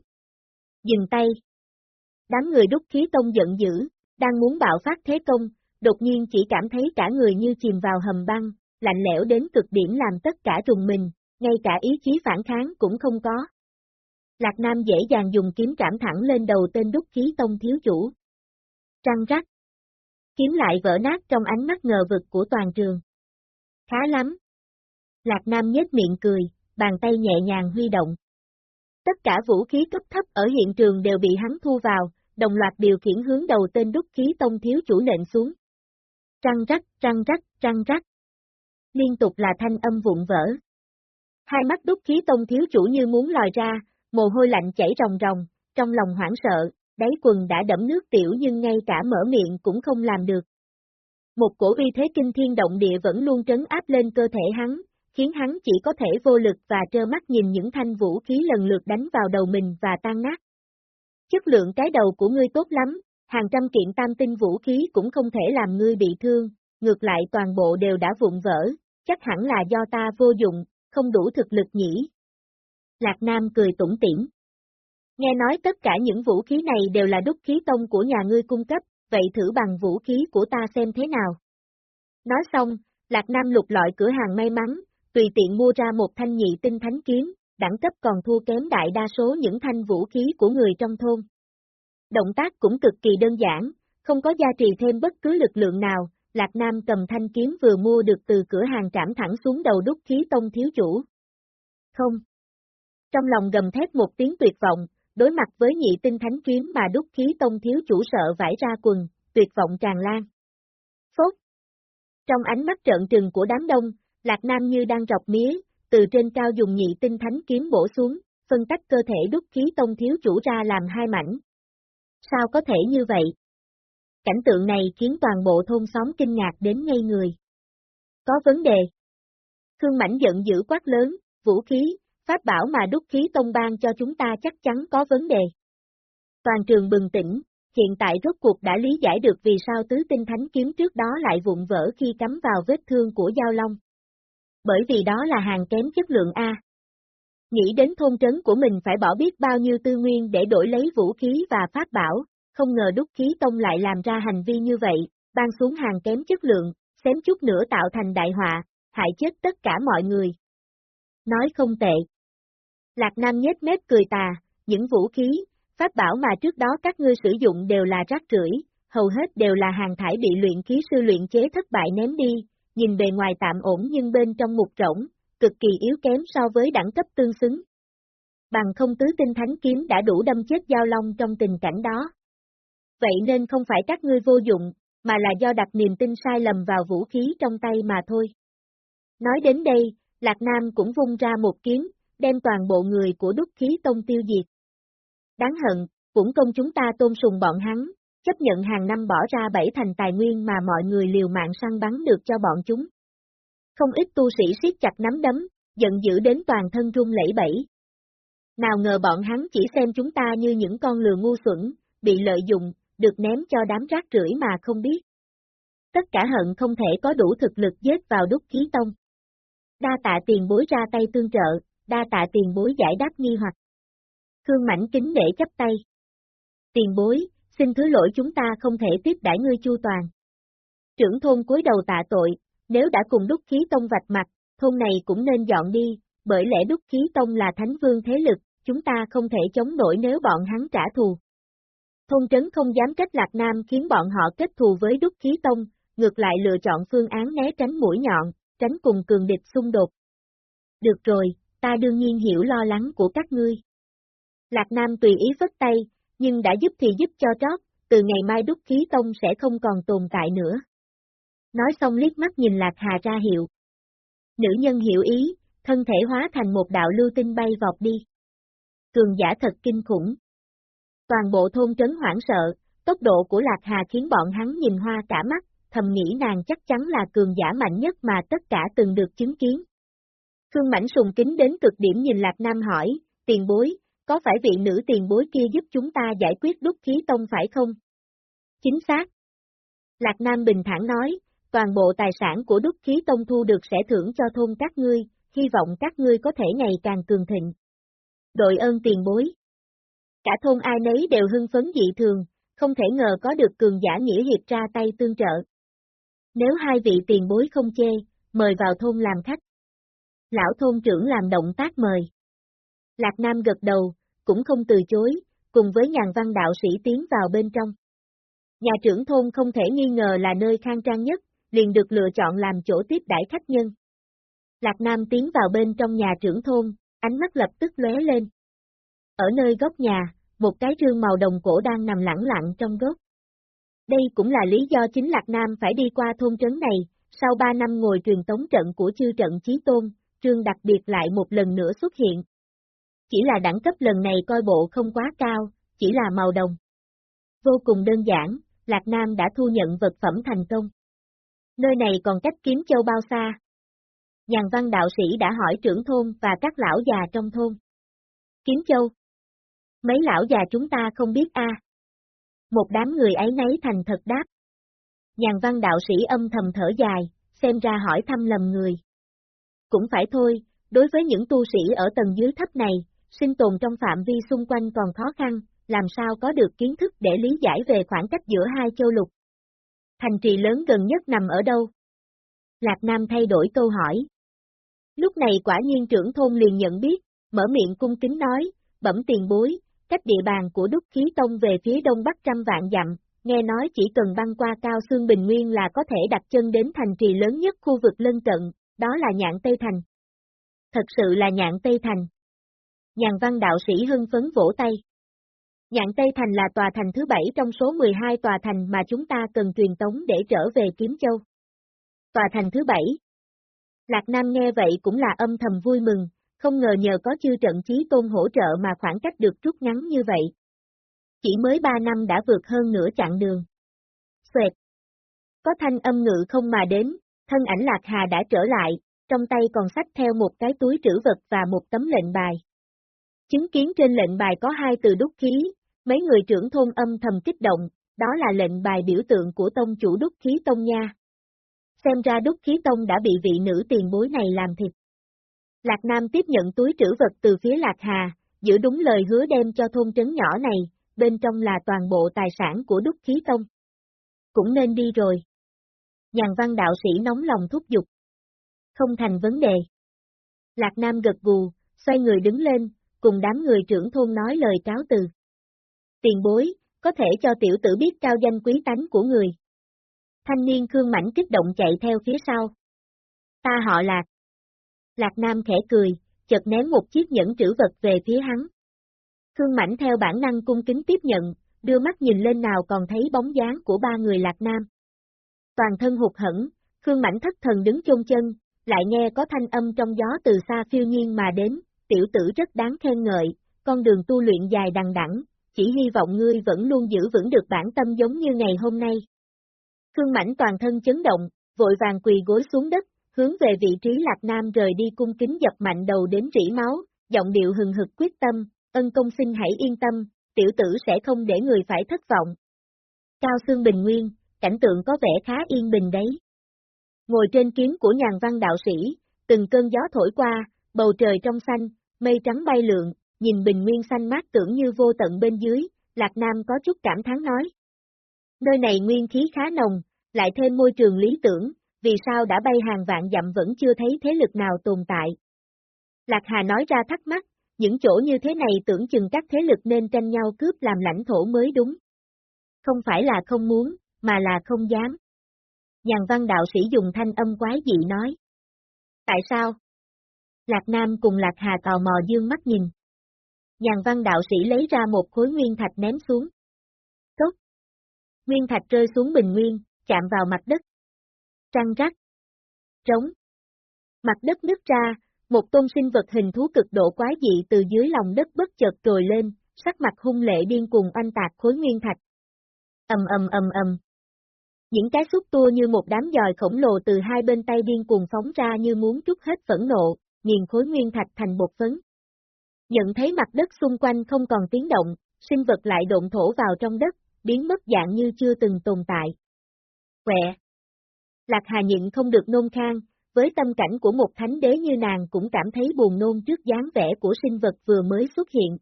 Dừng tay. Đám người đúc khí tông giận dữ, đang muốn bạo phát thế công, đột nhiên chỉ cảm thấy cả người như chìm vào hầm băng, lạnh lẽo đến cực điểm làm tất cả trùng mình, ngay cả ý chí phản kháng cũng không có. Lạc Nam dễ dàng dùng kiếm trảm thẳng lên đầu tên đúc khí tông thiếu chủ. Trăng rắc. Kiếm lại vỡ nát trong ánh mắt ngờ vực của toàn trường. Khá lắm. Lạc Nam nhếch miệng cười, bàn tay nhẹ nhàng huy động. Tất cả vũ khí cấp thấp ở hiện trường đều bị hắn thu vào, đồng loạt điều khiển hướng đầu tên đúc khí tông thiếu chủ nện xuống. Trăng rắc, trăng rắc, trăng rắc. Liên tục là thanh âm vụn vỡ. Hai mắt đúc khí tông thiếu chủ như muốn lòi ra, mồ hôi lạnh chảy ròng ròng, trong lòng hoảng sợ, đáy quần đã đẫm nước tiểu nhưng ngay cả mở miệng cũng không làm được. Một cổ uy thế kinh thiên động địa vẫn luôn trấn áp lên cơ thể hắn, khiến hắn chỉ có thể vô lực và trơ mắt nhìn những thanh vũ khí lần lượt đánh vào đầu mình và tan nát. Chất lượng cái đầu của ngươi tốt lắm, hàng trăm kiện tam tinh vũ khí cũng không thể làm ngươi bị thương, ngược lại toàn bộ đều đã vụn vỡ, chắc hẳn là do ta vô dụng, không đủ thực lực nhỉ. Lạc Nam cười tủm tỉm. Nghe nói tất cả những vũ khí này đều là đúc khí tông của nhà ngươi cung cấp, vậy thử bằng vũ khí của ta xem thế nào. Nói xong, Lạc Nam lục lọi cửa hàng may mắn, tùy tiện mua ra một thanh nhị tinh thánh kiếm, đẳng cấp còn thua kém đại đa số những thanh vũ khí của người trong thôn. Động tác cũng cực kỳ đơn giản, không có gia trì thêm bất cứ lực lượng nào, Lạc Nam cầm thanh kiếm vừa mua được từ cửa hàng trảm thẳng xuống đầu đúc khí tông thiếu chủ. Không. Trong lòng gầm thét một tiếng tuyệt vọng, đối mặt với nhị tinh thánh kiếm mà đúc khí tông thiếu chủ sợ vải ra quần, tuyệt vọng tràn lan. Phốt. Trong ánh mắt trợn trừng của đám đông, Lạc Nam như đang rọc mía, từ trên cao dùng nhị tinh thánh kiếm bổ xuống, phân tách cơ thể đúc khí tông thiếu chủ ra làm hai mảnh. Sao có thể như vậy? Cảnh tượng này khiến toàn bộ thôn xóm kinh ngạc đến ngây người. Có vấn đề. Khương Mảnh giận dữ quát lớn, vũ khí, pháp bảo mà đúc khí tông ban cho chúng ta chắc chắn có vấn đề. Toàn trường bừng tỉnh, hiện tại rốt cuộc đã lý giải được vì sao tứ tinh thánh kiếm trước đó lại vụn vỡ khi cắm vào vết thương của Giao Long. Bởi vì đó là hàng kém chất lượng A. Nghĩ đến thôn trấn của mình phải bỏ biết bao nhiêu tư nguyên để đổi lấy vũ khí và pháp bảo, không ngờ đúc khí tông lại làm ra hành vi như vậy, ban xuống hàng kém chất lượng, xém chút nữa tạo thành đại họa, hại chết tất cả mọi người. Nói không tệ. Lạc Nam nhếch mép cười tà, những vũ khí, pháp bảo mà trước đó các ngươi sử dụng đều là rác rưởi, hầu hết đều là hàng thải bị luyện khí sư luyện chế thất bại ném đi, nhìn bề ngoài tạm ổn nhưng bên trong một rỗng, cực kỳ yếu kém so với đẳng cấp tương xứng. Bằng không tứ tinh thánh kiếm đã đủ đâm chết giao long trong tình cảnh đó. Vậy nên không phải các ngươi vô dụng, mà là do đặt niềm tin sai lầm vào vũ khí trong tay mà thôi. Nói đến đây, Lạc Nam cũng vung ra một kiếm, đem toàn bộ người của đúc khí tông tiêu diệt. Đáng hận, cũng công chúng ta tôn sùng bọn hắn, chấp nhận hàng năm bỏ ra bảy thành tài nguyên mà mọi người liều mạng săn bắn được cho bọn chúng. Không ít tu sĩ siết chặt nắm đấm, giận dữ đến toàn thân run lẫy bẫy. Nào ngờ bọn hắn chỉ xem chúng ta như những con lừa ngu xuẩn, bị lợi dụng, được ném cho đám rác rưởi mà không biết. Tất cả hận không thể có đủ thực lực giết vào đúc khí tông. Đa tạ tiền bối ra tay tương trợ, đa tạ tiền bối giải đáp nghi hoặc. Khương Mảnh kính để chấp tay. Tiền bối, xin thứ lỗi chúng ta không thể tiếp đãi ngươi chu toàn. Trưởng thôn cúi đầu tạ tội, nếu đã cùng đúc khí tông vạch mặt, thôn này cũng nên dọn đi, bởi lẽ đúc khí tông là thánh vương thế lực, chúng ta không thể chống nổi nếu bọn hắn trả thù. Thôn trấn không dám trách Lạc Nam khiến bọn họ kết thù với đúc khí tông, ngược lại lựa chọn phương án né tránh mũi nhọn, tránh cùng cường địch xung đột. Được rồi, ta đương nhiên hiểu lo lắng của các ngươi. Lạc Nam tùy ý vất tay, nhưng đã giúp thì giúp cho trót, từ ngày mai đúc khí tông sẽ không còn tồn tại nữa. Nói xong liếc mắt nhìn Lạc Hà ra hiệu. Nữ nhân hiểu ý, thân thể hóa thành một đạo lưu tinh bay vọt đi. Cường giả thật kinh khủng. Toàn bộ thôn trấn hoảng sợ, tốc độ của Lạc Hà khiến bọn hắn nhìn hoa cả mắt, thầm nghĩ nàng chắc chắn là cường giả mạnh nhất mà tất cả từng được chứng kiến. Khương Mảnh sùng kính đến cực điểm nhìn Lạc Nam hỏi, tiền bối, có phải vị nữ tiền bối kia giúp chúng ta giải quyết đúc khí tông phải không? Chính xác. Lạc Nam bình thản nói, toàn bộ tài sản của đúc khí tông thu được sẽ thưởng cho thôn các ngươi, hy vọng các ngươi có thể ngày càng cường thịnh. Đội ơn tiền bối. Cả thôn ai nấy đều hưng phấn dị thường, không thể ngờ có được cường giả nghĩa hiệp ra tay tương trợ. Nếu hai vị tiền bối không chê, mời vào thôn làm khách. Lão thôn trưởng làm động tác mời. Lạc Nam gật đầu, cũng không từ chối, cùng với nhàn văn đạo sĩ tiến vào bên trong. Nhà trưởng thôn không thể nghi ngờ là nơi khang trang nhất, liền được lựa chọn làm chỗ tiếp đãi khách nhân. Lạc Nam tiến vào bên trong nhà trưởng thôn, ánh mắt lập tức lóe lên. Ở nơi góc nhà, một cái rương màu đồng cổ đang nằm lẳng lặng trong gốc. Đây cũng là lý do chính Lạc Nam phải đi qua thôn trấn này, sau ba năm ngồi truyền tống trận của chư trận Chí Tôn, trương đặc biệt lại một lần nữa xuất hiện. Chỉ là đẳng cấp lần này coi bộ không quá cao, chỉ là màu đồng. Vô cùng đơn giản, Lạc Nam đã thu nhận vật phẩm thành công. Nơi này còn cách kiếm châu bao xa? Nhàn văn đạo sĩ đã hỏi trưởng thôn và các lão già trong thôn. Kiếm châu. Mấy lão già chúng ta không biết a. Một đám người ấy nấy thành thật đáp. Nhàn văn đạo sĩ âm thầm thở dài, xem ra hỏi thăm lầm người. Cũng phải thôi, đối với những tu sĩ ở tầng dưới thấp này, sinh tồn trong phạm vi xung quanh còn khó khăn, làm sao có được kiến thức để lý giải về khoảng cách giữa hai châu lục. Thành trì lớn gần nhất nằm ở đâu? Lạc Nam thay đổi câu hỏi. Lúc này quả nhiên trưởng thôn liền nhận biết, mở miệng cung kính nói, bẩm tiền bối, cách địa bàn của Đúc Khí Tông về phía đông bắc trăm vạn dặm, nghe nói chỉ cần băng qua cao xương bình nguyên là có thể đặt chân đến thành trì lớn nhất khu vực lân cận, đó là nhạn Tây Thành. Thật sự là nhạn Tây Thành. Nhàn văn đạo sĩ hưng phấn vỗ tay. Nhạn Tây Thành là tòa thành thứ bảy trong số 12 tòa thành mà chúng ta cần truyền tống để trở về Kiếm Châu. Tòa thành thứ bảy. Lạc Nam nghe vậy cũng là âm thầm vui mừng, không ngờ nhờ có chư trận chí tôn hỗ trợ mà khoảng cách được rút ngắn như vậy. Chỉ mới 3 năm đã vượt hơn nửa chặng đường. Xoẹt. Có thanh âm ngự không mà đến, thân ảnh Lạc Hà đã trở lại, trong tay còn sách theo một cái túi trữ vật và một tấm lệnh bài. Chứng kiến trên lệnh bài có hai từ đúc khí, mấy người trưởng thôn âm thầm kích động, đó là lệnh bài biểu tượng của tông chủ đúc khí tông nha. Xem ra đúc khí tông đã bị vị nữ tiền bối này làm thịt. Lạc Nam tiếp nhận túi trữ vật từ phía Lạc Hà, giữ đúng lời hứa đem cho thôn trấn nhỏ này, bên trong là toàn bộ tài sản của đúc khí tông. Cũng nên đi rồi. Nhàn văn đạo sĩ nóng lòng thúc giục. Không thành vấn đề. Lạc Nam gật gù, xoay người đứng lên, cùng đám người trưởng thôn nói lời cáo từ. Tiền bối, có thể cho tiểu tử biết cao danh quý tánh của người. Thanh niên Khương Mảnh kích động chạy theo phía sau. Ta họ Lạc. Lạc Nam khẽ cười, chợt ném một chiếc nhẫn trữ vật về phía hắn. Khương Mảnh theo bản năng cung kính tiếp nhận, đưa mắt nhìn lên nào còn thấy bóng dáng của ba người Lạc Nam. Toàn thân hụt hẫng, Khương Mảnh thất thần đứng chôn chân, lại nghe có thanh âm trong gió từ xa phiêu nhiên mà đến, tiểu tử rất đáng khen ngợi, con đường tu luyện dài đằng đẵng, chỉ hy vọng ngươi vẫn luôn giữ vững được bản tâm giống như ngày hôm nay. Khương Mảnh toàn thân chấn động, vội vàng quỳ gối xuống đất, hướng về vị trí Lạc Nam rời đi cung kính dập mạnh đầu đến rỉ máu, giọng điệu hừng hực quyết tâm, ân công xin hãy yên tâm, tiểu tử sẽ không để người phải thất vọng. Cao Sương Bình Nguyên, cảnh tượng có vẻ khá yên bình đấy. Ngồi trên kiếm của nhàn văn đạo sĩ, từng cơn gió thổi qua, bầu trời trong xanh, mây trắng bay lượn, nhìn bình nguyên xanh mát tưởng như vô tận bên dưới, Lạc Nam có chút cảm thán nói. Nơi này nguyên khí khá nồng, lại thêm môi trường lý tưởng, vì sao đã bay hàng vạn dặm vẫn chưa thấy thế lực nào tồn tại. Lạc Hà nói ra thắc mắc, những chỗ như thế này tưởng chừng các thế lực nên tranh nhau cướp làm lãnh thổ mới đúng. Không phải là không muốn, mà là không dám. Nhàn văn đạo sĩ dùng thanh âm quái dị nói. Tại sao? Lạc Nam cùng Lạc Hà tò mò dương mắt nhìn. Nhàn văn đạo sĩ lấy ra một khối nguyên thạch ném xuống. Tốt! Nguyên thạch rơi xuống bình nguyên, chạm vào mặt đất. Trăng rắc. Trống. Mặt đất nứt ra, một tôn sinh vật hình thú cực độ quái dị từ dưới lòng đất bất chợt trồi lên, sắc mặt hung lệ điên cùng anh tạc khối nguyên thạch. Ầm ầm ầm ầm. Những cái xúc tua như một đám dòi khổng lồ từ hai bên tay điên cuồng phóng ra như muốn trút hết phẫn nộ, nghiền khối nguyên thạch thành bột phấn. Nhận thấy mặt đất xung quanh không còn tiếng động, sinh vật lại độn thổ vào trong đất, biến mất dạng như chưa từng tồn tại. Quẹ! Lạc Hà nhịn không được nôn khang, với tâm cảnh của một thánh đế như nàng cũng cảm thấy buồn nôn trước dáng vẻ của sinh vật vừa mới xuất hiện.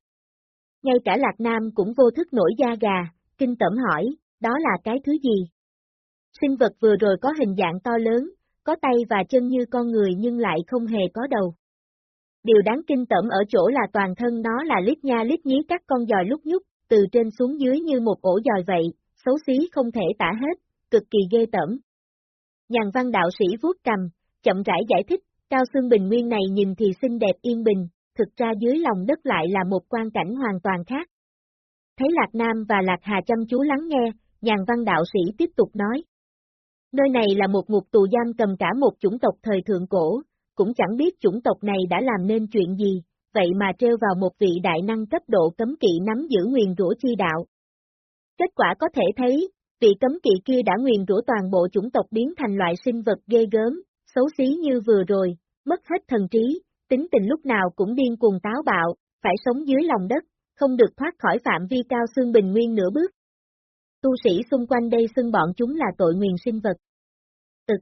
Ngay cả Lạc Nam cũng vô thức nổi da gà, kinh tẩm hỏi, đó là cái thứ gì? Sinh vật vừa rồi có hình dạng to lớn, có tay và chân như con người nhưng lại không hề có đầu. Điều đáng kinh tởm ở chỗ là toàn thân nó là lít nha lít nhí các con dòi lúc nhúc, từ trên xuống dưới như một ổ dòi vậy, xấu xí không thể tả hết, cực kỳ ghê tởm. Nhàn văn đạo sĩ vuốt cầm, chậm rãi giải thích, cao xương bình nguyên này nhìn thì xinh đẹp yên bình, thực ra dưới lòng đất lại là một quan cảnh hoàn toàn khác. Thấy Lạc Nam và Lạc Hà chăm chú lắng nghe, nhàn văn đạo sĩ tiếp tục nói. Nơi này là một ngục tù giam cầm cả một chủng tộc thời thượng cổ, cũng chẳng biết chủng tộc này đã làm nên chuyện gì, vậy mà treo vào một vị đại năng cấp độ cấm kỵ nắm giữ nguyền rủa chi đạo. Kết quả có thể thấy, vị cấm kỵ kia đã nguyền rủa toàn bộ chủng tộc biến thành loại sinh vật ghê gớm, xấu xí như vừa rồi, mất hết thần trí, tính tình lúc nào cũng điên cuồng táo bạo, phải sống dưới lòng đất, không được thoát khỏi phạm vi cao xương bình nguyên nửa bước. Tu sĩ xung quanh đây xưng bọn chúng là tội nguyền sinh vật. Tực.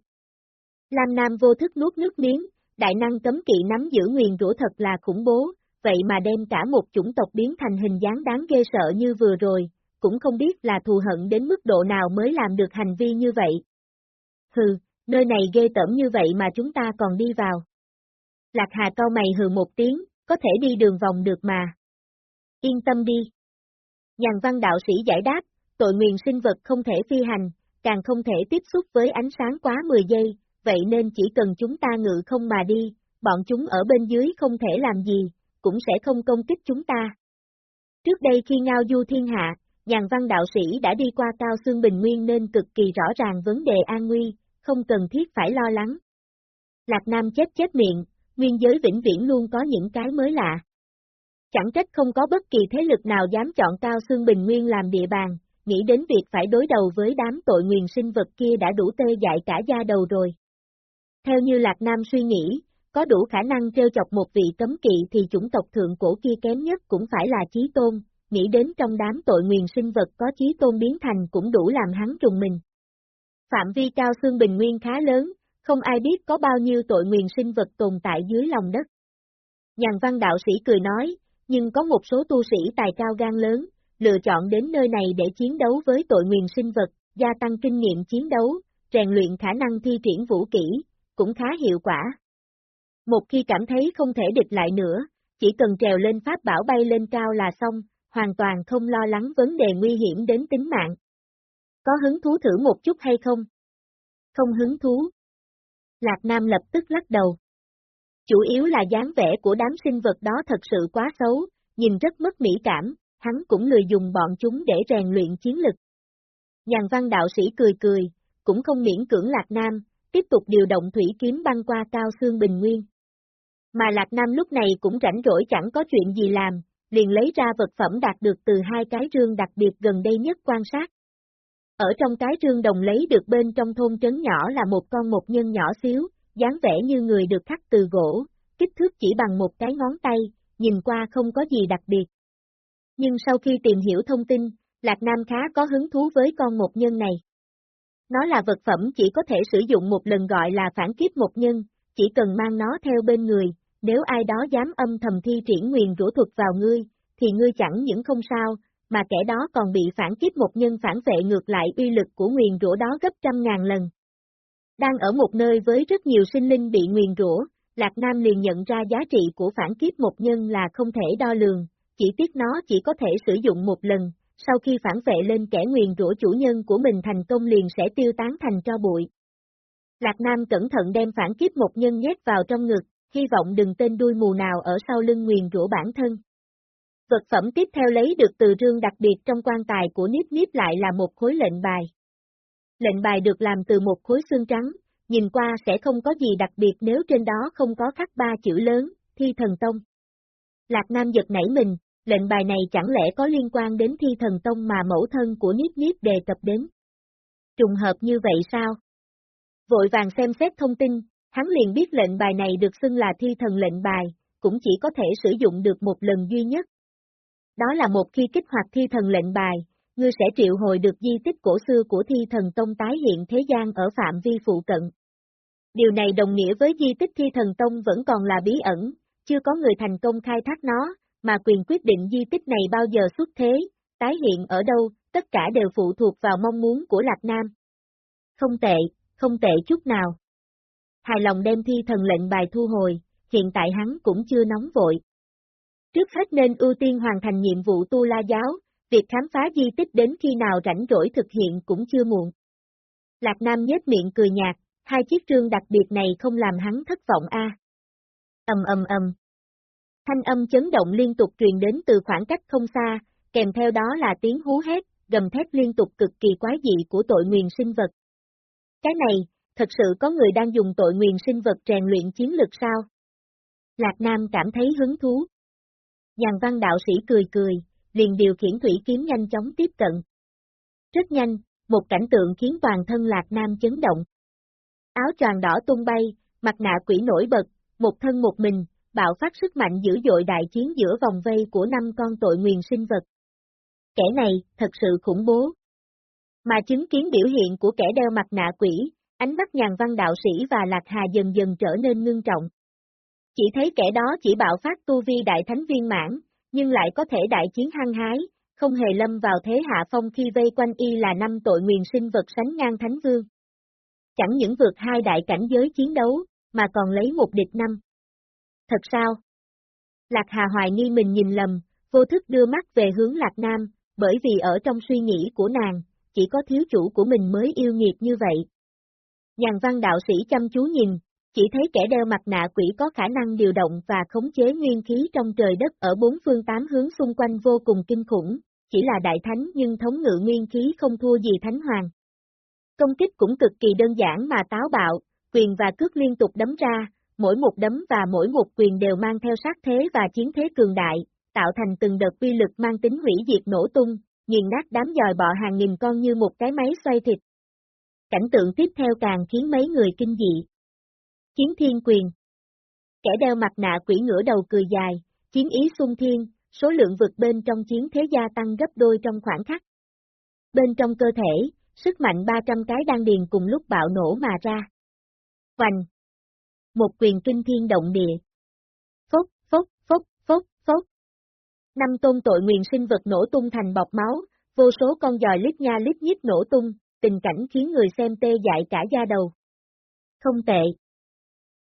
Lam Nam vô thức nuốt nước miếng, đại năng cấm kỵ nắm giữ nguyền rủa thật là khủng bố, vậy mà đem cả một chủng tộc biến thành hình dáng đáng ghê sợ như vừa rồi, cũng không biết là thù hận đến mức độ nào mới làm được hành vi như vậy. Hừ, nơi này ghê tởm như vậy mà chúng ta còn đi vào. Lạc Hà cao mày hừ một tiếng, có thể đi đường vòng được mà. Yên tâm đi. Nhàn văn đạo sĩ giải đáp, tội nguyền sinh vật không thể phi hành, càng không thể tiếp xúc với ánh sáng quá 10 giây, vậy nên chỉ cần chúng ta ngự không mà đi, bọn chúng ở bên dưới không thể làm gì, cũng sẽ không công kích chúng ta. Trước đây khi ngao du thiên hạ, nhàn văn đạo sĩ đã đi qua cao xương bình nguyên nên cực kỳ rõ ràng vấn đề an nguy, không cần thiết phải lo lắng. Lạc Nam chết chết miệng, nguyên giới vĩnh viễn luôn có những cái mới lạ. Chẳng trách không có bất kỳ thế lực nào dám chọn cao xương bình nguyên làm địa bàn, nghĩ đến việc phải đối đầu với đám tội nguyền sinh vật kia đã đủ tê dại cả da đầu rồi. Theo như Lạc Nam suy nghĩ, có đủ khả năng trêu chọc một vị cấm kỵ thì chủng tộc thượng cổ kia kém nhất cũng phải là chí tôn, nghĩ đến trong đám tội nguyền sinh vật có chí tôn biến thành cũng đủ làm hắn trùng mình. Phạm vi cao xương bình nguyên khá lớn, không ai biết có bao nhiêu tội nguyền sinh vật tồn tại dưới lòng đất. Nhàn văn đạo sĩ cười nói, nhưng có một số tu sĩ tài cao gan lớn, lựa chọn đến nơi này để chiến đấu với tội nguyền sinh vật, gia tăng kinh nghiệm chiến đấu, rèn luyện khả năng thi triển vũ kỹ, cũng khá hiệu quả. Một khi cảm thấy không thể địch lại nữa, chỉ cần trèo lên pháp bảo bay lên cao là xong, hoàn toàn không lo lắng vấn đề nguy hiểm đến tính mạng. Có hứng thú thử một chút hay không? Không hứng thú. Lạc Nam lập tức lắc đầu. Chủ yếu là dáng vẻ của đám sinh vật đó thật sự quá xấu, nhìn rất mất mỹ cảm, hắn cũng lười dùng bọn chúng để rèn luyện chiến lực. Nhàn văn đạo sĩ cười cười, cũng không miễn cưỡng Lạc Nam, tiếp tục điều động thủy kiếm băng qua cao xương bình nguyên. Mà Lạc Nam lúc này cũng rảnh rỗi chẳng có chuyện gì làm, liền lấy ra vật phẩm đạt được từ hai cái rương đặc biệt gần đây nhất quan sát. Ở trong cái rương đồng lấy được bên trong thôn trấn nhỏ là một con một nhân nhỏ xíu, dáng vẻ như người được khắc từ gỗ, kích thước chỉ bằng một cái ngón tay, nhìn qua không có gì đặc biệt. Nhưng sau khi tìm hiểu thông tin, Lạc Nam khá có hứng thú với con một nhân này. Nó là vật phẩm chỉ có thể sử dụng một lần gọi là phản kiếp một nhân, chỉ cần mang nó theo bên người, nếu ai đó dám âm thầm thi triển nguyền rũ thuật vào ngươi, thì ngươi chẳng những không sao, mà kẻ đó còn bị phản kiếp một nhân phản vệ ngược lại uy lực của nguyền rũ đó gấp trăm ngàn lần. Đang ở một nơi với rất nhiều sinh linh bị nguyền rũ, Lạc Nam liền nhận ra giá trị của phản kiếp một nhân là không thể đo lường, chỉ tiếc nó chỉ có thể sử dụng một lần, sau khi phản vệ lên kẻ nguyền rủa chủ nhân của mình thành công liền sẽ tiêu tán thành cho bụi. Lạc Nam cẩn thận đem phản kiếp một nhân nhét vào trong ngực, hy vọng đừng tên đuôi mù nào ở sau lưng nguyền rủa bản thân. Vật phẩm tiếp theo lấy được từ rương đặc biệt trong quan tài của Niếp Niếp lại là một khối lệnh bài. Lệnh bài được làm từ một khối xương trắng, nhìn qua sẽ không có gì đặc biệt nếu trên đó không có khắc ba chữ lớn, thi thần tông. Lạc Nam giật nảy mình, lệnh bài này chẳng lẽ có liên quan đến thi thần tông mà mẫu thân của Niếp Niếp đề cập đến. Trùng hợp như vậy sao? Vội vàng xem xét thông tin, hắn liền biết lệnh bài này được xưng là thi thần lệnh bài, cũng chỉ có thể sử dụng được một lần duy nhất. Đó là một khi kích hoạt thi thần lệnh bài, ngươi sẽ triệu hồi được di tích cổ xưa của thi thần tông tái hiện thế gian ở phạm vi phụ cận. Điều này đồng nghĩa với di tích thi thần tông vẫn còn là bí ẩn, chưa có người thành công khai thác nó, mà quyền quyết định di tích này bao giờ xuất thế, tái hiện ở đâu, tất cả đều phụ thuộc vào mong muốn của Lạc Nam. Không tệ, không tệ chút nào. Hài lòng đem thi thần lệnh bài thu hồi, hiện tại hắn cũng chưa nóng vội. Trước hết nên ưu tiên hoàn thành nhiệm vụ tu la giáo, việc khám phá di tích đến khi nào rảnh rỗi thực hiện cũng chưa muộn. Lạc Nam nhếch miệng cười nhạt, hai chiếc trương đặc biệt này không làm hắn thất vọng a. À. Ầm ầm ầm. Thanh âm chấn động liên tục truyền đến từ khoảng cách không xa, kèm theo đó là tiếng hú hét, gầm thét liên tục cực kỳ quái dị của tội nguyền sinh vật. Cái này, thật sự có người đang dùng tội nguyền sinh vật rèn luyện chiến lực sao? Lạc Nam cảm thấy hứng thú. Nhàn văn đạo sĩ cười cười, liền điều khiển thủy kiếm nhanh chóng tiếp cận. Rất nhanh, một cảnh tượng khiến toàn thân Lạc Nam chấn động. Áo tràn đỏ tung bay, mặt nạ quỷ nổi bật, một thân một mình, bạo phát sức mạnh dữ dội đại chiến giữa vòng vây của năm con tội nguyền sinh vật. Kẻ này, thật sự khủng bố. Mà chứng kiến biểu hiện của kẻ đeo mặt nạ quỷ, ánh mắt nhàn văn đạo sĩ và Lạc Hà dần dần trở nên ngưng trọng. Chỉ thấy kẻ đó chỉ bạo phát tu vi đại thánh viên mãn, nhưng lại có thể đại chiến hăng hái, không hề lâm vào thế hạ phong khi vây quanh y là năm tội nguyền sinh vật sánh ngang thánh vương. Chẳng những vượt hai đại cảnh giới chiến đấu, mà còn lấy một địch năm. Thật sao? Lạc Hà hoài nghi mình nhìn lầm, vô thức đưa mắt về hướng Lạc Nam, bởi vì ở trong suy nghĩ của nàng, chỉ có thiếu chủ của mình mới yêu nghiệt như vậy. Nhàn văn đạo sĩ chăm chú nhìn, chỉ thấy kẻ đeo mặt nạ quỷ có khả năng điều động và khống chế nguyên khí trong trời đất ở bốn phương tám hướng xung quanh vô cùng kinh khủng, chỉ là đại thánh nhưng thống ngự nguyên khí không thua gì thánh hoàng. Công kích cũng cực kỳ đơn giản mà táo bạo, quyền và cước liên tục đấm ra, mỗi một đấm và mỗi một quyền đều mang theo sát thế và chiến thế cường đại, tạo thành từng đợt uy lực mang tính hủy diệt nổ tung, nghiền nát đám dòi bọ hàng nghìn con như một cái máy xoay thịt. Cảnh tượng tiếp theo càng khiến mấy người kinh dị. Chiến thiên quyền Kẻ đeo mặt nạ quỷ ngửa đầu cười dài, chiến ý xung thiên, số lượng vực bên trong chiến thế gia tăng gấp đôi trong khoảng khắc. Bên trong cơ thể, sức mạnh 300 cái đan điền cùng lúc bạo nổ mà ra. Hoành! Một quyền kinh thiên động địa. Phốc, phốc, phốc, phốc, phốc. Năm tôn tội nguyền sinh vật nổ tung thành bọc máu, vô số con giòi lít nha lít nhít nổ tung, tình cảnh khiến người xem tê dại cả da đầu. Không tệ.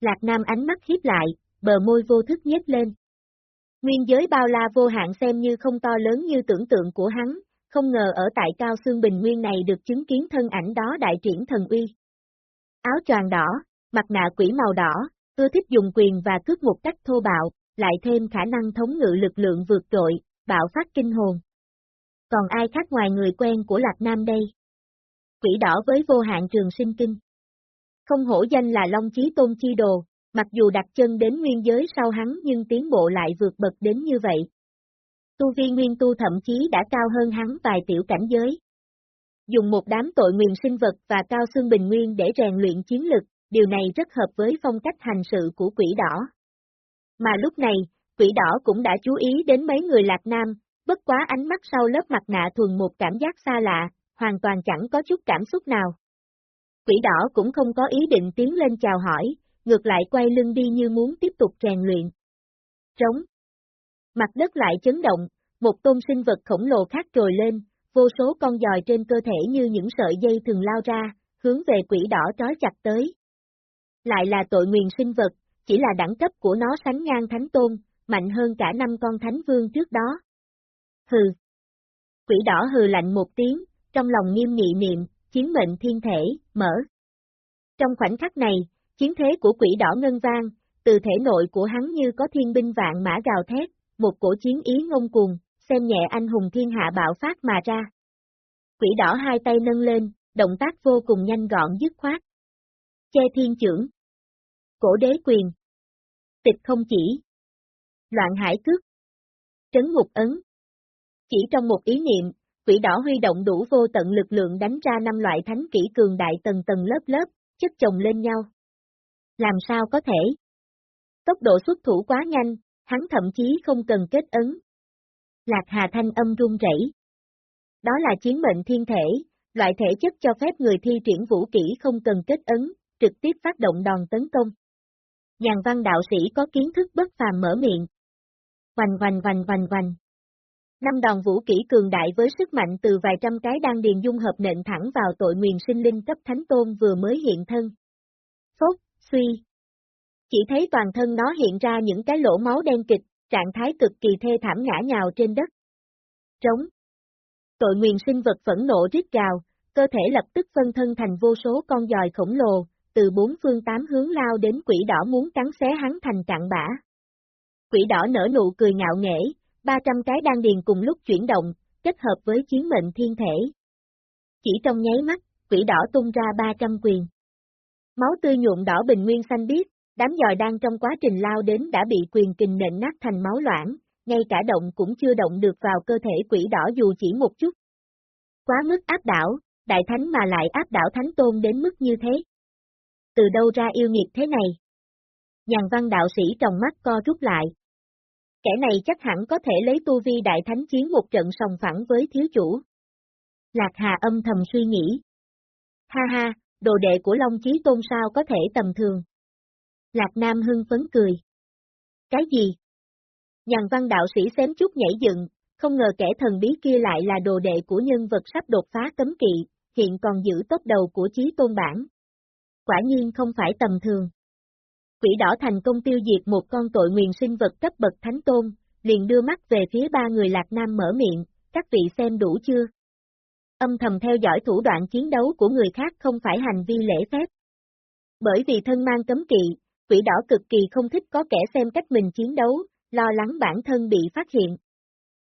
Lạc Nam ánh mắt hiếp lại, bờ môi vô thức nhếch lên. Nguyên giới bao la vô hạn xem như không to lớn như tưởng tượng của hắn, không ngờ ở tại Cao Xương Bình Nguyên này được chứng kiến thân ảnh đó đại triển thần uy. Áo choàng đỏ, mặt nạ quỷ màu đỏ, ưa thích dùng quyền và cướp một cách thô bạo, lại thêm khả năng thống ngự lực lượng vượt trội, bạo phát kinh hồn. Còn ai khác ngoài người quen của Lạc Nam đây? Quỷ đỏ với vô hạn trường sinh kinh. Không hổ danh là Long Chí Tôn Chi Đồ, mặc dù đặt chân đến nguyên giới sau hắn nhưng tiến bộ lại vượt bậc đến như vậy. Tu vi nguyên tu thậm chí đã cao hơn hắn vài tiểu cảnh giới. Dùng một đám tội nguyền sinh vật và cao xương bình nguyên để rèn luyện chiến lực, điều này rất hợp với phong cách hành sự của quỷ đỏ. Mà lúc này, quỷ đỏ cũng đã chú ý đến mấy người lạc nam, bất quá ánh mắt sau lớp mặt nạ thuần một cảm giác xa lạ, hoàn toàn chẳng có chút cảm xúc nào. Quỷ đỏ cũng không có ý định tiến lên chào hỏi, ngược lại quay lưng đi như muốn tiếp tục rèn luyện. Trống. Mặt đất lại chấn động, một tôn sinh vật khổng lồ khác trồi lên, vô số con dòi trên cơ thể như những sợi dây thường lao ra, hướng về quỷ đỏ trói chặt tới. Lại là tội nguyền sinh vật, chỉ là đẳng cấp của nó sánh ngang thánh tôn, mạnh hơn cả năm con thánh vương trước đó. Hừ. Quỷ đỏ hừ lạnh một tiếng, trong lòng nghiêm nghị niệm, chiến mệnh thiên thể, mở. Trong khoảnh khắc này, chiến thế của quỷ đỏ ngân vang, từ thể nội của hắn như có thiên binh vạn mã gào thét, một cổ chiến ý ngông cuồng, xem nhẹ anh hùng thiên hạ bạo phát mà ra. Quỷ đỏ hai tay nâng lên, động tác vô cùng nhanh gọn dứt khoát. Che thiên trưởng. Cổ đế quyền. Tịch không chỉ. Loạn hải cước. Trấn ngục ấn. Chỉ trong một ý niệm, quỷ đỏ huy động đủ vô tận lực lượng đánh ra năm loại thánh kỹ cường đại tầng tầng lớp lớp, chất chồng lên nhau. Làm sao có thể? Tốc độ xuất thủ quá nhanh, hắn thậm chí không cần kết ấn. Lạc Hà thanh âm run rẩy. Đó là chiến mệnh thiên thể, loại thể chất cho phép người thi triển vũ kỹ không cần kết ấn, trực tiếp phát động đòn tấn công. Nhàn văn đạo sĩ có kiến thức bất phàm mở miệng. Hoành hoành hoành hoành hoành. Năm đòn vũ kỹ cường đại với sức mạnh từ vài trăm cái đang điền dung hợp nện thẳng vào tội nguyền sinh linh cấp thánh tôn vừa mới hiện thân. Phốt, suy. Chỉ thấy toàn thân nó hiện ra những cái lỗ máu đen kịch, trạng thái cực kỳ thê thảm ngã nhào trên đất. Trống. Tội nguyền sinh vật phẫn nộ rít gào, cơ thể lập tức phân thân thành vô số con dòi khổng lồ, từ bốn phương tám hướng lao đến quỷ đỏ muốn cắn xé hắn thành cạn bã. Quỷ đỏ nở nụ cười ngạo nghễ, 300 cái đan điền cùng lúc chuyển động, kết hợp với chiến mệnh thiên thể. Chỉ trong nháy mắt, quỷ đỏ tung ra 300 quyền. Máu tươi nhuộm đỏ bình nguyên xanh biếc, đám giòi đang trong quá trình lao đến đã bị quyền kình nện nát thành máu loãng, ngay cả động cũng chưa động được vào cơ thể quỷ đỏ dù chỉ một chút. Quá mức áp đảo, đại thánh mà lại áp đảo thánh tôn đến mức như thế. Từ đâu ra yêu nghiệt thế này? Nhàn văn đạo sĩ trong mắt co rút lại. Kẻ này chắc hẳn có thể lấy tu vi đại thánh chiến một trận sòng phẳng với thiếu chủ. Lạc Hà âm thầm suy nghĩ. Ha ha, đồ đệ của Long Chí Tôn sao có thể tầm thường. Lạc Nam hưng phấn cười. Cái gì? Nhàn văn đạo sĩ xém chút nhảy dựng, không ngờ kẻ thần bí kia lại là đồ đệ của nhân vật sắp đột phá cấm kỵ, hiện còn giữ tốt đầu của Chí Tôn bản. Quả nhiên không phải tầm thường. Quỷ đỏ thành công tiêu diệt một con tội nguyền sinh vật cấp bậc thánh tôn, liền đưa mắt về phía ba người Lạc Nam mở miệng, các vị xem đủ chưa? Âm thầm theo dõi thủ đoạn chiến đấu của người khác không phải hành vi lễ phép. Bởi vì thân mang cấm kỵ, quỷ đỏ cực kỳ không thích có kẻ xem cách mình chiến đấu, lo lắng bản thân bị phát hiện.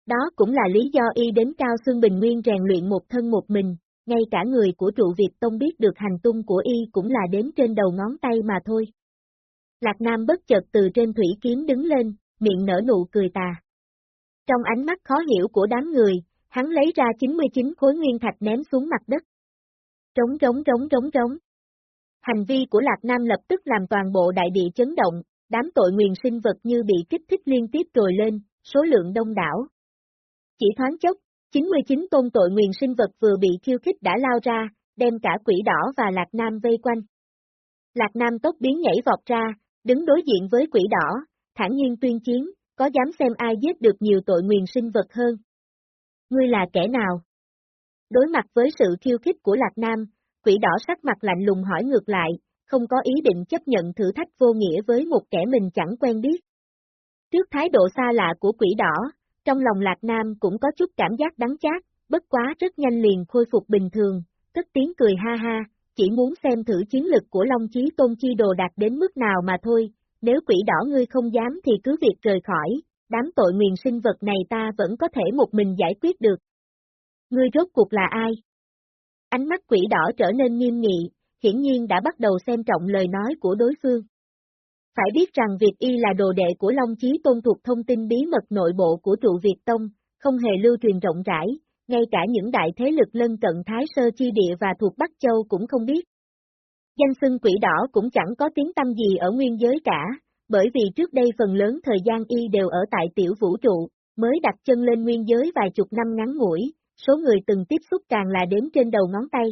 Đó cũng là lý do y đến Cao Xương Bình Nguyên rèn luyện một thân một mình, ngay cả người của trụ Việt Tông biết được hành tung của y cũng là đến trên đầu ngón tay mà thôi. Lạc Nam bất chợt từ trên thủy kiếm đứng lên, miệng nở nụ cười tà. Trong ánh mắt khó hiểu của đám người, hắn lấy ra 99 khối nguyên thạch ném xuống mặt đất. Trống trống trống trống trống. Hành vi của Lạc Nam lập tức làm toàn bộ đại địa chấn động, đám tội nguyền sinh vật như bị kích thích liên tiếp trồi lên, số lượng đông đảo. Chỉ thoáng chốc, 99 tôn tội nguyền sinh vật vừa bị khiêu khích đã lao ra, đem cả quỷ đỏ và Lạc Nam vây quanh. Lạc Nam tốc biến nhảy vọt ra, đứng đối diện với quỷ đỏ, thản nhiên tuyên chiến, có dám xem ai giết được nhiều tội nguyền sinh vật hơn. Ngươi là kẻ nào? Đối mặt với sự khiêu khích của Lạc Nam, quỷ đỏ sắc mặt lạnh lùng hỏi ngược lại, không có ý định chấp nhận thử thách vô nghĩa với một kẻ mình chẳng quen biết. Trước thái độ xa lạ của quỷ đỏ, trong lòng Lạc Nam cũng có chút cảm giác đắng chát, bất quá rất nhanh liền khôi phục bình thường, tức tiếng cười ha ha, chỉ muốn xem thử chiến lực của Long Chí Tôn Chi Đồ đạt đến mức nào mà thôi, nếu quỷ đỏ ngươi không dám thì cứ việc rời khỏi, đám tội nguyền sinh vật này ta vẫn có thể một mình giải quyết được. Ngươi rốt cuộc là ai? Ánh mắt quỷ đỏ trở nên nghiêm nghị, hiển nhiên đã bắt đầu xem trọng lời nói của đối phương. Phải biết rằng việc y là đồ đệ của Long Chí Tôn thuộc thông tin bí mật nội bộ của trụ Việt Tông, không hề lưu truyền rộng rãi, ngay cả những đại thế lực lân cận Thái Sơ Chi Địa và thuộc Bắc Châu cũng không biết. Danh xưng quỷ đỏ cũng chẳng có tiếng tâm gì ở nguyên giới cả, bởi vì trước đây phần lớn thời gian y đều ở tại tiểu vũ trụ, mới đặt chân lên nguyên giới vài chục năm ngắn ngủi, số người từng tiếp xúc càng là đếm trên đầu ngón tay.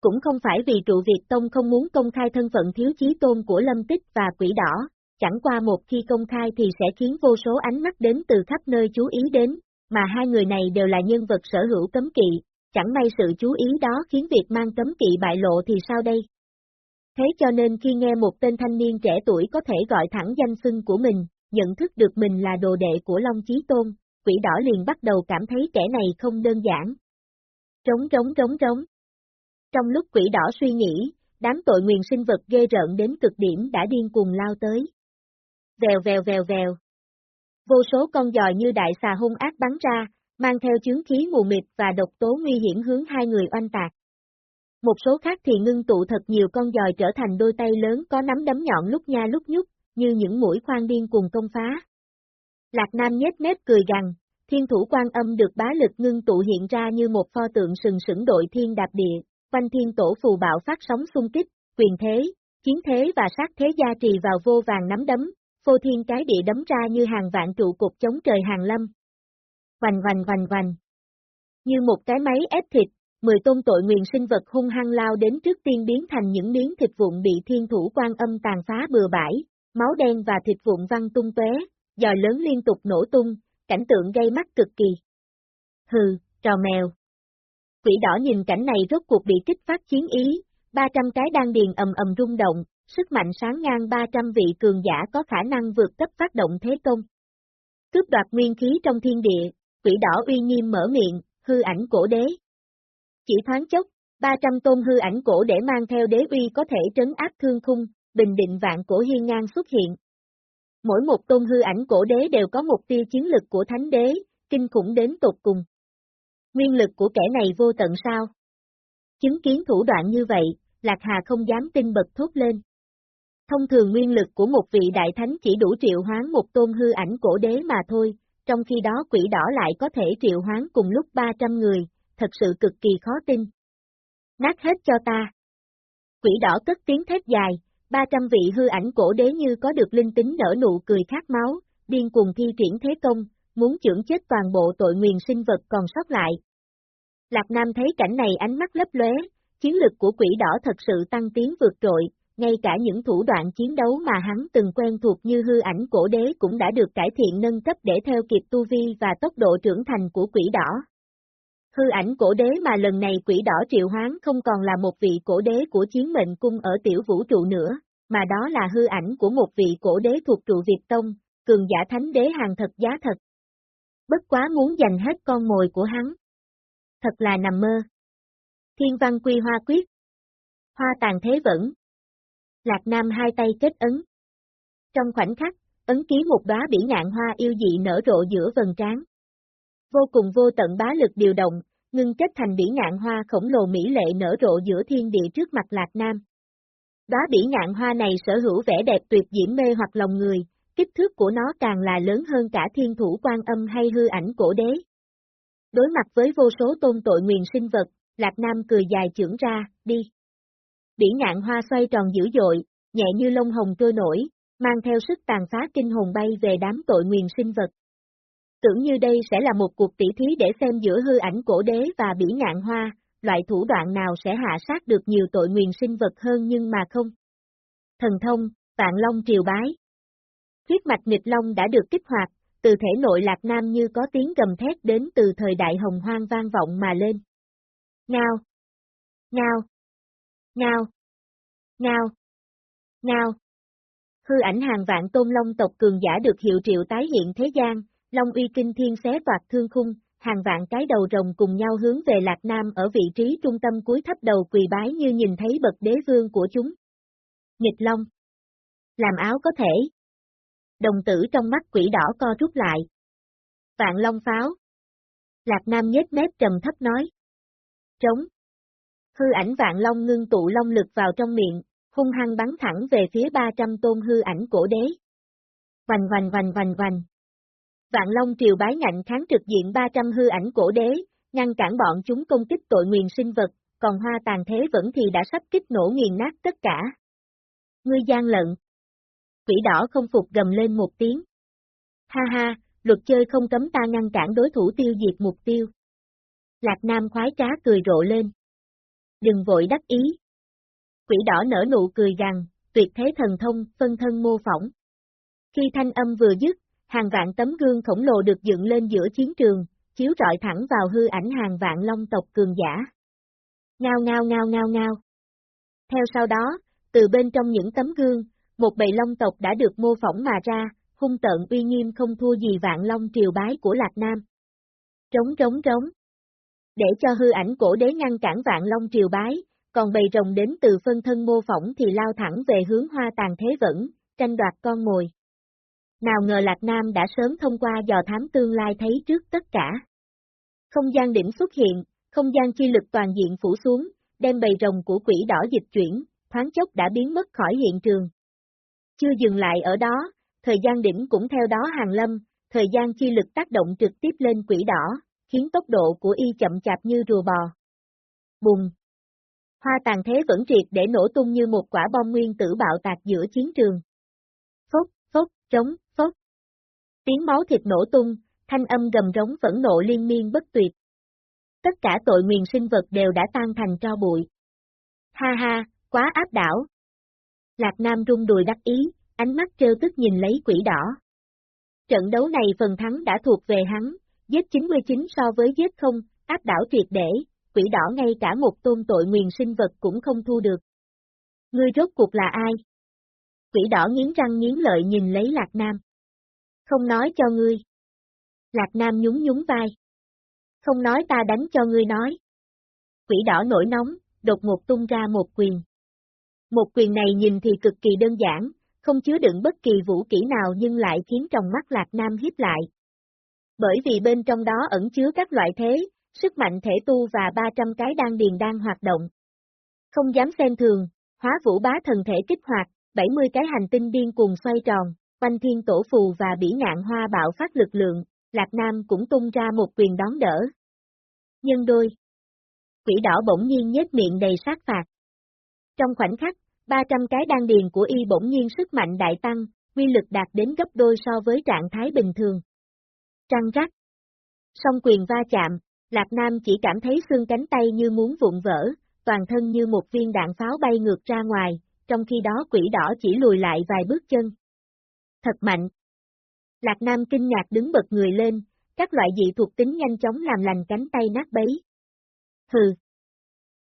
Cũng không phải vì trụ Việt Tông không muốn công khai thân phận thiếu chí tôn của Lâm Tích và quỷ đỏ, chẳng qua một khi công khai thì sẽ khiến vô số ánh mắt đến từ khắp nơi chú ý đến, mà hai người này đều là nhân vật sở hữu cấm kỵ, chẳng may sự chú ý đó khiến việc mang cấm kỵ bại lộ thì sao đây? Thế cho nên khi nghe một tên thanh niên trẻ tuổi có thể gọi thẳng danh xưng của mình, nhận thức được mình là đồ đệ của Long Chí Tôn, quỷ đỏ liền bắt đầu cảm thấy kẻ này không đơn giản. Trống trống trống trống. Trong lúc quỷ đỏ suy nghĩ, đám tội nguyền sinh vật ghê rợn đến cực điểm đã điên cuồng lao tới. Vèo vèo vèo vèo. Vô số con giòi như đại xà hung ác bắn ra, mang theo chứng khí mù mịt và độc tố nguy hiểm hướng hai người oanh tạc. Một số khác thì ngưng tụ thật nhiều con giòi trở thành đôi tay lớn có nắm đấm nhọn lúc nha lúc nhúc, như những mũi khoan điên cùng công phá. Lạc Nam nhếch mép cười gằn, thiên thủ quan âm được bá lực ngưng tụ hiện ra như một pho tượng sừng sững đội thiên đạp địa, quanh thiên tổ phù bạo phát sóng xung kích, quyền thế, Chiến thế và sát thế gia trì vào vô vàng nắm đấm, phô thiên cái địa đấm ra như hàng vạn trụ cục chống trời hàng lâm. Vành vành vành vành. Như một cái máy ép thịt, mười tôn tội nguyền sinh vật hung hăng lao đến trước tiên biến thành những miếng thịt vụn bị thiên thủ quan âm tàn phá bừa bãi, máu đen và thịt vụn văng tung tóe, giò lớn liên tục nổ tung, cảnh tượng gây mắt cực kỳ. Hừ, trò mèo. Quỷ đỏ nhìn cảnh này rốt cuộc bị kích phát chiến ý, 300 cái đan điền ầm ầm rung động, sức mạnh sáng ngang 300 vị cường giả có khả năng vượt cấp phát động thế công. Cướp đoạt nguyên khí trong thiên địa, quỷ đỏ uy nghiêm mở miệng, hư ảnh cổ đế. Chỉ thoáng chốc, 300 tôn hư ảnh cổ để mang theo đế uy có thể trấn áp thương khung, bình định vạn cổ hiên ngang xuất hiện. Mỗi một tôn hư ảnh cổ đế đều có một tiêu chiến lực của thánh đế, kinh khủng đến tột cùng. Nguyên lực của kẻ này vô tận sao? Chứng kiến thủ đoạn như vậy, Lạc Hà không dám tin bật thốt lên. Thông thường nguyên lực của một vị đại thánh chỉ đủ triệu hoán một tôn hư ảnh cổ đế mà thôi, trong khi đó quỷ đỏ lại có thể triệu hoán cùng lúc 300 người, thật sự cực kỳ khó tin. Nát hết cho ta. Quỷ đỏ cất tiếng thét dài, 300 vị hư ảnh cổ đế như có được linh tính nở nụ cười khát máu, điên cuồng thi triển thế công, muốn chưởng chết toàn bộ tội nguyền sinh vật còn sót lại. Lạc Nam thấy cảnh này ánh mắt lấp lóe, chiến lực của quỷ đỏ thật sự tăng tiến vượt trội, ngay cả những thủ đoạn chiến đấu mà hắn từng quen thuộc như hư ảnh cổ đế cũng đã được cải thiện nâng cấp để theo kịp tu vi và tốc độ trưởng thành của quỷ đỏ. Hư ảnh cổ đế mà lần này quỷ đỏ triệu hoán không còn là một vị cổ đế của chiến mệnh cung ở tiểu vũ trụ nữa, mà đó là hư ảnh của một vị cổ đế thuộc trụ Việt Tông, cường giả thánh đế hàng thật giá thật. Bất quá muốn giành hết con mồi của hắn. Thật là nằm mơ. Thiên văn quy hoa quyết. Hoa tàn thế vẫn. Lạc Nam hai tay kết ấn. Trong khoảnh khắc, ấn ký một đóa bỉ ngạn hoa yêu dị nở rộ giữa vần trán. Vô cùng vô tận bá lực điều động, ngưng kết thành bỉ ngạn hoa khổng lồ mỹ lệ nở rộ giữa thiên địa trước mặt Lạc Nam. Đóa bỉ ngạn hoa này sở hữu vẻ đẹp tuyệt diễm mê hoặc lòng người, kích thước của nó càng là lớn hơn cả thiên thủ quan âm hay hư ảnh cổ đế. Đối mặt với vô số tôn tội nguyền sinh vật, Lạc Nam cười dài trưởng ra, đi. Bỉ ngạn hoa xoay tròn dữ dội, nhẹ như lông hồng trôi nổi, mang theo sức tàn phá kinh hồn bay về đám tội nguyền sinh vật. Tưởng như đây sẽ là một cuộc tỉ thí để xem giữa hư ảnh cổ đế và bỉ ngạn hoa, loại thủ đoạn nào sẽ hạ sát được nhiều tội nguyền sinh vật hơn nhưng mà không. Thần thông, vạn long triều bái. Huyết mạch nghịch long đã được kích hoạt, từ thể nội lạc nam như có tiếng gầm thét đến từ thời đại hồng hoang vang vọng mà lên. Ngao! Ngao! Ngao! Ngao! Ngao! Hư ảnh hàng vạn tôn long tộc cường giả được hiệu triệu tái hiện thế gian, long uy kinh thiên xé toạt thương khung, hàng vạn cái đầu rồng cùng nhau hướng về Lạc Nam ở vị trí trung tâm cuối thấp đầu quỳ bái như nhìn thấy bậc đế vương của chúng. Nghịch long! Làm áo có thể! Đồng tử trong mắt quỷ đỏ co rút lại. Vạn long pháo! Lạc Nam nhếch mép trầm thấp nói. Trống! Hư ảnh vạn long ngưng tụ long lực vào trong miệng, hung hăng bắn thẳng về phía 300 tôn hư ảnh cổ đế. Vành vành vành vành vành. Vạn Long triều bái ngạnh kháng trực diện 300 hư ảnh cổ đế, ngăn cản bọn chúng công kích tội nguyền sinh vật, còn hoa tàn thế vẫn thì đã sắp kích nổ nghiền nát tất cả. Ngươi gian lận. Quỷ đỏ không phục gầm lên một tiếng. Ha ha, luật chơi không cấm ta ngăn cản đối thủ tiêu diệt mục tiêu. Lạc Nam khoái trá cười rộ lên. Đừng vội đắc ý. Quỷ đỏ nở nụ cười rằng, tuyệt thế thần thông, phân thân mô phỏng. Khi thanh âm vừa dứt, hàng vạn tấm gương khổng lồ được dựng lên giữa chiến trường, chiếu rọi thẳng vào hư ảnh hàng vạn long tộc cường giả. Ngao ngao ngao ngao ngao. Theo sau đó, từ bên trong những tấm gương, một bầy long tộc đã được mô phỏng mà ra, hung tợn uy nghiêm không thua gì vạn long triều bái của Lạc Nam. Trống trống trống. Để cho hư ảnh cổ đế ngăn cản vạn long triều bái, còn bầy rồng đến từ phân thân mô phỏng thì lao thẳng về hướng hoa tàn thế vẫn, tranh đoạt con mồi. Nào ngờ Lạc Nam đã sớm thông qua dò thám tương lai thấy trước tất cả. Không gian điểm xuất hiện, không gian chi lực toàn diện phủ xuống, đem bầy rồng của quỷ đỏ dịch chuyển, thoáng chốc đã biến mất khỏi hiện trường. Chưa dừng lại ở đó, thời gian đỉnh cũng theo đó hàng lâm, thời gian chi lực tác động trực tiếp lên quỷ đỏ, khiến tốc độ của y chậm chạp như rùa bò. Bùng! Hoa tàn thế vẫn triệt để nổ tung như một quả bom nguyên tử bạo tạc giữa chiến trường. Phốc, phốc, trống, phốc. Tiếng máu thịt nổ tung, thanh âm gầm rống vẫn nộ liên miên bất tuyệt. Tất cả tội nguyền sinh vật đều đã tan thành tro bụi. Ha ha, quá áp đảo. Lạc Nam rung đùi đắc ý, ánh mắt trêu tức nhìn lấy quỷ đỏ. Trận đấu này phần thắng đã thuộc về hắn, giết 99 so với giết không, áp đảo tuyệt để, quỷ đỏ ngay cả một tôn tội nguyền sinh vật cũng không thu được. Ngươi rốt cuộc là ai? Quỷ đỏ nghiến răng nghiến lợi nhìn lấy Lạc Nam. Không nói cho ngươi. Lạc Nam nhún nhún vai. Không nói ta đánh cho ngươi nói. Quỷ đỏ nổi nóng, đột ngột tung ra một quyền. Một quyền này nhìn thì cực kỳ đơn giản, không chứa đựng bất kỳ vũ kỹ nào nhưng lại khiến trong mắt Lạc Nam hiếp lại. Bởi vì bên trong đó ẩn chứa các loại thế, sức mạnh thể tu và 300 cái đan điền đang hoạt động. Không dám xem thường, hóa vũ bá thần thể kích hoạt, 70 cái hành tinh điên cùng xoay tròn, quanh thiên tổ phù và bỉ ngạn hoa bạo phát lực lượng, Lạc Nam cũng tung ra một quyền đón đỡ. Nhân đôi. Quỷ đỏ bỗng nhiên nhếch miệng đầy sát phạt. Trong khoảnh khắc, 300 cái đan điền của y bỗng nhiên sức mạnh đại tăng, quy lực đạt đến gấp đôi so với trạng thái bình thường. Trăng rắc. Song quyền va chạm, Lạc Nam chỉ cảm thấy xương cánh tay như muốn vụn vỡ, toàn thân như một viên đạn pháo bay ngược ra ngoài, trong khi đó quỷ đỏ chỉ lùi lại vài bước chân. Thật mạnh. Lạc Nam kinh ngạc đứng bật người lên, các loại dị thuộc tính nhanh chóng làm lành cánh tay nát bấy. Hừ.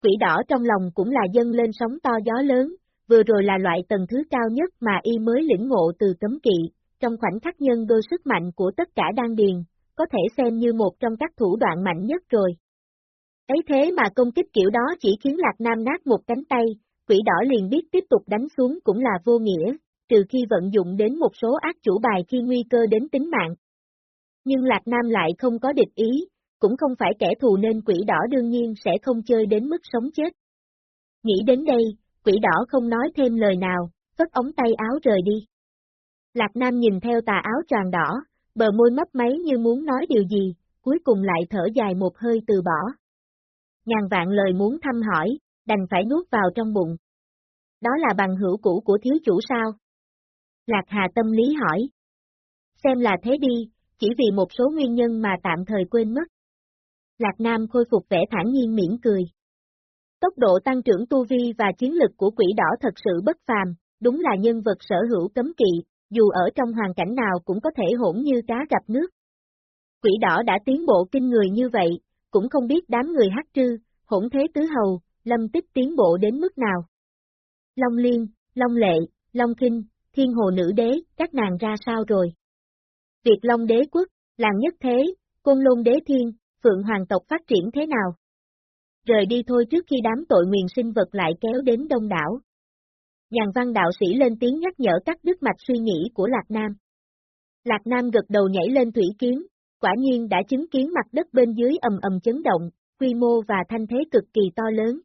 Quỷ đỏ trong lòng cũng là dâng lên sóng to gió lớn, vừa rồi là loại tầng thứ cao nhất mà y mới lĩnh ngộ từ cấm kỵ, trong khoảnh khắc nhân đôi sức mạnh của tất cả đan điền, có thể xem như một trong các thủ đoạn mạnh nhất rồi. Ấy thế mà công kích kiểu đó chỉ khiến Lạc Nam nát một cánh tay, quỷ đỏ liền biết tiếp tục đánh xuống cũng là vô nghĩa, trừ khi vận dụng đến một số ác chủ bài khi nguy cơ đến tính mạng. Nhưng Lạc Nam lại không có địch ý, cũng không phải kẻ thù nên quỷ đỏ đương nhiên sẽ không chơi đến mức sống chết. Nghĩ đến đây, quỷ đỏ không nói thêm lời nào, phất ống tay áo rời đi. Lạc Nam nhìn theo tà áo tròn đỏ, bờ môi mấp máy như muốn nói điều gì, cuối cùng lại thở dài một hơi từ bỏ. Ngàn vạn lời muốn thăm hỏi, đành phải nuốt vào trong bụng. Đó là bằng hữu cũ của thiếu chủ sao? Lạc Hà tâm lý hỏi. Xem là thế đi, chỉ vì một số nguyên nhân mà tạm thời quên mất. Lạc Nam khôi phục vẻ thản nhiên mỉm cười. Tốc độ tăng trưởng tu vi và chiến lực của quỷ đỏ thật sự bất phàm, đúng là nhân vật sở hữu cấm kỵ, dù ở trong hoàn cảnh nào cũng có thể hỗn như cá gặp nước. Quỷ đỏ đã tiến bộ kinh người như vậy, cũng không biết đám người hát trư, hỗn thế tứ hầu, lâm tích tiến bộ đến mức nào. Long Liên, Long Lệ, Long Kinh, Thiên Hồ Nữ Đế, các nàng ra sao rồi? Việt Long Đế Quốc, Làng Nhất Thế, Côn Lôn Đế Thiên, Phượng Hoàng tộc phát triển thế nào? Rời đi thôi trước khi đám tội nguyền sinh vật lại kéo đến đông đảo. Nhàn văn đạo sĩ lên tiếng nhắc nhở các đứt mạch suy nghĩ của Lạc Nam. Lạc Nam gật đầu nhảy lên thủy kiếm, quả nhiên đã chứng kiến mặt đất bên dưới ầm ầm chấn động, quy mô và thanh thế cực kỳ to lớn.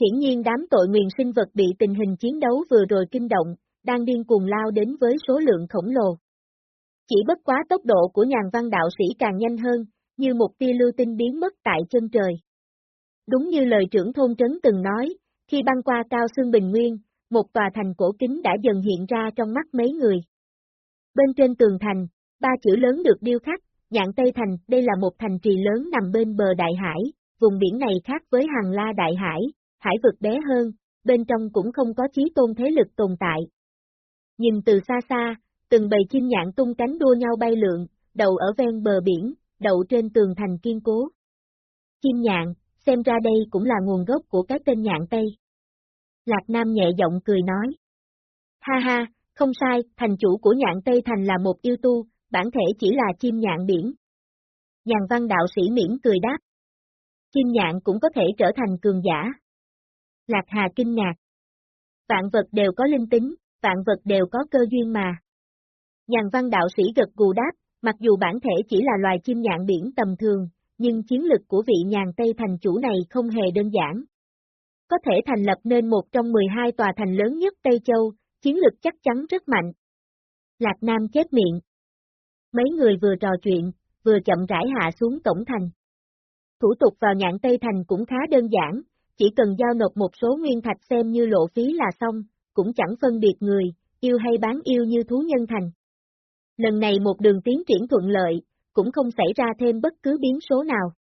Hiển nhiên đám tội nguyền sinh vật bị tình hình chiến đấu vừa rồi kinh động, đang điên cuồng lao đến với số lượng khổng lồ. Chỉ bất quá tốc độ của nhàn văn đạo sĩ càng nhanh hơn, như một tia lưu tinh biến mất tại chân trời. Đúng như lời trưởng thôn trấn từng nói, khi băng qua cao xương bình nguyên, một tòa thành cổ kính đã dần hiện ra trong mắt mấy người. Bên trên tường thành, ba chữ lớn được điêu khắc, nhạn Tây Thành, đây là một thành trì lớn nằm bên bờ đại hải, vùng biển này khác với hàng la đại hải, hải vực bé hơn, bên trong cũng không có chí tôn thế lực tồn tại. Nhìn từ xa xa, từng bầy chim nhạn tung cánh đua nhau bay lượn, đầu ở ven bờ biển, đậu trên tường thành kiên cố. Chim nhạn, xem ra đây cũng là nguồn gốc của cái tên nhạn Tây. Lạc Nam nhẹ giọng cười nói. Ha ha, không sai, thành chủ của nhạn Tây Thành là một yêu tu, bản thể chỉ là chim nhạn biển. Nhàn văn đạo sĩ miễn cười đáp. Chim nhạn cũng có thể trở thành cường giả. Lạc Hà kinh ngạc. Vạn vật đều có linh tính, vạn vật đều có cơ duyên mà. Nhàn văn đạo sĩ gật gù đáp, mặc dù bản thể chỉ là loài chim nhạn biển tầm thường, nhưng chiến lực của vị nhàn Tây thành chủ này không hề đơn giản. Có thể thành lập nên một trong 12 tòa thành lớn nhất Tây Châu, chiến lực chắc chắn rất mạnh. Lạc Nam chết miệng. Mấy người vừa trò chuyện, vừa chậm rãi hạ xuống cổng thành. Thủ tục vào nhạn Tây Thành cũng khá đơn giản, chỉ cần giao nộp một số nguyên thạch xem như lộ phí là xong, cũng chẳng phân biệt người, yêu hay bán yêu như thú nhân thành. Lần này một đường tiến triển thuận lợi, cũng không xảy ra thêm bất cứ biến số nào.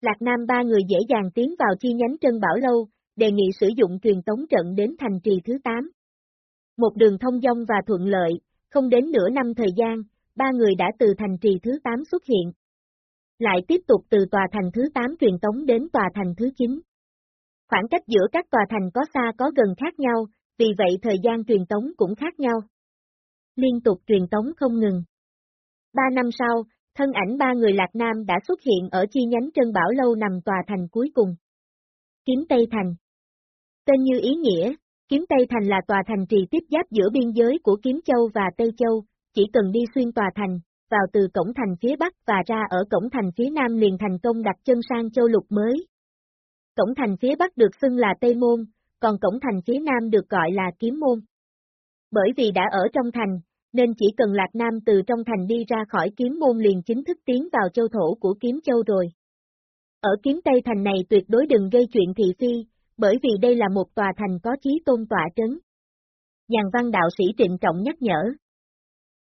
Lạc Nam ba người dễ dàng tiến vào chi nhánh Trân Bảo Lâu, đề nghị sử dụng truyền tống trận đến thành trì thứ 8. Một đường thông dong và thuận lợi, không đến nửa năm thời gian, ba người đã từ thành trì thứ 8 xuất hiện. Lại tiếp tục từ tòa thành thứ 8 truyền tống đến tòa thành thứ 9. Khoảng cách giữa các tòa thành có xa có gần khác nhau, vì vậy thời gian truyền tống cũng khác nhau. Liên tục truyền tống không ngừng. Ba năm sau, thân ảnh ba người Lạc Nam đã xuất hiện ở chi nhánh Trân Bảo Lâu nằm tòa thành cuối cùng. Kiếm Tây Thành Tên như ý nghĩa, Kiếm Tây Thành là tòa thành trì tiếp giáp giữa biên giới của Kiếm Châu và Tây Châu, chỉ cần đi xuyên tòa thành, vào từ cổng thành phía Bắc và ra ở cổng thành phía Nam liền thành công đặt chân sang châu lục mới. Cổng thành phía Bắc được xưng là Tây Môn, còn cổng thành phía Nam được gọi là Kiếm Môn. Bởi vì đã ở trong thành, nên chỉ cần Lạc Nam từ trong thành đi ra khỏi kiếm môn liền chính thức tiến vào châu thổ của kiếm châu rồi. Ở kiếm Tây Thành này tuyệt đối đừng gây chuyện thị phi, bởi vì đây là một tòa thành có chí tôn tọa trấn. Nhàn văn đạo sĩ trịnh trọng nhắc nhở.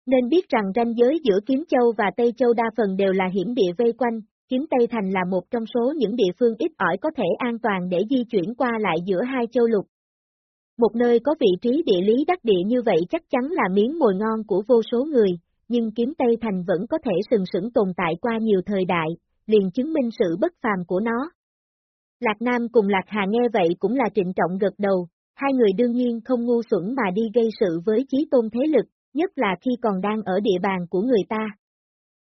Nên biết rằng ranh giới giữa Kiếm Châu và Tây Châu đa phần đều là hiểm địa vây quanh, Kiếm Tây Thành là một trong số những địa phương ít ỏi có thể an toàn để di chuyển qua lại giữa hai châu lục. Một nơi có vị trí địa lý đắc địa như vậy chắc chắn là miếng mồi ngon của vô số người, nhưng kiếm Tây Thành vẫn có thể sừng sững tồn tại qua nhiều thời đại, liền chứng minh sự bất phàm của nó. Lạc Nam cùng Lạc Hà nghe vậy cũng là trịnh trọng gật đầu, hai người đương nhiên không ngu xuẩn mà đi gây sự với chí tôn thế lực, nhất là khi còn đang ở địa bàn của người ta.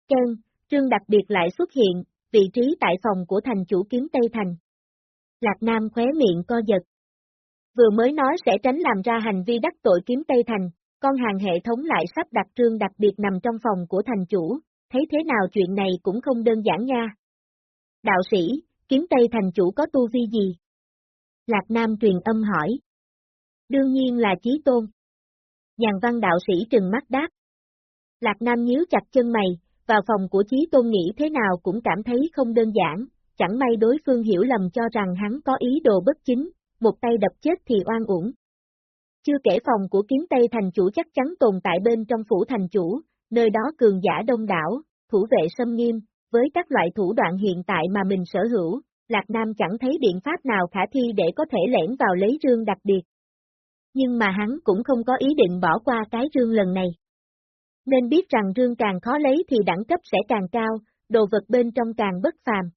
Ken, trương đặc biệt lại xuất hiện, vị trí tại phòng của thành chủ kiếm Tây Thành. Lạc Nam khóe miệng co giật. Vừa mới nói sẽ tránh làm ra hành vi đắc tội kiếm Tây Thành, con hàng hệ thống lại sắp đặt trương đặc biệt nằm trong phòng của thành chủ, thấy thế nào chuyện này cũng không đơn giản nha. Đạo sĩ, kiếm Tây Thành chủ có tu vi gì? Lạc Nam truyền âm hỏi. Đương nhiên là chí tôn. Nhàn văn đạo sĩ trừng mắt đáp. Lạc Nam nhíu chặt chân mày, vào phòng của chí tôn nghĩ thế nào cũng cảm thấy không đơn giản, chẳng may đối phương hiểu lầm cho rằng hắn có ý đồ bất chính, một tay đập chết thì oan uổng. Chưa kể phòng của kiếm Tây thành chủ chắc chắn tồn tại bên trong phủ thành chủ, nơi đó cường giả đông đảo, thủ vệ xâm nghiêm, với các loại thủ đoạn hiện tại mà mình sở hữu, Lạc Nam chẳng thấy biện pháp nào khả thi để có thể lẻn vào lấy rương đặc biệt. Nhưng mà hắn cũng không có ý định bỏ qua cái rương lần này. Nên biết rằng rương càng khó lấy thì đẳng cấp sẽ càng cao, đồ vật bên trong càng bất phàm.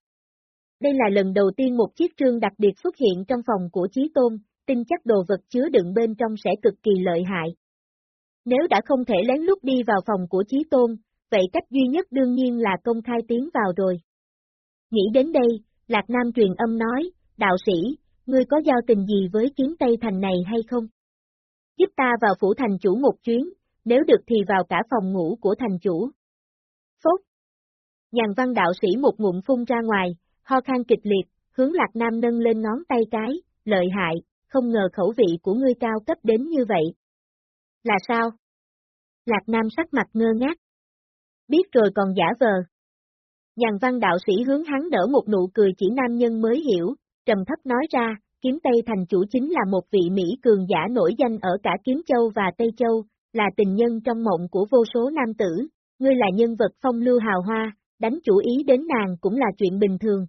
Đây là lần đầu tiên một chiếc trương đặc biệt xuất hiện trong phòng của Chí Tôn, tin chắc đồ vật chứa đựng bên trong sẽ cực kỳ lợi hại. Nếu đã không thể lén lút đi vào phòng của Chí Tôn, vậy cách duy nhất đương nhiên là công khai tiến vào rồi. Nghĩ đến đây, Lạc Nam truyền âm nói, đạo sĩ, ngươi có giao tình gì với kiếm Tây Thành này hay không? Giúp ta vào phủ thành chủ một chuyến, nếu được thì vào cả phòng ngủ của thành chủ. Phốt! Nhàn văn đạo sĩ một ngụm phun ra ngoài, ho khan kịch liệt, hướng Lạc Nam nâng lên ngón tay cái, lợi hại, không ngờ khẩu vị của ngươi cao cấp đến như vậy. Là sao? Lạc Nam sắc mặt ngơ ngác. Biết rồi còn giả vờ. Nhàn văn đạo sĩ hướng hắn đỡ một nụ cười chỉ nam nhân mới hiểu, trầm thấp nói ra, kiếm Tây thành chủ chính là một vị Mỹ cường giả nổi danh ở cả Kiếm Châu và Tây Châu, là tình nhân trong mộng của vô số nam tử, ngươi là nhân vật phong lưu hào hoa, đánh chủ ý đến nàng cũng là chuyện bình thường,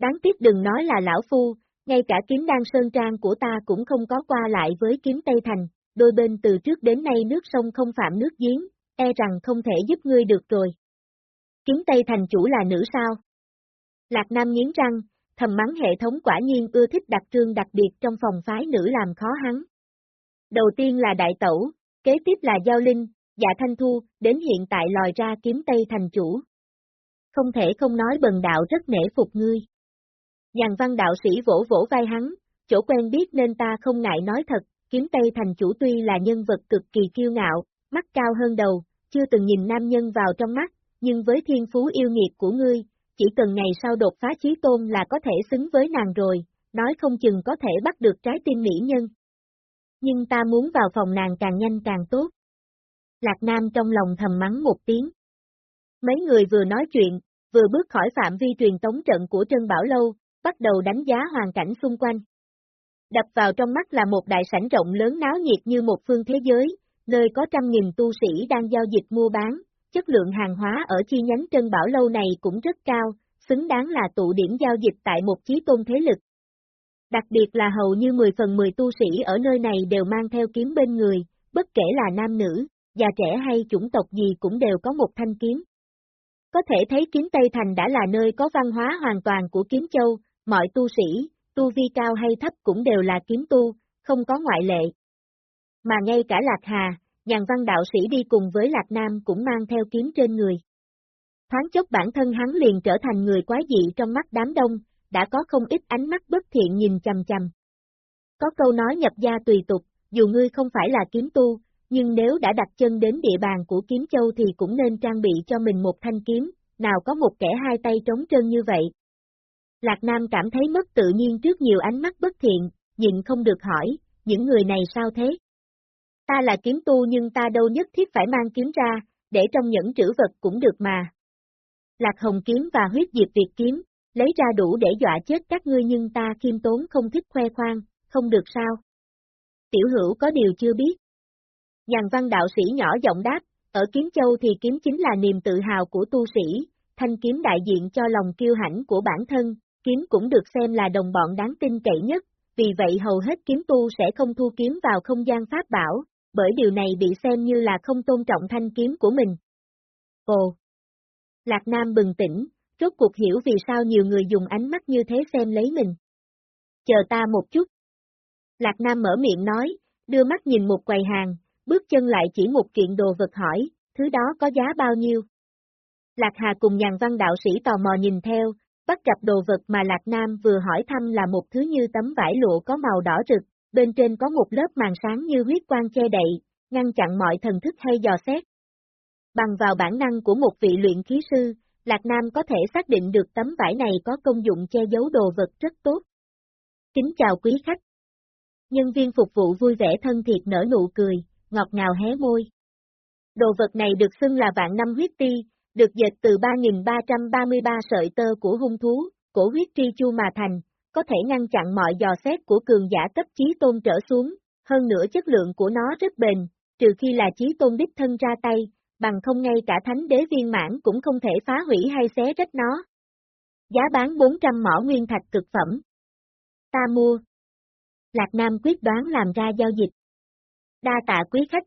Đáng tiếc đừng nói là lão phu, ngay cả kiếm đan sơn trang của ta cũng không có qua lại với kiếm Tây Thành, đôi bên từ trước đến nay nước sông không phạm nước giếng, e rằng không thể giúp ngươi được rồi. Kiếm Tây Thành chủ là nữ sao? Lạc Nam nghiến răng, thầm mắng hệ thống quả nhiên ưa thích đặc trương đặc biệt trong phòng phái nữ làm khó hắn. Đầu tiên là đại tẩu, kế tiếp là giao linh, dạ thanh thu, đến hiện tại lòi ra kiếm Tây Thành chủ. Không thể không nói bần đạo rất nể phục ngươi. Nhàn văn đạo sĩ vỗ vỗ vai hắn, chỗ quen biết nên ta không ngại nói thật, kiếm Tây thành chủ tuy là nhân vật cực kỳ kiêu ngạo, mắt cao hơn đầu, chưa từng nhìn nam nhân vào trong mắt, nhưng với thiên phú yêu nghiệt của ngươi, chỉ cần ngày sau đột phá chí tôn là có thể xứng với nàng rồi, nói không chừng có thể bắt được trái tim mỹ nhân. Nhưng ta muốn vào phòng nàng càng nhanh càng tốt. Lạc Nam trong lòng thầm mắng một tiếng. Mấy người vừa nói chuyện, vừa bước khỏi phạm vi truyền tống trận của Trân Bảo Lâu, bắt đầu đánh giá hoàn cảnh xung quanh. Đập vào trong mắt là một đại sảnh rộng lớn náo nhiệt như một phương thế giới, nơi có trăm nghìn tu sĩ đang giao dịch mua bán, chất lượng hàng hóa ở chi nhánh Trân Bảo Lâu này cũng rất cao, xứng đáng là tụ điểm giao dịch tại một chí tôn thế lực. Đặc biệt là hầu như 10 phần 10 tu sĩ ở nơi này đều mang theo kiếm bên người, bất kể là nam nữ, già trẻ hay chủng tộc gì cũng đều có một thanh kiếm. Có thể thấy kiếm Tây Thành đã là nơi có văn hóa hoàn toàn của kiếm châu, mọi tu sĩ, tu vi cao hay thấp cũng đều là kiếm tu, không có ngoại lệ. Mà ngay cả Lạc Hà, nhàn văn đạo sĩ đi cùng với Lạc Nam cũng mang theo kiếm trên người. Thoáng chốc bản thân hắn liền trở thành người quái dị trong mắt đám đông, đã có không ít ánh mắt bất thiện nhìn chầm chầm. Có câu nói nhập gia tùy tục, dù ngươi không phải là kiếm tu, nhưng nếu đã đặt chân đến địa bàn của kiếm châu thì cũng nên trang bị cho mình một thanh kiếm, nào có một kẻ hai tay trống trơn như vậy. Lạc Nam cảm thấy mất tự nhiên trước nhiều ánh mắt bất thiện, nhịn không được hỏi, những người này sao thế? Ta là kiếm tu nhưng ta đâu nhất thiết phải mang kiếm ra, để trong những trữ vật cũng được mà. Lạc Hồng kiếm và huyết diệp Việt kiếm, lấy ra đủ để dọa chết các ngươi nhưng ta khiêm tốn không thích khoe khoang, không được sao? Tiểu hữu có điều chưa biết. Nhàn văn đạo sĩ nhỏ giọng đáp, ở Kiếm Châu thì kiếm chính là niềm tự hào của tu sĩ, thanh kiếm đại diện cho lòng kiêu hãnh của bản thân, kiếm cũng được xem là đồng bọn đáng tin cậy nhất, vì vậy hầu hết kiếm tu sẽ không thu kiếm vào không gian pháp bảo, bởi điều này bị xem như là không tôn trọng thanh kiếm của mình. Ồ! Lạc Nam bừng tỉnh, rốt cuộc hiểu vì sao nhiều người dùng ánh mắt như thế xem lấy mình. Chờ ta một chút. Lạc Nam mở miệng nói, đưa mắt nhìn một quầy hàng, bước chân lại chỉ một kiện đồ vật hỏi, thứ đó có giá bao nhiêu? Lạc Hà cùng nhàn văn đạo sĩ tò mò nhìn theo, bắt gặp đồ vật mà Lạc Nam vừa hỏi thăm là một thứ như tấm vải lụa có màu đỏ rực, bên trên có một lớp màn sáng như huyết quang che đậy, ngăn chặn mọi thần thức hay dò xét. Bằng vào bản năng của một vị luyện khí sư, Lạc Nam có thể xác định được tấm vải này có công dụng che giấu đồ vật rất tốt. Kính chào quý khách. Nhân viên phục vụ vui vẻ thân thiệt nở nụ cười, ngọt ngào hé môi. Đồ vật này được xưng là vạn năm huyết ti, được dệt từ 3.333 sợi tơ của hung thú, cổ huyết tri chu mà thành, có thể ngăn chặn mọi dò xét của cường giả cấp chí tôn trở xuống, hơn nữa chất lượng của nó rất bền, trừ khi là chí tôn đích thân ra tay, bằng không ngay cả thánh đế viên mãn cũng không thể phá hủy hay xé rách nó. Giá bán 400 mỏ nguyên thạch cực phẩm. Ta mua. Lạc Nam quyết đoán làm ra giao dịch. Đa tạ quý khách.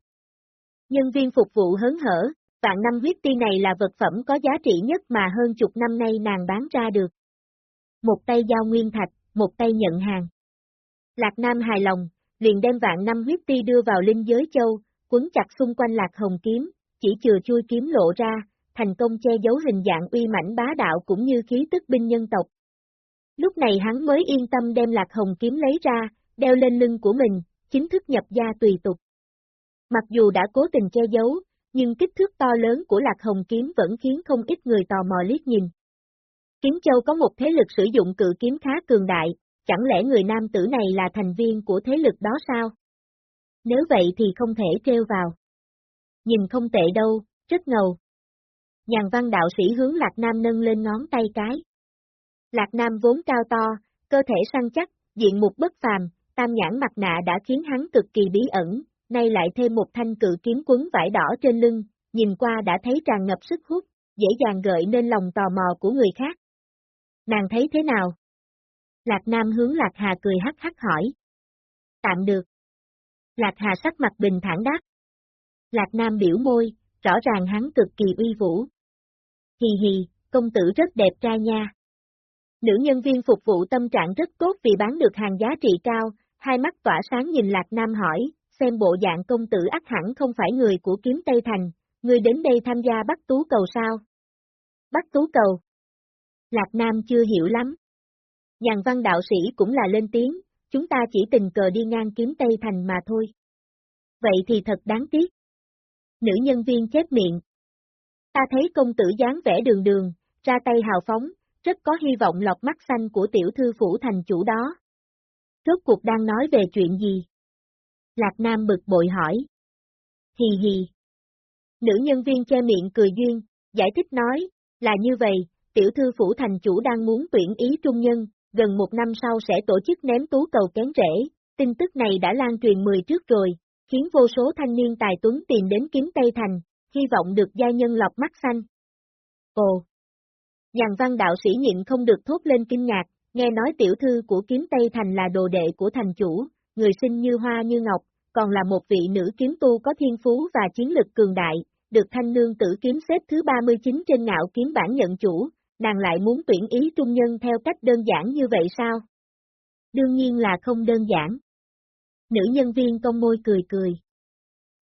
Nhân viên phục vụ hớn hở, vạn năm huyết ti này là vật phẩm có giá trị nhất mà hơn chục năm nay nàng bán ra được. Một tay giao nguyên thạch, một tay nhận hàng. Lạc Nam hài lòng, liền đem vạn năm huyết ti đưa vào linh giới châu, quấn chặt xung quanh lạc hồng kiếm, chỉ chừa chui kiếm lộ ra, thành công che giấu hình dạng uy mãnh bá đạo cũng như khí tức binh nhân tộc. Lúc này hắn mới yên tâm đem lạc hồng kiếm lấy ra, đeo lên lưng của mình, chính thức nhập gia tùy tục. Mặc dù đã cố tình che giấu, nhưng kích thước to lớn của lạc hồng kiếm vẫn khiến không ít người tò mò liếc nhìn. Kiếm Châu có một thế lực sử dụng cự kiếm khá cường đại, chẳng lẽ người nam tử này là thành viên của thế lực đó sao? Nếu vậy thì không thể treo vào. Nhìn không tệ đâu, rất ngầu. Nhàn văn đạo sĩ hướng Lạc Nam nâng lên ngón tay cái. Lạc Nam vốn cao to, cơ thể săn chắc, diện mục bất phàm, tam nhãn mặt nạ đã khiến hắn cực kỳ bí ẩn, nay lại thêm một thanh cự kiếm quấn vải đỏ trên lưng, nhìn qua đã thấy tràn ngập sức hút, dễ dàng gợi nên lòng tò mò của người khác. Nàng thấy thế nào? Lạc Nam hướng Lạc Hà cười hắc hắc hỏi. Tạm được. Lạc Hà sắc mặt bình thản đáp. Lạc Nam biểu môi, rõ ràng hắn cực kỳ uy vũ. Hì hì, công tử rất đẹp trai nha. Nữ nhân viên phục vụ tâm trạng rất tốt vì bán được hàng giá trị cao, hai mắt tỏa sáng nhìn Lạc Nam hỏi, xem bộ dạng công tử ác hẳn không phải người của kiếm Tây Thành, người đến đây tham gia bắt tú cầu sao? Bắt tú cầu? Lạc Nam chưa hiểu lắm. Nhàn văn đạo sĩ cũng là lên tiếng, chúng ta chỉ tình cờ đi ngang kiếm Tây Thành mà thôi. Vậy thì thật đáng tiếc. Nữ nhân viên chép miệng. Ta thấy công tử dáng vẻ đường đường, ra tay hào phóng, rất có hy vọng lọc mắt xanh của tiểu thư phủ thành chủ đó. Rốt cuộc đang nói về chuyện gì? Lạc Nam bực bội hỏi. Hì hì. Nữ nhân viên che miệng cười duyên, giải thích nói, là như vậy, tiểu thư phủ thành chủ đang muốn tuyển ý trung nhân, gần một năm sau sẽ tổ chức ném tú cầu kén rễ, tin tức này đã lan truyền 10 trước rồi, khiến vô số thanh niên tài tuấn tìm đến kiếm Tây Thành, hy vọng được gia nhân lọc mắt xanh. Ồ! Nhàn văn đạo sĩ nhịn không được thốt lên kinh ngạc, nghe nói tiểu thư của kiếm Tây Thành là đồ đệ của thành chủ, người sinh như hoa như ngọc, còn là một vị nữ kiếm tu có thiên phú và chiến lực cường đại, được thanh nương tử kiếm xếp thứ 39 trên ngạo kiếm bản nhận chủ, nàng lại muốn tuyển ý trung nhân theo cách đơn giản như vậy sao? Đương nhiên là không đơn giản. Nữ nhân viên công môi cười cười.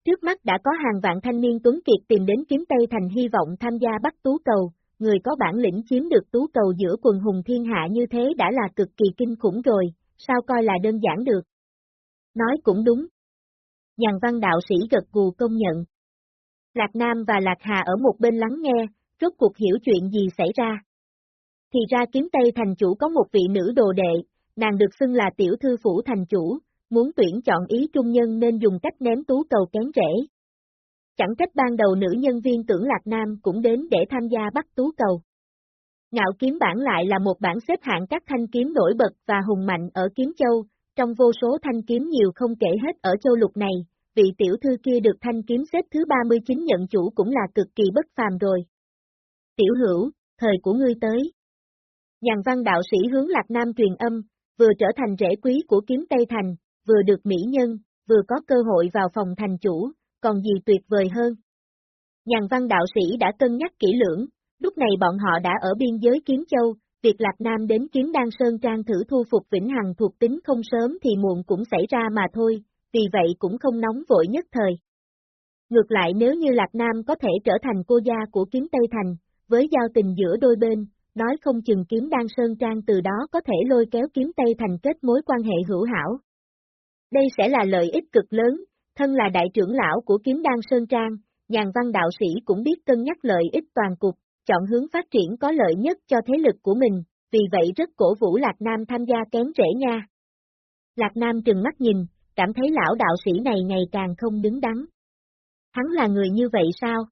Trước mắt đã có hàng vạn thanh niên tuấn kiệt tìm đến kiếm Tây Thành hy vọng tham gia bắt tú cầu, người có bản lĩnh chiếm được tú cầu giữa quần hùng thiên hạ như thế đã là cực kỳ kinh khủng rồi, sao coi là đơn giản được. Nói cũng đúng. Nhàn văn đạo sĩ gật gù công nhận. Lạc Nam và Lạc Hà ở một bên lắng nghe, rốt cuộc hiểu chuyện gì xảy ra. Thì ra kiếm Tây thành chủ có một vị nữ đồ đệ, nàng được xưng là tiểu thư phủ thành chủ, muốn tuyển chọn ý trung nhân nên dùng cách ném tú cầu kén rễ. Chẳng trách ban đầu nữ nhân viên tưởng Lạc Nam cũng đến để tham gia bắt tú cầu. Ngạo kiếm bản lại là một bản xếp hạng các thanh kiếm nổi bật và hùng mạnh ở Kiếm Châu, trong vô số thanh kiếm nhiều không kể hết ở châu lục này, vị tiểu thư kia được thanh kiếm xếp thứ 39 nhận chủ cũng là cực kỳ bất phàm rồi. Tiểu hữu, thời của ngươi tới. Nhàn văn đạo sĩ hướng Lạc Nam truyền âm, vừa trở thành rễ quý của kiếm Tây Thành, vừa được mỹ nhân, vừa có cơ hội vào phòng thành chủ, còn gì tuyệt vời hơn. Nhàn văn đạo sĩ đã cân nhắc kỹ lưỡng, lúc này bọn họ đã ở biên giới Kiếm Châu, việc Lạc Nam đến Kiếm Đan Sơn Trang thử thu phục Vĩnh Hằng thuộc tính không sớm thì muộn cũng xảy ra mà thôi, vì vậy cũng không nóng vội nhất thời. Ngược lại nếu như Lạc Nam có thể trở thành cô gia của Kiếm Tây Thành, với giao tình giữa đôi bên, nói không chừng Kiếm Đan Sơn Trang từ đó có thể lôi kéo Kiếm Tây Thành kết mối quan hệ hữu hảo. Đây sẽ là lợi ích cực lớn, thân là đại trưởng lão của Kiếm Đan Sơn Trang, nhàn văn đạo sĩ cũng biết cân nhắc lợi ích toàn cục, chọn hướng phát triển có lợi nhất cho thế lực của mình, vì vậy rất cổ vũ Lạc Nam tham gia kém rễ nha. Lạc Nam trừng mắt nhìn, cảm thấy lão đạo sĩ này ngày càng không đứng đắn. Hắn là người như vậy sao?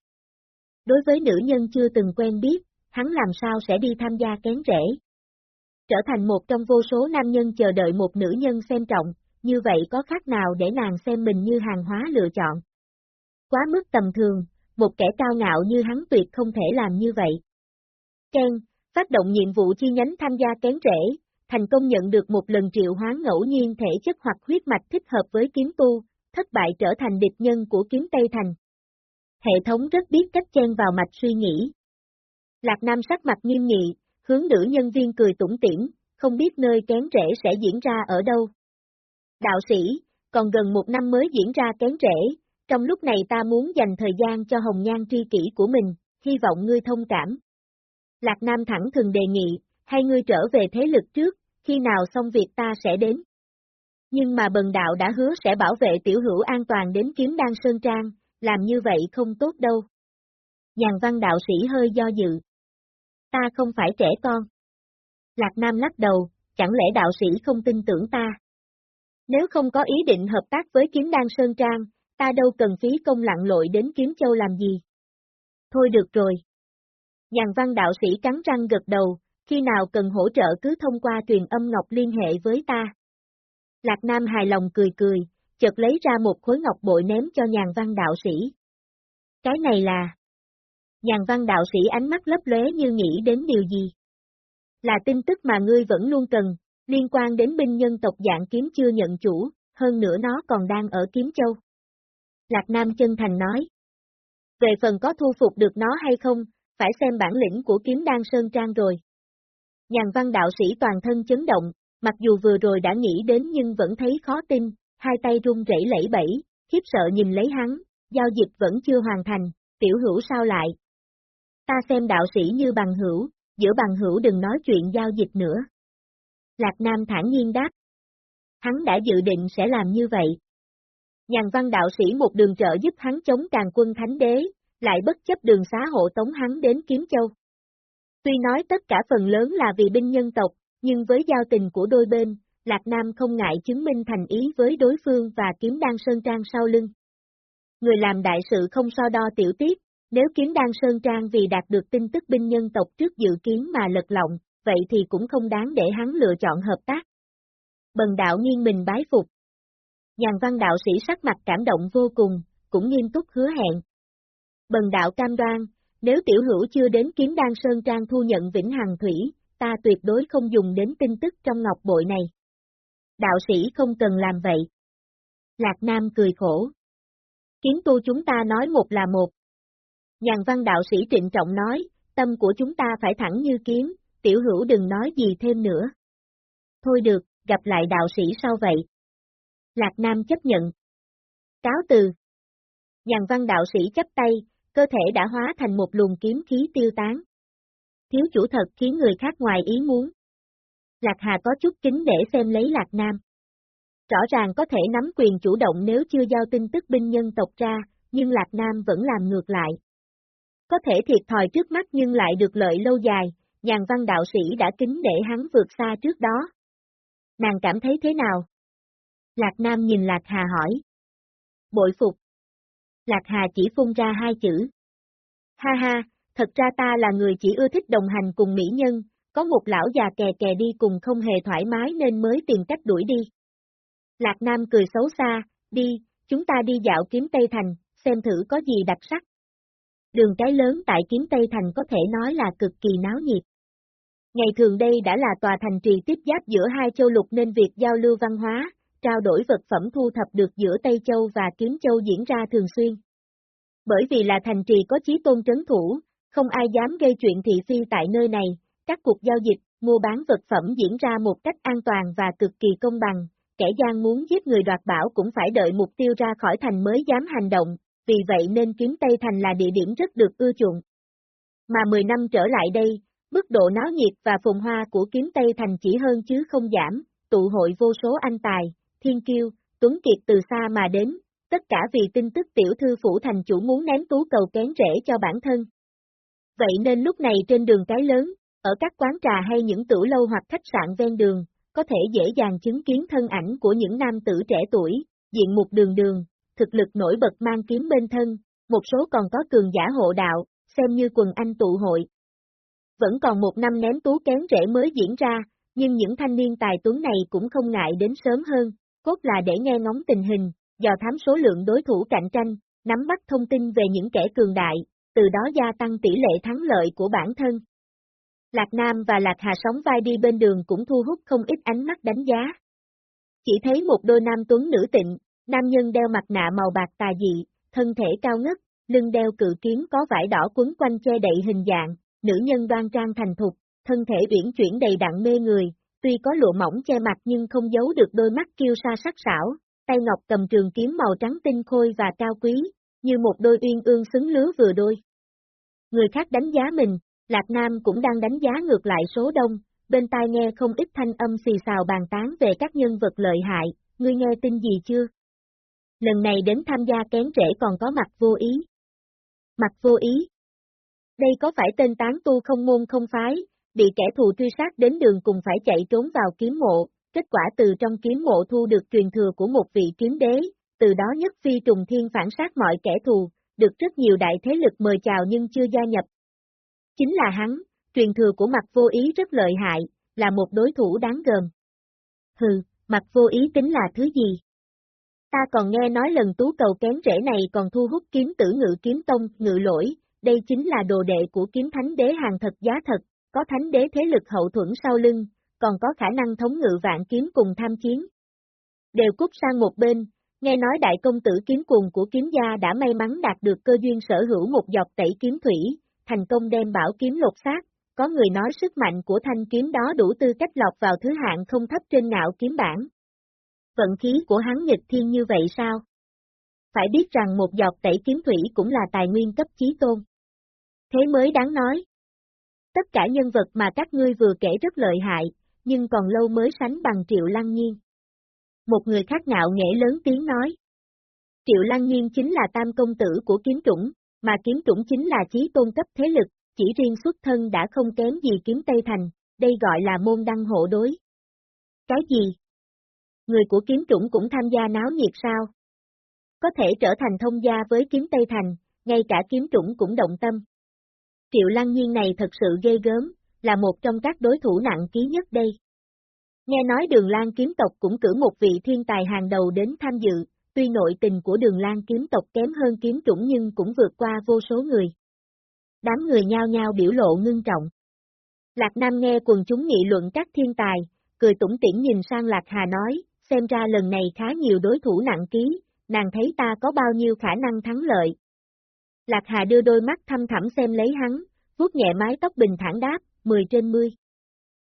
Đối với nữ nhân chưa từng quen biết, hắn làm sao sẽ đi tham gia kén rễ? Trở thành một trong vô số nam nhân chờ đợi một nữ nhân xem trọng, như vậy có khác nào để nàng xem mình như hàng hóa lựa chọn. Quá mức tầm thường, một kẻ cao ngạo như hắn tuyệt không thể làm như vậy. Ken, phát động nhiệm vụ chi nhánh tham gia kén rễ, thành công nhận được một lần triệu hoán ngẫu nhiên thể chất hoặc huyết mạch thích hợp với kiếm tu, thất bại trở thành địch nhân của kiếm Tây Thành. Hệ thống rất biết cách chen vào mạch suy nghĩ. Lạc Nam sắc mặt nghiêm nghị, hướng nữ nhân viên cười tủm tỉm, không biết nơi kén rễ sẽ diễn ra ở đâu. Đạo sĩ, còn gần một năm mới diễn ra kén rễ, trong lúc này ta muốn dành thời gian cho hồng nhan tri kỷ của mình, hy vọng ngươi thông cảm. Lạc Nam thẳng thường đề nghị, hay ngươi trở về thế lực trước, khi nào xong việc ta sẽ đến. Nhưng mà bần đạo đã hứa sẽ bảo vệ tiểu hữu an toàn đến kiếm đan sơn trang, làm như vậy không tốt đâu. Nhàn văn đạo sĩ hơi do dự. Ta không phải trẻ con. Lạc Nam lắc đầu, chẳng lẽ đạo sĩ không tin tưởng ta? Nếu không có ý định hợp tác với kiếm đan Sơn Trang, ta đâu cần phí công lặng lội đến kiếm châu làm gì. Thôi được rồi. Nhàn văn đạo sĩ cắn răng gật đầu, khi nào cần hỗ trợ cứ thông qua truyền âm ngọc liên hệ với ta. Lạc Nam hài lòng cười cười, chợt lấy ra một khối ngọc bội ném cho nhàn văn đạo sĩ. Cái này là... Nhàn văn đạo sĩ ánh mắt lấp lóe như nghĩ đến điều gì. Là tin tức mà ngươi vẫn luôn cần, liên quan đến binh nhân tộc dạng kiếm chưa nhận chủ, hơn nữa nó còn đang ở kiếm châu. Lạc Nam chân thành nói. Về phần có thu phục được nó hay không, phải xem bản lĩnh của kiếm đan sơn trang rồi. Nhàn văn đạo sĩ toàn thân chấn động, mặc dù vừa rồi đã nghĩ đến nhưng vẫn thấy khó tin, hai tay run rẩy lẫy bẫy, khiếp sợ nhìn lấy hắn, giao dịch vẫn chưa hoàn thành, tiểu hữu sao lại? Ta xem đạo sĩ như bằng hữu, giữa bằng hữu đừng nói chuyện giao dịch nữa. Lạc Nam thản nhiên đáp. Hắn đã dự định sẽ làm như vậy. Nhàn văn đạo sĩ một đường trợ giúp hắn chống càng quân thánh đế, lại bất chấp đường xá hộ tống hắn đến Kiếm Châu. Tuy nói tất cả phần lớn là vì binh nhân tộc, nhưng với giao tình của đôi bên, Lạc Nam không ngại chứng minh thành ý với đối phương và kiếm đan Sơn Trang sau lưng. Người làm đại sự không so đo tiểu tiết, nếu kiếm đan Sơn Trang vì đạt được tin tức binh nhân tộc trước dự kiến mà lật lọng, vậy thì cũng không đáng để hắn lựa chọn hợp tác. Bần đạo nghiêng mình bái phục. Nhàn văn đạo sĩ sắc mặt cảm động vô cùng, cũng nghiêm túc hứa hẹn. Bần đạo cam đoan, nếu tiểu hữu chưa đến kiếm đan sơn trang thu nhận vĩnh hằng thủy, ta tuyệt đối không dùng đến tin tức trong ngọc bội này. Đạo sĩ không cần làm vậy. Lạc Nam cười khổ. Kiếm tu chúng ta nói một là một. Nhàn văn đạo sĩ trịnh trọng nói, tâm của chúng ta phải thẳng như kiếm, tiểu hữu đừng nói gì thêm nữa. Thôi được, gặp lại đạo sĩ sau vậy. Lạc Nam chấp nhận. Cáo từ. Nhàn văn đạo sĩ chấp tay, cơ thể đã hóa thành một luồng kiếm khí tiêu tán. Thiếu chủ thật khiến người khác ngoài ý muốn. Lạc Hà có chút kính để xem lấy Lạc Nam. Rõ ràng có thể nắm quyền chủ động nếu chưa giao tin tức binh nhân tộc ra, nhưng Lạc Nam vẫn làm ngược lại. Có thể thiệt thòi trước mắt nhưng lại được lợi lâu dài, nhàn văn đạo sĩ đã kính để hắn vượt xa trước đó. Nàng cảm thấy thế nào? Lạc Nam nhìn Lạc Hà hỏi. Bội phục. Lạc Hà chỉ phun ra hai chữ. Ha ha, thật ra ta là người chỉ ưa thích đồng hành cùng mỹ nhân, có một lão già kè kè đi cùng không hề thoải mái nên mới tìm cách đuổi đi. Lạc Nam cười xấu xa, đi, chúng ta đi dạo kiếm Tây Thành, xem thử có gì đặc sắc. Đường cái lớn tại kiếm Tây Thành có thể nói là cực kỳ náo nhiệt. Ngày thường đây đã là tòa thành trì tiếp giáp giữa hai châu lục nên việc giao lưu văn hóa, trao đổi vật phẩm thu thập được giữa Tây Châu và Kiếm Châu diễn ra thường xuyên. Bởi vì là thành trì có chí tôn trấn thủ, không ai dám gây chuyện thị phi tại nơi này, các cuộc giao dịch, mua bán vật phẩm diễn ra một cách an toàn và cực kỳ công bằng, kẻ gian muốn giết người đoạt bảo cũng phải đợi mục tiêu ra khỏi thành mới dám hành động, vì vậy nên kiếm Tây Thành là địa điểm rất được ưa chuộng. Mà 10 năm trở lại đây, mức độ náo nhiệt và phồn hoa của kiếm Tây Thành chỉ hơn chứ không giảm, tụ hội vô số anh tài, thiên kiêu, tuấn kiệt từ xa mà đến, tất cả vì tin tức tiểu thư phủ thành chủ muốn ném tú cầu kén rễ cho bản thân. Vậy nên lúc này trên đường cái lớn, ở các quán trà hay những tửu lâu hoặc khách sạn ven đường, có thể dễ dàng chứng kiến thân ảnh của những nam tử trẻ tuổi, diện mục đường đường, thực lực nổi bật mang kiếm bên thân, một số còn có cường giả hộ đạo, xem như quần anh tụ hội. Vẫn còn một năm ném tú kén rễ mới diễn ra, nhưng những thanh niên tài tuấn này cũng không ngại đến sớm hơn, cốt là để nghe ngóng tình hình, dò thám số lượng đối thủ cạnh tranh, nắm bắt thông tin về những kẻ cường đại, từ đó gia tăng tỷ lệ thắng lợi của bản thân. Lạc Nam và Lạc Hà sóng vai đi bên đường cũng thu hút không ít ánh mắt đánh giá. Chỉ thấy một đôi nam tuấn nữ tịnh, nam nhân đeo mặt nạ màu bạc tà dị, thân thể cao ngất, lưng đeo cự kiếm có vải đỏ quấn quanh che đậy hình dạng, nữ nhân đoan trang thành thục, thân thể uyển chuyển đầy đặn mê người, tuy có lụa mỏng che mặt nhưng không giấu được đôi mắt kiêu sa sắc sảo, tay ngọc cầm trường kiếm màu trắng tinh khôi và cao quý, như một đôi uyên ương xứng lứa vừa đôi. Người khác đánh giá mình, Lạc Nam cũng đang đánh giá ngược lại số đông, bên tai nghe không ít thanh âm xì xào bàn tán về các nhân vật lợi hại, ngươi nghe tin gì chưa? Lần này đến tham gia kén trễ còn có mặt vô ý. Mặt vô ý. Đây có phải tên tán tu không môn không phái, bị kẻ thù truy sát đến đường cùng phải chạy trốn vào kiếm mộ, kết quả từ trong kiếm mộ thu được truyền thừa của một vị kiếm đế, từ đó nhất phi trùng thiên phản sát mọi kẻ thù, được rất nhiều đại thế lực mời chào nhưng chưa gia nhập. Chính là hắn, truyền thừa của mặt vô ý rất lợi hại, là một đối thủ đáng gờm. Hừ, mặt vô ý tính là thứ gì? Ta còn nghe nói lần tú cầu kén rễ này còn thu hút kiếm tử ngự kiếm tông, ngự lỗi, đây chính là đồ đệ của kiếm thánh đế hàng thật giá thật, có thánh đế thế lực hậu thuẫn sau lưng, còn có khả năng thống ngự vạn kiếm cùng tham chiến. Đều cút sang một bên, nghe nói đại công tử kiếm cuồng của kiếm gia đã may mắn đạt được cơ duyên sở hữu một dọc tẩy kiếm thủy, thành công đem bảo kiếm lột xác, có người nói sức mạnh của thanh kiếm đó đủ tư cách lọc vào thứ hạng không thấp trên ngạo kiếm bản. Vận khí của hắn nghịch thiên như vậy sao? Phải biết rằng một giọt tẩy kiếm thủy cũng là tài nguyên cấp chí tôn. Thế mới đáng nói. Tất cả nhân vật mà các ngươi vừa kể rất lợi hại, nhưng còn lâu mới sánh bằng Triệu Lăng Nhiên. Một người khác ngạo nghễ lớn tiếng nói. Triệu Lăng Nhiên chính là tam công tử của kiếm chủng, mà kiếm chủng chính là trí tôn cấp thế lực, chỉ riêng xuất thân đã không kém gì kiếm Tây Thành, đây gọi là môn đăng hộ đối. Cái gì? Người của kiếm chủng cũng tham gia náo nhiệt sao? Có thể trở thành thông gia với kiếm Tây Thành, ngay cả kiếm chủng cũng động tâm. Triệu Lăng Nhiên này thật sự ghê gớm, là một trong các đối thủ nặng ký nhất đây. Nghe nói đường Lan kiếm tộc cũng cử một vị thiên tài hàng đầu đến tham dự, tuy nội tình của đường Lan kiếm tộc kém hơn kiếm chủng nhưng cũng vượt qua vô số người. Đám người nhao nhao biểu lộ ngưng trọng. Lạc Nam nghe quần chúng nghị luận các thiên tài, cười tủm tỉm nhìn sang Lạc Hà nói, xem ra lần này khá nhiều đối thủ nặng ký, nàng thấy ta có bao nhiêu khả năng thắng lợi. Lạc Hà đưa đôi mắt thăm thẳm xem lấy hắn, vuốt nhẹ mái tóc bình thản đáp, 10 trên 10.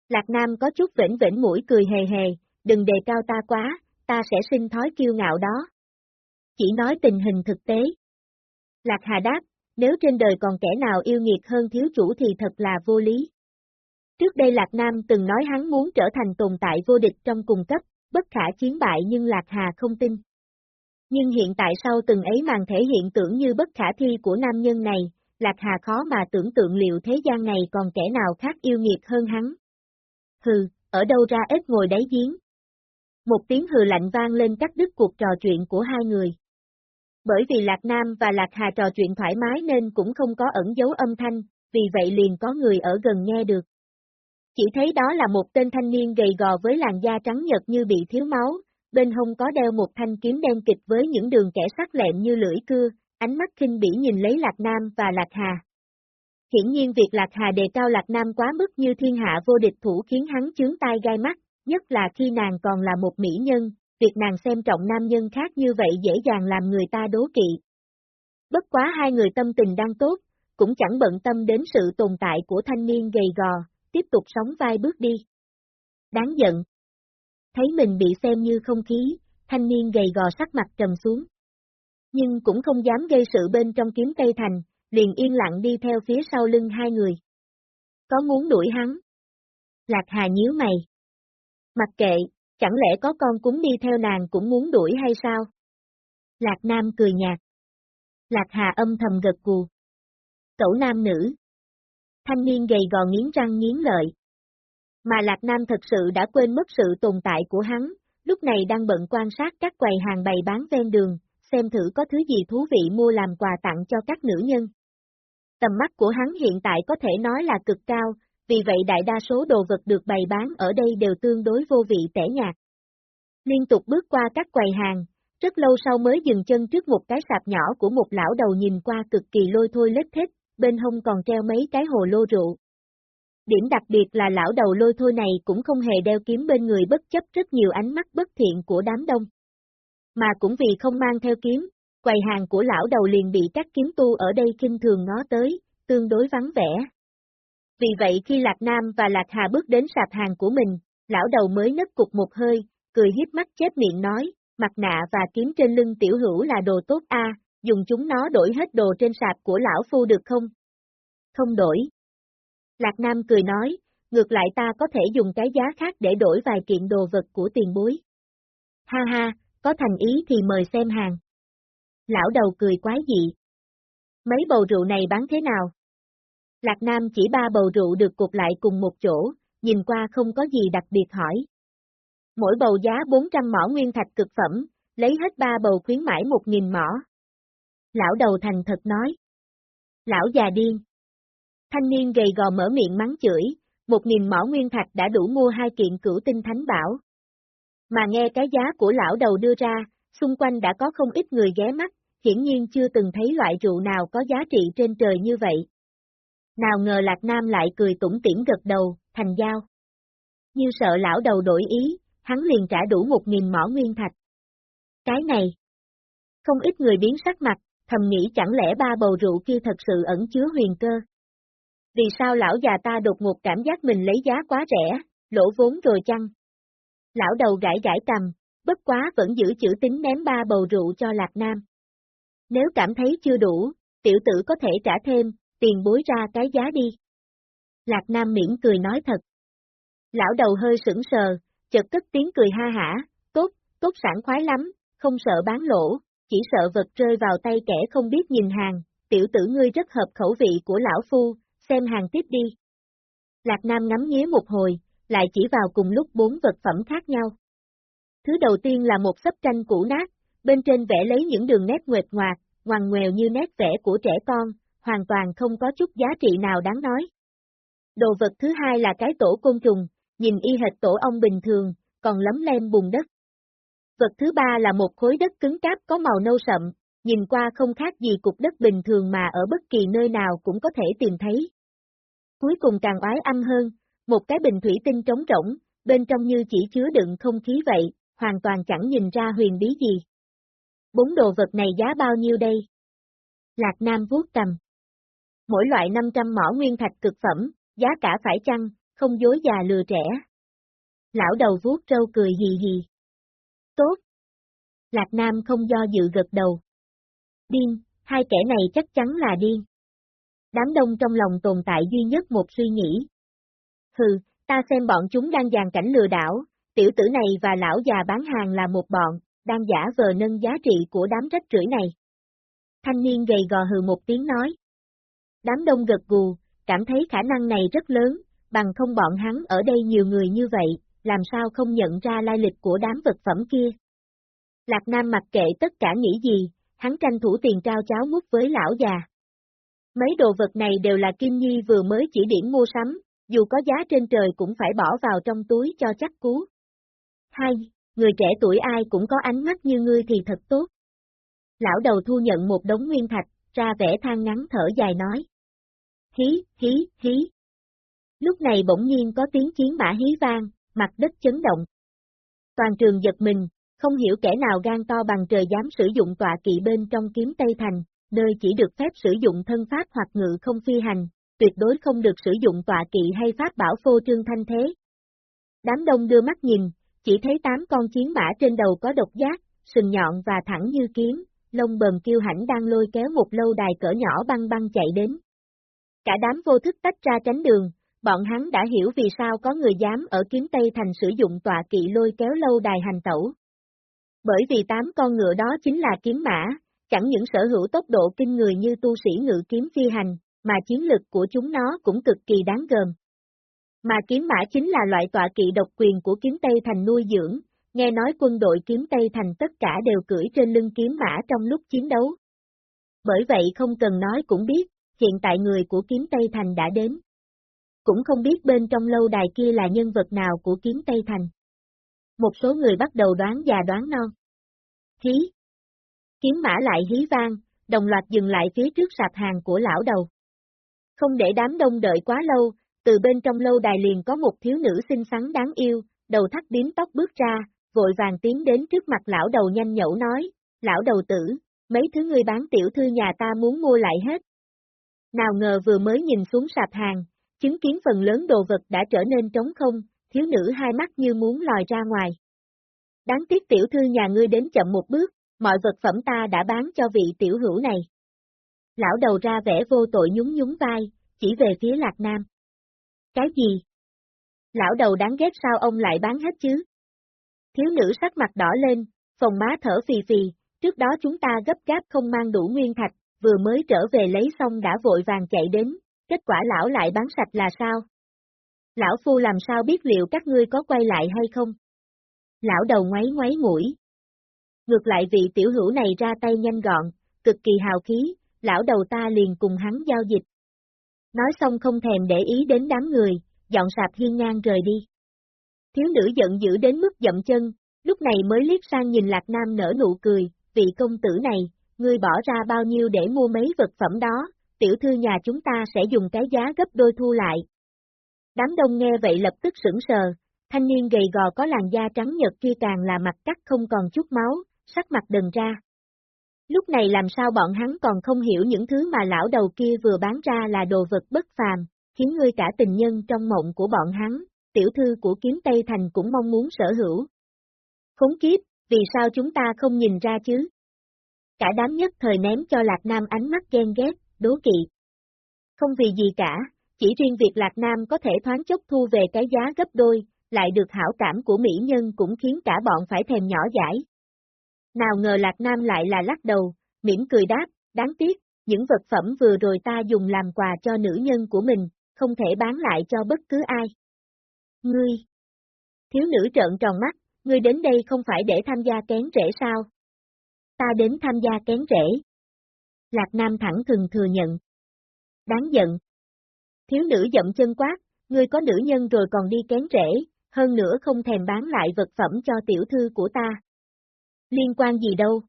Lạc Nam có chút vĩnh vĩnh mũi cười hề hề, đừng đề cao ta quá, ta sẽ sinh thói kiêu ngạo đó. Chỉ nói tình hình thực tế. Lạc Hà đáp, nếu trên đời còn kẻ nào yêu nghiệt hơn thiếu chủ thì thật là vô lý. Trước đây Lạc Nam từng nói hắn muốn trở thành tồn tại vô địch trong cùng cấp, bất khả chiến bại nhưng Lạc Hà không tin. Nhưng hiện tại sau từng ấy màn thể hiện tưởng như bất khả thi của nam nhân này, Lạc Hà khó mà tưởng tượng liệu thế gian này còn kẻ nào khác yêu nghiệt hơn hắn. Hừ, ở đâu ra ếch ngồi đáy giếng. Một tiếng hừ lạnh vang lên cắt đứt cuộc trò chuyện của hai người. Bởi vì Lạc Nam và Lạc Hà trò chuyện thoải mái nên cũng không có ẩn dấu âm thanh, vì vậy liền có người ở gần nghe được. Chỉ thấy đó là một tên thanh niên gầy gò với làn da trắng nhật như bị thiếu máu, bên hông có đeo một thanh kiếm đen kịch với những đường kẻ sắc lẹm như lưỡi cưa, ánh mắt kinh bỉ nhìn lấy Lạc Nam và Lạc Hà. Hiển nhiên việc Lạc Hà đề cao Lạc Nam quá mức như thiên hạ vô địch thủ khiến hắn chướng tai gai mắt, nhất là khi nàng còn là một mỹ nhân, việc nàng xem trọng nam nhân khác như vậy dễ dàng làm người ta đố kỵ. Bất quá hai người tâm tình đang tốt, cũng chẳng bận tâm đến sự tồn tại của thanh niên gầy gò, tiếp tục sóng vai bước đi. Đáng giận. Thấy mình bị xem như không khí, thanh niên gầy gò sắc mặt trầm xuống. Nhưng cũng không dám gây sự bên trong kiếm cây thành, liền yên lặng đi theo phía sau lưng hai người. Có muốn đuổi hắn? Lạc Hà nhíu mày. Mặc kệ, chẳng lẽ có con cúng đi theo nàng cũng muốn đuổi hay sao? Lạc Nam cười nhạt. Lạc Hà âm thầm gật cù. Cậu nam nữ. Thanh niên gầy gò nghiến răng nghiến lợi. Mà Lạc Nam thật sự đã quên mất sự tồn tại của hắn, lúc này đang bận quan sát các quầy hàng bày bán ven đường, xem thử có thứ gì thú vị mua làm quà tặng cho các nữ nhân. Tầm mắt của hắn hiện tại có thể nói là cực cao, vì vậy đại đa số đồ vật được bày bán ở đây đều tương đối vô vị tẻ nhạt. Liên tục bước qua các quầy hàng, rất lâu sau mới dừng chân trước một cái sạp nhỏ của một lão đầu nhìn qua cực kỳ lôi thôi lết thích, bên hông còn treo mấy cái hồ lô rượu. Điểm đặc biệt là lão đầu lôi thôi này cũng không hề đeo kiếm bên người bất chấp rất nhiều ánh mắt bất thiện của đám đông. Mà cũng vì không mang theo kiếm, quầy hàng của lão đầu liền bị các kiếm tu ở đây kinh thường ngó tới, tương đối vắng vẻ. Vì vậy khi Lạc Nam và Lạc Hà bước đến sạp hàng của mình, lão đầu mới nấp cục một hơi, cười hiếp mắt chép miệng nói, mặt nạ và kiếm trên lưng tiểu hữu là đồ tốt a, dùng chúng nó đổi hết đồ trên sạp của lão phu được không? Không đổi. Lạc Nam cười nói, ngược lại ta có thể dùng cái giá khác để đổi vài kiện đồ vật của tiền bối. Ha ha, có thành ý thì mời xem hàng. Lão đầu cười quái dị. Mấy bầu rượu này bán thế nào? Lạc Nam chỉ ba bầu rượu được cục lại cùng một chỗ, nhìn qua không có gì đặc biệt hỏi. Mỗi bầu giá 400 mỏ nguyên thạch cực phẩm, lấy hết ba bầu khuyến mãi 1.000 mỏ. Lão đầu thành thật nói. Lão già điên. Thanh niên gầy gò mở miệng mắng chửi, 1.000 mỏ nguyên thạch đã đủ mua hai kiện cửu tinh thánh bảo. Mà nghe cái giá của lão đầu đưa ra, xung quanh đã có không ít người ghé mắt, hiển nhiên chưa từng thấy loại rượu nào có giá trị trên trời như vậy. Nào ngờ Lạc Nam lại cười tủm tỉm gật đầu, thành giao. Như sợ lão đầu đổi ý, hắn liền trả đủ một nghìn mỏ nguyên thạch. Cái này, không ít người biến sắc mặt, thầm nghĩ chẳng lẽ ba bầu rượu kia thật sự ẩn chứa huyền cơ. Vì sao lão già ta đột ngột cảm giác mình lấy giá quá rẻ, lỗ vốn rồi chăng? Lão đầu gãi gãi cầm, bất quá vẫn giữ chữ tính ném ba bầu rượu cho Lạc Nam. Nếu cảm thấy chưa đủ, tiểu tử có thể trả thêm, tiền bối ra cái giá đi. Lạc Nam miễn cười nói thật. Lão đầu hơi sững sờ, chợt cất tiếng cười ha hả, tốt, tốt sản khoái lắm, không sợ bán lỗ, chỉ sợ vật rơi vào tay kẻ không biết nhìn hàng, tiểu tử ngươi rất hợp khẩu vị của lão phu, xem hàng tiếp đi. Lạc Nam ngắm nghía một hồi, lại chỉ vào cùng lúc bốn vật phẩm khác nhau. Thứ đầu tiên là một sấp tranh cũ nát, bên trên vẽ lấy những đường nét nguệt ngoạc, ngoằn ngoèo như nét vẽ của trẻ con, hoàn toàn không có chút giá trị nào đáng nói. Đồ vật thứ hai là cái tổ côn trùng, nhìn y hệt tổ ong bình thường, còn lấm lem bùn đất. Vật thứ ba là một khối đất cứng cáp có màu nâu sậm, nhìn qua không khác gì cục đất bình thường mà ở bất kỳ nơi nào cũng có thể tìm thấy. Cuối cùng càng oái âm hơn, một cái bình thủy tinh trống rỗng, bên trong như chỉ chứa đựng không khí vậy, hoàn toàn chẳng nhìn ra huyền bí gì. Bốn đồ vật này giá bao nhiêu đây? Lạc Nam vuốt cầm. Mỗi loại 500 mỏ nguyên thạch cực phẩm, giá cả phải chăng, không dối già lừa trẻ. Lão đầu vuốt trâu cười hì hì. Tốt. Lạc Nam không do dự gật đầu. Điên, hai kẻ này chắc chắn là điên. Đám đông trong lòng tồn tại duy nhất một suy nghĩ. Hừ, ta xem bọn chúng đang dàn cảnh lừa đảo, tiểu tử này và lão già bán hàng là một bọn, đang giả vờ nâng giá trị của đám rách rưởi này. Thanh niên gầy gò hừ một tiếng nói. Đám đông gật gù, cảm thấy khả năng này rất lớn, bằng không bọn hắn ở đây nhiều người như vậy, làm sao không nhận ra lai lịch của đám vật phẩm kia. Lạc Nam mặc kệ tất cả nghĩ gì, hắn tranh thủ tiền trao cháo mút với lão già. Mấy đồ vật này đều là Kim Nhi vừa mới chỉ điểm mua sắm, dù có giá trên trời cũng phải bỏ vào trong túi cho chắc cú. Hai, người trẻ tuổi ai cũng có ánh mắt như ngươi thì thật tốt. Lão đầu thu nhận một đống nguyên thạch, ra vẻ than ngắn thở dài nói. Hí, hí, hí. Lúc này bỗng nhiên có tiếng chiến mã hí vang, mặt đất chấn động. Toàn trường giật mình, không hiểu kẻ nào gan to bằng trời dám sử dụng tọa kỵ bên trong kiếm Tây Thành, nơi chỉ được phép sử dụng thân pháp hoặc ngự không phi hành, tuyệt đối không được sử dụng tọa kỵ hay pháp bảo phô trương thanh thế. Đám đông đưa mắt nhìn, chỉ thấy tám con chiến mã trên đầu có độc giác, sừng nhọn và thẳng như kiếm, lông bờm kiêu hãnh đang lôi kéo một lâu đài cỡ nhỏ băng băng chạy đến. Cả đám vô thức tách ra tránh đường, bọn hắn đã hiểu vì sao có người dám ở kiếm Tây Thành sử dụng tọa kỵ lôi kéo lâu đài hành tẩu. Bởi vì tám con ngựa đó chính là kiếm mã, chẳng những sở hữu tốc độ kinh người như tu sĩ ngự kiếm phi hành, mà chiến lực của chúng nó cũng cực kỳ đáng gờm. Mà kiếm mã chính là loại tọa kỵ độc quyền của kiếm Tây Thành nuôi dưỡng, nghe nói quân đội kiếm Tây Thành tất cả đều cưỡi trên lưng kiếm mã trong lúc chiến đấu. Bởi vậy không cần nói cũng biết, hiện tại người của kiếm Tây Thành đã đến. Cũng không biết bên trong lâu đài kia là nhân vật nào của kiếm Tây Thành. Một số người bắt đầu đoán già đoán non. Hí! Kiếm mã lại hí vang, đồng loạt dừng lại phía trước sạp hàng của lão đầu. Không để đám đông đợi quá lâu, từ bên trong lâu đài liền có một thiếu nữ xinh xắn đáng yêu, đầu thắt điếm tóc bước ra, vội vàng tiến đến trước mặt lão đầu nhanh nhẩu nói, lão đầu tử, mấy thứ người bán tiểu thư nhà ta muốn mua lại hết. Nào ngờ vừa mới nhìn xuống sạp hàng, chứng kiến phần lớn đồ vật đã trở nên trống không, thiếu nữ hai mắt như muốn lòi ra ngoài. Đáng tiếc tiểu thư nhà ngươi đến chậm một bước, mọi vật phẩm ta đã bán cho vị tiểu hữu này. Lão đầu ra vẻ vô tội nhún nhún vai, chỉ về phía Lạc Nam. Cái gì? Lão đầu đáng ghét sao ông lại bán hết chứ? Thiếu nữ sắc mặt đỏ lên, phòng má thở phì phì, trước đó chúng ta gấp gáp không mang đủ nguyên thạch, vừa mới trở về lấy xong đã vội vàng chạy đến, kết quả lão lại bán sạch là sao? Lão Phu làm sao biết liệu các ngươi có quay lại hay không? Lão đầu ngoáy ngoáy mũi. Ngược lại vị tiểu hữu này ra tay nhanh gọn, cực kỳ hào khí, lão đầu ta liền cùng hắn giao dịch. Nói xong không thèm để ý đến đám người, dọn sạp hiên ngang rời đi. Thiếu nữ giận dữ đến mức dậm chân, lúc này mới liếc sang nhìn Lạc Nam nở nụ cười, vị công tử này, ngươi bỏ ra bao nhiêu để mua mấy vật phẩm đó, tiểu thư nhà chúng ta sẽ dùng cái giá gấp đôi thu lại. Đám đông nghe vậy lập tức sững sờ, thanh niên gầy gò có làn da trắng nhật kia càng là mặt cắt không còn chút máu, sắc mặt đần ra. Lúc này làm sao bọn hắn còn không hiểu những thứ mà lão đầu kia vừa bán ra là đồ vật bất phàm, khiến ngươi cả tình nhân trong mộng của bọn hắn, tiểu thư của kiếm Tây Thành cũng mong muốn sở hữu. Khốn kiếp, vì sao chúng ta không nhìn ra chứ? Cả đám nhất thời ném cho Lạc Nam ánh mắt ghen ghét, đố kỵ. Không vì gì cả, chỉ riêng việc Lạc Nam có thể thoáng chốc thu về cái giá gấp đôi, lại được hảo cảm của mỹ nhân cũng khiến cả bọn phải thèm nhỏ giải. Nào ngờ Lạc Nam lại là lắc đầu, mỉm cười đáp, đáng tiếc, những vật phẩm vừa rồi ta dùng làm quà cho nữ nhân của mình, không thể bán lại cho bất cứ ai. Ngươi! Thiếu nữ trợn tròn mắt, ngươi đến đây không phải để tham gia kén rễ sao? Ta đến tham gia kén rễ. Lạc Nam thẳng thừng thừa nhận. Đáng giận. Thiếu nữ dậm chân quát, ngươi có nữ nhân rồi còn đi kén rễ, hơn nữa không thèm bán lại vật phẩm cho tiểu thư của ta. Liên quan gì đâu?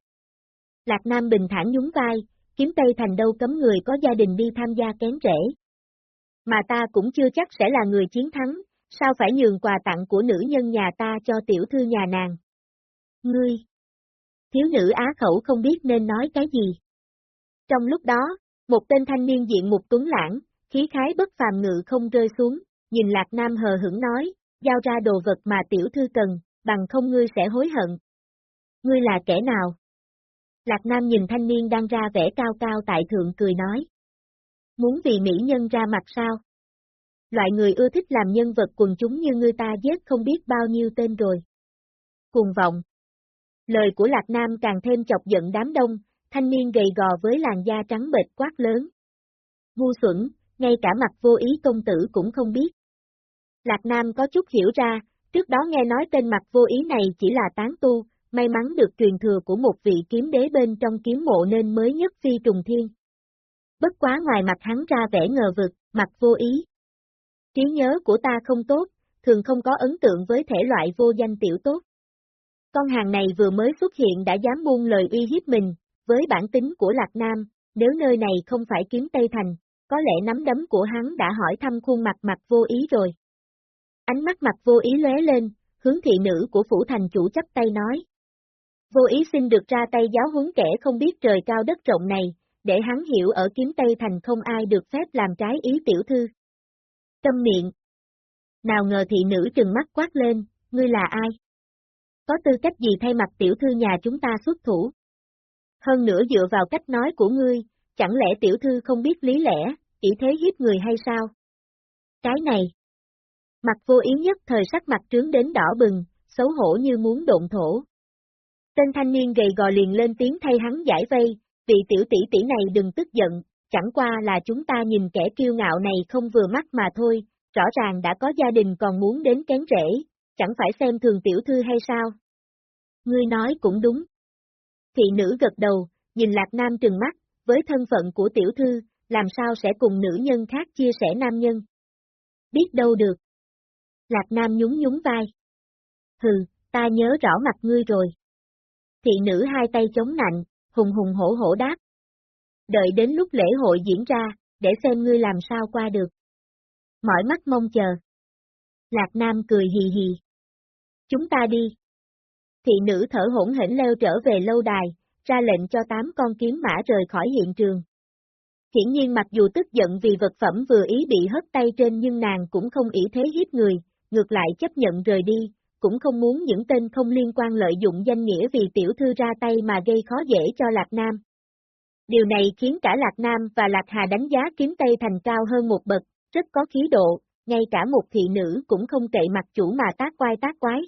Lạc Nam bình thản nhún vai, kiếm Tây Thành đâu cấm người có gia đình đi tham gia kén rễ. Mà ta cũng chưa chắc sẽ là người chiến thắng, sao phải nhường quà tặng của nữ nhân nhà ta cho tiểu thư nhà nàng? Ngươi! Thiếu nữ á khẩu không biết nên nói cái gì. Trong lúc đó, một tên thanh niên diện một tuấn lãng, khí khái bất phàm ngự không rơi xuống, nhìn Lạc Nam hờ hững nói, giao ra đồ vật mà tiểu thư cần, bằng không ngươi sẽ hối hận. Ngươi là kẻ nào? Lạc Nam nhìn thanh niên đang ra vẻ cao cao tại thượng cười nói. Muốn vì mỹ nhân ra mặt sao? Loại người ưa thích làm nhân vật quần chúng như ngươi ta giết không biết bao nhiêu tên rồi. Cùng vọng. Lời của Lạc Nam càng thêm chọc giận đám đông, thanh niên gầy gò với làn da trắng bệt quát lớn. Ngu xuẩn, ngay cả mặt vô ý công tử cũng không biết. Lạc Nam có chút hiểu ra, trước đó nghe nói tên mặt vô ý này chỉ là tán tu, may mắn được truyền thừa của một vị kiếm đế bên trong kiếm mộ nên mới nhất phi trùng thiên. Bất quá ngoài mặt hắn ra vẻ ngờ vực, mặt vô ý. Trí nhớ của ta không tốt, thường không có ấn tượng với thể loại vô danh tiểu tốt. Con hàng này vừa mới xuất hiện đã dám buông lời uy hiếp mình, với bản tính của Lạc Nam, nếu nơi này không phải kiếm Tây Thành, có lẽ nắm đấm của hắn đã hỏi thăm khuôn mặt mặt vô ý rồi. Ánh mắt mặt vô ý lóe lên, hướng thị nữ của phủ thành chủ chấp tay nói. Vô ý xin được ra tay giáo huấn kẻ không biết trời cao đất rộng này, để hắn hiểu ở kiếm Tây Thành không ai được phép làm trái ý tiểu thư. Tâm miệng. Nào ngờ thị nữ trừng mắt quát lên, ngươi là ai? Có tư cách gì thay mặt tiểu thư nhà chúng ta xuất thủ? Hơn nữa dựa vào cách nói của ngươi, chẳng lẽ tiểu thư không biết lý lẽ, chỉ thế hiếp người hay sao? Cái này. Mặt vô ý nhất thời sắc mặt trướng đến đỏ bừng, xấu hổ như muốn độn thổ. Tên thanh niên gầy gò liền lên tiếng thay hắn giải vây, vị tiểu tỷ tỷ này đừng tức giận, chẳng qua là chúng ta nhìn kẻ kiêu ngạo này không vừa mắt mà thôi, rõ ràng đã có gia đình còn muốn đến kén rễ, chẳng phải xem thường tiểu thư hay sao? Ngươi nói cũng đúng. Thị nữ gật đầu, nhìn Lạc Nam trừng mắt, với thân phận của tiểu thư, làm sao sẽ cùng nữ nhân khác chia sẻ nam nhân? Biết đâu được. Lạc Nam nhún nhún vai. Hừ, ta nhớ rõ mặt ngươi rồi. Thị nữ hai tay chống nạnh, hùng hùng hổ hổ đáp. Đợi đến lúc lễ hội diễn ra, để xem ngươi làm sao qua được. Mỏi mắt mong chờ. Lạc Nam cười hì hì. Chúng ta đi. Thị nữ thở hỗn hển leo trở về lâu đài, ra lệnh cho tám con kiếm mã rời khỏi hiện trường. Hiển nhiên mặc dù tức giận vì vật phẩm vừa ý bị hất tay trên nhưng nàng cũng không ý thế hiếp người, ngược lại chấp nhận rời đi, cũng không muốn những tên không liên quan lợi dụng danh nghĩa vì tiểu thư ra tay mà gây khó dễ cho Lạc Nam. Điều này khiến cả Lạc Nam và Lạc Hà đánh giá kiếm Tây Thành cao hơn một bậc, rất có khí độ, ngay cả một thị nữ cũng không kệ mặt chủ mà tác quai tác quái.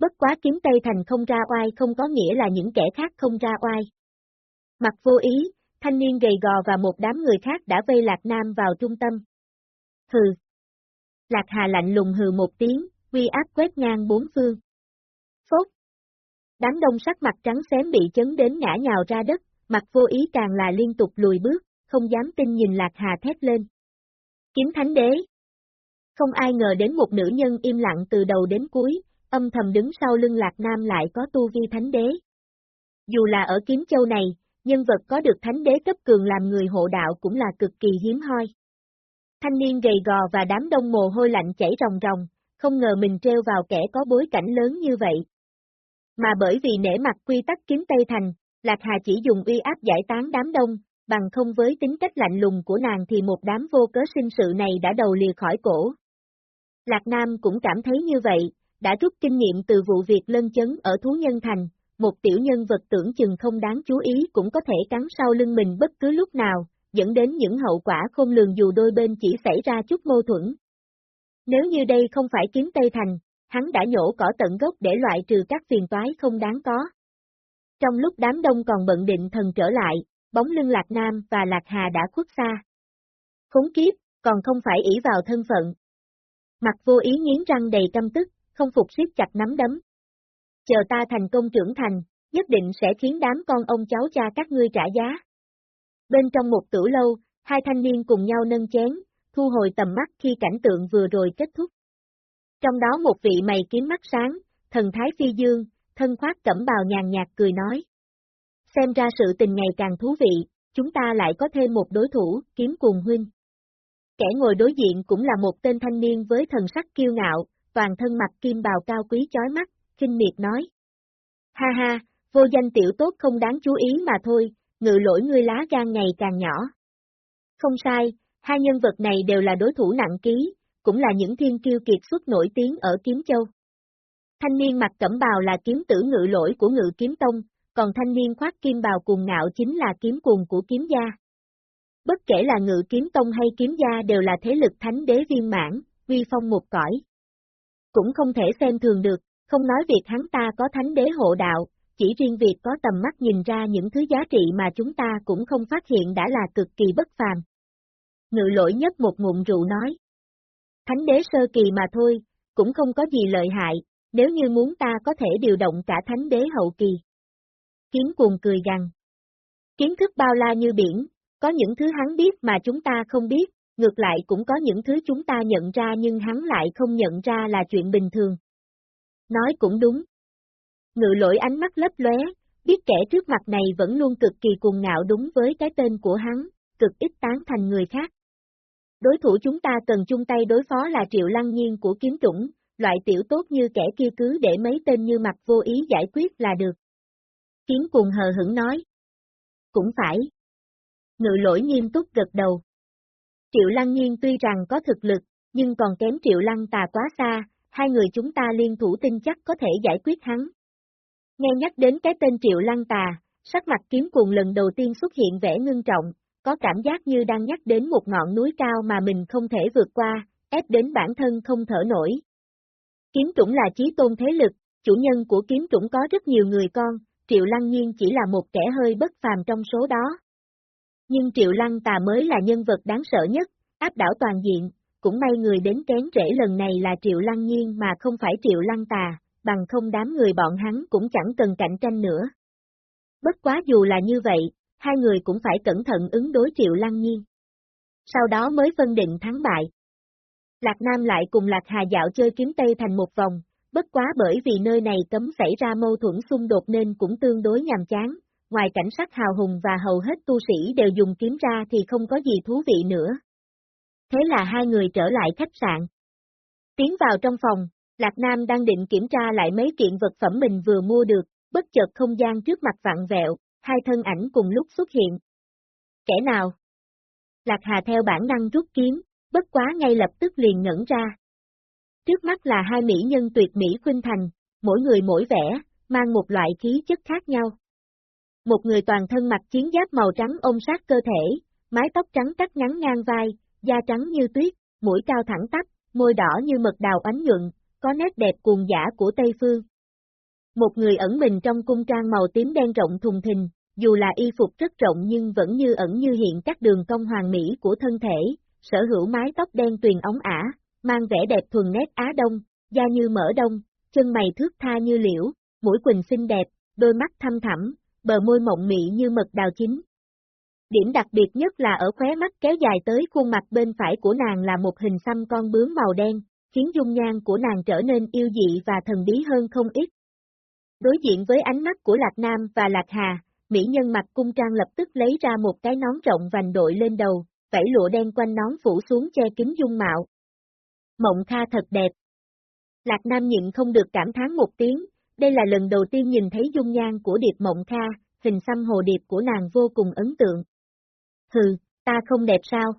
Bất quá kiếm Tây Thành không ra oai không có nghĩa là những kẻ khác không ra oai. Mặt vô ý, thanh niên gầy gò và một đám người khác đã vây Lạc Nam vào trung tâm. Hừ. Lạc Hà lạnh lùng hừ một tiếng, uy áp quét ngang bốn phương. Phốt. Đám đông sắc mặt trắng xém bị chấn đến ngã nhào ra đất, mặt vô ý càng là liên tục lùi bước, không dám tin nhìn Lạc Hà thét lên. Kiếm Thánh Đế. Không ai ngờ đến một nữ nhân im lặng từ đầu đến cuối, âm thầm đứng sau lưng Lạc Nam lại có tu vi Thánh Đế. Dù là ở Kiếm Châu này, nhân vật có được Thánh Đế cấp cường làm người hộ đạo cũng là cực kỳ hiếm hoi. Thanh niên gầy gò và đám đông mồ hôi lạnh chảy ròng ròng, không ngờ mình treo vào kẻ có bối cảnh lớn như vậy. Mà bởi vì nể mặt quy tắc kiếm Tây Thành, Lạc Hà chỉ dùng uy áp giải tán đám đông, bằng không với tính cách lạnh lùng của nàng thì một đám vô cớ sinh sự này đã đầu lìa khỏi cổ. Lạc Nam cũng cảm thấy như vậy, đã rút kinh nghiệm từ vụ việc lân chấn ở Thú Nhân Thành, một tiểu nhân vật tưởng chừng không đáng chú ý cũng có thể cắn sau lưng mình bất cứ lúc nào, dẫn đến những hậu quả không lường dù đôi bên chỉ xảy ra chút mâu thuẫn. Nếu như đây không phải kiếm Tây Thành, hắn đã nhổ cỏ tận gốc để loại trừ các phiền toái không đáng có. Trong lúc đám đông còn bận định thần trở lại, bóng lưng Lạc Nam và Lạc Hà đã khuất xa. Khốn kiếp, còn không phải ỷ vào thân phận. Mặt vô ý nghiến răng đầy căm tức, không phục siết chặt nắm đấm. Chờ ta thành công trưởng thành, nhất định sẽ khiến đám con ông cháu cha các ngươi trả giá. Bên trong một tử lâu, hai thanh niên cùng nhau nâng chén, thu hồi tầm mắt khi cảnh tượng vừa rồi kết thúc. Trong đó một vị mày kiếm mắt sáng, thần thái phi dương, thân khoác cẩm bào nhàn nhạt cười nói. Xem ra sự tình ngày càng thú vị, chúng ta lại có thêm một đối thủ, kiếm cùng huynh. Kẻ ngồi đối diện cũng là một tên thanh niên với thần sắc kiêu ngạo, toàn thân mặt kim bào cao quý chói mắt, kinh miệt nói. Ha ha, vô danh tiểu tốt không đáng chú ý mà thôi, ngự lỗi ngươi lá gan ngày càng nhỏ. Không sai, hai nhân vật này đều là đối thủ nặng ký, cũng là những thiên kiêu kiệt xuất nổi tiếng ở Kiếm Châu. Thanh niên mặc cẩm bào là kiếm tử ngự lỗi của ngự kiếm tông, còn thanh niên khoác kim bào cùng ngạo chính là kiếm cuồng của kiếm gia. Bất kể là ngự kiếm tông hay kiếm gia đều là thế lực thánh đế viên mãn, uy phong một cõi. Cũng không thể xem thường được, không nói việc hắn ta có thánh đế hộ đạo, chỉ riêng việc có tầm mắt nhìn ra những thứ giá trị mà chúng ta cũng không phát hiện đã là cực kỳ bất phàm. Ngự lỗi nhất một ngụm rượu nói. Thánh đế sơ kỳ mà thôi, cũng không có gì lợi hại, nếu như muốn ta có thể điều động cả thánh đế hậu kỳ. Kiếm cuồng cười gằn. Kiến thức bao la như biển, có những thứ hắn biết mà chúng ta không biết, ngược lại cũng có những thứ chúng ta nhận ra nhưng hắn lại không nhận ra là chuyện bình thường. Nói cũng đúng. Ngự lỗi ánh mắt lấp lóe, biết kẻ trước mặt này vẫn luôn cực kỳ cuồng ngạo đúng với cái tên của hắn, cực ít tán thành người khác. Đối thủ chúng ta cần chung tay đối phó là triệu lăng nhiên của kiếm chủng, loại tiểu tốt như kẻ kia cứ để mấy tên như mặt vô ý giải quyết là được. Kiếm cùng hờ hững nói. Cũng phải. Ngự lỗi nghiêm túc gật đầu. Triệu Lăng Nhiên tuy rằng có thực lực, nhưng còn kém Triệu Lăng tà quá xa, hai người chúng ta liên thủ tin chắc có thể giải quyết hắn. Nghe nhắc đến cái tên Triệu Lăng tà, sắc mặt kiếm cuồng lần đầu tiên xuất hiện vẻ ngưng trọng, có cảm giác như đang nhắc đến một ngọn núi cao mà mình không thể vượt qua, ép đến bản thân không thở nổi. Kiếm trũng là chí tôn thế lực, chủ nhân của kiếm trũng có rất nhiều người con, Triệu Lăng Nhiên chỉ là một kẻ hơi bất phàm trong số đó. Nhưng Triệu Lăng Tà mới là nhân vật đáng sợ nhất, áp đảo toàn diện, cũng may người đến kén rễ lần này là Triệu Lăng Nhiên mà không phải Triệu Lăng Tà, bằng không đám người bọn hắn cũng chẳng cần cạnh tranh nữa. Bất quá dù là như vậy, hai người cũng phải cẩn thận ứng đối Triệu Lăng Nhiên. Sau đó mới phân định thắng bại. Lạc Nam lại cùng Lạc Hà dạo chơi kiếm Tây thành một vòng, bất quá bởi vì nơi này cấm xảy ra mâu thuẫn xung đột nên cũng tương đối nhàm chán, ngoài cảnh sắc hào hùng và hầu hết tu sĩ đều dùng kiếm ra thì không có gì thú vị nữa. Thế là hai người trở lại khách sạn. Tiến vào trong phòng, Lạc Nam đang định kiểm tra lại mấy kiện vật phẩm mình vừa mua được, bất chợt không gian trước mặt vặn vẹo, hai thân ảnh cùng lúc xuất hiện. Kẻ nào? Lạc Hà theo bản năng rút kiếm, bất quá ngay lập tức liền ngẩn ra. Trước mắt là hai mỹ nhân tuyệt mỹ khuynh thành, mỗi người mỗi vẻ, mang một loại khí chất khác nhau. Một người toàn thân mặc chiến giáp màu trắng ôm sát cơ thể, mái tóc trắng cắt ngắn ngang vai, da trắng như tuyết, mũi cao thẳng tắp, môi đỏ như mật đào ánh nhuận, có nét đẹp cuồng giả của Tây Phương. Một người ẩn mình trong cung trang màu tím đen rộng thùng thình, dù là y phục rất rộng nhưng vẫn như ẩn như hiện các đường cong hoàng mỹ của thân thể, sở hữu mái tóc đen tuyền ống ả, mang vẻ đẹp thuần nét Á Đông, da như mỡ đông, chân mày thước tha như liễu, mũi quỳnh xinh đẹp, đôi mắt thâm thẳm, bờ môi mộng mị như mật đào chín. Điểm đặc biệt nhất là ở khóe mắt kéo dài tới khuôn mặt bên phải của nàng là một hình xăm con bướm màu đen, khiến dung nhan của nàng trở nên yêu dị và thần bí hơn không ít. Đối diện với ánh mắt của Lạc Nam và Lạc Hà, mỹ nhân mặt cung trang lập tức lấy ra một cái nón rộng vành đội lên đầu, vẫy lụa đen quanh nón phủ xuống che kín dung mạo. Mộng Kha thật đẹp. Lạc Nam nhịn không được cảm thán một tiếng, đây là lần đầu tiên nhìn thấy dung nhan của Điệp Mộng Kha, hình xăm hồ điệp của nàng vô cùng ấn tượng. Hừ, ta không đẹp sao?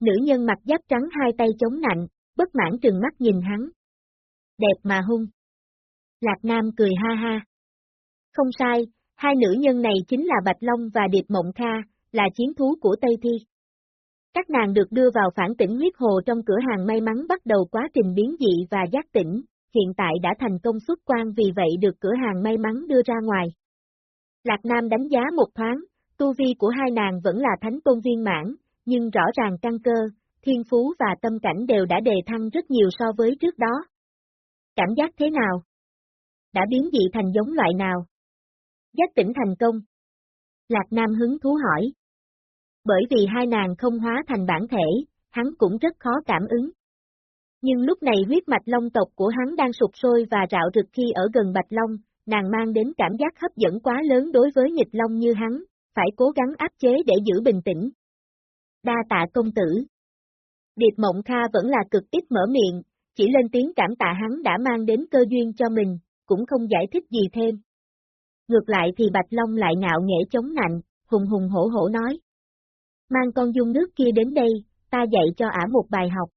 Nữ nhân mặt giáp trắng hai tay chống nạnh, bất mãn trừng mắt nhìn hắn. Đẹp mà hung. Lạc Nam cười ha ha. Không sai, hai nữ nhân này chính là Bạch Long và Điệp Mộng Kha, là chiến thú của Tây Thi. Các nàng được đưa vào phản tỉnh huyết hồ trong cửa hàng may mắn bắt đầu quá trình biến dị và giác tỉnh, hiện tại đã thành công xuất quan vì vậy được cửa hàng may mắn đưa ra ngoài. Lạc Nam đánh giá một thoáng, tu vi của hai nàng vẫn là thánh tôn viên mãn, nhưng rõ ràng căn cơ, thiên phú và tâm cảnh đều đã đề thăng rất nhiều so với trước đó. Cảm giác thế nào? Đã biến dị thành giống loại nào? Giác tỉnh thành công. Lạc Nam hứng thú hỏi. Bởi vì hai nàng không hóa thành bản thể, hắn cũng rất khó cảm ứng. Nhưng lúc này huyết mạch long tộc của hắn đang sụp sôi và rạo rực khi ở gần Bạch Long, nàng mang đến cảm giác hấp dẫn quá lớn đối với nghịch long như hắn, phải cố gắng áp chế để giữ bình tĩnh. Đa tạ công tử. Điệp Mộng Kha vẫn là cực ít mở miệng, chỉ lên tiếng cảm tạ hắn đã mang đến cơ duyên cho mình, cũng không giải thích gì thêm. Ngược lại thì Bạch Long lại ngạo nghễ chống nạnh, hùng hùng hổ hổ nói. Mang con dung nước kia đến đây, ta dạy cho ả một bài học.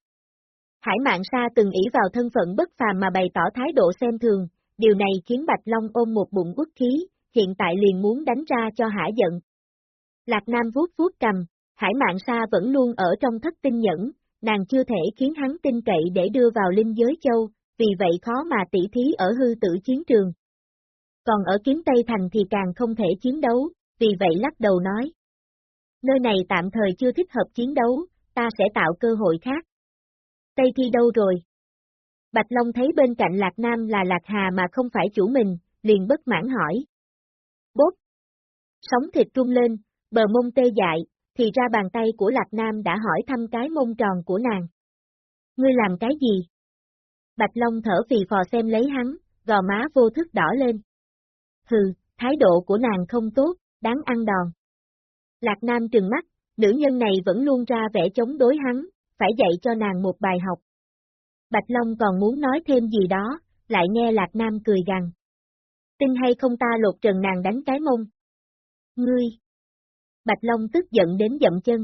Hải Mạn Sa từng ý vào thân phận bất phàm mà bày tỏ thái độ xem thường, điều này khiến Bạch Long ôm một bụng quốc khí, hiện tại liền muốn đánh ra cho hả giận. Lạc Nam vuốt vuốt cầm, Hải Mạn Sa vẫn luôn ở trong thất tinh nhẫn, nàng chưa thể khiến hắn tin cậy để đưa vào linh giới châu, vì vậy khó mà tỉ thí ở hư tử chiến trường. Còn ở kiếm Tây Thành thì càng không thể chiến đấu, vì vậy lắc đầu nói. Nơi này tạm thời chưa thích hợp chiến đấu, ta sẽ tạo cơ hội khác. Tây Thi đâu rồi? Bạch Long thấy bên cạnh Lạc Nam là Lạc Hà mà không phải chủ mình, liền bất mãn hỏi. Bốp! Sóng thịt trung lên, bờ mông tê dại, thì ra bàn tay của Lạc Nam đã hỏi thăm cái mông tròn của nàng. Ngươi làm cái gì? Bạch Long thở phì phò xem lấy hắn, gò má vô thức đỏ lên. Hừ, thái độ của nàng không tốt, đáng ăn đòn. Lạc Nam trừng mắt, nữ nhân này vẫn luôn ra vẻ chống đối hắn, phải dạy cho nàng một bài học. Bạch Long còn muốn nói thêm gì đó, lại nghe Lạc Nam cười gằn. Tin hay không ta lột trần nàng đánh cái mông? Ngươi! Bạch Long tức giận đến dậm chân.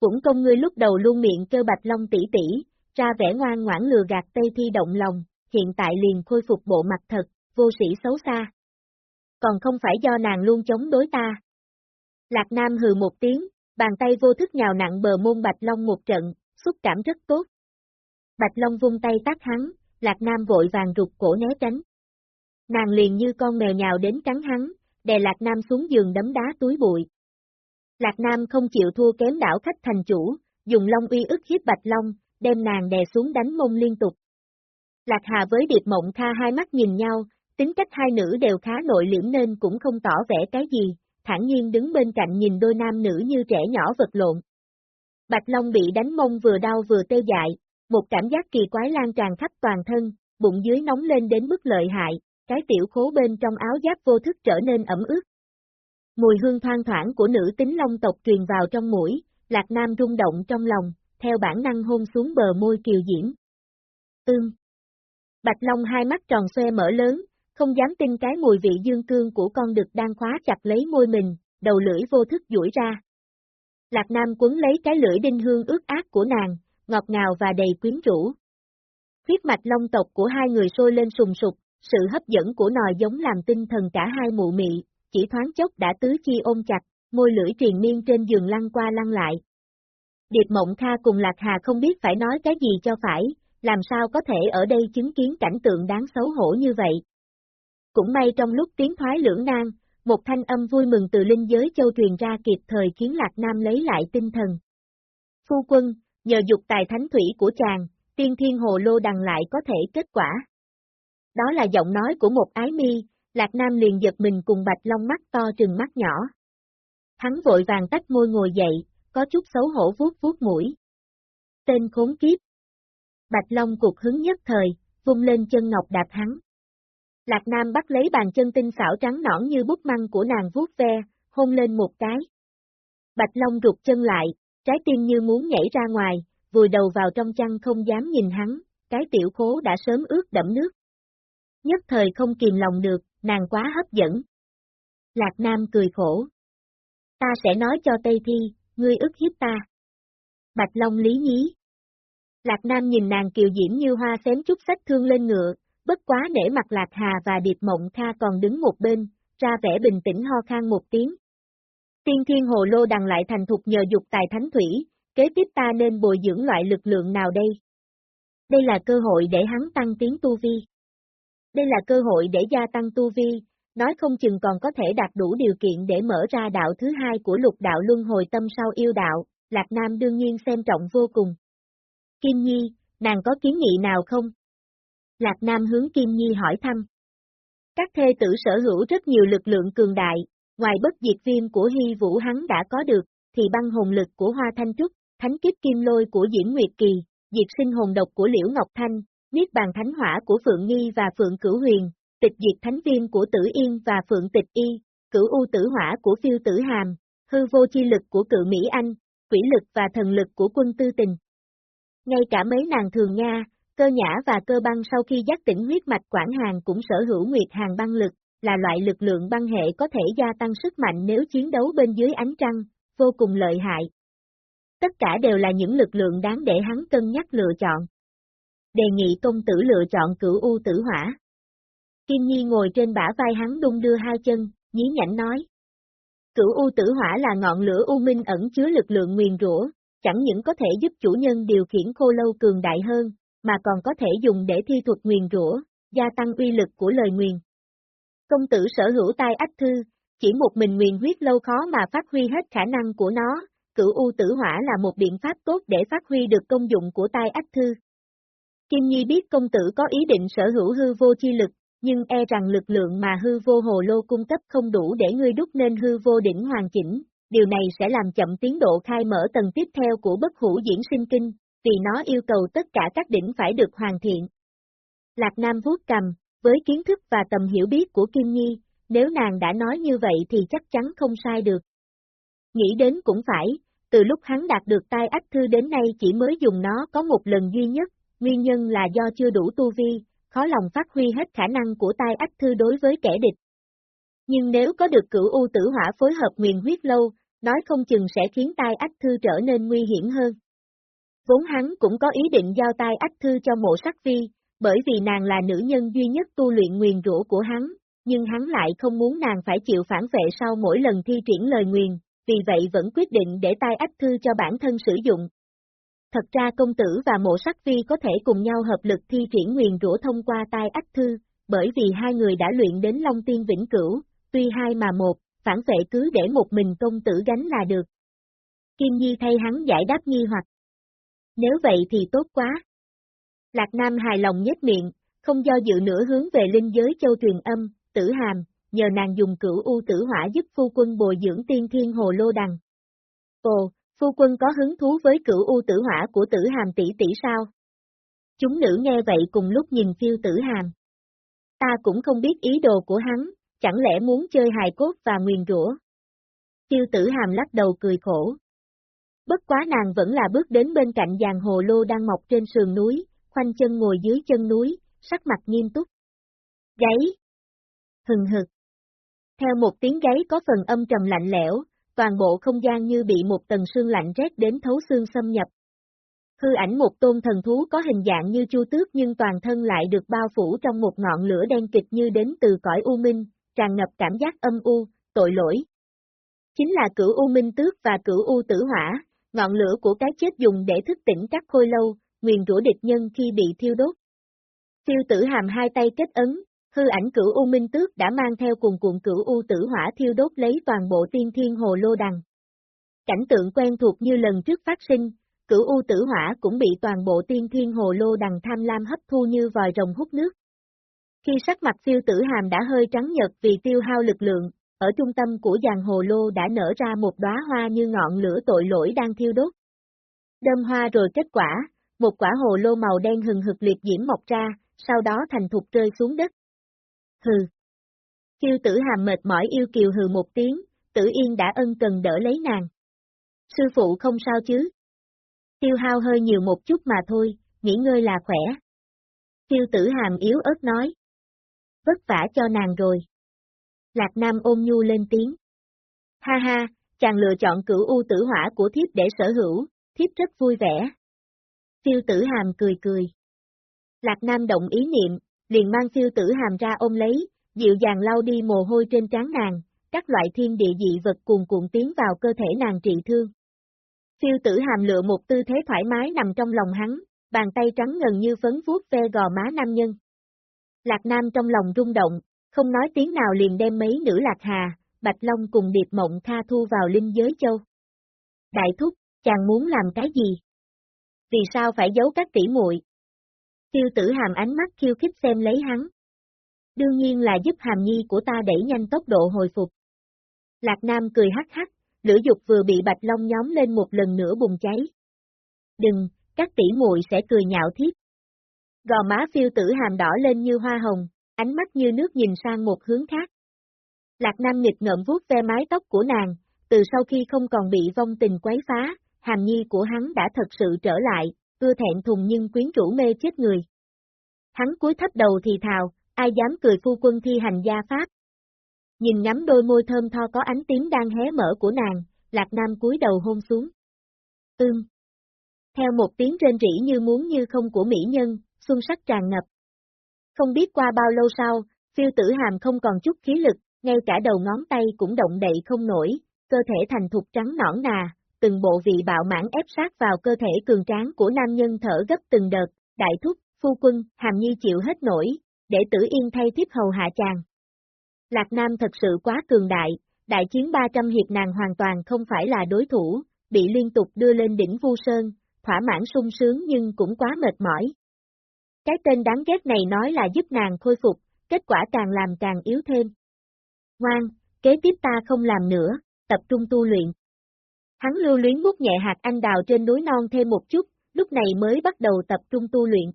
Cũng công ngươi lúc đầu luôn miệng kêu Bạch Long tỷ tỷ, ra vẻ ngoan ngoãn lừa gạt Tây Thi động lòng, hiện tại liền khôi phục bộ mặt thật, vô sĩ xấu xa. Còn không phải do nàng luôn chống đối ta. Lạc Nam hừ một tiếng, bàn tay vô thức nhào nặng bờ môn Bạch Long một trận, xúc cảm rất tốt. Bạch Long vung tay tát hắn, Lạc Nam vội vàng rụt cổ né tránh. Nàng liền như con mèo nhào đến cắn hắn, đè Lạc Nam xuống giường đấm đá túi bụi. Lạc Nam không chịu thua kém đảo khách thành chủ, dùng long uy ức hiếp Bạch Long, đem nàng đè xuống đánh mông liên tục. Lạc Hà với Điệp Mộng Kha hai mắt nhìn nhau, tính cách hai nữ đều khá nội liễm nên cũng không tỏ vẻ cái gì, thản nhiên đứng bên cạnh nhìn đôi nam nữ như trẻ nhỏ vật lộn. Bạch Long bị đánh mông vừa đau vừa tê dại, một cảm giác kỳ quái lan tràn khắp toàn thân, bụng dưới nóng lên đến mức lợi hại, cái tiểu khố bên trong áo giáp vô thức trở nên ẩm ướt. Mùi hương thoang thoảng của nữ tính long tộc truyền vào trong mũi, Lạc Nam rung động trong lòng, theo bản năng hôn xuống bờ môi kiều diễm. Ưm. Bạch Long hai mắt tròn xoe mở lớn, không dám tin cái mùi vị dương cương của con đực đang khóa chặt lấy môi mình, đầu lưỡi vô thức duỗi ra. Lạc Nam quấn lấy cái lưỡi đinh hương ướt ác của nàng, ngọt ngào và đầy quyến rũ. Huyết mạch long tộc của hai người sôi lên sùng sục, sự hấp dẫn của nòi giống làm tinh thần cả hai mụ mị, chỉ thoáng chốc đã tứ chi ôm chặt, môi lưỡi triền miên trên giường lăn qua lăn lại. Điệp Mộng Kha cùng Lạc Hà không biết phải nói cái gì cho phải, làm sao có thể ở đây chứng kiến cảnh tượng đáng xấu hổ như vậy. Cũng may trong lúc tiến thoái lưỡng nan, một thanh âm vui mừng từ linh giới châu truyền ra kịp thời khiến Lạc Nam lấy lại tinh thần. Phu quân, nhờ dục tài thánh thủy của chàng, tiên thiên hồ lô đằng lại có thể kết quả. Đó là giọng nói của một ái mi, Lạc Nam liền giật mình cùng Bạch Long mắt to trừng mắt nhỏ. Hắn vội vàng tách môi ngồi dậy, có chút xấu hổ vuốt vuốt mũi. Tên khốn kiếp. Bạch Long cuộc hứng nhất thời, vung lên chân ngọc đạp hắn. Lạc Nam bắt lấy bàn chân tinh xảo trắng nõn như bút măng của nàng vuốt ve, hôn lên một cái. Bạch Long rụt chân lại, trái tim như muốn nhảy ra ngoài, vùi đầu vào trong chăn không dám nhìn hắn, cái tiểu khố đã sớm ướt đẫm nước. Nhất thời không kìm lòng được, nàng quá hấp dẫn. Lạc Nam cười khổ. Ta sẽ nói cho Tây Thi, ngươi ức hiếp ta. Bạch Long lý nhí. Lạc Nam nhìn nàng kiều diễm như hoa xém chút sách thương lên ngựa, bất quá nể mặt Lạc Hà và Điệp Mộng Kha còn đứng một bên, ra vẻ bình tĩnh ho khan một tiếng. Tiên thiên hồ lô đằng lại thành thục nhờ dục tài thánh thủy, kế tiếp ta nên bồi dưỡng loại lực lượng nào đây? Đây là cơ hội để hắn tăng tiến tu vi. Đây là cơ hội để gia tăng tu vi, nói không chừng còn có thể đạt đủ điều kiện để mở ra đạo thứ hai của lục đạo luân hồi tâm sau yêu đạo, Lạc Nam đương nhiên xem trọng vô cùng. Kim Nhi, nàng có kiến nghị nào không? Lạc Nam hướng Kim Nhi hỏi thăm. Các thê tử sở hữu rất nhiều lực lượng cường đại, ngoài bất diệt viêm của Hy Vũ hắn đã có được, thì băng hồn lực của Hoa Thanh Trúc, thánh kiếp kim lôi của Diễm Nguyệt Kỳ, diệt sinh hồn độc của Liễu Ngọc Thanh, niết bàn thánh hỏa của Phượng Nghi và Phượng Cửu Huyền, tịch diệt thánh viêm của Tử Yên và Phượng Tịch Y, cửu u tử hỏa của Phiêu Tử Hàm, hư vô chi lực của Cự Mỹ Anh, quỷ lực và thần lực của quân tư tình. Ngay cả mấy nàng thường Nga, cơ nhã và cơ băng sau khi giác tỉnh huyết mạch quản hàng cũng sở hữu nguyệt hàng băng lực, là loại lực lượng băng hệ có thể gia tăng sức mạnh nếu chiến đấu bên dưới ánh trăng, vô cùng lợi hại. Tất cả đều là những lực lượng đáng để hắn cân nhắc lựa chọn. Đề nghị công tử lựa chọn cửu u tử hỏa. Kim Nhi ngồi trên bả vai hắn đung đưa hai chân, nhí nhảnh nói. Cửu u tử hỏa là ngọn lửa u minh ẩn chứa lực lượng nguyền rủa, chẳng những có thể giúp chủ nhân điều khiển khô lâu cường đại hơn, mà còn có thể dùng để thi thuật nguyền rủa, gia tăng uy lực của lời nguyền. Công tử sở hữu tai ách thư, chỉ một mình nguyền huyết lâu khó mà phát huy hết khả năng của nó, cửu u tử hỏa là một biện pháp tốt để phát huy được công dụng của tai ách thư. Kim Nhi biết công tử có ý định sở hữu hư vô chi lực, nhưng e rằng lực lượng mà hư vô hồ lô cung cấp không đủ để ngươi đúc nên hư vô đỉnh hoàn chỉnh, điều này sẽ làm chậm tiến độ khai mở tầng tiếp theo của bất hủ diễn sinh kinh, vì nó yêu cầu tất cả các đỉnh phải được hoàn thiện. Lạc Nam vuốt cầm, với kiến thức và tầm hiểu biết của Kim Nhi, nếu nàng đã nói như vậy thì chắc chắn không sai được. Nghĩ đến cũng phải, từ lúc hắn đạt được tai ách thư đến nay chỉ mới dùng nó có một lần duy nhất, nguyên nhân là do chưa đủ tu vi, khó lòng phát huy hết khả năng của tai ách thư đối với kẻ địch. Nhưng nếu có được cửu u tử hỏa phối hợp nguyền huyết lâu, nói không chừng sẽ khiến tai ách thư trở nên nguy hiểm hơn. Vốn hắn cũng có ý định giao tai ách thư cho mộ sắc vi, bởi vì nàng là nữ nhân duy nhất tu luyện nguyền rũ của hắn, nhưng hắn lại không muốn nàng phải chịu phản vệ sau mỗi lần thi triển lời nguyền, vì vậy vẫn quyết định để tai ách thư cho bản thân sử dụng. Thật ra công tử và mộ sắc vi có thể cùng nhau hợp lực thi triển nguyền rủa thông qua tai ách thư, bởi vì hai người đã luyện đến Long Tiên Vĩnh Cửu, tuy hai mà một, phản vệ cứ để một mình công tử gánh là được. Kim Nhi thay hắn giải đáp nghi hoặc. Nếu vậy thì tốt quá. Lạc Nam hài lòng nhếch miệng, không do dự nữa hướng về linh giới châu truyền âm, tử hàm, nhờ nàng dùng cửu u tử hỏa giúp phu quân bồi dưỡng tiên thiên hồ lô đằng. Ồ, phu quân có hứng thú với cửu u tử hỏa của tử hàm tỷ tỷ sao? Chúng nữ nghe vậy cùng lúc nhìn phiêu tử hàm. Ta cũng không biết ý đồ của hắn, chẳng lẽ muốn chơi hài cốt và nguyền rủa? Phiêu tử hàm lắc đầu cười khổ. Bất quá nàng vẫn là bước đến bên cạnh dàn hồ lô đang mọc trên sườn núi, khoanh chân ngồi dưới chân núi, sắc mặt nghiêm túc. Gáy! Hừng hực! Theo một tiếng gáy có phần âm trầm lạnh lẽo, toàn bộ không gian như bị một tầng sương lạnh rét đến thấu xương xâm nhập. Hư ảnh một tôn thần thú có hình dạng như chu tước nhưng toàn thân lại được bao phủ trong một ngọn lửa đen kịch như đến từ cõi u minh, tràn ngập cảm giác âm u, tội lỗi. Chính là cửu u minh tước và cửu u tử hỏa, ngọn lửa của cái chết dùng để thức tỉnh các khôi lâu, nguyền rủa địch nhân khi bị thiêu đốt. Tiêu tử hàm hai tay kết ấn, hư ảnh cửu U Minh Tước đã mang theo cùng cuộn cửu U tử hỏa thiêu đốt lấy toàn bộ tiên thiên hồ lô đằng. Cảnh tượng quen thuộc như lần trước phát sinh, cửu U tử hỏa cũng bị toàn bộ tiên thiên hồ lô đằng tham lam hấp thu như vòi rồng hút nước. Khi sắc mặt phiêu tử hàm đã hơi trắng nhật vì tiêu hao lực lượng, ở trung tâm của dàn hồ lô đã nở ra một đóa hoa như ngọn lửa tội lỗi đang thiêu đốt. Đâm hoa rồi kết quả, một quả hồ lô màu đen hừng hực liệt diễm mọc ra, sau đó thành thục rơi xuống đất. Hừ. Kiêu tử hàm mệt mỏi yêu kiều hừ một tiếng, tử yên đã ân cần đỡ lấy nàng. Sư phụ không sao chứ? Tiêu hao hơi nhiều một chút mà thôi, nghỉ ngơi là khỏe. Kiêu tử hàm yếu ớt nói. Vất vả cho nàng rồi. Lạc Nam ôm nhu lên tiếng. Ha ha, chàng lựa chọn cửu u tử hỏa của thiếp để sở hữu, thiếp rất vui vẻ. Tiêu tử hàm cười cười. Lạc Nam động ý niệm, liền mang phiêu tử hàm ra ôm lấy, dịu dàng lau đi mồ hôi trên trán nàng, các loại thiên địa dị vật cuồn cuộn tiến vào cơ thể nàng trị thương. Phiêu tử hàm lựa một tư thế thoải mái nằm trong lòng hắn, bàn tay trắng ngần như phấn vuốt ve gò má nam nhân. Lạc Nam trong lòng rung động, không nói tiếng nào liền đem mấy nữ Lạc Hà, Bạch Long cùng Điệp Mộng tha thu vào linh giới châu. Đại thúc, chàng muốn làm cái gì? Vì sao phải giấu các tỷ muội? Tiêu tử hàm ánh mắt khiêu khích xem lấy hắn. Đương nhiên là giúp hàm nhi của ta đẩy nhanh tốc độ hồi phục. Lạc Nam cười hắc hắc, lửa dục vừa bị bạch long nhóm lên một lần nữa bùng cháy. Đừng, các tỷ muội sẽ cười nhạo thiết. Gò má phiêu tử hàm đỏ lên như hoa hồng, ánh mắt như nước nhìn sang một hướng khác. Lạc Nam nghịch ngợm vuốt ve mái tóc của nàng, từ sau khi không còn bị vong tình quấy phá, hàm nhi của hắn đã thật sự trở lại, ưa thẹn thùng nhưng quyến rũ mê chết người. Hắn cúi thấp đầu thì thào, ai dám cười phu quân thi hành gia pháp. Nhìn ngắm đôi môi thơm tho có ánh tím đang hé mở của nàng, Lạc Nam cúi đầu hôn xuống. Ưm. Theo một tiếng rên rỉ như muốn như không của mỹ nhân, xuân sắc tràn ngập. Không biết qua bao lâu sau, phiêu tử hàm không còn chút khí lực, ngay cả đầu ngón tay cũng động đậy không nổi, cơ thể thành thục trắng nõn nà, từng bộ vị bạo mãn ép sát vào cơ thể cường tráng của nam nhân thở gấp từng đợt, đại thúc, phu quân, hàm nhi chịu hết nổi, để tử yên thay thiếp hầu hạ chàng. Lạc Nam thật sự quá cường đại, đại chiến 300 hiệp nàng hoàn toàn không phải là đối thủ, bị liên tục đưa lên đỉnh Vu Sơn, thỏa mãn sung sướng nhưng cũng quá mệt mỏi. Cái tên đáng ghét này nói là giúp nàng khôi phục, kết quả càng làm càng yếu thêm. Ngoan, kế tiếp ta không làm nữa, tập trung tu luyện. Hắn lưu luyến bút nhẹ hạt anh đào trên núi non thêm một chút, lúc này mới bắt đầu tập trung tu luyện.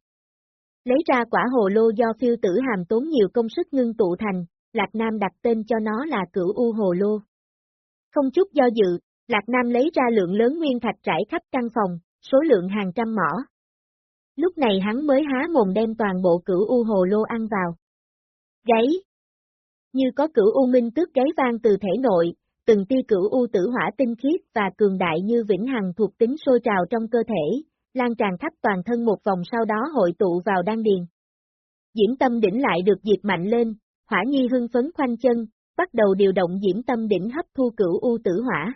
Lấy ra quả hồ lô do phiêu tử hàm tốn nhiều công sức ngưng tụ thành, Lạc Nam đặt tên cho nó là cửu u hồ lô. Không chút do dự, Lạc Nam lấy ra lượng lớn nguyên thạch trải khắp căn phòng, số lượng hàng trăm mỏ. Lúc này hắn mới há mồm đem toàn bộ cửu u hồ lô ăn vào. Gáy! Như có cửu u minh tước gáy vang từ thể nội, từng tia cửu u tử hỏa tinh khiết và cường đại như vĩnh hằng thuộc tính sôi trào trong cơ thể, lan tràn khắp toàn thân một vòng sau đó hội tụ vào đan điền. Diễm tâm đỉnh lại được diệt mạnh lên, hỏa nhi hưng phấn khoanh chân, bắt đầu điều động diễm tâm đỉnh hấp thu cửu u tử hỏa.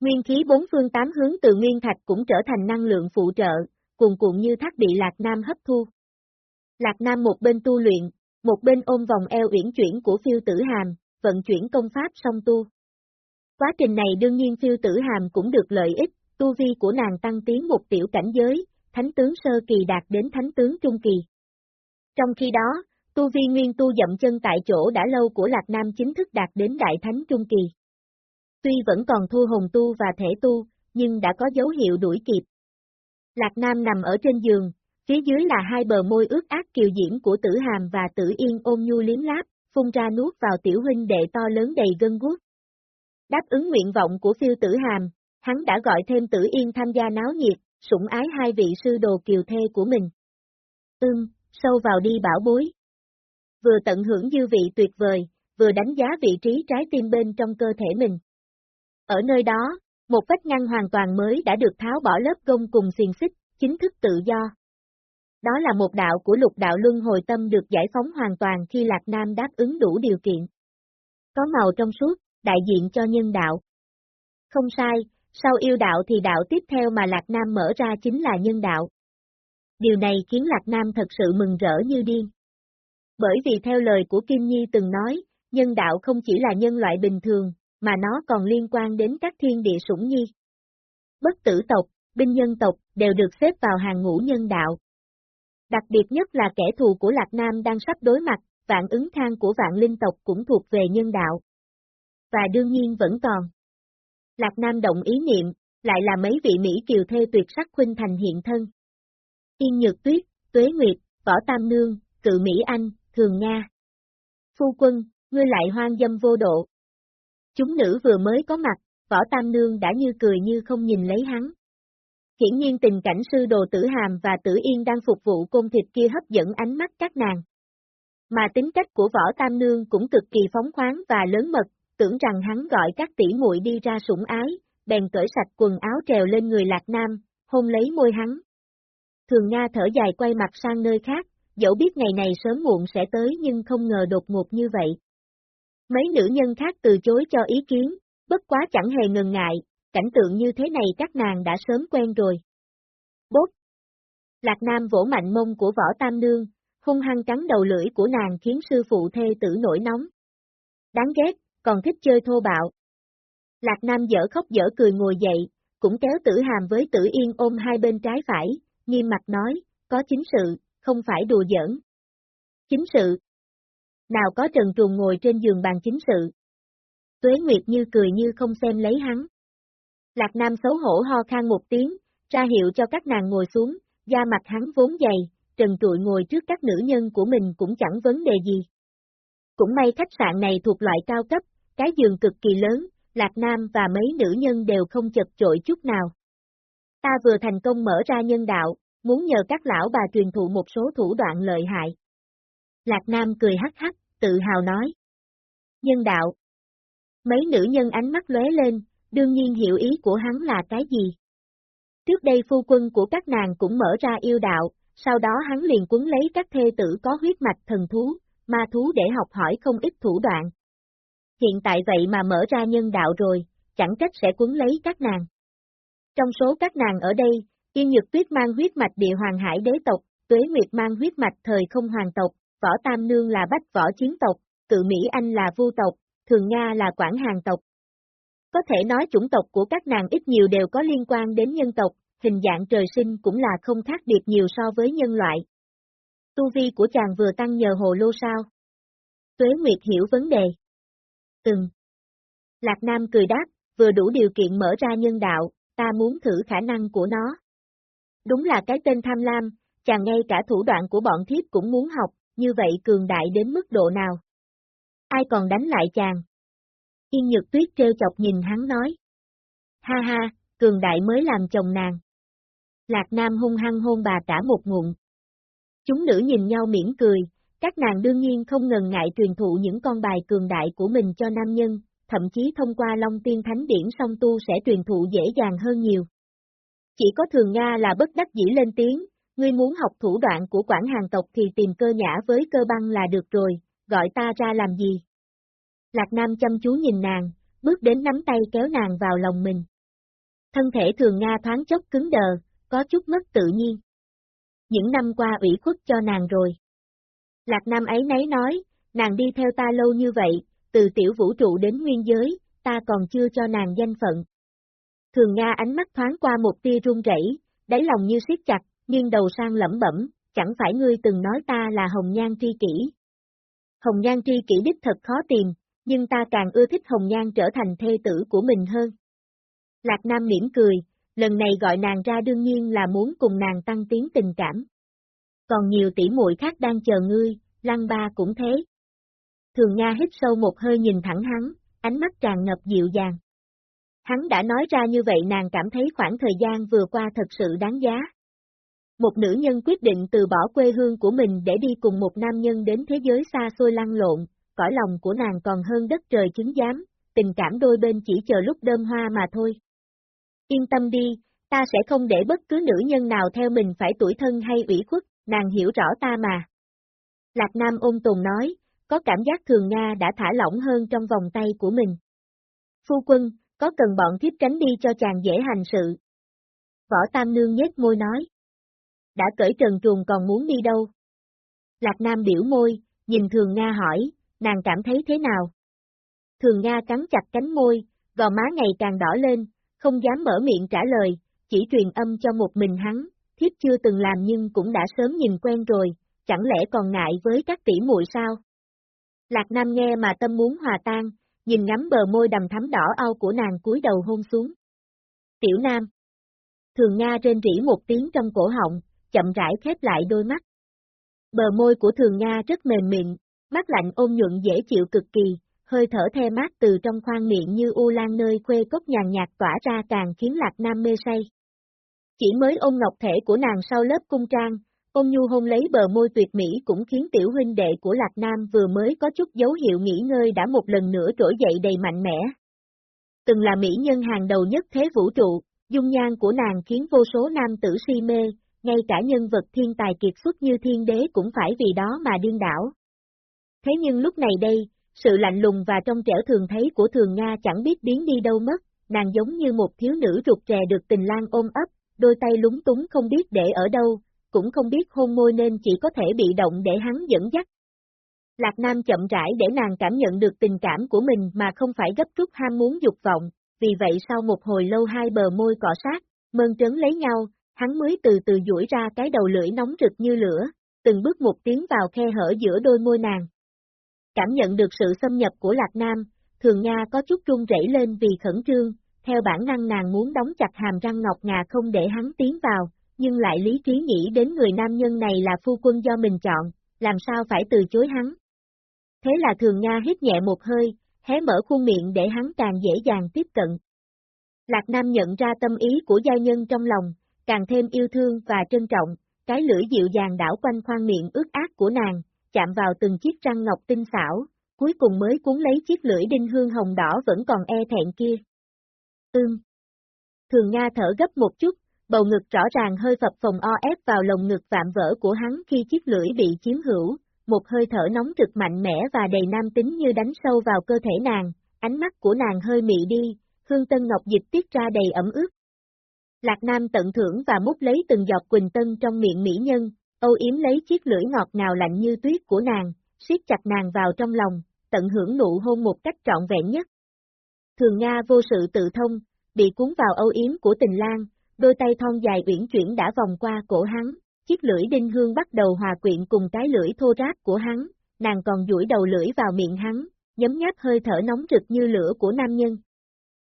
Nguyên khí bốn phương tám hướng từ nguyên thạch cũng trở thành năng lượng phụ trợ, cuồn cuộn như thác bị Lạc Nam hấp thu. Lạc Nam một bên tu luyện, một bên ôm vòng eo uyển chuyển của phiêu tử hàm, vận chuyển công pháp song tu. Quá trình này đương nhiên phiêu tử hàm cũng được lợi ích, tu vi của nàng tăng tiến một tiểu cảnh giới, thánh tướng sơ kỳ đạt đến thánh tướng trung kỳ. Trong khi đó, tu vi nguyên tu dậm chân tại chỗ đã lâu của Lạc Nam chính thức đạt đến đại thánh trung kỳ. Tuy vẫn còn thua hồn tu và thể tu, nhưng đã có dấu hiệu đuổi kịp. Lạc Nam nằm ở trên giường, phía dưới là hai bờ môi ướt át kiều diễm của tử hàm và tử yên ôm nhu liếm láp, phun ra nuốt vào tiểu huynh đệ to lớn đầy gân guốc. Đáp ứng nguyện vọng của phiêu tử hàm, hắn đã gọi thêm tử yên tham gia náo nhiệt, sủng ái hai vị sư đồ kiều thê của mình. Ưm, sâu vào đi bảo bối. Vừa tận hưởng dư vị tuyệt vời, vừa đánh giá vị trí trái tim bên trong cơ thể mình. Ở nơi đó, một vách ngăn hoàn toàn mới đã được tháo bỏ lớp gông cùng xiềng xích, chính thức tự do. Đó là một đạo của lục đạo luân hồi tâm được giải phóng hoàn toàn khi Lạc Nam đáp ứng đủ điều kiện. Có màu trong suốt, đại diện cho nhân đạo. Không sai, sau yêu đạo thì đạo tiếp theo mà Lạc Nam mở ra chính là nhân đạo. Điều này khiến Lạc Nam thật sự mừng rỡ như điên. Bởi vì theo lời của Kim Nhi từng nói, nhân đạo không chỉ là nhân loại bình thường, mà nó còn liên quan đến các thiên địa sủng nhi. Bất tử tộc, binh nhân tộc đều được xếp vào hàng ngũ nhân đạo. Đặc biệt nhất là kẻ thù của Lạc Nam đang sắp đối mặt, vạn ứng thang của vạn linh tộc cũng thuộc về nhân đạo. Và đương nhiên vẫn còn. Lạc Nam động ý niệm, lại là mấy vị Mỹ kiều thê tuyệt sắc khuynh thành hiện thân. Yên Nhược Tuyết, Tuế Nguyệt, Võ Tam Nương, Cự Mỹ Anh, Thường Nga. Phu quân, ngươi lại hoang dâm vô độ. Chúng nữ vừa mới có mặt, Võ Tam Nương đã như cười như không nhìn lấy hắn. Hiển nhiên tình cảnh sư đồ tử hàm và tử yên đang phục vụ côn thịt kia hấp dẫn ánh mắt các nàng. Mà tính cách của Võ Tam Nương cũng cực kỳ phóng khoáng và lớn mật, tưởng rằng hắn gọi các tỷ muội đi ra sủng ái, bèn cởi sạch quần áo trèo lên người Lạc Nam, hôn lấy môi hắn. Thường Nga thở dài quay mặt sang nơi khác, dẫu biết ngày này sớm muộn sẽ tới nhưng không ngờ đột ngột như vậy. Mấy nữ nhân khác từ chối cho ý kiến, bất quá chẳng hề ngần ngại, cảnh tượng như thế này các nàng đã sớm quen rồi. bốt Lạc Nam vỗ mạnh mông của võ tam nương, hung hăng cắn đầu lưỡi của nàng khiến sư phụ thê tử nổi nóng. Đáng ghét, còn thích chơi thô bạo. Lạc Nam dở khóc dở cười ngồi dậy, cũng kéo tử hàm với tử yên ôm hai bên trái phải, nghiêm mặt nói, có chính sự, không phải đùa giỡn. Chính sự. Nào có trần trùng ngồi trên giường bàn chính sự. Tuế Nguyệt như cười như không xem lấy hắn. Lạc Nam xấu hổ ho khan một tiếng, ra hiệu cho các nàng ngồi xuống, da mặt hắn vốn dày, trần trụi ngồi trước các nữ nhân của mình cũng chẳng vấn đề gì. Cũng may khách sạn này thuộc loại cao cấp, cái giường cực kỳ lớn, Lạc Nam và mấy nữ nhân đều không chật chội chút nào. Ta vừa thành công mở ra nhân đạo, muốn nhờ các lão bà truyền thụ một số thủ đoạn lợi hại. Lạc Nam cười hắc hắc, tự hào nói. Nhân đạo. Mấy nữ nhân ánh mắt lóe lên, đương nhiên hiểu ý của hắn là cái gì. Trước đây phu quân của các nàng cũng mở ra yêu đạo, sau đó hắn liền cuốn lấy các thê tử có huyết mạch thần thú, ma thú để học hỏi không ít thủ đoạn. Hiện tại vậy mà mở ra nhân đạo rồi, chẳng trách sẽ cuốn lấy các nàng. Trong số các nàng ở đây, Yên Nhược Tuyết mang huyết mạch địa hoàng hải đế tộc, Tuế Nguyệt mang huyết mạch thời không hoàng tộc, Võ Tam Nương là bách võ chiến tộc, Cự Mỹ Anh là vu tộc, Thường Nga là quản hàng tộc. Có thể nói chủng tộc của các nàng ít nhiều đều có liên quan đến nhân tộc, hình dạng trời sinh cũng là không khác biệt nhiều so với nhân loại. Tu vi của chàng vừa tăng nhờ hồ lô sao? Tuế Nguyệt hiểu vấn đề. Từng. Lạc Nam cười đáp, vừa đủ điều kiện mở ra nhân đạo, ta muốn thử khả năng của nó. Đúng là cái tên tham lam, chàng ngay cả thủ đoạn của bọn thiếp cũng muốn học, như vậy cường đại đến mức độ nào? Ai còn đánh lại chàng? Yên Nhược Tuyết trêu chọc nhìn hắn nói. Ha ha, cường đại mới làm chồng nàng. Lạc Nam hung hăng hôn bà cả một ngụm. Chúng nữ nhìn nhau mỉm cười, các nàng đương nhiên không ngần ngại truyền thụ những con bài cường đại của mình cho nam nhân, thậm chí thông qua Long Tiên Thánh Điển song tu sẽ truyền thụ dễ dàng hơn nhiều. Chỉ có thường Nga là bất đắc dĩ lên tiếng, ngươi muốn học thủ đoạn của quản hàng tộc thì tìm cơ nhã với cơ băng là được rồi, gọi ta ra làm gì? Lạc Nam chăm chú nhìn nàng, bước đến nắm tay kéo nàng vào lòng mình. Thân thể thường Nga thoáng chốc cứng đờ, có chút mất tự nhiên. Những năm qua ủy khuất cho nàng rồi. Lạc Nam ấy nấy nói, nàng đi theo ta lâu như vậy, từ tiểu vũ trụ đến nguyên giới, ta còn chưa cho nàng danh phận. Thường Nga ánh mắt thoáng qua một tia run rẩy, đáy lòng như siết chặt, nghiêng đầu sang lẩm bẩm, chẳng phải ngươi từng nói ta là hồng nhan tri kỷ. Hồng nhan tri kỷ đích thật khó tìm, nhưng ta càng ưa thích hồng nhan trở thành thê tử của mình hơn. Lạc Nam mỉm cười, lần này gọi nàng ra đương nhiên là muốn cùng nàng tăng tiến tình cảm. Còn nhiều tỷ muội khác đang chờ ngươi, lăng ba cũng thế. Thường Nga hít sâu một hơi nhìn thẳng hắn, ánh mắt tràn ngập dịu dàng. Hắn đã nói ra như vậy nàng cảm thấy khoảng thời gian vừa qua thật sự đáng giá. Một nữ nhân quyết định từ bỏ quê hương của mình để đi cùng một nam nhân đến thế giới xa xôi lăn lộn, cõi lòng của nàng còn hơn đất trời chứng giám, tình cảm đôi bên chỉ chờ lúc đơm hoa mà thôi. Yên tâm đi, ta sẽ không để bất cứ nữ nhân nào theo mình phải tuổi thân hay ủy khuất, nàng hiểu rõ ta mà. Lạc Nam ôn tồn nói, có cảm giác thường Nga đã thả lỏng hơn trong vòng tay của mình. Phu quân, có cần bọn thiếp tránh đi cho chàng dễ hành sự. Võ Tam Nương nhếch môi nói. Đã cởi trần truồng còn muốn đi đâu? Lạc Nam biểu môi, nhìn Thường Nga hỏi, nàng cảm thấy thế nào? Thường Nga cắn chặt cánh môi, gò má ngày càng đỏ lên, không dám mở miệng trả lời, chỉ truyền âm cho một mình hắn, thiếp chưa từng làm nhưng cũng đã sớm nhìn quen rồi, chẳng lẽ còn ngại với các tỷ muội sao? Lạc Nam nghe mà tâm muốn hòa tan, nhìn ngắm bờ môi đầm thắm đỏ au của nàng cúi đầu hôn xuống. Tiểu Nam Thường Nga trên rỉ một tiếng trong cổ họng, chậm rãi khép lại đôi mắt. Bờ môi của Thường Nga rất mềm mịn, mắt lạnh ôm nhuận dễ chịu cực kỳ, hơi thở the mát từ trong khoang miệng như u lan nơi khuê cốc nhàn nhạt tỏa ra càng khiến Lạc Nam mê say. Chỉ mới ôm ngọc thể của nàng sau lớp cung trang, ôm nhu hôn lấy bờ môi tuyệt mỹ cũng khiến tiểu huynh đệ của Lạc Nam vừa mới có chút dấu hiệu nghỉ ngơi đã một lần nữa trỗi dậy đầy mạnh mẽ. Từng là mỹ nhân hàng đầu nhất thế vũ trụ, dung nhan của nàng khiến vô số nam tử si mê, ngay cả nhân vật thiên tài kiệt xuất như thiên đế cũng phải vì đó mà điên đảo. Thế nhưng lúc này đây, sự lạnh lùng và trong trẻo thường thấy của thường Nga chẳng biết biến đi đâu mất, nàng giống như một thiếu nữ rụt rè được tình lang ôm ấp, đôi tay lúng túng không biết để ở đâu, cũng không biết hôn môi nên chỉ có thể bị động để hắn dẫn dắt. Lạc Nam chậm rãi để nàng cảm nhận được tình cảm của mình mà không phải gấp rút ham muốn dục vọng, vì vậy sau một hồi lâu hai bờ môi cọ sát, mơn trớn lấy nhau, hắn mới từ từ duỗi ra cái đầu lưỡi nóng rực như lửa, từng bước một tiến vào khe hở giữa đôi môi nàng. Cảm nhận được sự xâm nhập của Lạc Nam, Thường Nga có chút run rẩy lên vì khẩn trương, theo bản năng nàng muốn đóng chặt hàm răng ngọc ngà không để hắn tiến vào, nhưng lại lý trí nghĩ đến người nam nhân này là phu quân do mình chọn, làm sao phải từ chối hắn. Thế là thường Nga hít nhẹ một hơi, hé mở khuôn miệng để hắn càng dễ dàng tiếp cận. Lạc Nam nhận ra tâm ý của gia nhân trong lòng, càng thêm yêu thương và trân trọng, cái lưỡi dịu dàng đảo quanh khoang miệng ướt át của nàng, chạm vào từng chiếc răng ngọc tinh xảo, cuối cùng mới cuốn lấy chiếc lưỡi đinh hương hồng đỏ vẫn còn e thẹn kia. Ưm. Thường Nga thở gấp một chút, bầu ngực rõ ràng hơi phập phồng o ép vào lồng ngực vạm vỡ của hắn khi chiếc lưỡi bị chiếm hữu, một hơi thở nóng rực mạnh mẽ và đầy nam tính như đánh sâu vào cơ thể nàng, ánh mắt của nàng hơi mị đi, hương tân ngọc dịch tiết ra đầy ẩm ướt. Lạc Nam tận thưởng và mút lấy từng giọt quỳnh tân trong miệng mỹ nhân, âu yếm lấy chiếc lưỡi ngọt ngào lạnh như tuyết của nàng, siết chặt nàng vào trong lòng, tận hưởng nụ hôn một cách trọn vẹn nhất. Thường Nga vô sự tự thông, bị cuốn vào âu yếm của tình lang, đôi tay thon dài uyển chuyển đã vòng qua cổ hắn, chiếc lưỡi đinh hương bắt đầu hòa quyện cùng cái lưỡi thô ráp của hắn, nàng còn duỗi đầu lưỡi vào miệng hắn, nhấm nháp hơi thở nóng rực như lửa của nam nhân.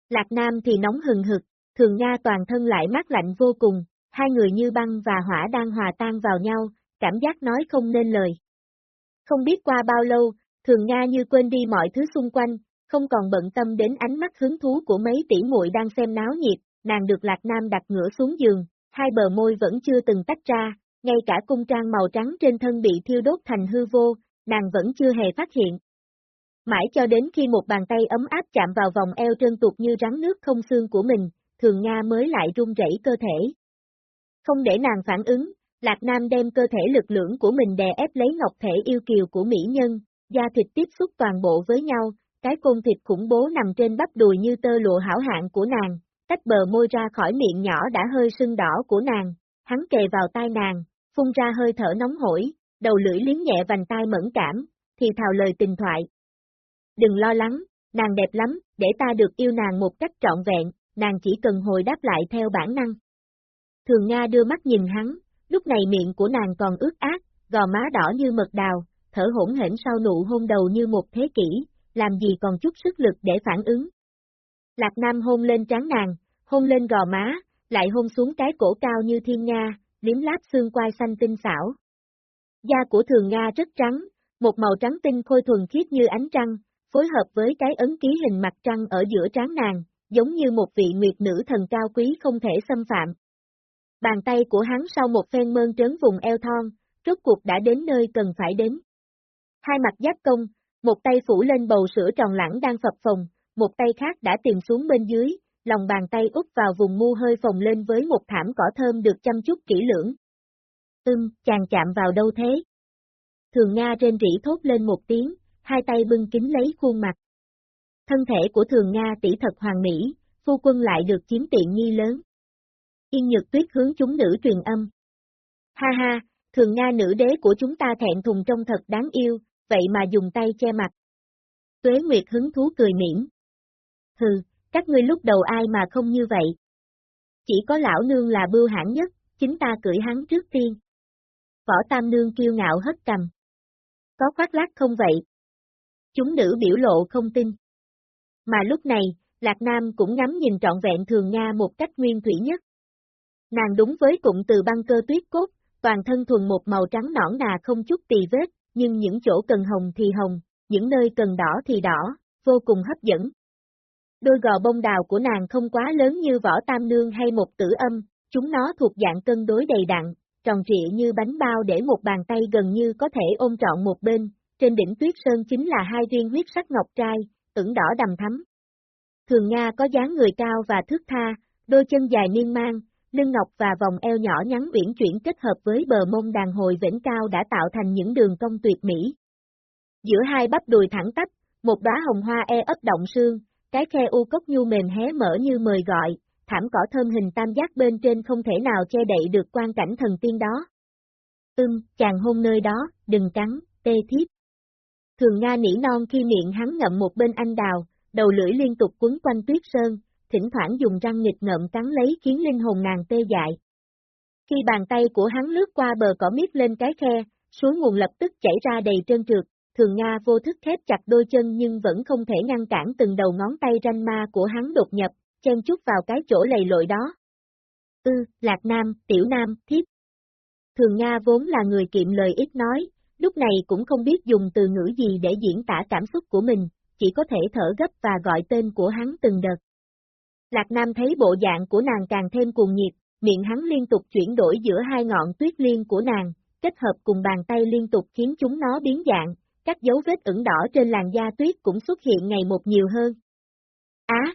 Lạc Nam thì nóng hừng hực, thường Nga toàn thân lại mát lạnh vô cùng, hai người như băng và hỏa đang hòa tan vào nhau, cảm giác nói không nên lời. Không biết qua bao lâu, thường Nga như quên đi mọi thứ xung quanh, không còn bận tâm đến ánh mắt hứng thú của mấy tỷ muội đang xem náo nhiệt, nàng được Lạc Nam đặt ngửa xuống giường, hai bờ môi vẫn chưa từng tách ra, ngay cả cung trang màu trắng trên thân bị thiêu đốt thành hư vô, nàng vẫn chưa hề phát hiện. Mãi cho đến khi một bàn tay ấm áp chạm vào vòng eo trơn tuột như rắn nước không xương của mình, thường Nga mới lại run rẩy cơ thể. Không để nàng phản ứng, Lạc Nam đem cơ thể lực lượng của mình đè ép lấy ngọc thể yêu kiều của mỹ nhân, da thịt tiếp xúc toàn bộ với nhau, cái côn thịt khủng bố nằm trên bắp đùi như tơ lụa hảo hạng của nàng, tách bờ môi ra khỏi miệng nhỏ đã hơi sưng đỏ của nàng, hắn kề vào tai nàng, phun ra hơi thở nóng hổi, đầu lưỡi liếm nhẹ vành tai mẫn cảm, thì thào lời tình thoại. Đừng lo lắng, nàng đẹp lắm, để ta được yêu nàng một cách trọn vẹn, nàng chỉ cần hồi đáp lại theo bản năng. Thường Nga đưa mắt nhìn hắn, lúc này miệng của nàng còn ướt át, gò má đỏ như mật đào, thở hỗn hển sau nụ hôn đầu như một thế kỷ, làm gì còn chút sức lực để phản ứng. Lạc Nam hôn lên trán nàng, hôn lên gò má, lại hôn xuống cái cổ cao như thiên nga, liếm láp xương quai xanh tinh xảo. Da của thường Nga rất trắng, một màu trắng tinh khôi thuần khiết như ánh trăng, phối hợp với cái ấn ký hình mặt trăng ở giữa trán nàng, giống như một vị nguyệt nữ thần cao quý không thể xâm phạm. Bàn tay của hắn sau một phen mơn trớn vùng eo thon, rốt cuộc đã đến nơi cần phải đến. Hai mặt giáp công, một tay phủ lên bầu sữa tròn lẳng đang phập phồng, một tay khác đã tìm xuống bên dưới, lòng bàn tay úp vào vùng mu hơi phồng lên với một thảm cỏ thơm được chăm chút kỹ lưỡng. Ưm, chàng chạm vào đâu thế? Thường Nga trên rỉ thốt lên một tiếng, hai tay bưng kính lấy khuôn mặt. Thân thể của Thường Nga tỷ thật hoàng mỹ, phu quân lại được chiếm tiện nghi lớn. Yên Nhược Tuyết hướng chúng nữ truyền âm. Ha ha, Thường Nga nữ đế của chúng ta thẹn thùng trông thật đáng yêu, vậy mà dùng tay che mặt. Tuế Nguyệt hứng thú cười miễn. Hừ, các ngươi lúc đầu ai mà không như vậy. Chỉ có lão nương là bưu hãn nhất, chính ta cưỡi hắn trước tiên. Võ Tam Nương kiêu ngạo hất cầm. Có khoác lác không vậy? Chúng nữ biểu lộ không tin. Mà lúc này, Lạc Nam cũng ngắm nhìn trọn vẹn thường Nga một cách nguyên thủy nhất. Nàng đúng với cụm từ băng cơ tuyết cốt, toàn thân thuần một màu trắng nõn nà không chút tì vết, nhưng những chỗ cần hồng thì hồng, những nơi cần đỏ thì đỏ, vô cùng hấp dẫn. Đôi gò bông đào của nàng không quá lớn như vỏ tam nương hay một tử âm, chúng nó thuộc dạng cân đối đầy đặn, tròn trịa như bánh bao để một bàn tay gần như có thể ôm trọn một bên, trên đỉnh tuyết sơn chính là hai viên huyết sắc ngọc trai, ửng đỏ đầm thắm. Thường Nga có dáng người cao và thước tha, đôi chân dài miên mang lưng ngọc và vòng eo nhỏ nhắn uyển chuyển kết hợp với bờ mông đàn hồi vĩnh cao đã tạo thành những đường cong tuyệt mỹ. Giữa hai bắp đùi thẳng tắp, một đóa hồng hoa e ấp động sương, cái khe u cốc nhu mềm hé mở như mời gọi, thảm cỏ thơm hình tam giác bên trên không thể nào che đậy được quan cảnh thần tiên đó. Ưm, chàng hôn nơi đó, đừng cắn, tê thiếp. Thường Nga nỉ non khi miệng hắn ngậm một bên anh đào, đầu lưỡi liên tục quấn quanh tuyết sơn, thỉnh thoảng dùng răng nghịch ngợm cắn lấy khiến linh hồn nàng tê dại. Khi bàn tay của hắn lướt qua bờ cỏ miết lên cái khe, suối nguồn lập tức chảy ra đầy trơn trượt, thường Nga vô thức khép chặt đôi chân nhưng vẫn không thể ngăn cản từng đầu ngón tay ranh ma của hắn đột nhập, chen chút vào cái chỗ lầy lội đó. Ư, Lạc Nam, Tiểu Nam, Thiếp. Thường Nga vốn là người kiệm lời ít nói, lúc này cũng không biết dùng từ ngữ gì để diễn tả cảm xúc của mình, chỉ có thể thở gấp và gọi tên của hắn từng đợt. Lạc Nam thấy bộ dạng của nàng càng thêm cuồng nhiệt, miệng hắn liên tục chuyển đổi giữa hai ngọn tuyết liên của nàng, kết hợp cùng bàn tay liên tục khiến chúng nó biến dạng, các dấu vết ửng đỏ trên làn da tuyết cũng xuất hiện ngày một nhiều hơn. Á!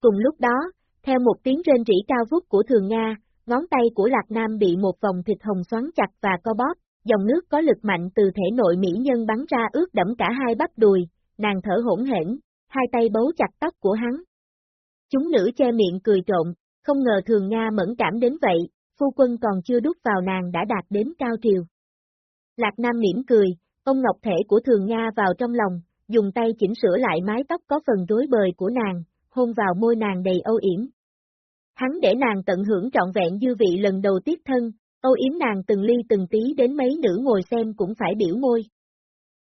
cùng lúc đó, theo một tiếng rên rỉ cao vút của Thường Nga, ngón tay của Lạc Nam bị một vòng thịt hồng xoắn chặt và co bóp, dòng nước có lực mạnh từ thể nội mỹ nhân bắn ra ướt đẫm cả hai bắp đùi, nàng thở hỗn hển, hai tay bấu chặt tóc của hắn. Chúng nữ che miệng cười trộn, không ngờ Thường Nga mẫn cảm đến vậy, phu quân còn chưa đút vào nàng đã đạt đến cao triều. Lạc Nam mỉm cười, ông ngọc thể của Thường Nga vào trong lòng, dùng tay chỉnh sửa lại mái tóc có phần rối bời của nàng, hôn vào môi nàng đầy âu yếm. Hắn để nàng tận hưởng trọn vẹn dư vị lần đầu tiếp thân, âu yếm nàng từng ly từng tí đến mấy nữ ngồi xem cũng phải biểu môi.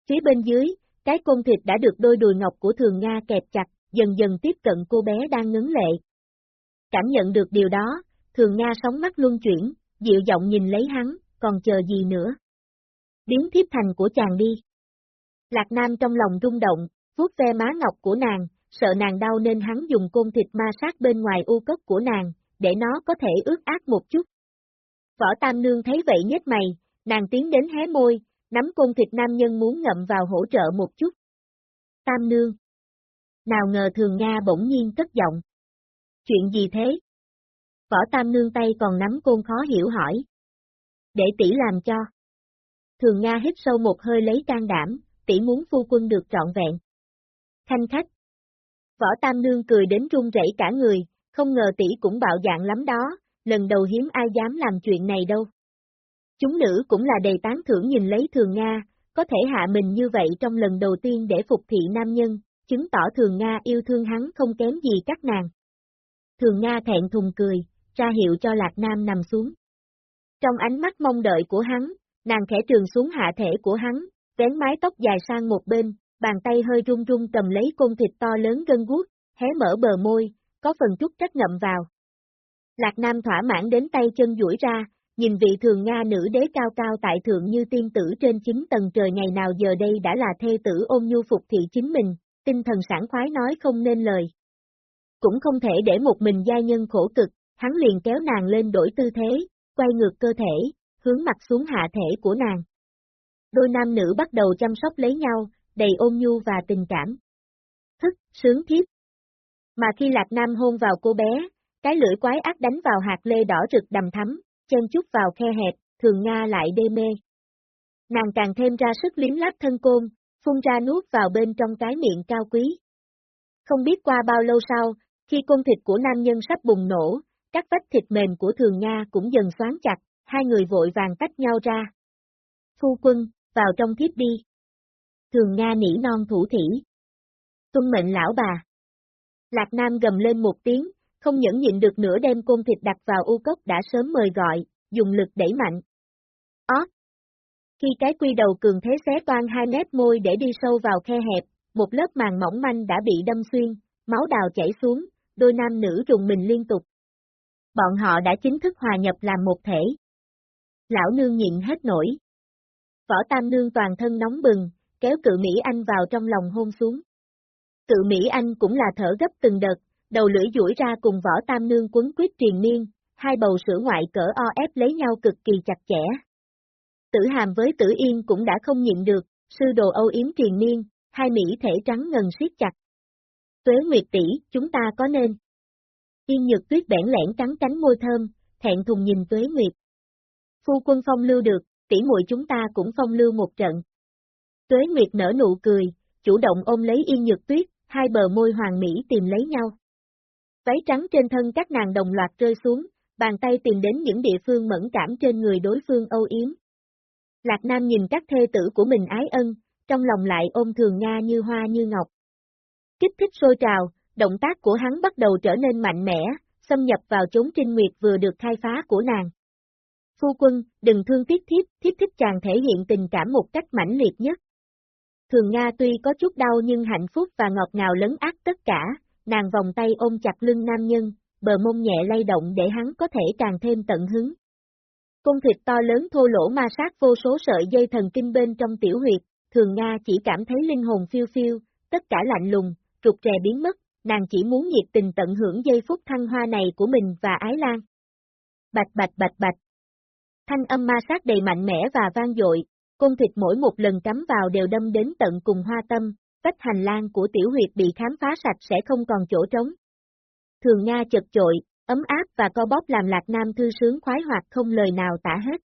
Phía bên dưới, cái côn thịt đã được đôi đùi ngọc của Thường Nga kẹp chặt, dần dần tiếp cận cô bé đang ngấn lệ. Cảm nhận được điều đó, Thường Nga sóng mắt luân chuyển, dịu giọng nhìn lấy hắn, còn chờ gì nữa. Biến thiếp thành của chàng đi. Lạc Nam trong lòng rung động, vuốt ve má ngọc của nàng, sợ nàng đau nên hắn dùng côn thịt ma sát bên ngoài u cốc của nàng, để nó có thể ướt át một chút. Võ Tam Nương thấy vậy nhếch mày, nàng tiến đến hé môi, nắm côn thịt nam nhân muốn ngậm vào hỗ trợ một chút. Tam Nương. Nào ngờ Thường Nga bỗng nhiên cất giọng. Chuyện gì thế? Võ Tam Nương tay còn nắm côn khó hiểu hỏi. Để tỷ làm cho. Thường Nga hít sâu một hơi lấy can đảm, tỷ muốn phu quân được trọn vẹn. Thanh khách. Võ Tam Nương cười đến run rẩy cả người, không ngờ tỷ cũng bạo dạng lắm đó, lần đầu hiếm ai dám làm chuyện này đâu. Chúng nữ cũng là đầy tán thưởng nhìn lấy Thường Nga, có thể hạ mình như vậy trong lần đầu tiên để phục thị nam nhân, chứng tỏ Thường Nga yêu thương hắn không kém gì các nàng. Thường Nga thẹn thùng cười, ra hiệu cho Lạc Nam nằm xuống. Trong ánh mắt mong đợi của hắn, nàng khẽ trường xuống hạ thể của hắn, vén mái tóc dài sang một bên, bàn tay hơi run run cầm lấy côn thịt to lớn gân guốc, hé mở bờ môi, có phần chút trách ngậm vào. Lạc Nam thỏa mãn đến tay chân duỗi ra, nhìn vị thường Nga nữ đế cao cao tại thượng như tiên tử trên chính tầng trời ngày nào giờ đây đã là thê tử ôm nhu phục thị chính mình, tinh thần sảng khoái nói không nên lời. Cũng không thể để một mình gia nhân khổ cực, hắn liền kéo nàng lên đổi tư thế, quay ngược cơ thể, hướng mặt xuống hạ thể của nàng. Đôi nam nữ bắt đầu chăm sóc lấy nhau, đầy ôn nhu và tình cảm. Thức, sướng thiếp. Mà khi Lạc Nam hôn vào cô bé, cái lưỡi quái ác đánh vào hạt lê đỏ rực đầm thắm, chen chút vào khe hẹp, thường Nga lại đê mê. Nàng càng thêm ra sức liếm láp thân côn, phun ra nuốt vào bên trong cái miệng cao quý. Không biết qua bao lâu sau, khi côn thịt của nam nhân sắp bùng nổ, các vách thịt mềm của thường Nga cũng dần xoán chặt, hai người vội vàng tách nhau ra. Phu quân, vào trong thiếp đi. Thường Nga nỉ non thủ thỉ. Tuân mệnh lão bà. Lạc Nam gầm lên một tiếng, không nhẫn nhịn được nửa đêm côn thịt đặt vào u cốc đã sớm mời gọi, dùng lực đẩy mạnh. Ó! Khi cái quy đầu cường thế xé toan hai mét môi để đi sâu vào khe hẹp, một lớp màng mỏng manh đã bị đâm xuyên, máu đào chảy xuống, đôi nam nữ rùng mình liên tục. Bọn họ đã chính thức hòa nhập làm một thể. Lão nương nhịn hết nổi. Võ Tam Nương toàn thân nóng bừng, kéo cự Mỹ Anh vào trong lòng hôn xuống. Cự Mỹ Anh cũng là thở gấp từng đợt, đầu lưỡi duỗi ra cùng Võ Tam Nương quấn quyết truyền miên, hai bầu sữa ngoại cỡ o ép lấy nhau cực kỳ chặt chẽ. Tử Hàm với Tử Yên cũng đã không nhịn được, sư đồ âu yếm triền miên, hai Mỹ thể trắng ngần siết chặt. Tuế Nguyệt tỷ, chúng ta có nên. Yên Nhược Tuyết bẽn lẽn cắn cánh môi thơm, thẹn thùng nhìn Tuế Nguyệt. Phu quân phong lưu được, tỷ muội chúng ta cũng phong lưu một trận. Tuế Nguyệt nở nụ cười, chủ động ôm lấy Yên Nhược Tuyết, hai bờ môi hoàng mỹ tìm lấy nhau. Váy trắng trên thân các nàng đồng loạt rơi xuống, bàn tay tìm đến những địa phương mẫn cảm trên người đối phương âu yếm. Lạc Nam nhìn các thê tử của mình ái ân, trong lòng lại ôm thường Nga như hoa như ngọc. Kích thích sôi trào, động tác của hắn bắt đầu trở nên mạnh mẽ, xâm nhập vào chốn trinh nguyệt vừa được khai phá của nàng. Phu quân, đừng thương tiếc thiếp, thiếp thích chàng thể hiện tình cảm một cách mãnh liệt nhất. Thường Nga tuy có chút đau nhưng hạnh phúc và ngọt ngào lấn át tất cả, nàng vòng tay ôm chặt lưng nam nhân, bờ mông nhẹ lay động để hắn có thể càng thêm tận hứng. Cung thịt to lớn thô lỗ ma sát vô số sợi dây thần kinh bên trong tiểu huyệt, thường Nga chỉ cảm thấy linh hồn phiêu phiêu, tất cả lạnh lùng, trục trè biến mất, nàng chỉ muốn nhiệt tình tận hưởng giây phút thăng hoa này của mình và ái lan. Bạch bạch bạch bạch. Thanh âm ma sát đầy mạnh mẽ và vang dội, cung thịt mỗi một lần cắm vào đều đâm đến tận cùng hoa tâm, vách hành lang của tiểu huyệt bị khám phá sạch sẽ không còn chỗ trống. Thường Nga chật chội, ấm áp và co bóp làm Lạc Nam thư sướng khoái hoạt không lời nào tả hết.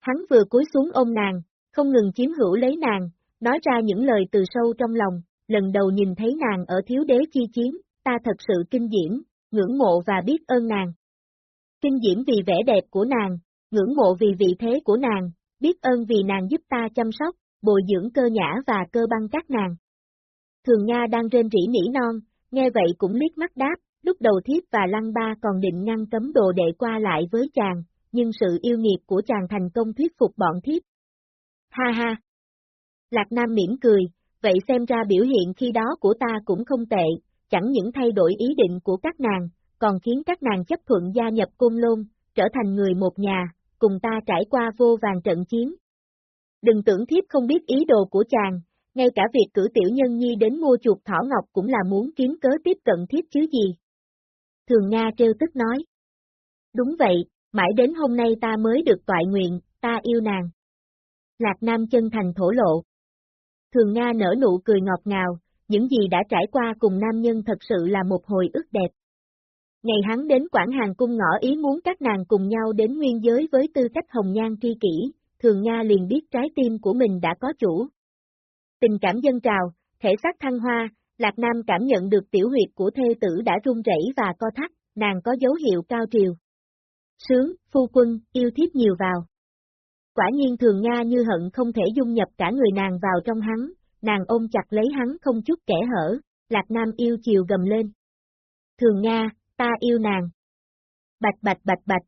Hắn vừa cúi xuống ôm nàng, không ngừng chiếm hữu lấy nàng, nói ra những lời từ sâu trong lòng, lần đầu nhìn thấy nàng ở thiếu đế chi chiến, ta thật sự kinh diễm, ngưỡng mộ và biết ơn nàng. Kinh diễm vì vẻ đẹp của nàng, ngưỡng mộ vì vị thế của nàng, biết ơn vì nàng giúp ta chăm sóc, bồi dưỡng cơ nhã và cơ băng các nàng. Thường Nga đang rên rỉ nỉ non, nghe vậy cũng liếc mắt đáp, lúc đầu thiếp và lăng ba còn định ngăn cấm đồ đệ qua lại với chàng, nhưng sự yêu nghiệt của chàng thành công thuyết phục bọn thiếp. Ha ha! Lạc Nam mỉm cười, vậy xem ra biểu hiện khi đó của ta cũng không tệ, chẳng những thay đổi ý định của các nàng, còn khiến các nàng chấp thuận gia nhập cung lôn, trở thành người một nhà, cùng ta trải qua vô vàng trận chiến. Đừng tưởng thiếp không biết ý đồ của chàng, ngay cả việc cử tiểu nhân nhi đến mua chuột thỏ ngọc cũng là muốn kiếm cớ tiếp cận thiếp chứ gì. Thường Nga trêu tức nói. Đúng vậy, mãi đến hôm nay ta mới được toại nguyện, ta yêu nàng. Lạc Nam chân thành thổ lộ. Thường Nga nở nụ cười ngọt ngào, những gì đã trải qua cùng nam nhân thật sự là một hồi ức đẹp. Ngày hắn đến Quảng Hàng Cung ngõ ý muốn các nàng cùng nhau đến nguyên giới với tư cách hồng nhan tri kỷ, Thường Nga liền biết trái tim của mình đã có chủ. Tình cảm dân trào, thể xác thăng hoa, Lạc Nam cảm nhận được tiểu huyệt của thê tử đã run rẩy và co thắt, nàng có dấu hiệu cao triều. Sướng, phu quân, yêu thiếp nhiều vào. Quả nhiên thường Nga như hận không thể dung nhập cả người nàng vào trong hắn, nàng ôm chặt lấy hắn không chút kẻ hở, Lạc Nam yêu chiều gầm lên. Thường Nga, ta yêu nàng. Bạch bạch bạch bạch.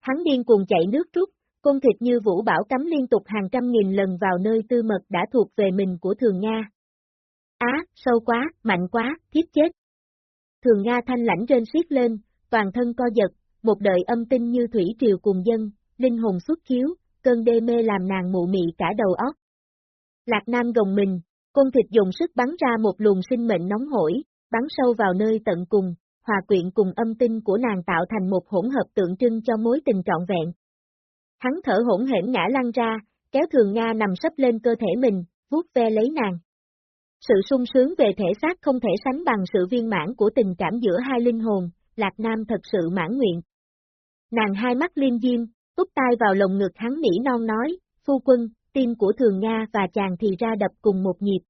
Hắn điên cuồng chạy nước rút, cung thịt như vũ bảo cắm liên tục hàng trăm nghìn lần vào nơi tư mật đã thuộc về mình của Thường Nga. Á, sâu quá, mạnh quá, thiết chết. Thường Nga thanh lãnh trên xiết lên, toàn thân co giật, một đời âm tinh như thủy triều cùng dân, linh hồn xuất khiếu, cơn đê mê làm nàng mụ mị cả đầu óc. Lạc Nam gồng mình, côn thịt dùng sức bắn ra một luồng sinh mệnh nóng hổi, bắn sâu vào nơi tận cùng, hòa quyện cùng âm tinh của nàng tạo thành một hỗn hợp tượng trưng cho mối tình trọn vẹn. Hắn thở hỗn hển ngã lăn ra, kéo thường Nga nằm sấp lên cơ thể mình, vuốt ve lấy nàng. Sự sung sướng về thể xác không thể sánh bằng sự viên mãn của tình cảm giữa hai linh hồn, Lạc Nam thật sự mãn nguyện. Nàng hai mắt liêm diêm, túc tai vào lồng ngực hắn nỉ non nói, phu quân, tim của thường Nga và chàng thì ra đập cùng một nhịp,